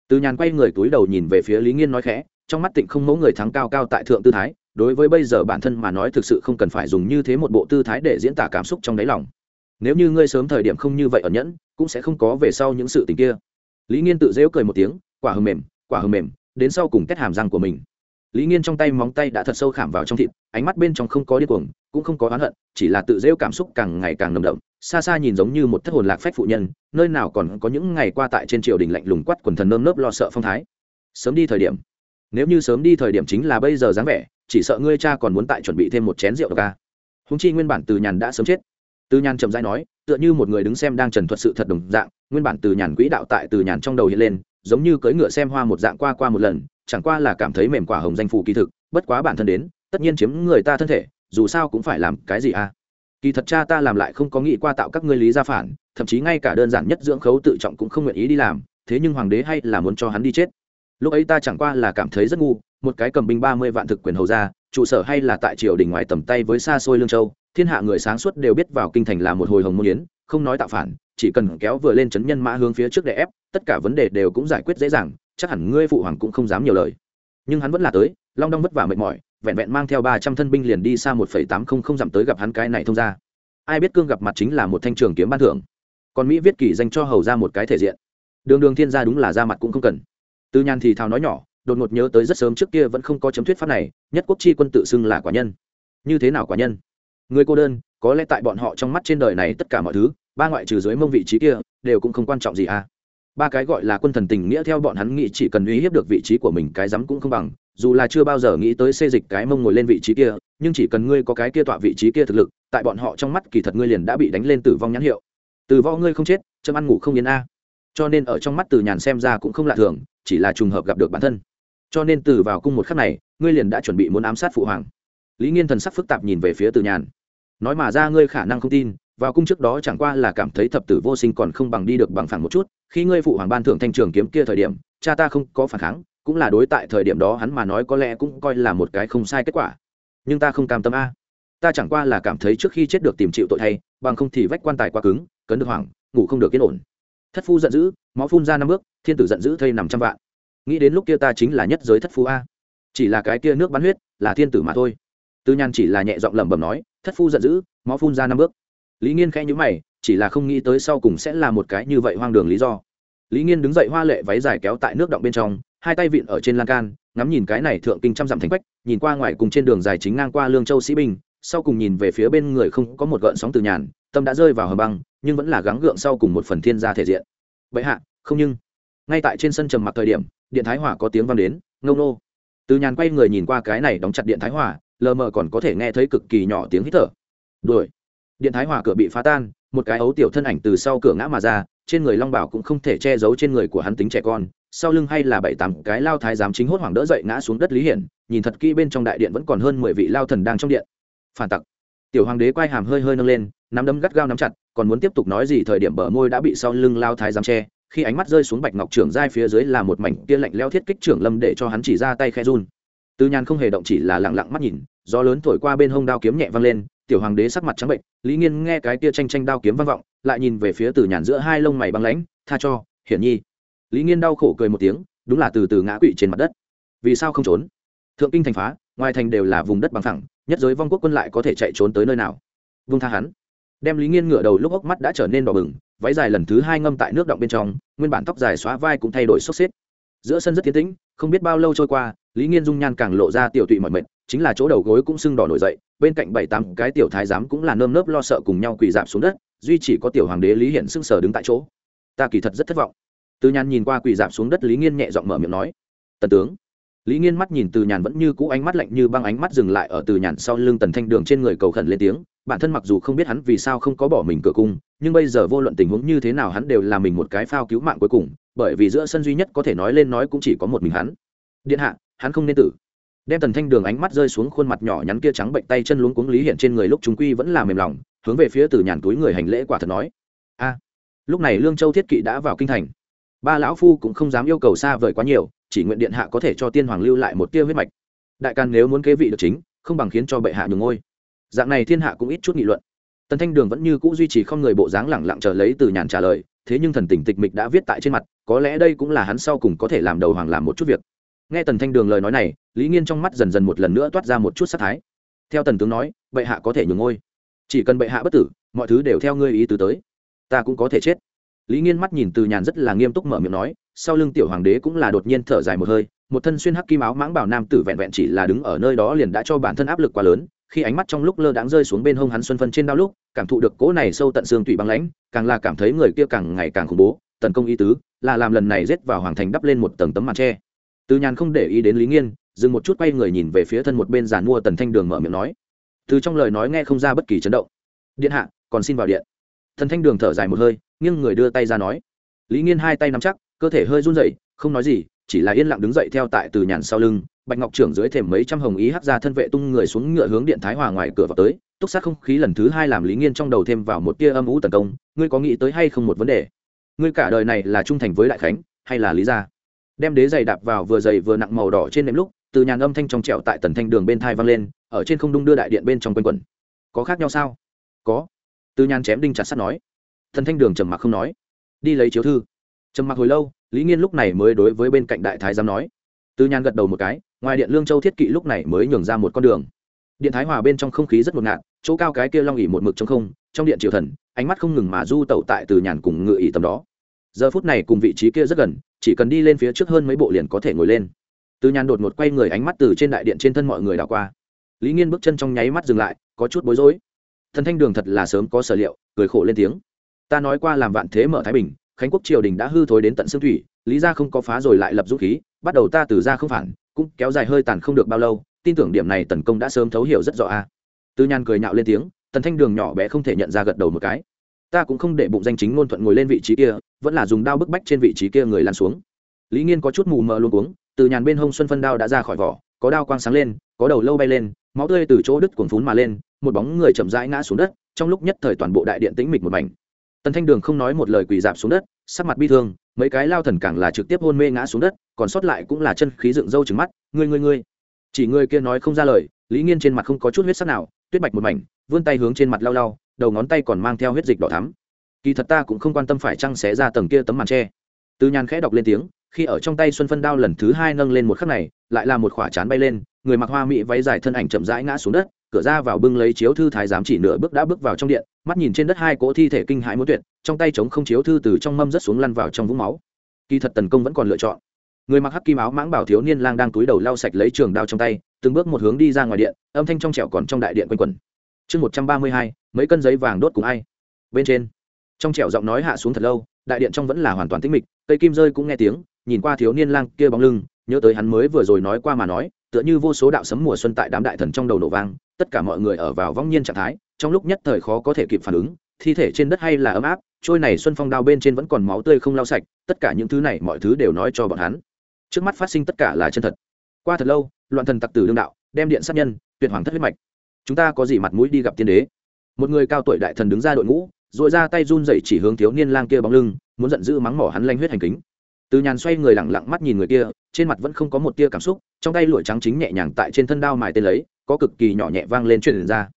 Từ nhàn quay người túi đầu nhìn về phía lý nghiên nói khẽ, trong mắt tịnh không mẫu người thắng cao cao tại thượng tư thái, đối với bây giờ bản thân mà nói thực sự không cần phải dùng như thế một bộ tư thái để diễn tả cảm xúc trong đáy lòng. Nếu như ngươi sớm thời điểm không như vậy ở nhẫn, cũng sẽ không có về sau những sự tình kia lý nghiên tự dễu cười một tiếng, quả hầm mềm, quả hầm mềm, đến sau cùng kết hàm răng của mình. Lý nghiên trong tay móng tay đã thật sâu khảm vào trong thịt, ánh mắt bên trong không có điên cuồng, cũng không có oán hận, chỉ là tự rêu cảm xúc càng ngày càng nồng đậm, xa xa nhìn giống như một thất hồn lạc phách phụ nhân, nơi nào còn có những ngày qua tại trên triều đình lạnh lùng quắt quần thần nơm nớp lo sợ phong thái. Sớm đi thời điểm. Nếu như sớm đi thời điểm chính là bây giờ dáng vẻ, chỉ sợ ngươi cha còn muốn tại chuẩn bị thêm một chén rượu ca à. húng chi nguyên bản từ nhàn đã sớm chết. Từ nhàn chậm dãi nói, tựa như một người đứng xem đang trần thuật sự thật đồng dạng nguyên bản từ nhàn quỹ đạo tại từ nhàn trong đầu hiện lên, giống như cưỡi ngựa xem hoa một dạng qua qua một lần, chẳng qua là cảm thấy mềm quả hồng danh phù kỳ thực, bất quá bản thân đến, tất nhiên chiếm người ta thân thể, dù sao cũng phải làm cái gì à? Kỳ thật cha ta làm lại không có nghĩ qua tạo các ngươi lý gia phản, thậm chí ngay cả đơn giản nhất dưỡng khấu tự trọng cũng không nguyện ý đi làm, thế nhưng hoàng đế hay là muốn cho hắn đi chết. Lúc ấy ta chẳng qua là cảm thấy rất ngu, một cái cầm binh ba mươi vạn thực quyền hầu ra, trụ sở hay là tại triều đình ngoài tầm tay với xa xôi lương châu thiên hạ người sáng suốt đều biết vào kinh thành là một hồi hồng môn yến, không nói tạo phản, chỉ cần kéo vừa lên chấn nhân mã hướng phía trước để ép, tất cả vấn đề đều cũng giải quyết dễ dàng, chắc hẳn ngươi phụ hoàng cũng không dám nhiều lời. Nhưng hắn vẫn là tới, long đong vất vả mệt mỏi, vẹn vẹn mang theo ba trăm thân binh liền đi xa một phẩy tám không không dặm tới gặp hắn cái này thông ra ai biết cương gặp mặt chính là một thanh trường kiếm ban thưởng. Còn mỹ viết kỷ dành cho hầu ra một cái thể diện. Đường đường thiên gia đúng là ra mặt cũng không cần. Tư nhan thì thào nói nhỏ, đột ngột nhớ tới rất sớm trước kia vẫn không có chấm thuyết pháp này, nhất quốc chi quân tự xưng là quả nhân. Như thế nào quả nhân? Người cô đơn, có lẽ tại bọn họ trong mắt trên đời này tất cả mọi thứ, ba ngoại trừ dưới mông vị trí kia, đều cũng không quan trọng gì à. Ba cái gọi là quân thần tình nghĩa theo bọn hắn nghĩ chỉ cần uy hiếp được vị trí của mình, cái rắm cũng không bằng, dù là chưa bao giờ nghĩ tới xê dịch cái mông ngồi lên vị trí kia, nhưng chỉ cần ngươi có cái kia tọa vị trí kia thực lực, tại bọn họ trong mắt kỳ thật ngươi liền đã bị đánh lên tử vong nhãn hiệu. Từ võ ngươi không chết, chấm ăn ngủ không yên a. Cho nên ở trong mắt từ nhàn xem ra cũng không lạ thường, chỉ là trùng hợp gặp được bản thân. Cho nên từ vào cung một khắc này, ngươi liền đã chuẩn bị muốn ám sát phụ hoàng. Lý nghiên thần sắc phức tạp nhìn về phía từ nhàn nói mà ra ngươi khả năng không tin, vào cung trước đó chẳng qua là cảm thấy thập tử vô sinh còn không bằng đi được bằng phẳng một chút, khi ngươi phụ hoàng ban thưởng thanh trường kiếm kia thời điểm, cha ta không có phản kháng, cũng là đối tại thời điểm đó hắn mà nói có lẽ cũng coi là một cái không sai kết quả. Nhưng ta không cam tâm a. Ta chẳng qua là cảm thấy trước khi chết được tìm chịu tội thay, bằng không thì vách quan tài quá cứng, cấn được hoảng, ngủ không được yên ổn. Thất phu giận dữ, máu phun ra năm bước, thiên tử giận dữ thây nằm trăm vạn. Nghĩ đến lúc kia ta chính là nhất giới thất phu a. Chỉ là cái kia nước bắn huyết, là thiên tử mà thôi tư nhan chỉ là nhẹ giọng lẩm bẩm nói, thất phu giận dữ, máu phun ra năm bước. Lý nghiên khẽ nhữ mày, chỉ là không nghĩ tới sau cùng sẽ là một cái như vậy hoang đường lý do. Lý nghiên đứng dậy hoa lệ váy dài kéo tại nước động bên trong, hai tay vịn ở trên lan can, ngắm nhìn cái này thượng kinh trăm dặm thành quách, nhìn qua ngoài cùng trên đường dài chính ngang qua lương châu sĩ binh sau cùng nhìn về phía bên người không có một gợn sóng từ nhàn, tâm đã rơi vào hầm băng, nhưng vẫn là gắng gượng sau cùng một phần thiên gia thể diện. Bệ hạ, không nhưng. Ngay tại trên sân trầm mặc thời điểm, điện thái hỏa có tiếng vang đến ngông nô từ nhàn quay người nhìn qua cái này đóng chặt điện thái hỏa lờ mờ còn có thể nghe thấy cực kỳ nhỏ tiếng hít thở. Đuổi. Điện thái hòa cửa bị phá tan, một cái ấu tiểu thân ảnh từ sau cửa ngã mà ra, trên người long bảo cũng không thể che giấu trên người của hắn tính trẻ con, sau lưng hay là bảy tám cái lao thái giám chính hốt hoảng đỡ dậy ngã xuống đất lý hiển, nhìn thật kỹ bên trong đại điện vẫn còn hơn mười vị lao thần đang trong điện. Phản tặc. Tiểu hoàng đế quay hàm hơi hơi nâng lên, nắm đấm gắt gao nắm chặt, còn muốn tiếp tục nói gì thời điểm bờ môi đã bị sau lưng lao thái giám che, khi ánh mắt rơi xuống bạch ngọc trưởng giai phía dưới là một mảnh kia lạnh leo thiết kích trưởng lâm để cho hắn chỉ ra tay khe run tư nhàn không hề động chỉ là lặng lặng mắt nhìn, gió lớn thổi qua bên hông đao kiếm nhẹ văng lên, tiểu hoàng đế sắc mặt trắng bệnh, lý nghiên nghe cái kia tranh tranh đao kiếm vang vọng, lại nhìn về phía từ nhàn giữa hai lông mày băng lãnh, tha cho, hiển nhi. Lý nghiên đau khổ cười một tiếng, đúng là từ từ ngã quỵ trên mặt đất. Vì sao không trốn? Thượng kinh thành phá, ngoài thành đều là vùng đất bằng thẳng nhất giới vong quốc quân lại có thể chạy trốn tới nơi nào? Vung tha hắn. Đem lý nghiên ngửa đầu lúc ốc mắt đã trở nên đỏ bừng, váy dài lần thứ hai ngâm tại nước động bên trong, nguyên bản tóc dài xóa vai cũng thay đổi sốc xếp. Giữa sân rất tiến tĩnh không biết bao lâu trôi qua, lý nghiên dung nhan càng lộ ra tiểu tụy mọi mệt, chính là chỗ đầu gối cũng sưng đỏ nổi dậy, bên cạnh bảy tám cái tiểu thái giám cũng là nơm nớp lo sợ cùng nhau quỳ dạp xuống đất, duy chỉ có tiểu hoàng đế lý hiện sưng sờ đứng tại chỗ. Ta kỳ thật rất thất vọng. Từ nhàn nhìn qua quỳ dạp xuống đất lý nghiên nhẹ giọng mở miệng nói, tần tướng. Lý nghiên mắt nhìn từ nhàn vẫn như cũ ánh mắt lạnh như băng ánh mắt dừng lại ở từ nhàn sau lưng tần thanh đường trên người cầu khẩn lên tiếng, bản thân mặc dù không biết hắn vì sao không có bỏ mình cửa cung, nhưng bây giờ vô luận tình huống như thế nào hắn đều là mình một cái phao cứu mạng cuối cùng bởi vì giữa sân duy nhất có thể nói lên nói cũng chỉ có một mình hắn. Điện hạ, hắn không nên tử. Đem tần thanh đường ánh mắt rơi xuống khuôn mặt nhỏ nhắn kia trắng bệnh tay chân luống cuống lý hiện trên người lúc chúng quy vẫn là mềm lòng, hướng về phía từ nhàn túi người hành lễ quả thật nói. A, lúc này lương châu thiết kỵ đã vào kinh thành. Ba lão phu cũng không dám yêu cầu xa vời quá nhiều, chỉ nguyện điện hạ có thể cho tiên hoàng lưu lại một tia huyết mạch. Đại can nếu muốn kế vị được chính, không bằng khiến cho bệ hạ nhường ngôi. Dạng này thiên hạ cũng ít chút nghị luận. Tần thanh đường vẫn như cũ duy trì không người bộ dáng lẳng lặng chờ lấy từ nhàn trả lời thế nhưng thần tình tịch mịch đã viết tại trên mặt, có lẽ đây cũng là hắn sau cùng có thể làm đầu hoàng làm một chút việc. Nghe tần thanh đường lời nói này, lý nghiên trong mắt dần dần một lần nữa toát ra một chút sắc thái. Theo tần tướng nói, bệ hạ có thể nhường ngôi. Chỉ cần bệ hạ bất tử, mọi thứ đều theo ngươi ý tứ tới. Ta cũng có thể chết. Lý nghiên mắt nhìn từ nhàn rất là nghiêm túc mở miệng nói, sau lưng tiểu hoàng đế cũng là đột nhiên thở dài một hơi, một thân xuyên hắc kim áo mãng bảo nam tử vẹn vẹn chỉ là đứng ở nơi đó liền đã cho bản thân áp lực quá lớn khi ánh mắt trong lúc lơ đãng rơi xuống bên hông hắn xuân phân trên đao lúc, cảm thụ được cỗ này sâu tận xương tủy băng lãnh, càng là cảm thấy người kia càng ngày càng khủng bố, tấn công ý tứ là làm lần này rết vào hoàng thành đắp lên một tầng tấm màn tre. Từ nhàn không để ý đến lý nghiên, dừng một chút quay người nhìn về phía thân một bên giàn mua tần thanh đường mở miệng nói. Từ trong lời nói nghe không ra bất kỳ chấn động. Điện hạ, còn xin vào điện. Thần thanh đường thở dài một hơi, nghiêng người đưa tay ra nói. Lý nghiên hai tay nắm chắc, cơ thể hơi run rẩy, không nói gì chỉ là yên lặng đứng dậy theo tại từ nhàn sau lưng, bạch ngọc trưởng dưới thềm mấy trăm hồng ý hắc ra thân vệ tung người xuống ngựa hướng điện thái hòa ngoài cửa vào tới, túc sát không khí lần thứ hai làm lý nghiên trong đầu thêm vào một tia âm ủ tấn công, ngươi có nghĩ tới hay không một vấn đề? Ngươi cả đời này là trung thành với đại khánh, hay là lý gia? Đem đế giày đạp vào vừa dày vừa nặng màu đỏ trên nệm lúc, từ nhàn âm thanh trong trẹo tại tần thanh đường bên thai vang lên, ở trên không đung đưa đại điện bên trong quanh quẩn. Có khác nhau sao? Có. Từ nhàn chém đinh chặt sắt nói. Thần thanh đường trầm mặc không nói. Đi lấy chiếu thư. Trầm mặc hồi lâu lý nghiên lúc này mới đối với bên cạnh đại thái giám nói. Từ nhàn gật đầu một cái, ngoài điện lương châu thiết kỵ lúc này mới nhường ra một con đường. Điện thái hòa bên trong không khí rất ngột ngạt, chỗ cao cái kia long ỉ một mực trong không, trong điện triều thần, ánh mắt không ngừng mà du tẩu tại từ nhàn cùng ngự ỉ tầm đó. Giờ phút này cùng vị trí kia rất gần, chỉ cần đi lên phía trước hơn mấy bộ liền có thể ngồi lên. Từ nhàn đột ngột quay người ánh mắt từ trên đại điện trên thân mọi người đảo qua. Lý nghiên bước chân trong nháy mắt dừng lại, có chút bối rối. Thần thanh đường thật là sớm có sở liệu, cười khổ lên tiếng. Ta nói qua làm vạn thế mở thái bình khánh quốc triều đình đã hư thối đến tận xương thủy, lý ra không có phá rồi lại lập dũng khí, bắt đầu ta từ ra không phản, cũng kéo dài hơi tàn không được bao lâu, tin tưởng điểm này tần công đã sớm thấu hiểu rất rõ a. À. tư nhàn cười nhạo lên tiếng, tần thanh đường nhỏ bé không thể nhận ra gật đầu một cái. Ta cũng không để bụng danh chính ngôn thuận ngồi lên vị trí kia, vẫn là dùng đao bức bách trên vị trí kia người lan xuống. Lý nghiên có chút mù mờ luôn uống từ nhàn bên hông xuân phân đao đã ra khỏi vỏ, có đao quang sáng lên, có đầu lâu bay lên, máu tươi từ chỗ đứt cuồng phún mà lên, một bóng người chậm rãi ngã xuống đất, trong lúc nhất thời toàn bộ đại điện tĩnh mịch một mảnh tần thanh đường không nói một lời quỳ dạp xuống đất, sắc mặt bi thương, mấy cái lao thần càng là trực tiếp hôn mê ngã xuống đất, còn sót lại cũng là chân khí dựng râu trứng mắt, ngươi ngươi ngươi. Chỉ người kia nói không ra lời, lý nghiên trên mặt không có chút huyết sắc nào, tuyết bạch một mảnh, vươn tay hướng trên mặt lau lau, đầu ngón tay còn mang theo huyết dịch đỏ thắm. Kỳ thật ta cũng không quan tâm phải chăng xé ra tầng kia tấm màn tre từ nhàn khẽ đọc lên tiếng, khi ở trong tay xuân phân đao lần thứ hai nâng lên một khắc này, lại là một khỏa chán bay lên, người mặc hoa mỹ váy dài thân ảnh chậm rãi ngã xuống đất cửa ra vào bưng lấy chiếu thư thái giám chỉ nửa bước đã bước vào trong điện, mắt nhìn trên đất hai cỗ thi thể kinh hãi muốn tuyệt, trong tay chống không chiếu thư từ trong mâm rất xuống lăn vào trong vũng máu. Kỳ thật tần công vẫn còn lựa chọn. Người mặc hắc kim áo mãng bảo thiếu niên lang đang túi đầu lau sạch lấy trường đao trong tay, từng bước một hướng đi ra ngoài điện, âm thanh trong trẻo còn trong đại điện quanh quẩn. Chương một trăm ba mươi hai, mấy cân giấy vàng đốt cùng ai? Bên trên. Trong trẻo giọng nói hạ xuống thật lâu, đại điện trong vẫn là hoàn toàn tĩnh mịch, cây kim rơi cũng nghe tiếng, nhìn qua thiếu niên lang kia bóng lưng, nhớ tới hắn mới vừa rồi nói qua mà nói tựa như vô số đạo sấm mùa xuân tại đám đại thần trong đầu nổ vang, tất cả mọi người ở vào vong nhiên trạng thái, trong lúc nhất thời khó có thể kịp phản ứng, thi thể trên đất hay là ấm áp, trôi này xuân phong đao bên trên vẫn còn máu tươi không lau sạch, tất cả những thứ này mọi thứ đều nói cho bọn hắn. Trước mắt phát sinh tất cả là chân thật. Qua thật lâu, loạn thần tặc tử đương đạo, đem điện sát nhân, tuyệt hoàng thất huyết mạch. Chúng ta có gì mặt mũi đi gặp tiên đế? Một người cao tuổi đại thần đứng ra đội ngũ dội ra tay run dậy chỉ hướng thiếu niên lang kia bóng lưng, muốn giận dữ mắng mỏ hắn lanh huyết hành kính từ nhàn xoay người lẳng lặng mắt nhìn người kia, trên mặt vẫn không có một tia cảm xúc, trong tay lụa trắng chính nhẹ nhàng tại trên thân đao mài tên lấy, có cực kỳ nhỏ nhẹ vang lên truyền ra.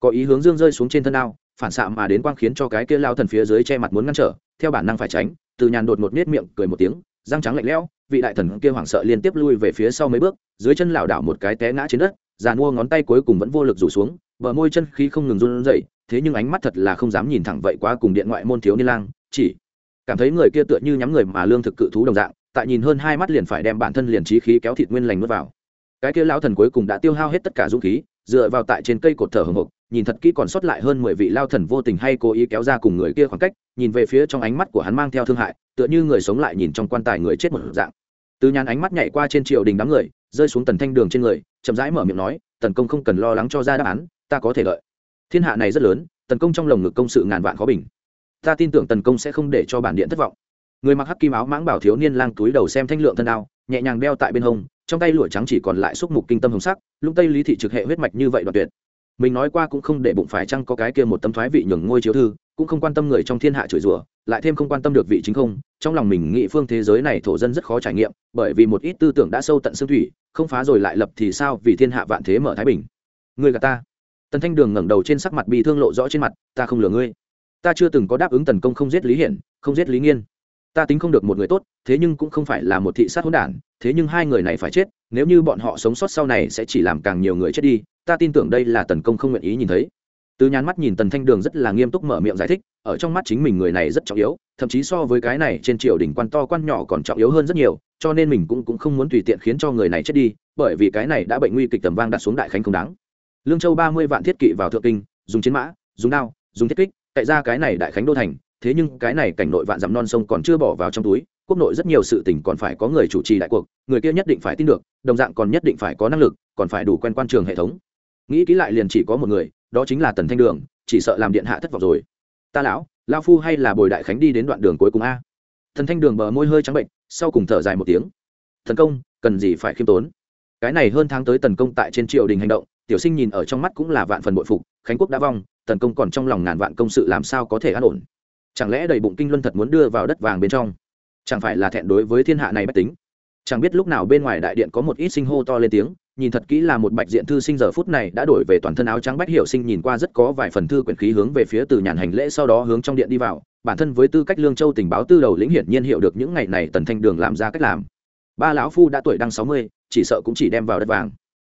Có ý hướng dương rơi xuống trên thân đao, phản xạ mà đến quang khiến cho cái kia lao thần phía dưới che mặt muốn ngăn trở, theo bản năng phải tránh, từ nhàn đột một nết miệng cười một tiếng, răng trắng lạnh lẽo, vị đại thần kia hoảng sợ liên tiếp lui về phía sau mấy bước, dưới chân lảo đảo một cái té ngã trên đất giàn mua ngón tay cuối cùng vẫn vô lực rủ xuống, bờ môi chân khí không ngừng run rẩy, thế nhưng ánh mắt thật là không dám nhìn thẳng vậy quá cùng điện ngoại môn thiếu niên lang, chỉ cảm thấy người kia tựa như nhắm người mà lương thực cự thú đồng dạng, tại nhìn hơn hai mắt liền phải đem bản thân liền trí khí kéo thịt nguyên lành nuốt vào. Cái kia lao thần cuối cùng đã tiêu hao hết tất cả dũng khí, dựa vào tại trên cây cột thở hồng hộc, nhìn thật kỹ còn sót lại hơn mười vị lao thần vô tình hay cố ý kéo ra cùng người kia khoảng cách, nhìn về phía trong ánh mắt của hắn mang theo thương hại, tựa như người sống lại nhìn trong quan tài người chết một dạng. Từ nhàn ánh mắt nhảy qua trên triều đình đám người, rơi xuống tần thanh đường trên người, chậm rãi mở miệng nói, tần công không cần lo lắng cho ra đáp án, ta có thể lợi thiên hạ này rất lớn, tần công trong lồng ngực công sự ngàn vạn khó bình ta tin tưởng tần công sẽ không để cho bản điện thất vọng. Người mặc hắc kim áo mãng bảo thiếu niên lang túi đầu xem thanh lượng thân đao nhẹ nhàng đeo tại bên hông, trong tay lụa trắng chỉ còn lại xúc mục kinh tâm hồng sắc, lung tây lý thị trực hệ huyết mạch như vậy đoạn tuyệt. Mình nói qua cũng không để bụng phải chăng có cái kia một tấm thoái vị nhường ngôi chiếu thư, cũng không quan tâm người trong thiên hạ chửi rủa, lại thêm không quan tâm được vị chính không, trong lòng mình nghĩ phương thế giới này thổ dân rất khó trải nghiệm, bởi vì một ít tư tưởng đã sâu tận xương thủy, không phá rồi lại lập thì sao vì thiên hạ vạn thế mở thái bình. Người gà ta. Tần thanh đường ngẩng đầu trên sắc mặt bị thương lộ rõ trên mặt, ta không lừa ngươi ta chưa từng có đáp ứng tần công không giết lý hiển không giết lý nghiên. Ta tính không được một người tốt thế nhưng cũng không phải là một thị sát hỗn đản thế nhưng hai người này phải chết nếu như bọn họ sống sót sau này sẽ chỉ làm càng nhiều người chết đi ta tin tưởng đây là tần công không nguyện ý nhìn thấy. Từ nhàn mắt nhìn tần thanh đường rất là nghiêm túc mở miệng giải thích ở trong mắt chính mình người này rất trọng yếu thậm chí so với cái này trên triều đình quan to quan nhỏ còn trọng yếu hơn rất nhiều cho nên mình cũng, cũng không muốn tùy tiện khiến cho người này chết đi bởi vì cái này đã bệnh nguy kịch tầm vang đặt xuống đại khánh không đáng. Lương châu ba mươi vạn thiết kỵ vào thượng kinh dùng chiến mã dùng đao dùng thiết kích cậy ra cái này đại khánh đô thành, thế nhưng cái này cảnh nội vạn dặm non sông còn chưa bỏ vào trong túi, quốc nội rất nhiều sự tình còn phải có người chủ trì đại cuộc, người kia nhất định phải tin được, đồng dạng còn nhất định phải có năng lực, còn phải đủ quen quan trường hệ thống. Nghĩ kỹ lại liền chỉ có một người, đó chính là tần thanh đường, chỉ sợ làm điện hạ thất vọng rồi. Ta lão lao phu hay là bồi đại khánh đi đến đoạn đường cuối cùng a? Thần thanh đường bờ môi hơi trắng bệnh, sau cùng thở dài một tiếng. Thần công, cần gì phải khiêm tốn? Cái này hơn tháng tới tần công tại trên triều đình hành động, tiểu sinh nhìn ở trong mắt cũng là vạn phần bội phục, khánh quốc đã vong tần công còn trong lòng ngàn vạn công sự làm sao có thể an ổn? Chẳng lẽ đầy bụng kinh luân thật muốn đưa vào đất vàng bên trong? Chẳng phải là thẹn đối với thiên hạ này bất tính? Chẳng biết lúc nào bên ngoài đại điện có một ít sinh hô to lên tiếng, nhìn thật kỹ là một bạch diện thư sinh giờ phút này đã đổi về toàn thân áo trắng bách hiệu sinh nhìn qua rất có vài phần thư quyển khí hướng về phía từ nhàn hành lễ sau đó hướng trong điện đi vào, bản thân với tư cách lương châu tình báo tư đầu lĩnh hiển nhiên hiểu được những ngày này tần thanh đường làm ra cách làm. Ba lão phu đã tuổi đang sáu mươi, chỉ sợ cũng chỉ đem vào đất vàng.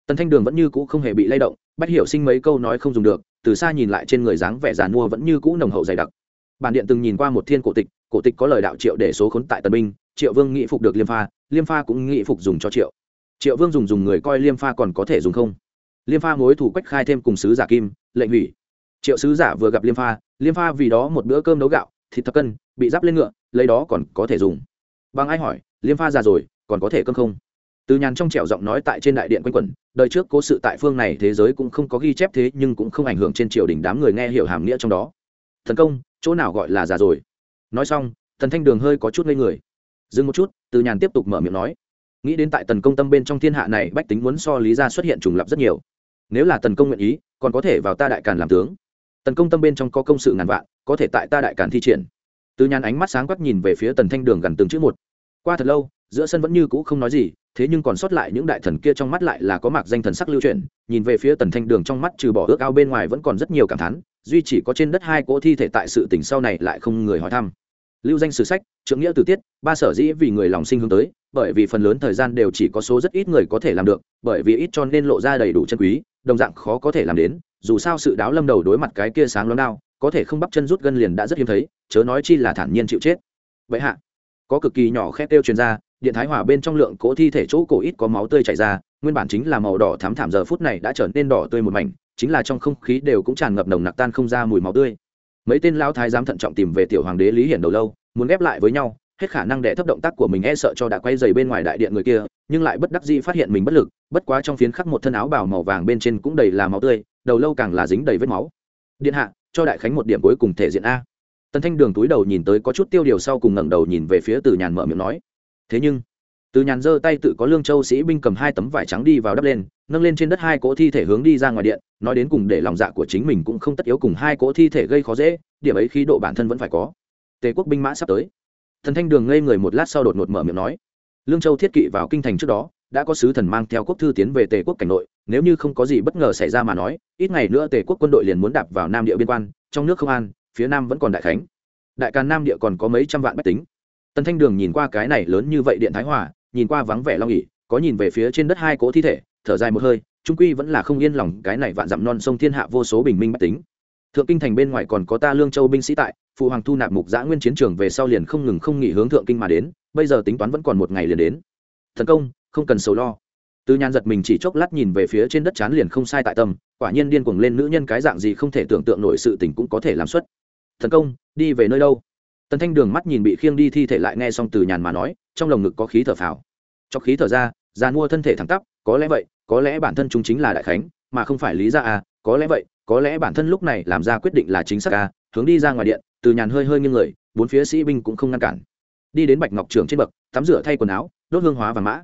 Tần thanh đường vẫn như cũ không hề bị lay động, bách hiểu sinh mấy câu nói không dùng được từ xa nhìn lại trên người dáng vẻ giàn mua vẫn như cũ nồng hậu dày đặc. Bản điện từng nhìn qua một thiên cổ tịch cổ tịch có lời đạo triệu để số khốn tại tần binh, triệu vương nghị phục được liêm pha liêm pha cũng nghị phục dùng cho triệu. Triệu vương dùng dùng người coi liêm pha còn có thể dùng không? Liêm pha mối thủ quách khai thêm cùng sứ giả kim, lệnh hủy. Triệu sứ giả vừa gặp liêm pha liêm pha vì đó một bữa cơm nấu gạo, thịt thập cân, bị giáp lên ngựa, lấy đó còn có thể dùng. Bằng ai hỏi, liêm pha già rồi, còn có thể cơm không? Từ nhàn trong trẻo giọng nói tại trên đại điện quanh quẩn, đời trước cố sự tại phương này thế giới cũng không có ghi chép thế nhưng cũng không ảnh hưởng trên triều đình đám người nghe hiểu hàm nghĩa trong đó. Thần công, chỗ nào gọi là già rồi? Nói xong, thần thanh đường hơi có chút ngây người. Dừng một chút, từ nhàn tiếp tục mở miệng nói. Nghĩ đến tại tần công tâm bên trong thiên hạ này, bách tính muốn so lý ra xuất hiện trùng lập rất nhiều. Nếu là tần công nguyện ý, còn có thể vào ta đại càn làm tướng. Tần công tâm bên trong có công sự ngàn vạn, có thể tại ta đại càn thi triển. Từ nhàn ánh mắt sáng quắc nhìn về phía tần thanh đường gần từng chữ một. Qua thật lâu, giữa sân vẫn như cũ không nói gì thế nhưng còn sót lại những đại thần kia trong mắt lại là có mạc danh thần sắc lưu truyền nhìn về phía tần thanh đường trong mắt trừ bỏ ước ao bên ngoài vẫn còn rất nhiều cảm thán, duy chỉ có trên đất hai cỗ thi thể tại sự tỉnh sau này lại không người hỏi thăm. Lưu danh sử sách, trưởng nghĩa từ tiết, ba sở dĩ vì người lòng sinh hướng tới, bởi vì phần lớn thời gian đều chỉ có số rất ít người có thể làm được, bởi vì ít cho nên lộ ra đầy đủ chân quý, đồng dạng khó có thể làm đến, dù sao sự đáo lâm đầu đối mặt cái kia sáng lớn nào có thể không bắp chân rút gân liền đã rất hiếm thấy, chớ nói chi là thản nhiên chịu chết. Vậy hạ, có cực kỳ nhỏ khét tiêu truyền ra điện thái hỏa bên trong lượng cỗ thi thể chỗ cổ ít có máu tươi chảy ra, nguyên bản chính là màu đỏ thắm thảm giờ phút này đã trở nên đỏ tươi một mảnh, chính là trong không khí đều cũng tràn ngập nồng nặc tan không ra mùi máu tươi. Mấy tên lão thái giám thận trọng tìm về tiểu hoàng đế lý hiển đầu lâu, muốn ghép lại với nhau, hết khả năng đẻ thấp động tác của mình e sợ cho đã quay dày bên ngoài đại điện người kia, nhưng lại bất đắc dĩ phát hiện mình bất lực, bất quá trong phiến khắc một thân áo bào màu vàng bên trên cũng đầy là máu tươi, đầu lâu càng là dính đầy vết máu. Điện hạ, cho đại khánh một điểm cuối cùng thể diện a. Tần thanh đường túi đầu nhìn tới có chút tiêu điều sau cùng ngẩng đầu nhìn về phía từ nhàn mở miệng nói thế nhưng, từ nhàn giơ tay tự có lương châu sĩ binh cầm hai tấm vải trắng đi vào đắp lên, nâng lên trên đất hai cỗ thi thể hướng đi ra ngoài điện, nói đến cùng để lòng dạ của chính mình cũng không tất yếu cùng hai cỗ thi thể gây khó dễ, điểm ấy khí độ bản thân vẫn phải có. Tề quốc binh mã sắp tới. Thần thanh đường ngây người một lát sau đột ngột mở miệng nói, lương châu thiết kỵ vào kinh thành trước đó, đã có sứ thần mang theo quốc thư tiến về tề quốc cảnh nội, nếu như không có gì bất ngờ xảy ra mà nói, ít ngày nữa tề quốc quân đội liền muốn đạp vào nam địa biên quan, trong nước không an, phía nam vẫn còn đại khánh. Đại càn nam địa còn có mấy trăm vạn bách tính tần thanh đường nhìn qua cái này lớn như vậy điện thái hòa, nhìn qua vắng vẻ lo nghỉ có nhìn về phía trên đất hai cỗ thi thể, thở dài một hơi trung quy vẫn là không yên lòng, cái này vạn dặm non sông thiên hạ vô số bình minh bách tính. Thượng kinh thành bên ngoài còn có ta lương châu binh sĩ tại, phụ hoàng thu nạp mục giã nguyên chiến trường về sau liền không ngừng không nghỉ hướng thượng kinh mà đến, bây giờ tính toán vẫn còn một ngày liền đến. Thần công, không cần sầu lo. Từ nhàn giật mình chỉ chốc lát nhìn về phía trên đất chán liền không sai tại tâm, quả nhiên điên cuồng lên nữ nhân cái dạng gì không thể tưởng tượng nổi sự tình cũng có thể làm xuất thần công, đi về nơi đâu? Tần thanh đường mắt nhìn bị khiêng đi thi thể lại nghe xong từ nhàn mà nói, trong lồng ngực có khí thở phào. Cho khí thở ra giàn mua thân thể thẳng tắp, có lẽ vậy, có lẽ bản thân chúng chính là đại khánh, mà không phải lý gia à? có lẽ vậy, có lẽ bản thân lúc này làm ra quyết định là chính xác à hướng đi ra ngoài điện, từ nhàn hơi hơi nghiêng người, bốn phía sĩ binh cũng không ngăn cản. Đi đến bạch ngọc trường trên bậc, tắm rửa thay quần áo, đốt hương hóa và mã.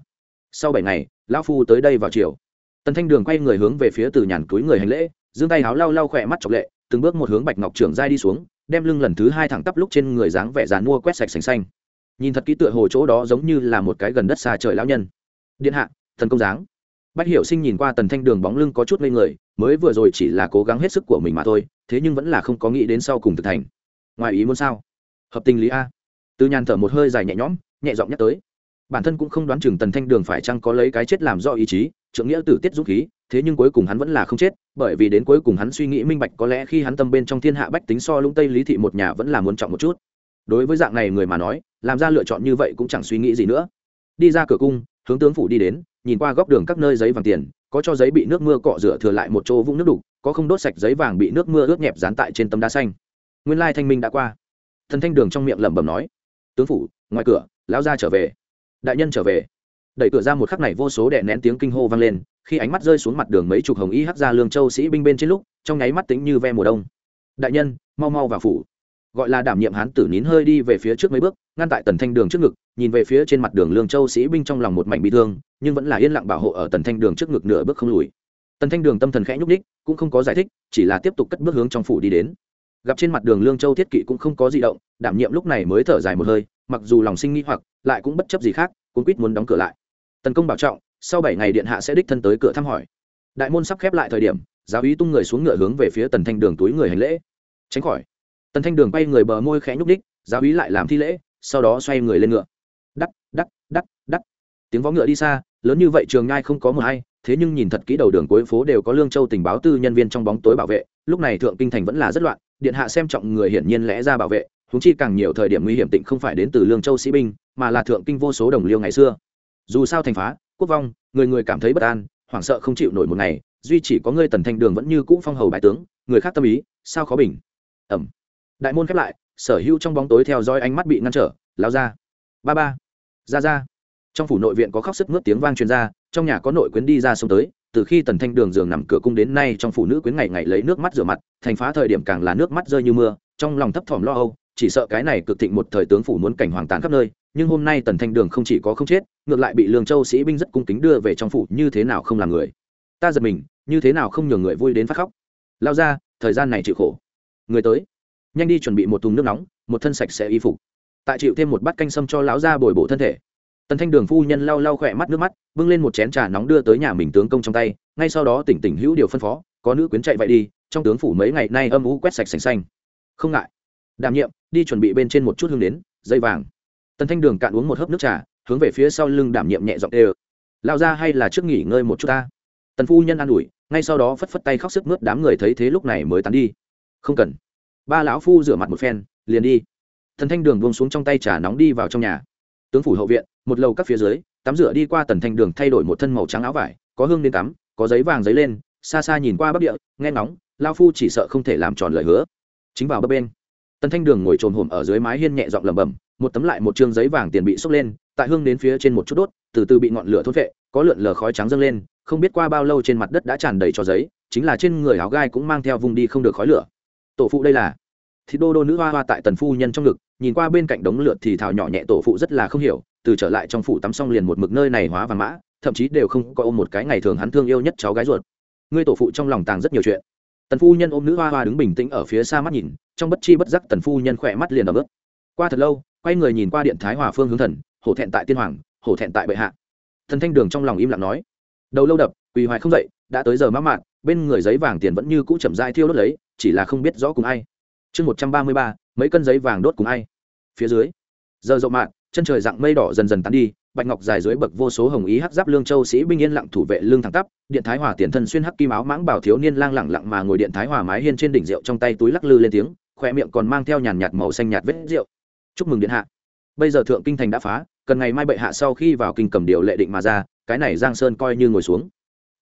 Sau bảy ngày, lão phu tới đây vào chiều. Tần thanh đường quay người hướng về phía từ nhàn túi người hành lễ, giương tay áo lau lau khỏe mắt chọc lệ, từng bước một hướng bạch ngọc trường dai đi xuống đem lưng lần thứ hai thẳng tắp lúc trên người dáng vẻ dàn mua quét sạch sành xanh. Nhìn thật kỹ tựa hồ chỗ đó giống như là một cái gần đất xa trời lão nhân. Điện hạ, thần công dáng. Bách hiểu sinh nhìn qua tần thanh đường bóng lưng có chút ngây người, mới vừa rồi chỉ là cố gắng hết sức của mình mà thôi, thế nhưng vẫn là không có nghĩ đến sau cùng thực thành. Ngoài ý muốn sao? Hợp tình lý a. Từ nhàn thở một hơi dài nhẹ nhõm, nhẹ giọng nhắc tới. Bản thân cũng không đoán chừng tần thanh đường phải chăng có lấy cái chết làm do ý chí trưởng nghĩa tử tiết dũng khí, thế nhưng cuối cùng hắn vẫn là không chết, bởi vì đến cuối cùng hắn suy nghĩ minh bạch có lẽ khi hắn tâm bên trong thiên hạ bách tính so lũng tây lý thị một nhà vẫn là muốn trọng một chút. Đối với dạng này người mà nói, làm ra lựa chọn như vậy cũng chẳng suy nghĩ gì nữa. Đi ra cửa cung, hướng tướng phủ đi đến, nhìn qua góc đường các nơi giấy vàng tiền, có cho giấy bị nước mưa cọ rửa thừa lại một chỗ vũng nước đục, có không đốt sạch giấy vàng bị nước mưa ướt nhẹp dán tại trên tấm đá xanh. Nguyên lai thanh minh đã qua. Thần thanh đường trong miệng lẩm bẩm nói, tướng phủ, ngoài cửa, lão gia trở về. Đại nhân trở về đẩy cửa ra một khắc này vô số đè nén tiếng kinh hô vang lên, khi ánh mắt rơi xuống mặt đường mấy chục hồng y hắc ra lương châu sĩ binh bên trên lúc, trong nháy mắt tính như ve mùa đông. Đại nhân, mau mau vào phủ. Gọi là đảm nhiệm hán tử nín hơi đi về phía trước mấy bước, ngăn tại tần thanh đường trước ngực, nhìn về phía trên mặt đường lương châu sĩ binh trong lòng một mảnh bị thương, nhưng vẫn là yên lặng bảo hộ ở tần thanh đường trước ngực nửa bước không lùi. Tần thanh đường tâm thần khẽ nhúc ních cũng không có giải thích, chỉ là tiếp tục cất bước hướng trong phủ đi đến. Gặp trên mặt đường lương châu thiết kỵ cũng không có di động, đảm nhiệm lúc này mới thở dài một hơi, mặc dù lòng sinh nghi hoặc, lại cũng bất chấp gì khác cũng quýt muốn đóng cửa lại tần công bảo trọng, sau bảy ngày điện hạ sẽ đích thân tới cửa thăm hỏi. Đại môn sắp khép lại thời điểm, giáo úy tung người xuống ngựa hướng về phía tần thanh đường túi người hành lễ. Tránh khỏi. Tần thanh đường bay người bờ môi khẽ nhúc đích giáo úy lại làm thi lễ, sau đó xoay người lên ngựa. Đắc đắc đắc đắc. Tiếng vó ngựa đi xa, lớn như vậy trường ngai không có mờ hay, thế nhưng nhìn thật kỹ đầu đường cuối phố đều có lương châu tình báo tư nhân viên trong bóng tối bảo vệ, lúc này thượng kinh thành vẫn là rất loạn, điện hạ xem trọng người hiển nhiên lẽ ra bảo vệ húng chi càng nhiều thời điểm nguy hiểm tịnh không phải đến từ lương châu sĩ binh, mà là thượng kinh vô số đồng liêu ngày xưa dù sao thành phá, quốc vong, người người cảm thấy bất an, hoảng sợ không chịu nổi một ngày, duy chỉ có ngươi tần thanh đường vẫn như cũ phong hầu bại tướng, người khác tâm ý, sao khó bình. Ẩm. Đại môn khép lại, sở hữu trong bóng tối theo dõi ánh mắt bị ngăn trở, lao ra. Ba ba. Ra ra. Trong phủ nội viện có khóc sức ngước tiếng vang truyền ra, trong nhà có nội quyến đi ra sông tới, từ khi tần thanh đường giường nằm cửa cung đến nay trong phủ nữ quyến ngày ngày lấy nước mắt rửa mặt, thành phá thời điểm càng là nước mắt rơi như mưa, trong lòng thấp thỏm lo âu, chỉ sợ cái này cực thịnh một thời tướng phủ muốn cảnh hoàng tàn khắp nơi nhưng hôm nay tần thanh đường không chỉ có không chết, ngược lại bị lương châu sĩ binh rất cung kính đưa về trong phủ, như thế nào không làm người? Ta giật mình, như thế nào không nhường người vui đến phát khóc? Lao ra, thời gian này chịu khổ. Người tới. Nhanh đi chuẩn bị một thùng nước nóng, một thân sạch sẽ y phục. Tại chịu thêm một bát canh sâm cho lão ra bồi bổ thân thể. Tần thanh đường phu nhân lau lau khỏe mắt nước mắt, bưng lên một chén trà nóng đưa tới nhà mình tướng công trong tay, ngay sau đó tỉnh tỉnh hữu điều phân phó, có nữ quyến chạy vậy đi, trong tướng phủ mấy ngày nay âm ú quét sạch sành xanh. Không ngại. Đảm nhiệm, đi chuẩn bị bên trên một chút hương đến, dây vàng tần thanh đường cạn uống một hớp nước trà hướng về phía sau lưng đảm nhiệm nhẹ giọng đều, lao ra hay là trước nghỉ ngơi một chút ta? Tần phu nhân an ủi ngay sau đó phất phất tay khóc sức mướt đám người thấy thế lúc này mới tán đi. Không cần. Ba lão phu rửa mặt một phen liền đi. Thần thanh đường buông xuống trong tay trà nóng đi vào trong nhà. Tướng phủ hậu viện một lầu các phía dưới tắm rửa đi qua tần thanh đường thay đổi một thân màu trắng áo vải có hương đến tắm có giấy vàng giấy lên xa xa nhìn qua bắc địa nghe ngóng lao phu chỉ sợ không thể làm tròn lời hứa. Chính vào bấp bên tần thanh đường ngồi trồn hổm ở dưới mái hiên nhẹ giọng lẩm bẩm một tấm lại một chương giấy vàng tiền bị xốc lên, tại hương đến phía trên một chút đốt, từ từ bị ngọn lửa thốt vệ có lượn lờ khói trắng dâng lên, không biết qua bao lâu trên mặt đất đã tràn đầy cho giấy, chính là trên người áo gai cũng mang theo vùng đi không được khói lửa. Tổ phụ đây là? Thì đô đô nữ hoa hoa tại tần phu nhân trong ngực, nhìn qua bên cạnh đống lượt thì thào nhỏ nhẹ, tổ phụ rất là không hiểu, từ trở lại trong phủ tắm xong liền một mực nơi này hóa và mã, thậm chí đều không có ôm một cái ngày thường hắn thương yêu nhất cháu gái ruột. Ngươi tổ phụ trong lòng tàng rất nhiều chuyện. Tần phu nhân ôm nữ hoa hoa đứng bình tĩnh ở phía xa mắt nhìn, trong bất chi bất giác tần phu nhân khỏe mắt liền ấm ướt qua thật lâu quay người nhìn qua điện thái hòa phương hướng thần, hổ thẹn tại tiên hoàng, hổ thẹn tại bệ hạ. Thần thanh đường trong lòng im lặng nói, đầu lâu đập, quỳ hoài không dậy, đã tới giờ mã mạn, bên người giấy vàng tiền vẫn như cũ chậm dai thiêu đốt lấy, chỉ là không biết rõ cùng ai. Chương một trăm ba mươi ba, mấy cân giấy vàng đốt cùng ai? Phía dưới, giờ rộng mạn, chân trời dạng mây đỏ dần dần tán đi, bạch ngọc dài dưới bậc vô số hồng ý hắc giáp lương châu sĩ binh yên lặng thủ vệ lương thẳng tắp, điện thái hòa tiền thân xuyên hắc kim áo mãng bảo thiếu niên lang lẳng lặng mà ngồi điện thái hòa mái hiên trên đỉnh rượu trong tay túi lắc lư lên tiếng, khoe miệng còn mang theo nhàn nhạt màu xanh nhạt vết rượu chúc mừng điện hạ. Bây giờ thượng kinh thành đã phá, cần ngày mai bệ hạ sau khi vào kinh cầm điều lệ định mà ra, cái này giang sơn coi như ngồi xuống.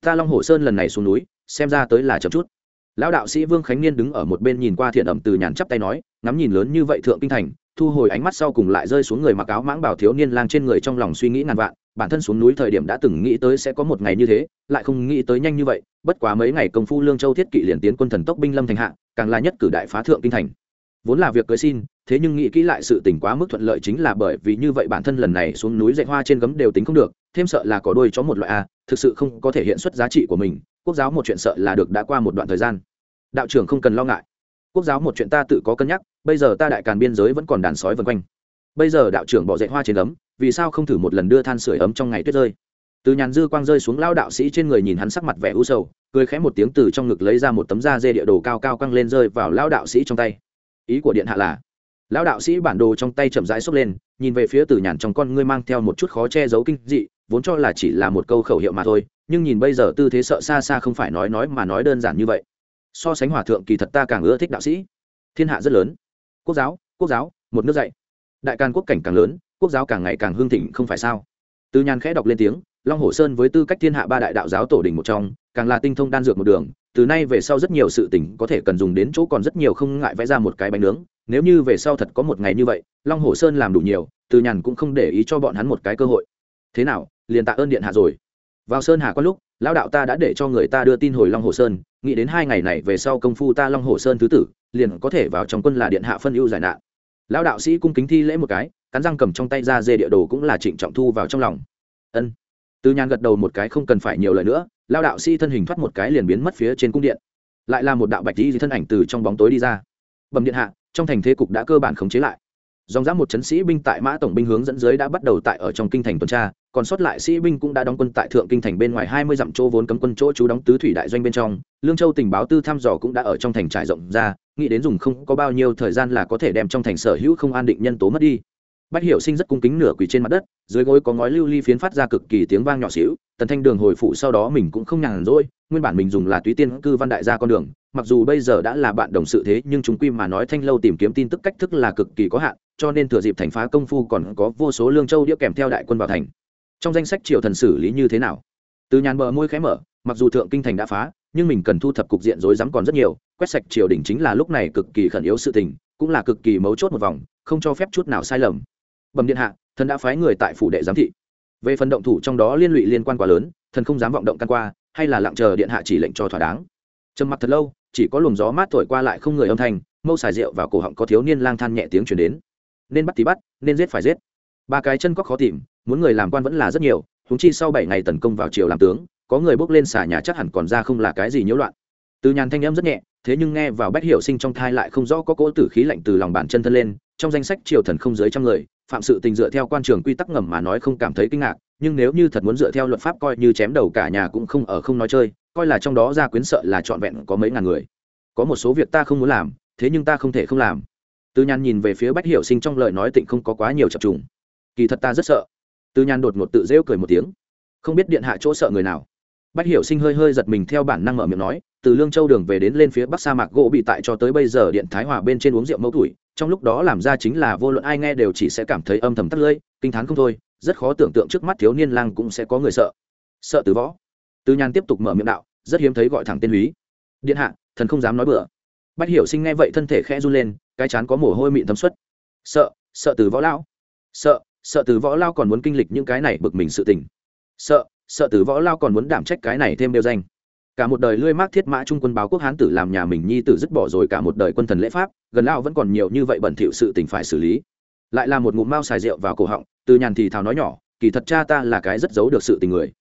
Ta long hồ sơn lần này xuống núi, xem ra tới là chậm chút. Lão đạo sĩ vương khánh niên đứng ở một bên nhìn qua thiện ẩm từ nhàn chắp tay nói, ngắm nhìn lớn như vậy thượng kinh thành, thu hồi ánh mắt sau cùng lại rơi xuống người mặc áo mãng bảo thiếu niên lang trên người trong lòng suy nghĩ ngàn vạn, bản thân xuống núi thời điểm đã từng nghĩ tới sẽ có một ngày như thế, lại không nghĩ tới nhanh như vậy, bất quá mấy ngày công phu lương châu thiết kỵ liền tiến quân thần tốc binh lâm thành hạ, càng là nhất cử đại phá thượng kinh thành. Vốn là việc cưới xin thế nhưng nghĩ kỹ lại sự tình quá mức thuận lợi chính là bởi vì như vậy bản thân lần này xuống núi dạy hoa trên gấm đều tính không được, thêm sợ là có đôi chó một loại a thực sự không có thể hiện xuất giá trị của mình, quốc giáo một chuyện sợ là được đã qua một đoạn thời gian. Đạo trưởng không cần lo ngại. Quốc giáo một chuyện ta tự có cân nhắc, bây giờ ta đại càn biên giới vẫn còn đàn sói vân quanh. Bây giờ đạo trưởng bỏ dạy hoa trên ấm vì sao không thử một lần đưa than sửa ấm trong ngày tuyết rơi? Từ nhàn dư quang rơi xuống lao đạo sĩ trên người nhìn hắn sắc mặt vẻ u sầu, cười khẽ một tiếng từ trong ngực lấy ra một tấm da dê địa đồ cao cao căng lên rơi vào lao đạo sĩ trong tay. Ý của điện hạ là lão đạo sĩ bản đồ trong tay chậm rãi xốc lên, nhìn về phía từ nhàn trong con ngươi mang theo một chút khó che giấu kinh dị, vốn cho là chỉ là một câu khẩu hiệu mà thôi, nhưng nhìn bây giờ tư thế sợ xa xa không phải nói nói mà nói đơn giản như vậy. So sánh hòa thượng kỳ thật ta càng ưa thích đạo sĩ. Thiên hạ rất lớn. Quốc giáo quốc giáo, một nước dạy đại càn quốc cảnh càng lớn, quốc giáo càng ngày càng hương thịnh không phải sao? Từ nhàn khẽ đọc lên tiếng, long hồ sơn với tư cách thiên hạ ba đại đạo giáo tổ đình một trong càng là tinh thông đan dược một đường, từ nay về sau rất nhiều sự tỉnh có thể cần dùng đến chỗ còn rất nhiều không ngại vẽ ra một cái bánh nướng. Nếu như về sau thật có một ngày như vậy, long hồ sơn làm đủ nhiều, từ nhàn cũng không để ý cho bọn hắn một cái cơ hội. Thế nào, liền tạ ơn điện hạ rồi. Vào sơn hà có lúc, lão đạo ta đã để cho người ta đưa tin hồi long hồ sơn, nghĩ đến hai ngày này về sau công phu ta long hồ sơn thứ tử, liền có thể vào trong quân là điện hạ phân ưu giải nạn. Lão đạo sĩ cung kính thi lễ một cái, cắn răng cầm trong tay ra dê địa đồ cũng là trịnh trọng thu vào trong lòng. Ân. Từ nhàn gật đầu một cái không cần phải nhiều lời nữa lao đạo sĩ thân hình thoát một cái liền biến mất phía trên cung điện, lại là một đạo bạch di thân ảnh từ trong bóng tối đi ra. Bẩm điện hạ, trong thành thế cục đã cơ bản khống chế lại. Dòng dã một chấn sĩ binh tại mã tổng binh hướng dẫn dưới đã bắt đầu tại ở trong kinh thành tuần tra, còn sót lại sĩ binh cũng đã đóng quân tại thượng kinh thành bên ngoài hai mươi dặm chỗ vốn cấm quân chỗ chú đóng tứ thủy đại doanh bên trong. Lương châu tình báo tư thăm dò cũng đã ở trong thành trải rộng ra, nghĩ đến dùng không có bao nhiêu thời gian là có thể đem trong thành sở hữu không an định nhân tố mất đi bách hiểu sinh rất cung kính nửa quỳ trên mặt đất, dưới gối có ngói lưu ly phiến phát ra cực kỳ tiếng vang nhỏ xíu, tần thanh đường hồi phụ sau đó mình cũng không nhàn rỗi, nguyên bản mình dùng là túy tiên cư văn đại gia con đường, mặc dù bây giờ đã là bạn đồng sự thế, nhưng chúng quy mà nói thanh lâu tìm kiếm tin tức cách thức là cực kỳ có hạn, cho nên thừa dịp thành phá công phu còn có vô số lương châu đĩa kèm theo đại quân vào thành. Trong danh sách triều thần xử lý như thế nào? Từ nhàn bờ môi khé mở, mặc dù thượng kinh thành đã phá, nhưng mình cần thu thập cục diện rối rắm còn rất nhiều, quét sạch triều đình chính là lúc này cực kỳ khẩn yếu sự tình, cũng là cực kỳ mấu chốt một vòng, không cho phép chút nào sai lầm bẩm điện hạ, thần đã phái người tại phủ đệ giám thị. Về phần động thủ trong đó liên lụy liên quan quá lớn, thần không dám vọng động căn qua, hay là lặng chờ điện hạ chỉ lệnh cho thỏa đáng. Trầm mặc thật lâu, chỉ có luồng gió mát thổi qua lại không người âm thanh, mâu xài rượu vào cổ họng có thiếu niên lang than nhẹ tiếng chuyển đến. Nên bắt thì bắt, nên giết phải giết. Ba cái chân có khó tìm, muốn người làm quan vẫn là rất nhiều húng chi sau bảy ngày tấn công vào triều làm tướng, có người bước lên xả nhà chắc hẳn còn ra không là cái gì nhiễu loạn. Từ nhàn thanh em rất nhẹ, thế nhưng nghe vào bách hiểu sinh trong thai lại không rõ có cỗ tử khí lạnh từ lòng bàn chân thân lên, trong danh sách triều thần không dưới trăm người phạm sự tình dựa theo quan trường quy tắc ngầm mà nói không cảm thấy kinh ngạc, nhưng nếu như thật muốn dựa theo luật pháp coi như chém đầu cả nhà cũng không ở không nói chơi, coi là trong đó ra quyến sợ là trọn vẹn có mấy ngàn người. Có một số việc ta không muốn làm, thế nhưng ta không thể không làm. Từ nhàn nhìn về phía bách hiểu sinh trong lời nói tịnh không có quá nhiều chập trùng. Kỳ thật ta rất sợ. Từ nhàn đột ngột tự rêu cười một tiếng. Không biết điện hạ chỗ sợ người nào. Bách hiểu sinh hơi hơi giật mình theo bản năng mở miệng nói từ lương châu đường về đến lên phía bắc sa mạc gỗ bị tại cho tới bây giờ điện thái hòa bên trên uống rượu mẫu tuổi trong lúc đó làm ra chính là vô luận ai nghe đều chỉ sẽ cảm thấy âm thầm tắt lưỡi, kinh t h á n không thôi, rất khó tưởng tượng trước mắt thiếu niên lang cũng sẽ có người sợ. Sợ từ võ. Từ nhàn tiếp tục mở miệng đạo, rất hiếm thấy gọi thẳng tên húy. Điện hạ, thần không dám nói bừa. Bách hiểu sinh nghe vậy thân thể khẽ run lên, cái chán có mồ hôi mịn thấm suất sợ sợ từ võ lão. Sợ sợ từ võ lao còn muốn kinh lịch những cái này bực mình sự tình. Sợ sợ từ võ lao còn muốn đảm trách cái này thêm đều danh cả một đời lươi mác thiết mã trung quân báo quốc hán tử làm nhà mình nhi tử dứt bỏ rồi cả một đời quân thần lễ pháp, gần lao vẫn còn nhiều như vậy bẩn thỉu sự tình phải xử lý. Lại là một ngụm mao xài rượu vào cổ họng, từ nhàn thì thào nói nhỏ, kỳ thật cha ta là cái rất giấu được sự tình người.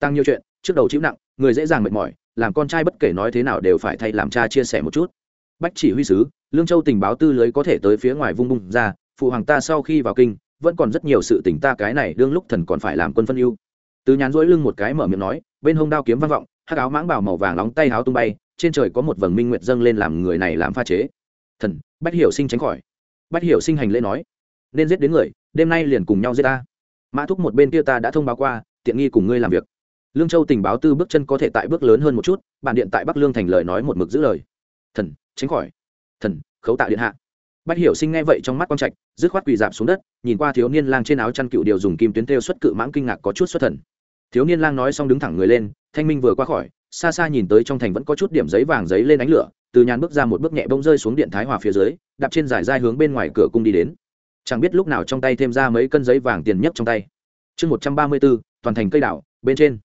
Tăng nhiều chuyện, trước đầu chịu nặng, người dễ dàng mệt mỏi, làm con trai bất kể nói thế nào đều phải thay làm cha chia sẻ một chút. Bách chỉ huy sứ, lương châu tình báo tư lưới có thể tới phía ngoài vung bung ra, phụ hoàng ta sau khi vào kinh, vẫn còn rất nhiều sự tình ta cái này đương lúc thần còn phải làm quân phân ưu. Từ nhàn rỗi lưng một cái mở miệng nói, bên hông đao kiếm vang vọng hắc áo mãng bảo màu vàng nóng tay áo tung bay, trên trời có một vầng minh nguyệt dâng lên làm người này làm pha chế. Thần, bách hiểu sinh tránh khỏi. Bách hiểu sinh hành lễ nói, nên giết đến người, đêm nay liền cùng nhau giết ta. Mã thúc một bên kia ta đã thông báo qua, tiện nghi cùng ngươi làm việc. Lương châu tình báo tư bước chân có thể tại bước lớn hơn một chút, bản điện tại bắc lương thành lời nói một mực giữ lời. Thần, tránh khỏi. Thần, khấu tạ điện hạ. Bách hiểu sinh nghe vậy trong mắt quang trạch, dứt khoát quỳ dạp xuống đất, nhìn qua thiếu niên lang trên áo chăn cựu điều dùng kim tuyến theo xuất cự mãng kinh ngạc có chút xuất thần thiếu niên lang nói xong đứng thẳng người lên, thanh minh vừa qua khỏi, xa xa nhìn tới trong thành vẫn có chút điểm giấy vàng giấy lên ánh lửa, từ nhàn bước ra một bước nhẹ bông rơi xuống điện thái hòa phía dưới, đạp trên giải dai hướng bên ngoài cửa cung đi đến. Chẳng biết lúc nào trong tay thêm ra mấy cân giấy vàng tiền nhất trong tay. Chương một trăm ba mươi bốn, toàn thành cây đảo, bên trên.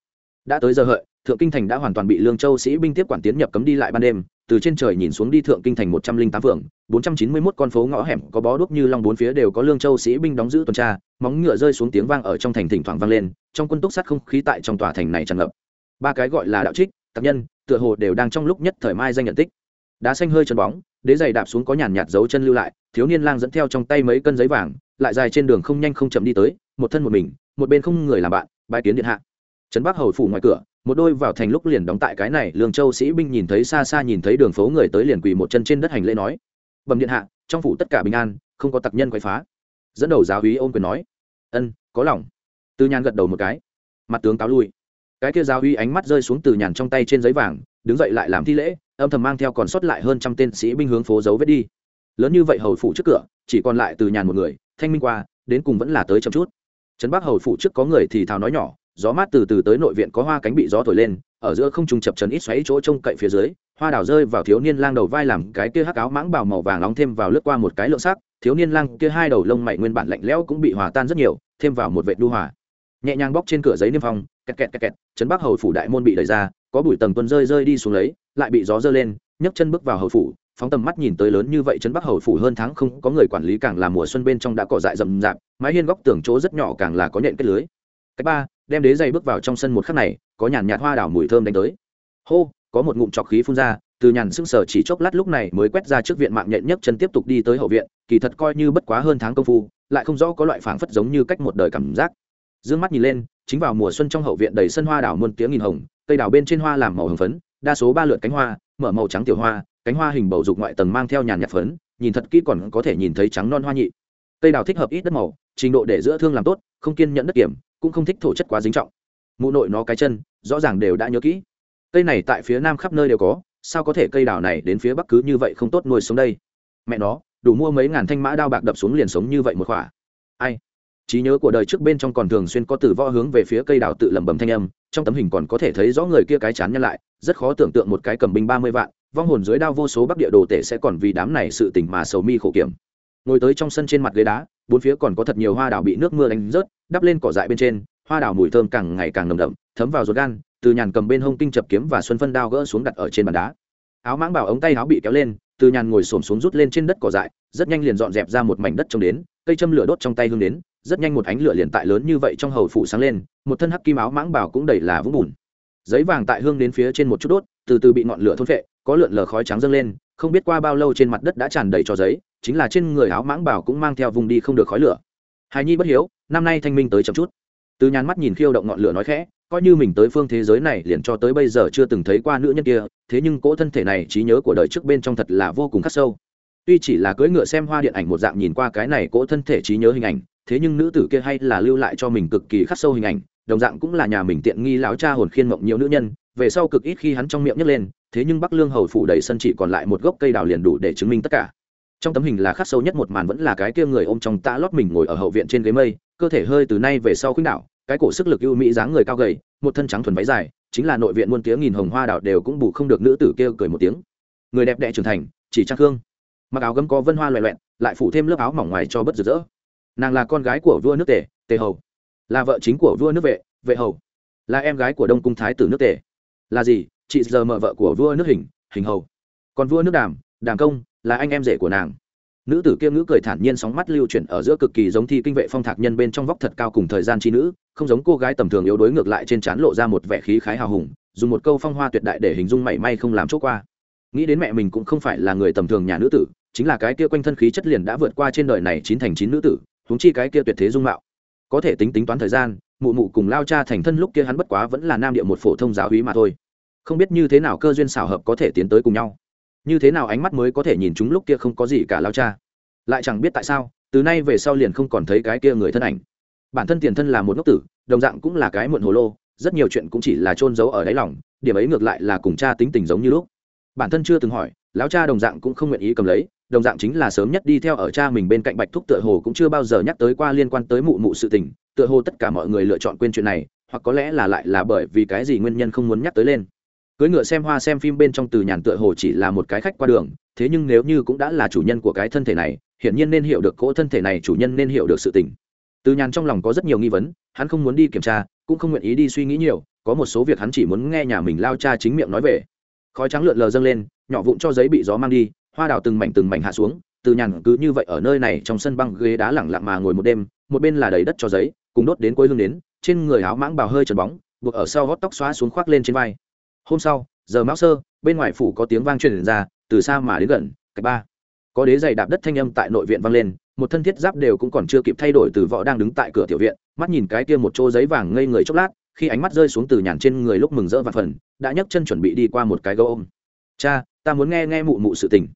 Đã tới giờ hợi thượng kinh thành đã hoàn toàn bị lương châu sĩ binh tiếp quản tiến nhập cấm đi lại ban đêm, từ trên trời nhìn xuống đi thượng kinh thành một trăm linh tám phường, bốn trăm chín mươi mốt con phố ngõ hẻm có bó đuốc như long bốn phía đều có lương châu sĩ binh đóng giữ tuần tra, móng ngựa rơi xuống tiếng vang ở trong thành thỉnh thoảng vang lên, trong quân túc sát không khí tại trong tòa thành này tràn ngập. Ba cái gọi là đạo trích tạc nhân, tựa hồ đều đang trong lúc nhất thời mai danh nhận tích. Đá xanh hơi chân bóng, đế giày đạp xuống có nhàn nhạt dấu chân lưu lại, thiếu niên lang dẫn theo trong tay mấy cân giấy vàng, lại dài trên đường không nhanh không chậm đi tới, một thân một mình, một bên không người làm bạn bãi kiến điện hạ. Trấn bắc hầu phủ ngoài cửa một đôi vào thành lúc liền đóng tại cái này, lương châu sĩ binh nhìn thấy xa xa nhìn thấy đường phố người tới liền quỳ một chân trên đất hành lễ nói, bẩm điện hạ, trong phủ tất cả bình an, không có tặc nhân quậy phá. Dẫn đầu giáo úy ôm quyền nói, ân, có lòng. Từ nhàn gật đầu một cái, mặt tướng cáo lui. Cái kia giáo úy ánh mắt rơi xuống từ nhàn trong tay trên giấy vàng, đứng dậy lại làm thi lễ, âm thầm mang theo còn sót lại hơn trăm tên sĩ binh hướng phố dấu vết đi. Lớn như vậy hầu phủ trước cửa, chỉ còn lại từ nhàn một người, thanh minh qua, đến cùng vẫn là tới chậm chút. Trấn bắc hầu phủ trước có người thì thào nói nhỏ gió mát từ từ tới nội viện có hoa cánh bị gió thổi lên, ở giữa không trung chập trần ít xoáy chỗ trông cậy phía dưới, hoa đào rơi vào thiếu niên lang đầu vai làm cái kia hắc áo mãng bào màu vàng nóng thêm vào lướt qua một cái lượng sắc, thiếu niên lang kia hai đầu lông mày nguyên bản lạnh lẽo cũng bị hòa tan rất nhiều, thêm vào một vệt đu hòa. Nhẹ nhàng bóc trên cửa giấy niêm phong, kẹt kẹt kẹt kẹt chấn bắc hầu phủ đại môn bị đẩy ra, có bụi tầng tuần rơi rơi đi xuống lấy, lại bị gió dơ lên, nhấc chân bước vào hầu phủ, phóng tầm mắt nhìn tới lớn như vậy trấn bắc hầu phủ hơn tháng không có người quản lý càng là mùa xuân bên trong đã cỏ dại rậm rạp, mái hiên góc tường chỗ rất nhỏ càng là có nhện kết lưới. Cách ba đem đế giày bước vào trong sân một khắc này, có nhàn nhạt hoa đảo mùi thơm đánh tới. Hô, có một ngụm trọc khí phun ra, từ nhàn sưng sờ chỉ chốc lát lúc này mới quét ra trước viện mạng nhện nhất chân tiếp tục đi tới hậu viện, kỳ thật coi như bất quá hơn tháng công phu, lại không rõ có loại phảng phất giống như cách một đời cảm giác. Dương mắt nhìn lên, chính vào mùa xuân trong hậu viện đầy sân hoa đảo muôn tiếng nghìn hồng, cây đào bên trên hoa làm màu hồng phấn, đa số ba lượt cánh hoa, mở màu trắng tiểu hoa, cánh hoa hình bầu dục ngoại tầng mang theo nhàn nhạt phấn, nhìn thật kỹ còn có thể nhìn thấy trắng non hoa nhị. Cây đào thích hợp ít đất màu, trình độ để giữa thương làm tốt, không kiên nhẫn đất kiểm cũng không thích thổ chất quá dính trọng. Mụ nội nó cái chân, rõ ràng đều đã nhớ kỹ. Cây này tại phía nam khắp nơi đều có, sao có thể cây đào này đến phía bắc cứ như vậy không tốt nuôi sống đây? Mẹ nó, đủ mua mấy ngàn thanh mã đao bạc đập xuống liền sống như vậy một khỏa. Ai? Trí nhớ của đời trước bên trong còn thường xuyên có từ võ hướng về phía cây đào tự lẩm bẩm thanh âm, trong tấm hình còn có thể thấy rõ người kia cái chán nhân lại, rất khó tưởng tượng một cái cầm binh ba mươi vạn, vong hồn dưới đao vô số bắc địa đồ tể sẽ còn vì đám này sự tình mà sầu mi khổ kiểm ngồi tới trong sân trên mặt ghế đá, bốn phía còn có thật nhiều hoa đào bị nước mưa đánh rớt, đắp lên cỏ dại bên trên, hoa đào mùi thơm càng ngày càng nồng đậm, thấm vào ruột gan, từ nhàn cầm bên hông kinh chập kiếm và xuân phân đao gỡ xuống đặt ở trên bàn đá. Áo mãng bảo ống tay áo bị kéo lên, từ nhàn ngồi xổm xuống rút lên trên đất cỏ dại, rất nhanh liền dọn dẹp ra một mảnh đất trông đến, cây châm lửa đốt trong tay hương đến, rất nhanh một ánh lửa liền tại lớn như vậy trong hầu phủ sáng lên, một thân hắc kim áo mãng bảo cũng đầy là vũng bùn. Giấy vàng tại hương đến phía trên một chút đốt, từ từ bị ngọn lửa thôn phệ, có lượn lờ khói trắng dâng lên không biết qua bao lâu trên mặt đất đã tràn đầy cho giấy, chính là trên người áo mãng bảo cũng mang theo vùng đi không được khói lửa. Hài nhi bất hiếu, năm nay thanh minh tới chậm chút. Từ nhàn mắt nhìn khiêu động ngọn lửa nói khẽ, coi như mình tới phương thế giới này liền cho tới bây giờ chưa từng thấy qua nữ nhân kia, thế nhưng cỗ thân thể này trí nhớ của đời trước bên trong thật là vô cùng khắc sâu. Tuy chỉ là cưỡi ngựa xem hoa điện ảnh một dạng nhìn qua cái này cỗ thân thể trí nhớ hình ảnh, thế nhưng nữ tử kia hay là lưu lại cho mình cực kỳ khắc sâu hình ảnh, đồng dạng cũng là nhà mình tiện nghi láo cha hồn khiên mộng nhiều nữ nhân, về sau cực ít khi hắn trong miệng nhấc lên thế nhưng bắc lương hầu phủ đầy sân chỉ còn lại một gốc cây đào liền đủ để chứng minh tất cả. Trong tấm hình là khắc sâu nhất một màn vẫn là cái kia người ôm trong ta lót mình ngồi ở hậu viện trên ghế mây, cơ thể hơi từ nay về sau khuynh đảo, cái cổ sức lực ưu mỹ dáng người cao gầy, một thân trắng thuần váy dài, chính là nội viện muôn tiếng nghìn hồng hoa đào đều cũng bù không được nữ tử kia cười một tiếng. Người đẹp đẽ trưởng thành, chỉ trang hương mặc áo gấm có vân hoa loẹ loẹn lại phủ thêm lớp áo mỏng ngoài cho bất rực rỡ. Nàng là con gái của vua nước tề tề hầu. Là vợ chính của vua nước vệ vệ hầu. Là em gái của đông cung thái tử nước tề. Là gì? Chị giờ mở vợ của vua nước hình hình hầu. Còn vua nước đàm đàm công, là anh em rể của nàng. Nữ tử kia ngữ cười thản nhiên sóng mắt lưu chuyển ở giữa cực kỳ giống thi kinh vệ phong thạc nhân bên trong vóc thật cao cùng thời gian chi nữ, không giống cô gái tầm thường yếu đuối ngược lại trên trán lộ ra một vẻ khí khái hào hùng, dùng một câu phong hoa tuyệt đại để hình dung mảy may không làm chốt qua. Nghĩ đến mẹ mình cũng không phải là người tầm thường nhà nữ tử, chính là cái kia quanh thân khí chất liền đã vượt qua trên đời này chín thành chín nữ tử, huống chi cái kia tuyệt thế dung mạo. Có thể tính tính toán thời gian, mụ mụ cùng lao cha thành thân lúc kia hắn bất quá vẫn là nam địa một phổ thông giáo hí mà thôi không biết như thế nào cơ duyên xảo hợp có thể tiến tới cùng nhau. Như thế nào ánh mắt mới có thể nhìn chúng lúc kia không có gì cả lao cha? Lại chẳng biết tại sao, từ nay về sau liền không còn thấy cái kia người thân ảnh. Bản thân tiền thân là một ngốc tử, đồng dạng cũng là cái muộn hồ lô, rất nhiều chuyện cũng chỉ là trôn giấu ở đáy lòng, điểm ấy ngược lại là cùng cha tính tình giống như lúc. Bản thân chưa từng hỏi, lão cha đồng dạng cũng không nguyện ý cầm lấy, đồng dạng chính là sớm nhất đi theo ở cha mình bên cạnh bạch thúc tựa hồ cũng chưa bao giờ nhắc tới qua liên quan tới mụ mụ sự tình, tựa hồ tất cả mọi người lựa chọn quên chuyện này, hoặc có lẽ là lại là bởi vì cái gì nguyên nhân không muốn nhắc tới lên cưới ngựa xem hoa xem phim bên trong từ nhàn tựa hồ chỉ là một cái khách qua đường, thế nhưng nếu như cũng đã là chủ nhân của cái thân thể này, hiển nhiên nên hiểu được cỗ thân thể này chủ nhân nên hiểu được sự tình. Từ nhàn trong lòng có rất nhiều nghi vấn, hắn không muốn đi kiểm tra, cũng không nguyện ý đi suy nghĩ nhiều, có một số việc hắn chỉ muốn nghe nhà mình lao cha chính miệng nói về. Khói trắng lượn lờ dâng lên, nhỏ vụn cho giấy bị gió mang đi, hoa đào từng mảnh từng mảnh hạ xuống, từ nhàn cứ như vậy ở nơi này trong sân băng ghế đá lẳng lặng mà ngồi một đêm, một bên là đầy đất cho giấy, cùng đốt đến cuối hương đến, trên người áo mãng bào hơi trần bóng, buộc ở sau gót tóc xóa xuống khoác lên trên vai hôm sau, giờ mão sơ, bên ngoài phủ có tiếng vang truyền ra, từ xa mà đến gần cách ba. Có đế giày đạp đất thanh âm tại nội viện vang lên, một thân thiết giáp đều cũng còn chưa kịp thay đổi từ võ đang đứng tại cửa tiểu viện, mắt nhìn cái kia một chỗ giấy vàng ngây người chốc lát, khi ánh mắt rơi xuống từ nhàn trên người lúc mừng rỡ và phần, đã nhấc chân chuẩn bị đi qua một cái gấu ôm. Cha, ta muốn nghe nghe mụ mụ sự tình.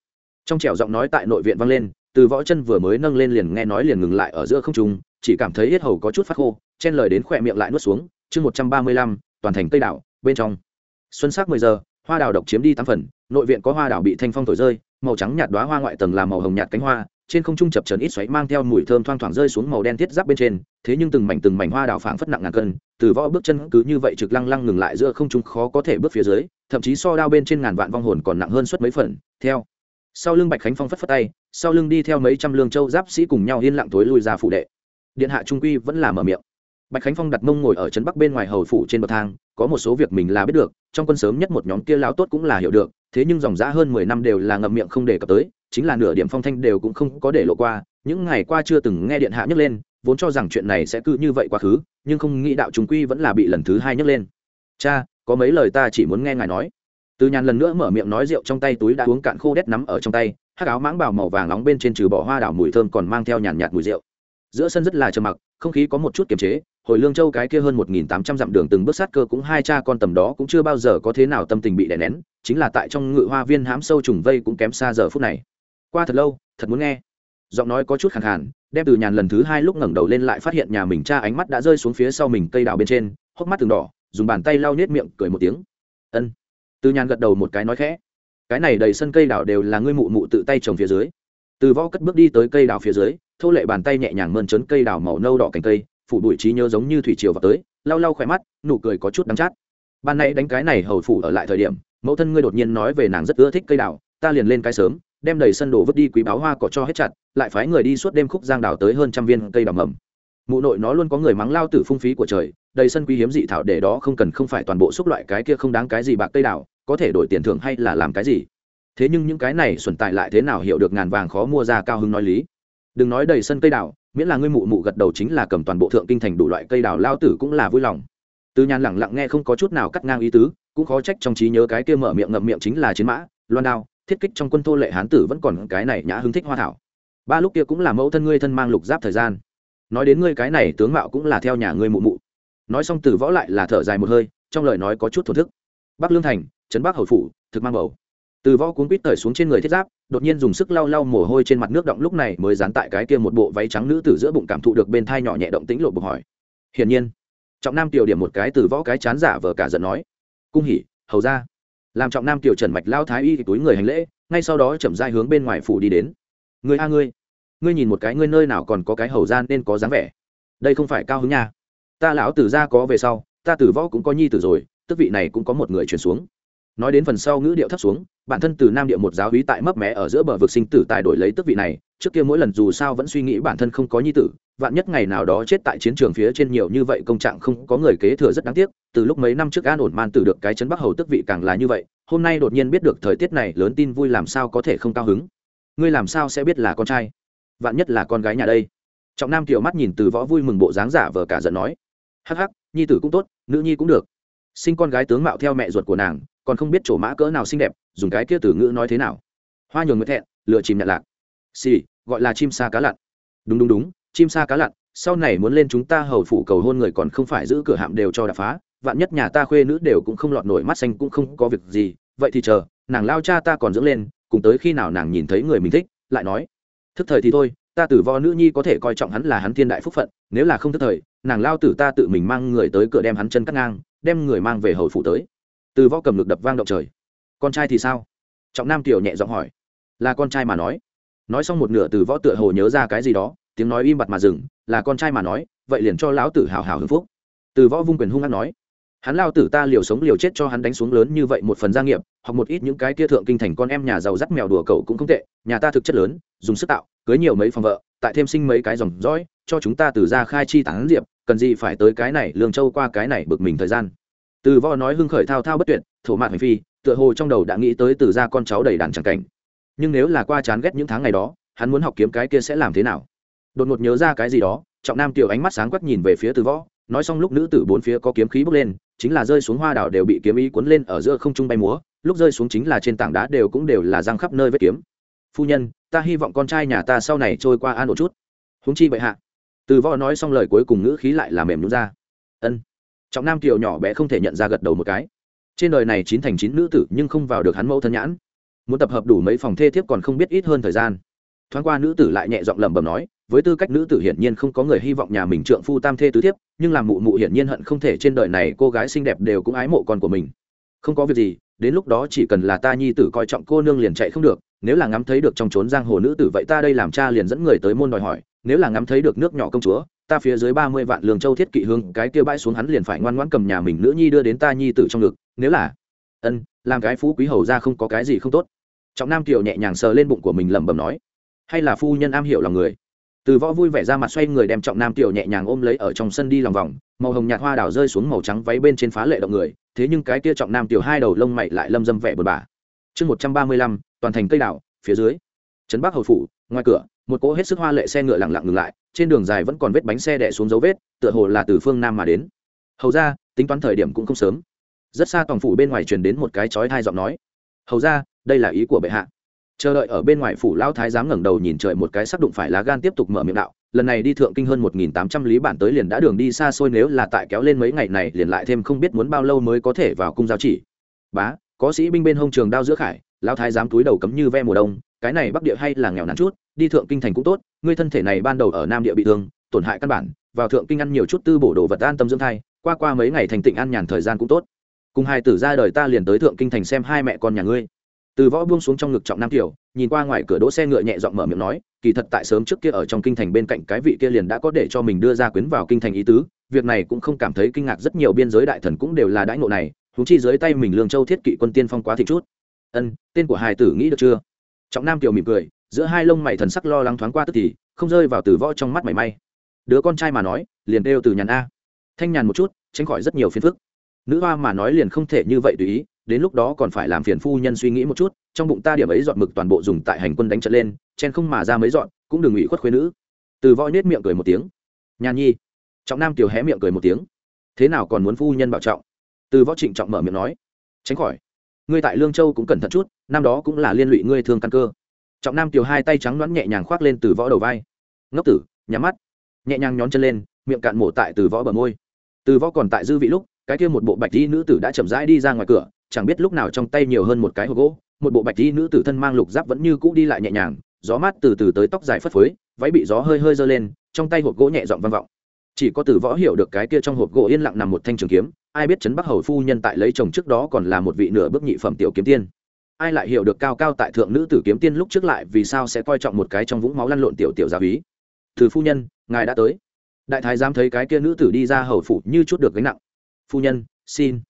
Trong trẻo giọng nói tại nội viện vang lên, từ võ chân vừa mới nâng lên liền nghe nói liền ngừng lại ở giữa không trung, chỉ cảm thấy hết hầu có chút phát khô, chen lời đến khỏe miệng lại nuốt xuống, chương một trăm ba mươi lăm, toàn thành tây đảo, bên trong xuân sắc mười giờ, hoa đào độc chiếm đi tám phần, nội viện có hoa đào bị thanh phong thổi rơi, màu trắng nhạt đoá hoa ngoại tầng làm màu hồng nhạt cánh hoa, trên không trung chập trần ít xoáy mang theo mùi thơm thoang thoảng rơi xuống màu đen thiết giáp bên trên, thế nhưng từng mảnh từng mảnh hoa đào phảng phất nặng ngàn cân, từ võ bước chân cứ như vậy trực lăng lăng ngừng lại giữa không trung khó có thể bước phía dưới, thậm chí so đao bên trên ngàn vạn vong hồn còn nặng hơn suốt mấy phần. Theo, sau lưng bạch khánh phong phất phất tay, sau lưng đi theo mấy trăm lương châu giáp sĩ cùng nhau yên lặng tối lui ra phụ đệ. Điện hạ trung quy vẫn là mở miệng bạch khánh phong đặt mông ngồi ở trấn bắc bên ngoài hầu phủ trên bậc thang, có một số việc mình là biết được, trong quân sớm nhất một nhóm kia lao tốt cũng là hiểu được, thế nhưng dòng giã hơn mười năm đều là ngậm miệng không đề cập tới, chính là nửa điểm phong thanh đều cũng không có để lộ qua, những ngày qua chưa từng nghe điện hạ nhấc lên, vốn cho rằng chuyện này sẽ cứ như vậy quá khứ, nhưng không nghĩ đạo chúng quy vẫn là bị lần thứ hai nhấc lên. Cha, có mấy lời ta chỉ muốn nghe ngài nói. Từ nhàn lần nữa mở miệng nói rượu trong tay túi đã uống cạn khô đét nắm ở trong tay hát áo mãng bào màu vàng nóng bên trên trừ bỏ hoa đảo mùi thơm còn mang theo nhàn nhạt mùi rượu giữa sân rất là trầm mặc, không khí có một chút kiềm chế, hồi lương châu cái kia hơn một nghìn tám trăm dặm đường từng bước sát cơ cũng hai cha con tầm đó cũng chưa bao giờ có thế nào tâm tình bị đè nén, chính là tại trong ngự hoa viên hãm sâu trùng vây cũng kém xa giờ phút này. Qua thật lâu, thật muốn nghe. Giọng nói có chút khẳng khàn, đem từ nhàn lần thứ hai lúc ngẩng đầu lên lại phát hiện nhà mình cha ánh mắt đã rơi xuống phía sau mình cây đào bên trên, hốc mắt từng đỏ, dùng bàn tay lau nết miệng, cười một tiếng. Ân. Từ nhàn gật đầu một cái nói khẽ. Cái này đầy sân cây đào đều là ngươi mụ mụ tự tay trồng phía dưới. Từ võ cất bước đi tới cây đào phía dưới thô lệ bàn tay nhẹ nhàng mơn trớn cây đào màu nâu đỏ cành cây, phủ bụi trí nhớ giống như thủy triều vào tới, lau lau khỏe mắt, nụ cười có chút đắng chát. Ban nãy đánh cái này hầu phủ ở lại thời điểm, mẫu thân ngươi đột nhiên nói về nàng rất ưa thích cây đào, ta liền lên cái sớm, đem đầy sân đổ vứt đi quý báo hoa cỏ cho hết chặt, lại phái người đi suốt đêm khúc giang đào tới hơn trăm viên cây đào mầm. Mụ nội nó luôn có người mắng lao tử phung phí của trời, đầy sân quý hiếm dị thảo để đó không cần không phải toàn bộ xúc loại cái kia không đáng cái gì bạc cây đào, có thể đổi tiền thưởng hay là làm cái gì? Thế nhưng những cái này xuẩn tại lại thế nào hiểu được ngàn vàng khó mua ra cao hứng nói lý đừng nói đầy sân cây đào, miễn là ngươi mụ mụ gật đầu chính là cầm toàn bộ thượng kinh thành đủ loại cây đào, lao tử cũng là vui lòng. Từ nhàn lẳng lặng nghe không có chút nào cắt ngang ý tứ, cũng khó trách trong trí nhớ cái kia mở miệng ngậm miệng chính là chiến mã, loan đao, thiết kích trong quân thô lệ hán tử vẫn còn cái này nhã hứng thích hoa thảo. Ba lúc kia cũng là mẫu thân ngươi thân mang lục giáp thời gian. Nói đến ngươi cái này tướng mạo cũng là theo nhà ngươi mụ mụ. Nói xong từ võ lại là thở dài một hơi, trong lời nói có chút thổ thức. Bắc lương thành, trấn bắc hậu phủ, thực mang bầu. Từ võ cuốn quýt tởi xuống trên người thiết giáp đột nhiên dùng sức lau lau mồ hôi trên mặt nước động lúc này mới dán tại cái kia một bộ váy trắng nữ tử giữa bụng cảm thụ được bên thai nhỏ nhẹ động tĩnh lộ bục hỏi. Hiển nhiên, trọng nam tiểu điểm một cái từ võ cái chán giả vờ cả giận nói. Cung hỉ, hầu ra. Làm trọng nam tiểu trần mạch lao thái y túi người hành lễ, ngay sau đó chậm dai hướng bên ngoài phủ đi đến. Người a ngươi ngươi nhìn một cái ngươi nơi nào còn có cái hầu gian nên có dáng vẻ. Đây không phải cao hứng nha. Ta lão tử ra có về sau, ta tử võ cũng có nhi tử rồi, tức vị này cũng có một người truyền xuống nói đến phần sau ngữ điệu thấp xuống, bản thân từ nam địa một giáo hí tại mấp mé ở giữa bờ vực sinh tử tài đổi lấy tức vị này, trước kia mỗi lần dù sao vẫn suy nghĩ bản thân không có nhi tử, vạn nhất ngày nào đó chết tại chiến trường phía trên nhiều như vậy công trạng không có người kế thừa rất đáng tiếc, từ lúc mấy năm trước an ổn man tử được cái chấn bắc hầu tức vị càng là như vậy, hôm nay đột nhiên biết được thời tiết này lớn tin vui làm sao có thể không cao hứng. Ngươi làm sao sẽ biết là con trai? Vạn nhất là con gái nhà đây. Trọng nam kiểu mắt nhìn từ võ vui mừng bộ dáng giả vờ cả giận nói. Hắc hắc, nhi tử cũng tốt, nữ nhi cũng được. Sinh con gái tướng mạo theo mẹ ruột của nàng còn không biết chỗ mã cỡ nào xinh đẹp, dùng cái kia từ ngữ nói thế nào. Hoa nhường nguyệt thẹn, lựa chìm nhặt lạc. Xì, gọi là chim sa cá lặn. Đúng đúng đúng, chim sa cá lặn, sau này muốn lên chúng ta hầu phủ cầu hôn người còn không phải giữ cửa hạm đều cho đập phá, vạn nhất nhà ta khuê nữ đều cũng không lọt nổi mắt xanh cũng không có việc gì, vậy thì chờ, nàng lao cha ta còn dưỡng lên, cùng tới khi nào nàng nhìn thấy người mình thích, lại nói. Thức thời thì thôi, ta tử vo nữ nhi có thể coi trọng hắn là hắn thiên đại phúc phận, nếu là không thức thời, nàng lao tử ta tự mình mang người tới cửa đem hắn chân cắt ngang, đem người mang về hầu phủ tới từ võ cầm ngực đập vang động trời. Con trai thì sao? Trọng nam tiểu nhẹ giọng hỏi. Là con trai mà nói. Nói xong một nửa từ võ tựa hồ nhớ ra cái gì đó, tiếng nói im bặt mà dừng. Là con trai mà nói, vậy liền cho lão tử hào hào hưng phúc. Từ võ vung quyền hung hăng nói. Hắn lao tử ta liều sống liều chết cho hắn đánh xuống lớn như vậy một phần gia nghiệp hoặc một ít những cái kia thượng kinh thành con em nhà giàu dắt mèo đùa cậu cũng không tệ, nhà ta thực chất lớn, dùng sức tạo, cưới nhiều mấy phòng vợ, tại thêm sinh mấy cái dòng dõi, cho chúng ta từ ra khai chi tán diệp, cần gì phải tới cái này, lương châu qua cái này bực mình thời gian từ võ nói hưng khởi thao thao bất tuyệt, thổ mạn hành phi, tựa hồ trong đầu đã nghĩ tới từ ra con cháu đầy đàn tràng cảnh. Nhưng nếu là qua chán ghét những tháng ngày đó, hắn muốn học kiếm cái kia sẽ làm thế nào? Đột ngột nhớ ra cái gì đó, trọng nam tiểu ánh mắt sáng quắc nhìn về phía từ võ, nói xong lúc nữ tử bốn phía có kiếm khí bốc lên, chính là rơi xuống hoa đảo đều bị kiếm ý cuốn lên ở giữa không trung bay múa, lúc rơi xuống chính là trên tảng đá đều cũng đều là răng khắp nơi vết kiếm. Phu nhân, ta hy vọng con trai nhà ta sau này trôi qua an ổn chút. Húng chi bệ hạ. Từ võ nói xong lời cuối cùng ngữ khí lại là mềm nhún ra trọng nam kiều nhỏ bé không thể nhận ra gật đầu một cái. Trên đời này chín thành chín nữ tử nhưng không vào được hắn mẫu thân nhãn. Muốn tập hợp đủ mấy phòng thê thiếp còn không biết ít hơn thời gian. Thoáng qua nữ tử lại nhẹ giọng lẩm bẩm nói, với tư cách nữ tử hiển nhiên không có người hy vọng nhà mình trượng phu tam thê tứ thiếp, nhưng làm mụ mụ hiển nhiên hận không thể trên đời này cô gái xinh đẹp đều cũng ái mộ con của mình. Không có việc gì, đến lúc đó chỉ cần là ta nhi tử coi trọng cô nương liền chạy không được, nếu là ngắm thấy được trong trốn giang hồ nữ tử vậy ta đây làm cha liền dẫn người tới môn đòi hỏi, nếu là ngắm thấy được nước nhỏ công chúa ta phía dưới ba mươi vạn lương châu thiết kỵ hương, cái kia bãi xuống hắn liền phải ngoan ngoãn cầm nhà mình nữ nhi đưa đến ta nhi tử trong ngực, nếu là, ân, làm cái phú quý hầu ra không có cái gì không tốt. Trọng nam kiều nhẹ nhàng sờ lên bụng của mình lẩm bẩm nói, hay là phu nhân am hiểu lòng người. Từ võ vui vẻ ra mặt xoay người đem trọng nam tiểu nhẹ nhàng ôm lấy ở trong sân đi lòng vòng, màu hồng nhạt hoa đào rơi xuống màu trắng váy bên trên phá lệ động người, thế nhưng cái kia trọng nam tiểu hai đầu lông mày lại lâm dâm vẻ bờ bả chương một trăm ba mươi lăm, toàn thành cây đảo phía dưới. Trấn bắc hầu phủ, ngoài cửa, một cỗ hết sức hoa lệ xe ngựa lặng lặng ngừng lại trên đường dài vẫn còn vết bánh xe đẻ xuống dấu vết, tựa hồ là từ phương nam mà đến. Hầu ra, tính toán thời điểm cũng không sớm. Rất xa toàn phủ bên ngoài truyền đến một cái chói hai giọng nói. Hầu ra, đây là ý của bệ hạ. Chờ đợi ở bên ngoài phủ lao thái giám ngẩng đầu nhìn trời một cái sắc đụng phải lá gan tiếp tục mở miệng đạo, lần này đi thượng kinh hơn một nghìn tám trăm lý bản tới liền đã đường đi xa xôi nếu là tại kéo lên mấy ngày này liền lại thêm không biết muốn bao lâu mới có thể vào cung giao chỉ. Bá, có sĩ binh bên hông trường đao giữa khải lao thái giám túi đầu cấm như ve mùa đông, cái này bắc địa hay là nghèo nàn chút, đi thượng kinh thành cũng tốt ngươi thân thể này ban đầu ở nam địa bị thương, tổn hại căn bản, vào thượng kinh ăn nhiều chút tư bổ đồ vật an tâm dưỡng thai, qua qua mấy ngày thành tịnh an nhàn thời gian cũng tốt. Cùng hai tử ra đời ta liền tới thượng kinh thành xem hai mẹ con nhà ngươi. Từ võ buông xuống trong ngực trọng nam tiểu, nhìn qua ngoài cửa đỗ xe ngựa nhẹ giọng mở miệng nói, kỳ thật tại sớm trước kia ở trong kinh thành bên cạnh cái vị kia liền đã có để cho mình đưa ra quyến vào kinh thành ý tứ, việc này cũng không cảm thấy kinh ngạc rất nhiều biên giới đại thần cũng đều là đãi ngộ này thú chi dưới tay mình lương châu thiết kỵ quân tiên phong quá thị chút. Ân, tên của hài tử nghĩ được chưa? Trọng nam tiểu mỉm cười giữa hai lông mày thần sắc lo lắng thoáng qua tức thì, không rơi vào từ võ trong mắt mảy may. Đứa con trai mà nói, liền đều từ nhàn a. Thanh nhàn một chút, tránh khỏi rất nhiều phiền phức. Nữ hoa mà nói liền không thể như vậy tùy ý, đến lúc đó còn phải làm phiền phu nhân suy nghĩ một chút, trong bụng ta điểm ấy dọn mực toàn bộ dùng tại hành quân đánh trận lên, chen không mà ra mấy dọn, cũng đừng ủy khuất khuyên nữ. Từ voi nết miệng cười một tiếng. Nhàn nhi. Trọng nam tiểu hé miệng cười một tiếng. Thế nào còn muốn phu nhân bảo trọng? Từ võ trịnh trọng mở miệng nói. Tránh khỏi. Ngươi tại lương châu cũng cẩn thận chút, năm đó cũng là liên lụy ngươi thương căn cơ trọng nam tiểu hai tay trắng loãng nhẹ nhàng khoác lên từ võ đầu vai. Ngốc tử, nhắm mắt. Nhẹ nhàng nhón chân lên, miệng cạn mổ tại từ võ bờ môi. Từ võ còn tại dư vị lúc, cái kia một bộ bạch y nữ tử đã chậm rãi đi ra ngoài cửa, chẳng biết lúc nào trong tay nhiều hơn một cái hộp gỗ, một bộ bạch y nữ tử thân mang lục giáp vẫn như cũ đi lại nhẹ nhàng, gió mát từ từ tới tóc dài phất phới, váy bị gió hơi hơi giơ lên, trong tay hộp gỗ nhẹ dọn vang vọng. Chỉ có từ võ hiểu được cái kia trong hộp gỗ yên lặng nằm một thanh trường kiếm, ai biết trấn bắc hầu phu nhân tại lấy chồng trước đó còn là một vị nửa bước nhị phẩm tiểu kiếm tiên ai lại hiểu được cao cao tại thượng nữ tử kiếm tiên lúc trước lại vì sao sẽ coi trọng một cái trong vũng máu lăn lộn tiểu tiểu gia ý thử phu nhân, ngài đã tới. Đại thái giám thấy cái kia nữ tử đi ra hầu phủ như chút được gánh nặng. Phu nhân, xin.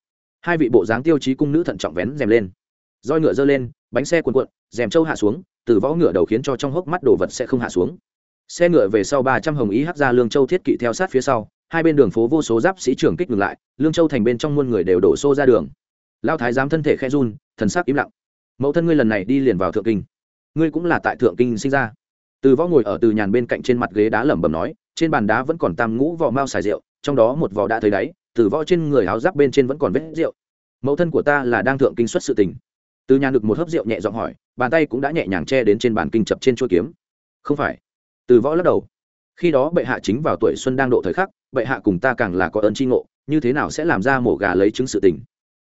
Hai vị bộ dáng tiêu chí cung nữ thận trọng vén rèm lên. Roi ngựa giơ lên, bánh xe cuồn cuộn, rèm trâu hạ xuống, từ võ ngựa đầu khiến cho trong hốc mắt đồ vật sẽ không hạ xuống. Xe ngựa về sau ba trăm hồng ý hắc ra lương châu thiết kỵ theo sát phía sau, hai bên đường phố vô số giáp sĩ trưởng kích ngừng lại, lương châu thành bên trong muôn người đều đổ xô ra đường. Lao thái giám thân thể khe run, thần sắc im lặng mẫu thân ngươi lần này đi liền vào thượng kinh. Ngươi cũng là tại thượng kinh sinh ra. Từ võ ngồi ở từ nhàn bên cạnh trên mặt ghế đá lẩm bẩm nói, trên bàn đá vẫn còn tam ngũ vỏ mao xài rượu, trong đó một vỏ đã thấy đáy, từ võ trên người áo giáp bên trên vẫn còn vết rượu. Mẫu thân của ta là đang thượng kinh xuất sự tình. Từ nhàn được một hớp rượu nhẹ giọng hỏi, bàn tay cũng đã nhẹ nhàng che đến trên bàn kinh chập trên chuôi kiếm. Không phải. Từ võ lắc đầu. Khi đó bệ hạ chính vào tuổi xuân đang độ thời khắc, bệ hạ cùng ta càng là có ơn tri ngộ, như thế nào sẽ làm ra mổ gà lấy chứng sự tình?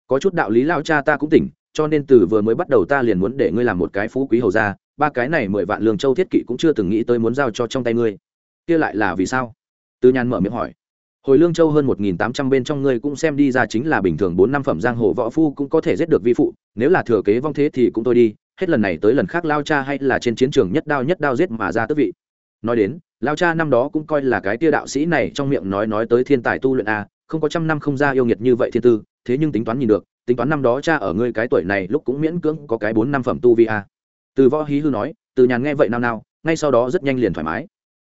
Có chút đạo lý lao cha ta cũng tỉnh cho nên từ vừa mới bắt đầu ta liền muốn để ngươi làm một cái phú quý hầu ra ba cái này mười vạn lương châu thiết kỵ cũng chưa từng nghĩ tới muốn giao cho trong tay ngươi. Kia lại là vì sao? Từ nhàn mở miệng hỏi. Hồi lương châu hơn một nghìn tám trăm bên trong ngươi cũng xem đi ra chính là bình thường bốn năm phẩm giang hồ võ phu cũng có thể giết được vi phụ, nếu là thừa kế vong thế thì cũng tôi đi, hết lần này tới lần khác lao cha hay là trên chiến trường nhất đao nhất đao giết mà ra tước vị. Nói đến, lao cha năm đó cũng coi là cái tia đạo sĩ này trong miệng nói nói tới thiên tài tu luyện a, không có trăm năm không ra yêu nghiệt như vậy thiên tư, thế nhưng tính toán nhìn được tính toán năm đó cha ở ngươi cái tuổi này lúc cũng miễn cưỡng có cái bốn năm phẩm tu vi a. Từ võ hí hư nói, từ nhàn nghe vậy nào nào ngay sau đó rất nhanh liền thoải mái.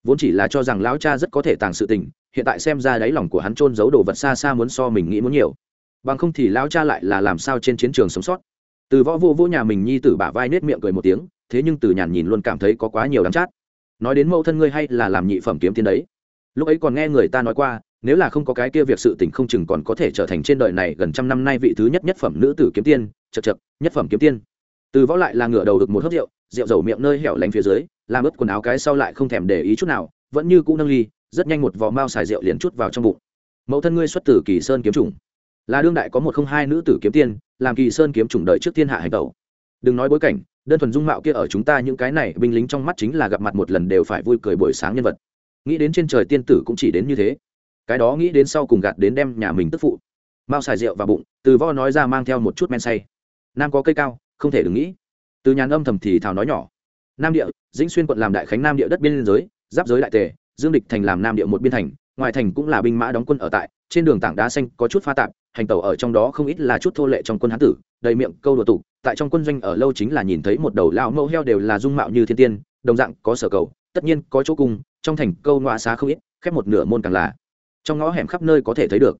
Vốn chỉ là cho rằng lão cha rất có thể tàng sự tình, hiện tại xem ra đáy lòng của hắn trôn giấu đồ vật xa xa muốn so mình nghĩ muốn nhiều. Bằng không thì lão cha lại là làm sao trên chiến trường sống sót. Từ võ vô vô nhà mình nhi tử bả vai nết miệng cười một tiếng, thế nhưng từ nhàn nhìn luôn cảm thấy có quá nhiều đắm chát. Nói đến mẫu thân ngươi hay là làm nhị phẩm kiếm tiên đấy. Lúc ấy còn nghe người ta nói qua nếu là không có cái kia việc sự tình không chừng còn có thể trở thành trên đời này gần trăm năm nay vị thứ nhất nhất phẩm nữ tử kiếm tiên chật chật nhất phẩm kiếm tiên. Từ võ lại là ngửa đầu được một hớp rượu rượu dầu miệng nơi hẻo lánh phía dưới, làm ướt quần áo cái sau lại không thèm để ý chút nào, vẫn như cũ nâng ly, rất nhanh một vò mao xài rượu liền chút vào trong bụng. Mẫu thân ngươi xuất tử kỳ sơn kiếm trùng là đương đại có một không hai nữ tử kiếm tiên, làm kỳ sơn kiếm trùng đợi trước thiên hạ hành tẩu. Đừng nói bối cảnh, đơn thuần dung mạo kia ở chúng ta những cái này binh lính trong mắt chính là gặp mặt một lần đều phải vui cười buổi sáng nhân vật. Nghĩ đến trên trời tiên tử cũng chỉ đến như thế cái đó nghĩ đến sau cùng gạt đến đem nhà mình tức phụ. Mao xài rượu vào bụng, từ vo nói ra mang theo một chút men say. Nam có cây cao, không thể đừng nghĩ. Từ nhàn âm thầm thì thào nói nhỏ. Nam địa, dĩnh xuyên quận làm đại khánh nam địa đất biên giới, giáp giới đại tề, dương địch thành làm nam địa một biên thành, ngoài thành cũng là binh mã đóng quân ở tại, trên đường tảng đá xanh có chút pha tạp, hành tàu ở trong đó không ít là chút thô lệ trong quân hán tử, đầy miệng câu đùa tục, tại trong quân doanh ở lâu chính là nhìn thấy một đầu lao mẫu heo đều là dung mạo như thiên tiên, đồng dạng có sở cầu, tất nhiên có chỗ cung, trong thành câu ngoa xá không ít, khép một nửa môn càng là trong ngõ hẻm khắp nơi có thể thấy được.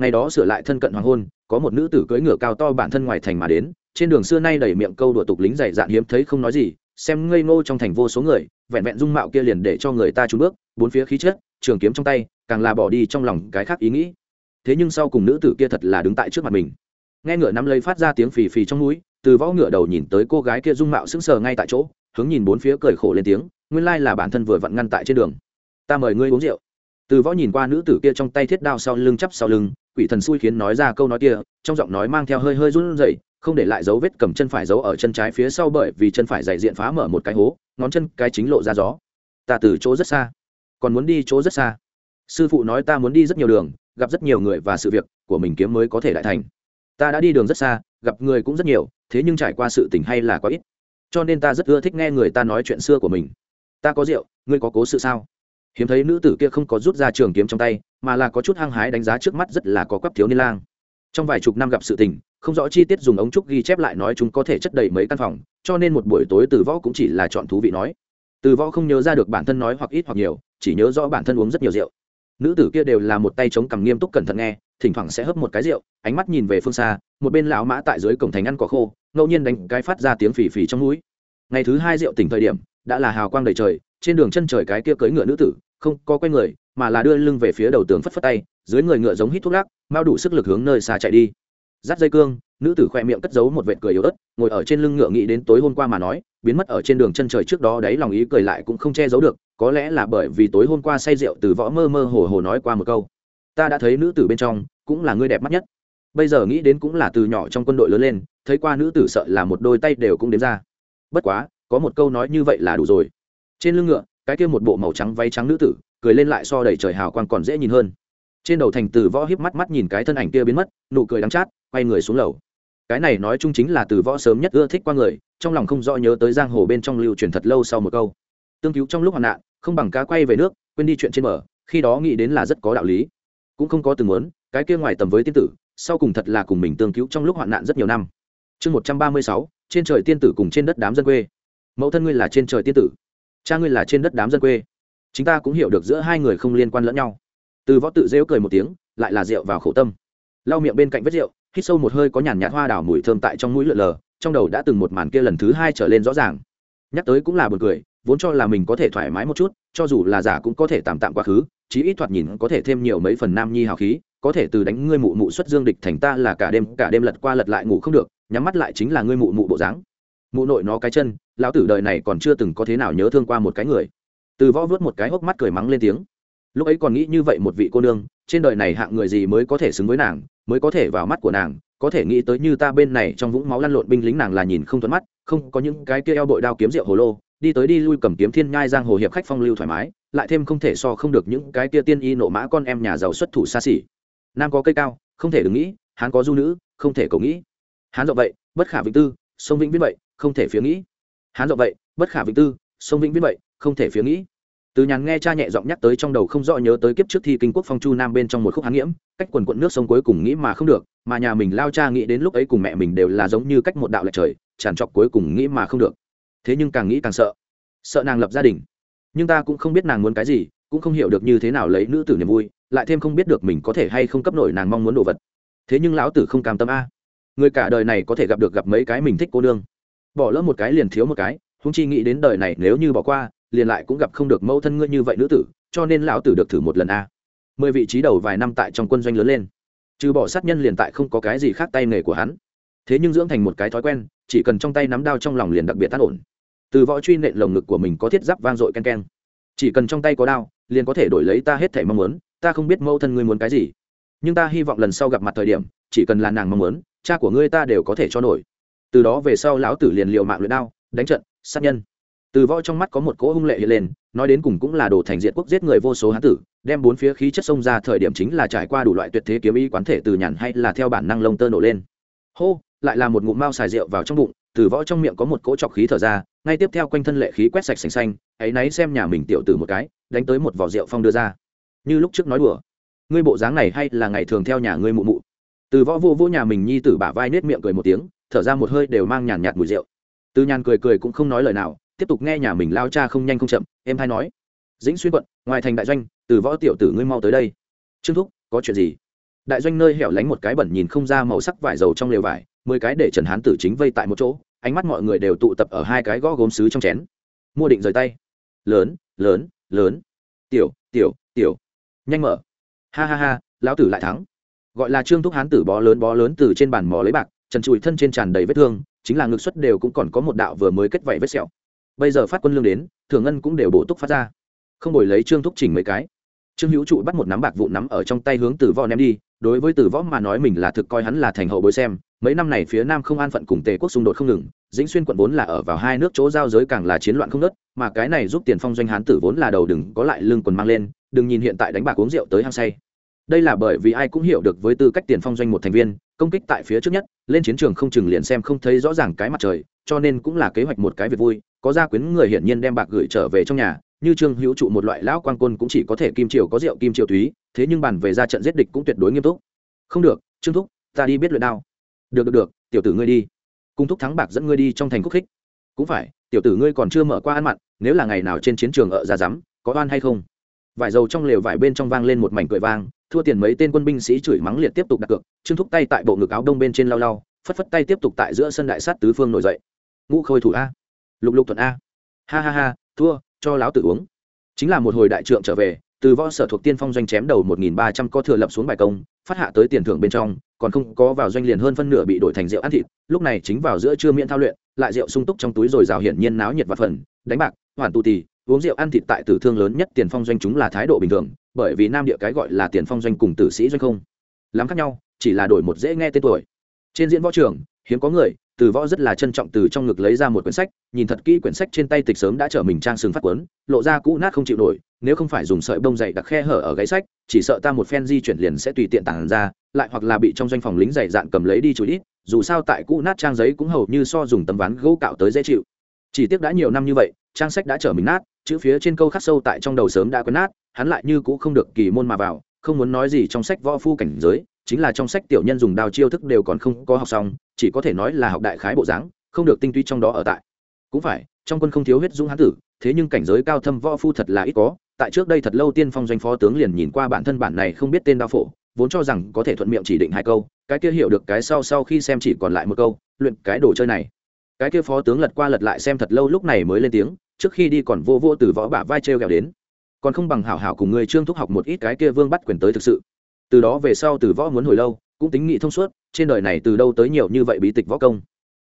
Ngày đó sửa lại thân cận hoàng hôn, có một nữ tử cưỡi ngựa cao to bản thân ngoài thành mà đến, trên đường xưa nay đầy miệng câu đùa tục lính dày dạn hiếm thấy không nói gì, xem ngây ngô trong thành vô số người, vẹn vẹn dung mạo kia liền để cho người ta trúng bước, bốn phía khí chết trường kiếm trong tay, càng là bỏ đi trong lòng cái khác ý nghĩ. Thế nhưng sau cùng nữ tử kia thật là đứng tại trước mặt mình. Nghe ngựa nắm lấy phát ra tiếng phì phì trong núi, từ võ ngựa đầu nhìn tới cô gái kia dung mạo sững sờ ngay tại chỗ, hướng nhìn bốn phía cười khổ lên tiếng, nguyên lai là bản thân vừa vặn ngăn tại trên đường. Ta mời ngươi uống rượu từ võ nhìn qua nữ tử kia trong tay thiết đao sau lưng chắp sau lưng, quỷ thần xui khiến nói ra câu nói kia, trong giọng nói mang theo hơi hơi run rẩy, không để lại dấu vết cầm chân phải giấu ở chân trái phía sau bởi vì chân phải dày diện phá mở một cái hố, ngón chân cái chính lộ ra gió. Ta từ chỗ rất xa, còn muốn đi chỗ rất xa. Sư phụ nói ta muốn đi rất nhiều đường, gặp rất nhiều người và sự việc của mình kiếm mới có thể đại thành. Ta đã đi đường rất xa, gặp người cũng rất nhiều, thế nhưng trải qua sự tình hay là có ít. Cho nên ta rất ưa thích nghe người ta nói chuyện xưa của mình. Ta có rượu, ngươi có cố sự sao? Hiếm thấy nữ tử kia không có rút ra trường kiếm trong tay, mà là có chút hăng hái đánh giá trước mắt rất là có quắp thiếu niên lang. Trong vài chục năm gặp sự tình, không rõ chi tiết dùng ống trúc ghi chép lại nói chúng có thể chất đầy mấy căn phòng, cho nên một buổi tối từ võ cũng chỉ là chọn thú vị nói. Từ võ không nhớ ra được bản thân nói hoặc ít hoặc nhiều, chỉ nhớ rõ bản thân uống rất nhiều rượu. Nữ tử kia đều là một tay chống cằm nghiêm túc cẩn thận nghe, thỉnh thoảng sẽ hấp một cái rượu, ánh mắt nhìn về phương xa, một bên lão mã tại dưới cổng thành ăn cỏ khô, ngẫu nhiên đánh cái phát ra tiếng phì phì trong núi. Ngày thứ hai rượu tỉnh thời điểm đã là hào quang đầy trời, trên đường chân trời cái kia cưỡi ngựa nữ tử, không có quay người, mà là đưa lưng về phía đầu tường phất phất tay, dưới người ngựa giống hít thuốc lắc, mau đủ sức lực hướng nơi xa chạy đi. Dắt dây cương, nữ tử khoe miệng cất giấu một vệt cười yếu ớt, ngồi ở trên lưng ngựa nghĩ đến tối hôm qua mà nói, biến mất ở trên đường chân trời trước đó đấy lòng ý cười lại cũng không che giấu được, có lẽ là bởi vì tối hôm qua say rượu từ võ mơ mơ hồ hồ nói qua một câu. Ta đã thấy nữ tử bên trong, cũng là người đẹp mắt nhất. Bây giờ nghĩ đến cũng là từ nhỏ trong quân đội lớn lên, thấy qua nữ tử sợ là một đôi tay đều cũng đến ra. Bất quá có một câu nói như vậy là đủ rồi. Trên lưng ngựa cái kia một bộ màu trắng váy trắng nữ tử cười lên lại so đầy trời hào quang còn dễ nhìn hơn. Trên đầu thành từ võ híp mắt mắt nhìn cái thân ảnh kia biến mất nụ cười đắng chát quay người xuống lầu. Cái này nói chung chính là từ võ sớm nhất ưa thích qua người trong lòng không rõ nhớ tới giang hồ bên trong lưu truyền thật lâu sau một câu. Tương cứu trong lúc hoạn nạn không bằng cá quay về nước quên đi chuyện trên mở, khi đó nghĩ đến là rất có đạo lý. Cũng không có từng muốn cái kia ngoài tầm với tiên tử sau cùng thật là cùng mình tương cứu trong lúc hoạn nạn rất nhiều năm. Chương một trăm ba mươi sáu trên trời tiên tử cùng trên đất đám dân quê mẫu thân ngươi là trên trời tiên tử, cha ngươi là trên đất đám dân quê. Chúng ta cũng hiểu được giữa hai người không liên quan lẫn nhau. Từ võ tự rêu cười một tiếng, lại là rượu vào khổ tâm. Lau miệng bên cạnh vết rượu, hít sâu một hơi có nhàn nhạt hoa đào mùi thơm tại trong mũi lượn lờ, trong đầu đã từng một màn kia lần thứ hai trở lên rõ ràng. Nhắc tới cũng là buồn cười, vốn cho là mình có thể thoải mái một chút, cho dù là giả cũng có thể tạm tạm quá khứ, chí ít thoạt nhìn có thể thêm nhiều mấy phần nam nhi hào khí, có thể từ đánh ngươi mụ mụ xuất dương địch thành ta là cả đêm cả đêm lật qua lật lại ngủ không được, nhắm mắt lại chính là ngươi mụ mụ bộ dáng mụ nội nó cái chân, lão tử đời này còn chưa từng có thế nào nhớ thương qua một cái người. Từ võ vớt một cái hốc mắt cười mắng lên tiếng. Lúc ấy còn nghĩ như vậy một vị cô nương, trên đời này hạng người gì mới có thể xứng với nàng, mới có thể vào mắt của nàng, có thể nghĩ tới như ta bên này trong vũng máu lăn lộn binh lính nàng là nhìn không thuận mắt, không có những cái kia eo bội đao kiếm rượu hồ lô, đi tới đi lui cầm kiếm thiên nhai giang hồ hiệp khách phong lưu thoải mái, lại thêm không thể so không được những cái kia tiên y nộ mã con em nhà giàu xuất thủ xa xỉ. Nam có cây cao, không thể đừng nghĩ, hán có du nữ, không thể cầu nghĩ. Hán rộng vậy, bất khả vĩnh tư, sông vĩnh viễn vậy không thể phía nghĩ. Hán rộng vậy, bất khả vĩnh tư, sông vĩnh viết vậy, không thể phía nghĩ. Từ nhàn nghe cha nhẹ giọng nhắc tới trong đầu không rõ nhớ tới kiếp trước thi kinh quốc phong chu nam bên trong một khúc hán nghiễm, cách quần quận nước sông cuối cùng nghĩ mà không được, mà nhà mình lao cha nghĩ đến lúc ấy cùng mẹ mình đều là giống như cách một đạo lệch trời, tràn trọc cuối cùng nghĩ mà không được. Thế nhưng càng nghĩ càng sợ. Sợ nàng lập gia đình. Nhưng ta cũng không biết nàng muốn cái gì, cũng không hiểu được như thế nào lấy nữ tử niềm vui, lại thêm không biết được mình có thể hay không cấp nổi nàng mong muốn đồ vật. Thế nhưng lão tử không cam tâm a. Người cả đời này có thể gặp được gặp mấy cái mình thích cô nương bỏ lỡ một cái liền thiếu một cái húng chi nghĩ đến đời này nếu như bỏ qua, liền lại cũng gặp không được mẫu thân ngươi như vậy nữ tử, cho nên lão tử được thử một lần a. Mười vị trí đầu vài năm tại trong quân doanh lớn lên, trừ bỏ sát nhân liền tại không có cái gì khác tay nghề của hắn. Thế nhưng dưỡng thành một cái thói quen, chỉ cần trong tay nắm đao trong lòng liền đặc biệt tán ổn. Từ võ truy nện lồng ngực của mình có thiết giáp vang dội ken ken chỉ cần trong tay có đao, liền có thể đổi lấy ta hết thể mong muốn, ta không biết mẫu thân ngươi muốn cái gì. Nhưng ta hy vọng lần sau gặp mặt thời điểm, chỉ cần là nàng mong muốn, cha của ngươi ta đều có thể cho nổi từ đó về sau lão tử liền liệu mạng luyện đao, đánh trận, sát nhân. Từ võ trong mắt có một cỗ hung lệ hiện lên, nói đến cùng cũng là đồ thành diện quốc giết người vô số hán tử, đem bốn phía khí chất sông ra thời điểm chính là trải qua đủ loại tuyệt thế kiếm ý quán thể từ nhàn hay là theo bản năng lông tơ nổ lên. Hô, lại là một ngụm mao xài rượu vào trong bụng, từ võ trong miệng có một cỗ trọc khí thở ra, ngay tiếp theo quanh thân lệ khí quét sạch sành xanh, ấy náy xem nhà mình tiểu tử một cái, đánh tới một vỏ rượu phong đưa ra. Như lúc trước nói đùa, ngươi bộ dáng này hay là ngày thường theo nhà ngươi mụ mụ. Từ võ vô vô nhà mình nhi tử bả vai nết miệng cười một tiếng thở ra một hơi đều mang nhàn nhạt mùi rượu. Từ nhàn cười cười cũng không nói lời nào, tiếp tục nghe nhà mình lao cha không nhanh không chậm, em hay nói. Dĩnh xuyên quận, ngoài thành đại doanh, từ võ tiểu tử ngươi mau tới đây. Trương thúc, có chuyện gì? Đại doanh nơi hẻo lánh một cái bẩn nhìn không ra màu sắc vải dầu trong lều vải, mười cái để trần hán tử chính vây tại một chỗ, ánh mắt mọi người đều tụ tập ở hai cái gõ gốm xứ trong chén. Mua định rời tay. Lớn lớn lớn. Tiểu tiểu tiểu. Nhanh mở. Ha ha ha, lão tử lại thắng. Gọi là trương thúc hán tử bó lớn bó lớn từ trên bàn mò lấy bạc trần trụi thân trên tràn đầy vết thương, chính là ngực xuất đều cũng còn có một đạo vừa mới kết vảy vết sẹo. Bây giờ phát quân lương đến, thường ngân cũng đều bổ túc phát ra. Không đổi lấy trương thúc chỉnh mấy cái. Trương hữu trụ bắt một nắm bạc vụ nắm ở trong tay hướng tử võ ném đi, đối với tử võ mà nói mình là thực coi hắn là thành hậu bối xem, mấy năm này phía nam không an phận cùng tề quốc xung đột không ngừng, dĩnh xuyên quận vốn là ở vào hai nước chỗ giao giới càng là chiến loạn không nớt mà cái này giúp tiền phong doanh hán tử vốn là đầu đừng có lại lương quần mang lên, đừng nhìn hiện tại đánh bạc uống rượu tới hăng say đây là bởi vì ai cũng hiểu được với tư cách tiền phong doanh một thành viên, công kích tại phía trước nhất, lên chiến trường không chừng liền xem không thấy rõ ràng cái mặt trời, cho nên cũng là kế hoạch một cái việc vui. Có gia quyến người hiển nhiên đem bạc gửi trở về trong nhà, như trương hữu trụ một loại lão quan quân cũng chỉ có thể kim triều có rượu, kim triều túy, thế nhưng bàn về ra trận giết địch cũng tuyệt đối nghiêm túc. Không được, trương thúc, ta đi biết luyện đao. Được được được, tiểu tử ngươi đi. Cung thúc thắng bạc dẫn ngươi đi trong thành khúc khích. Cũng phải, tiểu tử ngươi còn chưa mở qua ăn mặn, nếu là ngày nào trên chiến trường ở ra rắm, có oan hay không? Vải dầu trong lều vải bên trong vang lên một mảnh cười vang, thua tiền mấy tên quân binh sĩ chửi mắng liệt tiếp tục đặt cược, trương thúc tay tại bộ ngực áo đông bên trên lau lau, phất phất tay tiếp tục tại giữa sân đại sát tứ phương nổi dậy. Ngũ khôi thủ a. Lục lục thuận a. Ha ha ha, thua, cho láo tự uống. Chính là một hồi đại trượng trở về, từ võ sở thuộc tiên phong doanh chém đầu một nghìn ba trăm có thừa lập xuống bài công, phát hạ tới tiền thưởng bên trong, còn không có vào doanh liền hơn phân nửa bị đổi thành rượu ăn thịt, lúc này chính vào giữa trưa miễn thao luyện, lại rượu sung túc trong túi rồi rào hiển nhiên náo nhiệt và phần, đánh bạc, hoàn tù tì uống rượu, ăn thịt tại tử thương lớn nhất tiền phong doanh chúng là thái độ bình thường, bởi vì nam địa cái gọi là tiền phong doanh cùng tử sĩ doanh không lắm khác nhau, chỉ là đổi một dễ nghe tên tuổi. Trên diễn võ trường, hiếm có người, từ võ rất là trân trọng từ trong ngực lấy ra một quyển sách, nhìn thật kỹ quyển sách trên tay tịch sớm đã trở mình trang sừng phát quấn lộ ra cũ nát không chịu nổi, nếu không phải dùng sợi bông dày đặc khe hở ở gáy sách, chỉ sợ ta một phen di chuyển liền sẽ tùy tiện tản ra, lại hoặc là bị trong doanh phòng lính dày dạn cầm lấy đi chú ít, dù sao tại cũ nát trang giấy cũng hầu như so dùng tấm ván gỗ cạo tới dễ chịu. Chỉ tiếc đã nhiều năm như vậy, trang sách đã trở mình nát chữ phía trên câu khắc sâu tại trong đầu sớm đã quấn nát, hắn lại như cũ không được kỳ môn mà vào, không muốn nói gì trong sách võ phu cảnh giới, chính là trong sách tiểu nhân dùng đao chiêu thức đều còn không có học xong, chỉ có thể nói là học đại khái bộ dáng, không được tinh tuy trong đó ở tại. Cũng phải, trong quân không thiếu huyết dũng hán tử, thế nhưng cảnh giới cao thâm võ phu thật là ít có, tại trước đây thật lâu tiên phong doanh phó tướng liền nhìn qua bản thân bản này không biết tên đao phổ, vốn cho rằng có thể thuận miệng chỉ định hai câu, cái kia hiểu được cái sau sau khi xem chỉ còn lại một câu, luyện cái đồ chơi này. Cái kia phó tướng lật qua lật lại xem thật lâu lúc này mới lên tiếng trước khi đi còn vô vô từ võ bả vai trêu ghẹo đến. Còn không bằng hảo hảo cùng người trương thúc học một ít cái kia vương bắt quyền tới thực sự. Từ đó về sau từ võ muốn hồi lâu, cũng tính nghị thông suốt, trên đời này từ đâu tới nhiều như vậy bí tịch võ công?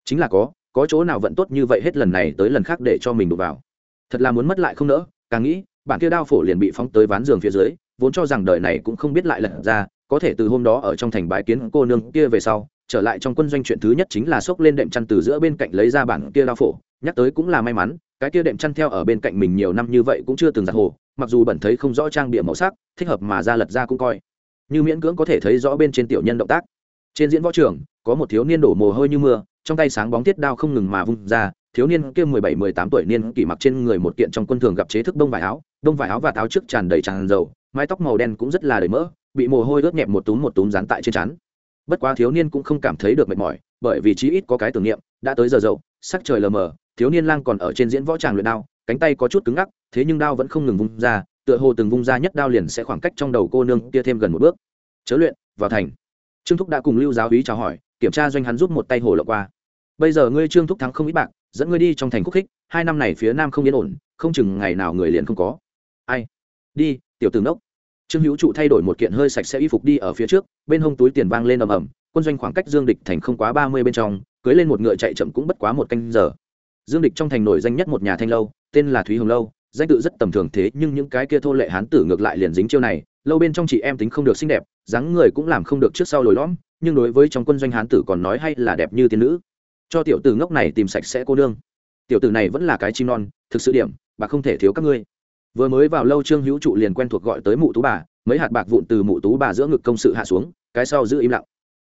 Chính là có có chỗ nào vận tốt như vậy hết lần này tới lần khác để cho mình đụng vào. Thật là muốn mất lại không nỡ, càng nghĩ, bản kia đao phổ liền bị phóng tới ván giường phía dưới, vốn cho rằng đời này cũng không biết lại lật ra, có thể từ hôm đó ở trong thành bái kiến cô nương kia về sau, trở lại trong quân doanh chuyện thứ nhất chính là xốc lên đệm chăn từ giữa bên cạnh lấy ra bản kia đao phổ, nhắc tới cũng là may mắn cái kia đệm chăn theo ở bên cạnh mình nhiều năm như vậy cũng chưa từng giặt hồ, mặc dù bẩn thấy không rõ trang bịa màu sắc, thích hợp mà ra lật ra cũng coi. Như miễn cưỡng có thể thấy rõ bên trên tiểu nhân động tác. Trên diễn võ trường, có một thiếu niên đổ mồ hôi như mưa, trong tay sáng bóng thiết đao không ngừng mà vung ra, thiếu niên kia mười bảy, mười tám tuổi niên kỷ mặc trên người một kiện trong quân thường gặp chế thức đông vải áo, đông vải áo và áo trước tràn đầy tràn dầu, mái tóc màu đen cũng rất là đầy mỡ, bị mồ hôi ướt nhẹp một túm một túm dán tại trên chắn bất quá thiếu niên cũng không cảm thấy được mệt mỏi, bởi vì chí ít có cái tưởng niệm, đã tới giờ dậu, sắc trời lờ mờ thiếu niên lang còn ở trên diễn võ tràng luyện đao, cánh tay có chút cứng ngắc, thế nhưng đao vẫn không ngừng vung ra, tựa hồ từng vung ra nhất đao liền sẽ khoảng cách trong đầu cô nương kia thêm gần một bước. Chớ luyện, vào thành. Trương thúc đã cùng lưu giáo hí chào hỏi, kiểm tra doanh hắn giúp một tay hồ lộ qua. Bây giờ ngươi trương thúc thắng không ít bạc, dẫn ngươi đi trong thành khúc khích, hai năm này phía nam không yên ổn, không chừng ngày nào người liền không có. Ai? Đi, tiểu tướng đốc trương hữu trụ thay đổi một kiện hơi sạch sẽ y phục đi ở phía trước, bên hông túi tiền vang lên ầm ầm, quân doanh khoảng cách dương địch thành không quá ba mươi bên trong, cưới lên một ngựa chạy chậm cũng bất quá một canh giờ dương địch trong thành nổi danh nhất một nhà thanh lâu, tên là thúy hồng lâu, danh tự rất tầm thường thế nhưng những cái kia thô lệ hán tử ngược lại liền dính chiêu này, lâu bên trong chị em tính không được xinh đẹp, dáng người cũng làm không được trước sau lồi lõm, nhưng đối với trong quân doanh hán tử còn nói hay là đẹp như tiên nữ. Cho tiểu tử ngốc này tìm sạch sẽ cô nương. Tiểu tử này vẫn là cái chim non, thực sự điểm, bà không thể thiếu các ngươi. Vừa mới vào lâu trương hữu trụ liền quen thuộc gọi tới mụ tú bà, mấy hạt bạc vụn từ mụ tú bà giữa ngực công sự hạ xuống, cái sau giữ im lặng.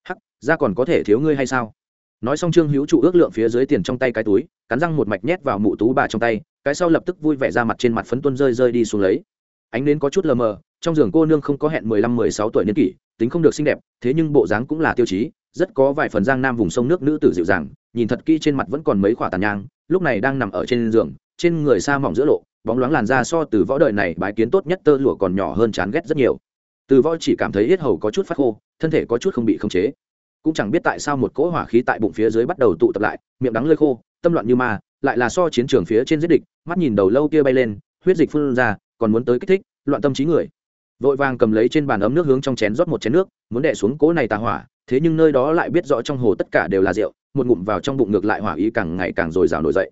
Hắc, ra còn có thể thiếu ngươi hay sao? Nói xong trương hữu trụ ước lượng phía dưới tiền trong tay cái túi, cắn răng một mạch nhét vào mụ tú bà trong tay, cái sau lập tức vui vẻ ra mặt trên mặt phấn tuân rơi rơi đi xuống lấy. Ánh đến có chút lờ mờ, trong giường cô nương không có hẹn mười lăm, mười sáu tuổi niên kỷ, tính không được xinh đẹp, thế nhưng bộ dáng cũng là tiêu chí, rất có vài phần giang nam vùng sông nước nữ tử dịu dàng, nhìn thật kỹ trên mặt vẫn còn mấy khoả tàn nhang, lúc này đang nằm ở trên giường, trên người xa mỏng giữa lộ, bóng loáng làn da so từ võ đời này bái kiến tốt nhất tơ lụa còn nhỏ hơn chán ghét rất nhiều. Từ võ chỉ cảm thấy yết hầu có chút phát khô, thân thể có chút không bị khống chế cũng chẳng biết tại sao một cỗ hỏa khí tại bụng phía dưới bắt đầu tụ tập lại, miệng đắng lơi khô, tâm loạn như ma, lại là so chiến trường phía trên giết địch, mắt nhìn đầu lâu kia bay lên, huyết dịch phun ra, còn muốn tới kích thích, loạn tâm trí người. Vội vàng cầm lấy trên bàn ấm nước hướng trong chén rót một chén nước, muốn đẻ xuống cỗ này tà hỏa, thế nhưng nơi đó lại biết rõ trong hồ tất cả đều là rượu, một ngụm vào trong bụng ngược lại hỏa ý càng ngày càng dồi dào nổi dậy.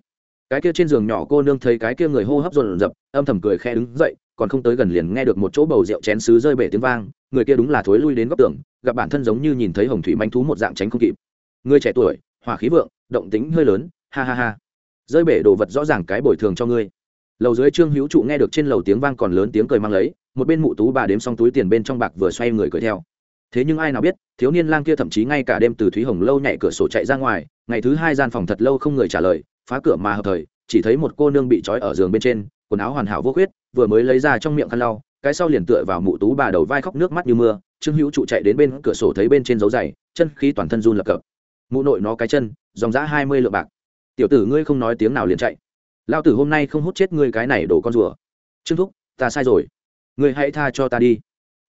Cái kia trên giường nhỏ cô nương thấy cái kia người hô hấp dồn dập, âm thầm cười khe đứng dậy, còn không tới gần liền nghe được một chỗ bầu rượu chén sứ rơi bể tiếng vang người kia đúng là thối lui đến góc tường, gặp bản thân giống như nhìn thấy hồng thủy manh thú một dạng tránh không kịp. Người trẻ tuổi, hỏa khí vượng, động tính hơi lớn, ha ha ha. Rơi bể đồ vật rõ ràng cái bồi thường cho ngươi. Lầu dưới trương hữu trụ nghe được trên lầu tiếng vang còn lớn tiếng cười mang lấy, một bên mụ tú bà đếm xong túi tiền bên trong bạc vừa xoay người cười theo. Thế nhưng ai nào biết, thiếu niên lang kia thậm chí ngay cả đêm từ thúy hồng lâu nhảy cửa sổ chạy ra ngoài, ngày thứ hai gian phòng thật lâu không người trả lời, phá cửa mà hợp thời, chỉ thấy một cô nương bị trói ở giường bên trên, quần áo hoàn hảo vô khuyết, vừa mới lấy ra trong miệng khăn lau cái sau liền tựa vào mụ tú bà đầu vai khóc nước mắt như mưa, trương hữu trụ chạy đến bên cửa sổ thấy bên trên dấu dày chân khí toàn thân run lập cập. Mụ nội nó cái chân, dòng giã hai mươi lượng bạc. Tiểu tử ngươi không nói tiếng nào liền chạy. Lao tử hôm nay không hút chết ngươi cái này đổ con rùa. Trương thúc, ta sai rồi. Ngươi hãy tha cho ta đi.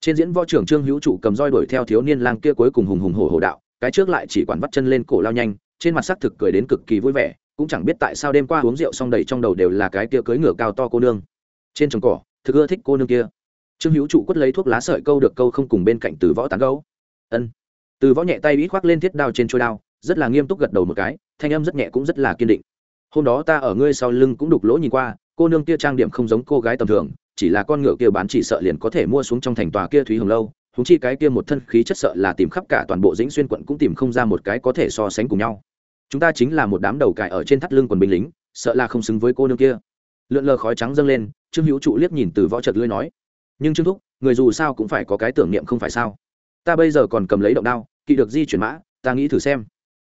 Trên diễn võ trưởng trương hữu trụ cầm roi đuổi theo thiếu niên lang kia cuối cùng hùng hùng hổ hổ đạo, cái trước lại chỉ quản vắt chân lên cổ lao nhanh, trên mặt sắc thực cười đến cực kỳ vui vẻ, cũng chẳng biết tại sao đêm qua uống rượu xong đầy trong đầu đều là cái kia cưới ngựa cao to cô nương. Trên trồng cỏ, thực ưa thích cô nương kia trương hữu trụ quất lấy thuốc lá sợi câu được câu không cùng bên cạnh từ võ tán gấu ân. Từ võ nhẹ tay ít khoác lên thiết đao trên trôi đao, rất là nghiêm túc gật đầu một cái, thanh âm rất nhẹ cũng rất là kiên định. Hôm đó ta ở ngươi sau lưng cũng đục lỗ nhìn qua, cô nương kia trang điểm không giống cô gái tầm thường, chỉ là con ngựa kia bán chỉ sợ liền có thể mua xuống trong thành tòa kia thúy hồng lâu húng chi cái kia một thân khí chất sợ là tìm khắp cả toàn bộ dĩnh xuyên quận cũng tìm không ra một cái có thể so sánh cùng nhau. Chúng ta chính là một đám đầu cải ở trên thắt lưng quần binh lính, sợ là không xứng với cô nương kia. Lượn lờ khói trắng dâng lên, trương hữu trụ liếc nhìn từ võ trật lưới nói nhưng trương thúc người dù sao cũng phải có cái tưởng niệm không phải sao ta bây giờ còn cầm lấy động đao kỵ được di chuyển mã ta nghĩ thử xem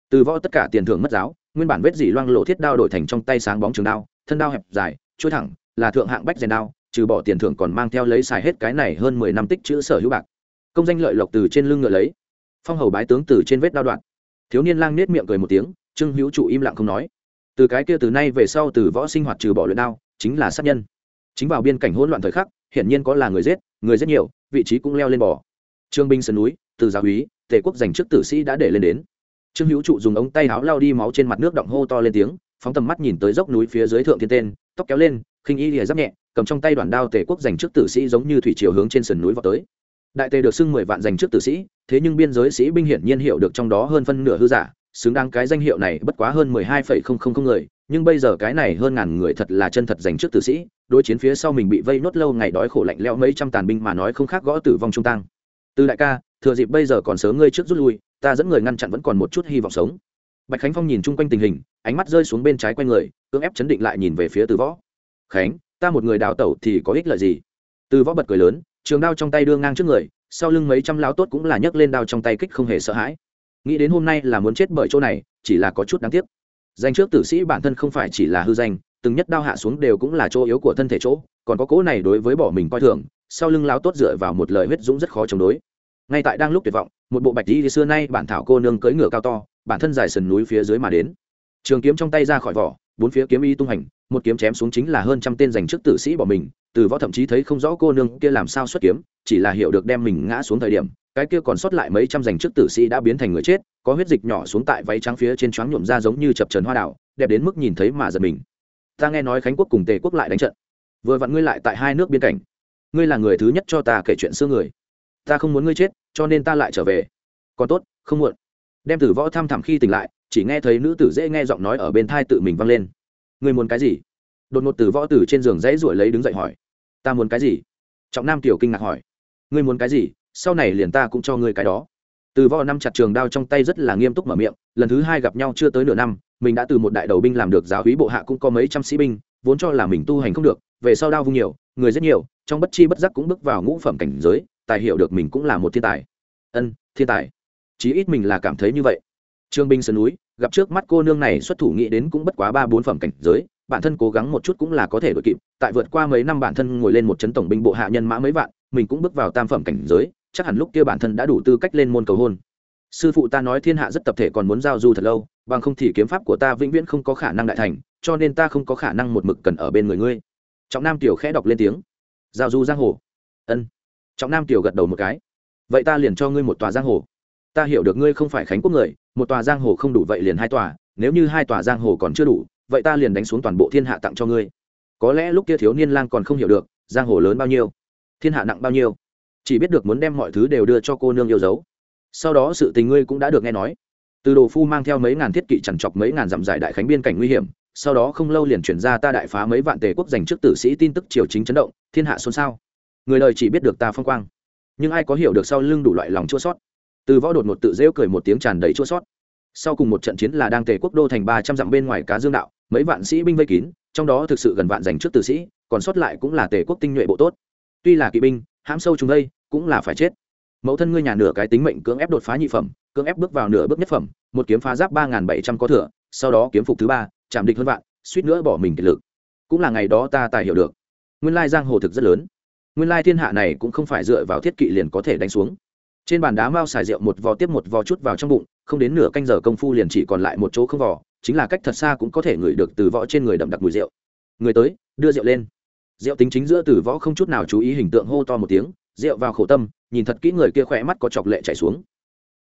từ võ tất cả tiền thưởng mất giáo nguyên bản vết dỉ loang lộ thiết đao đổi thành trong tay sáng bóng trường đao thân đao hẹp dài chuỗi thẳng là thượng hạng bách rèn đao trừ bỏ tiền thưởng còn mang theo lấy xài hết cái này hơn mười năm tích chữ sở hữu bạc công danh lợi lộc từ trên lưng ngựa lấy phong hầu bái tướng từ trên vết đao đoạn thiếu niên lang nết miệng cười một tiếng trương hữu trụ im lặng không nói từ cái kia từ nay về sau từ võ sinh hoạt trừ bỏ luyện đao chính là sát nhân chính vào biên cảnh hỗn loạn thời khắc hiển nhiên có là người giết, người rất nhiều, vị trí cũng leo lên bò. Trương binh sơn núi, từ giáo úy, tề quốc giành trước tử sĩ đã để lên đến. Trương hữu trụ dùng ống tay áo lao đi máu trên mặt nước động hô to lên tiếng, phóng tầm mắt nhìn tới dốc núi phía dưới thượng thiên tên, tóc kéo lên, khinh y lìa giáp nhẹ, cầm trong tay đoàn đao tề quốc giành trước tử sĩ giống như thủy chiều hướng trên sườn núi vào tới. Đại tề được xưng mười vạn giành trước tử sĩ, thế nhưng biên giới sĩ binh hiển nhiên hiểu được trong đó hơn phân nửa hư giả xứng đáng cái danh hiệu này bất quá hơn mười hai phẩy không không không người, nhưng bây giờ cái này hơn ngàn người thật là chân thật dành trước tử sĩ, đối chiến phía sau mình bị vây nốt lâu ngày đói khổ lạnh lẽo mấy trăm tàn binh mà nói không khác gõ tử vong trung tăng từ đại ca, thừa dịp bây giờ còn sớm ngươi trước rút lui, ta dẫn người ngăn chặn vẫn còn một chút hy vọng sống. Bạch khánh phong nhìn chung quanh tình hình, ánh mắt rơi xuống bên trái quanh người, cưỡng ép chấn định lại nhìn về phía từ võ. Khánh, ta một người đào tẩu thì có ích lợi gì? Từ võ bật cười lớn, trường đao trong tay đưa ngang trước người, sau lưng mấy trăm lão tốt cũng là nhấc lên đao trong tay kích không hề sợ hãi nghĩ đến hôm nay là muốn chết bởi chỗ này, chỉ là có chút đáng tiếc. Danh trước tử sĩ bản thân không phải chỉ là hư danh, từng nhất đao hạ xuống đều cũng là chỗ yếu của thân thể chỗ, còn có cố này đối với bỏ mình coi thường, sau lưng láo tốt dựa vào một lời huyết dũng rất khó chống đối. Ngay tại đang lúc tuyệt vọng, một bộ bạch đi xưa nay bản thảo cô nương cưỡi ngựa cao to, bản thân dài sườn núi phía dưới mà đến. Trường kiếm trong tay ra khỏi vỏ, bốn phía kiếm y tung hành, một kiếm chém xuống chính là hơn trăm tên giành trước tử sĩ bỏ mình, từ võ thậm chí thấy không rõ cô nương kia làm sao xuất kiếm, chỉ là hiểu được đem mình ngã xuống thời điểm cái kia còn sót lại mấy trăm dành trước tử sĩ đã biến thành người chết, có huyết dịch nhỏ xuống tại váy trắng phía trên choáng nhuộm ra giống như chập trần hoa đảo, đẹp đến mức nhìn thấy mà giật mình. Ta nghe nói khánh quốc cùng tề quốc lại đánh trận. Vừa vặn ngươi lại tại hai nước biên cảnh. Ngươi là người thứ nhất cho ta kể chuyện xưa người. Ta không muốn ngươi chết, cho nên ta lại trở về. Còn tốt, không muộn. Đem tử võ thăm thẳm khi tỉnh lại, chỉ nghe thấy nữ tử dễ nghe giọng nói ở bên thai tự mình vang lên. Ngươi muốn cái gì? Đột ngột từ võ tử trên giường dãy ruổi lấy đứng dậy hỏi. Ta muốn cái gì? Trọng nam tiểu kinh ngạc hỏi. Ngươi muốn cái gì? Sau này liền ta cũng cho ngươi cái đó. Từ võ năm chặt trường đao trong tay rất là nghiêm túc mở miệng, lần thứ hai gặp nhau chưa tới nửa năm, mình đã từ một đại đầu binh làm được giáo hí bộ hạ cũng có mấy trăm sĩ binh, vốn cho là mình tu hành không được, về sau đao vung nhiều, người rất nhiều, trong bất chi bất giác cũng bước vào ngũ phẩm cảnh giới, tài hiểu được mình cũng là một thiên tài. Ân, thiên tài. Chí ít mình là cảm thấy như vậy. Trương binh sơn núi, gặp trước mắt cô nương này xuất thủ nghĩ đến cũng bất quá ba bốn phẩm cảnh giới, bản thân cố gắng một chút cũng là có thể đội kịp, tại vượt qua mấy năm bản thân ngồi lên một chấn tổng binh bộ hạ nhân mã mấy vạn, mình cũng bước vào tam phẩm cảnh giới chắc hẳn lúc kia bản thân đã đủ tư cách lên môn cầu hôn. Sư phụ ta nói thiên hạ rất tập thể còn muốn giao du thật lâu, bằng không thì kiếm pháp của ta vĩnh viễn không có khả năng đại thành, cho nên ta không có khả năng một mực cần ở bên người ngươi. Trọng nam tiểu khẽ đọc lên tiếng. Giao du giang hồ. Ân. Trọng nam tiểu gật đầu một cái. Vậy ta liền cho ngươi một tòa giang hồ. Ta hiểu được ngươi không phải khánh quốc người, một tòa giang hồ không đủ vậy liền hai tòa, nếu như hai tòa giang hồ còn chưa đủ, vậy ta liền đánh xuống toàn bộ thiên hạ tặng cho ngươi. Có lẽ lúc kia thiếu niên lang còn không hiểu được, giang hồ lớn bao nhiêu, thiên hạ nặng bao nhiêu chỉ biết được muốn đem mọi thứ đều đưa cho cô nương yêu dấu. Sau đó sự tình ngươi cũng đã được nghe nói. Từ đồ phu mang theo mấy ngàn thiết kỵ chằn chọc mấy ngàn dặm dài đại khánh biên cảnh nguy hiểm, sau đó không lâu liền chuyển ra ta đại phá mấy vạn tề quốc dành trước tử sĩ tin tức triều chính chấn động, thiên hạ xôn xao. Người đời chỉ biết được ta phong quang, nhưng ai có hiểu được sau lưng đủ loại lòng chua sót? Từ võ đột một tự rêu cười một tiếng tràn đầy chua sót. Sau cùng một trận chiến là đang tề quốc đô thành ba trăm dặm bên ngoài cá dương đạo, mấy vạn sĩ binh vây kín, trong đó thực sự gần vạn dành trước tử sĩ, còn sót lại cũng là tề quốc tinh nhuệ bộ tốt. Tuy là kỵ binh, hãm sâu chúng đây cũng là phải chết. Mẫu thân ngươi nhà nửa cái tính mệnh cưỡng ép đột phá nhị phẩm, cưỡng ép bước vào nửa bước nhất phẩm, một kiếm phá giáp ba n bảy trăm có thừa, sau đó kiếm phục thứ ba, chạm địch hơn vạn, suýt nữa bỏ mình kiệt lực. Cũng là ngày đó ta tài hiểu được. Nguyên lai giang hồ thực rất lớn. Nguyên lai thiên hạ này cũng không phải dựa vào thiết kỵ liền có thể đánh xuống. Trên bàn đá mao xài rượu một vò tiếp một vò chút vào trong bụng, không đến nửa canh giờ công phu liền chỉ còn lại một chỗ không vò, chính là cách thật xa cũng có thể ngửi được từ võ trên người đậm đặc mùi rượu. Người tới, đưa rượu lên. Rượu tính chính giữa từ võ không chút nào chú ý hình tượng hô to một tiếng rượu vào khổ tâm, nhìn thật kỹ người kia khỏe mắt có chọc lệ chảy xuống.